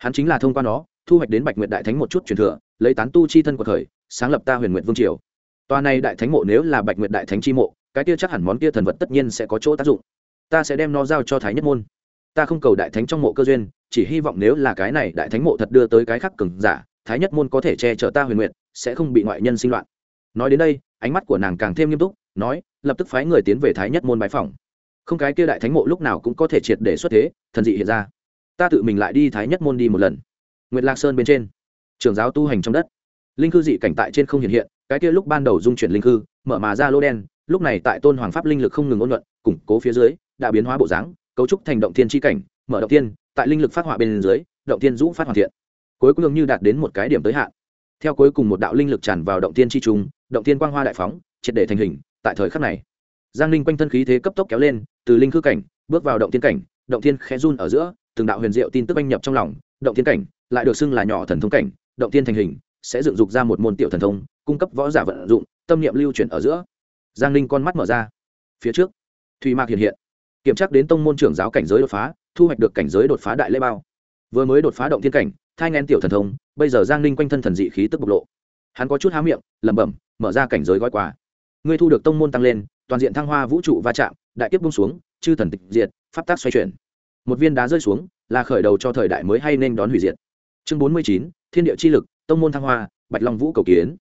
hắn chính là thông qua nó, thu hoạch đến bạch nguyện đại thánh một chút truyền thừa, lấy tán tu chi thân của thời, sáng lập ta huyền nguyện vương triều. Toa này đại thánh mộ nếu là bạch nguyện đại thánh chi mộ, cái kia chắc hẳn món kia thần vật tất nhiên sẽ có chỗ tác dụng. Ta sẽ đem nó giao cho thái nhất môn. Ta không cầu đại thánh trong mộ cơ duyên chỉ hy vọng nếu là cái này đại thánh mộ thật đưa tới cái khắc cường giả, thái nhất môn có thể che chở ta huyền nguyện, sẽ không bị ngoại nhân sinh loạn. Nói đến đây, ánh mắt của nàng càng thêm nghiêm túc, nói, lập tức phái người tiến về thái nhất môn bái phòng không cái kia đại thánh mộ lúc nào cũng có thể triệt để xuất thế, thần dị hiện ra. Ta tự mình lại đi thái nhất môn đi một lần. Nguyệt lạc sơn bên trên, trường giáo tu hành trong đất. Linh cư dị cảnh tại trên không hiện hiện, cái kia lúc ban đầu dung chuyển linh cư, mở mà ra lô đen, lúc này tại tôn hoàng pháp linh lực không ngừng ôn luận củng cố phía dưới, đã biến hóa bộ dáng, cấu trúc thành động thiên tri cảnh mở động tiên tại linh lực phát họa bên dưới, động tiên rũ phát hoàn thiện. Cuối cùng như đạt đến một cái điểm tới hạn. Theo cuối cùng một đạo linh lực tràn vào động tiên tri trung, động tiên quang hoa đại phóng, triệt để thành hình, tại thời khắc này. Giang linh quanh thân khí thế cấp tốc kéo lên, từ linh khư cảnh, bước vào động tiên cảnh, động tiên khẽ run ở giữa, từng đạo huyền diệu tin tức anh nhập trong lòng, động tiên cảnh, lại được xưng là nhỏ thần thông cảnh, động tiên thành hình, sẽ dựng dục ra một môn tiểu thần thông, cung cấp võ giả vận dụng, tâm niệm lưu chuyển ở giữa. Giang linh con mắt mở ra. Phía trước thùy mạc hiện hiện. Kiểm tra đến tông môn trưởng giáo cảnh giới đột phá thu hoạch được cảnh giới đột phá đại lễ bao. Vừa mới đột phá động thiên cảnh, thai ngén tiểu thần thông, bây giờ giang ninh quanh thân thần dị khí tức bộc lộ. Hắn có chút há miệng, lẩm bẩm, mở ra cảnh giới gói quà. Ngươi thu được tông môn tăng lên, toàn diện thăng hoa vũ trụ va chạm, đại kiếp bung xuống, chư thần tịch diệt, pháp tác xoay chuyển. Một viên đá rơi xuống, là khởi đầu cho thời đại mới hay nên đón hủy diệt. Chương bốn mươi chín, thiên địa chi lực, tông môn thăng hoa, bạch long vũ cầu kiến.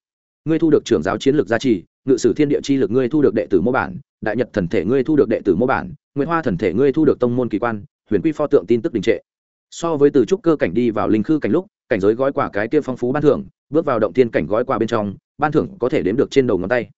Ngươi thu được trưởng giáo chiến lược gia trì, ngự sử thiên địa chi lực ngươi thu được đệ tử mô bản, đại nhật thần thể ngươi thu được đệ tử mô bản nguyễn hoa thần thể ngươi thu được tông môn kỳ quan huyền quy pho tượng tin tức đình trệ. So với từ trúc cơ cảnh đi vào linh khư cảnh lúc, cảnh giới gói quả cái kia phong phú ban thưởng, bước vào động tiên cảnh gói quà bên trong, ban thưởng có thể đếm được trên đầu ngón tay.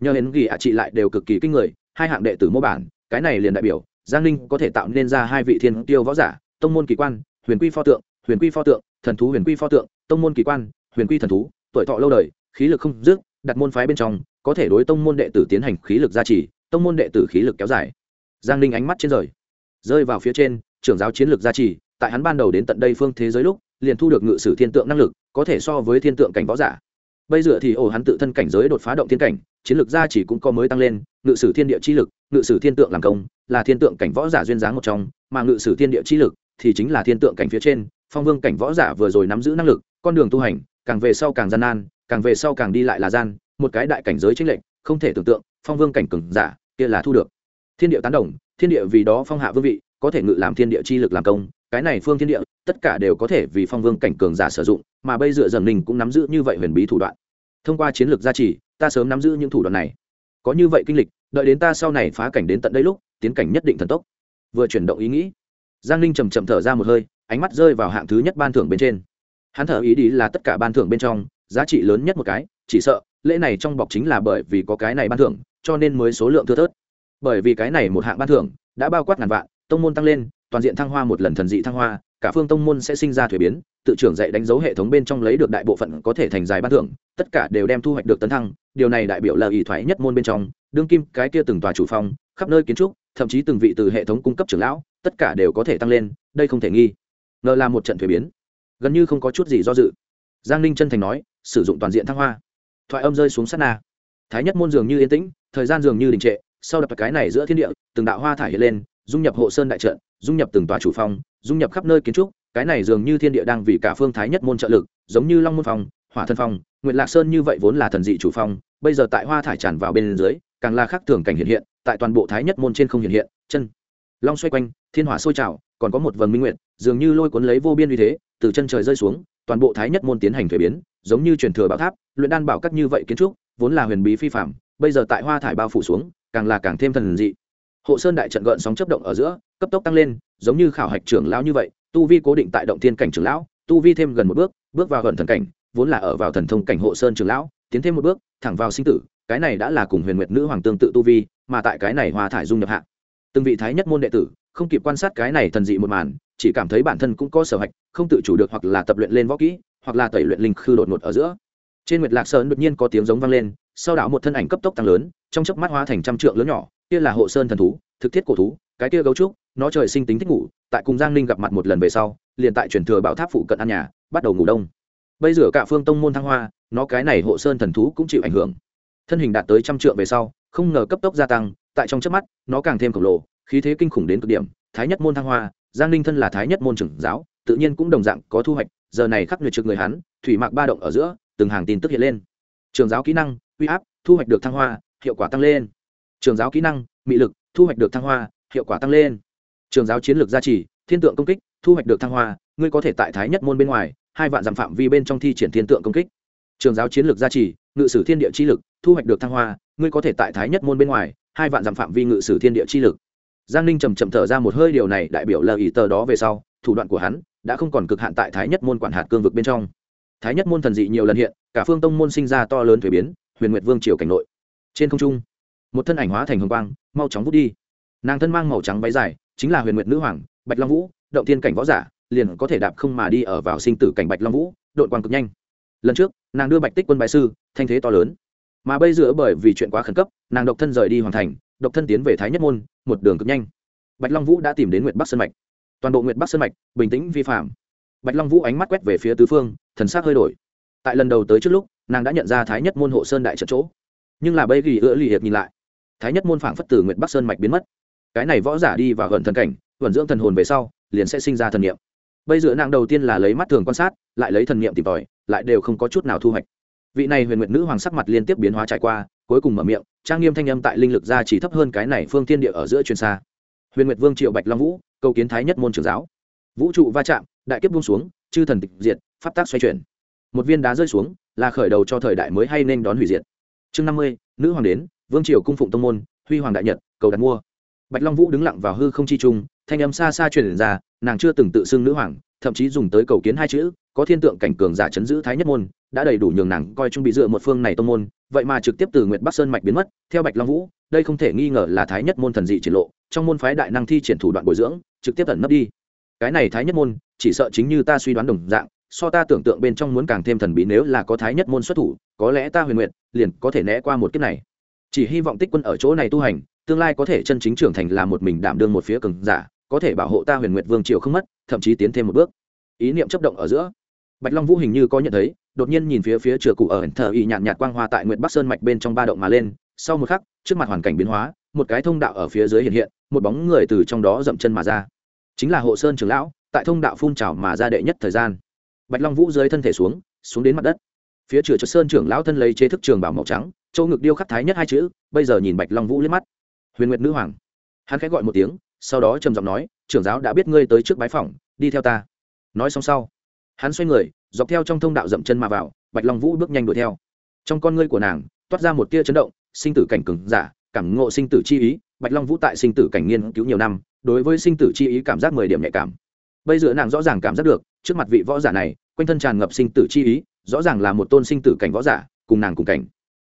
Nhờ hến ghi ạ trị lại đều cực kỳ kinh người, hai hạng đệ tử mô bản, cái này liền đại biểu, giang ninh có thể tạo nên ra hai vị thiên tiêu võ giả, tông môn kỳ quan, huyền quy pho tượng, huyền quy pho tượng, thần thú huyền quy pho tượng, tông môn kỳ quan, huyền quy thần thú, tuổi thọ lâu đời, khí lực không dứt, đặt môn phái bên trong, có thể đối tông môn đệ tử tiến hành khí lực gia trì, tông môn đệ tử khí lực kéo dài. Giang ninh ánh mắt trên rời rơi vào phía trên, trưởng giáo chiến lược gia trì, tại hắn ban đầu đến tận đây phương thế giới lúc, liền thu được ngự sử thiên tượng năng lực, có thể so với thiên tượng cảnh võ giả. Bây giờ thì ổ hắn tự thân cảnh giới đột phá động thiên cảnh, chiến lược gia chỉ cũng có mới tăng lên, ngự sử thiên địa chi lực, ngự sử thiên tượng làm công, là thiên tượng cảnh võ giả duyên dáng một trong, mà ngự sử thiên địa chi lực thì chính là thiên tượng cảnh phía trên, phong vương cảnh võ giả vừa rồi nắm giữ năng lực, con đường tu hành, càng về sau càng gian nan, càng về sau càng đi lại là gian, một cái đại cảnh giới chính lệnh không thể tưởng tượng, phong vương cảnh cường giả, kia là thu được. Thiên địa tán đồng thiên địa vì đó phong hạ vương vị, có thể ngự làm thiên địa chi lực làm công, cái này phương thiên địa, tất cả đều có thể vì phong vương cảnh cường giả sử dụng, mà bây giờ dần mình cũng nắm giữ như vậy huyền bí thủ đoạn. Thông qua chiến lược gia trì, ta sớm nắm giữ những thủ đoạn này. Có như vậy kinh lịch, đợi đến ta sau này phá cảnh đến tận đây lúc, tiến cảnh nhất định thần tốc. Vừa chuyển động ý nghĩ, giang ninh chầm chậm thở ra một hơi, ánh mắt rơi vào hạng thứ nhất ban thưởng bên trên. Hắn thở ý đi là tất cả ban thưởng bên trong, giá trị lớn nhất một cái, chỉ sợ, lễ này trong bọc chính là bởi vì có cái này ban thưởng, cho nên mới số lượng thưa thớt bởi vì cái này một hạng ban thưởng đã bao quát ngàn vạn, tông môn tăng lên, toàn diện thăng hoa một lần thần dị thăng hoa, cả phương tông môn sẽ sinh ra thuế biến, tự trưởng dạy đánh dấu hệ thống bên trong lấy được đại bộ phận có thể thành dài ban thưởng, tất cả đều đem thu hoạch được tấn thăng, điều này đại biểu là ỷ thoái nhất môn bên trong, đương kim, cái kia từng tòa chủ phong, khắp nơi kiến trúc, thậm chí từng vị từ hệ thống cung cấp trưởng lão, tất cả đều có thể tăng lên, đây không thể nghi ngờ là một trận thuế biến. Gần như không có chút gì do dự. Giang ninh chân thành nói, sử dụng toàn diện thăng hoa. Thoại âm rơi xuống sát na. Thái nhất môn dường như yên tĩnh, thời gian dường như đình trệ sau đập cái này giữa thiên địa, từng đạo hoa thải hiện lên, dung nhập hộ sơn đại trận, dung nhập từng tòa chủ phong, dung nhập khắp nơi kiến trúc, cái này dường như thiên địa đang vì cả phương thái nhất môn trợ lực, giống như long môn phong, hỏa thân phong, nguyệt lạc sơn như vậy vốn là thần dị chủ phong, bây giờ tại hoa thải tràn vào bên dưới, càng là khác thường cảnh hiện hiện, tại toàn bộ thái nhất môn trên không hiện hiện, chân, long xoay quanh, thiên hỏa sôi trào, còn có một vầng minh nguyện dường như lôi cuốn lấy vô biên uy thế, từ chân trời rơi xuống, toàn bộ thái nhất môn tiến hành thuế biến, giống như truyền thừa bảo tháp, luyện đan bảo các như vậy kiến trúc, vốn là huyền bí phi phạm bây giờ tại hoa thải bao phủ xuống càng là càng thêm thần dị. Hộ sơn đại trận gợn sóng chấp động ở giữa, cấp tốc tăng lên, giống như khảo hạch trưởng lão như vậy, tu vi cố định tại động thiên cảnh trưởng lão, tu vi thêm gần một bước bước vào gần thần cảnh, vốn là ở vào thần thông cảnh hộ sơn trưởng lão, tiến thêm một bước, thẳng vào sinh tử, cái này đã là cùng huyền nguyệt nữ hoàng tương tự tu vi, mà tại cái này hòa thải dung nhập hạ. Từng vị thái nhất môn đệ tử, không kịp quan sát cái này thần dị một màn, chỉ cảm thấy bản thân cũng có sở hạch, không tự chủ được hoặc là tập luyện lên võ kỹ, hoặc là tẩy luyện linh khư đột ngột ở giữa. Trên nguyệt lạc sơn đột nhiên có tiếng giống vang lên sau đảo một thân ảnh cấp tốc tăng lớn, trong chớp mắt hóa thành trăm trượng lớn nhỏ, kia là hộ sơn thần thú, thực thiết cổ thú, cái kia gấu trúc, nó trời sinh tính thích ngủ, tại cùng giang ninh gặp mặt một lần về sau, liền tại truyền thừa bảo tháp phụ cận ăn nhà, bắt đầu ngủ đông. Bây giờ cả phương tông môn thăng hoa, nó cái này hộ sơn thần thú cũng chịu ảnh hưởng. Thân hình đạt tới trăm trượng về sau, không ngờ cấp tốc gia tăng, tại trong chớp mắt, nó càng thêm khổng lồ, khí thế kinh khủng đến cực điểm, thái nhất môn thăng hoa, giang ninh thân là thái nhất môn trưởng giáo, tự nhiên cũng đồng dạng có thu hoạch, giờ này khắc nguyệt trực người hắn, thủy mạc ba động ở giữa, từng hàng tin tức hiện lên. Trường giáo kỹ năng uy áp, thu hoạch được thăng hoa, hiệu quả tăng lên. Trường giáo kỹ năng, mị lực, thu hoạch được thăng hoa, hiệu quả tăng lên. Trường giáo chiến lược gia trì, thiên tượng công kích, thu hoạch được thăng hoa, ngươi có thể tại thái nhất môn bên ngoài, hai vạn dặm phạm vi bên trong thi triển thiên tượng công kích. Trường giáo chiến lược gia trì, ngự sử thiên địa chi lực, thu hoạch được thăng hoa, ngươi có thể tại thái nhất môn bên ngoài, hai vạn dặm phạm vi ngự sử thiên địa chi lực. Giang ninh trầm trầm thở ra một hơi, điều này đại biểu lờ ý tờ đó về sau, thủ đoạn của hắn đã không còn cực hạn tại thái nhất môn quản hạt cương vực bên trong. Thái nhất môn thần dị nhiều lần hiện, cả phương tông môn sinh ra to lớn thuế biến huyền nguyệt vương triều cảnh nội. Trên không trung, một thân ảnh hóa thành hồng quang, mau chóng vút đi. Nàng thân mang màu trắng váy dài, chính là huyền nguyệt nữ hoàng, bạch long vũ, động thiên cảnh võ giả, liền có thể đạp không mà đi ở vào sinh tử cảnh bạch long vũ, đội quang cực nhanh. Lần trước, nàng đưa bạch tích quân bài sư, thanh thế to lớn. Mà bây giờ bởi vì chuyện quá khẩn cấp, nàng độc thân rời đi hoàn thành, độc thân tiến về thái nhất môn, một đường cực nhanh. Bạch long vũ đã tìm đến nguyệt bắc sơn mạch. Toàn bộ nguyệt bắc sơn mạch, bình tĩnh vi phạm. Bạch long vũ ánh mắt quét về phía tứ phương, thần s ắ c hơi đổi. Tại lần đầu tới trước lúc nàng đã nhận ra thái nhất môn hộ sơn đại trận chỗ nhưng là bây ghi ựa lì hiệp nhìn lại thái nhất môn phảng phất từ nguyệt bắc sơn mạch biến mất cái này võ giả đi và gần thần cảnh vận dưỡng thần hồn về sau liền sẽ sinh ra thần niệm bây giờ nàng đầu tiên là lấy mắt thường quan sát lại lấy thần niệm tìm tòi lại đều không có chút nào thu hoạch vị này huyền nguyệt nữ hoàng sắc mặt liên tiếp biến hóa trải qua cuối cùng mở miệng trang nghiêm thanh âm tại linh lực ra chỉ thấp hơn cái này phương thiên địa ở giữa truyền xa huyền nguyệt vương triệu bạch long vũ cầu kiến thái nhất môn trưởng giáo vũ trụ va chạm đại kiếp buông xuống chư thần tịch diệt pháp tác xoay chuyển một viên đá rơi xuống là khởi đầu cho thời đại mới hay nên đón hủy diệt. Chương năm mươi, nữ hoàng đến, vương triều cung phụng tông môn, huy hoàng đại nhật, cầu đặt mua. Bạch long vũ đứng lặng vào hư không chi trung, thanh âm xa xa truyền ra, nàng chưa từng tự xưng nữ hoàng, thậm chí dùng tới cầu kiến hai chữ, có thiên tượng cảnh cường giả chấn giữ thái nhất môn, đã đầy đủ nhường nàng coi chung bị dựa một phương này tông môn, vậy mà trực tiếp từ nguyệt bắc sơn mạch biến mất, theo bạch long vũ, đây không thể nghi ngờ là thái nhất môn thần dị triển lộ, trong môn phái đại năng thi triển thủ đoạn bồi dưỡng, trực tiếp tận nấp đi. Cái này thái nhất môn, chỉ sợ chính như ta suy đoán đồng dạng so ta tưởng tượng bên trong muốn càng thêm thần bí nếu là có thái nhất môn xuất thủ, có lẽ ta huyền nguyện liền có thể né qua một kiếp này. Chỉ hy vọng tích quân ở chỗ này tu hành, tương lai có thể chân chính trưởng thành là một mình đảm đương một phía cường giả, có thể bảo hộ ta huyền nguyệt vương triều không mất, thậm chí tiến thêm một bước. Ý niệm chấp động ở giữa, bạch long vũ hình như có nhận thấy, đột nhiên nhìn phía phía chừa cụ ở ẩn thờ y nhàn nhạt quang hoa tại nguyệt bắc sơn mạch bên trong ba động mà lên, sau một khắc, trước mặt hoàn cảnh biến hóa, một cái thông đạo ở phía dưới hiện hiện, một bóng người từ trong đó dậm chân mà ra. Chính là hộ sơn trưởng lão, tại thông đạo phun trào mà ra đệ nhất thời gian bạch long vũ dưới thân thể xuống xuống đến mặt đất. Phía chửa chợ sơn trưởng lão thân lấy chế thức trường bảo màu trắng châu ngực điêu khắc thái nhất hai chữ, bây giờ nhìn bạch long vũ liếc mắt. Huyền nguyệt nữ hoàng. Hắn khẽ gọi một tiếng, sau đó trầm giọng nói, trưởng giáo đã biết ngươi tới trước bái phỏng, đi theo ta. Nói xong sau, hắn xoay người, dọc theo trong thông đạo dậm chân mà vào, bạch long vũ bước nhanh đuổi theo. Trong con ngươi của nàng, toát ra một tia chấn động, sinh tử cảnh cừng giả, cảm ngộ sinh tử chi ý, bạch long vũ tại sinh tử cảnh nghiên cứu nhiều năm, đối với sinh tử chi ý cảm giác mười điểm nhạy cảm. Bây giờ nàng rõ ràng cảm giác được, trước mặt vị võ giả này quanh thân tràn ngập sinh tử chi ý, rõ ràng là một tôn sinh tử cảnh võ giả, cùng nàng cùng cảnh.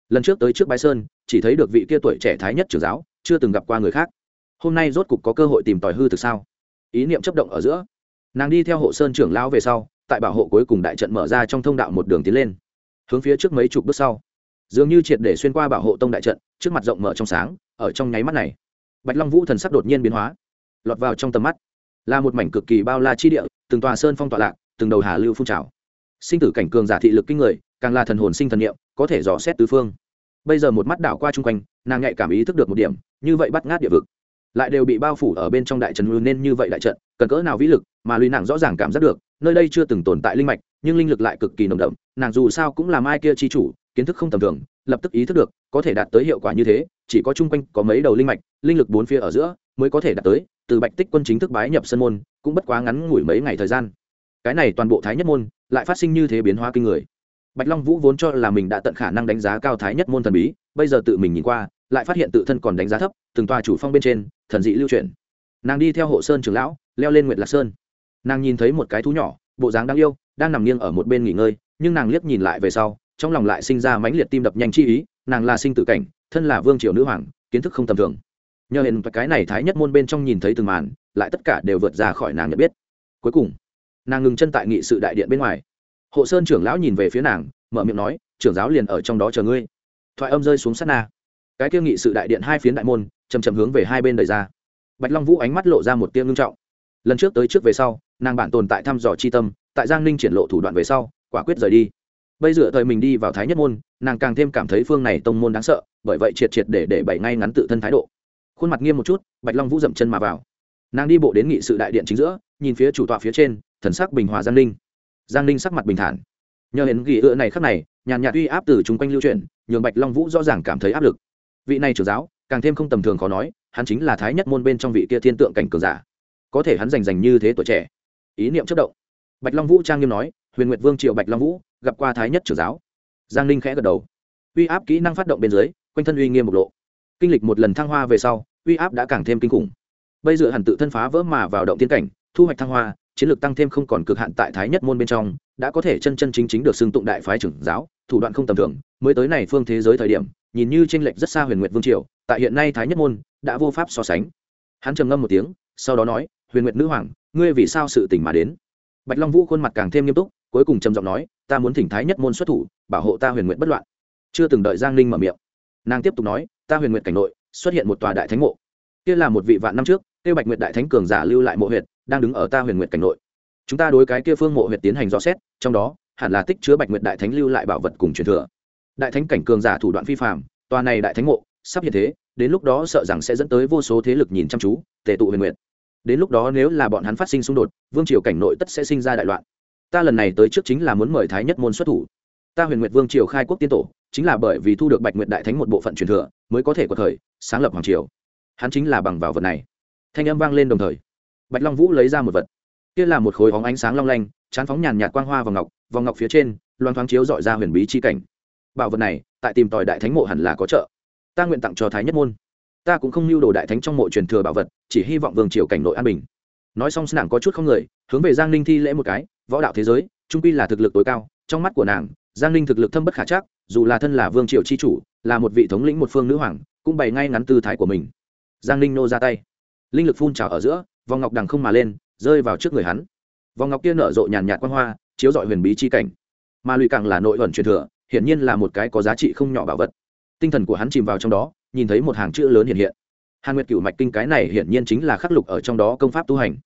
Lần trước tới trước bái sơn, chỉ thấy được vị kia tuổi trẻ thái nhất trưởng giáo, chưa từng gặp qua người khác. Hôm nay rốt cục có cơ hội tìm tòi hư thực sao? Ý niệm chấp động ở giữa. Nàng đi theo hộ sơn trưởng lão về sau, tại bảo hộ cuối cùng đại trận mở ra trong thông đạo một đường tiến lên. Hướng phía trước mấy chục bước sau. Dường như triệt để xuyên qua bảo hộ tông đại trận, trước mặt rộng mở trong sáng, ở trong nháy mắt này, bạch long vũ thần sắc đột nhiên biến hóa, lọt vào trong tầm mắt. Là một mảnh cực kỳ bao la chi địa, từng tòa sơn phong tọa lạc từng đầu hà lưu phun trào. Sinh tử cảnh cường giả thị lực kinh người, càng là thần hồn sinh thần niệm, có thể dò xét tứ phương. Bây giờ một mắt đảo qua chung quanh, nàng nhạy cảm ý thức được một điểm, như vậy bắt ngát địa vực. Lại đều bị bao phủ ở bên trong đại trận luôn nên như vậy đại trận, cần cỡ nào vĩ lực mà lùi nàng rõ ràng cảm giác được, nơi đây chưa từng tồn tại linh mạch, nhưng linh lực lại cực kỳ nồng đậm, nàng dù sao cũng là mai kia chi chủ, kiến thức không tầm thường, lập tức ý thức được, có thể đạt tới hiệu quả như thế, chỉ có chung quanh có mấy đầu linh mạch, linh lực bốn phía ở giữa, mới có thể đạt tới, từ bạch tích quân chính thức bái nhập sân môn, cũng bất quá ngắn ngủi mấy ngày thời gian cái này toàn bộ thái nhất môn lại phát sinh như thế biến hóa kinh người. Bạch long vũ vốn cho là mình đã tận khả năng đánh giá cao thái nhất môn thần bí, bây giờ tự mình nhìn qua, lại phát hiện tự thân còn đánh giá thấp, từng tòa chủ phong bên trên, thần dị lưu truyền nàng đi theo hộ sơn trường lão, leo lên nguyệt lạc sơn. Nàng nhìn thấy một cái thú nhỏ, bộ dáng đáng yêu, đang nằm nghiêng ở một bên nghỉ ngơi, nhưng nàng liếc nhìn lại về sau, trong lòng lại sinh ra mãnh liệt tim đập nhanh chi ý, nàng là sinh tử cảnh, thân là vương triều nữ hoàng, kiến thức không tầm thường. Nhờ hiện cái này thái nhất môn bên trong nhìn thấy từng màn, lại tất cả đều vượt ra khỏi nàng nhận biết. Cuối cùng nàng ngừng chân tại nghị sự đại điện bên ngoài. Hộ sơn trưởng lão nhìn về phía nàng, mở miệng nói, trưởng giáo liền ở trong đó chờ ngươi. Thoại âm rơi xuống sát na. Cái kia nghị sự đại điện hai phiến đại môn chầm chầm hướng về hai bên đời ra. Bạch long vũ ánh mắt lộ ra một tiêm ngưng trọng. Lần trước tới trước về sau, nàng bản tồn tại thăm dò chi tâm, tại giang ninh triển lộ thủ đoạn về sau, quả quyết rời đi. Bây giờ thời mình đi vào thái nhất môn, nàng càng thêm cảm thấy phương này tông môn đáng sợ, bởi vậy triệt triệt để để bày ngay ngắn tự thân thái độ. Khuôn mặt nghiêm một chút, bạch long vũ dậm chân mà vào nàng đi bộ đến nghị sự đại điện chính giữa, nhìn phía chủ tọa phía trên, thần sắc bình hòa giang ninh. Giang ninh sắc mặt bình thản. Nhờ hiến ghi ựa này khắc này, nhàn nhạt uy áp từ chung quanh lưu chuyển, nhường bạch long vũ rõ ràng cảm thấy áp lực. Vị này trưởng giáo, càng thêm không tầm thường khó nói, hắn chính là thái nhất môn bên trong vị kia thiên tượng cảnh cường giả. Có thể hắn giành giành như thế tuổi trẻ. Ý niệm chất động. Bạch long vũ trang nghiêm nói, huyền nguyệt vương triệu bạch long vũ, gặp qua thái nhất trưởng giáo. Giang ninh khẽ gật đầu. Uy áp kỹ năng phát động bên dưới, quanh thân uy nghiêm bộc lộ. Kinh lịch một lần thăng hoa về sau, uy áp đã càng thêm kinh khủng bây giờ hẳn tự thân phá vỡ mà vào động tiên cảnh, thu hoạch thăng hoa, chiến lược tăng thêm không còn cực hạn tại thái nhất môn bên trong, đã có thể chân chân chính chính được xưng tụng đại phái trưởng giáo, thủ đoạn không tầm thường. Mới tới này phương thế giới thời điểm, nhìn như tranh lệch rất xa huyền nguyệt vương triều, tại hiện nay thái nhất môn đã vô pháp so sánh. Hắn trầm ngâm một tiếng, sau đó nói, huyền nguyệt nữ hoàng, ngươi vì sao sự tỉnh mà đến? Bạch long vũ khuôn mặt càng thêm nghiêm túc, cuối cùng trầm giọng nói, ta muốn thỉnh thái nhất môn xuất thủ, bảo hộ ta huyền nguyện bất loạn. Chưa từng đợi giang ninh mở miệng. Nàng tiếp tục nói, ta huyền nguyện cảnh nội xuất hiện một tòa đại thánh mộ. Kia là một vị vạn năm trước tiêu bạch Nguyệt đại thánh cường giả lưu lại mộ huyệt, đang đứng ở ta huyền Nguyệt cảnh nội. Chúng ta đối cái kia phương mộ huyệt tiến hành dò xét, trong đó, hẳn là tích chứa bạch Nguyệt đại thánh lưu lại bảo vật cùng truyền thừa. Đại thánh cảnh cường giả thủ đoạn phi phạm tòa này đại thánh mộ, sắp hiện thế, đến lúc đó sợ rằng sẽ dẫn tới vô số thế lực nhìn chăm chú, tề tụ huyền nguyện đến lúc đó nếu là bọn hắn phát sinh xung đột, vương triều cảnh nội tất sẽ sinh ra đại loạn. Ta lần này tới trước chính là muốn mời thái nhất môn xuất thủ. Ta huyền nguyệt vương triều khai quốc tiên tổ, chính là bởi vì thu được bạch nguyệt đại thánh một bộ phận truyền thừa, mới có thể có thời, sáng lập hoàng triều. Hắn chính là bằng vào vật này thanh âm vang lên đồng thời. Bạch long vũ lấy ra một vật. Kia là một khối hóng ánh sáng long lanh, chán phóng nhàn nhạt quang hoa vào ngọc vào ngọc phía trên, loan thoáng chiếu dọi ra huyền bí chi cảnh. Bảo vật này, tại tìm tòi đại thánh mộ hẳn là có trợ. Ta nguyện tặng cho thái nhất môn. Ta cũng không lưu đồ đại thánh trong mộ truyền thừa bảo vật, chỉ hy vọng vương triều cảnh nội an bình. Nói xong nàng có chút không người, hướng về giang ninh thi lễ một cái, võ đạo thế giới, trung quy là thực lực tối cao, trong mắt của nàng, giang ninh thực lực thâm bất khả chắc, dù là thân là vương triều chi chủ, là một vị thống lĩnh một phương nữ hoàng, cũng bày ngay ngắn tư thái của mình. Giang ninh nô ra tay linh lực phun trào ở giữa, vòng ngọc đằng không mà lên, rơi vào trước người hắn. Vòng ngọc kia nở rộ nhàn nhạt quan hoa, chiếu dọi huyền bí chi cảnh. Mà lụy càng là nội ẩn truyền thừa, hiển nhiên là một cái có giá trị không nhỏ bảo vật. Tinh thần của hắn chìm vào trong đó, nhìn thấy một hàng chữ lớn hiện hiện. Hàn nguyệt cựu mạch kinh cái này hiển nhiên chính là khắc lục ở trong đó công pháp tu hành.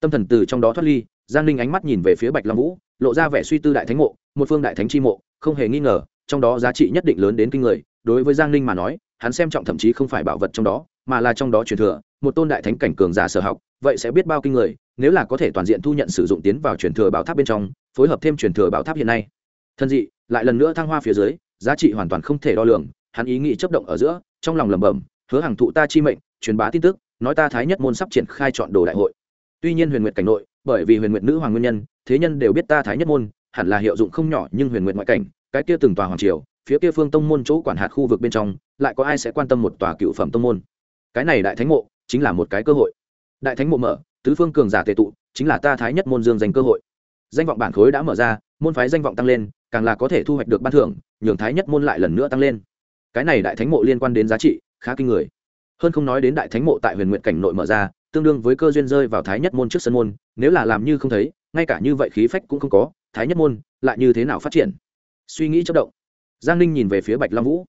Tâm thần từ trong đó thoát ly, giang ninh ánh mắt nhìn về phía bạch long vũ, lộ ra vẻ suy tư đại thánh mộ, một phương đại thánh chi mộ, không hề nghi ngờ, trong đó giá trị nhất định lớn đến kinh người. Đối với giang ninh mà nói, hắn xem trọng thậm chí không phải bảo vật trong đó mà là trong đó truyền thừa, một tôn đại thánh cảnh cường giả sở học, vậy sẽ biết bao kinh người, nếu là có thể toàn diện thu nhận sử dụng tiến vào truyền thừa bảo tháp bên trong, phối hợp thêm truyền thừa bảo tháp hiện nay. Thân dị, lại lần nữa thăng hoa phía dưới, giá trị hoàn toàn không thể đo lường, hắn ý nghĩ chấp động ở giữa, trong lòng lẩm bẩm, hứa hàng thụ ta chi mệnh, truyền bá tin tức, nói ta thái nhất môn sắp triển khai chọn đồ đại hội. Tuy nhiên huyền nguyệt cảnh nội, bởi vì huyền nguyệt nữ hoàng nguyên nhân, thế nhân đều biết ta thái nhất môn, hẳn là hiệu dụng không nhỏ, nhưng huyền nguyệt ngoại cảnh, cái kia từng tòa hoàng triều, phía kia phương tông môn chỗ quản hạt khu vực bên trong, lại có ai sẽ quan tâm một tòa cựu phẩm tông môn? Cái này đại thánh mộ chính là một cái cơ hội. Đại thánh mộ mở, tứ phương cường giả tệ tụ, chính là ta thái nhất môn dương dành cơ hội. Danh vọng bản khối đã mở ra, môn phái danh vọng tăng lên, càng là có thể thu hoạch được ban thưởng, nhường thái nhất môn lại lần nữa tăng lên. Cái này đại thánh mộ liên quan đến giá trị, khá kinh người. Hơn không nói đến đại thánh mộ tại huyền nguyện cảnh nội mở ra, tương đương với cơ duyên rơi vào thái nhất môn trước sân môn, nếu là làm như không thấy, ngay cả như vậy khí phách cũng không có, thái nhất môn lại như thế nào phát triển? Suy nghĩ chất động. Giang ninh nhìn về phía bạch long vũ.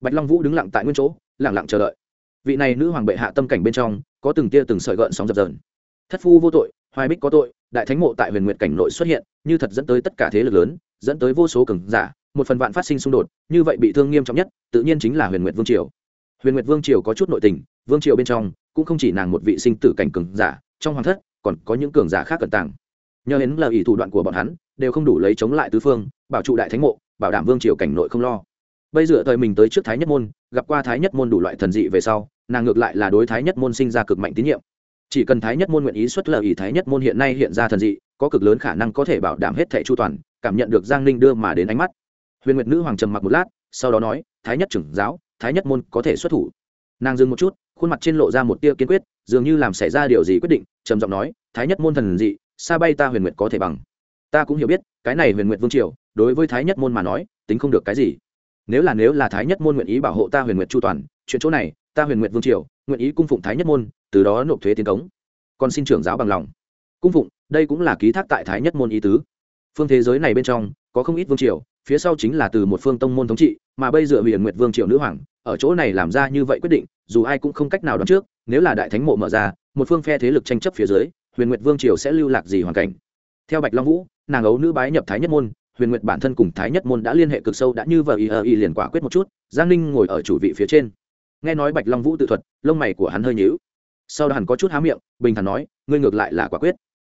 Bạch long vũ đứng lặng tại nguyên chỗ lẳng lặng chờ đợi vị này nữ hoàng bệ hạ tâm cảnh bên trong, có từng tia từng sợi gợn sóng dập dờn. Thất phu vô tội, hoài bích có tội, đại thánh mộ tại huyền nguyện cảnh nội xuất hiện, như thật dẫn tới tất cả thế lực lớn, dẫn tới vô số cường giả, một phần vạn phát sinh xung đột, như vậy bị thương nghiêm trọng nhất, tự nhiên chính là huyền nguyệt vương triều. Huyền nguyệt vương triều có chút nội tình, vương triều bên trong cũng không chỉ nàng một vị sinh tử cảnh cường giả, trong hoàng thất còn có những cường giả khác cẩn tàng. Nhờ đến là ý thủ đoạn của bọn hắn, đều không đủ lấy chống lại tứ phương, bảo trụ đại thánh mộ, bảo đảm vương triều cảnh nội không lo. Bây giờ thời mình tới trước thái nhất môn, gặp qua thái nhất môn đủ loại thần dị về sau nàng ngược lại là đối thái nhất môn sinh ra cực mạnh tín nhiệm. Chỉ cần thái nhất môn nguyện ý xuất lợi ý thái nhất môn hiện nay hiện ra thần dị, có cực lớn khả năng có thể bảo đảm hết thẻ chu toàn, cảm nhận được giang ninh đưa mà đến ánh mắt. Huyền nguyệt nữ hoàng trầm mặc một lát, sau đó nói, thái nhất trưởng giáo, thái nhất môn có thể xuất thủ. Nàng dừng một chút, khuôn mặt trên lộ ra một tia kiên quyết, dường như làm xảy ra điều gì quyết định, trầm giọng nói, thái nhất môn thần dị xa bay ta huyền nguyệt có thể bằng. Ta cũng hiểu biết, cái này huyền nguyệt vương triều, đối với thái nhất môn mà nói, tính không được cái gì. Nếu là nếu là thái nhất môn nguyện ý bảo hộ ta huyền nguyệt chu toàn, chuyện chỗ này ta huyền nguyện vương triều, nguyện ý cung phụng thái nhất môn, từ đó nộp thuế tiến cống. Còn xin trưởng giáo bằng lòng. Cung phụng, đây cũng là ký thác tại thái nhất môn ý tứ. Phương thế giới này bên trong, có không ít vương triều, phía sau chính là từ một phương tông môn thống trị, mà bây giờ huyền nguyệt vương triều nữ hoàng, ở chỗ này làm ra như vậy quyết định, dù ai cũng không cách nào đoán trước, nếu là đại thánh mộ mở ra, một phương phe thế lực tranh chấp phía dưới, huyền nguyệt vương triều sẽ lưu lạc gì hoàn cảnh. Theo bạch long vũ, nàng ấu nữ bái nhập thái nhất môn, huyền nguyệt bản thân cùng thái nhất môn đã liên hệ cực sâu, đã như vợ y ờ y liền quả quyết một chút, giang ninh ngồi ở chủ vị phía trên nghe nói bạch long vũ tự thuật, lông mày của hắn hơi nhíu. Sau đó hắn có chút há miệng, bình thản nói, ngươi ngược lại là quả quyết.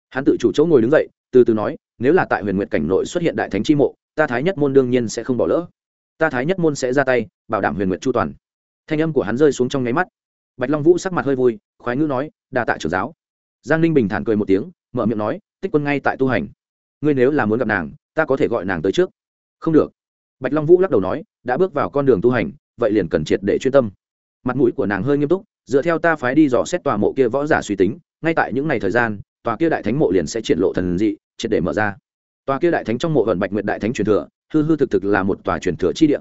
Hắn tự chủ chỗ ngồi đứng dậy, từ từ nói, nếu là tại huyền nguyệt cảnh nội xuất hiện đại thánh chi mộ, ta thái nhất môn đương nhiên sẽ không bỏ lỡ. Ta thái nhất môn sẽ ra tay, bảo đảm huyền nguyệt chu toàn. Thanh âm của hắn rơi xuống trong nháy mắt. Bạch long vũ sắc mặt hơi vui, khoái ngữ nói, đa tạ trưởng giáo. Giang ninh bình thản cười một tiếng, mở miệng nói, tích quân ngay tại tu hành. Ngươi nếu là muốn gặp nàng, ta có thể gọi nàng tới trước. Không được. Bạch long vũ lắc đầu nói, đã bước vào con đường tu hành, vậy liền cần triệt để chuyên tâm mặt mũi của nàng hơi nghiêm túc, dựa theo ta phái đi dò xét tòa mộ kia võ giả suy tính, ngay tại những ngày thời gian, tòa kia đại thánh mộ liền sẽ triển lộ thần dị, triệt để mở ra. Tòa kia đại thánh trong mộ vận bạch nguyệt đại thánh truyền thừa, hư hư thực thực là một tòa truyền thừa chi địa.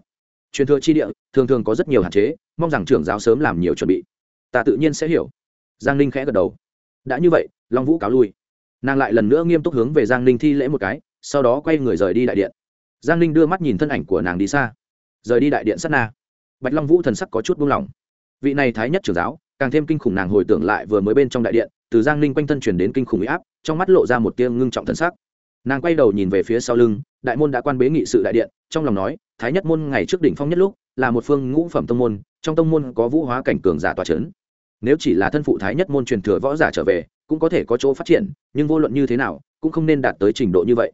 Truyền thừa chi địa, thường thường có rất nhiều hạn chế, mong rằng trưởng giáo sớm làm nhiều chuẩn bị. Ta tự nhiên sẽ hiểu. Giang ninh khẽ gật đầu. Đã như vậy, long vũ cáo lui. Nàng lại lần nữa nghiêm túc hướng về giang ninh thi lễ một cái, sau đó quay người rời đi đại điện. Giang ninh đưa mắt nhìn thân ảnh của nàng đi xa. Rời đi đại điện sắt na. Bạch long vũ thần sắc có chút buông lỏng vị này thái nhất trưởng giáo, càng thêm kinh khủng nàng hồi tưởng lại vừa mới bên trong đại điện, từ giang ninh quanh thân chuyển đến kinh khủng huy áp, trong mắt lộ ra một tia ngưng trọng thân sắc. Nàng quay đầu nhìn về phía sau lưng, đại môn đã quan bế nghị sự đại điện, trong lòng nói, thái nhất môn ngày trước đỉnh phong nhất lúc, là một phương ngũ phẩm tông môn, trong tông môn có vũ hóa cảnh cường giả tòa c h ấ n nếu chỉ là thân phụ thái nhất môn truyền thừa võ giả trở về, cũng có thể có chỗ phát triển, nhưng vô luận như thế nào, cũng không nên đạt tới trình độ như vậy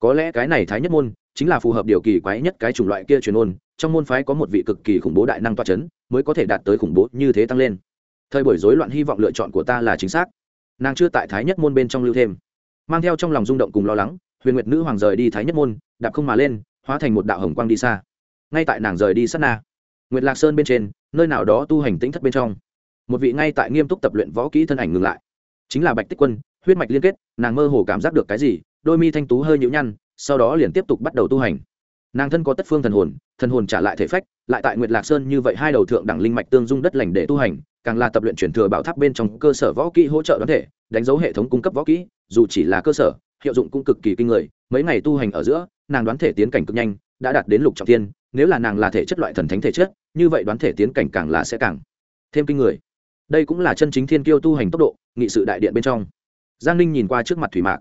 có lẽ cái này thái nhất môn chính là phù hợp điều kỳ quái nhất cái chủng loại kia truyền ôn, trong môn phái có một vị cực kỳ khủng bố đại năng toa c h ấ n mới có thể đạt tới khủng bố như thế tăng lên. Thời buổi rối loạn hy vọng lựa chọn của ta là chính xác. Nàng chưa tại thái nhất môn bên trong lưu thêm. Mang theo trong lòng rung động cùng lo lắng, huyền nguyệt nữ hoàng rời đi thái nhất môn, đạp không mà lên, hóa thành một đạo hồng quang đi xa. Ngay tại nàng rời đi sát na, nguyệt lạc sơn bên trên, nơi nào đó tu hành tĩnh thất bên trong. Một vị ngay tại nghiêm túc tập luyện võ kỹ thân ảnh ngừng lại. Chính là bạch tích quân, huyết mạch liên kết, nàng mơ hồ cảm giác được cái gì đôi mi thanh tú hơi nhũ nhăn, sau đó liền tiếp tục bắt đầu tu hành nàng thân có tất phương thần hồn thần hồn trả lại thể phách, lại tại nguyệt lạc sơn như vậy hai đầu thượng đẳng linh mạch tương dung đất lành để tu hành, càng là tập luyện chuyển thừa bảo tháp bên trong cơ sở võ kỹ hỗ trợ đoán thể, đánh dấu hệ thống cung cấp võ kỹ, dù chỉ là cơ sở, hiệu dụng cũng cực kỳ kinh người, mấy ngày tu hành ở giữa, nàng đoán thể tiến cảnh cực nhanh, đã đạt đến lục trọng tiên. nếu là nàng là thể chất loại thần thánh thể chất, như vậy đoán thể tiến cảnh càng là sẽ càng thêm kinh người đây cũng là chân chính thiên kiêu tu hành tốc độ, nghị sự đại điện bên trong giang ninh nhìn qua trước mặt thủy mạc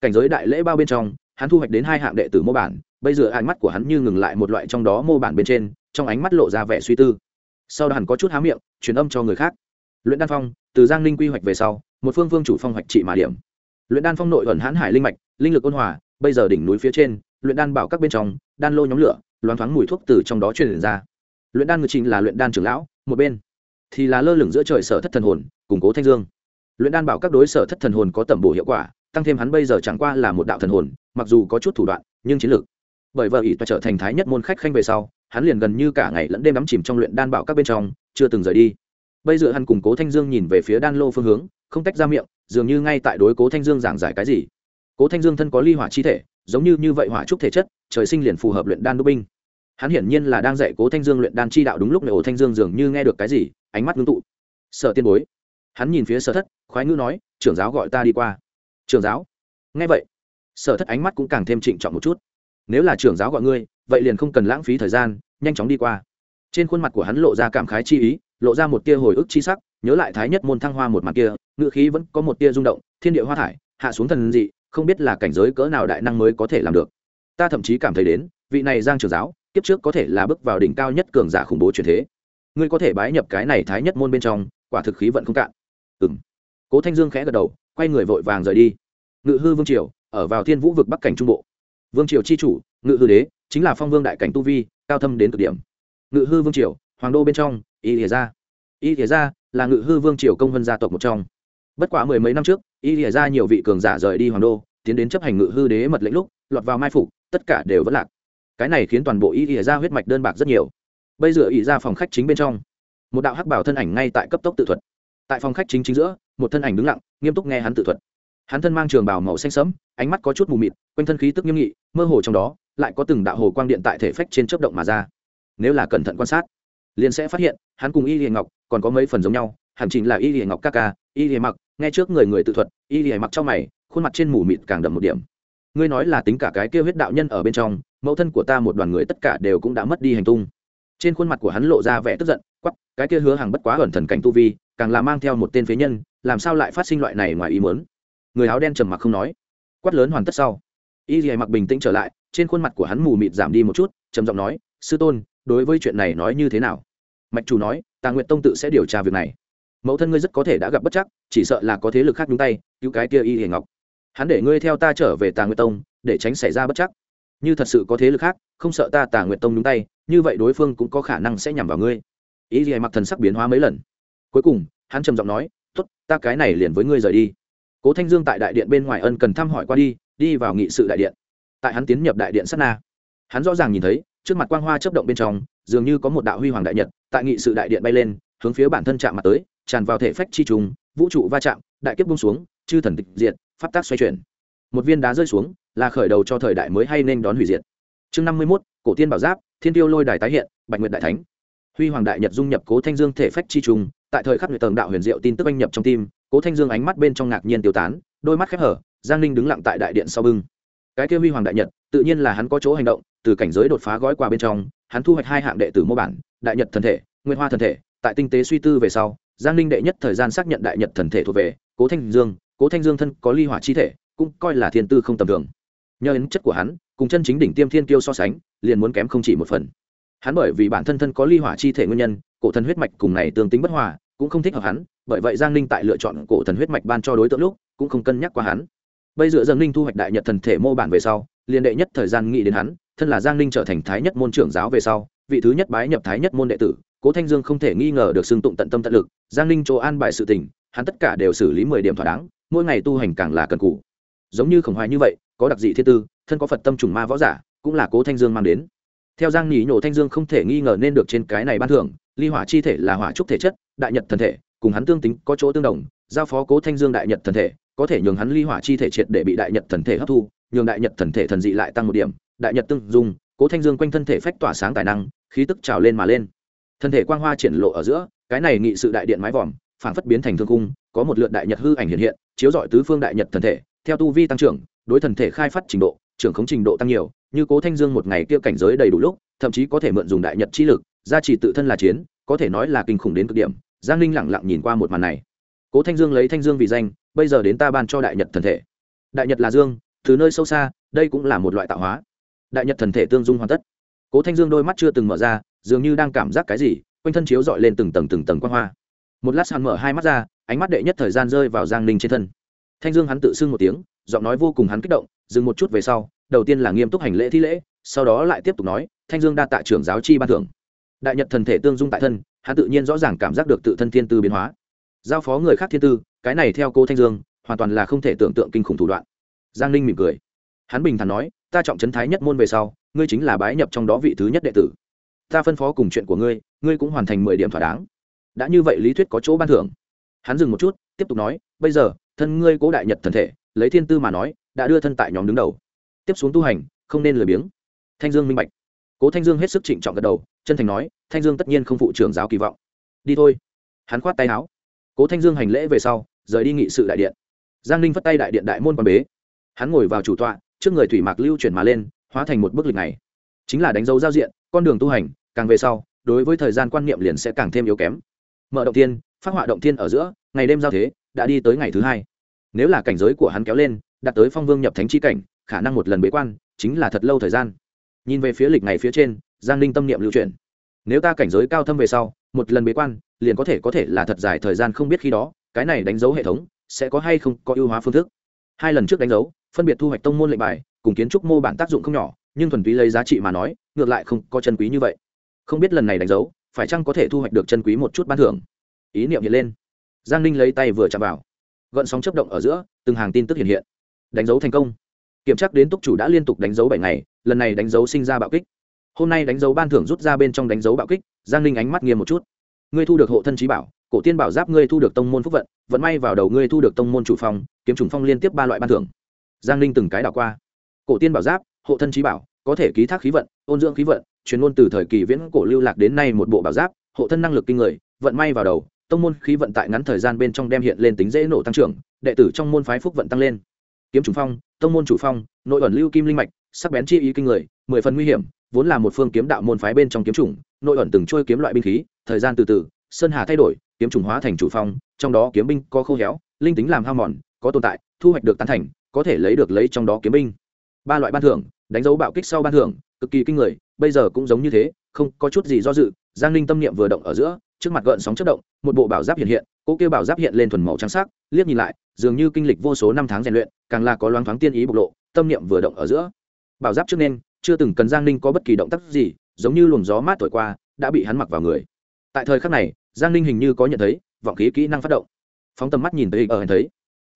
cảnh giới đại lễ bao bên trong, hắn thu hoạch đến hai hạng đệ tử mô bản, bây giờ ánh mắt của hắn như ngừng lại một loại trong đó mô bản bên trên, trong ánh mắt lộ ra vẻ suy tư. Sau đó hắn có chút há miệng, truyền âm cho người khác. Luyện đan phong, từ giang ninh quy hoạch về sau, một phương vương chủ phong hoạch trị mà điểm. Luyện đan phong nội ẩn hãn hải linh mạch, linh lực ôn hòa, bây giờ đỉnh núi phía trên, luyện đan bảo các bên trong, đan lô nhóm lửa, loáng thoáng mùi thuốc từ trong đó truyền ra. Luyện đan người trình là luyện đan trưởng lão, một bên thì là lơ lửng giữa trời sở thất thần hồn, củng cố thanh dương. Luyện đan bảo các đối sở thất thần hồn có tẩm bổ hiệu quả tăng thêm hắn bây giờ chẳng qua là một đạo thần hồn, mặc dù có chút thủ đoạn, nhưng chiến lược. Bởi vợ ỷ toa trở thành thái nhất môn khách khanh về sau, hắn liền gần như cả ngày lẫn đêm đắm chìm trong luyện đan bảo các bên trong, chưa từng rời đi. Bây giờ hắn cùng cố thanh dương nhìn về phía đan lô phương hướng, không tách ra miệng, dường như ngay tại đối cố thanh dương giảng giải cái gì. Cố thanh dương thân có ly hỏa chi thể, giống như như vậy hỏa trúc thể chất, trời sinh liền phù hợp luyện đan đúc binh. Hắn hiển nhiên là đang dạy cố thanh dương luyện đan chi đạo đúng lúc này ổ thanh dương dường như nghe được cái gì, ánh mắt ngưng tụ. Sợ tiên bối. Hắn nhìn phía sở thất, khoái ngữ nói, trưởng giáo gọi ta đi qua trưởng giáo. Nghe vậy, sở thất ánh mắt cũng càng thêm trịnh trọng một chút. Nếu là trưởng giáo gọi ngươi, vậy liền không cần lãng phí thời gian, nhanh chóng đi qua. Trên khuôn mặt của hắn lộ ra cảm khái chi ý, lộ ra một tia hồi ức chi sắc, nhớ lại thái nhất môn thăng hoa một mặt kia ngự khí vẫn có một tia rung động, thiên địa hoa thải, hạ xuống thần dị, không biết là cảnh giới cỡ nào đại năng mới có thể làm được. Ta thậm chí cảm thấy đến, vị này giang trưởng giáo, kiếp trước có thể là bước vào đỉnh cao nhất cường giả khủng bố truyền thế. Ngươi có thể bái nhập cái này thái nhất môn bên trong, quả thực khí vận không cạn. Ừng cố thanh dương khẽ gật đầu, quay người vội vàng rời đi ngự hư vương triều, ở vào thiên vũ vực bắc cảnh trung bộ. Vương triều chi chủ, ngự hư đế, chính là phong vương đại cảnh tu vi, cao thâm đến cực điểm. Ngự hư vương triều, hoàng đô bên trong, y thìa gia. Y thìa gia là ngự hư vương triều công vân gia tộc một trong. Bất quá mười mấy năm trước, y thìa gia nhiều vị cường giả rời đi hoàng đô, tiến đến chấp hành ngự hư đế mật lệnh lúc, lọt vào mai phục, tất cả đều vẫn lạc. Cái này khiến toàn bộ y thìa gia huyết mạch đơn bạc rất nhiều. Bây giờ ỉ ra phòng khách chính bên trong. Một đạo hắc bảo thân ảnh ngay tại cấp tốc tự thuật. Tại phòng khách chính chính giữa, một thân ảnh đứng lặng, nghiêm túc nghe hắn tự thuật hắn thân mang trường bào màu xanh sẫm, ánh mắt có chút mù mịt, quanh thân khí tức nghiêm nghị, mơ hồ trong đó lại có từng đạo hồ quang điện tại thể phách trên chớp động mà ra. Nếu là cẩn thận quan sát, liền sẽ phát hiện, hắn cùng y hiền ngọc còn có mấy phần giống nhau, hẳn chính là y hiền ngọc ca ca, y hiền mặc, nghe trước người người tự thuật, y hiền mặc trong mày, khuôn mặt trên mù mịt càng đậm một điểm. Ngươi nói là tính cả cái kêu huyết đạo nhân ở bên trong, mẫu thân của ta một đoàn người tất cả đều cũng đã mất đi hành tung. Trên khuôn mặt của hắn lộ ra vẻ tức giận quắp cái kia hứa hàng bất quá ẩn thần cảnh tu vi, càng là mang theo một tên phế nhân, làm sao lại phát sinh loại này ngoài ý muốn? Người áo đen trầm mặc không nói. Quát lớn hoàn tất sau. Y dì mặc bình tĩnh trở lại, trên khuôn mặt của hắn mù mịt giảm đi một chút, trầm giọng nói, sư tôn, đối với chuyện này nói như thế nào? Mạch chủ nói tà nguyện tông tự sẽ điều tra việc này. Mẫu thân ngươi rất có thể đã gặp bất chắc, chỉ sợ là có thế lực khác nhúng tay, cứu cái kia y hề ngọc. Hắn để ngươi theo ta trở về tà nguyện tông, để tránh xảy ra bất chắc. Như thật sự có thế lực khác, không sợ ta tà nguyện tông nhúng tay, như vậy đối phương cũng có khả năng sẽ nhằm vào ngươi. Y hề mặc thần sắc biến hóa mấy lần. Cuối cùng, hắn trầm giọng nói t ố t ta cái này liền với ngươi rời đi cố thanh dương tại đại điện bên ngoài ân cần thăm hỏi qua đi đi vào nghị sự đại điện. Tại hắn tiến nhập đại điện sát na, hắn rõ ràng nhìn thấy, trước mặt quang hoa chấp động bên trong, dường như có một đạo huy hoàng đại nhật, tại nghị sự đại điện bay lên, hướng phía bản thân chạm mặt tới, tràn vào thể phách chi trùng, vũ trụ va chạm, đại kiếp bung xuống, chư thần tịch diệt, pháp tác xoay chuyển. Một viên đá rơi xuống, là khởi đầu cho thời đại mới hay nên đón hủy diệt. Chương năm mươi mốt, cổ tiên bảo giáp, thiên tiêu lôi đài tái hiện, bạch nguyệt đại thánh. Huy hoàng đại nhật dung nhập cố thanh dương thể phách chi trùng, tại thời khắc nguyệt tầng đạo huyền diệu tin tức anh nhập trong tim cố thanh dương ánh mắt bên trong ngạc nhiên tiêu tán, đôi mắt khép hở, giang ninh đứng lặng tại đại điện sau bưng. Cái kia huy hoàng đại nhật, tự nhiên là hắn có chỗ hành động, từ cảnh giới đột phá gói qua bên trong, hắn thu hoạch hai hạng đệ tử mô bản, đại nhật thần thể nguyên hoa thần thể. Tại tinh tế suy tư về sau, giang ninh đệ nhất thời gian xác nhận đại nhật thần thể thuộc về cố thanh dương, cố thanh dương thân có ly hỏa chi thể, cũng coi là thiên tư không tầm thường. Nhờ ấn chất của hắn, cùng chân chính đỉnh tiêm thiên kiêu so sánh, liền muốn kém không chỉ một phần. Hắn bởi vì bản thân thân có ly hỏa chi thể nguyên nhân, cổ thần huyết mạch cùng này tương tính bất hòa, cũng không thích hợp hắn bởi vậy giang ninh tại lựa chọn cổ thần huyết mạch ban cho đối tượng lúc, cũng không cân nhắc qua hắn. Bây giờ giang ninh thu hoạch đại nhật thần thể mô bản về sau liền đệ nhất thời gian nghĩ đến hắn, thân là giang ninh trở thành thái nhất môn trưởng giáo về sau, vị thứ nhất bái nhập thái nhất môn đệ tử, cố thanh dương không thể nghi ngờ được xưng tụng tận tâm tận lực, giang ninh chỗ an bài sự tình, hắn tất cả đều xử lý mười điểm thỏa đáng, mỗi ngày tu hành càng là cần cụ giống như khổng hoài như vậy, có đặc dị thiên tư, thân có phật tâm trùng ma võ giả, cũng là cố thanh dương mang đến. Theo giang nhị nhổ thanh dương không thể nghi ngờ nên được trên cái này ban thưởng, ly hỏa chi thể là hỏa trúc thể chất, đại nhật thần thể cùng hắn tương tính có chỗ tương đồng, giao phó cố thanh dương đại nhật thần thể, có thể nhường hắn ly hỏa chi thể triệt để bị đại nhật thần thể hấp thu, nhường đại nhật thần thể thần dị lại tăng một điểm, đại nhật tương dung, cố thanh dương quanh thân thể phách tỏa sáng tài năng, khí tức trào lên mà lên. Thân thể quang hoa triển lộ ở giữa, cái này nghị sự đại điện mái vòm, phảng phất biến thành thương cung, có một lượt đại nhật hư ảnh hiện hiện, chiếu dọi tứ phương đại nhật thần thể, theo tu vi tăng trưởng, đối thần thể khai phát trình độ, trưởng khống trình độ tăng nhiều, như cố thanh dương một ngày kia cảnh giới đầy đủ lúc, thậm chí có thể mượn dùng đại nhật chi lực, gia trì tự thân là chiến, có thể nói là kinh khủng đến cực điểm giang linh lẳng lặng nhìn qua một màn này. Cố thanh dương lấy thanh dương vì danh, bây giờ đến ta ban cho đại nhật thần thể. Đại nhật là dương, từ nơi sâu xa, đây cũng là một loại tạo hóa. Đại nhật thần thể tương dung hoàn tất. Cố thanh dương đôi mắt chưa từng mở ra, dường như đang cảm giác cái gì, quanh thân chiếu dọi lên từng tầng từng tầng quan hoa. Một lát sàn mở hai mắt ra, ánh mắt đệ nhất thời gian rơi vào giang ninh trên thân. Thanh dương hắn tự xưng một tiếng, giọng nói vô cùng hắn kích động, dừng một chút về sau, đầu tiên là nghiêm túc hành lễ thi lễ, sau đó lại tiếp tục nói, thanh dương đa tạ trưởng giáo chi ban thưởng. Đại nhật thần thể tương dung tại thân hắn tự nhiên rõ ràng cảm giác được tự thân thiên tư biến hóa. Giao phó người khác thiên tư, cái này theo cô thanh dương, hoàn toàn là không thể tưởng tượng kinh khủng thủ đoạn. Giang ninh mỉm cười. Hắn bình thản nói, ta trọng trấn thái nhất môn về sau, ngươi chính là bái nhập trong đó vị thứ nhất đệ tử. Ta phân phó cùng chuyện của ngươi ngươi cũng hoàn thành mười điểm thỏa đáng. Đã như vậy lý thuyết có chỗ ban thưởng. Hắn dừng một chút, tiếp tục nói, bây giờ, thân ngươi cố đại nhật thần thể, lấy thiên tư mà nói, đã đưa thân tại nhóm đứng đầu. Tiếp xuống tu hành, không nên lười biếng. Thanh dương minh bạch. Cố thanh dương hết sức trịnh trọng gật đầu, chân thành nói thanh dương tất nhiên không phụ trưởng giáo kỳ vọng. Đi thôi. Hắn khoát tay áo. Cố thanh dương hành lễ về sau, rời đi nghị sự đại điện. Giang ninh phất tay đại điện đại môn quan bế. Hắn ngồi vào chủ tọa, trước người thủy mạc lưu chuyển mà lên, hóa thành một bức lịch này. Chính là đánh dấu giao diện, con đường tu hành, càng về sau, đối với thời gian quan niệm liền sẽ càng thêm yếu kém. Mở động tiên phát họa động tiên ở giữa, ngày đêm giao thế, đã đi tới ngày thứ hai. Nếu là cảnh giới của hắn kéo lên, đạt tới phong vương nhập thánh chi cảnh, khả năng một lần bế quan, chính là thật lâu thời gian. Nhìn về phía lịch ngày phía trên, giang ninh tâm niệm lưu chuyển nếu ta cảnh giới cao thâm về sau, một lần bế quan, liền có thể có thể là thật dài thời gian không biết khi đó, cái này đánh dấu hệ thống sẽ có hay không có ưu hóa phương thức. Hai lần trước đánh dấu, phân biệt thu hoạch tông môn lệnh bài, cùng kiến trúc mô bản tác dụng không nhỏ, nhưng thuần túy lấy giá trị mà nói, ngược lại không có chân quý như vậy. Không biết lần này đánh dấu, phải chăng có thể thu hoạch được chân quý một chút ban thưởng? Ý niệm hiện lên. Giang ninh lấy tay vừa chạm vào. Gợn sóng chấp động ở giữa, từng hàng tin tức hiện hiện. Đánh dấu thành công. Kiểm tra đến túc chủ đã liên tục đánh dấu bảy ngày, lần này đánh dấu sinh ra bạo kích hôm nay đánh dấu ban thưởng rút ra bên trong đánh dấu bạo kích, giang ninh ánh mắt nghiêm một chút. Ngươi thu được hộ thân trí bảo, cổ tiên bảo giáp ngươi thu được tông môn phúc vận vận may vào đầu ngươi thu được tông môn chủ phong, kiếm trùng phong liên tiếp ba loại ban thưởng. Giang ninh từng cái đảo qua. Cổ tiên bảo giáp, hộ thân trí bảo, có thể ký thác khí vận, ôn dưỡng khí vận, truyền môn từ thời kỳ viễn cổ lưu lạc đến nay một bộ bảo giáp, hộ thân năng lực kinh người, vận may vào đầu, tông môn khí vận tại ngắn thời gian bên trong đem hiện lên tính dễ nổ tăng trưởng, đệ tử trong môn phái phúc vận tăng lên. Kiếm trùng phong, tông môn chủ phong, nội ẩn lưu kim linh mạch sắc bén chi ý kinh người, mười phần nguy hiểm, vốn là một phương kiếm đạo môn phái bên trong kiếm chủng, nội ẩn từng trôi kiếm loại binh khí, thời gian từ từ, sơn hà thay đổi, kiếm chủng hóa thành chủ phong, trong đó kiếm binh có khô héo, linh tính làm hao mòn, có tồn tại, thu hoạch được tán thành, có thể lấy được lấy trong đó kiếm binh. Ba loại ban thưởng, đánh dấu bạo kích sau ban thưởng, cực kỳ kinh người, bây giờ cũng giống như thế, không có chút gì do dự, giang ninh tâm niệm vừa động ở giữa, trước mặt gợn sóng chất động, một bộ bảo giáp hiện hiện, cỗ kêu bảo giáp hiện lên thuần màu trắng sắc, liếc nhìn lại, dường như kinh lịch vô số năm tháng rèn luyện, càng là có loáng thoáng tiên ý bộc lộ, tâm niệm vừa động ở giữa bảo giáp trước nên, chưa từng cần giang ninh có bất kỳ động tác gì, giống như luồng gió mát thổi qua, đã bị hắn mặc vào người. Tại thời khắc này, giang ninh hình như có nhận thấy, vọng khí kỹ năng phát động. Phóng tầm mắt nhìn tới ở hắn thấy.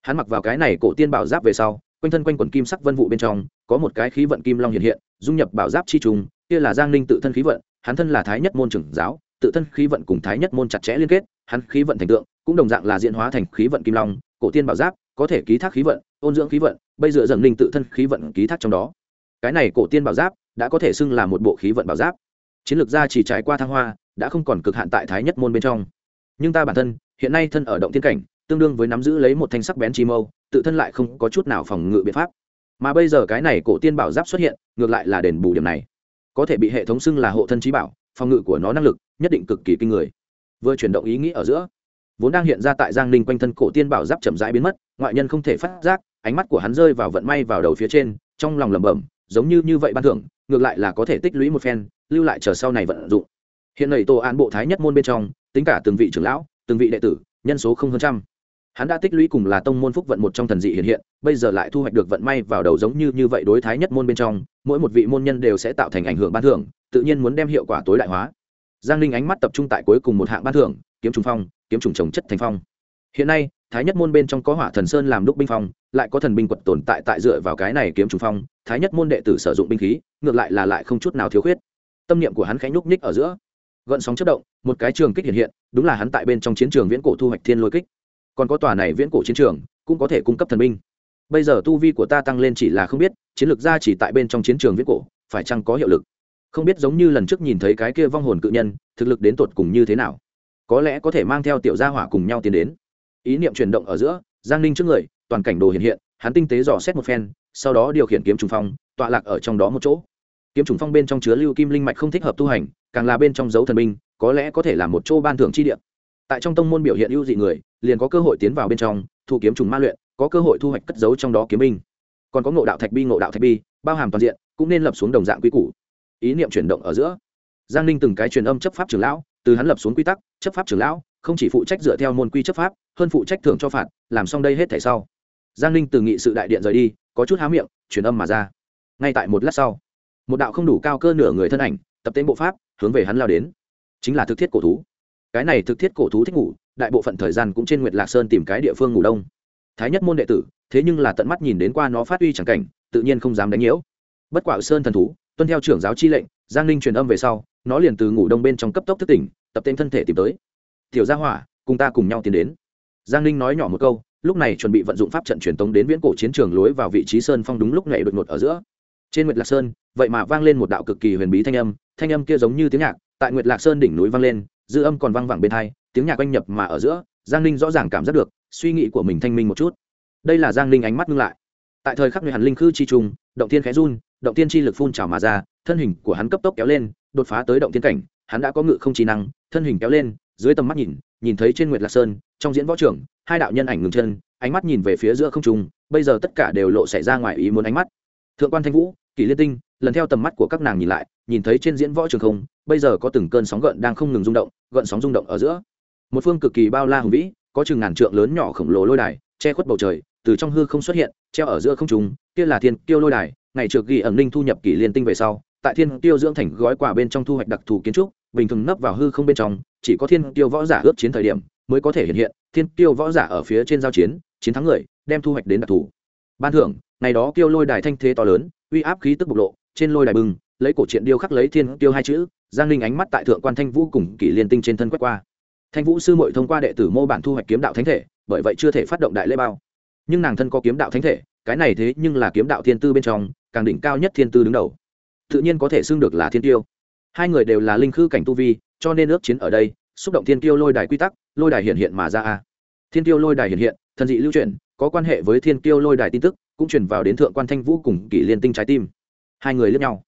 Hắn mặc vào cái này cổ tiên bảo giáp về sau, quanh thân quanh quần kim sắc vân vụ bên trong, có một cái khí vận kim long hiện hiện, dung nhập bảo giáp chi trùng, kia là giang ninh tự thân khí vận, hắn thân là thái nhất môn trưởng giáo, tự thân khí vận cùng thái nhất môn chặt chẽ liên kết, hắn khí vận thành tượng, cũng đồng dạng là diễn hóa thành khí vận kim long, cổ tiên bảo giáp, có thể ký thác khí vận, ôn dưỡng khí vận, bây giờ dần ninh tự thân khí vận ký thác trong đó cái này cổ tiên bảo giáp đã có thể xưng là một bộ khí vận bảo giáp. Chiến lược gia chỉ trải qua thăng hoa, đã không còn cực hạn tại thái nhất môn bên trong. Nhưng ta bản thân, hiện nay thân ở động tiên cảnh, tương đương với nắm giữ lấy một thanh sắc bén chi mâu, tự thân lại không có chút nào phòng ngự biện pháp. Mà bây giờ cái này cổ tiên bảo giáp xuất hiện, ngược lại là đền bù điểm này. Có thể bị hệ thống xưng là hộ thân trí bảo, phòng ngự của nó năng lực nhất định cực kỳ kinh người. Vừa chuyển động ý nghĩ ở giữa, vốn đang hiện ra tại giang ninh quanh thân cổ tiên bảo giáp chậm rãi biến mất, ngoại nhân không thể phát giác, ánh mắt của hắn rơi vào vận may vào đầu phía trên, trong lòng lẩm bẩm giống như như vậy ban thưởng, ngược lại là có thể tích lũy một phen, lưu lại chờ sau này vận dụng. Hiện nay tổ án bộ thái nhất môn bên trong, tính cả từng vị trưởng lão, từng vị đệ tử, nhân số không hơn trăm. Hắn đã tích lũy cùng là tông môn phúc vận một trong thần dị hiện hiện, bây giờ lại thu hoạch được vận may vào đầu giống như như vậy đối thái nhất môn bên trong, mỗi một vị môn nhân đều sẽ tạo thành ảnh hưởng ban thưởng, tự nhiên muốn đem hiệu quả tối đại hóa. Giang ninh ánh mắt tập trung tại cuối cùng một hạng ban thưởng, kiếm trùng phong, kiếm trùng trồng chất thành phong. Hiện nay, thái nhất môn bên trong có hỏa thần sơn làm đúc binh phong lại có thần binh quật tồn tại tại dựa vào cái này kiếm trùng phong, thái nhất môn đệ tử sử dụng binh khí, ngược lại là lại không chút nào thiếu khuyết. Tâm niệm của hắn khẽ nhúc nhích ở giữa. Gợn sóng chất động, một cái trường kích hiện hiện, đúng là hắn tại bên trong chiến trường viễn cổ thu hoạch thiên lôi kích. Còn có tòa này viễn cổ chiến trường, cũng có thể cung cấp thần binh. Bây giờ tu vi của ta tăng lên chỉ là không biết, chiến lược ra chỉ tại bên trong chiến trường viễn cổ, phải chăng có hiệu lực? Không biết giống như lần trước nhìn thấy cái kia vong hồn cự nhân, thực lực đến tột cùng như thế nào? Có lẽ có thể mang theo tiểu gia hỏa cùng nhau tiến đến. Ý niệm chuyển động ở giữa, giang ninh trước người toàn cảnh đồ hiện hiện, hắn tinh tế dò xét một phen, sau đó điều khiển kiếm trùng phong, tọa lạc ở trong đó một chỗ. Kiếm trùng phong bên trong chứa lưu kim linh mạch không thích hợp tu hành, càng là bên trong dấu thần binh, có lẽ có thể là một chỗ ban thưởng chi địa. Tại trong tông môn biểu hiện ưu dị người, liền có cơ hội tiến vào bên trong, thu kiếm trùng ma luyện, có cơ hội thu hoạch cất giấu trong đó kiếm binh. Còn có ngộ đạo thạch bi, ngộ đạo thạch bi, bao hàm toàn diện, cũng nên lập xuống đồng dạng quy củ. Ý niệm chuyển động ở giữa. Giang ninh từng cái truyền âm chấp pháp trưởng lão, từ hắn lập xuống quy tắc, chấp pháp trưởng lão, không chỉ phụ trách dựa theo môn quy chấp pháp, hơn phụ trách thưởng cho phạt, làm xong đây hết thể sau giang ninh từ nghị sự đại điện rời đi, có chút há miệng, truyền âm mà ra. Ngay tại một lát sau, một đạo không đủ cao cơ nửa người thân ảnh, tập tên bộ pháp, hướng về hắn lao đến. Chính là thực thiết cổ thú. Cái này thực thiết cổ thú thích ngủ, đại bộ phận thời gian cũng trên nguyệt lạc sơn tìm cái địa phương ngủ đông. Thái nhất môn đệ tử, thế nhưng là tận mắt nhìn đến qua nó phát uy chẳng cảnh, tự nhiên không dám đánh nhiễu. Bất quả sơn thần thú, tuân theo trưởng giáo chi lệnh, giang ninh truyền âm về sau, nó liền từ ngủ đông bên trong cấp tốc thức tỉnh, tập tên thân thể tìm tới. Tiểu gia hỏa, cùng ta cùng nhau tiến đến. Giang ninh nói nhỏ một câu lúc này chuẩn bị vận dụng pháp trận truyền tống đến viễn cổ chiến trường lối vào vị trí sơn phong đúng lúc nhảy đột ngột ở giữa. Trên nguyệt lạc sơn, vậy mà vang lên một đạo cực kỳ huyền bí thanh âm thanh âm kia giống như tiếng nhạc, tại nguyệt lạc sơn đỉnh núi vang lên, dư âm còn vang vẳng bên hai, tiếng nhạc quanh nhập mà ở giữa, giang ninh rõ ràng cảm giác được, suy nghĩ của mình thanh minh một chút. Đây là giang ninh ánh mắt ngưng lại. Tại thời khắc người hàn linh khư chi trùng, động thiên khẽ run, động thiên chi lực phun trào mà ra, thân hình của hắn cấp tốc kéo lên, đột phá tới động thiên cảnh, hắn đã có ngự không trí năng, thân hình kéo lên, dưới tầm mắt nhìn nhìn thấy trên nguyệt lạc sơn, trong diễn võ trưởng hai đạo nhân ảnh ngừng chân, ánh mắt nhìn về phía giữa không trung, bây giờ tất cả đều lộ xảy ra ngoài ý muốn ánh mắt. Thượng quan thanh vũ, kỷ liên tinh, lần theo tầm mắt của các nàng nhìn lại, nhìn thấy trên diễn võ trường không, bây giờ có từng cơn sóng gợn đang không ngừng rung động, gợn sóng rung động ở giữa. Một phương cực kỳ bao la hùng vĩ, có chừng ngàn trượng lớn nhỏ khổng lồ lôi đài, che khuất bầu trời, từ trong hư không xuất hiện, treo ở giữa không trung, kia là thiên tiêu lôi đài, ngày trước ghi ẩn ninh thu nhập kỷ liên tinh về sau, tại thiên tiêu dưỡng thành gói quà bên trong thu hoạch đặc thù kiến trúc, bình thường nấp vào hư không bên trong, chỉ có thiên tiêu võ giả ước chiến thời điểm mới có thể hiện hiện, thiên tiêu võ giả ở phía trên giao chiến chiến thắng người, đem thu hoạch đến đặc thù. Ban thưởng, ngày đó tiêu lôi đài thanh thế to lớn, uy áp khí tức bộc lộ, trên lôi đài bừng, lấy cổ truyện điêu khắc lấy thiên tiêu hai chữ, giang linh ánh mắt tại thượng quan thanh vũ cùng kỷ liên tinh trên thân quét qua. Thanh vũ sư mội thông qua đệ tử mô bản thu hoạch kiếm đạo thánh thể, bởi vậy chưa thể phát động đại lễ bao. Nhưng nàng thân có kiếm đạo thánh thể, cái này thế nhưng là kiếm đạo thiên tư bên trong, càng đỉnh cao nhất thiên tư đứng đầu. Tự nhiên có thể xưng được là thiên tiêu hai người đều là linh khư cảnh tu vi, cho nên ước chiến ở đây, xúc động thiên tiêu lôi đài quy tắc lôi đài hiện hiện mà ra a. Thiên tiêu lôi đài hiện hiện, thần dị lưu truyền có quan hệ với thiên tiêu lôi đài tin tức, cũng truyền vào đến thượng quan thanh vũ cùng kỷ liên tinh trái tim. Hai người lướt nhau.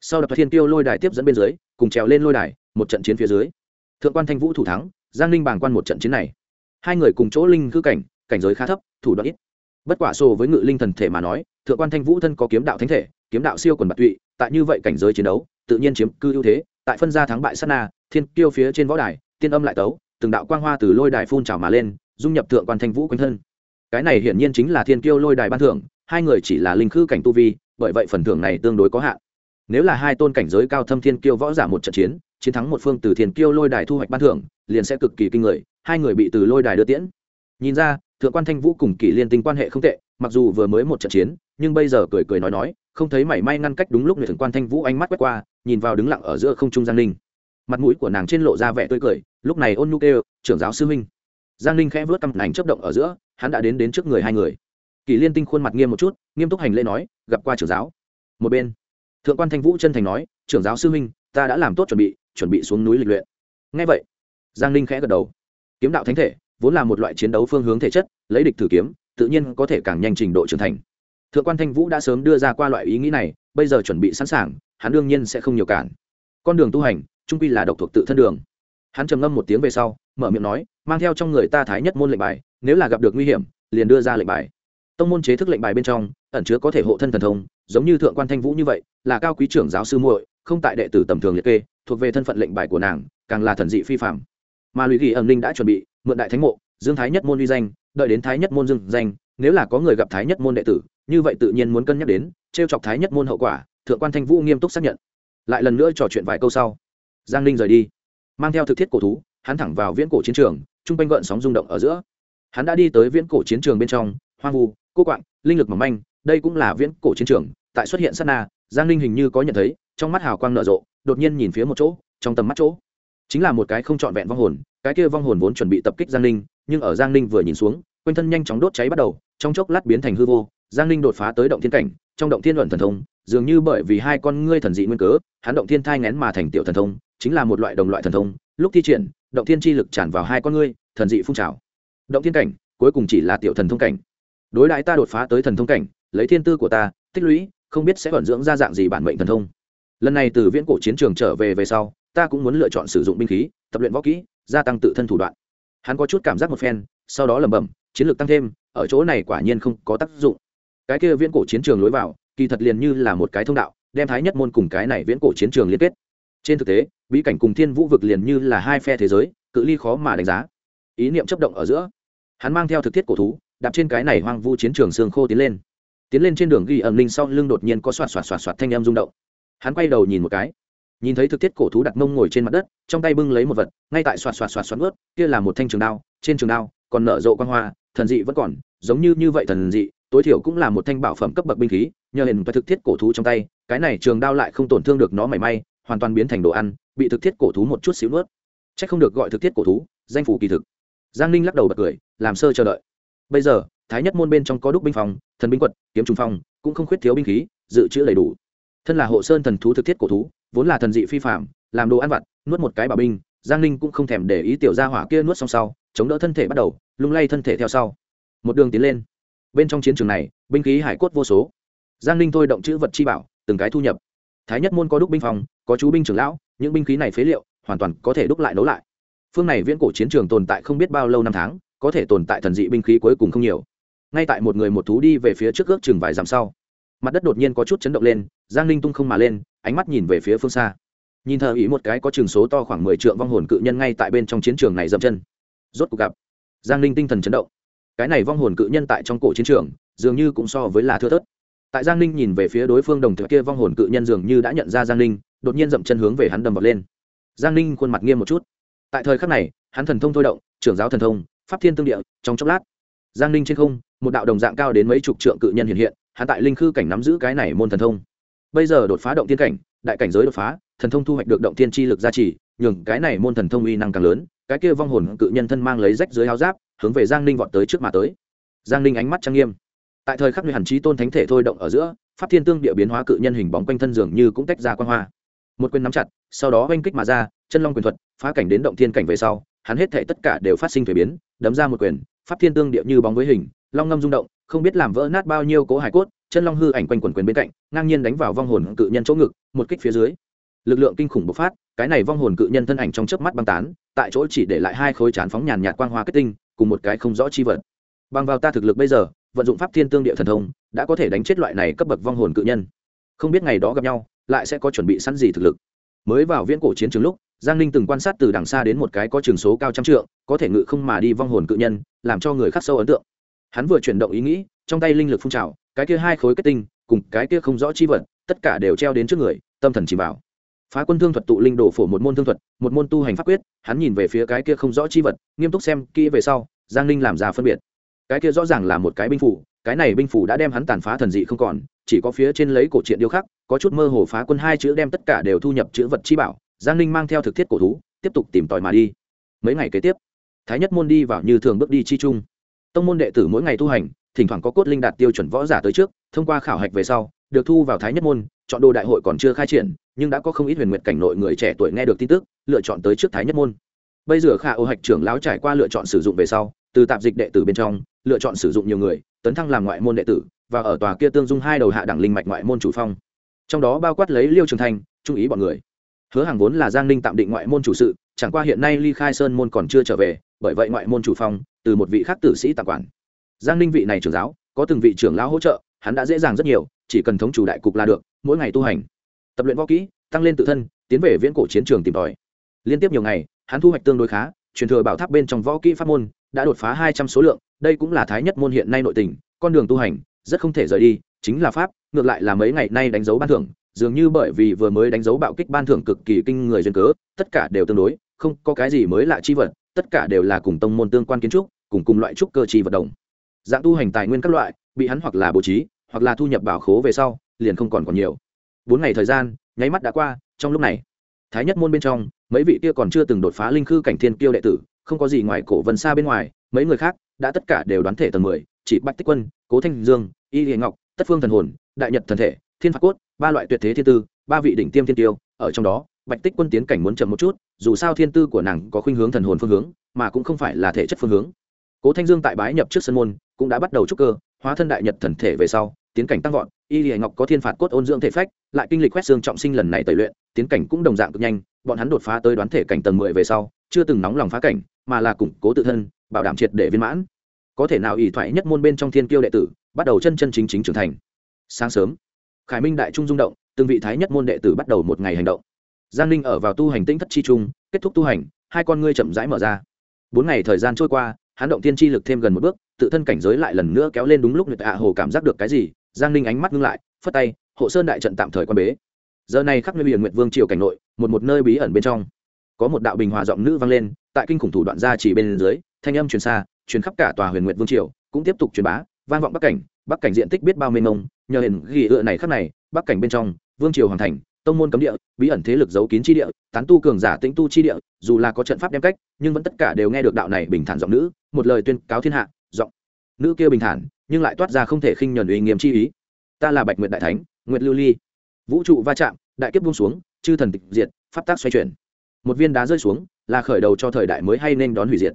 Sau đập thiên tiêu lôi đài tiếp dẫn bên dưới, cùng trèo lên lôi đài, một trận chiến phía dưới. Thượng quan thanh vũ thủ thắng, giang linh bàng quan một trận chiến này. Hai người cùng chỗ linh cư cảnh cảnh giới khá thấp, thủ đoạn ít. Bất quả so với ngự linh thần thể mà nói, thượng quan thanh vũ thân có kiếm đạo thánh thể, kiếm đạo siêu quần bạc tụy, tại như vậy cảnh giới chiến đấu, tự nhiên chiếm cư ưu thế, tại phân gia thắng bại sát na, thiên tiêu phía trên võ đài, tiên âm lại tấu từng đạo quang hoa từ lôi đài phun trào mà lên, dung nhập thượng quan thanh vũ quanh thân. Cái này hiển nhiên chính là thiên kiêu lôi đài ban thưởng, hai người chỉ là linh khư cảnh tu vi, bởi vậy phần thưởng này tương đối có hạn. Nếu là hai tôn cảnh giới cao thâm thiên kiêu võ giả một trận chiến chiến thắng một phương từ thiên kiêu lôi đài thu hoạch ban thưởng, liền sẽ cực kỳ kinh người, hai người bị từ lôi đài đưa tiễn. Nhìn ra, thượng quan thanh vũ cùng kỷ liên tinh quan hệ không tệ, mặc dù vừa mới một trận chiến, nhưng bây giờ cười cười nói nói, không thấy mảy may ngăn cách đúng lúc người thượng quan thanh vũ ánh mắt quét qua, nhìn vào đứng lặng ở giữa không trung giang ninh mặt mũi của nàng trên lộ ra vẻ tươi cười, lúc này ôn nhu kêu, trưởng giáo sư minh giang ninh khẽ vớt căm ảnh chấp động ở giữa, hắn đã đến đến trước người hai người. Kỷ liên tinh khuôn mặt nghiêm một chút, nghiêm túc hành lễ nói, gặp qua trưởng giáo. Một bên, thượng quan thanh vũ chân thành nói, trưởng giáo sư minh ta đã làm tốt chuẩn bị chuẩn bị xuống núi lịch luyện. Ngay vậy, giang ninh khẽ gật đầu. Kiếm đạo thánh thể, vốn là một loại chiến đấu phương hướng thể chất, lấy địch thử kiếm, tự nhiên có thể càng nhanh trình độ trưởng thành. Thượng quan thanh vũ đã sớm đưa ra qua loại ý nghĩ này, bây giờ chuẩn bị sẵn sàng, hắn đương nhiên sẽ không nhiều cản. Con đường tu hành trung quy là độc thuộc tự thân đường. Hắn trầm ngâm một tiếng về sau, mở miệng nói, mang theo trong người ta thái nhất môn lệnh bài, nếu là gặp được nguy hiểm, liền đưa ra lệnh bài. Tông môn chế thức lệnh bài bên trong, ẩn chứa có thể hộ thân thần thông, giống như thượng quan thanh vũ như vậy, là cao quý trưởng giáo sư muội, không tại đệ tử tầm thường liệt kê, thuộc về thân phận lệnh bài của nàng, càng là thần dị phi phạm mà lụy ghi ẩn linh đã chuẩn bị mượn đại thánh mộ, dương thái nhất môn uy danh, đợi đến thái nhất môn dương danh, nếu là có người gặp thái nhất môn đệ tử, như vậy tự nhiên muốn cân nhắc đến t chọc thái nhất môn hậu quả, thượng quan thanh vũ nghiêm túc xác nhận. Lại lần nữa trò chuyện vài câu sau giang ninh rời đi. Mang theo thực thiết cổ thú, hắn thẳng vào viễn cổ chiến trường, chung quanh gợn sóng rung động ở giữa. Hắn đã đi tới viễn cổ chiến trường bên trong, hoang vu, cô quạng, linh lực mỏng manh, đây cũng là viễn cổ chiến trường. Tại xuất hiện sát na, giang ninh hình như có nhận thấy, trong mắt hào quang nở rộ, đột nhiên nhìn phía một chỗ, trong tầm mắt chỗ. Chính là một cái không trọn vẹn vong hồn, cái kia vong hồn vốn chuẩn bị tập kích giang ninh, nhưng ở giang ninh vừa nhìn xuống, quanh thân nhanh chóng đốt cháy bắt đầu, trong chốc lát biến thành hư vô. Giang ninh đột phá tới động thiên cảnh, trong động thiên luận thần thông, dường như bởi vì hai con ngươi thần dị nguyên cớ, hắn động thiên thai ngén mà thành tiểu thần thông chính là một loại đồng loại thần thông, lúc thi triển, động thiên chi lực tràn vào hai con ngươi, thần dị phun trào. Động thiên cảnh, cuối cùng chỉ là tiểu thần thông cảnh. Đối đãi ta đột phá tới thần thông cảnh, lấy thiên tư của ta, tích lũy, không biết sẽ vận dưỡng ra dạng gì bản mệnh thần thông. Lần này từ viễn cổ chiến trường trở về về sau, ta cũng muốn lựa chọn sử dụng binh khí, tập luyện võ kỹ, gia tăng tự thân thủ đoạn. Hắn có chút cảm giác một phen, sau đó lẩm bẩm, chiến lược tăng thêm, ở chỗ này quả nhiên không có tác dụng. Cái kia viễn cổ chiến trường lối vào, kỳ thật liền như là một cái thông đạo, đem thái nhất môn cùng cái này viễn cổ chiến trường liên kết trên thực tế, bí cảnh cùng thiên vũ vực liền như là hai phe thế giới, cự ly khó mà đánh giá. Ý niệm chấp động ở giữa, hắn mang theo thực thiết cổ thú, đạp trên cái này hoang vu chiến trường xương khô tiến lên. Tiến lên trên đường ghi ẩm linh sau lưng đột nhiên có xoạt xoạt xoạt xoạt thanh em rung động. Hắn quay đầu nhìn một cái, nhìn thấy thực thiết cổ thú đặt mông ngồi trên mặt đất, trong tay bưng lấy một vật, ngay tại xoạt xoạt xoạt xoạt ướt kia là một thanh trường đao, trên trường đao còn nở rộ quan hoa, thần dị vẫn còn, giống như như vậy thần dị, tối thiểu cũng là một thanh bảo phẩm cấp bậc binh khí, nhờ hình và thực thiết cổ thú trong tay, cái này trường đao lại không tổn thương được nó mảy may hoàn toàn biến thành đồ ăn, bị thực thiết cổ thú một chút xíu nuốt. C h ắ c không được gọi thực thiết cổ thú, danh phủ kỳ thực. Giang ninh lắc đầu bật cười, làm sơ chờ đợi. Bây giờ, thái nhất môn bên trong có đúc binh phòng, thần binh quật, kiếm trùng phong cũng không khuyết thiếu binh khí, dự trữ đầy đủ. Thân là hộ sơn thần thú thực thiết cổ thú, vốn là thần dị phi phạm làm đồ ăn vặt, nuốt một cái bà binh, giang ninh cũng không thèm để ý tiểu gia hỏa kia nuốt xong sau, chống đỡ thân thể bắt đầu, lung lay thân thể theo sau. Một đường tiến lên. Bên trong chiến trường này, binh khí hải cốt vô số. Giang ninh thôi động chữ vật chi bảo, từng cái thu nhập. Thái nhất môn có đúc binh phòng có chú binh trưởng lão, những binh khí này phế liệu, hoàn toàn có thể đúc lại nấu lại. Phương này viễn cổ chiến trường tồn tại không biết bao lâu năm tháng, có thể tồn tại thần dị binh khí cuối cùng không nhiều. Ngay tại một người một thú đi về phía trước ước chừng vài dặm sau, mặt đất đột nhiên có chút chấn động lên, giang ninh tung không mà lên, ánh mắt nhìn về phía phương xa. Nhìn thờ ý một cái có chừng số to khoảng mười triệu vong hồn cự nhân ngay tại bên trong chiến trường này dậm chân. Rốt cuộc gặp, giang ninh tinh thần chấn động. Cái này vong hồn cự nhân tại trong cổ chiến trường, dường như cũng so với là thưa thớt. Tại giang ninh nhìn về phía đối phương đồng thời kia vong hồn cự nhân dường như đã nhận ra giang ninh đột nhiên dậm chân hướng về hắn đầm vào lên. Giang ninh khuôn mặt nghiêm một chút. Tại thời khắc này, hắn thần thông thôi động, trưởng giáo thần thông, pháp thiên tương địa, trong chốc lát, giang ninh trên không, một đạo đồng dạng cao đến mấy chục trượng cự nhân hiện hiện, hắn tại linh khư cảnh nắm giữ cái này môn thần thông. Bây giờ đột phá động tiên cảnh, đại cảnh giới đột phá, thần thông thu hoạch được động tiên chi lực gia trì, nhường cái này môn thần thông uy năng càng lớn, cái kia vong hồn cự nhân thân mang lấy rách dưới áo giáp, hướng về giang ninh vọt tới trước mà tới. Giang ninh ánh mắt trang nghiêm. Tại thời khắc nơi hàn trí tôn thánh thể thôi động ở giữa, pháp thiên tương địa biến hóa cự nhân hình bóng quanh thân dường như cũng tách ra quan hoa một quyền nắm chặt, sau đó oanh kích mà ra, chân long quyền thuật, phá cảnh đến động thiên cảnh về sau, hắn hết thể tất cả đều phát sinh thuế biến, đấm ra một quyền, pháp thiên tương địa như bóng với hình, long ngâm rung động, không biết làm vỡ nát bao nhiêu cố hải cốt, chân long hư ảnh quanh quần quyền bên cạnh, ngang nhiên đánh vào vong hồn cự nhân chỗ ngực, một kích phía dưới. Lực lượng kinh khủng bộc phát, cái này vong hồn cự nhân thân ảnh trong chớp mắt băng tán, tại chỗ chỉ để lại hai khối chán phóng nhàn nhạt quang hoa kết tinh, cùng một cái không rõ chi vật. Bằng vào ta thực lực bây giờ, vận dụng pháp thiên tương địa thần thông, đã có thể đánh chết loại này cấp bậc vong hồn cự nhân. Không biết ngày đó gặp nhau lại sẽ có chuẩn bị sẵn gì thực lực. Mới vào viễn cổ chiến trường lúc, giang ninh từng quan sát từ đằng xa đến một cái có trường số cao trăm trượng, có thể ngự không mà đi vong hồn cự nhân, làm cho người khắc sâu ấn tượng. Hắn vừa chuyển động ý nghĩ, trong tay linh lực phun trào, cái kia hai khối kết tinh, cùng cái kia không rõ chi vật, tất cả đều treo đến trước người, tâm thần chỉ bảo. Phá quân thương thuật tụ linh đổ phổ một môn thương thuật, một môn tu hành pháp quyết, hắn nhìn về phía cái kia không rõ chi vật, nghiêm túc xem kỹ về sau, giang ninh làm ra phân biệt. Cái kia rõ ràng là một cái binh phủ, cái này binh phủ đã đem hắn tàn phá thần dị không còn chỉ có phía trên lấy cổ truyện điêu khắc, có chút mơ hồ phá quân hai chữ đem tất cả đều thu nhập chữ vật chi bảo, giang ninh mang theo thực thiết cổ thú, tiếp tục tìm tòi mà đi. Mấy ngày kế tiếp, thái nhất môn đi vào như thường bước đi chi chung tông môn đệ tử mỗi ngày tu hành, thỉnh thoảng có cốt linh đạt tiêu chuẩn võ giả tới trước, thông qua khảo hạch về sau, được thu vào thái nhất môn, chọn đồ đại hội còn chưa khai triển, nhưng đã có không ít huyền nguyện cảnh nội người trẻ tuổi nghe được tin tức, lựa chọn tới trước thái nhất môn. Bây giờ khả ô hạch trưởng lão trải qua lựa chọn sử dụng về sau, từ tạp dịch đệ tử bên trong, lựa chọn sử dụng nhiều người, tấn thăng làm ngoại môn đệ tử và ở tòa kia tương dung hai đầu hạ đẳng linh mạch ngoại môn chủ phong. Trong đó bao quát lấy liêu trường thanh trung ý bọn người. Hứa hàng vốn là giang ninh tạm định ngoại môn chủ sự, chẳng qua hiện nay ly khai sơn môn còn chưa trở về, bởi vậy ngoại môn chủ phong từ một vị khác tử sĩ tạm quản. Giang ninh vị này trưởng giáo, có từng vị trưởng lão hỗ trợ, hắn đã dễ dàng rất nhiều, chỉ cần thống chủ đại cục là được, mỗi ngày tu hành. Tập luyện võ kỹ, tăng lên tự thân, tiến về viễn cổ chiến trường tìm tòi. Liên tiếp nhiều ngày, hắn thu hoạch tương đối khá, truyền thừa bảo tháp bên trong võ kỹ pháp môn, đã đột phá hai trăm số lượng, đây cũng là thái nhất môn hiện nay nội tình, con đường tu hành rất không thể rời đi, chính là pháp, ngược lại là mấy ngày nay đánh dấu ban thưởng, dường như bởi vì vừa mới đánh dấu bạo kích ban thưởng cực kỳ kinh người duyên cớ, tất cả đều tương đối, không có cái gì mới lạ chi vật, tất cả đều là cùng tông môn tương quan kiến trúc, cùng cùng loại trúc cơ chi vật đồng. Dạng tu hành tài nguyên các loại, bị hắn hoặc là bố trí, hoặc là thu nhập bảo khố về sau, liền không còn còn nhiều. Bốn ngày thời gian, nháy mắt đã qua, trong lúc này, thái nhất môn bên trong, mấy vị kia còn chưa từng đột phá linh khư cảnh thiên kiêu đệ tử, không có gì ngoài cổ vân xa bên ngoài, mấy người khác, đã tất cả đều đoán thể tầng mười chỉ bạch tích quân, cố thanh dương, y hiền ngọc, tất phương thần hồn, đại nhật thần thể, thiên phạt cốt, ba loại tuyệt thế thiên tư, ba vị đỉnh tiêm thiên tiêu, ở trong đó, bạch tích quân tiến cảnh muốn chậm một chút, dù sao thiên tư của nàng có khuynh hướng thần hồn phương hướng, mà cũng không phải là thể chất phương hướng. Cố thanh dương tại bái nhập trước sân môn, cũng đã bắt đầu trúc cơ, hóa thân đại nhật thần thể về sau, tiến cảnh tăng vọt, y hiền ngọc có thiên phạt cốt ôn dưỡng thể phách, lại kinh lịch quét xương trọng sinh lần này tẩy luyện, tiến cảnh cũng đồng dạng cực nhanh, bọn hắn đột phá tới đoán thể cảnh tầng mười về sau, chưa từng nóng lòng phá cảnh, mà là củng cố tự thân, bảo đảm triệt để viên mãn có thể nào ỷ thoại nhất môn bên trong thiên kiêu đệ tử, bắt đầu chân chân chính chính trưởng thành. Sáng sớm, khải minh đại trung rung động, từng vị thái nhất môn đệ tử bắt đầu một ngày hành động. Giang ninh ở vào tu hành tĩnh thất chi trung, kết thúc tu hành, hai con ngươi chậm rãi mở ra. Bốn ngày thời gian trôi qua, hắn động tiên chi lực thêm gần một bước, tự thân cảnh giới lại lần nữa kéo lên đúng lúc người tạ hồ cảm giác được cái gì, giang ninh ánh mắt ngưng lại, phất tay, hộ sơn đại trận tạm thời quan bế. Giờ này khắp nơi biển nguyệt vương triều cảnh nội, một một nơi bí ẩn bên trong, có một đạo bình hòa giọng nữ vang lên, tại kinh khủng thủ đoạn ra chỉ bên dưới, thanh âm truyền xa truyền khắp cả tòa huyền nguyệt vương triều, cũng tiếp tục truyền bá, vang vọng bắc cảnh bắc cảnh diện tích biết bao mênh mông, nhờ hiền ghi ựa này khắc này, bắc cảnh bên trong, vương triều hoàng thành, tông môn cấm địa, bí ẩn thế lực giấu kín chi địa, tán tu cường giả tĩnh tu chi địa, dù là có trận pháp đem cách, nhưng vẫn tất cả đều nghe được đạo này bình thản giọng nữ, một lời tuyên cáo thiên hạ, giọng nữ kia bình thản, nhưng lại toát ra không thể khinh nhuần uy nghiêm chi ý. Ta là bạch nguyệt đại thánh, nguyệt lưu ly. Vũ trụ va chạm, đại kiếp buông xuống, chư thần tịch diệt, pháp tác xoay chuyển. Một viên đá rơi xuống, là khởi đầu cho thời đại mới hay nên đón hủy diệt.